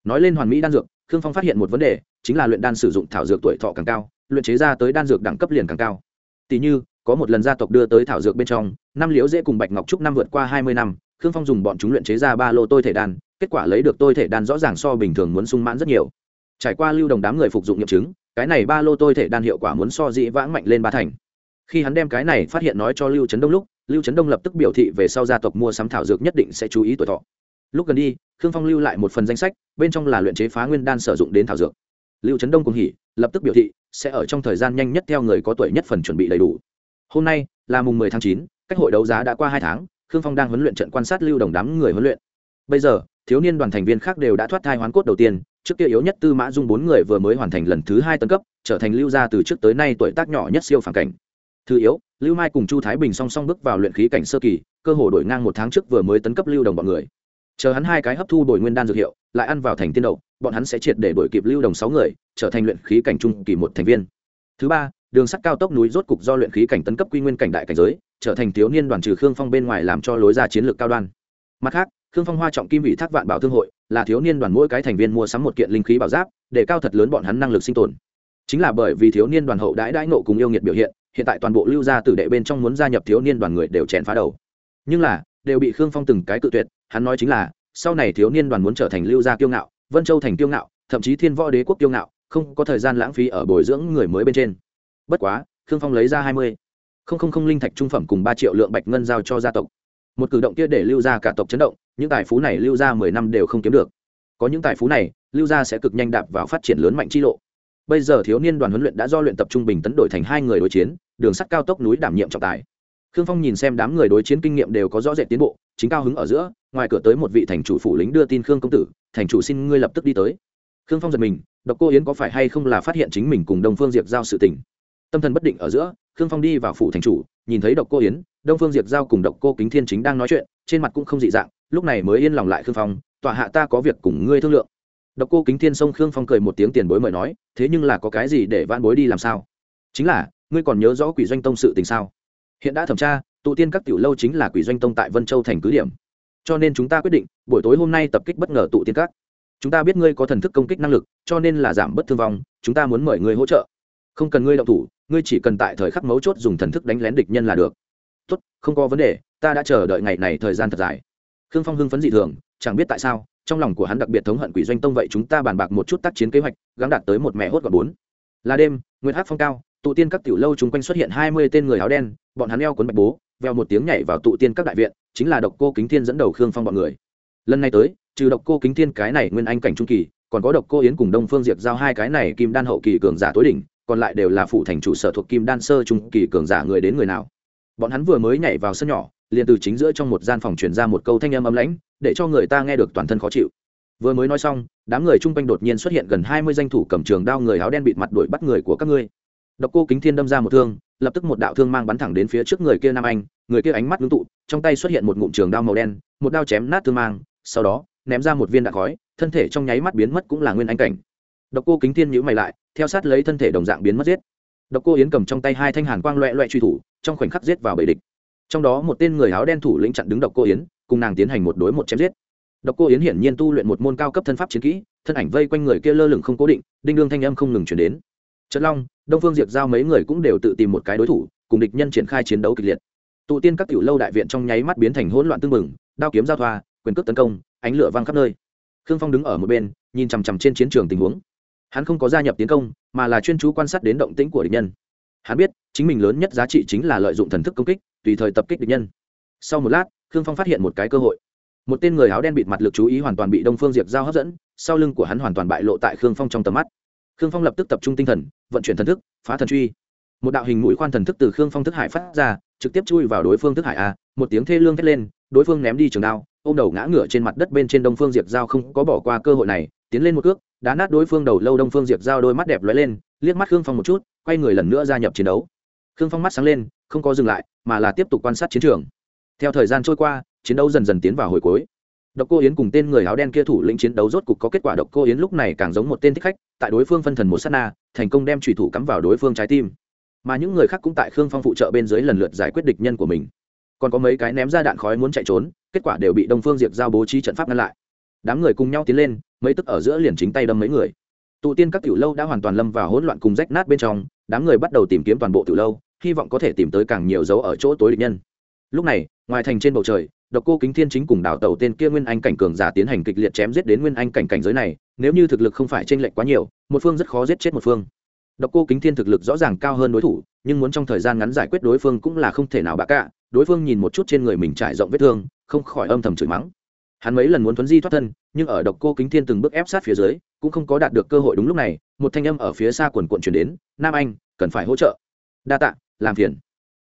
[SPEAKER 1] Nói lên hoàn mỹ đan dược, khương phong phát hiện một vấn đề, chính là luyện đan sử dụng thảo dược tuổi thọ càng cao, luyện chế ra tới đan dược đẳng cấp liền càng cao. Tỷ như, có một lần gia tộc đưa tới thảo dược bên trong, năm liễu dễ cùng bạch ngọc trúc năm vượt qua hai mươi năm, khương phong dùng bọn chúng luyện chế ra ba lô tôi thể đan, kết quả lấy được tôi thể đan rõ ràng so bình thường muốn sung mãn rất nhiều. Trải qua lưu đồng đám người phục dụng nghiệm chứng cái này ba lô tôi thể đan hiệu quả muốn so dĩ vãng mạnh lên ba thành. Khi hắn đem cái này phát hiện nói cho lưu trấn đông lúc lưu trấn đông lập tức biểu thị về sau gia tộc mua sắm thảo dược nhất định sẽ chú ý tuổi thọ. Lúc gần đi khương phong lưu lại một phần danh sách bên trong là luyện chế phá nguyên đan sử dụng đến thảo dược. Lưu trấn đông cùng hỉ lập tức biểu thị sẽ ở trong thời gian nhanh nhất theo người có tuổi nhất phần chuẩn bị đầy đủ. Hôm nay là mùng 10 tháng 9, cách hội đấu giá đã qua hai tháng khương phong đang huấn luyện trận quan sát lưu đồng đám người huấn luyện. Bây giờ thiếu niên đoàn thành viên khác đều đã thoát thai hoán cốt đầu tiên trước kia yếu nhất tư mã dung bốn người vừa mới hoàn thành lần thứ hai tân cấp, trở thành lưu gia từ trước tới nay tuổi tác nhỏ nhất siêu phản cảnh. Thứ yếu, lưu mai cùng chu thái bình song song bước vào luyện khí cảnh sơ kỳ, cơ hồ đổi ngang một tháng trước vừa mới tấn cấp lưu đồng bọn người. Chờ hắn hai cái hấp thu đổi nguyên đan dược hiệu, lại ăn vào thành tiên đậu bọn hắn sẽ triệt để đổi kịp lưu đồng sáu người, trở thành luyện khí cảnh trung kỳ một thành viên. Thứ ba, đường sắt cao tốc núi rốt cục do luyện khí cảnh tấn cấp quy nguyên cảnh đại cảnh giới, trở thành thiếu niên đoàn trừ khương phong bên ngoài làm cho lối ra chiến lược cao đoan. Mặt khác, khương phong hoa trọng kim vị thác vạn bảo thương hội là thiếu niên đoàn mỗi cái thành viên mua sắm một kiện linh khí bảo giáp, để cao thật lớn bọn hắn năng lực sinh tồn. Chính là bởi vì thiếu niên đoàn hậu đãi đãi nộ cùng yêu nghiệt biểu hiện hiện tại toàn bộ lưu gia tử đệ bên trong muốn gia nhập thiếu niên đoàn người đều chèn phá đầu. Nhưng là, đều bị khương phong từng cái cự tuyệt, hắn nói chính là, sau này thiếu niên đoàn muốn trở thành lưu gia kiêu ngạo, vân châu thành kiêu ngạo, thậm chí thiên võ đế quốc kiêu ngạo, không có thời gian lãng phí ở bồi dưỡng người mới bên trên. Bất quá, khương phong lấy ra hai mươi không không không linh thạch trung phẩm cùng ba triệu lượng bạch ngân giao cho gia tộc. Một cử động kia để lưu gia cả tộc chấn động những tài phú này lưu gia mười năm đều không kiếm được. Có những tài phú này, lưu gia sẽ cực nhanh đạp vào phát triển lớn mạnh chi lộ. Bây giờ thiếu niên đoàn huấn luyện đã do luyện tập trung bình tấn đổi thành hai người đối chiến, đường sắt cao tốc núi đảm nhiệm trọng tài. Khương phong nhìn xem đám người đối chiến kinh nghiệm đều có rõ rệt tiến bộ, chính cao hứng ở giữa, ngoài cửa tới một vị thành chủ phủ lính đưa tin khương công tử, thành chủ xin ngươi lập tức đi tới. Khương phong giật mình, độc cô yến có phải hay không là phát hiện chính mình cùng đông phương diệp giao sự tình? Tâm thần bất định ở giữa, khương phong đi vào phủ thành chủ, nhìn thấy độc cô yến, đông phương diệp giao cùng độc cô kính thiên chính đang nói chuyện, trên mặt cũng không dị dạng lúc này mới yên lòng lại khương phong, tọa hạ ta có việc cùng ngươi thương lượng. Độc cô kính thiên sông khương phong cười một tiếng tiền bối mời nói, thế nhưng là có cái gì để van bối đi làm sao? Chính là, ngươi còn nhớ rõ quỷ doanh tông sự tình sao? Hiện đã thẩm tra, tụ tiên các tiểu lâu chính là quỷ doanh tông tại vân châu thành cứ điểm. Cho nên chúng ta quyết định, buổi tối hôm nay tập kích bất ngờ tụ tiên các. Chúng ta biết ngươi có thần thức công kích năng lực, cho nên là giảm bất thương vong, chúng ta muốn mời ngươi hỗ trợ. Không cần ngươi động thủ, ngươi chỉ cần tại thời khắc mấu chốt dùng thần thức đánh lén địch nhân là được. Tốt, không có vấn đề, ta đã chờ đợi ngày này thời gian thật dài khương phong hưng phấn dị thường, chẳng biết tại sao, trong lòng của hắn đặc biệt thống hận quỷ doanh tông vậy chúng ta bàn bạc một chút tác chiến kế hoạch, gắng đạt tới một mẹ hốt gọn bốn. Là đêm, Nguyệt hát phong cao, tụ tiên các tiểu lâu chung quanh xuất hiện hai mươi tên người áo đen, bọn hắn eo cuốn bạch bố veo một tiếng nhảy vào tụ tiên các đại viện, chính là độc cô kính thiên dẫn đầu khương phong bọn người. Lần này tới, trừ độc cô kính thiên cái này nguyên anh cảnh trung kỳ, còn có độc cô yến cùng đông phương diệp giao hai cái này kim đan hậu kỳ cường giả tối đỉnh, còn lại đều là phụ thành chủ sở thuộc kim đan sơ trung kỳ cường giả người đến người nào. Bọn hắn vừa mới nhảy vào sân nhỏ liền từ chính giữa trong một gian phòng truyền ra một câu thanh âm ấm lãnh, để cho người ta nghe được toàn thân khó chịu. Vừa mới nói xong, đám người chung quanh đột nhiên xuất hiện gần hai mươi danh thủ cầm trường đao người áo đen bịt mặt đuổi bắt người của các ngươi. Độc cô kính thiên đâm ra một thương, lập tức một đạo thương mang bắn thẳng đến phía trước người kia nam anh, người kia ánh mắt ngưng tụ, trong tay xuất hiện một ngụm trường đao màu đen, một đao chém nát thương mang, sau đó, ném ra một viên đạn khói, thân thể trong nháy mắt biến mất cũng là nguyên anh cảnh. Độc cô kính thiên nhữ mày lại, theo sát lấy thân thể đồng dạng biến mất giết. Độc cô yến cầm trong tay hai thanh hàn quang loẹ loẹ truy thủ, trong khoảnh khắc giết vào bầy địch trong đó một tên người áo đen thủ lĩnh chặn đứng độc cô yến, cùng nàng tiến hành một đối một chém giết. Độc cô yến hiển nhiên tu luyện một môn cao cấp thân pháp chiến kỹ, thân ảnh vây quanh người kia lơ lửng không cố định, đinh đương thanh âm không ngừng chuyển đến. Trật long, đông phương diệt giao mấy người cũng đều tự tìm một cái đối thủ, cùng địch nhân triển khai chiến đấu kịch liệt. Tụ tiên các tiểu lâu đại viện trong nháy mắt biến thành hỗn loạn tương mừng đao kiếm giao thoa, quyền cước tấn công, ánh lửa văng khắp nơi. Khương phong đứng ở một bên, nhìn chằm chằm trên chiến trường tình huống. Hắn không có gia nhập tiến công, mà là chuyên chú quan sát đến động tĩnh của địch nhân. Hắn biết, chính mình lớn nhất giá trị chính là lợi dụng thần thức công kích tùy thời tập kích địch nhân. Sau một lát, khương phong phát hiện một cái cơ hội. Một tên người áo đen bịt mặt lực chú ý hoàn toàn bị đông phương diệp giao hấp dẫn, sau lưng của hắn hoàn toàn bại lộ tại khương phong trong tầm mắt. Khương phong lập tức tập trung tinh thần, vận chuyển thần thức, phá thần truy. Một đạo hình mũi khoan thần thức từ khương phong thức hải phát ra, trực tiếp chui vào đối phương thức hải a, một tiếng thê lương thét lên, đối phương ném đi trường đao, ôm đầu ngã ngửa trên mặt đất bên trên đông phương diệp giao không có bỏ qua cơ hội này, tiến lên một cước, đá nát đối phương đầu lâu đông phương diệp giao đôi mắt đẹp lóe lên, liếc mắt khương phong một chút, quay người lần nữa gia nhập chiến đấu. Khương phong mắt sáng lên không có dừng lại, mà là tiếp tục quan sát chiến trường. Theo thời gian trôi qua, chiến đấu dần dần tiến vào hồi cuối. Độc cô yến cùng tên người áo đen kia thủ lĩnh chiến đấu rốt cục có kết quả. Độc cô yến lúc này càng giống một tên thích khách, tại đối phương phân thần một s á t na, thành công đem trùy thủ cắm vào đối phương trái tim. Mà những người khác cũng tại khương phong phụ trợ bên dưới lần lượt giải quyết địch nhân của mình. Còn có mấy cái ném ra đạn khói muốn chạy trốn, kết quả đều bị đông phương diệp giao bố trí trận pháp ngăn lại. Đám người cùng nhau tiến lên, mấy tức ở giữa liền chính tay đâm mấy người. Tụ tiên các tiểu lâu đã hoàn toàn lâm vào hỗn loạn cùng rách nát bên trong, đám người bắt đầu tìm kiếm toàn bộ tiểu lâu hy vọng có thể tìm tới càng nhiều dấu ở chỗ tối địch nhân. Lúc này, ngoài thành trên bầu trời, độc cô kính thiên chính cùng đảo tàu tên kia nguyên anh cảnh cường giả tiến hành kịch liệt chém giết đến nguyên anh cảnh cảnh giới này, nếu như thực lực không phải chênh lệch quá nhiều, một phương rất khó giết chết một phương. Độc cô kính thiên thực lực rõ ràng cao hơn đối thủ, nhưng muốn trong thời gian ngắn giải quyết đối phương cũng là không thể nào bạ cả, đối phương nhìn một chút trên người mình trải rộng vết thương, không khỏi âm thầm chửi mắng. Hắn mấy lần muốn thuấn di thoát thân, nhưng ở độc cô kính thiên từng bước ép sát phía dưới, cũng không có đạt được cơ hội đúng lúc này, một thanh âm ở phía xa quần quận chuyển đến, nam anh, cần phải hỗ trợ. Đa tạ làm phiền.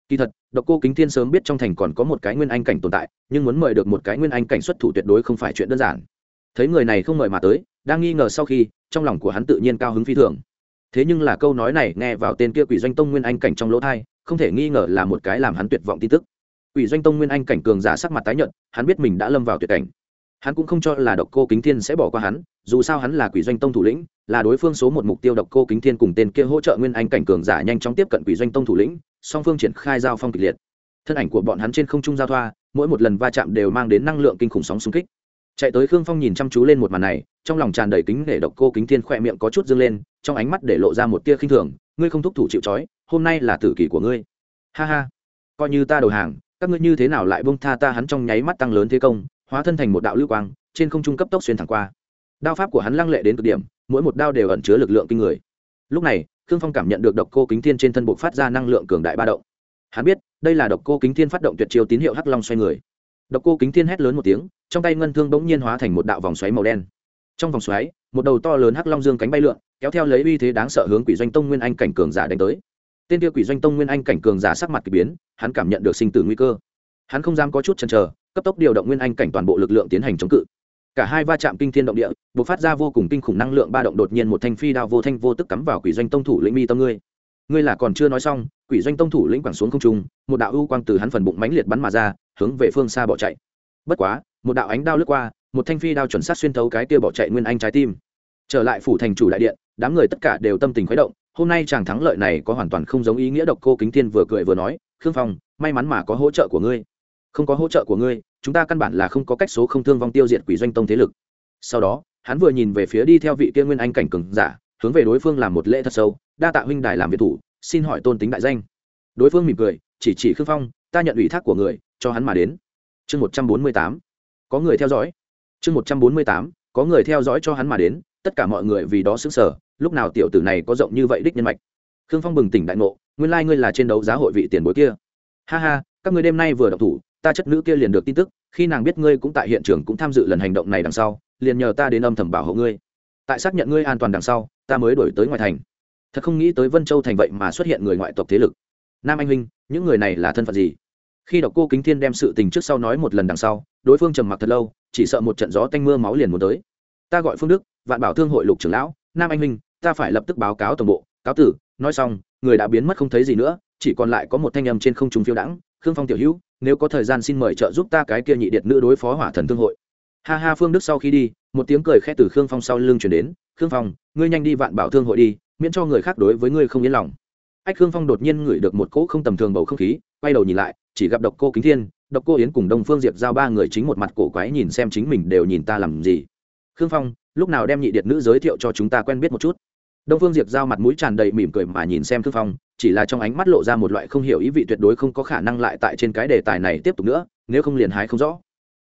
[SPEAKER 1] Kỳ thật, độc cô kính thiên sớm biết trong thành còn có một cái nguyên anh cảnh tồn tại, nhưng muốn mời được một cái nguyên anh cảnh xuất thủ tuyệt đối không phải chuyện đơn giản. Thấy người này không mời mà tới, đang nghi ngờ sau khi, trong lòng của hắn tự nhiên cao hứng phi thường. Thế nhưng là câu nói này nghe vào tên kia quỷ doanh tông nguyên anh cảnh trong lỗ thai, không thể nghi ngờ là một cái làm hắn tuyệt vọng tin tức. Quỷ doanh tông nguyên anh cảnh cường giả sắc mặt tái nhợt, hắn biết mình đã lâm vào tuyệt cảnh hắn cũng không cho là độc cô kính thiên sẽ bỏ qua hắn, dù sao hắn là quỷ doanh tông thủ lĩnh, là đối phương số một mục tiêu độc cô kính thiên cùng tên kia hỗ trợ nguyên anh cảnh cường giả nhanh chóng tiếp cận quỷ doanh tông thủ lĩnh, song phương triển khai giao phong kịch liệt. Thân ảnh của bọn hắn trên không trung giao thoa, mỗi một lần va chạm đều mang đến năng lượng kinh khủng sóng xung kích. Chạy tới khương phong nhìn chăm chú lên một màn này, trong lòng tràn đầy kính để độc cô kính thiên khỏe miệng có chút dâng lên, trong ánh mắt để lộ ra một tia khinh thường, ngươi không thúc thủ chịu trói, hôm nay là tử kỷ của ngươi. Ha ha, coi như ta đầu hàng, các ngươi như thế nào lại bông tha ta? Hắn trong nháy mắt tăng lớn thế công hóa thân thành một đạo lưu quang, trên không trung cấp tốc xuyên thẳng qua. Đao pháp của hắn lăng lệ đến cực điểm, mỗi một đao đều ẩn chứa lực lượng kinh người. Lúc này, khương phong cảm nhận được độc cô kính thiên trên thân bộ phát ra năng lượng cường đại ba động. Hắn biết, đây là độc cô kính thiên phát động tuyệt chiêu tín hiệu hắc long xoay người. Độc cô kính thiên hét lớn một tiếng, trong tay ngân thương bỗng nhiên hóa thành một đạo vòng xoáy màu đen. Trong vòng xoáy, một đầu to lớn hắc long dương cánh bay lượn, kéo theo lấy uy thế đáng sợ hướng quỷ doanh tông nguyên anh cảnh cường giả đánh tới. Tên kia quỷ doanh tông nguyên anh cảnh cường giả sắc mặt k ỳ biến, hắn cảm nhận được sinh tử nguy cơ. Hắn không dám có chút chần chờ cấp tốc điều động nguyên anh cảnh toàn bộ lực lượng tiến hành chống cự. Cả hai va chạm kinh thiên động địa b ộ c phát ra vô cùng kinh khủng năng lượng ba động đột nhiên một thanh phi đao vô thanh vô tức cắm vào quỷ doanh tông thủ lĩnh mi tâm ngươi. Ngươi là còn chưa nói xong, quỷ doanh tông thủ lĩnh quẳng xuống không trung, một đạo ưu quang từ hắn phần bụng mánh liệt bắn mà ra, hướng về phương xa bỏ chạy. Bất quá, một đạo ánh đao lướt qua, một thanh phi đao chuẩn sát xuyên thấu cái kia bỏ chạy nguyên anh trái tim. Trở lại phủ thành chủ đại điện, đám người tất cả đều tâm tình khuấy động, hôm nay chàng thắng lợi này có hoàn toàn không giống ý nghĩa độc cô kính thiên vừa cười vừa nói, khương phong, may mắn mà có hỗ trợ của ngươi không có hỗ trợ của ngươi, chúng ta căn bản là không có cách số không thương vong tiêu diệt quỷ doanh tông thế lực. Sau đó, hắn vừa nhìn về phía đi theo vị kia nguyên anh cảnh cường giả, hướng về đối phương làm một lễ thật sâu, đa tạ huynh đài làm việc thủ, xin hỏi tôn tính đại danh. Đối phương mỉm cười, chỉ chỉ khương phong, ta nhận ủy thác của người, cho hắn mà đến. Chương một trăm bốn mươi tám, có người theo dõi. Chương một trăm bốn mươi tám, có người theo dõi cho hắn mà đến, tất cả mọi người vì đó xứng sở lúc nào tiểu tử này có rộng như vậy đích nhân mạch. Khương phong bừng tỉnh đại ngộ, nguyên lai ngươi là trên đấu giá hội vị tiền bối kia. Ha ha, các ngươi đêm nay vừa đọc thủ ta chất nữ kia liền được tin tức, khi nàng biết ngươi cũng tại hiện trường cũng tham dự lần hành động này đằng sau, liền nhờ ta đến âm thầm bảo hộ ngươi. Tại xác nhận ngươi an toàn đằng sau, ta mới đổi tới ngoài thành. Thật không nghĩ tới vân châu thành vậy mà xuất hiện người ngoại tộc thế lực. Nam anh huynh, những người này là thân phận gì? Khi đọc cô kính thiên đem sự tình trước sau nói một lần đằng sau, đối phương trầm mặc thật lâu, chỉ sợ một trận gió tanh mưa máu liền muốn tới. Ta gọi phương đức, vạn bảo thương hội lục trưởng lão, nam anh huynh, ta phải lập tức báo cáo tổng bộ. Cáo tử, nói xong, người đã biến mất không thấy gì nữa, chỉ còn lại có một thanh âm trên không trung phiêu đãng khương phong tiểu hữu, nếu có thời gian xin mời trợ giúp ta cái kia nhị điệt nữ đối phó hỏa thần thương hội. Ha ha, phương đức sau khi đi, một tiếng cười khẽ từ khương phong sau lưng chuyển đến, khương phong, ngươi nhanh đi vạn bảo thương hội đi, miễn cho người khác đối với ngươi không yên lòng. Ách khương phong đột nhiên ngửi được một cỗ không tầm thường bầu không khí, quay đầu nhìn lại, chỉ gặp độc cô kính thiên, độc cô yến cùng đông phương diệp giao ba người chính một mặt cổ quái nhìn xem chính mình đều nhìn ta làm gì. Khương phong, lúc nào đem nhị điệt nữ giới thiệu cho chúng ta quen biết một chút? Đông phương diệp giao mặt mũi tràn đầy mỉm cười mà nhìn xem Thương phong, chỉ là trong ánh mắt lộ ra một loại không hiểu ý vị tuyệt đối không có khả năng lại tại trên cái đề tài này tiếp tục nữa, nếu không liền hái không rõ.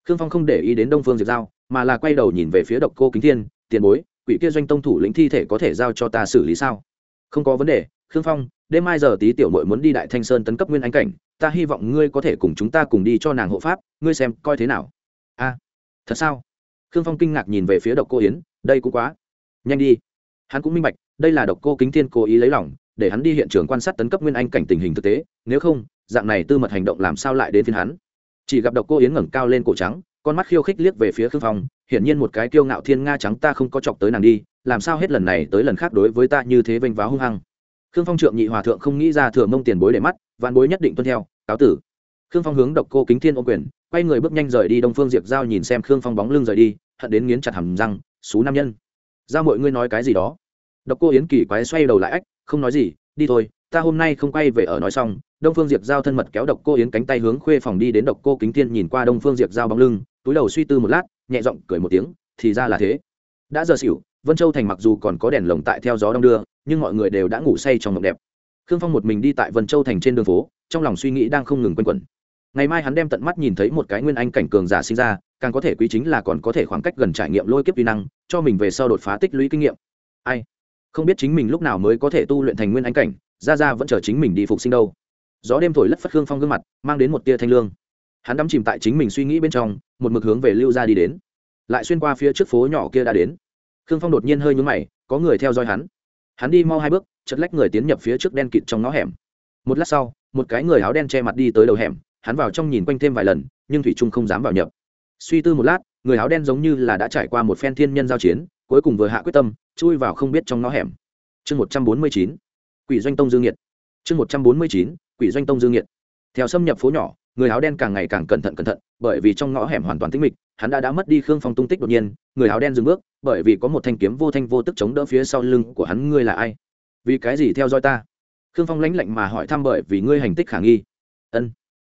[SPEAKER 1] Khương phong không để ý đến đông phương diệp giao, mà là quay đầu nhìn về phía độc cô kính thiên, tiền bối, quỷ kia doanh tông thủ lĩnh thi thể có thể giao cho ta xử lý sao? Không có vấn đề khương phong, đêm mai giờ tí tiểu mội muốn đi đại thanh sơn tấn cấp nguyên ánh cảnh, ta hy vọng ngươi có thể cùng chúng ta cùng đi cho nàng hộ pháp, ngươi xem coi thế nào. A, thật sao? Khương phong kinh ngạc nhìn về phía độc cô yến, đây cũng quá, nhanh đi. Hắn cũng minh bạch đây là độc cô kính thiên cố ý lấy lòng, để hắn đi hiện trường quan sát tấn cấp nguyên anh cảnh tình hình thực tế, nếu không, dạng này tư mật hành động làm sao lại đến phiên hắn? Chỉ gặp độc cô yến ngẩng cao lên cổ trắng, con mắt khiêu khích liếc về phía khương phong, hiển nhiên một cái kiêu ngạo thiên nga trắng ta không có chọc tới nàng đi, làm sao hết lần này tới lần khác đối với ta như thế vênh váo hung hăng? Khương phong trượng nhị hòa thượng không nghĩ ra thừa mông tiền bối để mắt, vạn bối nhất định tuân theo, cáo tử. Khương phong hướng độc cô kính thiên ô quyền, quay người bước nhanh rời đi đông phương diệp giao nhìn xem khương phong bóng lưng rời đi, hận đến nghiến chặt hầm răng, xú nam nhân, giao mọi ngươi nói cái gì đó? Độc cô yến kỳ quái xoay đầu lại ách, không nói gì, đi thôi, ta hôm nay không quay về ở nói xong. Đông phương diệp giao thân mật kéo độc cô yến cánh tay hướng khuê phòng đi đến độc cô kính thiên nhìn qua đông phương diệp giao bóng lưng, túi đầu suy tư một lát, nhẹ giọng cười một tiếng, thì ra là thế. Đã giờ xỉu, vân châu thành mặc dù còn có đèn lồng tại theo gió đông đưa, nhưng mọi người đều đã ngủ say trong mộng đẹp. Khương phong một mình đi tại vân châu thành trên đường phố, trong lòng suy nghĩ đang không ngừng quanh quẩn. Ngày mai hắn đem tận mắt nhìn thấy một cái nguyên anh cảnh cường giả sinh ra, càng có thể quý chính là còn có thể khoảng cách gần trải nghiệm lôi kiếp uy năng, cho mình về sau đột phá tích lũy kinh nghiệm. Ai? Không biết chính mình lúc nào mới có thể tu luyện thành nguyên anh cảnh ra ra vẫn chờ chính mình đi phục sinh đâu. Gió đêm thổi lất phất hương phong gương mặt, mang đến một tia thanh lương. Hắn đắm chìm tại chính mình suy nghĩ bên trong, một mực hướng về lưu ra đi đến. Lại xuyên qua phía trước phố nhỏ kia đã đến. Khương phong đột nhiên hơi nhúng mày, có người theo dõi hắn. Hắn đi mau hai bước chật lách người tiến nhập phía trước đen kịt trong ngõ hẻm. Một lát sau, một cái người áo đen che mặt đi tới đầu hẻm, hắn vào trong nhìn quanh thêm vài lần, nhưng thủy trung không dám vào nhập. Suy tư một lát, người áo đen giống như là đã trải qua một phen thiên nhân giao chiến cuối cùng vừa hạ quyết tâm, chui vào không biết trong ngõ hẻm. Chương một trăm bốn mươi chín, quỷ doanh tông dương nhiệt chương một trăm bốn mươi chín, quỷ doanh tông dương nhiệt theo xâm nhập phố nhỏ, người áo đen càng ngày càng cẩn thận cẩn thận, bởi vì trong ngõ hẻm hoàn toàn tĩnh mịch, hắn đã đã mất đi khương phong tung tích đột nhiên, người áo đen dừng bước, bởi vì có một thanh kiếm vô thanh vô tức chống đỡ phía sau lưng của hắn, ngươi là ai? Vì cái gì theo dõi ta? Khương phong lãnh lạnh mà hỏi thăm bởi vì ngươi hành tích khả nghi. Ân.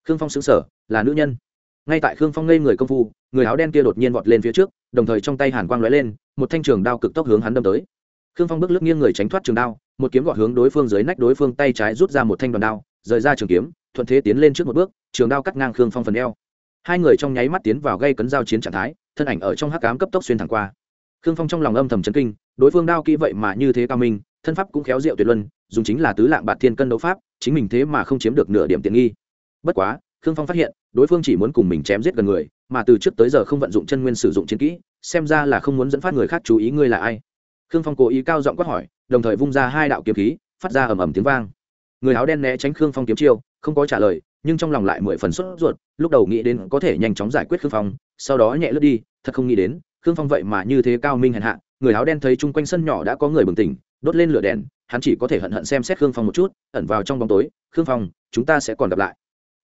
[SPEAKER 1] Khương phong xứng sở là nữ nhân ngay tại khương phong ngây người công phu, người áo đen kia đột nhiên vọt lên phía trước, đồng thời trong tay hàn quang lóe lên, một thanh trường đao cực tốc hướng hắn đâm tới. Khương phong bước lướt nghiêng người tránh thoát trường đao, một kiếm gọt hướng đối phương dưới nách, đối phương tay trái rút ra một thanh đoàn đao, rời ra trường kiếm, thuận thế tiến lên trước một bước, trường đao cắt ngang khương phong phần eo. Hai người trong nháy mắt tiến vào gây cấn giao chiến trạng thái, thân ảnh ở trong hắc cám cấp tốc xuyên thẳng qua. Khương phong trong lòng âm thầm chấn kinh, đối phương đao kỹ vậy mà như thế cao minh, thân pháp cũng khéo diệu tuyệt luân, dùng chính là tứ lạng bạt thiên cân đấu pháp, chính mình thế mà không chiếm được nửa điểm tiện nghi. Bất quá khương phong phát hiện, đối phương chỉ muốn cùng mình chém giết gần người, mà từ trước tới giờ không vận dụng chân nguyên sử dụng chiến kỹ, xem ra là không muốn dẫn phát người khác chú ý ngươi là ai. Khương phong cố ý cao giọng quát hỏi, đồng thời vung ra hai đạo kiếm khí, phát ra ầm ầm tiếng vang. Người áo đen né tránh khương phong kiếm chiêu, không có trả lời, nhưng trong lòng lại mười phần sốt ruột, lúc đầu nghĩ đến có thể nhanh chóng giải quyết khương phong, sau đó nhẹ lướt đi, thật không nghĩ đến, khương phong vậy mà như thế cao minh hèn hạ, người áo đen thấy chung quanh sân nhỏ đã có người bừng tỉnh, đốt lên lửa đèn, hắn chỉ có thể hận hận xem xét khương phong một chút, ẩn vào trong bóng tối, khương phong, chúng ta sẽ còn gặp lại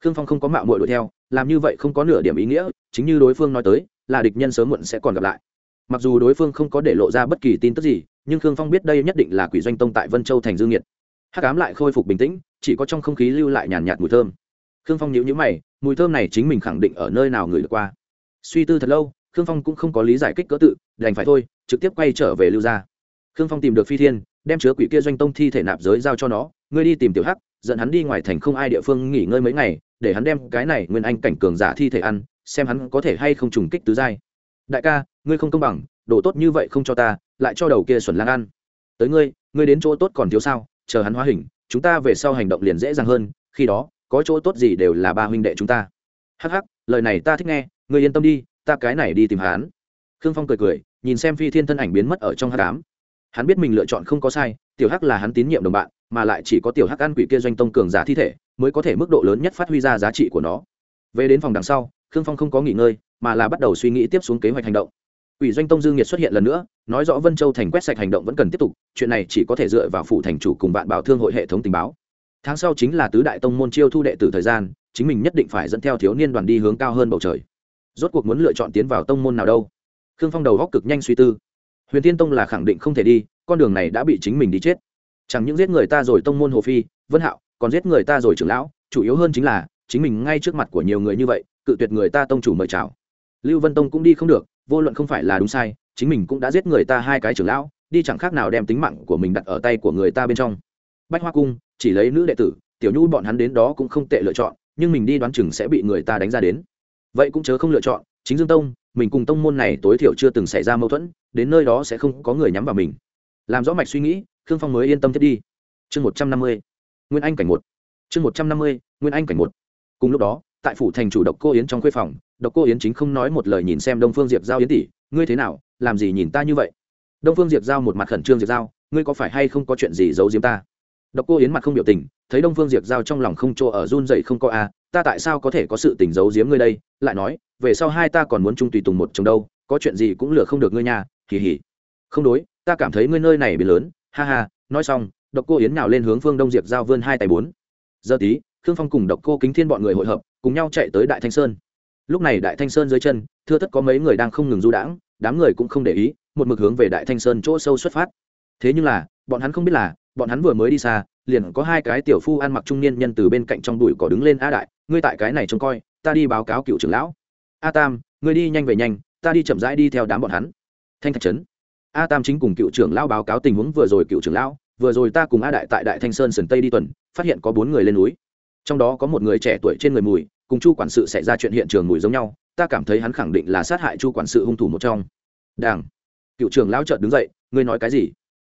[SPEAKER 1] khương phong không có mạo muội đuổi theo, làm như vậy không có nửa điểm ý nghĩa, chính như đối phương nói tới, là địch nhân sớm muộn sẽ còn gặp lại. Mặc dù đối phương không có để lộ ra bất kỳ tin tức gì, nhưng khương phong biết đây nhất định là quỷ doanh tông tại vân châu thành dương nhiệt hắc ám lại khôi phục bình tĩnh, chỉ có trong không khí lưu lại nhàn nhạt mùi thơm. Khương phong nhíu nhíu mày, mùi thơm này chính mình khẳng định ở nơi nào người được qua. Suy tư thật lâu, khương phong cũng không có lý giải kích cỡ tự, đành phải thôi, trực tiếp quay trở về lưu gia. Khương phong tìm được phi thiên, đem chứa quỷ kia doanh tông thi thể nạp giới giao cho nó, ngươi đi tìm tiểu hắc, dẫn hắn đi ngoài thành không ai địa phương nghỉ ngơi mấy ngày để hắn đem cái này nguyên anh cảnh cường giả thi thể ăn, xem hắn có thể hay không trùng kích tứ giai. Đại ca, ngươi không công bằng, đồ tốt như vậy không cho ta, lại cho đầu kia xuẩn lang ăn. Tới ngươi ngươi đến chỗ tốt còn thiếu sao, chờ hắn hóa hình, chúng ta về sau hành động liền dễ dàng hơn, khi đó, có chỗ tốt gì đều là ba huynh đệ chúng ta. Hắc hắc, lời này ta thích nghe, ngươi yên tâm đi, ta cái này đi tìm hắn. Khương phong cười cười, nhìn xem phi thiên thân ảnh biến mất ở trong hát đám hắn biết mình lựa chọn không có sai, tiểu hắc là hắn tín nhiệm đồng bạn, mà lại chỉ có tiểu hắc ăn quỷ kia doanh tông cường giả thi thể mới có thể mức độ lớn nhất phát huy ra giá trị của nó về đến phòng đằng sau khương phong không có nghỉ ngơi mà là bắt đầu suy nghĩ tiếp xuống kế hoạch hành động ủy doanh tông dương nhiệt xuất hiện lần nữa, nói rõ Vân Châu thành quét sạch hành động vẫn cần tiếp tục, chuyện này chỉ có thể dựa vào phủ thành chủ cùng bạn bảo thương hội hệ thống tình báo. Tháng sau chính là tứ đại tông môn chiêu thu đệ tử thời gian, chính mình nhất định phải dẫn theo thiếu niên đoàn đi hướng cao hơn bầu trời. Rốt cuộc muốn lựa chọn tiến vào tông môn nào đâu? Khương Phong đầu góc cực nhanh suy tư. Huyền Tiên Tông là khẳng định không thể đi, con đường này đã bị chính mình đi chết. Chẳng những giết người ta rồi tông môn Hồ Phi, Vân Hạo, còn giết người ta rồi trưởng lão, chủ yếu hơn chính là chính mình ngay trước mặt của nhiều người như vậy, cự tuyệt người ta tông chủ mời chào. Lưu Vân Tông cũng đi không được, vô luận không phải là đúng sai chính mình cũng đã giết người ta hai cái trưởng lão đi chẳng khác nào đem tính mạng của mình đặt ở tay của người ta bên trong. Bách hoa cung chỉ lấy nữ đệ tử tiểu nhu bọn hắn đến đó cũng không tệ lựa chọn nhưng mình đi đoán chừng sẽ bị người ta đánh ra đến. Vậy cũng chớ không lựa chọn chính dương tông mình cùng tông môn này tối thiểu chưa từng xảy ra mâu thuẫn đến nơi đó sẽ không có người nhắm vào mình. Làm rõ mạch suy nghĩ khương phong mới yên tâm thiết đi. Chương một trăm năm mươi nguyên anh cảnh một chương một trăm năm mươi, nguyên anh cảnh một cùng lúc đó, tại phủ thành chủ độc cô yến trong khuê phòng, độc cô yến chính không nói một lời nhìn xem đông phương diệp giao yến tỷ, ngươi thế nào, làm gì nhìn ta như vậy? đông phương diệp giao một mặt khẩn trương diệp giao, ngươi có phải hay không có chuyện gì giấu diếm ta? độc cô yến mặt không biểu tình, thấy đông phương diệp giao trong lòng không chỗ ở run dậy không có a, ta tại sao có thể có sự tình giấu giếm ngươi đây? lại nói, về sau hai ta còn muốn chung tùy tùng một chồng đâu, có chuyện gì cũng lừa không được ngươi nhà kỳ hỉ không đối, ta cảm thấy ngươi nơi này bị lớn, ha ha, nói xong độc cô yến nào lên hướng phương đông diệp giao vươn hai tay bốn. Giờ tí, khương phong cùng độc cô kính thiên bọn người hội hợp, cùng nhau chạy tới đại thanh sơn. Lúc này đại thanh sơn dưới chân, thưa thất có mấy người đang không ngừng du đãng, đám người cũng không để ý, một mực hướng về đại thanh sơn chỗ sâu xuất phát. Thế nhưng là, bọn hắn không biết là, bọn hắn vừa mới đi xa, liền có hai cái tiểu phu ăn mặc trung niên nhân từ bên cạnh trong bụi cỏ đứng lên a đại, ngươi tại cái này trông coi, ta đi báo cáo cựu trưởng lão. A tam, ngươi đi nhanh về nhanh, ta đi chậm rãi đi theo đám bọn hắn. Thanh thạch trấn. A tam chính cùng cựu trưởng lão báo cáo tình huống vừa rồi cựu trưởng lão vừa rồi ta cùng a đại tại đại thanh sơn sườn tây đi tuần, phát hiện có bốn người lên núi. Trong đó có một người trẻ tuổi trên người mùi, cùng chu quản sự xảy ra chuyện hiện trường mùi giống nhau, ta cảm thấy hắn khẳng định là sát hại chu quản sự hung thủ một trong. Đảng cựu trưởng lão trợt đứng dậy, ngươi nói cái gì?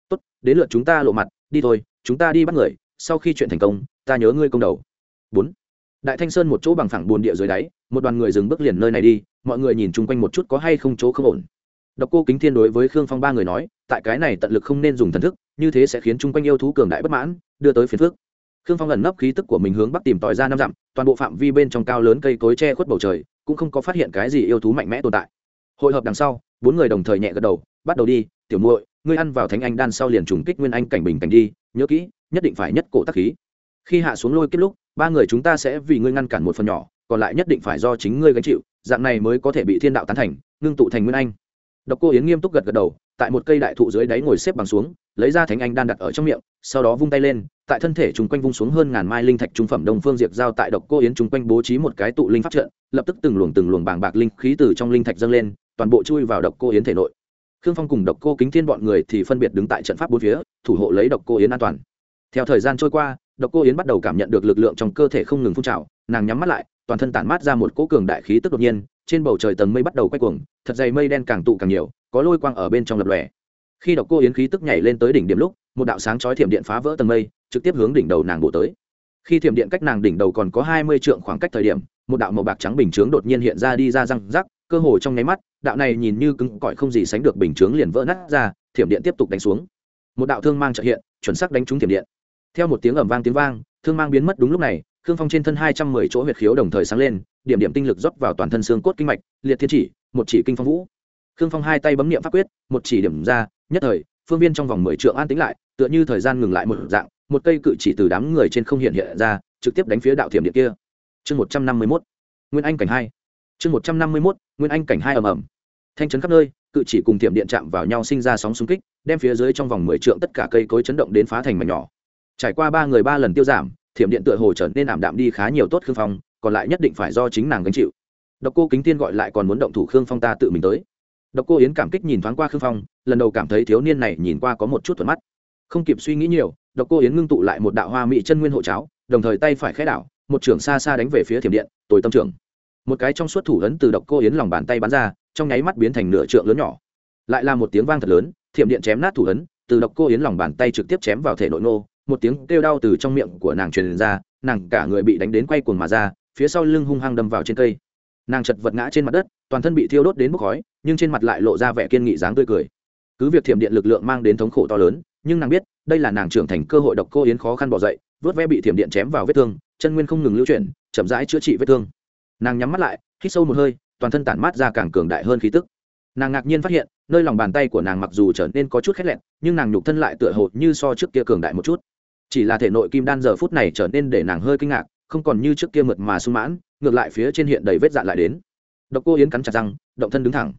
[SPEAKER 1] Tốt, đến lượt chúng ta lộ mặt, đi thôi, chúng ta đi bắt người, sau khi chuyện thành công, ta nhớ ngươi công đầu. Bốn, đại thanh sơn một chỗ bằng phẳng bồn địa dưới đáy, một đoàn người dừng bước liền nơi này đi, mọi người nhìn chung quanh một chút có hay không chỗ không ổn. Độc cô kính thiên đối với khương phong ba người nói, tại cái này tận lực không nên dùng thần thức như thế sẽ khiến chung quanh yêu thú cường đại bất mãn, đưa tới phiền phước khương phong ẩn nấp khí tức của mình hướng bắc tìm tòi ra năm dặm, toàn bộ phạm vi bên trong cao lớn cây cối che khuất bầu trời, cũng không có phát hiện cái gì yêu thú mạnh mẽ tồn tại. Hội hợp đằng sau, bốn người đồng thời nhẹ gật đầu, bắt đầu đi, tiểu muội, ngươi ăn vào thánh anh đan sau liền trùng kích nguyên anh cảnh bình cảnh đi, nhớ kỹ, nhất định phải nhất cổ tắc khí. Khi hạ xuống lôi kết lúc, ba người chúng ta sẽ vì ngươi ngăn cản một phần nhỏ, còn lại nhất định phải do chính ngươi gánh chịu, dạng này mới có thể bị thiên đạo tán thành, ngưng tụ thành nguyên anh. Độc cô yến nghiêm túc gật gật đầu, tại một cây đại thụ dưới đáy ngồi xếp bằng xuống lấy ra thánh anh đan đặt ở trong miệng, sau đó vung tay lên, tại thân thể chung quanh vung xuống hơn ngàn mai linh thạch trung phẩm đông phương diệt giao tại độc cô yến chung quanh bố trí một cái tụ linh pháp trận, lập tức từng luồng từng luồng bàng bạc linh khí từ trong linh thạch dâng lên, toàn bộ chui vào độc cô yến thể nội. Khương phong cùng độc cô kính thiên bọn người thì phân biệt đứng tại trận pháp bốn phía, thủ hộ lấy độc cô yến an toàn. Theo thời gian trôi qua, độc cô yến bắt đầu cảm nhận được lực lượng trong cơ thể không ngừng phun trào, nàng nhắm mắt lại, toàn thân tản mát ra một cỗ cường đại khí tức đột nhiên, trên bầu trời tầng mây bắt đầu quay cuồng, thật dày mây đen càng tụ càng nhiều, có lôi quang ở bên trong lập lòe khi đọc cô yến khí tức nhảy lên tới đỉnh điểm lúc, một đạo sáng chói thiểm điện phá vỡ tầng mây, trực tiếp hướng đỉnh đầu nàng bổ tới. Khi thiểm điện cách nàng đỉnh đầu còn có hai mươi trượng khoảng cách thời điểm, một đạo màu bạc trắng bình chướng đột nhiên hiện ra đi ra răng rắc, cơ hồ trong nháy mắt, đạo này nhìn như cứng cỏi không gì sánh được bình chướng liền vỡ nát ra, thiểm điện tiếp tục đánh xuống. Một đạo thương mang trợ hiện, chuẩn xác đánh trúng thiểm điện. Theo một tiếng ầm vang tiếng vang, thương mang biến mất đúng lúc này khương phong trên thân hai trăm mười chỗ huyệt khiếu đồng thời sáng lên, điểm điểm tinh lực rót vào toàn thân xương cốt kinh mạch, liệt thiên chỉ, một chỉ kinh phong vũ. Khương phong hai tay bấm niệm pháp quyết, một chỉ điểm ra nhất thời, phương viên trong vòng mười trượng an tĩnh lại, tựa như thời gian ngừng lại một dạng, một cây cự chỉ từ đám người trên không hiện hiện ra, trực tiếp đánh phía đạo thiểm điện kia. Chương một trăm năm mươi mốt. Nguyên anh cảnh hai. Chương một trăm năm mươi mốt, nguyên anh cảnh hai ầm ầm. Thanh chấn khắp nơi, cự chỉ cùng thiểm điện chạm vào nhau sinh ra sóng xung kích, đem phía dưới trong vòng mười trượng tất cả cây cối chấn động đến phá thành mảnh nhỏ. Trải qua ba người ba lần tiêu giảm, thiểm điện tựa hồ trở nên ảm đạm đi khá nhiều tốt khương phong, còn lại nhất định phải do chính nàng gánh chịu. Độc cô kính tiên gọi lại còn muốn động thủ khương phong ta tự mình tới độc cô yến cảm kích nhìn thoáng qua khương phong, lần đầu cảm thấy thiếu niên này nhìn qua có một chút thuận mắt. Không kịp suy nghĩ nhiều, độc cô yến ngưng tụ lại một đạo hoa mỹ chân nguyên hộ cháo, đồng thời tay phải khẽ đảo, một trường xa xa đánh về phía thiểm điện tối tâm trưởng. Một cái trong suốt thủ ấn từ độc cô yến lòng bàn tay bắn ra, trong nháy mắt biến thành nửa trượng lớn nhỏ. Lại là một tiếng vang thật lớn, thiểm điện chém nát thủ ấn, từ độc cô yến lòng bàn tay trực tiếp chém vào thể nội nô, một tiếng kêu đau từ trong miệng của nàng truyền ra, nàng cả người bị đánh đến quay cuồng mà ra, phía sau lưng hung hăng đâm vào trên cây. Nàng chật vật ngã trên mặt đất toàn thân bị thiêu đốt đến bốc khói, nhưng trên mặt lại lộ ra vẻ kiên nghị dáng tươi cười. Cứ việc thiểm điện lực lượng mang đến thống khổ to lớn, nhưng nàng biết, đây là nàng trưởng thành cơ hội độc cô yến khó khăn bỏ dậy, vớt ve bị thiểm điện chém vào vết thương, chân nguyên không ngừng lưu chuyển, chậm rãi chữa trị vết thương. Nàng nhắm mắt lại, hít sâu một hơi, toàn thân tản mát ra càng cường đại hơn khí tức. Nàng ngạc nhiên phát hiện, nơi lòng bàn tay của nàng mặc dù trở nên có chút khét lẹn, nhưng nàng nhục thân lại tựa hồ như so trước kia cường đại một chút. Chỉ là thể nội kim đan giờ phút này trở nên để nàng hơi kinh ngạc, không còn như trước kia mượt mà sung mãn, ngược lại phía trên hiện đầy vết dạn lại đến độc cô yến cắn chặt răng, động thân đứng thẳng.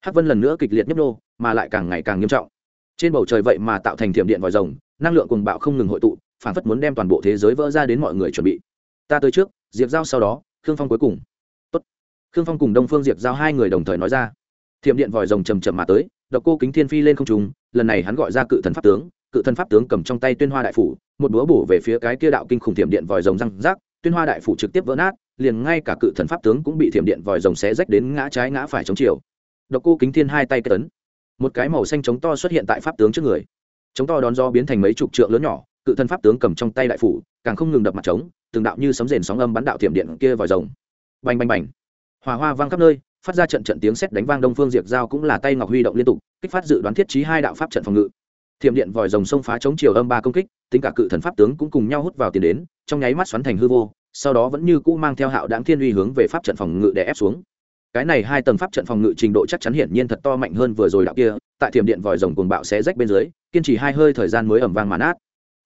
[SPEAKER 1] Hắc vân lần nữa kịch liệt nhấp nô, mà lại càng ngày càng nghiêm trọng. Trên bầu trời vậy mà tạo thành thiểm điện vòi rồng, năng lượng cùng bạo không ngừng hội tụ, phản phất muốn đem toàn bộ thế giới vỡ ra đến mọi người chuẩn bị. Ta tới trước, diệp giao sau đó, khương phong cuối cùng. Tốt. khương phong cùng đông phương diệp giao hai người đồng thời nói ra. Thiểm điện vòi rồng chầm chậm mà tới, độc cô kính thiên phi lên không trung, lần này hắn gọi ra cự thần pháp tướng, cự thần pháp tướng cầm trong tay tuyên hoa đại phủ, một búa bổ về phía cái kia đạo kinh khủng thiểm điện vòi rồng răng rác, tuyên hoa đại phủ trực tiếp vỡ nát liền ngay cả cự thần pháp tướng cũng bị thiểm điện vòi rồng xé rách đến ngã trái ngã phải chống chiều. Độc cô kính thiên hai tay kết tấn một cái màu xanh chống to xuất hiện tại pháp tướng trước người. Chống to đón do biến thành mấy chục trượng lớn nhỏ, cự thần pháp tướng cầm trong tay đại phủ, càng không ngừng đập mặt trống, từng đạo như sấm rền sóng âm bắn đạo thiểm điện kia vòi rồng. Bành bành bành. Hòa hoa vang khắp nơi, phát ra trận trận tiếng sét đánh vang đông phương diệt giao cũng là tay ngọc huy động liên tục, kích phát dự đoán thiết trí hai đạo pháp trận phòng ngự. Thiểm điện vòi rồng xông phá chống chiều âm ba công kích, tính cả cự thần pháp tướng cũng cùng nhau hút vào tiền đến, trong nháy mắt xoắn thành hư vô sau đó vẫn như cũ mang theo hạo đáng thiên uy hướng về pháp trận phòng ngự để ép xuống. Cái này hai tầng pháp trận phòng ngự trình độ chắc chắn hiển nhiên thật to mạnh hơn vừa rồi đạo kia, tại thiểm điện vòi rồng cuồng bạo xé rách bên dưới, kiên trì hai hơi thời gian mới ẩm vang màn át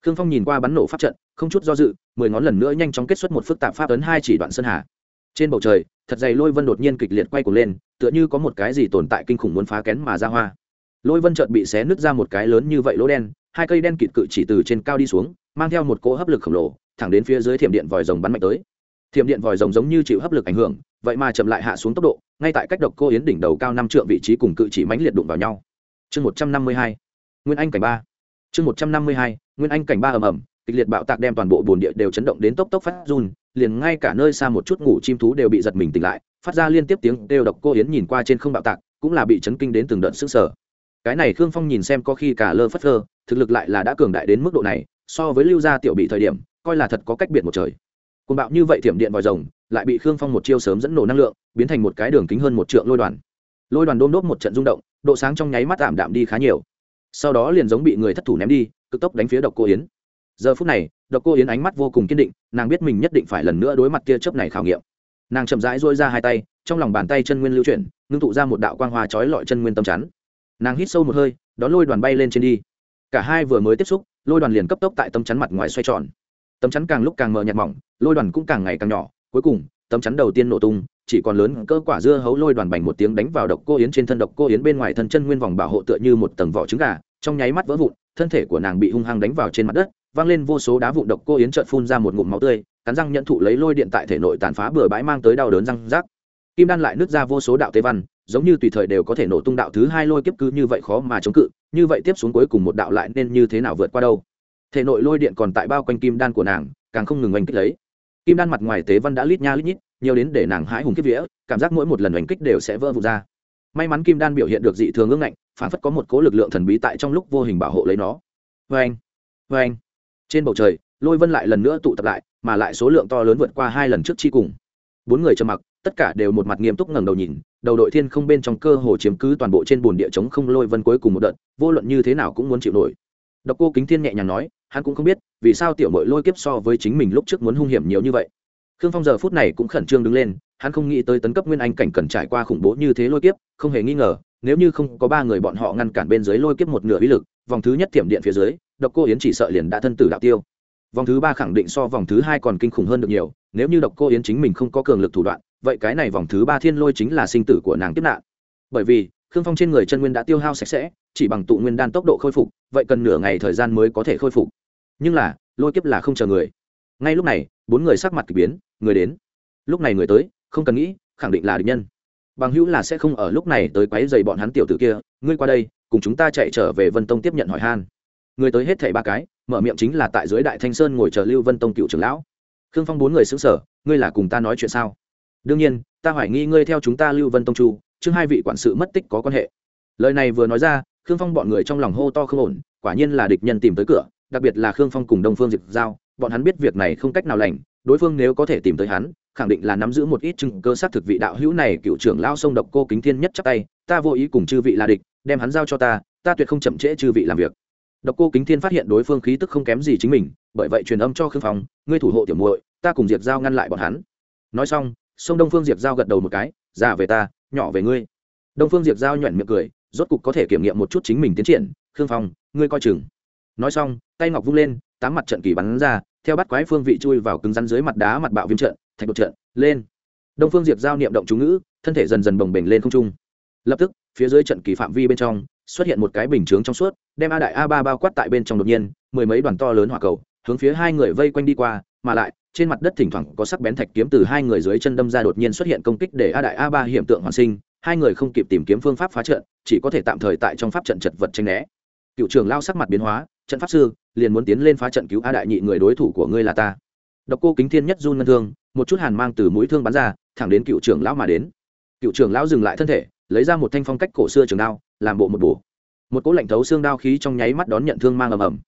[SPEAKER 1] khương phong nhìn qua bắn nổ pháp trận, không chút do dự, mười ngón lần nữa nhanh chóng kết xuất một phức tạp pháp ấn hai chỉ đoạn sơn hà. Trên bầu trời, thật dày lôi vân đột nhiên kịch liệt quay cuồng lên, tựa như có một cái gì tồn tại kinh khủng muốn phá kén mà ra hoa. Lôi vân chợt bị xé nứt ra một cái lớn như vậy lỗ đen, hai cây đen kịt cự chỉ từ trên cao đi xuống, mang theo một cỗ hấp lực khổng lồ thẳng đến phía dưới thiểm điện vòi rồng bắn mạnh tới. Thiểm điện vòi rồng giống như chịu hấp lực ảnh hưởng, vậy mà chậm lại hạ xuống tốc độ, ngay tại cách độc cô yến đỉnh đầu cao năm trượng vị trí cùng cự chỉ mãnh liệt đụng vào nhau. Chương một trăm năm mươi hai, nguyên anh cảnh ba. Chương một trăm năm mươi hai, nguyên anh cảnh ba ầm ầm, kịch liệt bạo tạc đem toàn bộ bồn địa đều chấn động đến tốc tốc phát run, liền ngay cả nơi xa một chút ngủ chim thú đều bị giật mình tỉnh lại, phát ra liên tiếp tiếng đều độc cô yến nhìn qua trên không bạo tạc, cũng là bị chấn kinh đến từng đợt sức sở cái này khương phong nhìn xem có khi cả lơ phất lơ thực lực lại là đã cường đại đến mức độ này, so với lưu gia tiểu bị thời điểm coi là thật có cách biệt một trời. Côn bạo như vậy thiểm điện vòi rồng, lại bị khương phong một chiêu sớm dẫn nổ năng lượng, biến thành một cái đường kính hơn một trượng lôi đoàn. Lôi đoàn đôm đốt một trận rung động, độ sáng trong nháy mắt tạm đạm đi khá nhiều. Sau đó liền giống bị người thất thủ ném đi, cực tốc đánh phía độc cô yến. Giờ phút này, độc cô yến ánh mắt vô cùng kiên định, nàng biết mình nhất định phải lần nữa đối mặt kia chớp này khảo nghiệm. Nàng chậm rãi dôi ra hai tay, trong lòng bàn tay chân nguyên lưu chuyển, ngưng tụ ra một đạo quang hoa chói lọi chân nguyên tâm chắn. Nàng hít sâu một hơi, đón lôi đoàn bay lên trên đi. Cả hai vừa mới tiếp xúc, lôi đoàn liền cấp tốc tại tâm chắn mặt ngoài xoay tròn tấm chắn càng lúc càng mờ nhạt mỏng, lôi đoàn cũng càng ngày càng nhỏ, cuối cùng, tấm chắn đầu tiên nổ tung, chỉ còn lớn cỡ quả dưa hấu lôi đoàn bành một tiếng đánh vào độc cô yến trên thân độc cô yến bên ngoài thân chân nguyên vòng bảo hộ tựa như một tầng vỏ trứng gà, trong nháy mắt vỡ vụn, thân thể của nàng bị hung hăng đánh vào trên mặt đất văng lên vô số đá vụn độc cô yến trợn phun ra một ngụm máu tươi, cắn răng nhận thụ lấy lôi điện tại thể nội tàn phá bừa bãi mang tới đau đớn răng rác kim đan lại nứt ra vô số đạo tế văn, giống như tùy thời đều có thể nổ tung đạo thứ hai lôi kiếp cứ như vậy khó mà chống cự, như vậy tiếp xuống cuối cùng một đạo lại nên như thế nào vượt qua đâu? Thể nội lôi điện còn tại bao quanh kim đan của nàng, càng không ngừng oanh kích lấy. Kim đan mặt ngoài tế văn đã lít nha lít nhít, nhiều đến để nàng hãi hùng kiếp vía, cảm giác mỗi một lần oanh kích đều sẽ vỡ vụt ra. May mắn kim đan biểu hiện được dị thường ương ngạnh, phản phất có một cố lực lượng thần bí tại trong lúc vô hình bảo hộ lấy nó. Vê anh vê anh trên bầu trời, lôi vân lại lần nữa tụ tập lại, mà lại số lượng to lớn vượt qua hai lần trước chi cùng. Bốn người trầm mặc, tất cả đều một mặt nghiêm túc ngẩng đầu nhìn, đầu đội thiên không bên trong cơ hồ chiếm cứ toàn bộ trên bồn địa chống không lôi vân cuối cùng một đợt, vô luận như thế nào cũng muốn chịu nổi. Độc cô kính thiên nhẹ nhàng nói hắn cũng không biết vì sao tiểu mội lôi kiếp so với chính mình lúc trước muốn hung hiểm nhiều như vậy. Khương phong giờ phút này cũng khẩn trương đứng lên, hắn không nghĩ tới tấn cấp nguyên anh cảnh cần trải qua khủng bố như thế lôi kiếp, không hề nghi ngờ, nếu như không có ba người bọn họ ngăn cản bên dưới lôi kiếp một nửa uy lực, vòng thứ nhất thiểm điện phía dưới, độc cô yến chỉ sợ liền đã thân tử đạo tiêu. Vòng thứ ba khẳng định so vòng thứ hai còn kinh khủng hơn được nhiều, nếu như độc cô yến chính mình không có cường lực thủ đoạn, vậy cái này vòng thứ ba thiên lôi chính là sinh tử của nàng tiếp nạn. Bởi vì, khương phong trên người chân nguyên đã tiêu hao sạch sẽ, chỉ bằng tụ nguyên đan tốc độ khôi phục, vậy cần nửa ngày thời gian mới có thể khôi phục nhưng là, lôi kiếp là không chờ người. Ngay lúc này, bốn người sắc mặt k ỳ biến, người đến. Lúc này người tới, không cần nghĩ, khẳng định là địch nhân. Bằng hữu là sẽ không ở lúc này tới quáy dày bọn hắn tiểu tử kia, ngươi qua đây, cùng chúng ta chạy trở về vân tông tiếp nhận hỏi han. Người tới hết thảy ba cái, mở miệng chính là tại dưới đại thanh sơn ngồi chờ lưu vân tông cựu trưởng lão. Khương phong bốn người xứng sở ngươi là cùng ta nói chuyện sao? Đương nhiên, ta hoài nghi ngươi theo chúng ta lưu vân tông chu, chương hai vị quản sự mất tích có quan hệ. Lời này vừa nói ra, khương phong bọn người trong lòng hô to không ổn, quả nhiên là địch nhân tìm tới cửa đặc biệt là khương phong cùng đông phương diệp giao, bọn hắn biết việc này không cách nào lành, đối phương nếu có thể tìm tới hắn, khẳng định là nắm giữ một ít chứng cơ xác thực vị đạo hữu này, cựu trưởng lao sông độc cô kính thiên nhất chắc tay, ta vô ý cùng chư vị là địch, đem hắn giao cho ta ta tuyệt không chậm trễ chư vị làm việc. Độc cô kính thiên phát hiện đối phương khí tức không kém gì chính mình, bởi vậy truyền âm cho khương phong, ngươi thủ hộ tiểu muội, ta cùng diệp giao ngăn lại bọn hắn. Nói xong, sông đông phương diệp giao gật đầu một cái, già về ta, nhỏ về ngươi. Đông phương diệp giao nhuận miệng cười, rốt cục có thể kiểm nghiệm một chút chính mình tiến triển, khương phong, ngươi coi chừng nói xong, tay ngọc vung lên, tám mặt trận kỳ bắn ra, theo bắt quái phương vị chui vào cứng rắn dưới mặt đá mặt bạo viêm trận, thạch đột trận, lên. Đông phương diệp giao niệm động chú ngữ, thân thể dần dần bồng bềnh lên không trung. Lập tức, phía dưới trận kỳ phạm vi bên trong, xuất hiện một cái bình chướng trong suốt, đem a đại a ba bao quát tại bên trong đột nhiên, mười mấy đoàn to lớn hỏa cầu, hướng phía hai người vây quanh đi qua, mà lại, trên mặt đất thỉnh thoảng có sắc bén thạch kiếm từ hai người dưới chân đâm ra đột nhiên xuất hiện công kích để a đại a ba hiện tượng hoàn sinh, hai người không kịp tìm kiếm phương pháp phá trận, chỉ có thể tạm thời tại trong pháp trận chật vật tranh né. Cựu trưởng lao sắc mặt biến hóa trận pháp sư liền muốn tiến lên phá trận cứu a đại nhị, người đối thủ của ngươi là ta. Độc cô kính thiên nhất run ngân thương, một chút hàn mang từ mũi thương bắn ra, thẳng đến cựu trưởng lão mà đến. Cựu trưởng lão dừng lại thân thể, lấy ra một thanh phong cách cổ xưa trường đao, làm bộ một bổ. Một cỗ lạnh thấu xương đao khí trong nháy mắt đón nhận thương mang ầm ầm.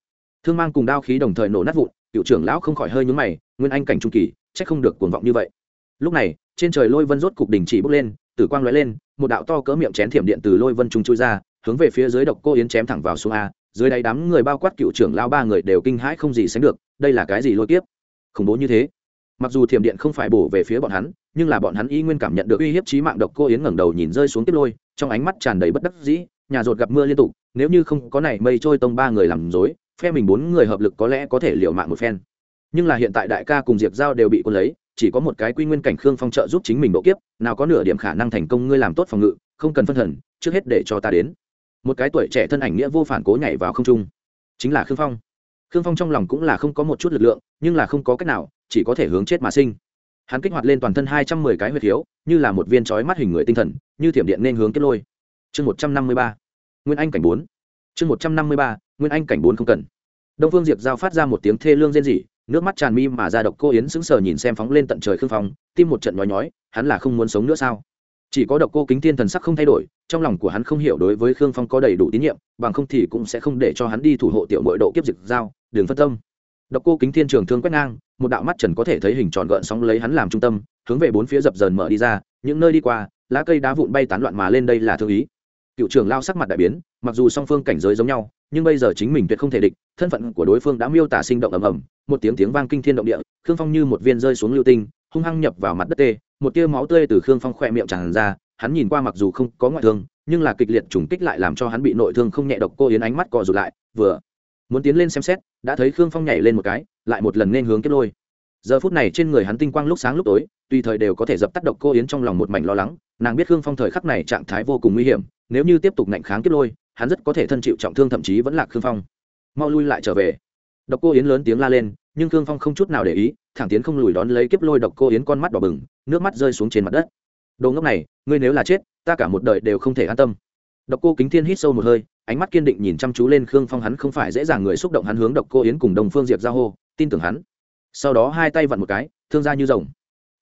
[SPEAKER 1] Thương mang cùng đao khí đồng thời nổ nát vụn, cựu trưởng lão không khỏi hơi nhúng mày, nguyên anh cảnh trung kỳ trách không được cuồng vọng như vậy. Lúc này, trên trời lôi vân rốt cục đình chỉ bốc lên, tử quang lóe lên, một đạo to cỡ miệng chén thiểm điện từ lôi vân trung chui ra, hướng về phía dưới độc cô yến chém thẳng vào xuống a dưới đáy đám người bao quát cựu trưởng lao ba người đều kinh hãi không gì sánh được, đây là cái gì lôi tiếp khủng bố như thế. Mặc dù thiểm điện không phải bổ về phía bọn hắn, nhưng là bọn hắn y nguyên cảm nhận được uy hiếp trí mạng độc cô yến ngẩng đầu nhìn rơi xuống tiếp lôi, trong ánh mắt tràn đầy bất đắc dĩ, nhà rột gặp mưa liên tục, nếu như không có này mây trôi tông ba người làm dối phe mình bốn người hợp lực có lẽ có thể liều mạng một phen. Nhưng là hiện tại đại ca cùng diệp giao đều bị quân lấy, chỉ có một cái quy nguyên cảnh khương phong trợ giúp chính mình độ kiếp, nào có nửa điểm khả năng thành công ngươi làm tốt phòng ngự, không cần phân thần, trước hết để cho ta đến một cái tuổi trẻ thân ảnh nghĩa vô phản cố nhảy vào không trung. Chính là khương phong. Khương phong trong lòng cũng là không có một chút lực lượng, nhưng là không có cách nào, chỉ có thể hướng chết mà sinh. Hắn kích hoạt lên toàn thân hai trăm mười cái huyệt thiếu như là một viên chói mắt hình người tinh thần, như thiểm điện nên hướng kết lôi. Chương một trăm năm mươi ba. Nguyên anh cảnh bốn. Chương một trăm năm mươi ba, nguyên anh cảnh bốn không cần. Đông phương diệp giao phát ra một tiếng thê lương rên rỉ, nước mắt tràn mi mà ra độc cô yến sững sờ nhìn xem phóng lên tận trời khương phong, tim một trận nhói nhói, hắn là không muốn sống nữa sao? Chỉ có độc cô kính thiên thần sắc không thay đổi, trong lòng của hắn không hiểu đối với khương phong có đầy đủ tín nhiệm, bằng không thì cũng sẽ không để cho hắn đi thủ hộ tiểu nội độ kiếp dịch giao, đường phân tâm. Độc cô kính thiên trường thương quét ngang, một đạo mắt trần có thể thấy hình tròn gợn sóng lấy hắn làm trung tâm, hướng về bốn phía dập dờn mở đi ra, những nơi đi qua, lá cây đá vụn bay tán loạn mà lên đây là thương ý. Cựu trưởng lao sắc mặt đại biến, mặc dù song phương cảnh giới giống nhau nhưng bây giờ chính mình tuyệt không thể địch, thân phận của đối phương đã miêu tả sinh động ầm ầm, một tiếng tiếng vang kinh thiên động địa, khương phong như một viên rơi xuống lưu tinh, hung hăng nhập vào mặt đất tê, một tia máu tươi từ khương phong khỏe miệng tràn ra, hắn nhìn qua mặc dù không có ngoại thương, nhưng là kịch liệt trùng kích lại làm cho hắn bị nội thương không nhẹ độc cô yến ánh mắt cò rụt lại, vừa muốn tiến lên xem xét, đã thấy khương phong nhảy lên một cái, lại một lần nên hướng kết lôi. Giờ phút này trên người hắn tinh quang lúc sáng lúc tối, tùy thời đều có thể dập tắt độc cô yến trong lòng một mảnh lo lắng, nàng biết khương phong thời khắc này trạng thái vô cùng nguy hiểm, nếu như tiếp tục ngạnh kháng kết lôi hắn rất có thể thân chịu trọng thương, thậm chí vẫn lạc khương phong. Mau lui lại trở về. Độc cô yến lớn tiếng la lên, nhưng khương phong không chút nào để ý, thẳng tiến không lùi đón lấy kiếp lôi độc cô yến con mắt đỏ bừng, nước mắt rơi xuống trên mặt đất. Đồ ngốc này, ngươi nếu là chết, ta cả một đời đều không thể an tâm. Độc cô kính thiên hít sâu một hơi, ánh mắt kiên định nhìn chăm chú lên khương phong, hắn không phải dễ dàng người xúc động, hắn hướng độc cô yến cùng đồng phương diệp ra hô, tin tưởng hắn. Sau đó hai tay vặn một cái, thương ra như rồng.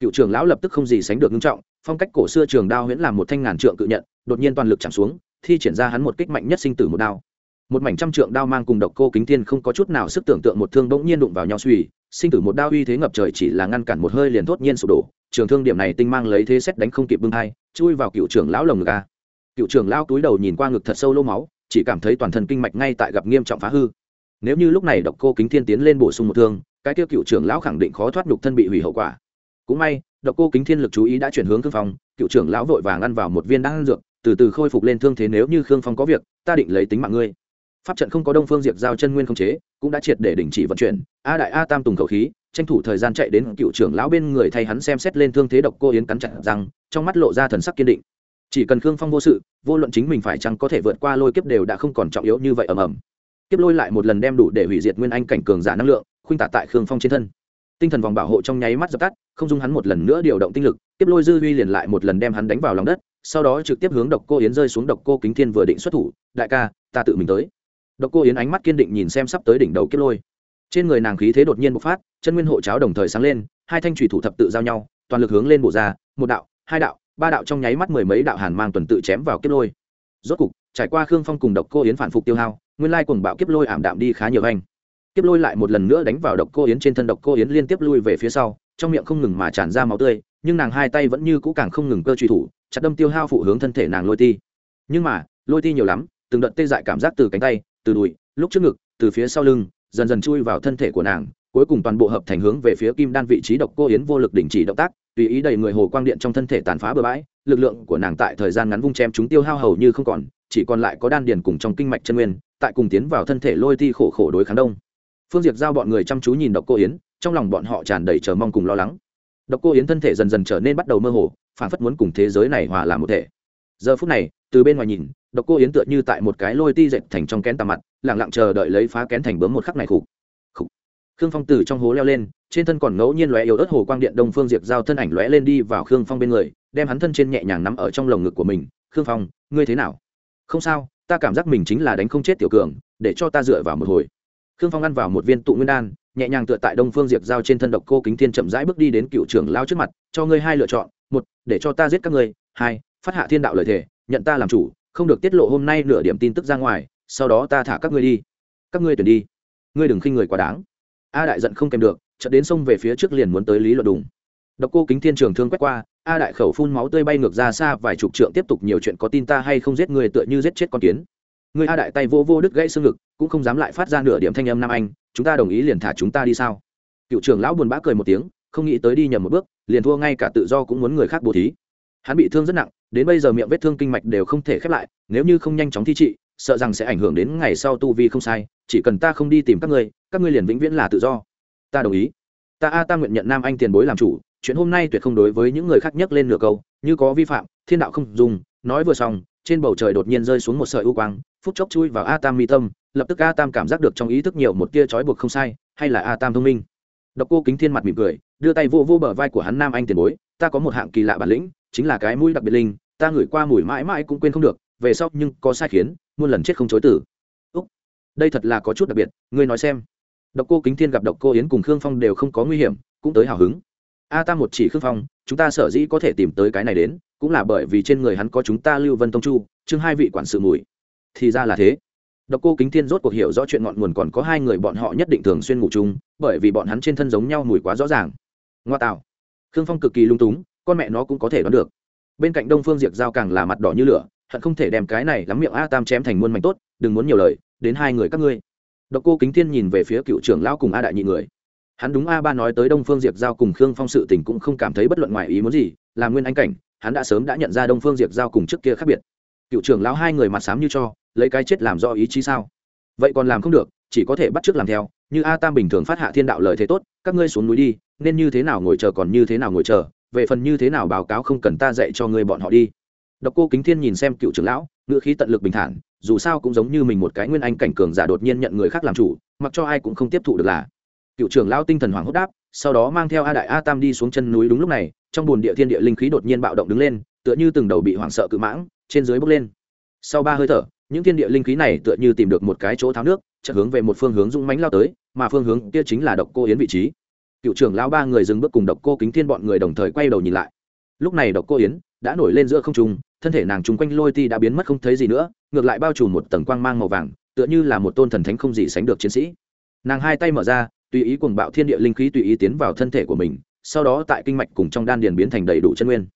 [SPEAKER 1] Cựu trưởng lão lập tức không gì sánh được ngưng trọng, phong cách cổ xưa trường đao huyễn làm một thanh ngàn trượng cự nhận, đột nhiên toàn lực chạm xuống thi triển ra hắn một kích mạnh nhất sinh tử một đao. Một mảnh trăm trượng đao mang cùng độc cô kính thiên không có chút nào sức tưởng tượng một thương bỗng nhiên đụng vào nhau suy sinh tử một đao uy thế ngập trời chỉ là ngăn cản một hơi liền thốt nhiên sụp đổ trường thương điểm này tinh mang lấy thế xét đánh không kịp bưng hai chui vào cựu trưởng lão lồng ngực a. Cựu trưởng lão túi đầu nhìn qua ngực thật sâu lô máu chỉ cảm thấy toàn thân kinh mạch ngay tại gặp nghiêm trọng phá hư. Nếu như lúc này độc cô kính thiên tiến lên bổ sung một thương cái tiêu cựu trưởng lão khẳng định khó thoát nhục thân bị hủy hậu quả. Cũng may độc cô kính thiên lực chú ý đã chuyển hướng thương phòng, cựu trưởng lão vội vàng ăn vào một viên đan dược từ từ khôi phục lên thương thế nếu như khương phong có việc, ta định lấy tính mạng ngươi. Pháp trận không có đông phương diệt giao chân nguyên không chế, cũng đã triệt để đình chỉ vận chuyển. A đại a tam tùng khẩu khí, tranh thủ thời gian chạy đến cựu trưởng lão bên người thay hắn xem xét lên thương thế độc cô yến cắn chặt rằng trong mắt lộ ra thần sắc kiên định. Chỉ cần khương phong vô sự, vô luận chính mình phải chăng có thể vượt qua lôi kiếp đều đã không còn trọng yếu như vậy ầm ầm. Kiếp lôi lại một lần đem đủ để hủy diệt nguyên anh cảnh cường giả năng lượng, khuynh tả tại khương phong trên thân. Tinh thần vòng bảo hộ trong nháy mắt dập tắt, không dung hắn một lần nữa điều động tinh lực kiếp lôi dư huy liền lại một lần đem hắn đánh vào lòng đất, sau đó trực tiếp hướng độc cô yến rơi xuống độc cô kính thiên vừa định xuất thủ, đại ca, ta tự mình tới. Độc cô yến ánh mắt kiên định nhìn xem sắp tới đỉnh đầu kiếp lôi. Trên người nàng khí thế đột nhiên bộc phát, chân nguyên hộ cháo đồng thời sáng lên, hai thanh thủy thủ thập tự giao nhau, toàn lực hướng lên bộ ra, một đạo, hai đạo, ba đạo trong nháy mắt mười mấy đạo hàn mang tuần tự chém vào kiếp lôi. Rốt cục, trải qua khương phong cùng độc cô yến phản phục tiêu hao, nguyên lai cùng bạo kiếp lôi ảm đạm đi khá nhiều anh. Kiếp lôi lại một lần nữa đánh vào độc cô yến trên thân, độc cô yến liên tiếp lui về phía sau, trong miệng không ngừng mà tràn ra máu tươi nhưng nàng hai tay vẫn như cũ càng không ngừng cơ truy thủ, chặt đâm tiêu hao phụ hướng thân thể nàng lôi ti. Nhưng mà, lôi ti nhiều lắm, từng đợt tê dại cảm giác từ cánh tay, từ đùi, lúc trước ngực, từ phía sau lưng, dần dần chui vào thân thể của nàng, cuối cùng toàn bộ hợp thành hướng về phía kim đan vị trí độc cô yến vô lực đình chỉ động tác, tùy ý đầy người hồ quang điện trong thân thể tàn phá bừa bãi, lực lượng của nàng tại thời gian ngắn vung chém chúng tiêu hao hầu như không còn, chỉ còn lại có đan điền cùng trong kinh mạch chân nguyên, tại cùng tiến vào thân thể lôi ti khổ khổ đối kháng đông. Phương diệt giao bọn người chăm chú nhìn độc cô yến, trong lòng bọn họ tràn đầy chờ mong cùng lo lắng độc cô yến thân thể dần dần trở nên bắt đầu mơ hồ phản phất muốn cùng thế giới này hòa làm một thể. Giờ phút này, từ bên ngoài nhìn, độc cô yến tựa như tại một cái lôi ti dệt thành trong kén tà mặt lẳng lặng chờ đợi lấy phá kén thành bướm một khắc này khục. Khục. Khương phong từ trong hố leo lên, trên thân còn ngẫu nhiên lóe yếu ớt hồ quang điện đông phương diệp giao thân ảnh lóe lên đi vào khương phong bên người, đem hắn thân trên nhẹ nhàng nắm ở trong lồng ngực của mình. Khương phong, ngươi thế nào? Không sao, ta cảm giác mình chính là đánh không chết tiểu cường, để cho ta dựa vào một hồi khương phong ăn vào một viên tụ nguyên đan, nhẹ nhàng tựa tại đông phương diệp giao trên thân độc cô kính thiên chậm rãi bước đi đến cựu trưởng lao trước mặt, cho ngươi hai lựa chọn, một, để cho ta giết các ngươi, hai, phát hạ thiên đạo lời thề, nhận ta làm chủ, không được tiết lộ hôm nay nửa điểm tin tức ra ngoài, sau đó ta thả các ngươi đi. Các ngươi tuyển đi. Ngươi đừng khinh người quá đáng. A đại giận không kèm được, chợt đến sông về phía trước liền muốn tới lý luận đùng. Độc cô kính thiên trường thương quét qua, a đại khẩu phun máu tươi bay ngược ra xa vài chục trượng, tiếp tục nhiều chuyện có tin ta hay không giết người tựa như giết chết con kiến người a đại tay vô vô đứt gãy xương ngực, cũng không dám lại phát ra nửa điểm thanh âm nam anh, chúng ta đồng ý liền thả chúng ta đi sao? Cựu trưởng lão buồn bã cười một tiếng, không nghĩ tới đi nhầm một bước, liền thua ngay cả tự do cũng muốn người khác bố thí. Hắn bị thương rất nặng, đến bây giờ miệng vết thương kinh mạch đều không thể khép lại, nếu như không nhanh chóng thi trị, sợ rằng sẽ ảnh hưởng đến ngày sau tu vi không sai, chỉ cần ta không đi tìm các ngươi các ngươi liền vĩnh viễn là tự do. Ta đồng ý. Ta a ta nguyện nhận nam anh tiền bối làm chủ, chuyện hôm nay tuyệt không đối với những người khác nhắc lên nửa câu, như có vi phạm, thiên đạo không dùng, nói vừa xong trên bầu trời đột nhiên rơi xuống một sợi u quang, phút chốc chui vào a tam mi tâm, lập tức a tam cảm giác được trong ý thức nhiều một tia trói buộc không sai, hay là a tam thông minh. Độc cô kính thiên mặt mỉm cười, đưa tay vô vô bờ vai của hắn nam anh tiền bối, ta có một hạng kỳ lạ bản lĩnh, chính là cái mũi đặc biệt linh, ta ngửi qua mùi mãi mãi cũng quên không được, về sau nhưng có sai khiến, muôn lần chết không chối tử úc, đây thật là có chút đặc biệt, ngươi nói xem. Độc cô kính thiên gặp độc cô yến cùng khương phong đều không có nguy hiểm, cũng tới hào hứng. A tam một chỉ khương phong chúng ta sở dĩ có thể tìm tới cái này đến, cũng là bởi vì trên người hắn có chúng ta lưu vân tông chu, chương hai vị quản sự mùi. Thì ra là thế. Độc cô kính thiên rốt cuộc hiểu rõ chuyện ngọn nguồn còn có hai người bọn họ nhất định thường xuyên ngủ chung, bởi vì bọn hắn trên thân giống nhau mùi quá rõ ràng. Ngoa tạo. Khương phong cực kỳ lung túng, con mẹ nó cũng có thể đoán được. Bên cạnh đông phương diệp giao càng là mặt đỏ như lửa, hận không thể đem cái này lắm miệng a tam chém thành muôn mảnh tốt, đừng muốn nhiều lời, đến hai người các ngươi. Độc cô kính thiên nhìn về phía cựu trưởng lão cùng a đại nhị người hắn đúng a ba nói tới đông phương diệp giao cùng khương phong sự tình cũng không cảm thấy bất luận ngoài ý muốn gì, là nguyên anh cảnh, hắn đã sớm đã nhận ra đông phương diệp giao cùng trước kia khác biệt. Cựu trưởng lão hai người mặt sám như cho, lấy cái chết làm do ý chí sao? Vậy còn làm không được, chỉ có thể bắt chước làm theo, như a tam bình thường phát hạ thiên đạo lời thế tốt, các ngươi xuống núi đi, nên như thế nào ngồi chờ còn như thế nào ngồi chờ, về phần như thế nào báo cáo không cần ta dạy cho ngươi bọn họ đi. Độc cô kính thiên nhìn xem cựu trưởng lão, ngữ khí tận lực bình thản, dù sao cũng giống như mình một cái nguyên anh cảnh cường giả đột nhiên nhận người khác làm chủ, mặc cho ai cũng không tiếp thụ được là cựu trưởng lao tinh thần hoảng hốt đáp, sau đó mang theo a đại a tam đi xuống chân núi đúng lúc này, trong bồn địa thiên địa linh khí đột nhiên bạo động đứng lên, tựa như từng đầu bị hoảng sợ cự mãng, trên dưới bốc lên. Sau ba hơi thở, những thiên địa linh khí này tựa như tìm được một cái chỗ tháo nước, chợt hướng về một phương hướng dũng mánh lao tới, mà phương hướng kia chính là độc cô yến vị trí. Cựu trưởng lão ba người dừng bước cùng độc cô kính thiên bọn người đồng thời quay đầu nhìn lại. Lúc này độc cô yến đã nổi lên giữa không trung, thân thể nàng chung quanh lôi ti đã biến mất không thấy gì nữa, ngược lại bao trùm một tầng quang mang màu vàng, tựa như là một tôn thần thánh không gì sánh được chiến sĩ. Nàng hai tay mở ra tùy ý cuồng bạo thiên địa linh khí tùy ý tiến vào thân thể của mình, sau đó tại kinh mạch cùng trong đan điền biến thành đầy đủ chân nguyên.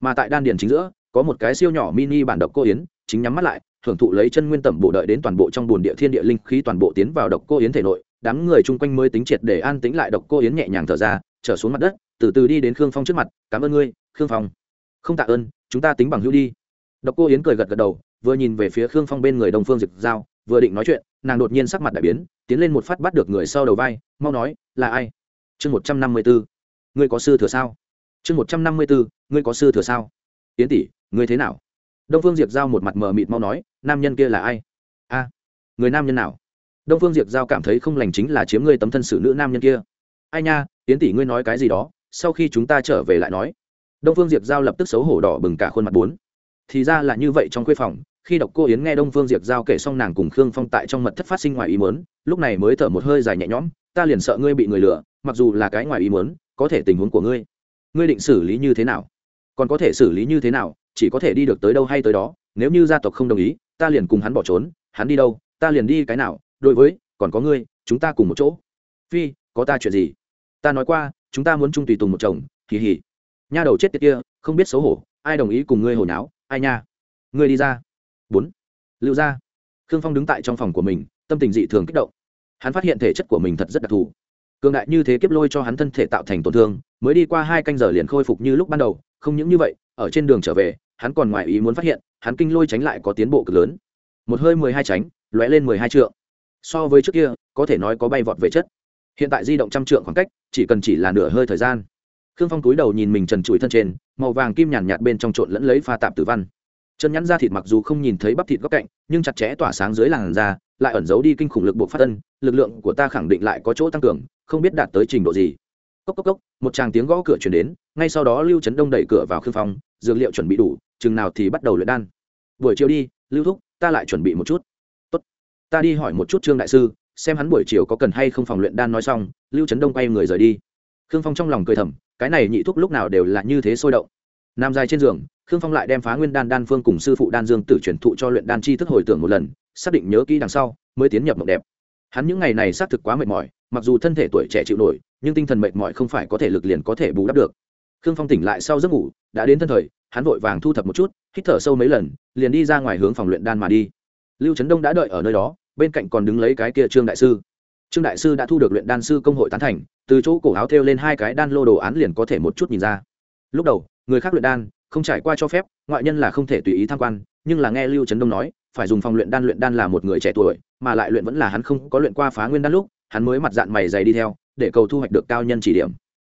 [SPEAKER 1] Mà tại đan điền chính giữa, có một cái siêu nhỏ mini bản độc cô yến, chính nhắm mắt lại, thưởng thụ lấy chân nguyên tẩm bộ đợi đến toàn bộ trong bồn địa thiên địa linh khí toàn bộ tiến vào độc cô yến thể nội, đám người chung quanh mới tính triệt để an tĩnh lại độc cô yến nhẹ nhàng thở ra, trở xuống mặt đất, từ từ đi đến khương phong trước mặt, cảm ơn ngươi, khương phong. Không tạ ơn, chúng ta tính bằng hữu đi. Độc cô yến cười gật gật đầu, vừa nhìn về phía khương phong bên người đông phương dịch giao, vừa định nói chuyện nàng đột nhiên sắc mặt đại biến, tiến lên một phát bắt được người sau đầu vai, mau nói, là ai? Chương một trăm năm mươi bốn ngươi có sư thừa sao? Chương một trăm năm mươi bốn ngươi có sư thừa sao? Yến tỷ, ngươi thế nào? Đông phương diệp giao một mặt mờ mịt mau nói, nam nhân kia là ai? A, người nam nhân nào? Đông phương diệp giao cảm thấy không lành chính là chiếm ngươi tấm thân xử nữ nam nhân kia. Ai nha, yến tỷ ngươi nói cái gì đó, sau khi chúng ta trở về lại nói. Đông phương diệp giao lập tức xấu hổ đỏ bừng cả khuôn mặt bốn. Thì ra là như vậy trong khuê phòng khi độc cô yến nghe đông phương diệp giao kể xong nàng cùng khương phong tại trong mật thất phát sinh ngoài ý mớn lúc này mới thở một hơi dài nhẹ nhõm, ta liền sợ ngươi bị người lừa, mặc dù là cái ngoài ý mớn có thể tình huống của ngươi. Ngươi định xử lý như thế nào? Còn có thể xử lý như thế nào, chỉ có thể đi được tới đâu hay tới đó, nếu như gia tộc không đồng ý, ta liền cùng hắn bỏ trốn, hắn đi đâu, ta liền đi cái nào, đối với, còn có ngươi, chúng ta cùng một chỗ. Phi, có ta chuyện gì? Ta nói qua, chúng ta muốn chung tùy tùng một chồng kỳ hỉ nha đầu chết tiệt kia, không biết xấu hổ, ai đồng ý cùng ngươi hồi náo, ai nha? Ngươi đi ra bốn. Lưu gia, khương phong đứng tại trong phòng của mình tâm tình dị thường kích động. Hắn phát hiện thể chất của mình thật rất đặc thù. Cường đại như thế kiếp lôi cho hắn thân thể tạo thành tổn thương mới đi qua hai canh giờ liền khôi phục như lúc ban đầu. Không những như vậy ở trên đường trở về hắn còn ngoài ý muốn phát hiện hắn kinh lôi tránh lại có tiến bộ cực lớn. Một hơi mười hai tránh lóe lên mười hai trượng. So với trước kia có thể nói có bay vọt về chất. Hiện tại di động trăm trượng khoảng cách chỉ cần chỉ là nửa hơi thời gian. Khương phong túi đầu nhìn mình trần trụi thân trên màu vàng kim nhàn nhạt bên trong trộn lẫn lấy pha tạp tử văn chân nhắn da thịt mặc dù không nhìn thấy bắp thịt góc cạnh, nhưng chặt chẽ tỏa sáng dưới làn da, lại ẩn giấu đi kinh khủng lực buộc phát tân lực lượng của ta khẳng định lại có chỗ tăng cường, không biết đạt tới trình độ gì. Cốc cốc cốc, một tràng tiếng gõ cửa chuyển đến, ngay sau đó lưu trấn đông đẩy cửa vào khương phong, dược liệu chuẩn bị đủ, chừng nào thì bắt đầu luyện đan. Buổi chiều đi, lưu thúc, ta lại chuẩn bị một chút. Tốt. Ta đi hỏi một chút trương đại sư, xem hắn buổi chiều có cần hay không phòng luyện đan nói xong, lưu trấn đông quay người rời đi. Khương phong trong lòng cười thầm, cái này nhị thúc lúc nào đều là như thế sôi động. Nam dài trên giường khương phong lại đem phá nguyên đan đan phương cùng sư phụ đan dương tử truyền thụ cho luyện đan chi thức hồi tưởng một lần, xác định nhớ kỹ đằng sau, mới tiến nhập mộng đẹp. Hắn những ngày này xác thực quá mệt mỏi, mặc dù thân thể tuổi trẻ chịu nổi, nhưng tinh thần mệt mỏi không phải có thể lực liền có thể bù đắp được. Khương phong tỉnh lại sau giấc ngủ, đã đến thân thời, hắn vội vàng thu thập một chút, hít thở sâu mấy lần, liền đi ra ngoài hướng phòng luyện đan mà đi. Lưu trấn đông đã đợi ở nơi đó, bên cạnh còn đứng lấy cái kia trương đại sư. Trương đại sư đã thu được luyện đan sư công hội tán thành, từ chỗ cổ áo thêu lên hai cái đan lô đồ án liền có thể một chút nhìn ra. Lúc đầu, người khác luyện đan không trải qua cho phép, ngoại nhân là không thể tùy ý tham quan, nhưng là nghe lưu trấn đông nói, phải dùng phòng luyện đan luyện đan là một người trẻ tuổi, mà lại luyện vẫn là hắn không có luyện qua phá nguyên đan lúc, hắn mới mặt dạng mày dày đi theo, để cầu thu hoạch được cao nhân chỉ điểm.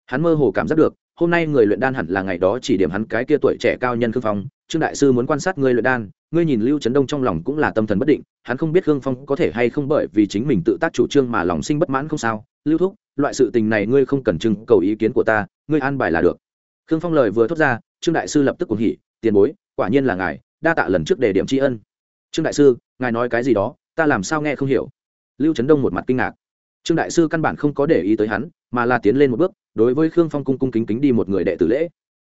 [SPEAKER 1] Hắn mơ hồ cảm giác được, hôm nay người luyện đan hẳn là ngày đó chỉ điểm hắn cái kia tuổi trẻ cao nhân khương phong, trương đại sư muốn quan sát người luyện đan, ngươi nhìn lưu trấn đông trong lòng cũng là tâm thần bất định, hắn không biết khương phong có thể hay không bởi vì chính mình tự tác chủ trương mà lòng sinh bất mãn không sao. Lưu thúc, loại sự tình này ngươi không cần trưng cầu ý kiến của ta, ngươi an bài là được. Khương phong lời vừa thốt ra trương đại sư lập tức cuồng hỉ, tiền bối, quả nhiên là ngài, đa tạ lần trước để điểm tri ân. Trương đại sư, ngài nói cái gì đó, ta làm sao nghe không hiểu. Lưu trấn đông một mặt kinh ngạc. Trương đại sư căn bản không có để ý tới hắn, mà là tiến lên một bước, đối với khương phong cung cung kính kính đi một người đệ tử lễ.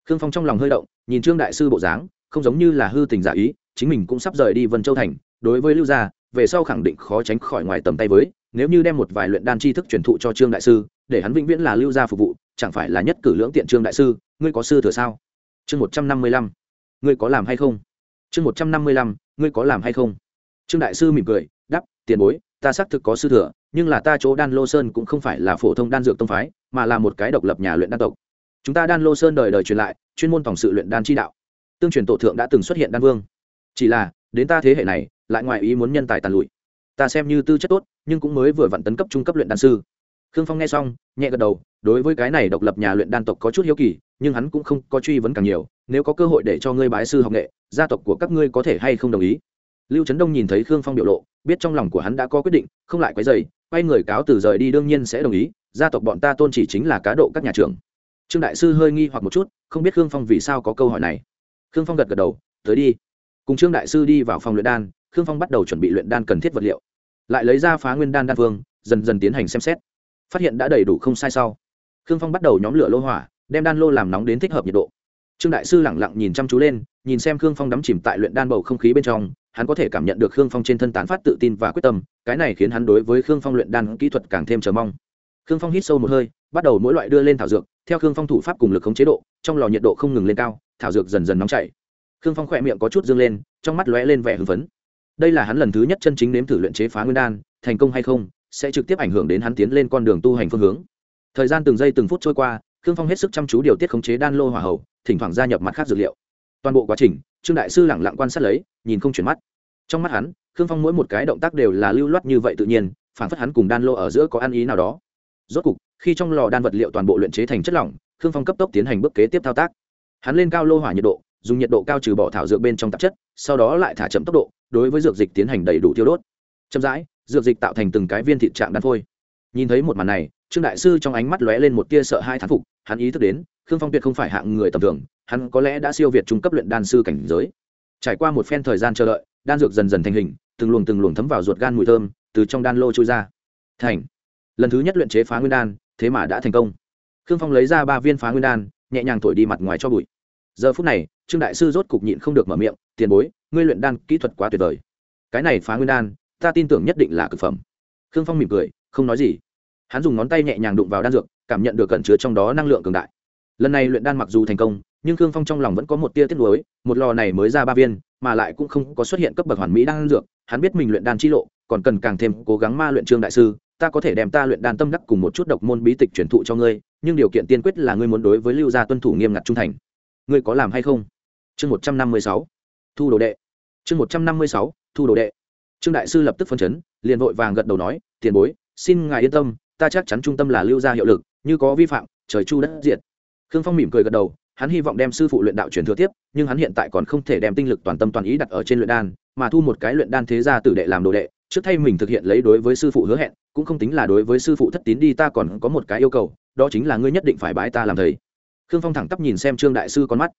[SPEAKER 1] Khương phong trong lòng hơi động, nhìn trương đại sư bộ dáng, không giống như là hư tình giả ý, chính mình cũng sắp rời đi vân châu thành, đối với lưu gia, về sau khẳng định khó tránh khỏi ngoài tầm tay với, nếu như đem một vài luyện đan tri thức truyền thụ cho trương đại sư, để hắn vĩnh viễn là lưu gia phục vụ, chẳng phải là nhất cử lưỡng tiện trương đại sư, ngươi có sư thừa sao? Chương một trăm năm mươi lăm, ngươi có làm hay không? chương một trăm năm mươi lăm, ngươi có làm hay không? Trương đại sư mỉm cười đắp tiền bối, ta xác thực có sư thừa, nhưng là ta chỗ đan lô sơn cũng không phải là phổ thông đan dược tông phái, mà là một cái độc lập nhà luyện đan tộc. Chúng ta đan lô sơn đời đời truyền lại, chuyên môn tổng sự luyện đan chi đạo. Tương truyền tổ thượng đã từng xuất hiện đan vương. Chỉ là, đến ta thế hệ này, lại ngoài ý muốn nhân tài tàn lụi. Ta xem như tư chất tốt, nhưng cũng mới vừa vặn tấn cấp trung cấp luyện đan sư. Khương phong nghe xong, nhẹ gật đầu, đối với cái này độc lập nhà luyện đan tộc có chút hiếu kỳ nhưng hắn cũng không có truy vấn càng nhiều, nếu có cơ hội để cho ngươi bái sư học nghệ, gia tộc của các ngươi có thể hay không đồng ý? Lưu trấn đông nhìn thấy khương phong biểu lộ, biết trong lòng của hắn đã có quyết định, không lại quấy dày quay người cáo từ rời đi đương nhiên sẽ đồng ý, gia tộc bọn ta tôn chỉ chính là cá độ các nhà trường. Trương đại sư hơi nghi hoặc một chút, không biết khương phong vì sao có câu hỏi này. Khương phong gật gật đầu, tới đi. Cùng trương đại sư đi vào phòng luyện đan, khương phong bắt đầu chuẩn bị luyện đan cần thiết vật liệu. Lại lấy ra phá nguyên đan đan phương dần dần tiến hành xem xét. Phát hiện đã đầy đủ không sai sau. Khương phong bắt đầu nhóm lửa lô hỏa đem đan lô làm nóng đến thích hợp nhiệt độ. Trương đại sư lẳng lặng nhìn chăm chú lên, nhìn xem khương phong đắm chìm tại luyện đan bầu không khí bên trong, hắn có thể cảm nhận được khương phong trên thân tán phát tự tin và quyết tâm, cái này khiến hắn đối với khương phong luyện đan kỹ thuật càng thêm chờ mong. Khương phong hít sâu một hơi, bắt đầu mỗi loại đưa lên thảo dược, theo khương phong thủ pháp cùng lực khống chế độ, trong lò nhiệt độ không ngừng lên cao, thảo dược dần dần nóng chảy. Khương phong khỏe miệng có chút dương lên, trong mắt lóe lên vẻ hưng phấn. Đây là hắn lần thứ nhất chân chính nếm thử luyện chế phá nguyên đan, thành công hay không, sẽ trực tiếp ảnh hưởng đến hắn tiến lên con đường tu hành phương hướng. Thời gian từng giây từng phút trôi qua khương phong hết sức chăm chú điều tiết khống chế đan lô hỏa hậu thỉnh thoảng gia nhập mặt khác dược liệu. Toàn bộ quá trình, trương đại sư lẳng lặng quan sát lấy, nhìn không chuyển mắt. Trong mắt hắn, khương phong mỗi một cái động tác đều là lưu loát như vậy tự nhiên phản phất hắn cùng đan lô ở giữa có ăn ý nào đó. Rốt cục, khi trong lò đan vật liệu toàn bộ luyện chế thành chất lỏng, khương phong cấp tốc tiến hành bước kế tiếp thao tác. Hắn lên cao lô hỏa nhiệt độ, dùng nhiệt độ cao trừ bỏ thảo dược bên trong tạp chất, sau đó lại thả chậm tốc độ, đối với dược dịch tiến hành đầy đủ tiêu đốt. Chậm rãi, dược dịch tạo thành từng cái viên thịt trạng đan phôi. Nhìn thấy một màn này trương đại sư trong ánh mắt lóe lên một tia sợ hai thán phục, hắn ý thức đến, khương phong tuyệt không phải hạng người tầm thường, hắn có lẽ đã siêu việt trung cấp luyện đan sư cảnh giới. Trải qua một phen thời gian chờ đợi, đan dược dần dần thành hình, từng luồng từng luồng thấm vào ruột gan mùi thơm từ trong đan lô trôi ra. Thành. Lần thứ nhất luyện chế phá nguyên đan, thế mà đã thành công. Khương phong lấy ra ba viên phá nguyên đan, nhẹ nhàng thổi đi mặt ngoài cho bụi. Giờ phút này, trương đại sư rốt cục nhịn không được mở miệng, tiền bối, ngươi luyện đan kỹ thuật quá tuyệt vời. Cái này phá nguyên đan, ta tin tưởng nhất định là cực phẩm. Khương phong mỉm cười, không nói gì hắn dùng ngón tay nhẹ nhàng đụng vào đan dược, cảm nhận được cẩn chứa trong đó năng lượng cường đại. Lần này luyện đan mặc dù thành công, nhưng khương phong trong lòng vẫn có một tia tiếc nuối, một lò này mới ra ba viên, mà lại cũng không có xuất hiện cấp bậc hoàn mỹ đan dược, hắn biết mình luyện đan chi lộ, còn cần càng thêm cố gắng ma luyện trương đại sư, ta có thể đem ta luyện đan tâm đắc cùng một chút độc môn bí tịch truyền thụ cho ngươi, nhưng điều kiện tiên quyết là ngươi muốn đối với lưu gia tuân thủ nghiêm ngặt trung thành. Ngươi có làm hay không? Chương một trăm năm mươi sáu, thu đồ đệ. Chương một trăm năm mươi sáu, thu đồ đệ. Trương đại sư lập tức phân chấn, liền vội vàng gật đầu nói, tiền bối, xin ngài yên tâm ta chắc chắn trung tâm là lưu gia hiệu lực, như có vi phạm, trời chu đất diệt. Khương phong mỉm cười gật đầu, hắn hy vọng đem sư phụ luyện đạo truyền thừa tiếp, nhưng hắn hiện tại còn không thể đem tinh lực toàn tâm toàn ý đặt ở trên luyện đan, mà thu một cái luyện đan thế gia tử đệ làm đồ đệ, trước thay mình thực hiện lấy đối với sư phụ hứa hẹn, cũng không tính là đối với sư phụ thất tín đi, ta còn có một cái yêu cầu, đó chính là ngươi nhất định phải bái ta làm thầy. Khương phong thẳng tắp nhìn xem trương đại sư con mắt.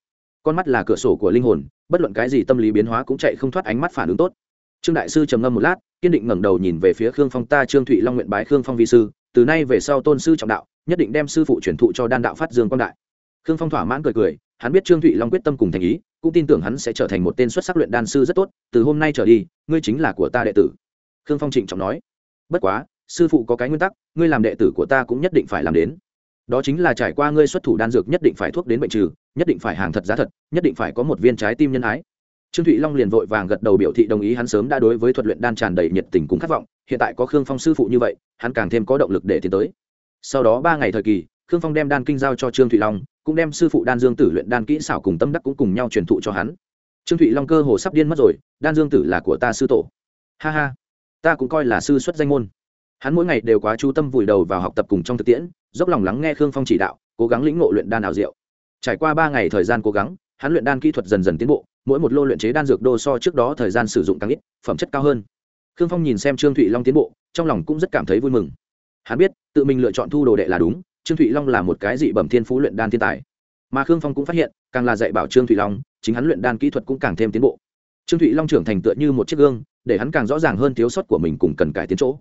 [SPEAKER 1] Con mắt là cửa sổ của linh hồn, bất luận cái gì tâm lý biến hóa cũng chạy không thoát ánh mắt phản ứng tốt. Trương đại sư trầm ngâm một lát, kiên định ngẩng đầu nhìn về phía khương phong. Ta trương thụy long nguyện bái khương phong vi sư từ nay về sau tôn sư trọng đạo, nhất định đem sư phụ truyền thụ cho đan đạo phát dương quang đại. Khương phong thỏa mãn cười cười, hắn biết trương thụy long quyết tâm cùng thành ý, cũng tin tưởng hắn sẽ trở thành một tên xuất sắc luyện đan sư rất tốt, từ hôm nay trở đi, ngươi chính là của ta đệ tử. Khương phong trịnh trọng nói. Bất quá, sư phụ có cái nguyên tắc, ngươi làm đệ tử của ta cũng nhất định phải làm đến. Đó chính là trải qua ngươi xuất thủ đan dược nhất định phải thuốc đến bệnh trừ, nhất định phải hàng thật giá thật, nhất định phải có một viên trái tim nhân ái. Trương thụy long liền vội vàng gật đầu biểu thị đồng ý hắn sớm đã đối với thuật luyện đan tràn đầy nhiệt tình cùng khát vọng, hiện tại có khương phong sư phụ như vậy hắn càng thêm có động lực để tiến tới. Sau đó ba ngày thời kỳ, khương phong đem đan kinh giao cho trương thụy long, cũng đem sư phụ đan dương tử luyện đan kỹ xảo cùng tâm đắc cũng cùng nhau truyền thụ cho hắn. Trương thụy long cơ hồ sắp điên mất rồi, đan dương tử là của ta sư tổ. Ha ha, ta cũng coi là sư xuất danh môn. Hắn mỗi ngày đều quá chú tâm vùi đầu vào học tập cùng trong thực tiễn, dốc lòng lắng nghe khương phong chỉ đạo, cố gắng lĩnh ngộ luyện đan ảo diệu. Trải qua ba ngày thời gian cố gắng, hắn luyện đan kỹ thuật dần dần tiến bộ, mỗi một lô luyện chế đan dược đô so trước đó thời gian sử dụng càng ít, phẩm chất cao hơn khương phong nhìn xem trương thụy long tiến bộ, trong lòng cũng rất cảm thấy vui mừng. Hắn biết, tự mình lựa chọn thu đồ đệ là đúng, trương thụy long là một cái dị bẩm thiên phú luyện đan thiên tài. Mà khương phong cũng phát hiện, càng là dạy bảo trương thụy long, chính hắn luyện đan kỹ thuật cũng càng thêm tiến bộ. Trương thụy long trưởng thành tựa như một chiếc gương, để hắn càng rõ ràng hơn thiếu sót của mình cùng cần cải tiến chỗ.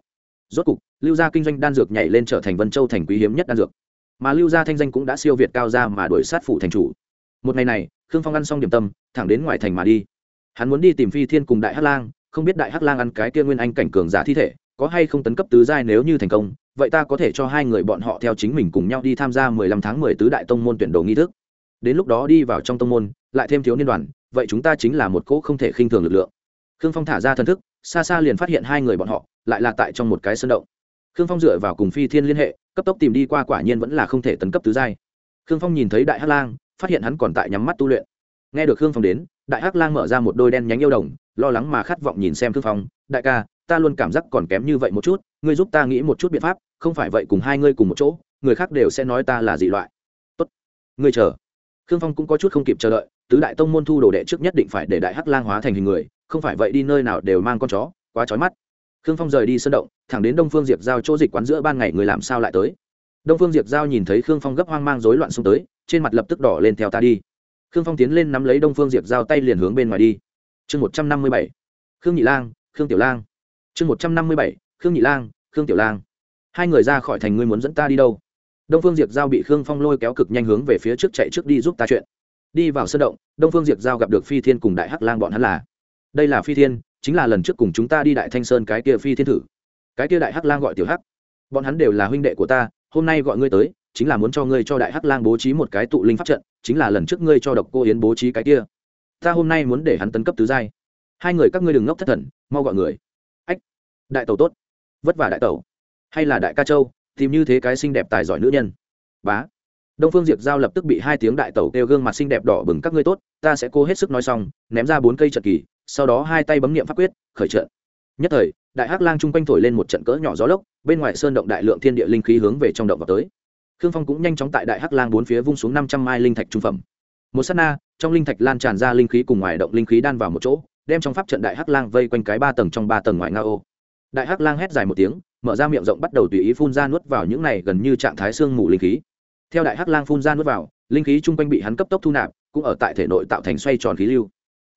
[SPEAKER 1] Rốt cục, lưu gia kinh doanh đan dược nhảy lên trở thành vân châu thành quý hiếm nhất đan dược. Mà lưu gia thanh danh cũng đã siêu việt cao ra mà đuổi sát phủ thành chủ. Một ngày này, khương phong ăn xong điểm tâm, thẳng đến ngoài thành mà đi. Hắn muốn đi tìm phi thiên cùng đại hát lang không biết đại hắc lang ăn cái kia nguyên anh cảnh cường giả thi thể, có hay không tấn cấp tứ giai nếu như thành công, vậy ta có thể cho hai người bọn họ theo chính mình cùng nhau đi tham gia mười lăm tháng mười tứ đại tông môn tuyển đồ nghi thức. Đến lúc đó đi vào trong tông môn, lại thêm thiếu niên đoàn, vậy chúng ta chính là một cỗ không thể khinh thường lực lượng. Khương phong thả ra thần thức, xa xa liền phát hiện hai người bọn họ, lại là tại trong một cái sân động. Khương phong dựa vào cùng phi thiên liên hệ, cấp tốc tìm đi qua quả nhiên vẫn là không thể tấn cấp tứ giai. Khương phong nhìn thấy đại hắc lang, phát hiện hắn còn tại nhắm mắt tu luyện. Nghe được khương phong đến, đại hắc lang mở ra một đôi đen nhánh yêu đồng lo lắng mà khát vọng nhìn xem thương phong, đại ca, ta luôn cảm giác còn kém như vậy một chút, ngươi giúp ta nghĩ một chút biện pháp, không phải vậy cùng hai ngươi cùng một chỗ, người khác đều sẽ nói ta là dị loại. Tốt, ngươi chờ. Khương phong cũng có chút không kịp chờ đợi, tứ đại tông môn thu đồ đệ trước nhất định phải để đại hắc lang hóa thành hình người, không phải vậy đi nơi nào đều mang con chó, quá chói mắt. Khương phong rời đi sân động, thẳng đến đông phương diệp giao chỗ dịch quán giữa ban ngày người làm sao lại tới. Đông phương diệp giao nhìn thấy khương phong gấp hoang mang rối loạn xuống tới, trên mặt lập tức đỏ lên, theo ta đi. Khương phong tiến lên nắm lấy đông phương diệp giao tay liền hướng bên ngoài đi chương một trăm năm mươi bảy, khương nhị lang, khương tiểu lang. Chương một trăm năm mươi bảy, khương nhị lang, khương tiểu lang. Hai người ra khỏi thành, ngươi muốn dẫn ta đi đâu? Đông phương diệp giao bị khương phong lôi kéo cực nhanh hướng về phía trước chạy trước đi giúp ta chuyện. Đi vào sân động, đông phương diệp giao gặp được phi thiên cùng đại hắc lang, bọn hắn là. Đây là phi thiên, chính là lần trước cùng chúng ta đi đại thanh sơn cái kia phi thiên thử. Cái kia đại hắc lang gọi tiểu hắc. Bọn hắn đều là huynh đệ của ta, hôm nay gọi ngươi tới, chính là muốn cho ngươi cho đại hắc lang bố trí một cái tụ linh pháp trận, chính là lần trước ngươi cho độc cô yến bố trí cái kia ta hôm nay muốn để hắn tấn cấp tứ giai. Hai người các ngươi đừng ngốc thất thần, mau gọi người. Ách, đại tẩu tốt. Vất vả đại tẩu. Hay là đại ca châu, tìm như thế cái xinh đẹp tài giỏi nữ nhân. Bá. Đông phương diệp giao lập tức bị hai tiếng đại tẩu kêu gương mặt xinh đẹp đỏ bừng các ngươi tốt, ta sẽ cố hết sức nói xong, ném ra bốn cây trận kỳ, sau đó hai tay bấm nghiệm pháp quyết, khởi trận. Nhất thời, đại hắc lang chung quanh thổi lên một trận cỡ nhỏ gió lốc, bên ngoài sơn động đại lượng thiên địa linh khí hướng về trong động vào tới. Khương phong cũng nhanh chóng tại đại hắc lang bốn phía vung xuống năm trăm mai linh thạch trung phẩm. Một sát na trong linh thạch lan tràn ra linh khí cùng ngoài động linh khí đan vào một chỗ, đem trong pháp trận đại hắc lang vây quanh cái ba tầng trong ba tầng ngoài nga ô. Đại hắc lang hét dài một tiếng, mở ra miệng rộng bắt đầu tùy ý phun ra nuốt vào những này gần như trạng thái sương mù linh khí. Theo đại hắc lang phun ra nuốt vào, linh khí chung quanh bị hắn cấp tốc thu nạp, cũng ở tại thể nội tạo thành xoay tròn khí lưu.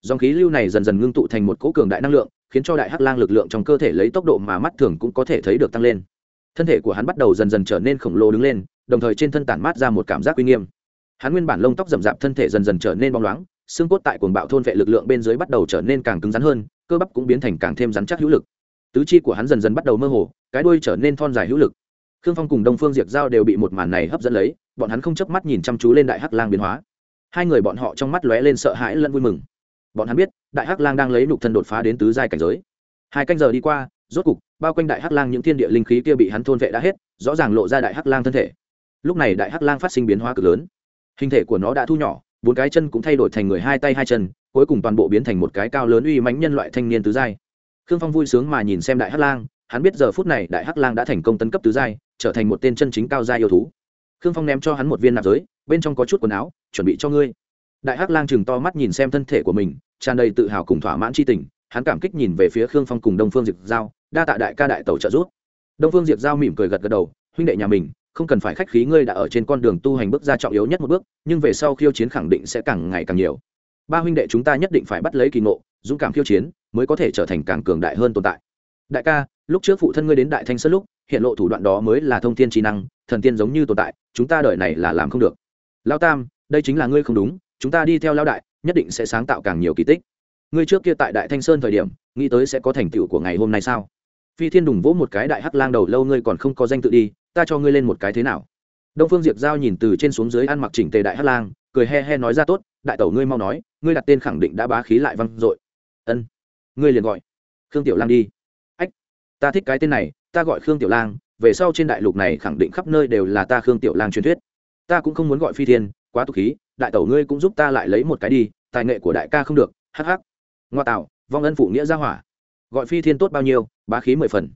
[SPEAKER 1] Dòng khí lưu này dần dần ngưng tụ thành một cỗ cường đại năng lượng, khiến cho đại hắc lang lực lượng trong cơ thể lấy tốc độ mà mắt thường cũng có thể thấy được tăng lên. Thân thể của hắn bắt đầu dần dần trở nên khổng lồ đứng lên, đồng thời trên thân tản mát ra một cảm giác uy nghiêm hắn nguyên bản lông tóc rậm rạp thân thể dần dần trở nên bóng loáng, xương cốt tại cuồng bạo thôn vệ lực lượng bên dưới bắt đầu trở nên càng cứng rắn hơn, cơ bắp cũng biến thành càng thêm rắn chắc hữu lực. Tứ chi của hắn dần dần bắt đầu mơ hồ, cái đuôi trở nên thon dài hữu lực. Khương phong cùng đông phương diệp giao đều bị một màn này hấp dẫn lấy, bọn hắn không chớp mắt nhìn chăm chú lên đại hắc lang biến hóa. Hai người bọn họ trong mắt lóe lên sợ hãi lẫn vui mừng. Bọn hắn biết, đại hắc lang đang lấy nục thân đột phá đến tứ giai cảnh giới. Hai canh giờ đi qua, rốt cục, bao quanh đại hắc lang những thiên địa linh khí kia bị hắn thôn vệ đã hết, rõ ràng lộ ra đại hắc lang thân thể. Lúc này đại hắc lang phát sinh biến hóa cực lớn hình thể của nó đã thu nhỏ, bốn cái chân cũng thay đổi thành người hai tay hai chân, cuối cùng toàn bộ biến thành một cái cao lớn uy mãnh nhân loại thanh niên tứ giai. Khương phong vui sướng mà nhìn xem đại hắc lang, hắn biết giờ phút này đại hắc lang đã thành công tấn cấp tứ giai, trở thành một tên chân chính cao giai yêu thú. Khương phong ném cho hắn một viên nạp giới, bên trong có chút quần áo, chuẩn bị cho ngươi. Đại hắc lang chừng to mắt nhìn xem thân thể của mình, tràn đầy tự hào cùng thỏa mãn c h i tình, hắn cảm kích nhìn về phía khương phong cùng đông phương diệp giao, đa tạ đại ca đại tẩu trợ giúp. Đông phương diệp giao mỉm cười gật gật đầu, huynh đệ nhà mình không cần phải khách khí, ngươi đã ở trên con đường tu hành bước ra trọng yếu nhất một bước, nhưng về sau khiêu chiến khẳng định sẽ càng ngày càng nhiều. Ba huynh đệ chúng ta nhất định phải bắt lấy kỳ ngộ, dũng cảm khiêu chiến, mới có thể trở thành càng cường đại hơn tồn tại. Đại ca, lúc trước phụ thân ngươi đến đại thanh sơn lúc, hiện lộ thủ đoạn đó mới là thông thiên trí năng, thần tiên giống như tồn tại, chúng ta đợi này là làm không được. Lao tam, đây chính là ngươi không đúng, chúng ta đi theo lao đại, nhất định sẽ sáng tạo càng nhiều kỳ tích. Ngươi trước kia tại đại thanh sơn thời điểm, nghĩ tới sẽ có thành tựu của ngày hôm nay sao? Phi thiên đùng vỗ một cái đại hắc lang đầu, lâu ngươi còn không có danh tự đi ta cho ngươi lên một cái thế nào? Đông phương diệp giao nhìn từ trên xuống dưới ăn mặc chỉnh tề đại hát lang, cười he he nói ra tốt, đại tẩu ngươi mau nói, ngươi đặt tên khẳng định đã bá khí lại văng dội. Ân, ngươi liền gọi khương tiểu lang đi. Ách, ta thích cái tên này, ta gọi khương tiểu lang, về sau trên đại lục này khẳng định khắp nơi đều là ta khương tiểu lang truyền thuyết. Ta cũng không muốn gọi phi thiên, quá tục khí, đại tẩu ngươi cũng giúp ta lại lấy một cái đi, tài nghệ của đại ca không được, hắc hắc. Ngoa tạo, vong ân phụ nghĩa ra hỏa. Gọi phi thiên tốt bao nhiêu, bá khí mười phần.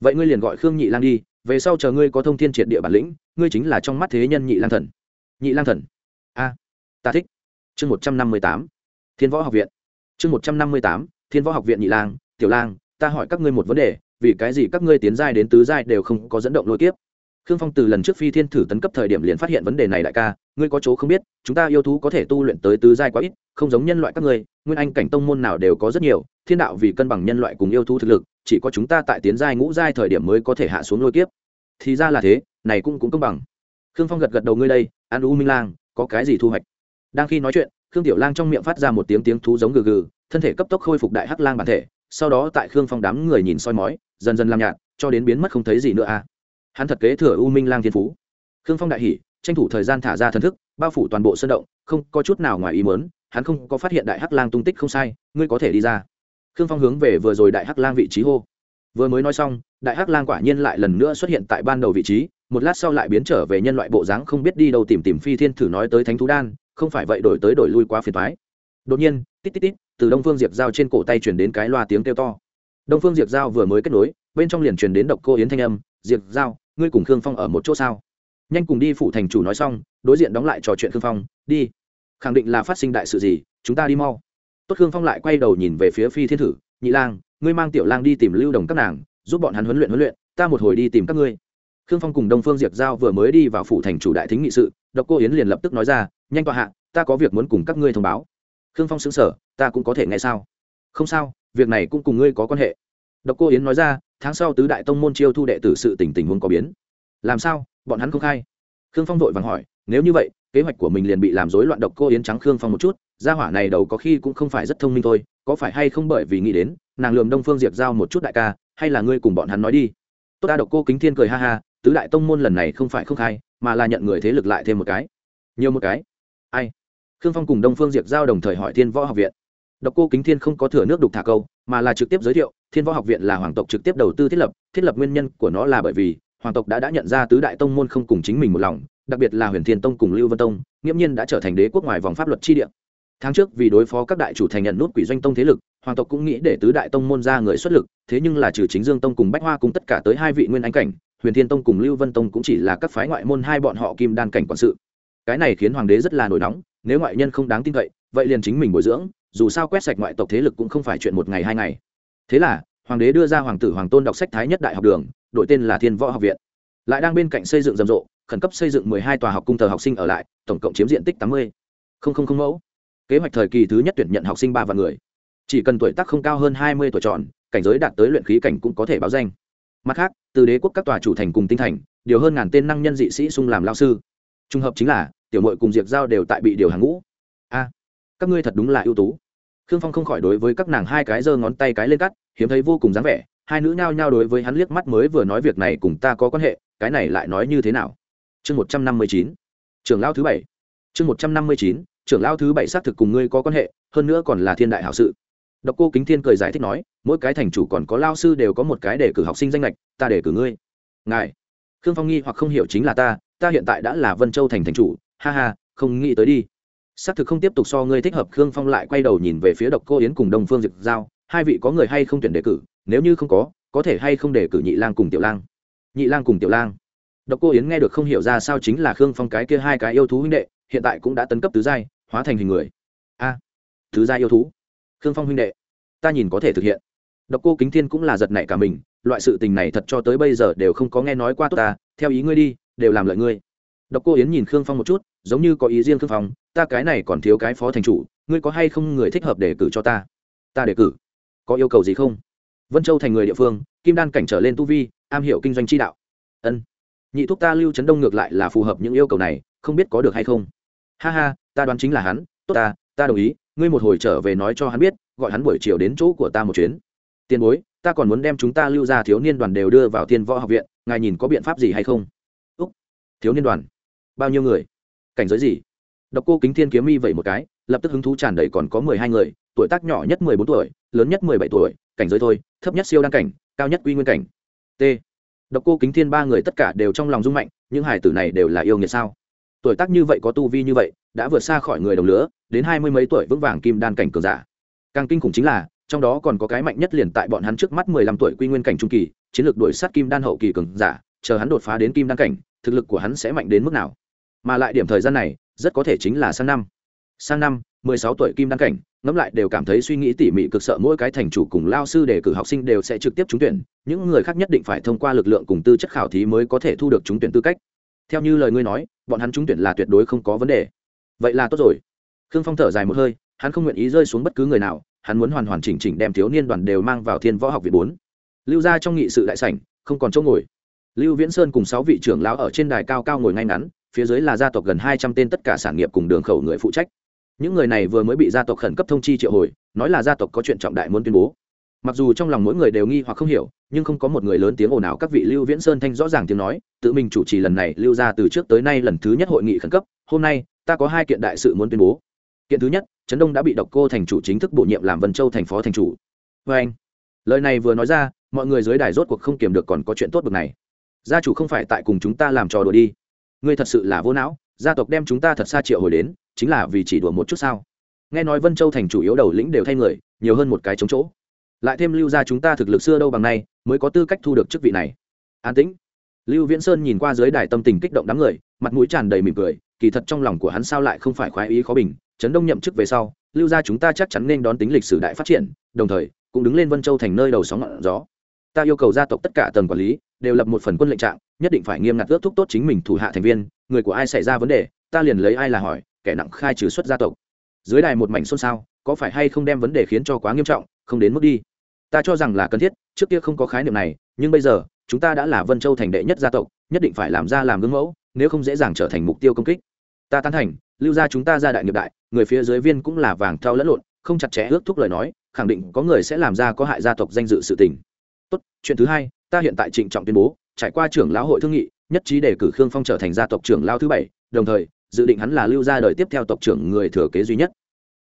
[SPEAKER 1] Vậy ngươi liền gọi khương nhị lang đi về sau chờ ngươi có thông thiên triệt địa bản lĩnh, ngươi chính là trong mắt thế nhân nhị lang thần. Nhị lang thần. A. Ta thích. Chương một trăm năm mươi tám. Thiên võ học viện. Chương một trăm năm mươi tám. Thiên võ học viện nhị lang, tiểu lang, ta hỏi các ngươi một vấn đề, vì cái gì các ngươi tiến giai đến tứ giai đều không có dẫn động lôi kiếp? Khương phong từ lần trước phi thiên thử tấn cấp thời điểm liền phát hiện vấn đề này đại ca, ngươi có chỗ không biết, chúng ta yêu thú có thể tu luyện tới tứ giai quá ít, không giống nhân loại các ngươi, nguyên anh cảnh tông môn nào đều có rất nhiều, thiên đạo vì cân bằng nhân loại cùng yêu thú thực lực chỉ có chúng ta tại tiến giai ngũ giai thời điểm mới có thể hạ xuống lôi kiếp. Thì ra là thế, này cũng cũng công bằng. Khương phong gật gật đầu, ngươi đây, an u minh lang, có cái gì thu hoạch? Đang khi nói chuyện, khương tiểu lang trong miệng phát ra một tiếng tiếng thú giống gừ gừ, thân thể cấp tốc khôi phục đại hắc lang bản thể, sau đó tại khương phong đám người nhìn soi mói, dần dần làm nhạt, cho đến biến mất không thấy gì nữa a hắn thật kế thừa u minh lang thiên phú. Khương phong đại hỉ, tranh thủ thời gian thả ra thần thức, bao phủ toàn bộ sân động, không có chút nào ngoài ý mớn hắn không có phát hiện đại hắc lang tung tích không sai, ngươi có thể đi ra khương phong hướng về vừa rồi đại hắc lang vị trí hô. Vừa mới nói xong, đại hắc lang quả nhiên lại lần nữa xuất hiện tại ban đầu vị trí, một lát sau lại biến trở về nhân loại bộ dáng không biết đi đâu tìm tìm phi thiên thử nói tới thánh thú đan, không phải vậy đổi tới đổi lui quá phiền thoái đột nhiên, tít tít tít, từ đông phương diệp giao trên cổ tay chuyển đến cái loa tiếng kêu to. Đông phương diệp giao vừa mới kết nối, bên trong liền truyền đến độc cô yến thanh âm, diệp giao, ngươi cùng khương phong ở một chỗ sao? Nhanh cùng đi phụ thành chủ nói xong, đối diện đóng lại trò chuyện khương phong, đi, khẳng định là phát sinh đại sự gì, chúng ta đi mau tốt khương phong lại quay đầu nhìn về phía phi thiên thử, nhị lang, ngươi mang tiểu lang đi tìm lưu đồng các nàng, giúp bọn hắn huấn luyện huấn luyện, ta một hồi đi tìm các ngươi. Khương phong cùng đông phương diệp giao vừa mới đi vào phủ thành chủ đại thính nghị sự, độc cô yến liền lập tức nói ra, nhanh tọa hạ, ta có việc muốn cùng các ngươi thông báo. Khương phong xứng sở ta cũng có thể nghe sao? Không sao, việc này cũng cùng ngươi có quan hệ. Độc cô yến nói ra, tháng sau tứ đại tông môn chiêu thu đệ tử sự tình tình huống có biến. Làm sao? Bọn hắn không khai? Khương phong vội vàng hỏi, nếu như vậy, kế hoạch của mình liền bị làm rối loạn. Độc cô yến trắng khương phong một chút gia hỏa này đầu có khi cũng không phải rất thông minh thôi, có phải hay không bởi vì nghĩ đến, nàng lườm đông phương diệp giao một chút đại ca, hay là ngươi cùng bọn hắn nói đi. Tốt ta độc cô kính thiên cười ha ha, tứ đại tông môn lần này không phải không khai, mà là nhận người thế lực lại thêm một cái. Nhiều một cái. Ai? Khương phong cùng đông phương diệp giao đồng thời hỏi thiên võ học viện. Độc cô kính thiên không có thừa nước đục thả câu, mà là trực tiếp giới thiệu, thiên võ học viện là hoàng tộc trực tiếp đầu tư thiết lập thiết lập nguyên nhân của nó là bởi vì, hoàng tộc đã đã nhận ra tứ đại tông môn không cùng chính mình một lòng, đặc biệt là huyền thiên tông cùng lưu vân tông, nghiễm nhiên đã trở thành đế quốc ngoài vòng pháp luật chi địa tháng trước vì đối phó các đại chủ thành nhận nút quỷ doanh tông thế lực, hoàng tộc cũng nghĩ để tứ đại tông môn ra người xuất lực, thế nhưng là trừ chính dương tông cùng bách hoa cùng tất cả tới hai vị nguyên anh cảnh, huyền thiên tông cùng lưu vân tông cũng chỉ là các phái ngoại môn hai bọn họ kim đan cảnh quản sự. Cái này khiến hoàng đế rất là nổi nóng, nếu ngoại nhân không đáng tin cậy, vậy liền chính mình bồi dưỡng, dù sao quét sạch ngoại tộc thế lực cũng không phải chuyện một ngày hai ngày. Thế là, hoàng đế đưa ra hoàng tử hoàng tôn đọc sách thái nhất đại học đường, đổi tên là thiên võ học viện. Lại đang bên cạnh xây dựng rầm rộ, khẩn cấp xây dựng mười hai tòa học cung thờ học sinh ở lại, tổng cộng chiếm diện tích tám mươi. Không không không mẫu kế hoạch thời kỳ thứ nhất tuyển nhận học sinh ba vạn người. Chỉ cần tuổi tác không cao hơn hai mươi tuổi tròn, cảnh giới đạt tới luyện khí cảnh cũng có thể báo danh. Mặt khác, từ đế quốc các tòa chủ thành cùng tinh thành, điều hơn ngàn tên năng nhân dị sĩ xung làm lao sư. Trùng hợp chính là, tiểu mội cùng diệp giao đều tại bị điều hàng ngũ. A, các ngươi thật đúng là ưu tú. Khương phong không khỏi đối với các nàng hai cái giơ ngón tay cái lên cắt, hiếm thấy vô cùng dáng vẻ, hai nữ nhao nhao đối với hắn liếc mắt mới vừa nói việc này cùng ta có quan hệ, cái này lại nói như thế nào? Chương một trăm năm mươi chín trường lao thứ bảy. Chương một trăm năm mươi chín trưởng lao thứ bảy xác thực cùng ngươi có quan hệ, hơn nữa còn là thiên đại hảo sự. Độc cô kính thiên cười giải thích nói, mỗi cái thành chủ còn có lao sư đều có một cái để cử học sinh danh lệch, ta để cử ngươi. Ngài, khương phong nghi hoặc không hiểu chính là ta ta hiện tại đã là vân châu thành thành chủ, ha ha, không nghĩ tới đi. Xác thực không tiếp tục so ngươi thích hợp, khương phong lại quay đầu nhìn về phía độc cô yến cùng đông phương diệp giao, hai vị có người hay không tuyển đề cử, nếu như không có có thể hay không đề cử nhị lang cùng tiểu lang. Nhị lang cùng tiểu lang. Độc cô yến nghe được không hiểu ra sao chính là khương phong cái kia hai cái yêu thú huynh đệ hiện tại cũng đã tấn cấp tứ giai, hóa thành hình người. A, tứ giai yêu thú. Khương phong huynh đệ, ta nhìn có thể thực hiện. Độc cô kính thiên cũng là giật nảy cả mình, loại sự tình này thật cho tới bây giờ đều không có nghe nói qua tốt ta, theo ý ngươi đi, đều làm lợi ngươi. Độc cô yến nhìn khương phong một chút, giống như có ý riêng khương phong, ta cái này còn thiếu cái phó thành chủ, ngươi có hay không người thích hợp để cử cho ta? Ta đề cử. Có yêu cầu gì không? Vân châu thành người địa phương, kim đan cảnh trở lên tu vi, am hiểu kinh doanh chi đạo. Ân. Nhị thúc ta lưu trấn đông ngược lại là phù hợp những yêu cầu này, không biết có được hay không? Ha ha, ta đoán chính là hắn, tốt ta ta đồng ý, ngươi một hồi trở về nói cho hắn biết, gọi hắn buổi chiều đến chỗ của ta một chuyến. Tiền bối, ta còn muốn đem chúng ta lưu ra thiếu niên đoàn đều đưa vào Thiên võ học viện, ngài nhìn có biện pháp gì hay không? Úc, thiếu niên đoàn, bao nhiêu người? Cảnh giới gì? Độc cô kính thiên kiếm mi vậy một cái, lập tức hứng thú tràn đầy còn có mười hai người, tuổi tác nhỏ nhất mười bốn tuổi, lớn nhất mười bảy tuổi, cảnh giới thôi, thấp nhất siêu đăng cảnh, cao nhất quy nguyên cảnh. T. Độc cô kính thiên ba người tất cả đều trong lòng rung mạnh, những hải tử này đều là yêu nghiệt sao? Tuổi tác như vậy có tu vi như vậy, đã vượt xa khỏi người đồng lứa, đến hai mươi mấy tuổi vững vàng kim đan cảnh cường giả. Càng kinh khủng chính là, trong đó còn có cái mạnh nhất liền tại bọn hắn trước mắt mười lăm tuổi quy nguyên cảnh trung kỳ, chiến lược đuổi sát kim đan hậu kỳ cường giả, chờ hắn đột phá đến kim đan cảnh, thực lực của hắn sẽ mạnh đến mức nào? Mà lại điểm thời gian này, rất có thể chính là sang năm. Sang năm, mười sáu tuổi kim đan cảnh, ngẫm lại đều cảm thấy suy nghĩ tỉ mỉ cực sợ mỗi cái thành chủ cùng lao sư để cử học sinh đều sẽ trực tiếp trúng tuyển, những người khác nhất định phải thông qua lực lượng cùng tư chất khảo thí mới có thể thu được trúng tuyển tư cách theo như lời ngươi nói, bọn hắn trúng tuyển là tuyệt đối không có vấn đề. Vậy là tốt rồi. Khương phong thở dài một hơi, hắn không nguyện ý rơi xuống bất cứ người nào, hắn muốn hoàn hoàn chỉnh chỉnh đem thiếu niên đoàn đều mang vào thiên võ học viện bốn. Lưu ra trong nghị sự đại sảnh, không còn chỗ ngồi. Lưu viễn sơn cùng sáu vị trưởng lão ở trên đài cao cao ngồi ngay ngắn, phía dưới là gia tộc gần hai trăm tên tất cả sản nghiệp cùng đường khẩu người phụ trách. Những người này vừa mới bị gia tộc khẩn cấp thông chi triệu hồi, nói là gia tộc có chuyện trọng đại muốn tuyên bố mặc dù trong lòng mỗi người đều nghi hoặc không hiểu, nhưng không có một người lớn tiếng ồn ào các vị lưu viễn sơn thanh rõ ràng tiếng nói, tự mình chủ trì lần này lưu ra từ trước tới nay lần thứ nhất hội nghị khẩn cấp, hôm nay, ta có hai kiện đại sự muốn tuyên bố. Kiện thứ nhất, trấn đông đã bị độc cô thành chủ chính thức bổ nhiệm làm vân châu thành phó thành chủ. Vê anh, lời này vừa nói ra, mọi người dưới đài rốt cuộc không kiềm được còn có chuyện tốt bực này. Gia chủ không phải tại cùng chúng ta làm trò đùa đi. Ngươi thật sự là vô não, gia tộc đem chúng ta thật xa triệu hồi đến, chính là vì chỉ đùa một chút sao? Nghe nói vân châu thành chủ yếu đầu lĩnh đều thay người, nhiều hơn một cái chống chỗ lại thêm lưu ra chúng ta thực lực xưa đâu bằng nay, mới có tư cách thu được chức vị này. An tĩnh. Lưu viễn sơn nhìn qua dưới đài tâm tình kích động đám người, mặt mũi tràn đầy mỉm cười, kỳ thật trong lòng của hắn sao lại không phải khoái ý khó bình trấn đông nhậm chức về sau, lưu ra chúng ta chắc chắn nên đón tính lịch sử đại phát triển, đồng thời, cũng đứng lên vân châu thành nơi đầu sóng ngọn gió. Ta yêu cầu gia tộc tất cả tầng quản lý, đều lập một phần quân lệnh trạng, nhất định phải nghiêm ngặt ước thúc tốt chính mình thủ hạ thành viên, người của ai xảy ra vấn đề, ta liền lấy ai là hỏi, kẻ nặng khai trừ xuất gia tộc. Dưới đài một mảnh xôn xao, có phải hay không đem vấn đề khiến cho quá nghiêm trọng, không đến mức đi ta cho rằng là cần thiết, trước kia không có khái niệm này, nhưng bây giờ, chúng ta đã là vân châu thành đệ nhất gia tộc, nhất định phải làm ra làm gương mẫu, nếu không dễ dàng trở thành mục tiêu công kích. Ta tán thành, lưu ra chúng ta ra đại nghiệp đại, người phía dưới viên cũng là vàng thao lẫn lộn, không chặt chẽ ước thúc lời nói, khẳng định có người sẽ làm ra có hại gia tộc danh dự sự tình. Tốt, chuyện thứ hai, ta hiện tại trịnh trọng tuyên bố, trải qua trưởng lão hội thương nghị, nhất trí đề cử khương phong trở thành gia tộc trưởng lao thứ bảy, đồng thời, dự định hắn là lưu gia đời tiếp theo tộc trưởng người thừa kế duy nhất.